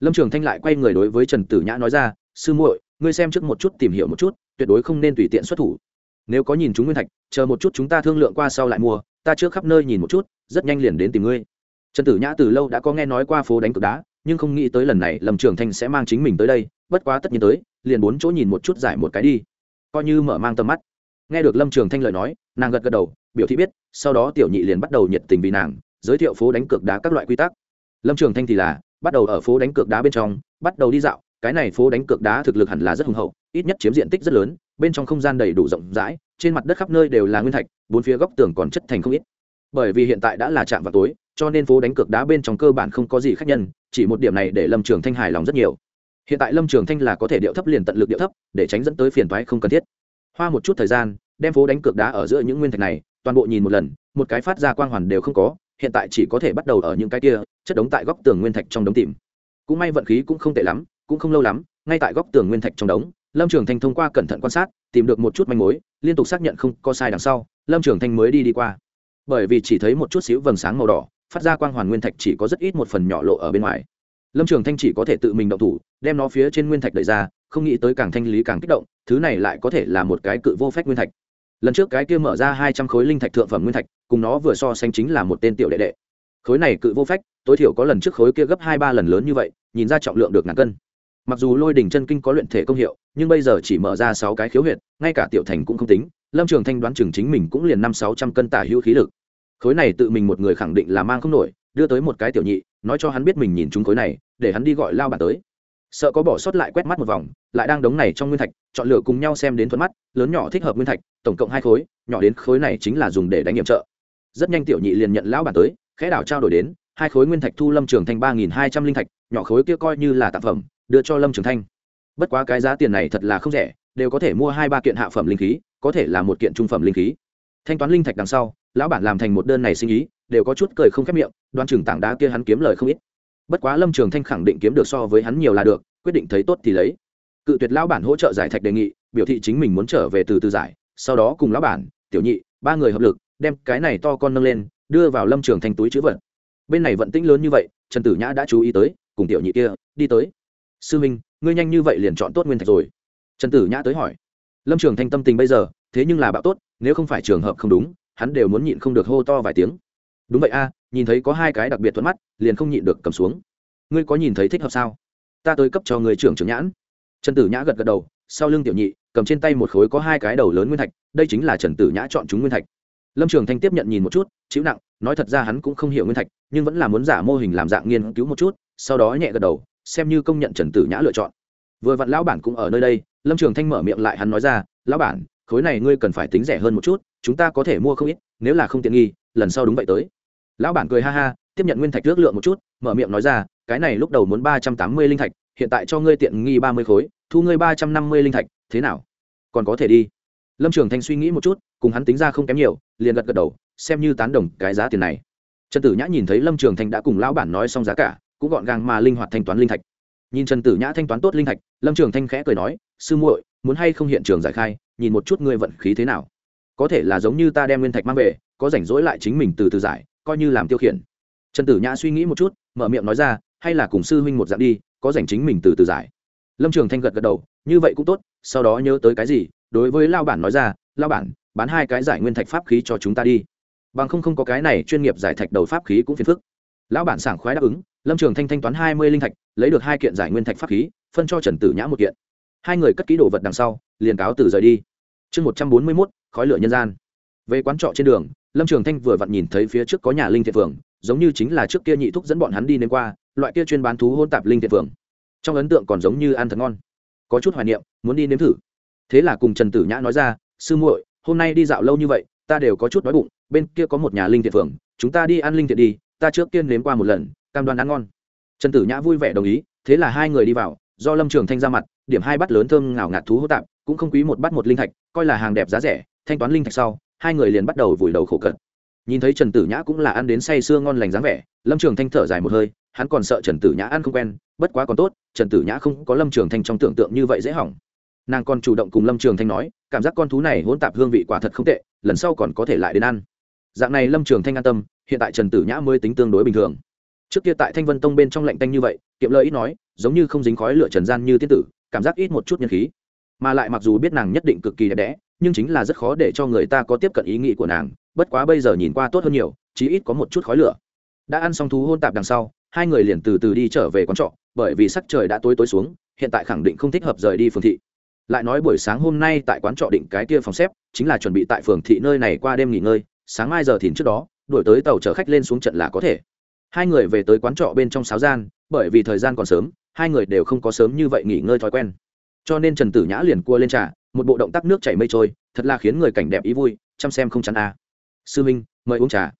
lâm trường thanh lại quay người đối với trần tử nhã nói ra, sư muội, ngươi xem trước một chút, tìm hiểu một chút, tuyệt đối không nên tùy tiện xuất thủ. Nếu có nhìn chúng nguyên thạch, chờ một chút chúng ta thương lượng qua sau lại mua, ta trước khắp nơi nhìn một chút, rất nhanh liền đến tìm ngươi. Trần tử nhã từ lâu đã có nghe nói qua phố đánh cược đá, nhưng không nghĩ tới lần này lâm trường thanh sẽ mang chính mình tới đây, bất quá tất nhiên tới, liền bốn chỗ nhìn một chút giải một cái đi. Coi như mở mang tầm mắt. Nghe được lâm trường thanh lời nói, nàng gật gật đầu, biểu thị biết, sau đó tiểu nhị liền bắt đầu nhiệt tình vì nàng, giới thiệu phố đánh cược đá các loại quy tắc. Lâm trường thanh thì là bắt đầu ở phố đánh cược đá bên trong, bắt đầu đi dạo. Cái này phố đánh cược đá thực lực hẳn là rất hùng hậu, ít nhất chiếm diện tích rất lớn, bên trong không gian đầy đủ rộng rãi, trên mặt đất khắp nơi đều là nguyên thạch, bốn phía góc tường còn chất thành không ít. Bởi vì hiện tại đã là trạm vào tối, cho nên phố đánh cược đá bên trong cơ bản không có gì khác nhân, chỉ một điểm này để lâm trường thanh hài lòng rất nhiều. Hiện tại lâm trường thanh là có thể điệu thấp liền tận lực điệu thấp, để tránh dẫn tới phiền toái không cần thiết. Hoa một chút thời gian, đem phố đánh cược đá ở giữa những nguyên thạch này, toàn bộ nhìn một lần, một cái phát ra quang hoàn đều không có hiện tại chỉ có thể bắt đầu ở những cái kia, chất đống tại góc tường nguyên thạch trong đống tìm. Cũng may vận khí cũng không tệ lắm, cũng không lâu lắm, ngay tại góc tường nguyên thạch trong đống, lâm trường thanh thông qua cẩn thận quan sát, tìm được một chút manh mối, liên tục xác nhận không có sai đằng sau, lâm trường thanh mới đi đi qua. Bởi vì chỉ thấy một chút xíu vầng sáng màu đỏ, phát ra quang hoàn nguyên thạch chỉ có rất ít một phần nhỏ lộ ở bên ngoài. Lâm trường thanh chỉ có thể tự mình động thủ, đem nó phía trên nguyên thạch đẩy ra, không nghĩ tới càng thanh lý càng kích động, thứ này lại có thể là một cái cự vô phép nguyên thạch. Lần trước cái kia mở ra hai trăm khối linh thạch thượng phẩm nguyên thạch cùng nó vừa so sánh chính là một tên tiểu đệ đệ. Khối này cự vô phách, tối thiểu có lần trước khối kia gấp hai ba lần lớn như vậy, nhìn ra trọng lượng được ngàn cân. Mặc dù lôi đỉnh chân kinh có luyện thể công hiệu, nhưng bây giờ chỉ mở ra sáu cái khiếu huyệt, ngay cả tiểu thành cũng không tính, lâm trường thanh đoán chừng chính mình cũng liền năm sáu trăm cân tả hữu khí lực. Khối này tự mình một người khẳng định là mang không nổi, đưa tới một cái tiểu nhị, nói cho hắn biết mình nhìn chúng khối này, để hắn đi gọi lao bản tới. Sợ có bỏ sót lại quét mắt một vòng, lại đang đống này trong nguyên thạch, chọn lựa cùng nhau xem đến thuận mắt, lớn nhỏ thích hợp nguyên thạch, tổng cộng hai khối, nhỏ đến khối này chính là dùng để đánh nghiệm trợ rất nhanh tiểu nhị liền nhận lão bản tới, khẽ đảo trao đổi đến, hai khối nguyên thạch thu lâm trường thanh ba nghìn hai trăm linh thạch, nhỏ khối kia coi như là tạp phẩm, đưa cho lâm trường thanh. Bất quá cái giá tiền này thật là không rẻ, đều có thể mua hai ba kiện hạ phẩm linh khí, có thể là một kiện trung phẩm linh khí. Thanh toán linh thạch đằng sau, lão bản làm thành một đơn này sinh ý, đều có chút cười không khép miệng đoan chừng tảng đá kia hắn kiếm lời không ít. Bất quá lâm trường thanh khẳng định kiếm được so với hắn nhiều là được, quyết định thấy tốt thì lấy. Cự tuyệt lão bản hỗ trợ giải thạch đề nghị, biểu thị chính mình muốn trở về từ từ giải, sau đó cùng lão bản, tiểu nhị, ba người hợp lực đem cái này to con nâng lên, đưa vào lâm trường thanh túi chữ vật. Bên này vận tĩnh lớn như vậy, trần tử nhã đã chú ý tới, cùng tiểu nhị kia, đi tới. Sư minh, ngươi nhanh như vậy liền chọn tốt nguyên thạch rồi. Trần tử nhã tới hỏi. Lâm trường thanh tâm tình bây giờ, thế nhưng là bạo tốt, nếu không phải trường hợp không đúng, hắn đều muốn nhịn không được hô to vài tiếng. Đúng vậy a, nhìn thấy có hai cái đặc biệt thuận mắt, liền không nhịn được cầm xuống. Ngươi có nhìn thấy thích hợp sao? Ta tới cấp cho người trưởng trưởng nhãn. Trần tử nhã gật gật đầu, sau lưng tiểu nhị, cầm trên tay một khối có hai cái đầu lớn nguyên thạch, đây chính là trần tử nhã chọn chúng nguyên thạch lâm trường thanh tiếp nhận nhìn một chút, chịu nặng, nói thật ra hắn cũng không hiểu nguyên thạch, nhưng vẫn là muốn giả mô hình làm dạng nghiên cứu một chút, sau đó nhẹ gật đầu, xem như công nhận trần tử nhã lựa chọn. Vừa vặn lão bản cũng ở nơi đây, lâm trường thanh mở miệng lại hắn nói ra, lão bản, khối này ngươi cần phải tính rẻ hơn một chút, chúng ta có thể mua không ít, nếu là không tiện nghi, lần sau đúng vậy tới. Lão bản cười ha ha, tiếp nhận nguyên thạch ước lượng một chút, mở miệng nói ra, cái này lúc đầu muốn ba trăm tám mươi linh thạch, hiện tại cho ngươi tiện nghi ba mươi khối, thu ngươi ba trăm năm mươi linh thạch, thế nào? Còn có thể đi. Lâm trường thanh suy nghĩ một chút cùng hắn tính ra không kém nhiều, liền gật gật đầu, xem như tán đồng cái giá tiền này. Trần tử nhã nhìn thấy lâm trường thanh đã cùng lão bản nói xong giá cả, cũng gọn gàng mà linh hoạt thanh toán linh thạch. Nhìn trần tử nhã thanh toán tốt linh thạch, lâm trường thanh khẽ cười nói, sư muội, muốn hay không hiện trường giải khai, nhìn một chút ngươi vận khí thế nào? Có thể là giống như ta đem nguyên thạch mang về, có rảnh rỗi lại chính mình từ từ giải, coi như làm tiêu khiển. Trần tử nhã suy nghĩ một chút, mở miệng nói ra, hay là cùng sư huynh một dạng đi, có rảnh chính mình từ từ giải. Lâm trường thanh gật gật đầu, như vậy cũng tốt, sau đó nhớ tới cái gì? Đối với lao bản nói ra lao bản bán hai cái giải nguyên thạch pháp khí cho chúng ta đi. Bằng không không có cái này chuyên nghiệp giải thạch đầu pháp khí cũng phiền phức. Lão bản sảng khoái đáp ứng, lâm trường thanh thanh toán hai mươi linh thạch, lấy được hai kiện giải nguyên thạch pháp khí, phân cho trần tử nhã một kiện. Hai người cất ký đồ vật đằng sau, liền cáo từ rời đi. Chương một trăm bốn mươi mốt, khói lửa nhân gian. Về quán trọ trên đường, lâm trường thanh vừa vặn nhìn thấy phía trước có nhà linh thiện phường, giống như chính là trước kia nhị thúc dẫn bọn hắn đi đến qua, loại kia chuyên bán thú hôn tạp linh thiện phường. Trong ấn tượng còn giống như ăn thật ngon. Có chút hoài niệm, muốn đi nếm thử. Thế là cùng trần tử nhã nói ra, sư muội hôm nay đi dạo lâu như vậy, ta đều có chút đói bụng, bên kia có một nhà linh thiện phường, chúng ta đi ăn linh thiện đi, ta trước tiên nếm qua một lần, cam đoan ăn ngon. Trần tử nhã vui vẻ đồng ý, thế là hai người đi vào, do lâm trường thanh ra mặt, điểm hai bát lớn thơm ngào ngạt thú hỗ tạp, cũng không quý một bát một linh thạch, coi là hàng đẹp giá rẻ, thanh toán linh thạch sau, hai người liền bắt đầu vùi đầu khổ cận. Nhìn thấy trần tử nhã cũng là ăn đến say sưa ngon lành dáng vẻ, lâm trường thanh thở dài một hơi, hắn còn sợ trần tử nhã ăn không quen, bất quá còn tốt, trần tử nhã không có lâm trường thanh trong tưởng tượng như vậy dễ hỏng. Nàng còn chủ động cùng lâm trường thanh nói cảm giác con thú này hỗn tạp hương vị quả thật không tệ, lần sau còn có thể lại đến ăn. Dạng này lâm trường thanh an tâm, hiện tại trần tử nhã mới tính tương đối bình thường. Trước kia tại thanh vân tông bên trong lạnh tanh như vậy, kiệm lợi ít nói, giống như không dính khói lửa trần gian như tiên tử, cảm giác ít một chút nhân khí. Mà lại mặc dù biết nàng nhất định cực kỳ đẹp đẽ, nhưng chính là rất khó để cho người ta có tiếp cận ý nghĩ của nàng, bất quá bây giờ nhìn qua tốt hơn nhiều, chí ít có một chút khói lửa. Đã ăn xong thú hôn tạp đằng sau, hai người liền từ từ đi trở về quán trọ, bởi vì sắc trời đã tối tối xuống, hiện tại khẳng định không thích hợp rời đi phường thị lại nói buổi sáng hôm nay tại quán trọ định cái kia phòng xếp, chính là chuẩn bị tại phường thị nơi này qua đêm nghỉ ngơi, sáng mai giờ thìn trước đó, đuổi tới tàu chở khách lên xuống trận là có thể. Hai người về tới quán trọ bên trong sáo gian, bởi vì thời gian còn sớm, hai người đều không có sớm như vậy nghỉ ngơi thói quen. Cho nên trần tử nhã liền cua lên trà, một bộ động tác nước chảy mây trôi, thật là khiến người cảnh đẹp ý vui, chăm xem không chắn a. À. sư minh, mời uống trà.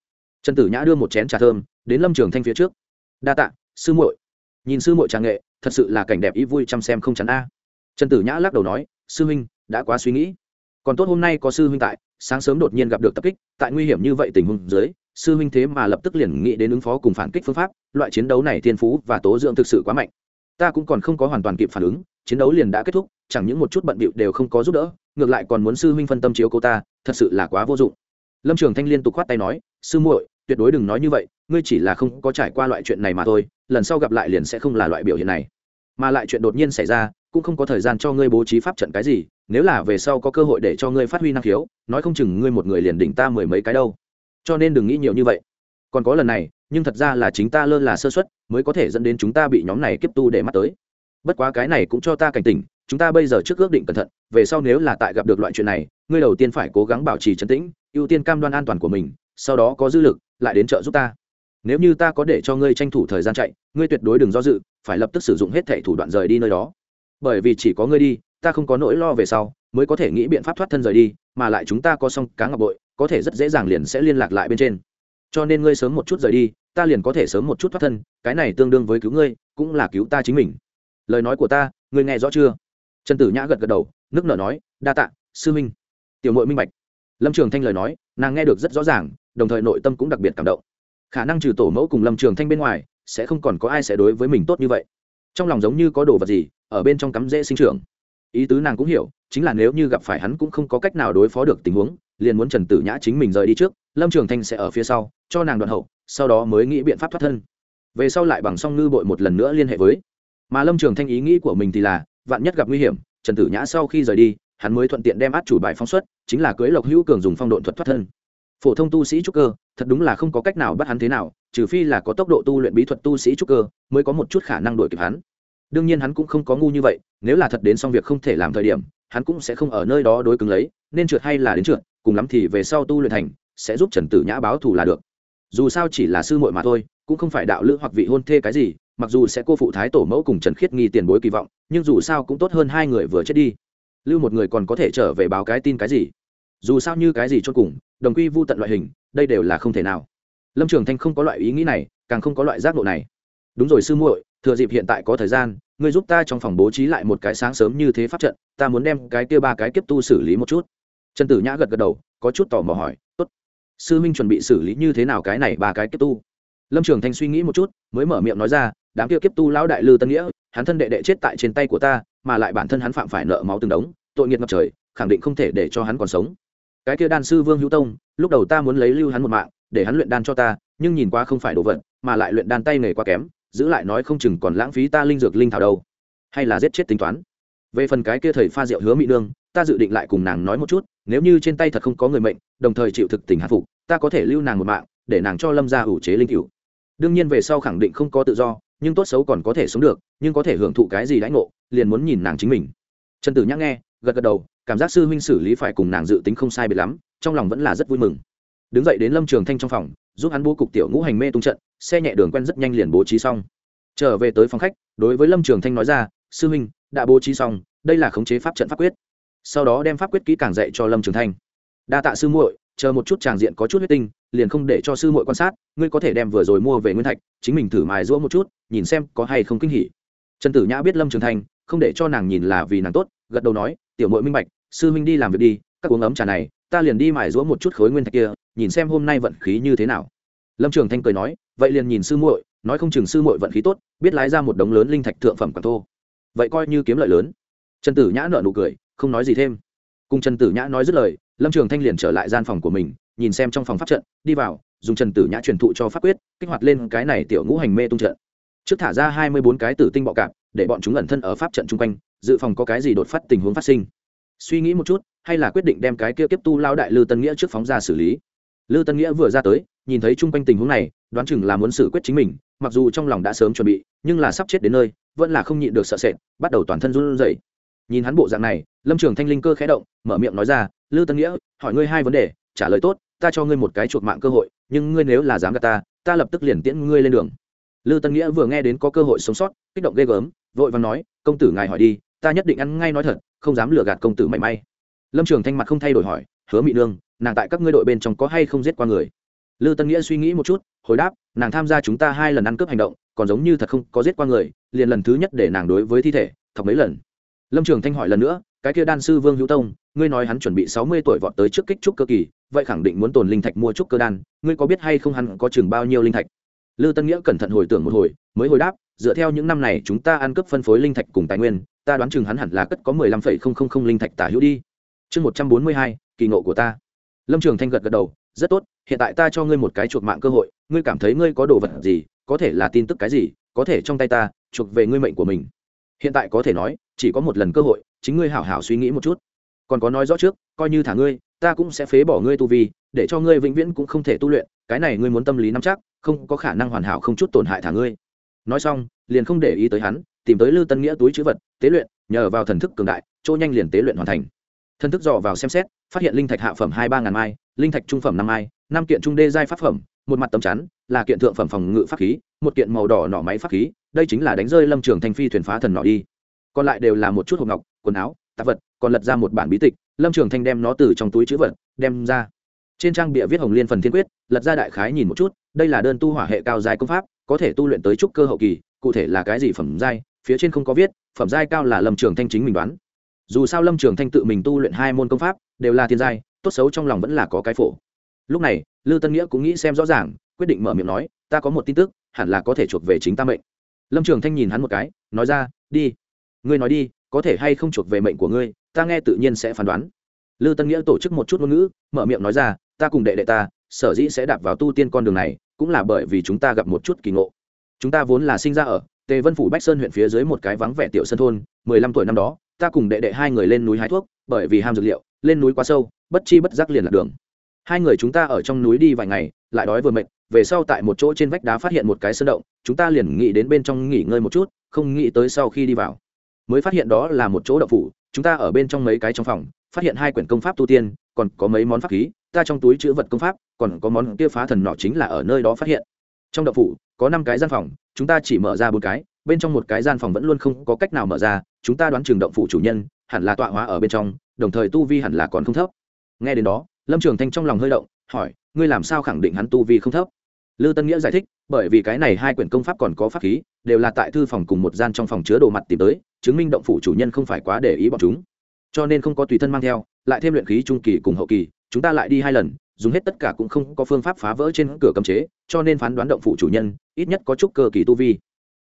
Trần tử nhã đưa một chén trà thơm, đến lâm trường thanh phía trước. Đa tạ, sư muội. Nhìn sư muội trà nghệ, thật sự là cảnh đẹp ý vui, chăm xem không chắn a trần tử nhã lắc đầu nói, sư huynh, đã quá suy nghĩ. Còn tốt hôm nay có sư huynh tại, sáng sớm đột nhiên gặp được tập kích, tại nguy hiểm như vậy tình huống dưới, sư huynh thế mà lập tức liền nghĩ đến ứng phó cùng phản kích phương pháp, loại chiến đấu này thiên phú và tố dưỡng thực sự quá mạnh. Ta cũng còn không có hoàn toàn kịp phản ứng, chiến đấu liền đã kết thúc, chẳng những một chút bận bịu đều không có giúp đỡ, ngược lại còn muốn sư huynh phân tâm chiếu cô ta, thật sự là quá vô dụng. Lâm trường thanh liên tục khoát tay nói, sư muội, tuyệt đối đừng nói như vậy, ngươi chỉ là không có trải qua loại chuyện này mà thôi, lần sau gặp lại liền sẽ không là loại biểu hiện này. Mà lại chuyện đột nhiên xảy ra cũng không có thời gian cho ngươi bố trí pháp trận cái gì, nếu là về sau có cơ hội để cho ngươi phát huy năng khiếu, nói không chừng ngươi một người liền đỉnh ta mười mấy cái đâu. Cho nên đừng nghĩ nhiều như vậy. Còn có lần này, nhưng thật ra là chính ta lơ là sơ xuất mới có thể dẫn đến chúng ta bị nhóm này kiếp tu để mắt tới. Bất quá cái này cũng cho ta cảnh tỉnh, chúng ta bây giờ trước ước định cẩn thận, về sau nếu là tại gặp được loại chuyện này, ngươi đầu tiên phải cố gắng bảo trì trấn tĩnh, ưu tiên cam đoan an toàn của mình, sau đó có dư lực, lại đến trợ giúp ta. Nếu như ta có để cho ngươi tranh thủ thời gian chạy, ngươi tuyệt đối đừng do dự, phải lập tức sử dụng hết thẻ thủ đoạn rời đi nơi đó bởi vì chỉ có ngươi đi, ta không có nỗi lo về sau, mới có thể nghĩ biện pháp thoát thân rời đi, mà lại chúng ta có xong cá ngọc bội, có thể rất dễ dàng liền sẽ liên lạc lại bên trên. Cho nên ngươi sớm một chút rời đi, ta liền có thể sớm một chút thoát thân, cái này tương đương với cứu ngươi, cũng là cứu ta chính mình. Lời nói của ta, ngươi nghe rõ chưa? Trần tử nhã gật gật đầu nước nở nói, đa tạ, sư minh tiểu nội minh bạch. Lâm trường thanh lời nói, nàng nghe được rất rõ ràng, đồng thời nội tâm cũng đặc biệt cảm động. Khả năng trừ tổ mẫu cùng lâm trường thanh bên ngoài, sẽ không còn có ai sẽ đối với mình tốt như vậy. Trong lòng giống như có đồ vật gì ở bên trong cắm dễ sinh trưởng. Ý tứ nàng cũng hiểu, chính là nếu như gặp phải hắn cũng không có cách nào đối phó được tình huống, liền muốn trần tử nhã chính mình rời đi trước, lâm trường thanh sẽ ở phía sau, cho nàng đoạn hậu, sau đó mới nghĩ biện pháp thoát thân. Về sau lại bằng song ngư bội một lần nữa liên hệ với. Mà lâm trường thanh ý nghĩ của mình thì là, vạn nhất gặp nguy hiểm, trần tử nhã sau khi rời đi, hắn mới thuận tiện đem át chủ bài phóng xuất, chính là cưới lộc hữu cường dùng phong độn thuật thoát thân. Phổ thông tu sĩ trúc cơ, thật đúng là không có cách nào bắt hắn thế nào, trừ phi là có tốc độ tu luyện bí thuật tu sĩ trúc cơ, mới có một chút khả năng đuổi kịp hắn đương nhiên hắn cũng không có ngu như vậy, nếu là thật đến xong việc không thể làm thời điểm, hắn cũng sẽ không ở nơi đó đối cứng lấy, nên trượt hay là đến trượt, cùng lắm thì về sau tu luyện thành, sẽ giúp trần tử nhã báo thù là được. Dù sao chỉ là sư muội mà thôi, cũng không phải đạo lữ hoặc vị hôn thê cái gì, mặc dù sẽ cô phụ thái tổ mẫu cùng trần khiết nghi tiền bối kỳ vọng, nhưng dù sao cũng tốt hơn hai người vừa chết đi. Lưu một người còn có thể trở về báo cái tin cái gì? Dù sao như cái gì cho cùng, đồng quy vô tận loại hình, đây đều là không thể nào. Lâm trường thanh không có loại ý nghĩ này, càng không có loại giác độ này. Đúng rồi sư muội, thừa dịp hiện tại có thời gian ngươi giúp ta trong phòng bố trí lại một cái sáng sớm như thế pháp trận, ta muốn đem cái kia ba cái kiếp tu xử lý một chút. Trần tử nhã gật gật đầu, có chút tò mò hỏi, tốt, sư minh chuẩn bị xử lý như thế nào cái này ba cái kiếp tu? Lâm trường thanh suy nghĩ một chút, mới mở miệng nói ra, đám kia kiếp tu lão đại lư tân nghĩa, hắn thân đệ đệ chết tại trên tay của ta, mà lại bản thân hắn phạm phải nợ máu từng đống, tội nghiệt ngập trời, khẳng định không thể để cho hắn còn sống. Cái kia đan sư vương hữu tông, lúc đầu ta muốn lấy lưu hắn một mạng, để hắn luyện đan cho ta, nhưng nhìn qua không phải đồ vật, mà lại luyện đan tay nghề quá kém giữ lại nói không chừng còn lãng phí ta linh dược linh thảo đâu. Hay là giết chết tính toán. Về phần cái kia thầy pha rượu hứa mỹ nương, ta dự định lại cùng nàng nói một chút, nếu như trên tay thật không có người mệnh, đồng thời chịu thực tình hạ phục, ta có thể lưu nàng một mạng, để nàng cho lâm ra ủ chế linh cựu đương nhiên về sau khẳng định không có tự do, nhưng tốt xấu còn có thể sống được, nhưng có thể hưởng thụ cái gì đãi ngộ, liền muốn nhìn nàng chính mình. Trần tử nhắc nghe, gật gật đầu, cảm giác sư huynh xử lý phải cùng nàng dự tính không sai biệt lắm, trong lòng vẫn là rất vui mừng. Đứng dậy đến lâm trường thanh trong phòng, giúp hắn bố cục tiểu ngũ hành mê tung trận xe nhẹ đường quen rất nhanh liền bố trí xong. Trở về tới phòng khách, đối với lâm trường thanh nói ra, sư huynh, đã bố trí xong, đây là khống chế pháp trận pháp quyết. Sau đó đem pháp quyết kỹ càng dạy cho lâm trường thanh. Đa tạ sư muội, chờ một chút tràng diện có chút huyết tinh, liền không để cho sư muội quan sát, ngươi có thể đem vừa rồi mua về nguyên thạch, chính mình thử mài rũa một chút, nhìn xem có hay không kinh hỉ. Trần tử nhã biết lâm trường thanh, không để cho nàng nhìn là vì nàng tốt, gật đầu nói, tiểu muội minh bạch, sư minh đi làm việc đi, các uống ấm trà này, ta liền đi mài rũa một chút khối nguyên thạch kia, nhìn xem hôm nay vận khí như thế nào lâm trường thanh cười nói, vậy liền nhìn sư muội, nói không chừng sư muội vận khí tốt, biết lái ra một đống lớn linh thạch thượng phẩm quảng thô. Vậy coi như kiếm lợi lớn. Trần tử nhã nợ nụ cười, không nói gì thêm. Cùng trần tử nhã nói dứt lời, lâm trường thanh liền trở lại gian phòng của mình, nhìn xem trong phòng pháp trận, đi vào, dùng trần tử nhã truyền thụ cho pháp quyết, kích hoạt lên cái này tiểu ngũ hành mê tung trận. Trước thả ra hai mươi bốn cái tử tinh bọ cạp, để bọn chúng ẩn thân ở pháp trận chung quanh, dự phòng có cái gì đột phát tình huống phát sinh. Suy nghĩ một chút, hay là quyết định đem cái kia kiếp tu lao đại lư tân nghĩa trước phóng ra xử lý lư tân nghĩa vừa ra tới, nhìn thấy chung quanh tình huống này, đoán chừng là muốn xử quyết chính mình, mặc dù trong lòng đã sớm chuẩn bị, nhưng là sắp chết đến nơi, vẫn là không nhịn được sợ sệt, bắt đầu toàn thân run rẩy. Nhìn hắn bộ dạng này, lâm trường thanh linh cơ khẽ động, mở miệng nói ra, lư tân nghĩa, hỏi ngươi hai vấn đề, trả lời tốt, ta cho ngươi một cái chuột mạng cơ hội, nhưng ngươi nếu là dám gạt ta ta lập tức liền tiễn ngươi lên đường. Lư tân nghĩa vừa nghe đến có cơ hội sống sót, kích động ghê gớm, vội vàng nói, công tử ngài hỏi đi, ta nhất định ăn ngay nói thật, không dám lừa gạt công tử mảy may. Lâm trường thanh mặt không thay đổi hỏi, hứa mị nương nàng tại các ngươi đội bên trong có hay không giết qua người? Lư tân nghĩa suy nghĩ một chút, hồi đáp, nàng tham gia chúng ta hai lần ăn cướp hành động, còn giống như thật không có giết qua người, liền lần thứ nhất để nàng đối với thi thể, thọc mấy lần. Lâm trường thanh hỏi lần nữa, cái kia đan sư vương hữu tông, ngươi nói hắn chuẩn bị sáu mươi tuổi vọt tới trước kích trúc cơ kỳ, vậy khẳng định muốn tồn linh thạch mua trúc cơ đan, ngươi có biết hay không hắn có chừng bao nhiêu linh thạch? Lư tân nghĩa cẩn thận hồi tưởng một hồi, mới hồi đáp, dựa theo những năm này chúng ta ăn cướp phân phối linh thạch cùng tài nguyên, ta đoán chừng hắn hẳn là cất có mười lăm phẩy không không không linh thạch tả hữu đi. Chương một trăm bốn mươi hai, kỳ ngộ của ta lâm trường thanh gật gật đầu, rất tốt, hiện tại ta cho ngươi một cái chuộc mạng cơ hội, ngươi cảm thấy ngươi có đồ vật gì, có thể là tin tức cái gì, có thể trong tay ta chuộc về ngươi mệnh của mình. Hiện tại có thể nói, chỉ có một lần cơ hội, chính ngươi hảo hảo suy nghĩ một chút. Còn có nói rõ trước, coi như thả ngươi, ta cũng sẽ phế bỏ ngươi tu vi, để cho ngươi vĩnh viễn cũng không thể tu luyện, cái này ngươi muốn tâm lý nắm chắc, không có khả năng hoàn hảo không chút tổn hại thả ngươi. Nói xong, liền không để ý tới hắn, tìm tới lư tân nghĩa túi chữ vật, tế luyện, nhờ vào thần thức cường đại, chỗ nhanh liền tế luyện hoàn thành thân thức dò vào xem xét, phát hiện linh thạch hạ phẩm hai ba ngàn mai, linh thạch trung phẩm năm mai, năm kiện trung đê giai pháp phẩm, một mặt tấm chắn, là kiện thượng phẩm phòng ngự pháp khí, một kiện màu đỏ nỏ máy pháp khí, đây chính là đánh rơi lâm trường thanh phi thuyền phá thần nỏ đi. Còn lại đều là một chút hộp ngọc, quần áo, tạp vật, còn lật ra một bản bí tịch, lâm trường thanh đem nó từ trong túi chữ vật, đem ra. Trên trang bịa viết hồng liên phần thiên quyết, lật ra đại khái nhìn một chút, đây là đơn tu hỏa hệ cao giai công pháp, có thể tu luyện tới trúc cơ hậu kỳ, cụ thể là cái gì phẩm giai, phía trên không có viết, phẩm giai cao là lâm trường thanh chính mình đoán dù sao lâm trường thanh tự mình tu luyện hai môn công pháp, đều là thiên giai, tốt xấu trong lòng vẫn là có cái phổ. Lúc này, lư tân nghĩa cũng nghĩ xem rõ ràng, quyết định mở miệng nói, ta có một tin tức, hẳn là có thể chuộc về chính ta mệnh. Lâm trường thanh nhìn hắn một cái, nói ra, đi, ngươi nói đi, có thể hay không chuộc về mệnh của ngươi, ta nghe tự nhiên sẽ phán đoán. Lư tân nghĩa tổ chức một chút ngôn ngữ, mở miệng nói ra, ta cùng đệ đệ ta, sở dĩ sẽ đạp vào tu tiên con đường này, cũng là bởi vì chúng ta gặp một chút kỳ ngộ. Chúng ta vốn là sinh ra ở tề vân phủ bách sơn huyện phía dưới một cái vắng vẻ tiểu sân thôn, mười lăm tuổi năm đó ta cùng đệ đệ hai người lên núi hái thuốc, bởi vì ham dược liệu, lên núi quá sâu, bất chi bất giác liền lạc đường. Hai người chúng ta ở trong núi đi vài ngày, lại đói vừa mệt, về sau tại một chỗ trên vách đá phát hiện một cái sơn động, chúng ta liền nghĩ đến bên trong nghỉ ngơi một chút, không nghĩ tới sau khi đi vào, mới phát hiện đó là một chỗ đậu phủ, chúng ta ở bên trong mấy cái trong phòng, phát hiện hai quyển công pháp tu tiên, còn có mấy món pháp khí, ta trong túi chữ vật công pháp, còn có món kia phá thần nọ chính là ở nơi đó phát hiện. Trong đậu phủ, có năm cái gian phòng, chúng ta chỉ mở ra bốn cái bên trong một cái gian phòng vẫn luôn không có cách nào mở ra, chúng ta đoán trường động phủ chủ nhân, hẳn là tọa hóa ở bên trong, đồng thời tu vi hẳn là còn không thấp. Nghe đến đó, lâm trường thanh trong lòng hơi động, hỏi, ngươi làm sao khẳng định hắn tu vi không thấp? Lư tân nghĩa giải thích, bởi vì cái này hai quyển công pháp còn có pháp khí, đều là tại thư phòng cùng một gian trong phòng chứa đồ mặt tìm tới, chứng minh động phủ chủ nhân không phải quá để ý bọn chúng. Cho nên không có tùy thân mang theo, lại thêm luyện khí trung kỳ cùng hậu kỳ, chúng ta lại đi hai lần, dùng hết tất cả cũng không có phương pháp phá vỡ trên cửa cấm chế, cho nên phán đoán động phủ chủ nhân, ít nhất có chút cơ kỳ tu vi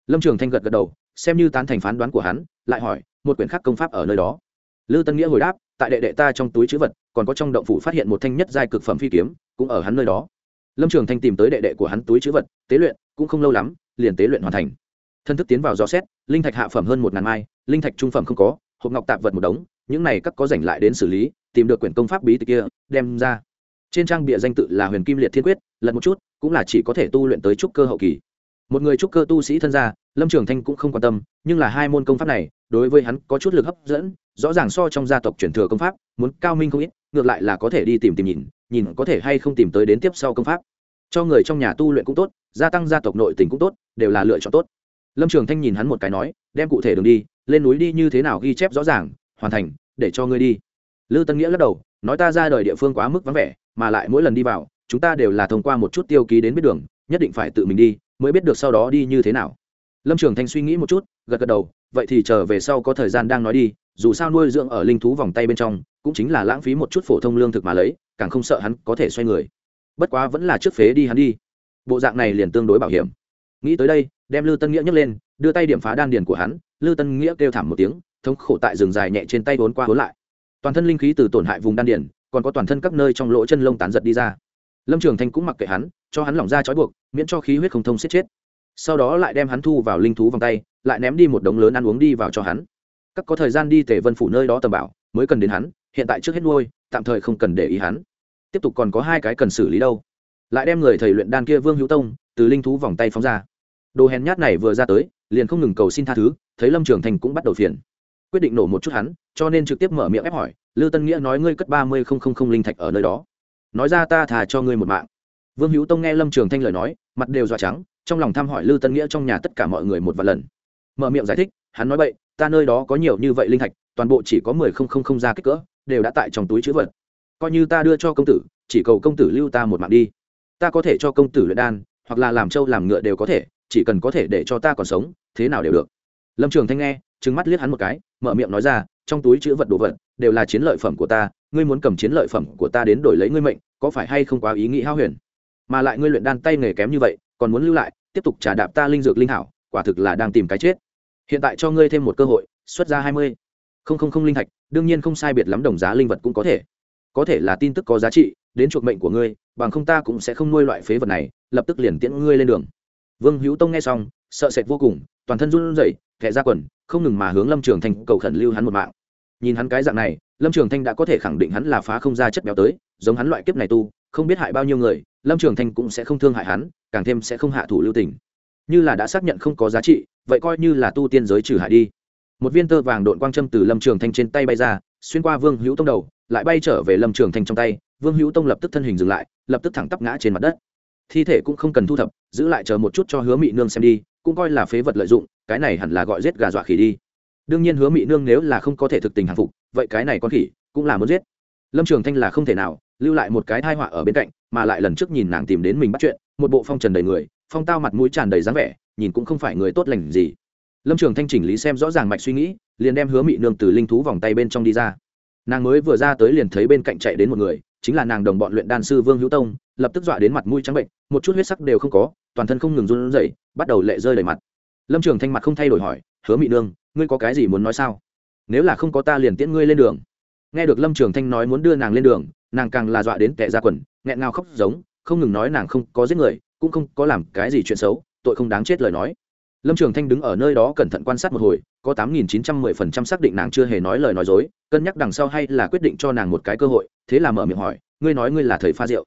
lâm trường thanh gật gật đầu, xem như tán thành phán đoán của hắn, lại hỏi, một quyển khác công pháp ở nơi đó. Lư tân nghĩa hồi đáp, tại đệ đệ ta trong túi chữ vật, còn có trong động phủ phát hiện một thanh nhất giai cực phẩm phi kiếm, cũng ở hắn nơi đó. Lâm trường thanh tìm tới đệ đệ của hắn túi chữ vật, tế luyện, cũng không lâu lắm, liền tế luyện hoàn thành. Thân thức tiến vào dò xét, linh thạch hạ phẩm hơn một ngàn mai, linh thạch trung phẩm không có, hộp ngọc tạp vật một đống, những này các có dành lại đến xử lý, tìm được quyển công pháp bí tịch kia, đem ra. Trên trang bịa danh tự là huyền kim liệt thiên quyết lần một chút, cũng là chỉ có thể tu luyện tới trúc cơ hậu kỳ một người trúc cơ tu sĩ thân gia, lâm trường thanh cũng không quan tâm, nhưng là hai môn công pháp này, đối với hắn có chút lực hấp dẫn, rõ ràng so trong gia tộc truyền thừa công pháp, muốn cao minh không ít, ngược lại là có thể đi tìm tìm nhìn nhìn có thể hay không tìm tới đến tiếp sau công pháp. Cho người trong nhà tu luyện cũng tốt, gia tăng gia tộc nội tình cũng tốt, đều là lựa chọn tốt. Lâm trường thanh nhìn hắn một cái nói, đem cụ thể đường đi, lên núi đi như thế nào ghi chép rõ ràng, hoàn thành, để cho ngươi đi. Lư tân nghĩa lắc đầu, nói ta ra đời địa phương quá mức vắng vẻ, mà lại mỗi lần đi vào, chúng ta đều là thông qua một chút tiêu ký đến biết đường, nhất định phải tự mình đi mới biết được sau đó đi như thế nào. Lâm trường thanh suy nghĩ một chút, gật gật đầu, vậy thì chờ về sau có thời gian đang nói đi, dù sao nuôi dưỡng ở linh thú vòng tay bên trong, cũng chính là lãng phí một chút phổ thông lương thực mà lấy, càng không sợ hắn có thể xoay người. Bất quá vẫn là trước phế đi hắn đi. Bộ dạng này liền tương đối bảo hiểm. Nghĩ tới đây, đem lư tân nghĩa nhấc lên, đưa tay điểm phá đan điền của hắn, lư tân nghĩa kêu thảm một tiếng, thống khổ tại rừng dài nhẹ trên tay vốn qua vốn lại. Toàn thân linh khí từ tổn hại vùng đan điền, còn có toàn thân các nơi trong lỗ chân lông tán giật đi ra lâm trường thanh cũng mặc kệ hắn, cho hắn lỏng ra trói buộc, miễn cho khí huyết không thông xiết chết. Sau đó lại đem hắn thu vào linh thú vòng tay, lại ném đi một đống lớn ăn uống đi vào cho hắn. Các có thời gian đi tề vân phủ nơi đó tầm bảo, mới cần đến hắn, hiện tại trước hết nuôi, tạm thời không cần để ý hắn. Tiếp tục còn có hai cái cần xử lý đâu. Lại đem người thầy luyện đan kia vương hữu tông, từ linh thú vòng tay phóng ra. Đồ hèn nhát này vừa ra tới, liền không ngừng cầu xin tha thứ, thấy lâm trường thành cũng bắt đầu phiền. Quyết định nổ một chút hắn, cho nên trực tiếp mở miệng ép hỏi, lư tân nghĩa nói ngươi cất ba mươi không không không linh thạch ở nơi đó nói ra ta thà cho ngươi một mạng. Vương hữu tông nghe lâm trường thanh lời nói, mặt đều dọa trắng, trong lòng thăm hỏi lư tân nghĩa trong nhà tất cả mọi người một vài lần. Mở miệng giải thích, hắn nói vậy ta nơi đó có nhiều như vậy linh thạch, toàn bộ chỉ có mười không không không ra kích cỡ, đều đã tại trong túi chữ vật. Coi như ta đưa cho công tử, chỉ cầu công tử lưu ta một mạng đi. Ta có thể cho công tử luyện đan, hoặc là làm trâu làm ngựa đều có thể, chỉ cần có thể để cho ta còn sống, thế nào đều được. Lâm trường thanh nghe, trừng mắt liếc hắn một cái, mở miệng nói ra, trong túi chữ vật đồ vật, đều là chiến lợi phẩm của ta ngươi muốn cầm chiến lợi phẩm của ta đến đổi lấy ngươi mệnh, có phải hay không quá ý nghĩ hao huyền? Mà lại ngươi luyện đan tay nghề kém như vậy, còn muốn lưu lại, tiếp tục trả đạp ta linh dược linh hảo, quả thực là đang tìm cái chết. Hiện tại cho ngươi thêm một cơ hội, xuất ra hai mươi. Không không không linh thạch, đương nhiên không sai biệt lắm đồng giá linh vật cũng có thể. Có thể là tin tức có giá trị, đến chuộc mệnh của ngươi, bằng không ta cũng sẽ không nuôi loại phế vật này, lập tức liền tiễn ngươi lên đường. Vương hữu tông nghe xong, sợ sệt vô cùng, toàn thân run rẩy thẹ ra quần, không ngừng mà hướng lâm trường thành cầu khẩn lưu hắn một mạng. Nhìn hắn cái dạng này lâm trường thanh đã có thể khẳng định hắn là phá không ra chất béo tới, giống hắn loại kiếp này tu, không biết hại bao nhiêu người, lâm trường thanh cũng sẽ không thương hại hắn, càng thêm sẽ không hạ thủ lưu tình. Như là đã xác nhận không có giá trị, vậy coi như là tu tiên giới trừ hại đi. Một viên tơ vàng đội quang châm từ lâm trường thanh trên tay bay ra, xuyên qua vương hữu tông đầu, lại bay trở về lâm trường thanh trong tay, vương hữu tông lập tức thân hình dừng lại, lập tức thẳng tắp ngã trên mặt đất. Thi thể cũng không cần thu thập, giữ lại chờ một chút cho hứa mị nương xem đi, cũng coi là phế vật lợi dụng, cái này hẳn là gọi giết gà dọa khỉ đi đương nhiên hứa mị nương nếu là không có thể thực tình hàng phục, vậy cái này con khỉ cũng là muốn giết. Lâm trường thanh là không thể nào lưu lại một cái thai họa ở bên cạnh, mà lại lần trước nhìn nàng tìm đến mình bắt chuyện, một bộ phong trần đầy người, phong tao mặt mũi tràn đầy dáng vẻ, nhìn cũng không phải người tốt lành gì. Lâm trường thanh chỉnh lý xem rõ ràng mạch suy nghĩ, liền đem hứa mị nương từ linh thú vòng tay bên trong đi ra. Nàng mới vừa ra tới liền thấy bên cạnh chạy đến một người, chính là nàng đồng bọn luyện đan sư vương hữu tông, lập tức dọa đến mặt mũi trắng bệnh, một chút huyết sắc đều không có, toàn thân không ngừng run rẩy, bắt đầu lệ rơi đầy mặt. Lâm trường thanh mặt không thay đổi hỏi hứa mị nương, ngươi có cái gì muốn nói sao? Nếu là không có ta liền tiễn ngươi lên đường. Nghe được lâm trường thanh nói muốn đưa nàng lên đường, nàng càng là dọa đến tệ ra quần, nghẹn ngào khóc giống, không ngừng nói nàng không có giết người, cũng không có làm cái gì chuyện xấu, tội không đáng chết lời nói. Lâm trường thanh đứng ở nơi đó cẩn thận quan sát một hồi, có tám nghìn chín trăm mười phần trăm xác định nàng chưa hề nói lời nói dối, cân nhắc đằng sau hay là quyết định cho nàng một cái cơ hội, thế là mở miệng hỏi, ngươi nói ngươi là thầy pha rượu?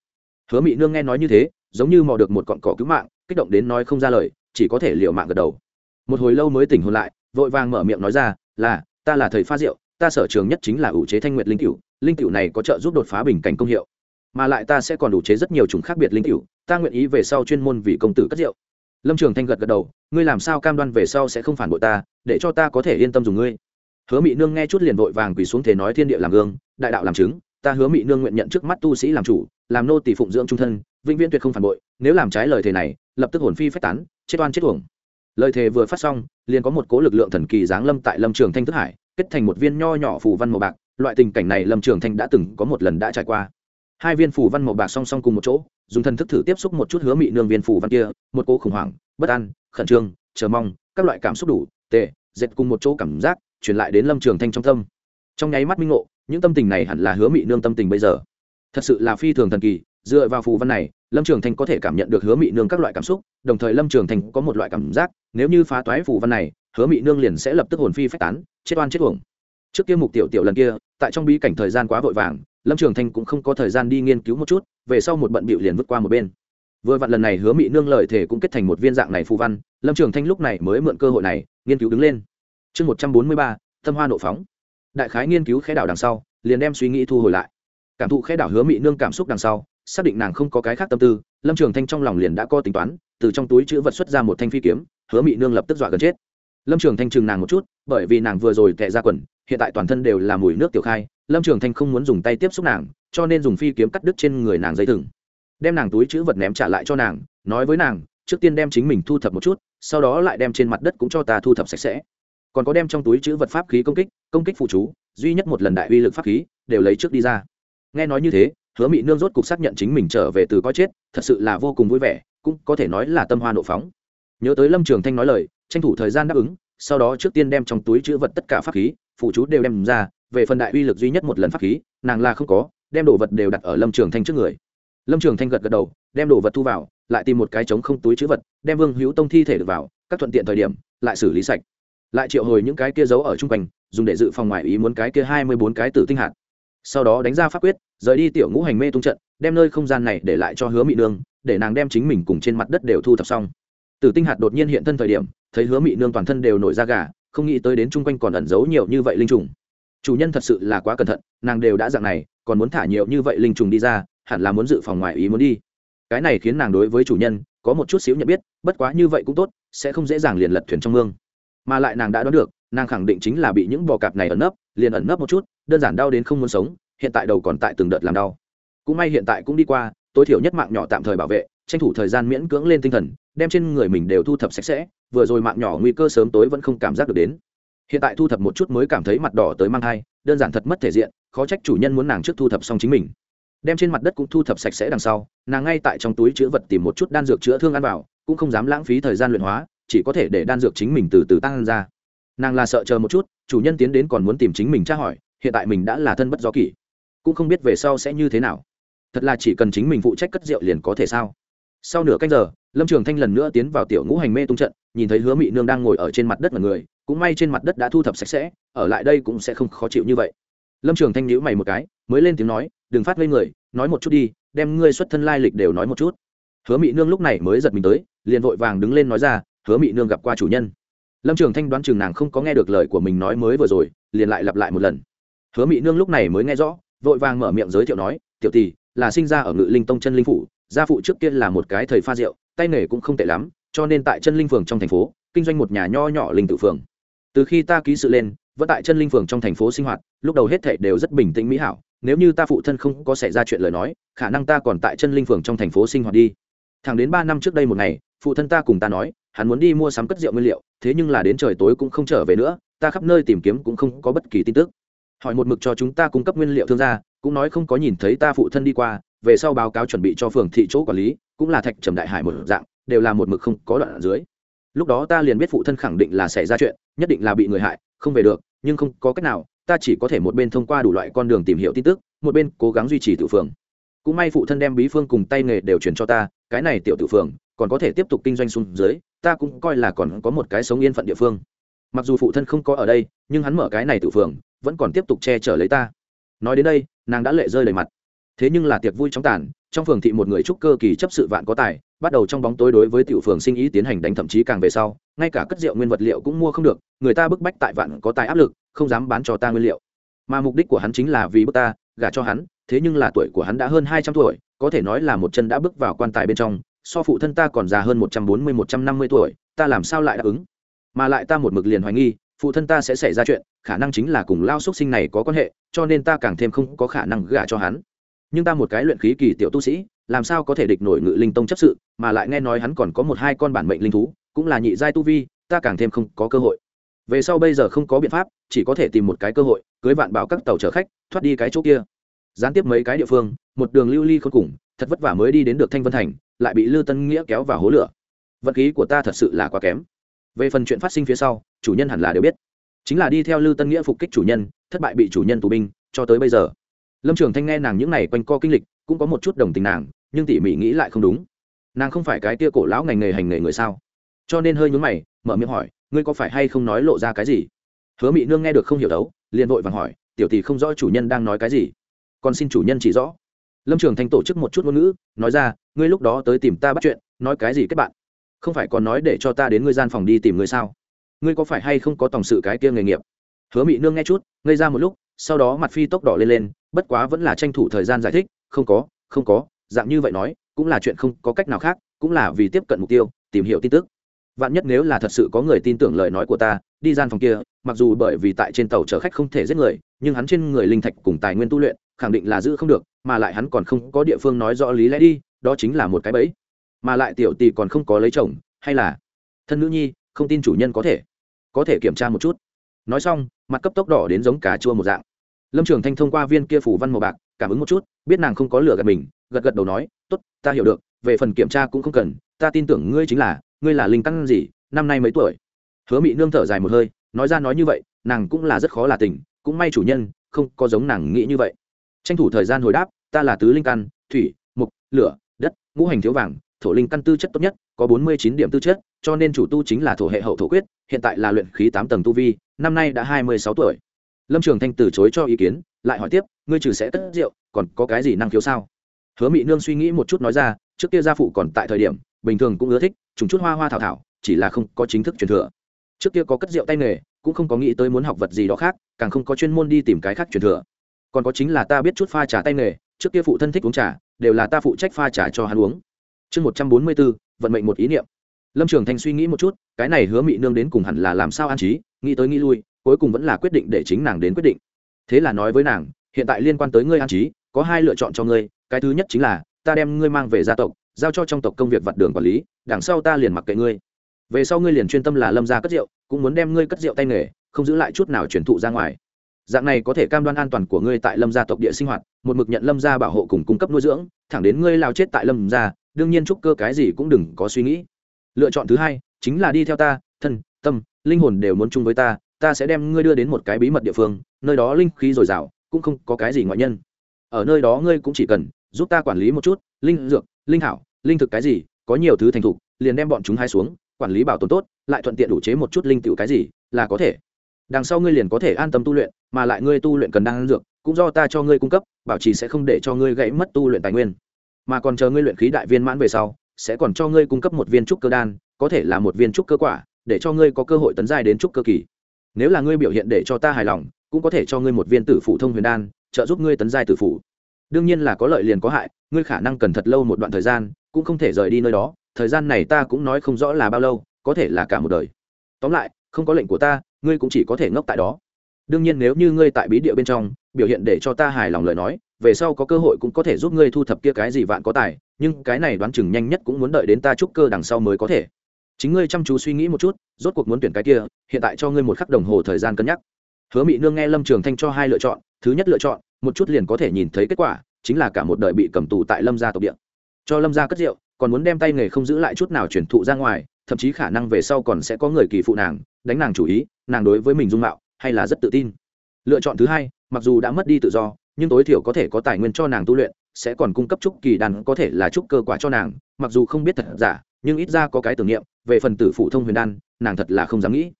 Hứa mỹ nương nghe nói như thế, giống như mò được một cọn cỏ cứu mạng, kích động đến nói không ra lời, chỉ có thể liệu mạng gật đầu một hồi lâu mới tỉnh hồn lại, vội vàng mở miệng nói ra, là, ta là thầy pha rượu, ta sở trường nhất chính là ủ chế thanh nguyệt linh cựu linh cựu này có trợ giúp đột phá bình cảnh công hiệu, mà lại ta sẽ còn đủ chế rất nhiều chủng khác biệt linh cựu ta nguyện ý về sau chuyên môn vì công tử cất rượu. Lâm trường thanh gật gật đầu, ngươi làm sao cam đoan về sau sẽ không phản bội ta, để cho ta có thể yên tâm dùng ngươi? Hứa mỹ nương nghe chút liền vội vàng quỳ xuống thể nói thiên địa làm gương, đại đạo làm chứng, ta hứa mỹ nương nguyện nhận trước mắt tu sĩ làm chủ, làm nô tỷ phụng dưỡng trung thân, vĩnh viễn tuyệt không phản bội, nếu làm trái lời thề này, lập tức hồn phi phách tán, chết oan chết uổng lời thề vừa phát xong, liền có một cố lực lượng thần kỳ giáng lâm tại lâm trường thanh thức hải, kết thành một viên nho nhỏ phù văn màu bạc, loại tình cảnh này lâm trường thanh đã từng có một lần đã trải qua. Hai viên phù văn màu bạc song song cùng một chỗ, dùng thần thức thử tiếp xúc một chút hứa mị nương viên phù văn kia, một cố khủng hoảng, bất an, khẩn trương, chờ mong, các loại cảm xúc đủ tệ dệt cùng một chỗ cảm giác, truyền lại đến lâm trường thanh trong tâm. Trong nháy mắt minh ngộ, những tâm tình này hẳn là hứa mị nương tâm tình bây giờ. Thật sự là phi thường thần kỳ dựa vào phù văn này, lâm trường thanh có thể cảm nhận được hứa mị nương các loại cảm xúc, đồng thời lâm trường thanh có một loại cảm giác, nếu như phá toái phù văn này, hứa mị nương liền sẽ lập tức hồn phi phách tán, chết oan chết uổng. Trước kia mục tiểu tiểu lần kia, tại trong bí cảnh thời gian quá vội vàng, lâm trường thanh cũng không có thời gian đi nghiên cứu một chút, về sau một bận bịu liền vứt qua một bên. Vừa vặn lần này hứa mị nương lời thể cũng kết thành một viên dạng này phù văn, lâm trường thanh lúc này mới mượn cơ hội này, nghiên cứu đứng lên. Chương một trăm bốn mươi ba tâm hoa nộ phóng. Đại khái nghiên cứu khẽ đảo đằng sau, liền đem suy nghĩ thu hồi lại. Cảm thụ khẽ đảo hứa mị nương cảm xúc đằng sau xác định nàng không có cái khác tâm tư, lâm trường thanh trong lòng liền đã có tính toán, từ trong túi chữ vật xuất ra một thanh phi kiếm, hứa mị nương lập tức dọa gần chết. Lâm trường thanh chừng nàng một chút, bởi vì nàng vừa rồi tệ ra quần, hiện tại toàn thân đều là mùi nước tiểu khai, lâm trường thanh không muốn dùng tay tiếp xúc nàng, cho nên dùng phi kiếm cắt đứt trên người nàng dây thừng. Đem nàng túi chữ vật ném trả lại cho nàng, nói với nàng, trước tiên đem chính mình thu thập một chút, sau đó lại đem trên mặt đất cũng cho ta thu thập sạch sẽ. Còn có đem trong túi chữ vật pháp khí công kích công kích phụ chú, duy nhất một lần đại uy lực pháp khí, đều lấy trước đi ra. Nghe nói như thế hứa mị nương rốt cục xác nhận chính mình trở về từ coi chết, thật sự là vô cùng vui vẻ, cũng có thể nói là tâm hoa nộ phóng. Nhớ tới lâm trường thanh nói lời, tranh thủ thời gian đáp ứng, sau đó trước tiên đem trong túi chữ vật tất cả pháp khí, phụ chú đều đem ra, về phần đại uy lực duy nhất một lần pháp khí, nàng là không có, đem đồ vật đều đặt ở lâm trường thanh trước người. Lâm trường thanh gật gật đầu, đem đồ vật thu vào, lại tìm một cái trống không túi chữ vật, đem vương hữu tông thi thể được vào, các thuận tiện thời điểm, lại xử lý sạch. Lại triệu hồi những cái kia giấu ở chung quanh, dùng để dự phòng ngoài ý muốn cái kia hai mươi bốn cái tử tinh hạt sau đó đánh ra pháp quyết, rời đi tiểu ngũ hành mê tung trận, đem nơi không gian này để lại cho hứa mị nương, để nàng đem chính mình cùng trên mặt đất đều thu thập xong. Tử tinh hạt đột nhiên hiện thân thời điểm, thấy hứa mị nương toàn thân đều nổi ra gà, không nghĩ tới đến chung quanh còn ẩn giấu nhiều như vậy linh trùng. Chủ nhân thật sự là quá cẩn thận, nàng đều đã dạng này, còn muốn thả nhiều như vậy linh trùng đi ra, hẳn là muốn dự phòng ngoài ý muốn đi. Cái này khiến nàng đối với chủ nhân, có một chút xíu nhận biết, bất quá như vậy cũng tốt, sẽ không dễ dàng liền lật thuyền trong mương. Mà lại nàng đã đoán được, nàng khẳng định chính là bị những bò cạp này ẩn nấp liền ẩn nấp một chút, đơn giản đau đến không muốn sống, hiện tại đầu còn tại từng đợt làm đau. Cũng may hiện tại cũng đi qua, tối thiểu nhất mạng nhỏ tạm thời bảo vệ, tranh thủ thời gian miễn cưỡng lên tinh thần, đem trên người mình đều thu thập sạch sẽ, vừa rồi mạng nhỏ nguy cơ sớm tối vẫn không cảm giác được đến. Hiện tại thu thập một chút mới cảm thấy mặt đỏ tới mang thai, đơn giản thật mất thể diện, khó trách chủ nhân muốn nàng trước thu thập xong chính mình. Đem trên mặt đất cũng thu thập sạch sẽ đằng sau, nàng ngay tại trong túi chữ vật tìm một chút đan dược chữa thương ăn vào, cũng không dám lãng phí thời gian luyện hóa, chỉ có thể để đan dược chính mình từ từ tăng ra nàng là sợ chờ một chút, chủ nhân tiến đến còn muốn tìm chính mình tra hỏi, hiện tại mình đã là thân bất do kỷ, cũng không biết về sau sẽ như thế nào. Thật là chỉ cần chính mình phụ trách cất rượu liền có thể sao? Sau nửa canh giờ, lâm trường thanh lần nữa tiến vào tiểu ngũ hành mê tung trận, nhìn thấy hứa mị nương đang ngồi ở trên mặt đất mọi người, cũng may trên mặt đất đã thu thập sạch sẽ, ở lại đây cũng sẽ không khó chịu như vậy. Lâm trường thanh nhữ mày một cái, mới lên tiếng nói, đừng phát ngây người, nói một chút đi, đem ngươi xuất thân lai lịch đều nói một chút. Hứa mị nương lúc này mới giật mình tới, liền vội vàng đứng lên nói ra, hứa mị nương gặp qua chủ nhân lâm trường thanh đoán chừng nàng không có nghe được lời của mình nói mới vừa rồi, liền lại lặp lại một lần. Hứa mị nương lúc này mới nghe rõ, vội vàng mở miệng giới thiệu nói, tiểu tỷ, là sinh ra ở ngự linh tông chân linh phủ, gia phụ trước kia là một cái thầy pha rượu, tay nghề cũng không tệ lắm, cho nên tại chân linh phường trong thành phố, kinh doanh một nhà nho nhỏ linh tự phường. Từ khi ta ký sự lên, vẫn tại chân linh phường trong thành phố sinh hoạt, lúc đầu hết thệ đều rất bình tĩnh mỹ hảo, nếu như ta phụ thân không có xảy ra chuyện lời nói, khả năng ta còn tại chân linh phường trong thành phố sinh hoạt đi. Thẳng đến ba năm trước đây một ngày, phụ thân ta cùng ta nói hắn muốn đi mua sắm cất rượu nguyên liệu, thế nhưng là đến trời tối cũng không trở về nữa, ta khắp nơi tìm kiếm cũng không có bất kỳ tin tức. Hỏi một mực cho chúng ta cung cấp nguyên liệu thương gia, cũng nói không có nhìn thấy ta phụ thân đi qua, về sau báo cáo chuẩn bị cho phường thị chỗ quản lý, cũng là thạch trầm đại hải một dạng, đều là một mực không có đoạn ở dưới. Lúc đó ta liền biết phụ thân khẳng định là xảy ra chuyện, nhất định là bị người hại, không về được, nhưng không có cách nào, ta chỉ có thể một bên thông qua đủ loại con đường tìm hiểu tin tức, một bên cố gắng duy trì tự phường. Cũng may phụ thân đem bí phương cùng tay nghề đều truyền cho ta, cái này tiểu tự phường còn có thể tiếp tục kinh doanh xuống dưới, ta cũng coi là còn có một cái sống yên phận địa phương. Mặc dù phụ thân không có ở đây, nhưng hắn mở cái này tự phường, vẫn còn tiếp tục che chở lấy ta. Nói đến đây, nàng đã lệ rơi đầy mặt. Thế nhưng là tiệc vui trong tàn, trong phường thị một người trúc cơ kỳ chấp sự vạn có tài, bắt đầu trong bóng tối đối với tiểu phường sinh ý tiến hành đánh thậm chí càng về sau, ngay cả cất rượu nguyên vật liệu cũng mua không được, người ta bức bách tại vạn có tài áp lực, không dám bán cho ta nguyên liệu. Mà mục đích của hắn chính là vì bức ta, gả cho hắn, thế nhưng là tuổi của hắn đã hơn hai trăm tuổi, có thể nói là một chân đã bước vào quan tài bên trong so phụ thân ta còn già hơn một trăm bốn mươi, một trăm năm mươi tuổi, ta làm sao lại đáp ứng? Mà lại ta một mực liền hoài nghi, phụ thân ta sẽ xảy ra chuyện, khả năng chính là cùng lao x sinh này có quan hệ, cho nên ta càng thêm không có khả năng gả cho hắn. Nhưng ta một cái luyện khí kỳ tiểu tu sĩ, làm sao có thể địch nổi ngự linh tông chấp sự, mà lại nghe nói hắn còn có một hai con bản mệnh linh thú, cũng là nhị giai tu vi, ta càng thêm không có cơ hội. Về sau bây giờ không có biện pháp, chỉ có thể tìm một cái cơ hội, cưới vạn bảo các tàu chở khách, thoát đi cái chỗ kia gián tiếp mấy cái địa phương, một đường lưu ly khôn cùng, thật vất vả mới đi đến được thanh vân thành, lại bị lư tân nghĩa kéo vào hố lửa. Vật khí của ta thật sự là quá kém. Về phần chuyện phát sinh phía sau, chủ nhân hẳn là đều biết. Chính là đi theo lư tân nghĩa phục kích chủ nhân, thất bại bị chủ nhân tù binh, cho tới bây giờ. Lâm trường thanh nghe nàng những n à y quanh co kinh lịch, cũng có một chút đồng tình nàng, nhưng tỉ mỉ nghĩ lại không đúng. Nàng không phải cái tia cổ lão ngành nghề hành nghề người sao? Cho nên hơi nhún mày, mở miệng hỏi, ngươi có phải hay không nói lộ ra cái gì? Hứa mị nương nghe được không hiểu đấu, liền vội vàng hỏi, tiểu tỷ không rõ chủ nhân đang nói cái gì? Còn xin chủ nhân chỉ rõ. Lâm trường thanh tổ chức một chút ngôn ngữ, nói ra, ngươi lúc đó tới tìm ta bắt chuyện, nói cái gì kết bạn? Không phải còn nói để cho ta đến ngươi gian phòng đi tìm ngươi sao? Ngươi có phải hay không có tổng sự cái kia nghề nghiệp? Hứa mị nương nghe chút, ngây ra một lúc, sau đó mặt phi tốc đỏ lên lên, bất quá vẫn là tranh thủ thời gian giải thích, không có không có, dạng như vậy nói, cũng là chuyện không có cách nào khác, cũng là vì tiếp cận mục tiêu, tìm hiểu tin tức. Vạn nhất nếu là thật sự có người tin tưởng lời nói của ta, đi gian phòng kia, mặc dù bởi vì tại trên tàu chở khách không thể giết người, nhưng hắn trên người linh thạch cùng tài nguyên tu luyện khẳng định là giữ không được, mà lại hắn còn không có địa phương nói rõ lý lẽ đi, đó chính là một cái bẫy. Mà lại tiểu tỷ còn không có lấy chồng, hay là thân nữ nhi, không tin chủ nhân có thể có thể kiểm tra một chút. Nói xong, mặt cấp tốc đỏ đến giống cà chua một dạng. Lâm trường thanh thông qua viên kia phủ văn màu bạc, cảm ứng một chút, biết nàng không có lửa gạt mình, gật gật đầu nói t ố t ta hiểu được, về phần kiểm tra cũng không cần, ta tin tưởng ngươi chính là, ngươi là linh căn gì, năm nay mấy tuổi? Hứa mị nương thở dài một hơi, nói ra nói như vậy, nàng cũng là rất khó là tình, cũng may chủ nhân không có giống nàng nghĩ như vậy tranh thủ thời gian hồi đáp, ta là tứ linh căn, thủy mục lửa, đất, ngũ hành thiếu vàng, thổ linh căn tư chất tốt nhất, có bốn mươi chín điểm tư chất, cho nên chủ tu chính là thổ hệ hậu thổ quyết, hiện tại là luyện khí tám tầng tu vi, năm nay đã hai mươi sáu tuổi. Lâm trường thanh từ chối cho ý kiến, lại hỏi tiếp, ngươi trừ sẽ cất rượu, còn có cái gì năng khiếu sao? Hứa mị nương suy nghĩ một chút nói ra, trước kia gia phụ còn tại thời điểm, bình thường cũng ưa thích, trùng chút hoa hoa thảo thảo, chỉ là không có chính thức truyền thừa. Trước kia có cất rượu tay nghề, cũng không có nghĩ tới muốn học vật gì đó khác, càng không có chuyên môn đi tìm cái khác truyền thừa còn có chính là ta biết chút pha trà tay nghề, trước kia phụ thân thích uống trà, đều là ta phụ trách pha trà cho hắn uống. Chương một trăm bốn mươi bốn vận mệnh một ý niệm. Lâm trường thanh suy nghĩ một chút, cái này hứa mị nương đến cùng hẳn là làm sao an trí, nghĩ tới nghĩ lui, cuối cùng vẫn là quyết định để chính nàng đến quyết định. Thế là nói với nàng, hiện tại liên quan tới ngươi an trí, có hai lựa chọn cho ngươi, cái thứ nhất chính là, ta đem ngươi mang về gia tộc, giao cho trong tộc công việc vặt đường quản lý, đằng sau ta liền mặc kệ ngươi. Về sau ngươi liền chuyên tâm là lâm gia cất rượu, cũng muốn đem ngươi cất rượu tay nghề, không giữ lại chút nào truyền thụ ra ngoài dạng này có thể cam đoan an toàn của ngươi tại lâm gia tộc địa sinh hoạt, một mực nhận lâm gia bảo hộ cùng cung cấp nuôi dưỡng, thẳng đến ngươi lao chết tại lâm gia, đương nhiên trúc cơ cái gì cũng đừng có suy nghĩ. Lựa chọn thứ hai, chính là đi theo ta, thân, tâm, linh hồn đều muốn chung với ta ta sẽ đem ngươi đưa đến một cái bí mật địa phương, nơi đó linh khí dồi dào, cũng không có cái gì ngoại nhân. Ở nơi đó ngươi cũng chỉ cần giúp ta quản lý một chút, linh dược, linh hảo linh thực cái gì, có nhiều thứ thành thục, liền đem bọn chúng hai xuống, quản lý bảo tồn tốt, lại thuận tiện đủ chế một chút linh tựu cái gì, là có thể đằng sau ngươi liền có thể an tâm tu luyện, mà lại ngươi tu luyện cần đang dược, cũng do ta cho ngươi cung cấp, bảo trì sẽ không để cho ngươi gãy mất tu luyện tài nguyên. Mà còn chờ ngươi luyện khí đại viên mãn về sau, sẽ còn cho ngươi cung cấp một viên trúc cơ đan, có thể là một viên trúc cơ quả, để cho ngươi có cơ hội tấn giai đến trúc cơ kỳ. Nếu là ngươi biểu hiện để cho ta hài lòng, cũng có thể cho ngươi một viên tử phụ thông huyền đan, trợ giúp ngươi tấn giai tử phụ. Đương nhiên là có lợi liền có hại, ngươi khả năng cần thật lâu một đoạn thời gian, cũng không thể rời đi nơi đó, thời gian này ta cũng nói không rõ là bao lâu, có thể là cả một đời. Tóm lại, không có lệnh của ta ngươi cũng chỉ có thể ngốc tại đó. Đương nhiên nếu như ngươi tại bí địa bên trong, biểu hiện để cho ta hài lòng lời nói, về sau có cơ hội cũng có thể giúp ngươi thu thập kia cái gì vạn có tài, nhưng cái này đoán chừng nhanh nhất cũng muốn đợi đến ta trúc cơ đằng sau mới có thể. Chính ngươi chăm chú suy nghĩ một chút, rốt cuộc muốn tuyển cái kia, hiện tại cho ngươi một khắc đồng hồ thời gian cân nhắc. Hứa mỹ nương nghe lâm trường thanh cho hai lựa chọn, thứ nhất lựa chọn, một chút liền có thể nhìn thấy kết quả, chính là cả một đời bị cầm tù tại lâm gia tộc địa. Cho lâm gia cất rượu, còn muốn đem tay nghề không giữ lại chút nào truyền thụ ra ngoài, thậm chí khả năng về sau còn sẽ có người kỳ phụ nàng đánh nàng chủ ý, nàng đối với mình dung mạo hay là rất tự tin. Lựa chọn thứ hai, mặc dù đã mất đi tự do, nhưng tối thiểu có thể có tài nguyên cho nàng tu luyện, sẽ còn cung cấp trúc kỳ đàn có thể là trúc cơ quả cho nàng, mặc dù không biết thật giả, nhưng ít ra có cái tưởng niệm, về phần tử phụ thông huyền đan, nàng thật là không dám nghĩ.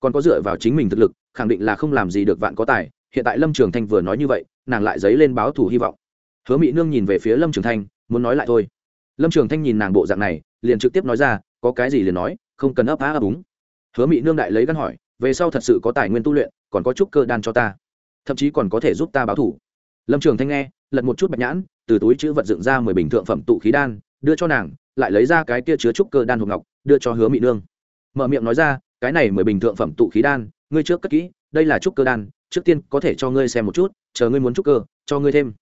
Còn có dựa vào chính mình thực lực, khẳng định là không làm gì được vạn có tài, hiện tại lâm trường thanh vừa nói như vậy, nàng lại dấy lên báo thủ hy vọng. Hứa mỹ nương nhìn về phía lâm trường thanh, muốn nói lại thôi. Lâm trường thanh nhìn nàng bộ dạng này, liền trực tiếp nói ra, có cái gì liền nói, không cần ấp á ấp úng hứa Mị nương đại lấy gắn hỏi, về sau thật sự có tài nguyên tu luyện, còn có chút cơ đan cho ta. Thậm chí còn có thể giúp ta báo thủ. Lâm trường thanh nghe, lật một chút bạch nhãn, từ túi chữ vật dựng ra mười bình thượng phẩm tụ khí đan, đưa cho nàng, lại lấy ra cái kia chứa trúc cơ đan hộp ngọc, đưa cho hứa Mị nương. Mở miệng nói ra, cái này mười bình thượng phẩm tụ khí đan, ngươi trước cất kỹ, đây là trúc cơ đan, trước tiên có thể cho ngươi xem một chút, chờ ngươi muốn trúc cơ, cho ngươi thêm.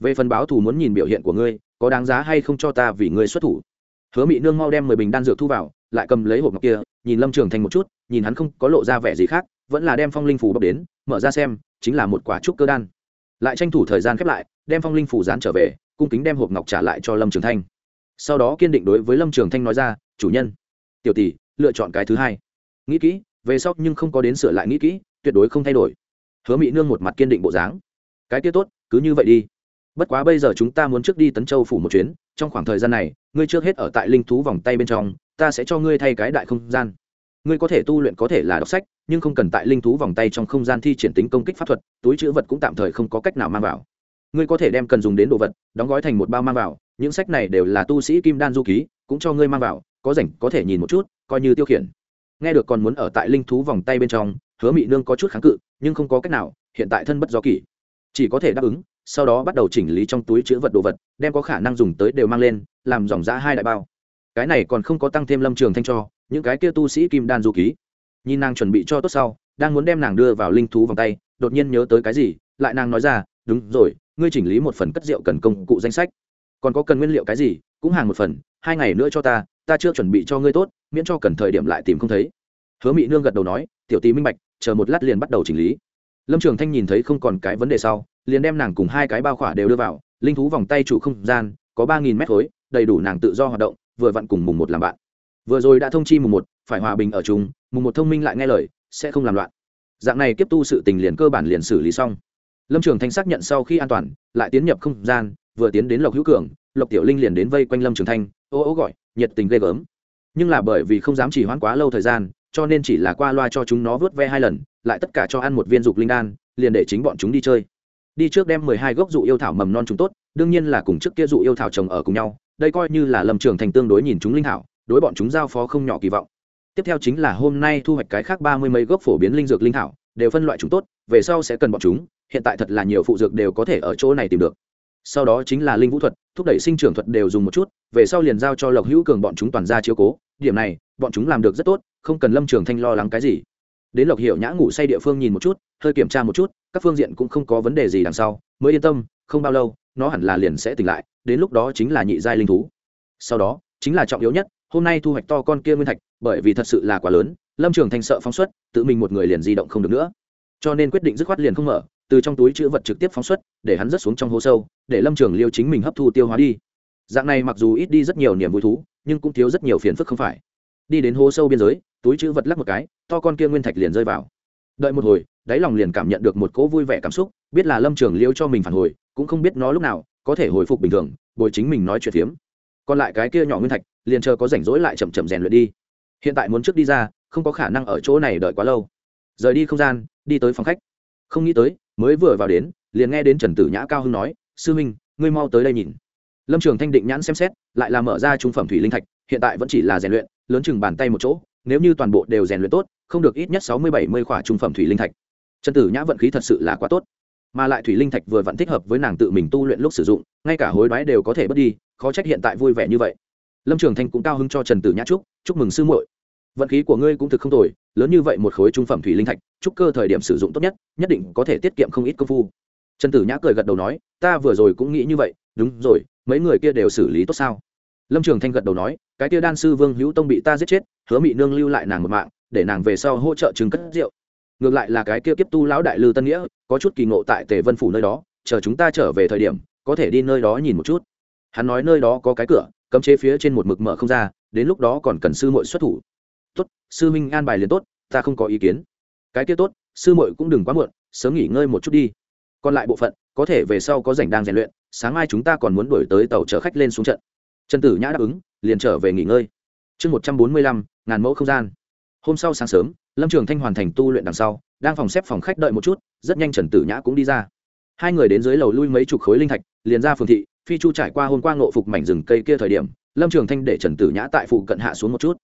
Về phần báo thù muốn nhìn biểu hiện của ngươi, có đáng giá hay không cho ta vì ngươi xuất thủ. Hứa Mị nương mau đem mười bình đan dược thu vào, lại cầm lấy hộp ngọc kia nhìn lâm trường thành một chút, nhìn hắn không có lộ ra vẻ gì khác, vẫn là đem phong linh phủ bốc đến, mở ra xem, chính là một quả trúc cơ đan. Lại tranh thủ thời gian khép lại, đem phong linh phủ dán trở về, cung kính đem hộp ngọc trả lại cho lâm trường thanh sau đó kiên định đối với lâm trường thanh nói ra, chủ nhân, tiểu tỷ, lựa chọn cái thứ hai. Nghĩ kỹ, về sau nhưng không có đến sửa lại nghĩ kỹ, tuyệt đối không thay đổi. Hứa mỹ nương một mặt kiên định bộ dáng. Cái kia tốt, cứ như vậy đi. Bất quá bây giờ chúng ta muốn trước đi tấn châu phủ một chuyến, trong khoảng thời gian này, ngươi trước hết ở tại linh thú vòng tay bên trong ta sẽ cho ngươi thay cái đại không gian. Ngươi có thể tu luyện có thể là đọc sách, nhưng không cần tại linh thú vòng tay trong không gian thi triển tính công kích pháp thuật, túi chữ vật cũng tạm thời không có cách nào mang vào. Ngươi có thể đem cần dùng đến đồ vật, đóng gói thành một bao mang vào, những sách này đều là tu sĩ kim đan du ký, cũng cho ngươi mang vào, có rảnh có thể nhìn một chút, coi như tiêu khiển. Nghe được còn muốn ở tại linh thú vòng tay bên trong, hứa mị nương có chút kháng cự, nhưng không có cách nào, hiện tại thân bất do kỷ. Chỉ có thể đáp ứng, sau đó bắt đầu chỉnh lý trong túi chữ vật đồ vật, đem có khả năng dùng tới đều mang lên, làm dòng giã hai đại bao cái này còn không có tăng thêm lâm trường thanh cho, những cái kia tu sĩ kim đan du ký. Nhìn nàng chuẩn bị cho tốt sau, đang muốn đem nàng đưa vào linh thú vòng tay, đột nhiên nhớ tới cái gì, lại nàng nói ra, đúng rồi, ngươi chỉnh lý một phần cất rượu cần công cụ danh sách. Còn có cần nguyên liệu cái gì, cũng hàng một phần, hai ngày nữa cho ta ta chưa chuẩn bị cho ngươi tốt, miễn cho cần thời điểm lại tìm không thấy. Hứa mỹ nương gật đầu nói, tiểu tý minh bạch, chờ một lát liền bắt đầu chỉnh lý. Lâm trường thanh nhìn thấy không còn cái vấn đề sau, liền đem nàng cùng hai cái bao khỏa đều đưa vào, linh thú vòng tay chủ không gian, có ba nghìn mét khối, đầy đủ nàng tự do hoạt động vừa vặn cùng mùng một làm bạn. Vừa rồi đã thông chi mùng một, phải hòa bình ở chung, mùng một thông minh lại nghe lời, sẽ không làm loạn. Dạng này tiếp tu sự tình liền cơ bản liền xử lý xong. Lâm trường thanh xác nhận sau khi an toàn, lại tiến nhập không gian, vừa tiến đến lộc hữu cường, lộc tiểu linh liền đến vây quanh lâm trường thanh, ô ô gọi, nhiệt tình ghê gớm. Nhưng là bởi vì không dám chỉ hoãn quá lâu thời gian, cho nên chỉ là qua loa cho chúng nó vớt ve hai lần, lại tất cả cho ăn một viên dục linh đan, liền để chính bọn chúng đi chơi. Đi trước đem mười hai gốc dụ yêu thảo mầm non chúng tốt, đương nhiên là cùng trước kia dụ yêu thảo trồng ở cùng nhau đây coi như là lâm trường thành tương đối nhìn chúng linh thảo đối bọn chúng giao phó không nhỏ kỳ vọng. Tiếp theo chính là hôm nay thu hoạch cái khác ba mươi mấy gốc phổ biến linh dược linh thảo đều phân loại chúng tốt, về sau sẽ cần bọn chúng, hiện tại thật là nhiều phụ dược đều có thể ở chỗ này tìm được. Sau đó chính là linh vũ thuật, thúc đẩy sinh trưởng thuật đều dùng một chút, về sau liền giao cho lộc hữu cường bọn chúng toàn ra chiếu cố, điểm này, bọn chúng làm được rất tốt, không cần lâm trường thanh lo lắng cái gì. Đến lộc hiệu nhã ngủ say địa phương nhìn một chút, hơi kiểm tra một chút, các phương diện cũng không có vấn đề gì đằng sau, mới yên tâm, không bao lâu nó hẳn là liền sẽ tỉnh lại, đến lúc đó chính là nhị giai linh thú. Sau đó, chính là trọng yếu nhất, hôm nay thu hoạch to con kia nguyên thạch, bởi vì thật sự là quá lớn, lâm trường thanh sợ phóng xuất, tự mình một người liền di động không được nữa. Cho nên quyết định dứt khoát liền không mở, từ trong túi chữ vật trực tiếp phóng xuất, để hắn rớt xuống trong hố sâu, để lâm trường liêu chính mình hấp thu tiêu hóa đi. Dạng này mặc dù ít đi rất nhiều niềm vui thú, nhưng cũng thiếu rất nhiều phiền phức không phải. Đi đến hố sâu biên giới, túi chữ vật lắc một cái, to con kia nguyên thạch liền rơi vào. Đợi một hồi đáy lòng liền cảm nhận được một cỗ vui vẻ cảm xúc, biết là lâm trường liêu cho mình phản hồi, cũng không biết nó lúc nào có thể hồi phục bình thường, bồi chính mình nói chuyện phiếm. Còn lại cái kia nhỏ nguyên thạch, liền chờ có rảnh rỗi lại chậm chậm rèn luyện đi. Hiện tại muốn trước đi ra, không có khả năng ở chỗ này đợi quá lâu. Rời đi không gian, đi tới phòng khách. Không nghĩ tới, mới vừa vào đến, liền nghe đến trần tử nhã cao hưng nói, sư minh, ngươi mau tới đây nhìn. Lâm trường thanh định nhãn xem xét, lại là mở ra trung phẩm thủy linh thạch, hiện tại vẫn chỉ là rèn luyện, lớn chừng bàn tay một chỗ, nếu như toàn bộ đều rèn luyện tốt, không được ít nhất sáu mươi, bảy mươi khỏa trung phẩm thủy linh thạch trần tử nhã vận khí thật sự là quá tốt. Mà lại thủy linh thạch vừa vẫn thích hợp với nàng tự mình tu luyện lúc sử dụng, ngay cả hối đoái đều có thể bớt đi, khó trách hiện tại vui vẻ như vậy. Lâm trường thanh cũng cao hứng cho trần tử nhã chúc chúc mừng sư muội. Vận khí của ngươi cũng thực không tồi, lớn như vậy một khối trung phẩm thủy linh thạch, chúc cơ thời điểm sử dụng tốt nhất nhất định có thể tiết kiệm không ít công phu. Trần tử nhã cười gật đầu nói, ta vừa rồi cũng nghĩ như vậy, đúng rồi, mấy người kia đều xử lý tốt sao? Lâm trường thanh gật đầu nói, cái kia đan sư vương hữu tông bị ta giết chết, hứa mị nương lưu lại nàng một mạng, để nàng về sau hỗ trợ chứng cất rượu ngược lại là cái kia kiếp tu lão đại lư tân nghĩa, có chút kỳ ngộ tại tề vân phủ nơi đó, chờ chúng ta trở về thời điểm, có thể đi nơi đó nhìn một chút. Hắn nói nơi đó có cái cửa, cấm chế phía trên một mực mở không ra, đến lúc đó còn cần sư muội xuất thủ. Tốt, sư minh an bài liền tốt, ta không có ý kiến. Cái kia tốt, sư muội cũng đừng quá muộn, sớm nghỉ ngơi một chút đi. Còn lại bộ phận, có thể về sau có rảnh đang rèn luyện, sáng mai chúng ta còn muốn đổi tới tàu chở khách lên xuống trận. Trần tử nhã đáp ứng, liền trở về nghỉ ngơi. Chương một trăm bốn mươi lăm, ngàn mẫu không gian. Hôm sau sáng sớm lâm trường thanh hoàn thành tu luyện đằng sau, đang phòng xếp phòng khách đợi một chút, rất nhanh trần tử nhã cũng đi ra. Hai người đến dưới lầu lui mấy chục khối linh thạch, liền ra phường thị, phi chu trải qua hôm qua ngộ phục mảnh rừng cây kia thời điểm, lâm trường thanh để trần tử nhã tại phụ cận hạ xuống một chút.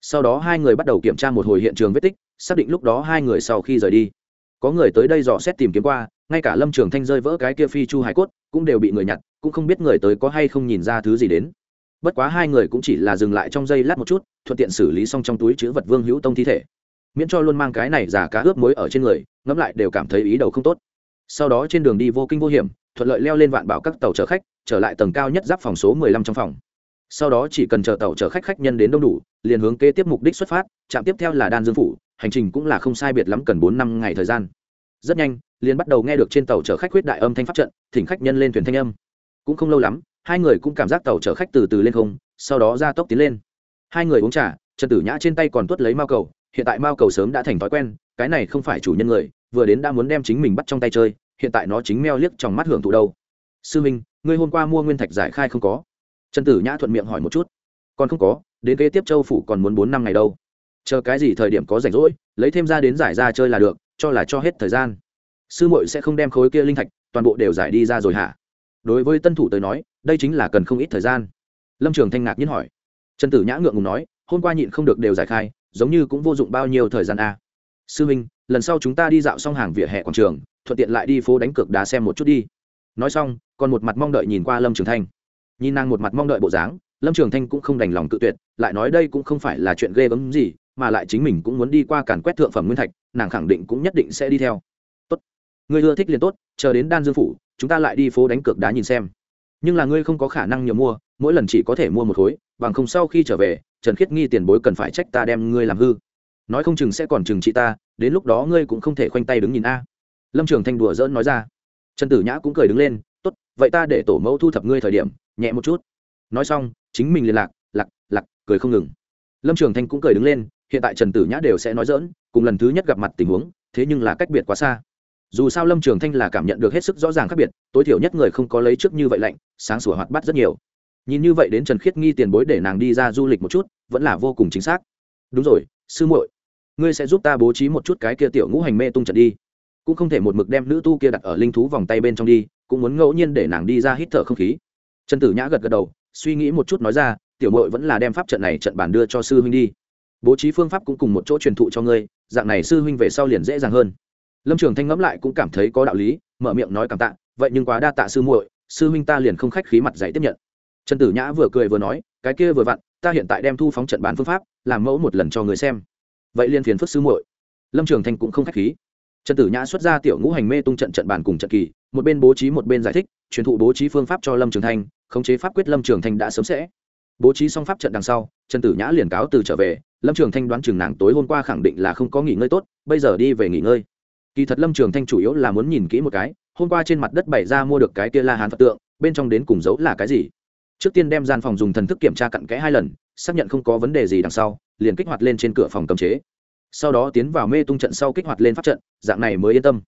Sau đó hai người bắt đầu kiểm tra một hồi hiện trường vết tích, xác định lúc đó hai người sau khi rời đi. Có người tới đây dò xét tìm kiếm qua, ngay cả lâm trường thanh rơi vỡ cái kia phi chu hải cốt, cũng đều bị người nhặt, cũng không biết người tới có hay không nhìn ra thứ gì đến. Bất quá hai người cũng chỉ là dừng lại trong giây lát một chút, thuận tiện xử lý xong trong túi chữ vật vương hữu tông thi thể miễn cho luôn mang cái này giả cá ướp muối ở trên người, ngẫm lại đều cảm thấy ý đầu không tốt. Sau đó trên đường đi vô kinh vô hiểm, thuận lợi leo lên vạn bảo các tàu chở khách, trở lại tầng cao nhất giáp phòng số mười lăm trong phòng. Sau đó chỉ cần chờ tàu chở khách khách nhân đến đông đủ, liền hướng kế tiếp mục đích xuất phát, trạm tiếp theo là đan dương phủ, hành trình cũng là không sai biệt lắm cần bốn năm ngày thời gian. Rất nhanh, liền bắt đầu nghe được trên tàu chở khách huyết đại âm thanh pháp trận, thỉnh khách nhân lên thuyền thanh âm. Cũng không lâu lắm, hai người cũng cảm giác tàu chở khách từ từ lên không, sau đó ra tốc tiến lên. Hai người uống trà, trần tử nhã trên tay còn tuốt lấy mao cầu hiện tại mao cầu sớm đã thành thói quen, cái này không phải chủ nhân người, vừa đến đã muốn đem chính mình bắt trong tay chơi, hiện tại nó chính meo liếc trong mắt hưởng thụ đâu. Sư minh, ngươi hôm qua mua nguyên thạch giải khai không có? Trần tử nhã thuận miệng hỏi một chút. Còn không có, đến kế tiếp châu phủ còn muốn bốn năm ngày đâu. Chờ cái gì thời điểm có rảnh rỗi, lấy thêm ra đến giải ra chơi là được, cho là cho hết thời gian. Sư muội sẽ không đem khối kia linh thạch toàn bộ đều giải đi ra rồi hả? Đối với tân thủ tới nói, đây chính là cần không ít thời gian. Lâm trường thanh ngạc nhiên hỏi. Trần tử nhã ngượng ngùng nói, hôm qua nhịn không được đều giải khai giống như cũng vô dụng bao nhiêu thời gian a. À. sư minh, lần sau chúng ta đi dạo xong hàng vỉa hè quảng trường, thuận tiện lại đi phố đánh cược đá xem một chút đi. Nói xong, còn một mặt mong đợi nhìn qua lâm trường thanh. Nhìn nàng một mặt mong đợi bộ dáng, lâm trường thanh cũng không đành lòng cự tuyệt, lại nói đây cũng không phải là chuyện ghê gớm gì, mà lại chính mình cũng muốn đi qua càn quét thượng phẩm nguyên thạch, nàng khẳng định cũng nhất định sẽ đi theo. Tốt. Người ưa thích liền tốt, chờ đến đan dương phủ, chúng ta lại đi phố đánh cược đá nhìn xem. Nhưng là ngươi không có khả năng nhiều mua, mỗi lần chỉ có thể mua một khối, bằng không sau khi trở về trần khiết nghi tiền bối cần phải trách ta đem ngươi làm hư. Nói không chừng sẽ còn chừng trị ta, đến lúc đó ngươi cũng không thể khoanh tay đứng nhìn a. Lâm trường thanh đùa dỡn nói ra. Trần tử nhã cũng cười đứng lên, tốt, vậy ta để tổ mẫu thu thập ngươi thời điểm, nhẹ một chút. Nói xong, chính mình liên lạc lặc lặc cười không ngừng. Lâm trường thanh cũng cười đứng lên, hiện tại trần tử nhã đều sẽ nói dỡn cùng lần thứ nhất gặp mặt tình huống, thế nhưng là cách biệt quá xa. Dù sao lâm trường thanh là cảm nhận được hết sức rõ ràng khác biệt, tối thiểu nhất người không có lấy trước như vậy lạnh, sáng sủa hoạt bắt rất nhiều nhìn như vậy đến trần khiết nghi tiền bối để nàng đi ra du lịch một chút, vẫn là vô cùng chính xác. Đúng rồi, sư muội, ngươi sẽ giúp ta bố trí một chút cái kia tiểu ngũ hành mê tung trận đi. Cũng không thể một mực đem nữ tu kia đặt ở linh thú vòng tay bên trong đi, cũng muốn ngẫu nhiên để nàng đi ra hít thở không khí. Trần tử nhã gật gật đầu, suy nghĩ một chút nói ra, tiểu mội vẫn là đem pháp trận này trận bàn đưa cho sư huynh đi. Bố trí phương pháp cũng cùng một chỗ truyền thụ cho ngươi, dạng này sư huynh về sau liền dễ dàng hơn. Lâm trường thanh ngẫm lại cũng cảm thấy có đạo lý, mở miệng nói cảm tạ, vậy nhưng quá đa tạ sư muội, sư huynh ta liền không khách khí mặt dạy tiếp nhận trần tử nhã vừa cười vừa nói, cái kia vừa vặn, ta hiện tại đem thu phóng trận bán phương pháp, làm mẫu một lần cho người xem. Vậy liên phiền phức sư muội. Lâm trường thanh cũng không khách khí. Trần tử nhã xuất ra tiểu ngũ hành mê tung trận trận bàn cùng trận kỳ, một bên bố trí một bên giải thích, truyền thụ bố trí phương pháp cho lâm trường thanh khống chế pháp quyết lâm trường thanh đã sớm sẽ. Bố trí xong pháp trận đằng sau, trần tử nhã liền cáo từ trở về, lâm trường thanh đoán chừng nàng tối hôm qua khẳng định là không có nghỉ ngơi tốt, bây giờ đi về nghỉ ngơi. Kỳ thật lâm trường thanh chủ yếu là muốn nhìn kỹ một cái, hôm qua trên mặt đất bày ra mua được cái kia la hán phật tượng, bên trong đến cùng giấu là cái gì trước tiên đem gian phòng dùng thần thức kiểm tra cặn kẽ hai lần, xác nhận không có vấn đề gì đằng sau, liền kích hoạt lên trên cửa phòng cấm chế. Sau đó tiến vào mê tung trận sau kích hoạt lên pháp trận, dạng này mới yên tâm.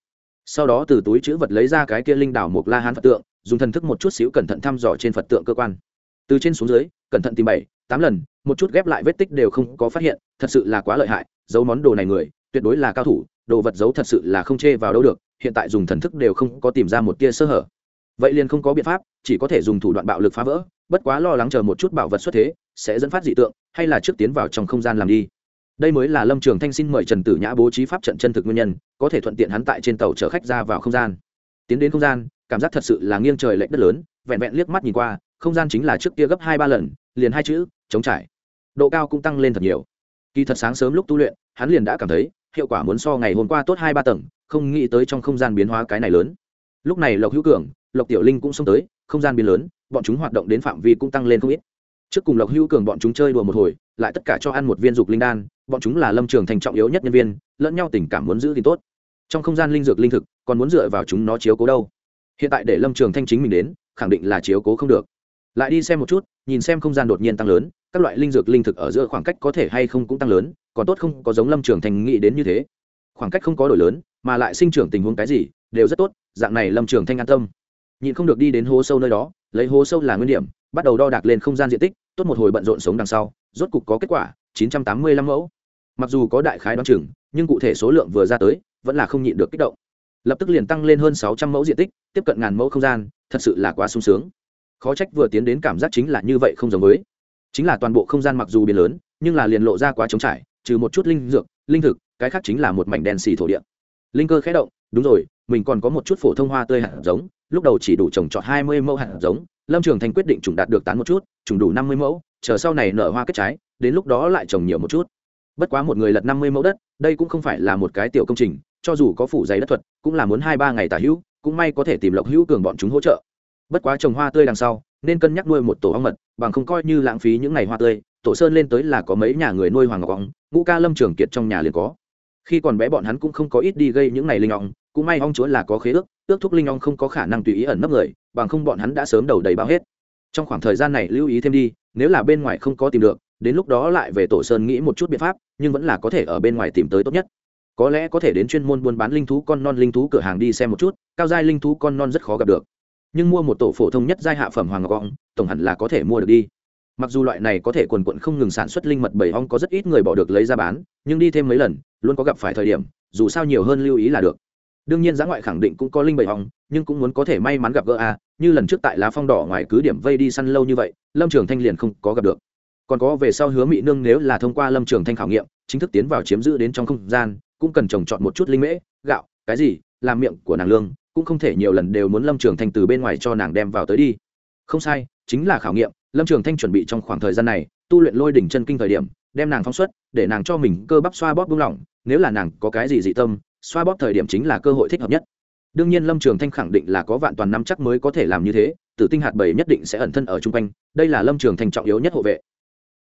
Sau đó từ túi chữ vật lấy ra cái kia linh đảo một la hán phật tượng, dùng thần thức một chút xíu cẩn thận thăm dò trên phật tượng cơ quan. Từ trên xuống dưới, cẩn thận tìm bảy, tám lần, một chút ghép lại vết tích đều không có phát hiện, thật sự là quá lợi hại, giấu món đồ này người, tuyệt đối là cao thủ, đồ vật giấu thật sự là không chê vào đâu được, hiện tại dùng thần thức đều không có tìm ra một tia sơ hở. Vậy liền không có biện pháp, chỉ có thể dùng thủ đoạn bạo lực phá vỡ bất quá lo lắng chờ một chút bảo vật xuất thế, sẽ dẫn phát dị tượng, hay là trước tiến vào trong không gian làm đi. Đây mới là lâm trường thanh xin mời trần tử nhã bố trí pháp trận chân thực nguyên nhân, có thể thuận tiện hắn tại trên tàu chở khách ra vào không gian. Tiến đến không gian, cảm giác thật sự là nghiêng trời lệch đất lớn, vẹn vẹn liếc mắt nhìn qua, không gian chính là trước kia gấp hai ba lần, liền hai chữ, chống trải. Độ cao cũng tăng lên thật nhiều. Kỳ thật sáng sớm lúc tu luyện, hắn liền đã cảm thấy, hiệu quả muốn so ngày hôm qua tốt hai ba tầng, không nghĩ tới trong không gian biến hóa cái này lớn. Lúc này lộc hữu cường, lộc tiểu linh cũng xông tới, không gian biến lớn bọn chúng hoạt động đến phạm vi cũng tăng lên không ít. Trước cùng lộc hữu cường bọn chúng chơi đùa một hồi, lại tất cả cho ăn một viên dục linh đan, bọn chúng là lâm trường thành trọng yếu nhất nhân viên, lẫn nhau tình cảm muốn giữ thì tốt. Trong không gian linh dược linh thực, còn muốn dựa vào chúng nó chiếu cố đâu. Hiện tại để lâm trường thanh chính mình đến, khẳng định là chiếu cố không được. Lại đi xem một chút, nhìn xem không gian đột nhiên tăng lớn, các loại linh dược linh thực ở giữa khoảng cách có thể hay không cũng tăng lớn, còn tốt không có giống lâm trường thành nghĩ đến như thế. Khoảng cách không có đổi lớn, mà lại sinh trưởng tình huống cái gì, đều rất tốt, dạng này lâm trường thanh an tâm nhịn không được đi đến hố sâu nơi đó, lấy hố sâu là nguyên điểm, bắt đầu đo đạc lên không gian diện tích, tốt một hồi bận rộn sống đằng sau, rốt cục có kết quả, chín trăm tám mươi lăm mẫu. Mặc dù có đại khái đoán chừng, nhưng cụ thể số lượng vừa ra tới, vẫn là không nhịn được kích động. Lập tức liền tăng lên hơn sáu trăm mẫu diện tích, tiếp cận ngàn mẫu không gian, thật sự là quá sung sướng. Khó trách vừa tiến đến cảm giác chính là như vậy không giống với. Chính là toàn bộ không gian mặc dù biến lớn, nhưng là liền lộ ra quá trống trải, trừ một chút linh dược, linh thực, cái khác chính là một mảnh đen xì thổ địa. Linh cơ khẽ động, đúng rồi, mình còn có một chút phổ thông hoa tươi hạt giống lúc đầu chỉ đủ trồng trọt hai mươi mẫu hạt giống, lâm trường thành quyết định trùng đạt được tán một chút, trùng đủ năm mươi mẫu, chờ sau này nở hoa kết trái, đến lúc đó lại trồng nhiều một chút. Bất quá một người lật năm mươi mẫu đất, đây cũng không phải là một cái tiểu công trình, cho dù có phủ giấy đất thuật, cũng là muốn hai ba ngày tả hữu, cũng may có thể tìm lộc hữu cường bọn chúng hỗ trợ. Bất quá trồng hoa tươi đằng sau, nên cân nhắc nuôi một tổ ong mật, bằng không coi như lãng phí những ngày hoa tươi, tổ sơn lên tới là có mấy nhà người nuôi hoàng ngọc ong, ngũ ca lâm trường kiệt trong nhà liền có. Khi còn bé bọn hắn cũng không có ít đi gây những ngày linh ong, cũng may ong chúa là có khế ước ước thúc linh ong không có khả năng tùy ý ẩn nấp người, bằng không bọn hắn đã sớm đầu đầy bao hết. Trong khoảng thời gian này lưu ý thêm đi, nếu là bên ngoài không có tìm được, đến lúc đó lại về tổ sơn nghĩ một chút biện pháp, nhưng vẫn là có thể ở bên ngoài tìm tới tốt nhất. Có lẽ có thể đến chuyên môn buôn bán linh thú con non linh thú cửa hàng đi xem một chút, cao giai linh thú con non rất khó gặp được. Nhưng mua một tổ phổ thông nhất giai hạ phẩm hoàng ngọc ong, tổng hẳn là có thể mua được đi. Mặc dù loại này có thể quần quận không ngừng sản xuất linh mật bảy ong có rất ít người bỏ được lấy ra bán, nhưng đi thêm mấy lần, luôn có gặp phải thời điểm, dù sao nhiều hơn lưu ý là được đương nhiên giá ngoại khẳng định cũng có linh bảy ong nhưng cũng muốn có thể may mắn gặp gỡ a như lần trước tại lá phong đỏ ngoài cứ điểm vây đi săn lâu như vậy, lâm trường thanh liền không có gặp được. Còn có về sau hứa mỹ nương nếu là thông qua lâm trường thanh khảo nghiệm, chính thức tiến vào chiếm giữ đến trong không gian, cũng cần trồng trọt một chút linh mễ, gạo, cái gì, làm miệng của nàng lương, cũng không thể nhiều lần đều muốn lâm trường thanh từ bên ngoài cho nàng đem vào tới đi. Không sai, chính là khảo nghiệm, lâm trường thanh chuẩn bị trong khoảng thời gian này, tu luyện lôi đỉnh chân kinh thời điểm, đem nàng phóng xuất, để nàng cho mình cơ bắp xoa bóp buông lỏng, nếu là nàng có cái gì dị tâm xoa bóp thời điểm chính là cơ hội thích hợp nhất. Đương nhiên lâm trường thanh khẳng định là có vạn toàn năm chắc mới có thể làm như thế, tử tinh hạt bảy nhất định sẽ ẩn thân ở chung quanh, đây là lâm trường thanh trọng yếu nhất hộ vệ.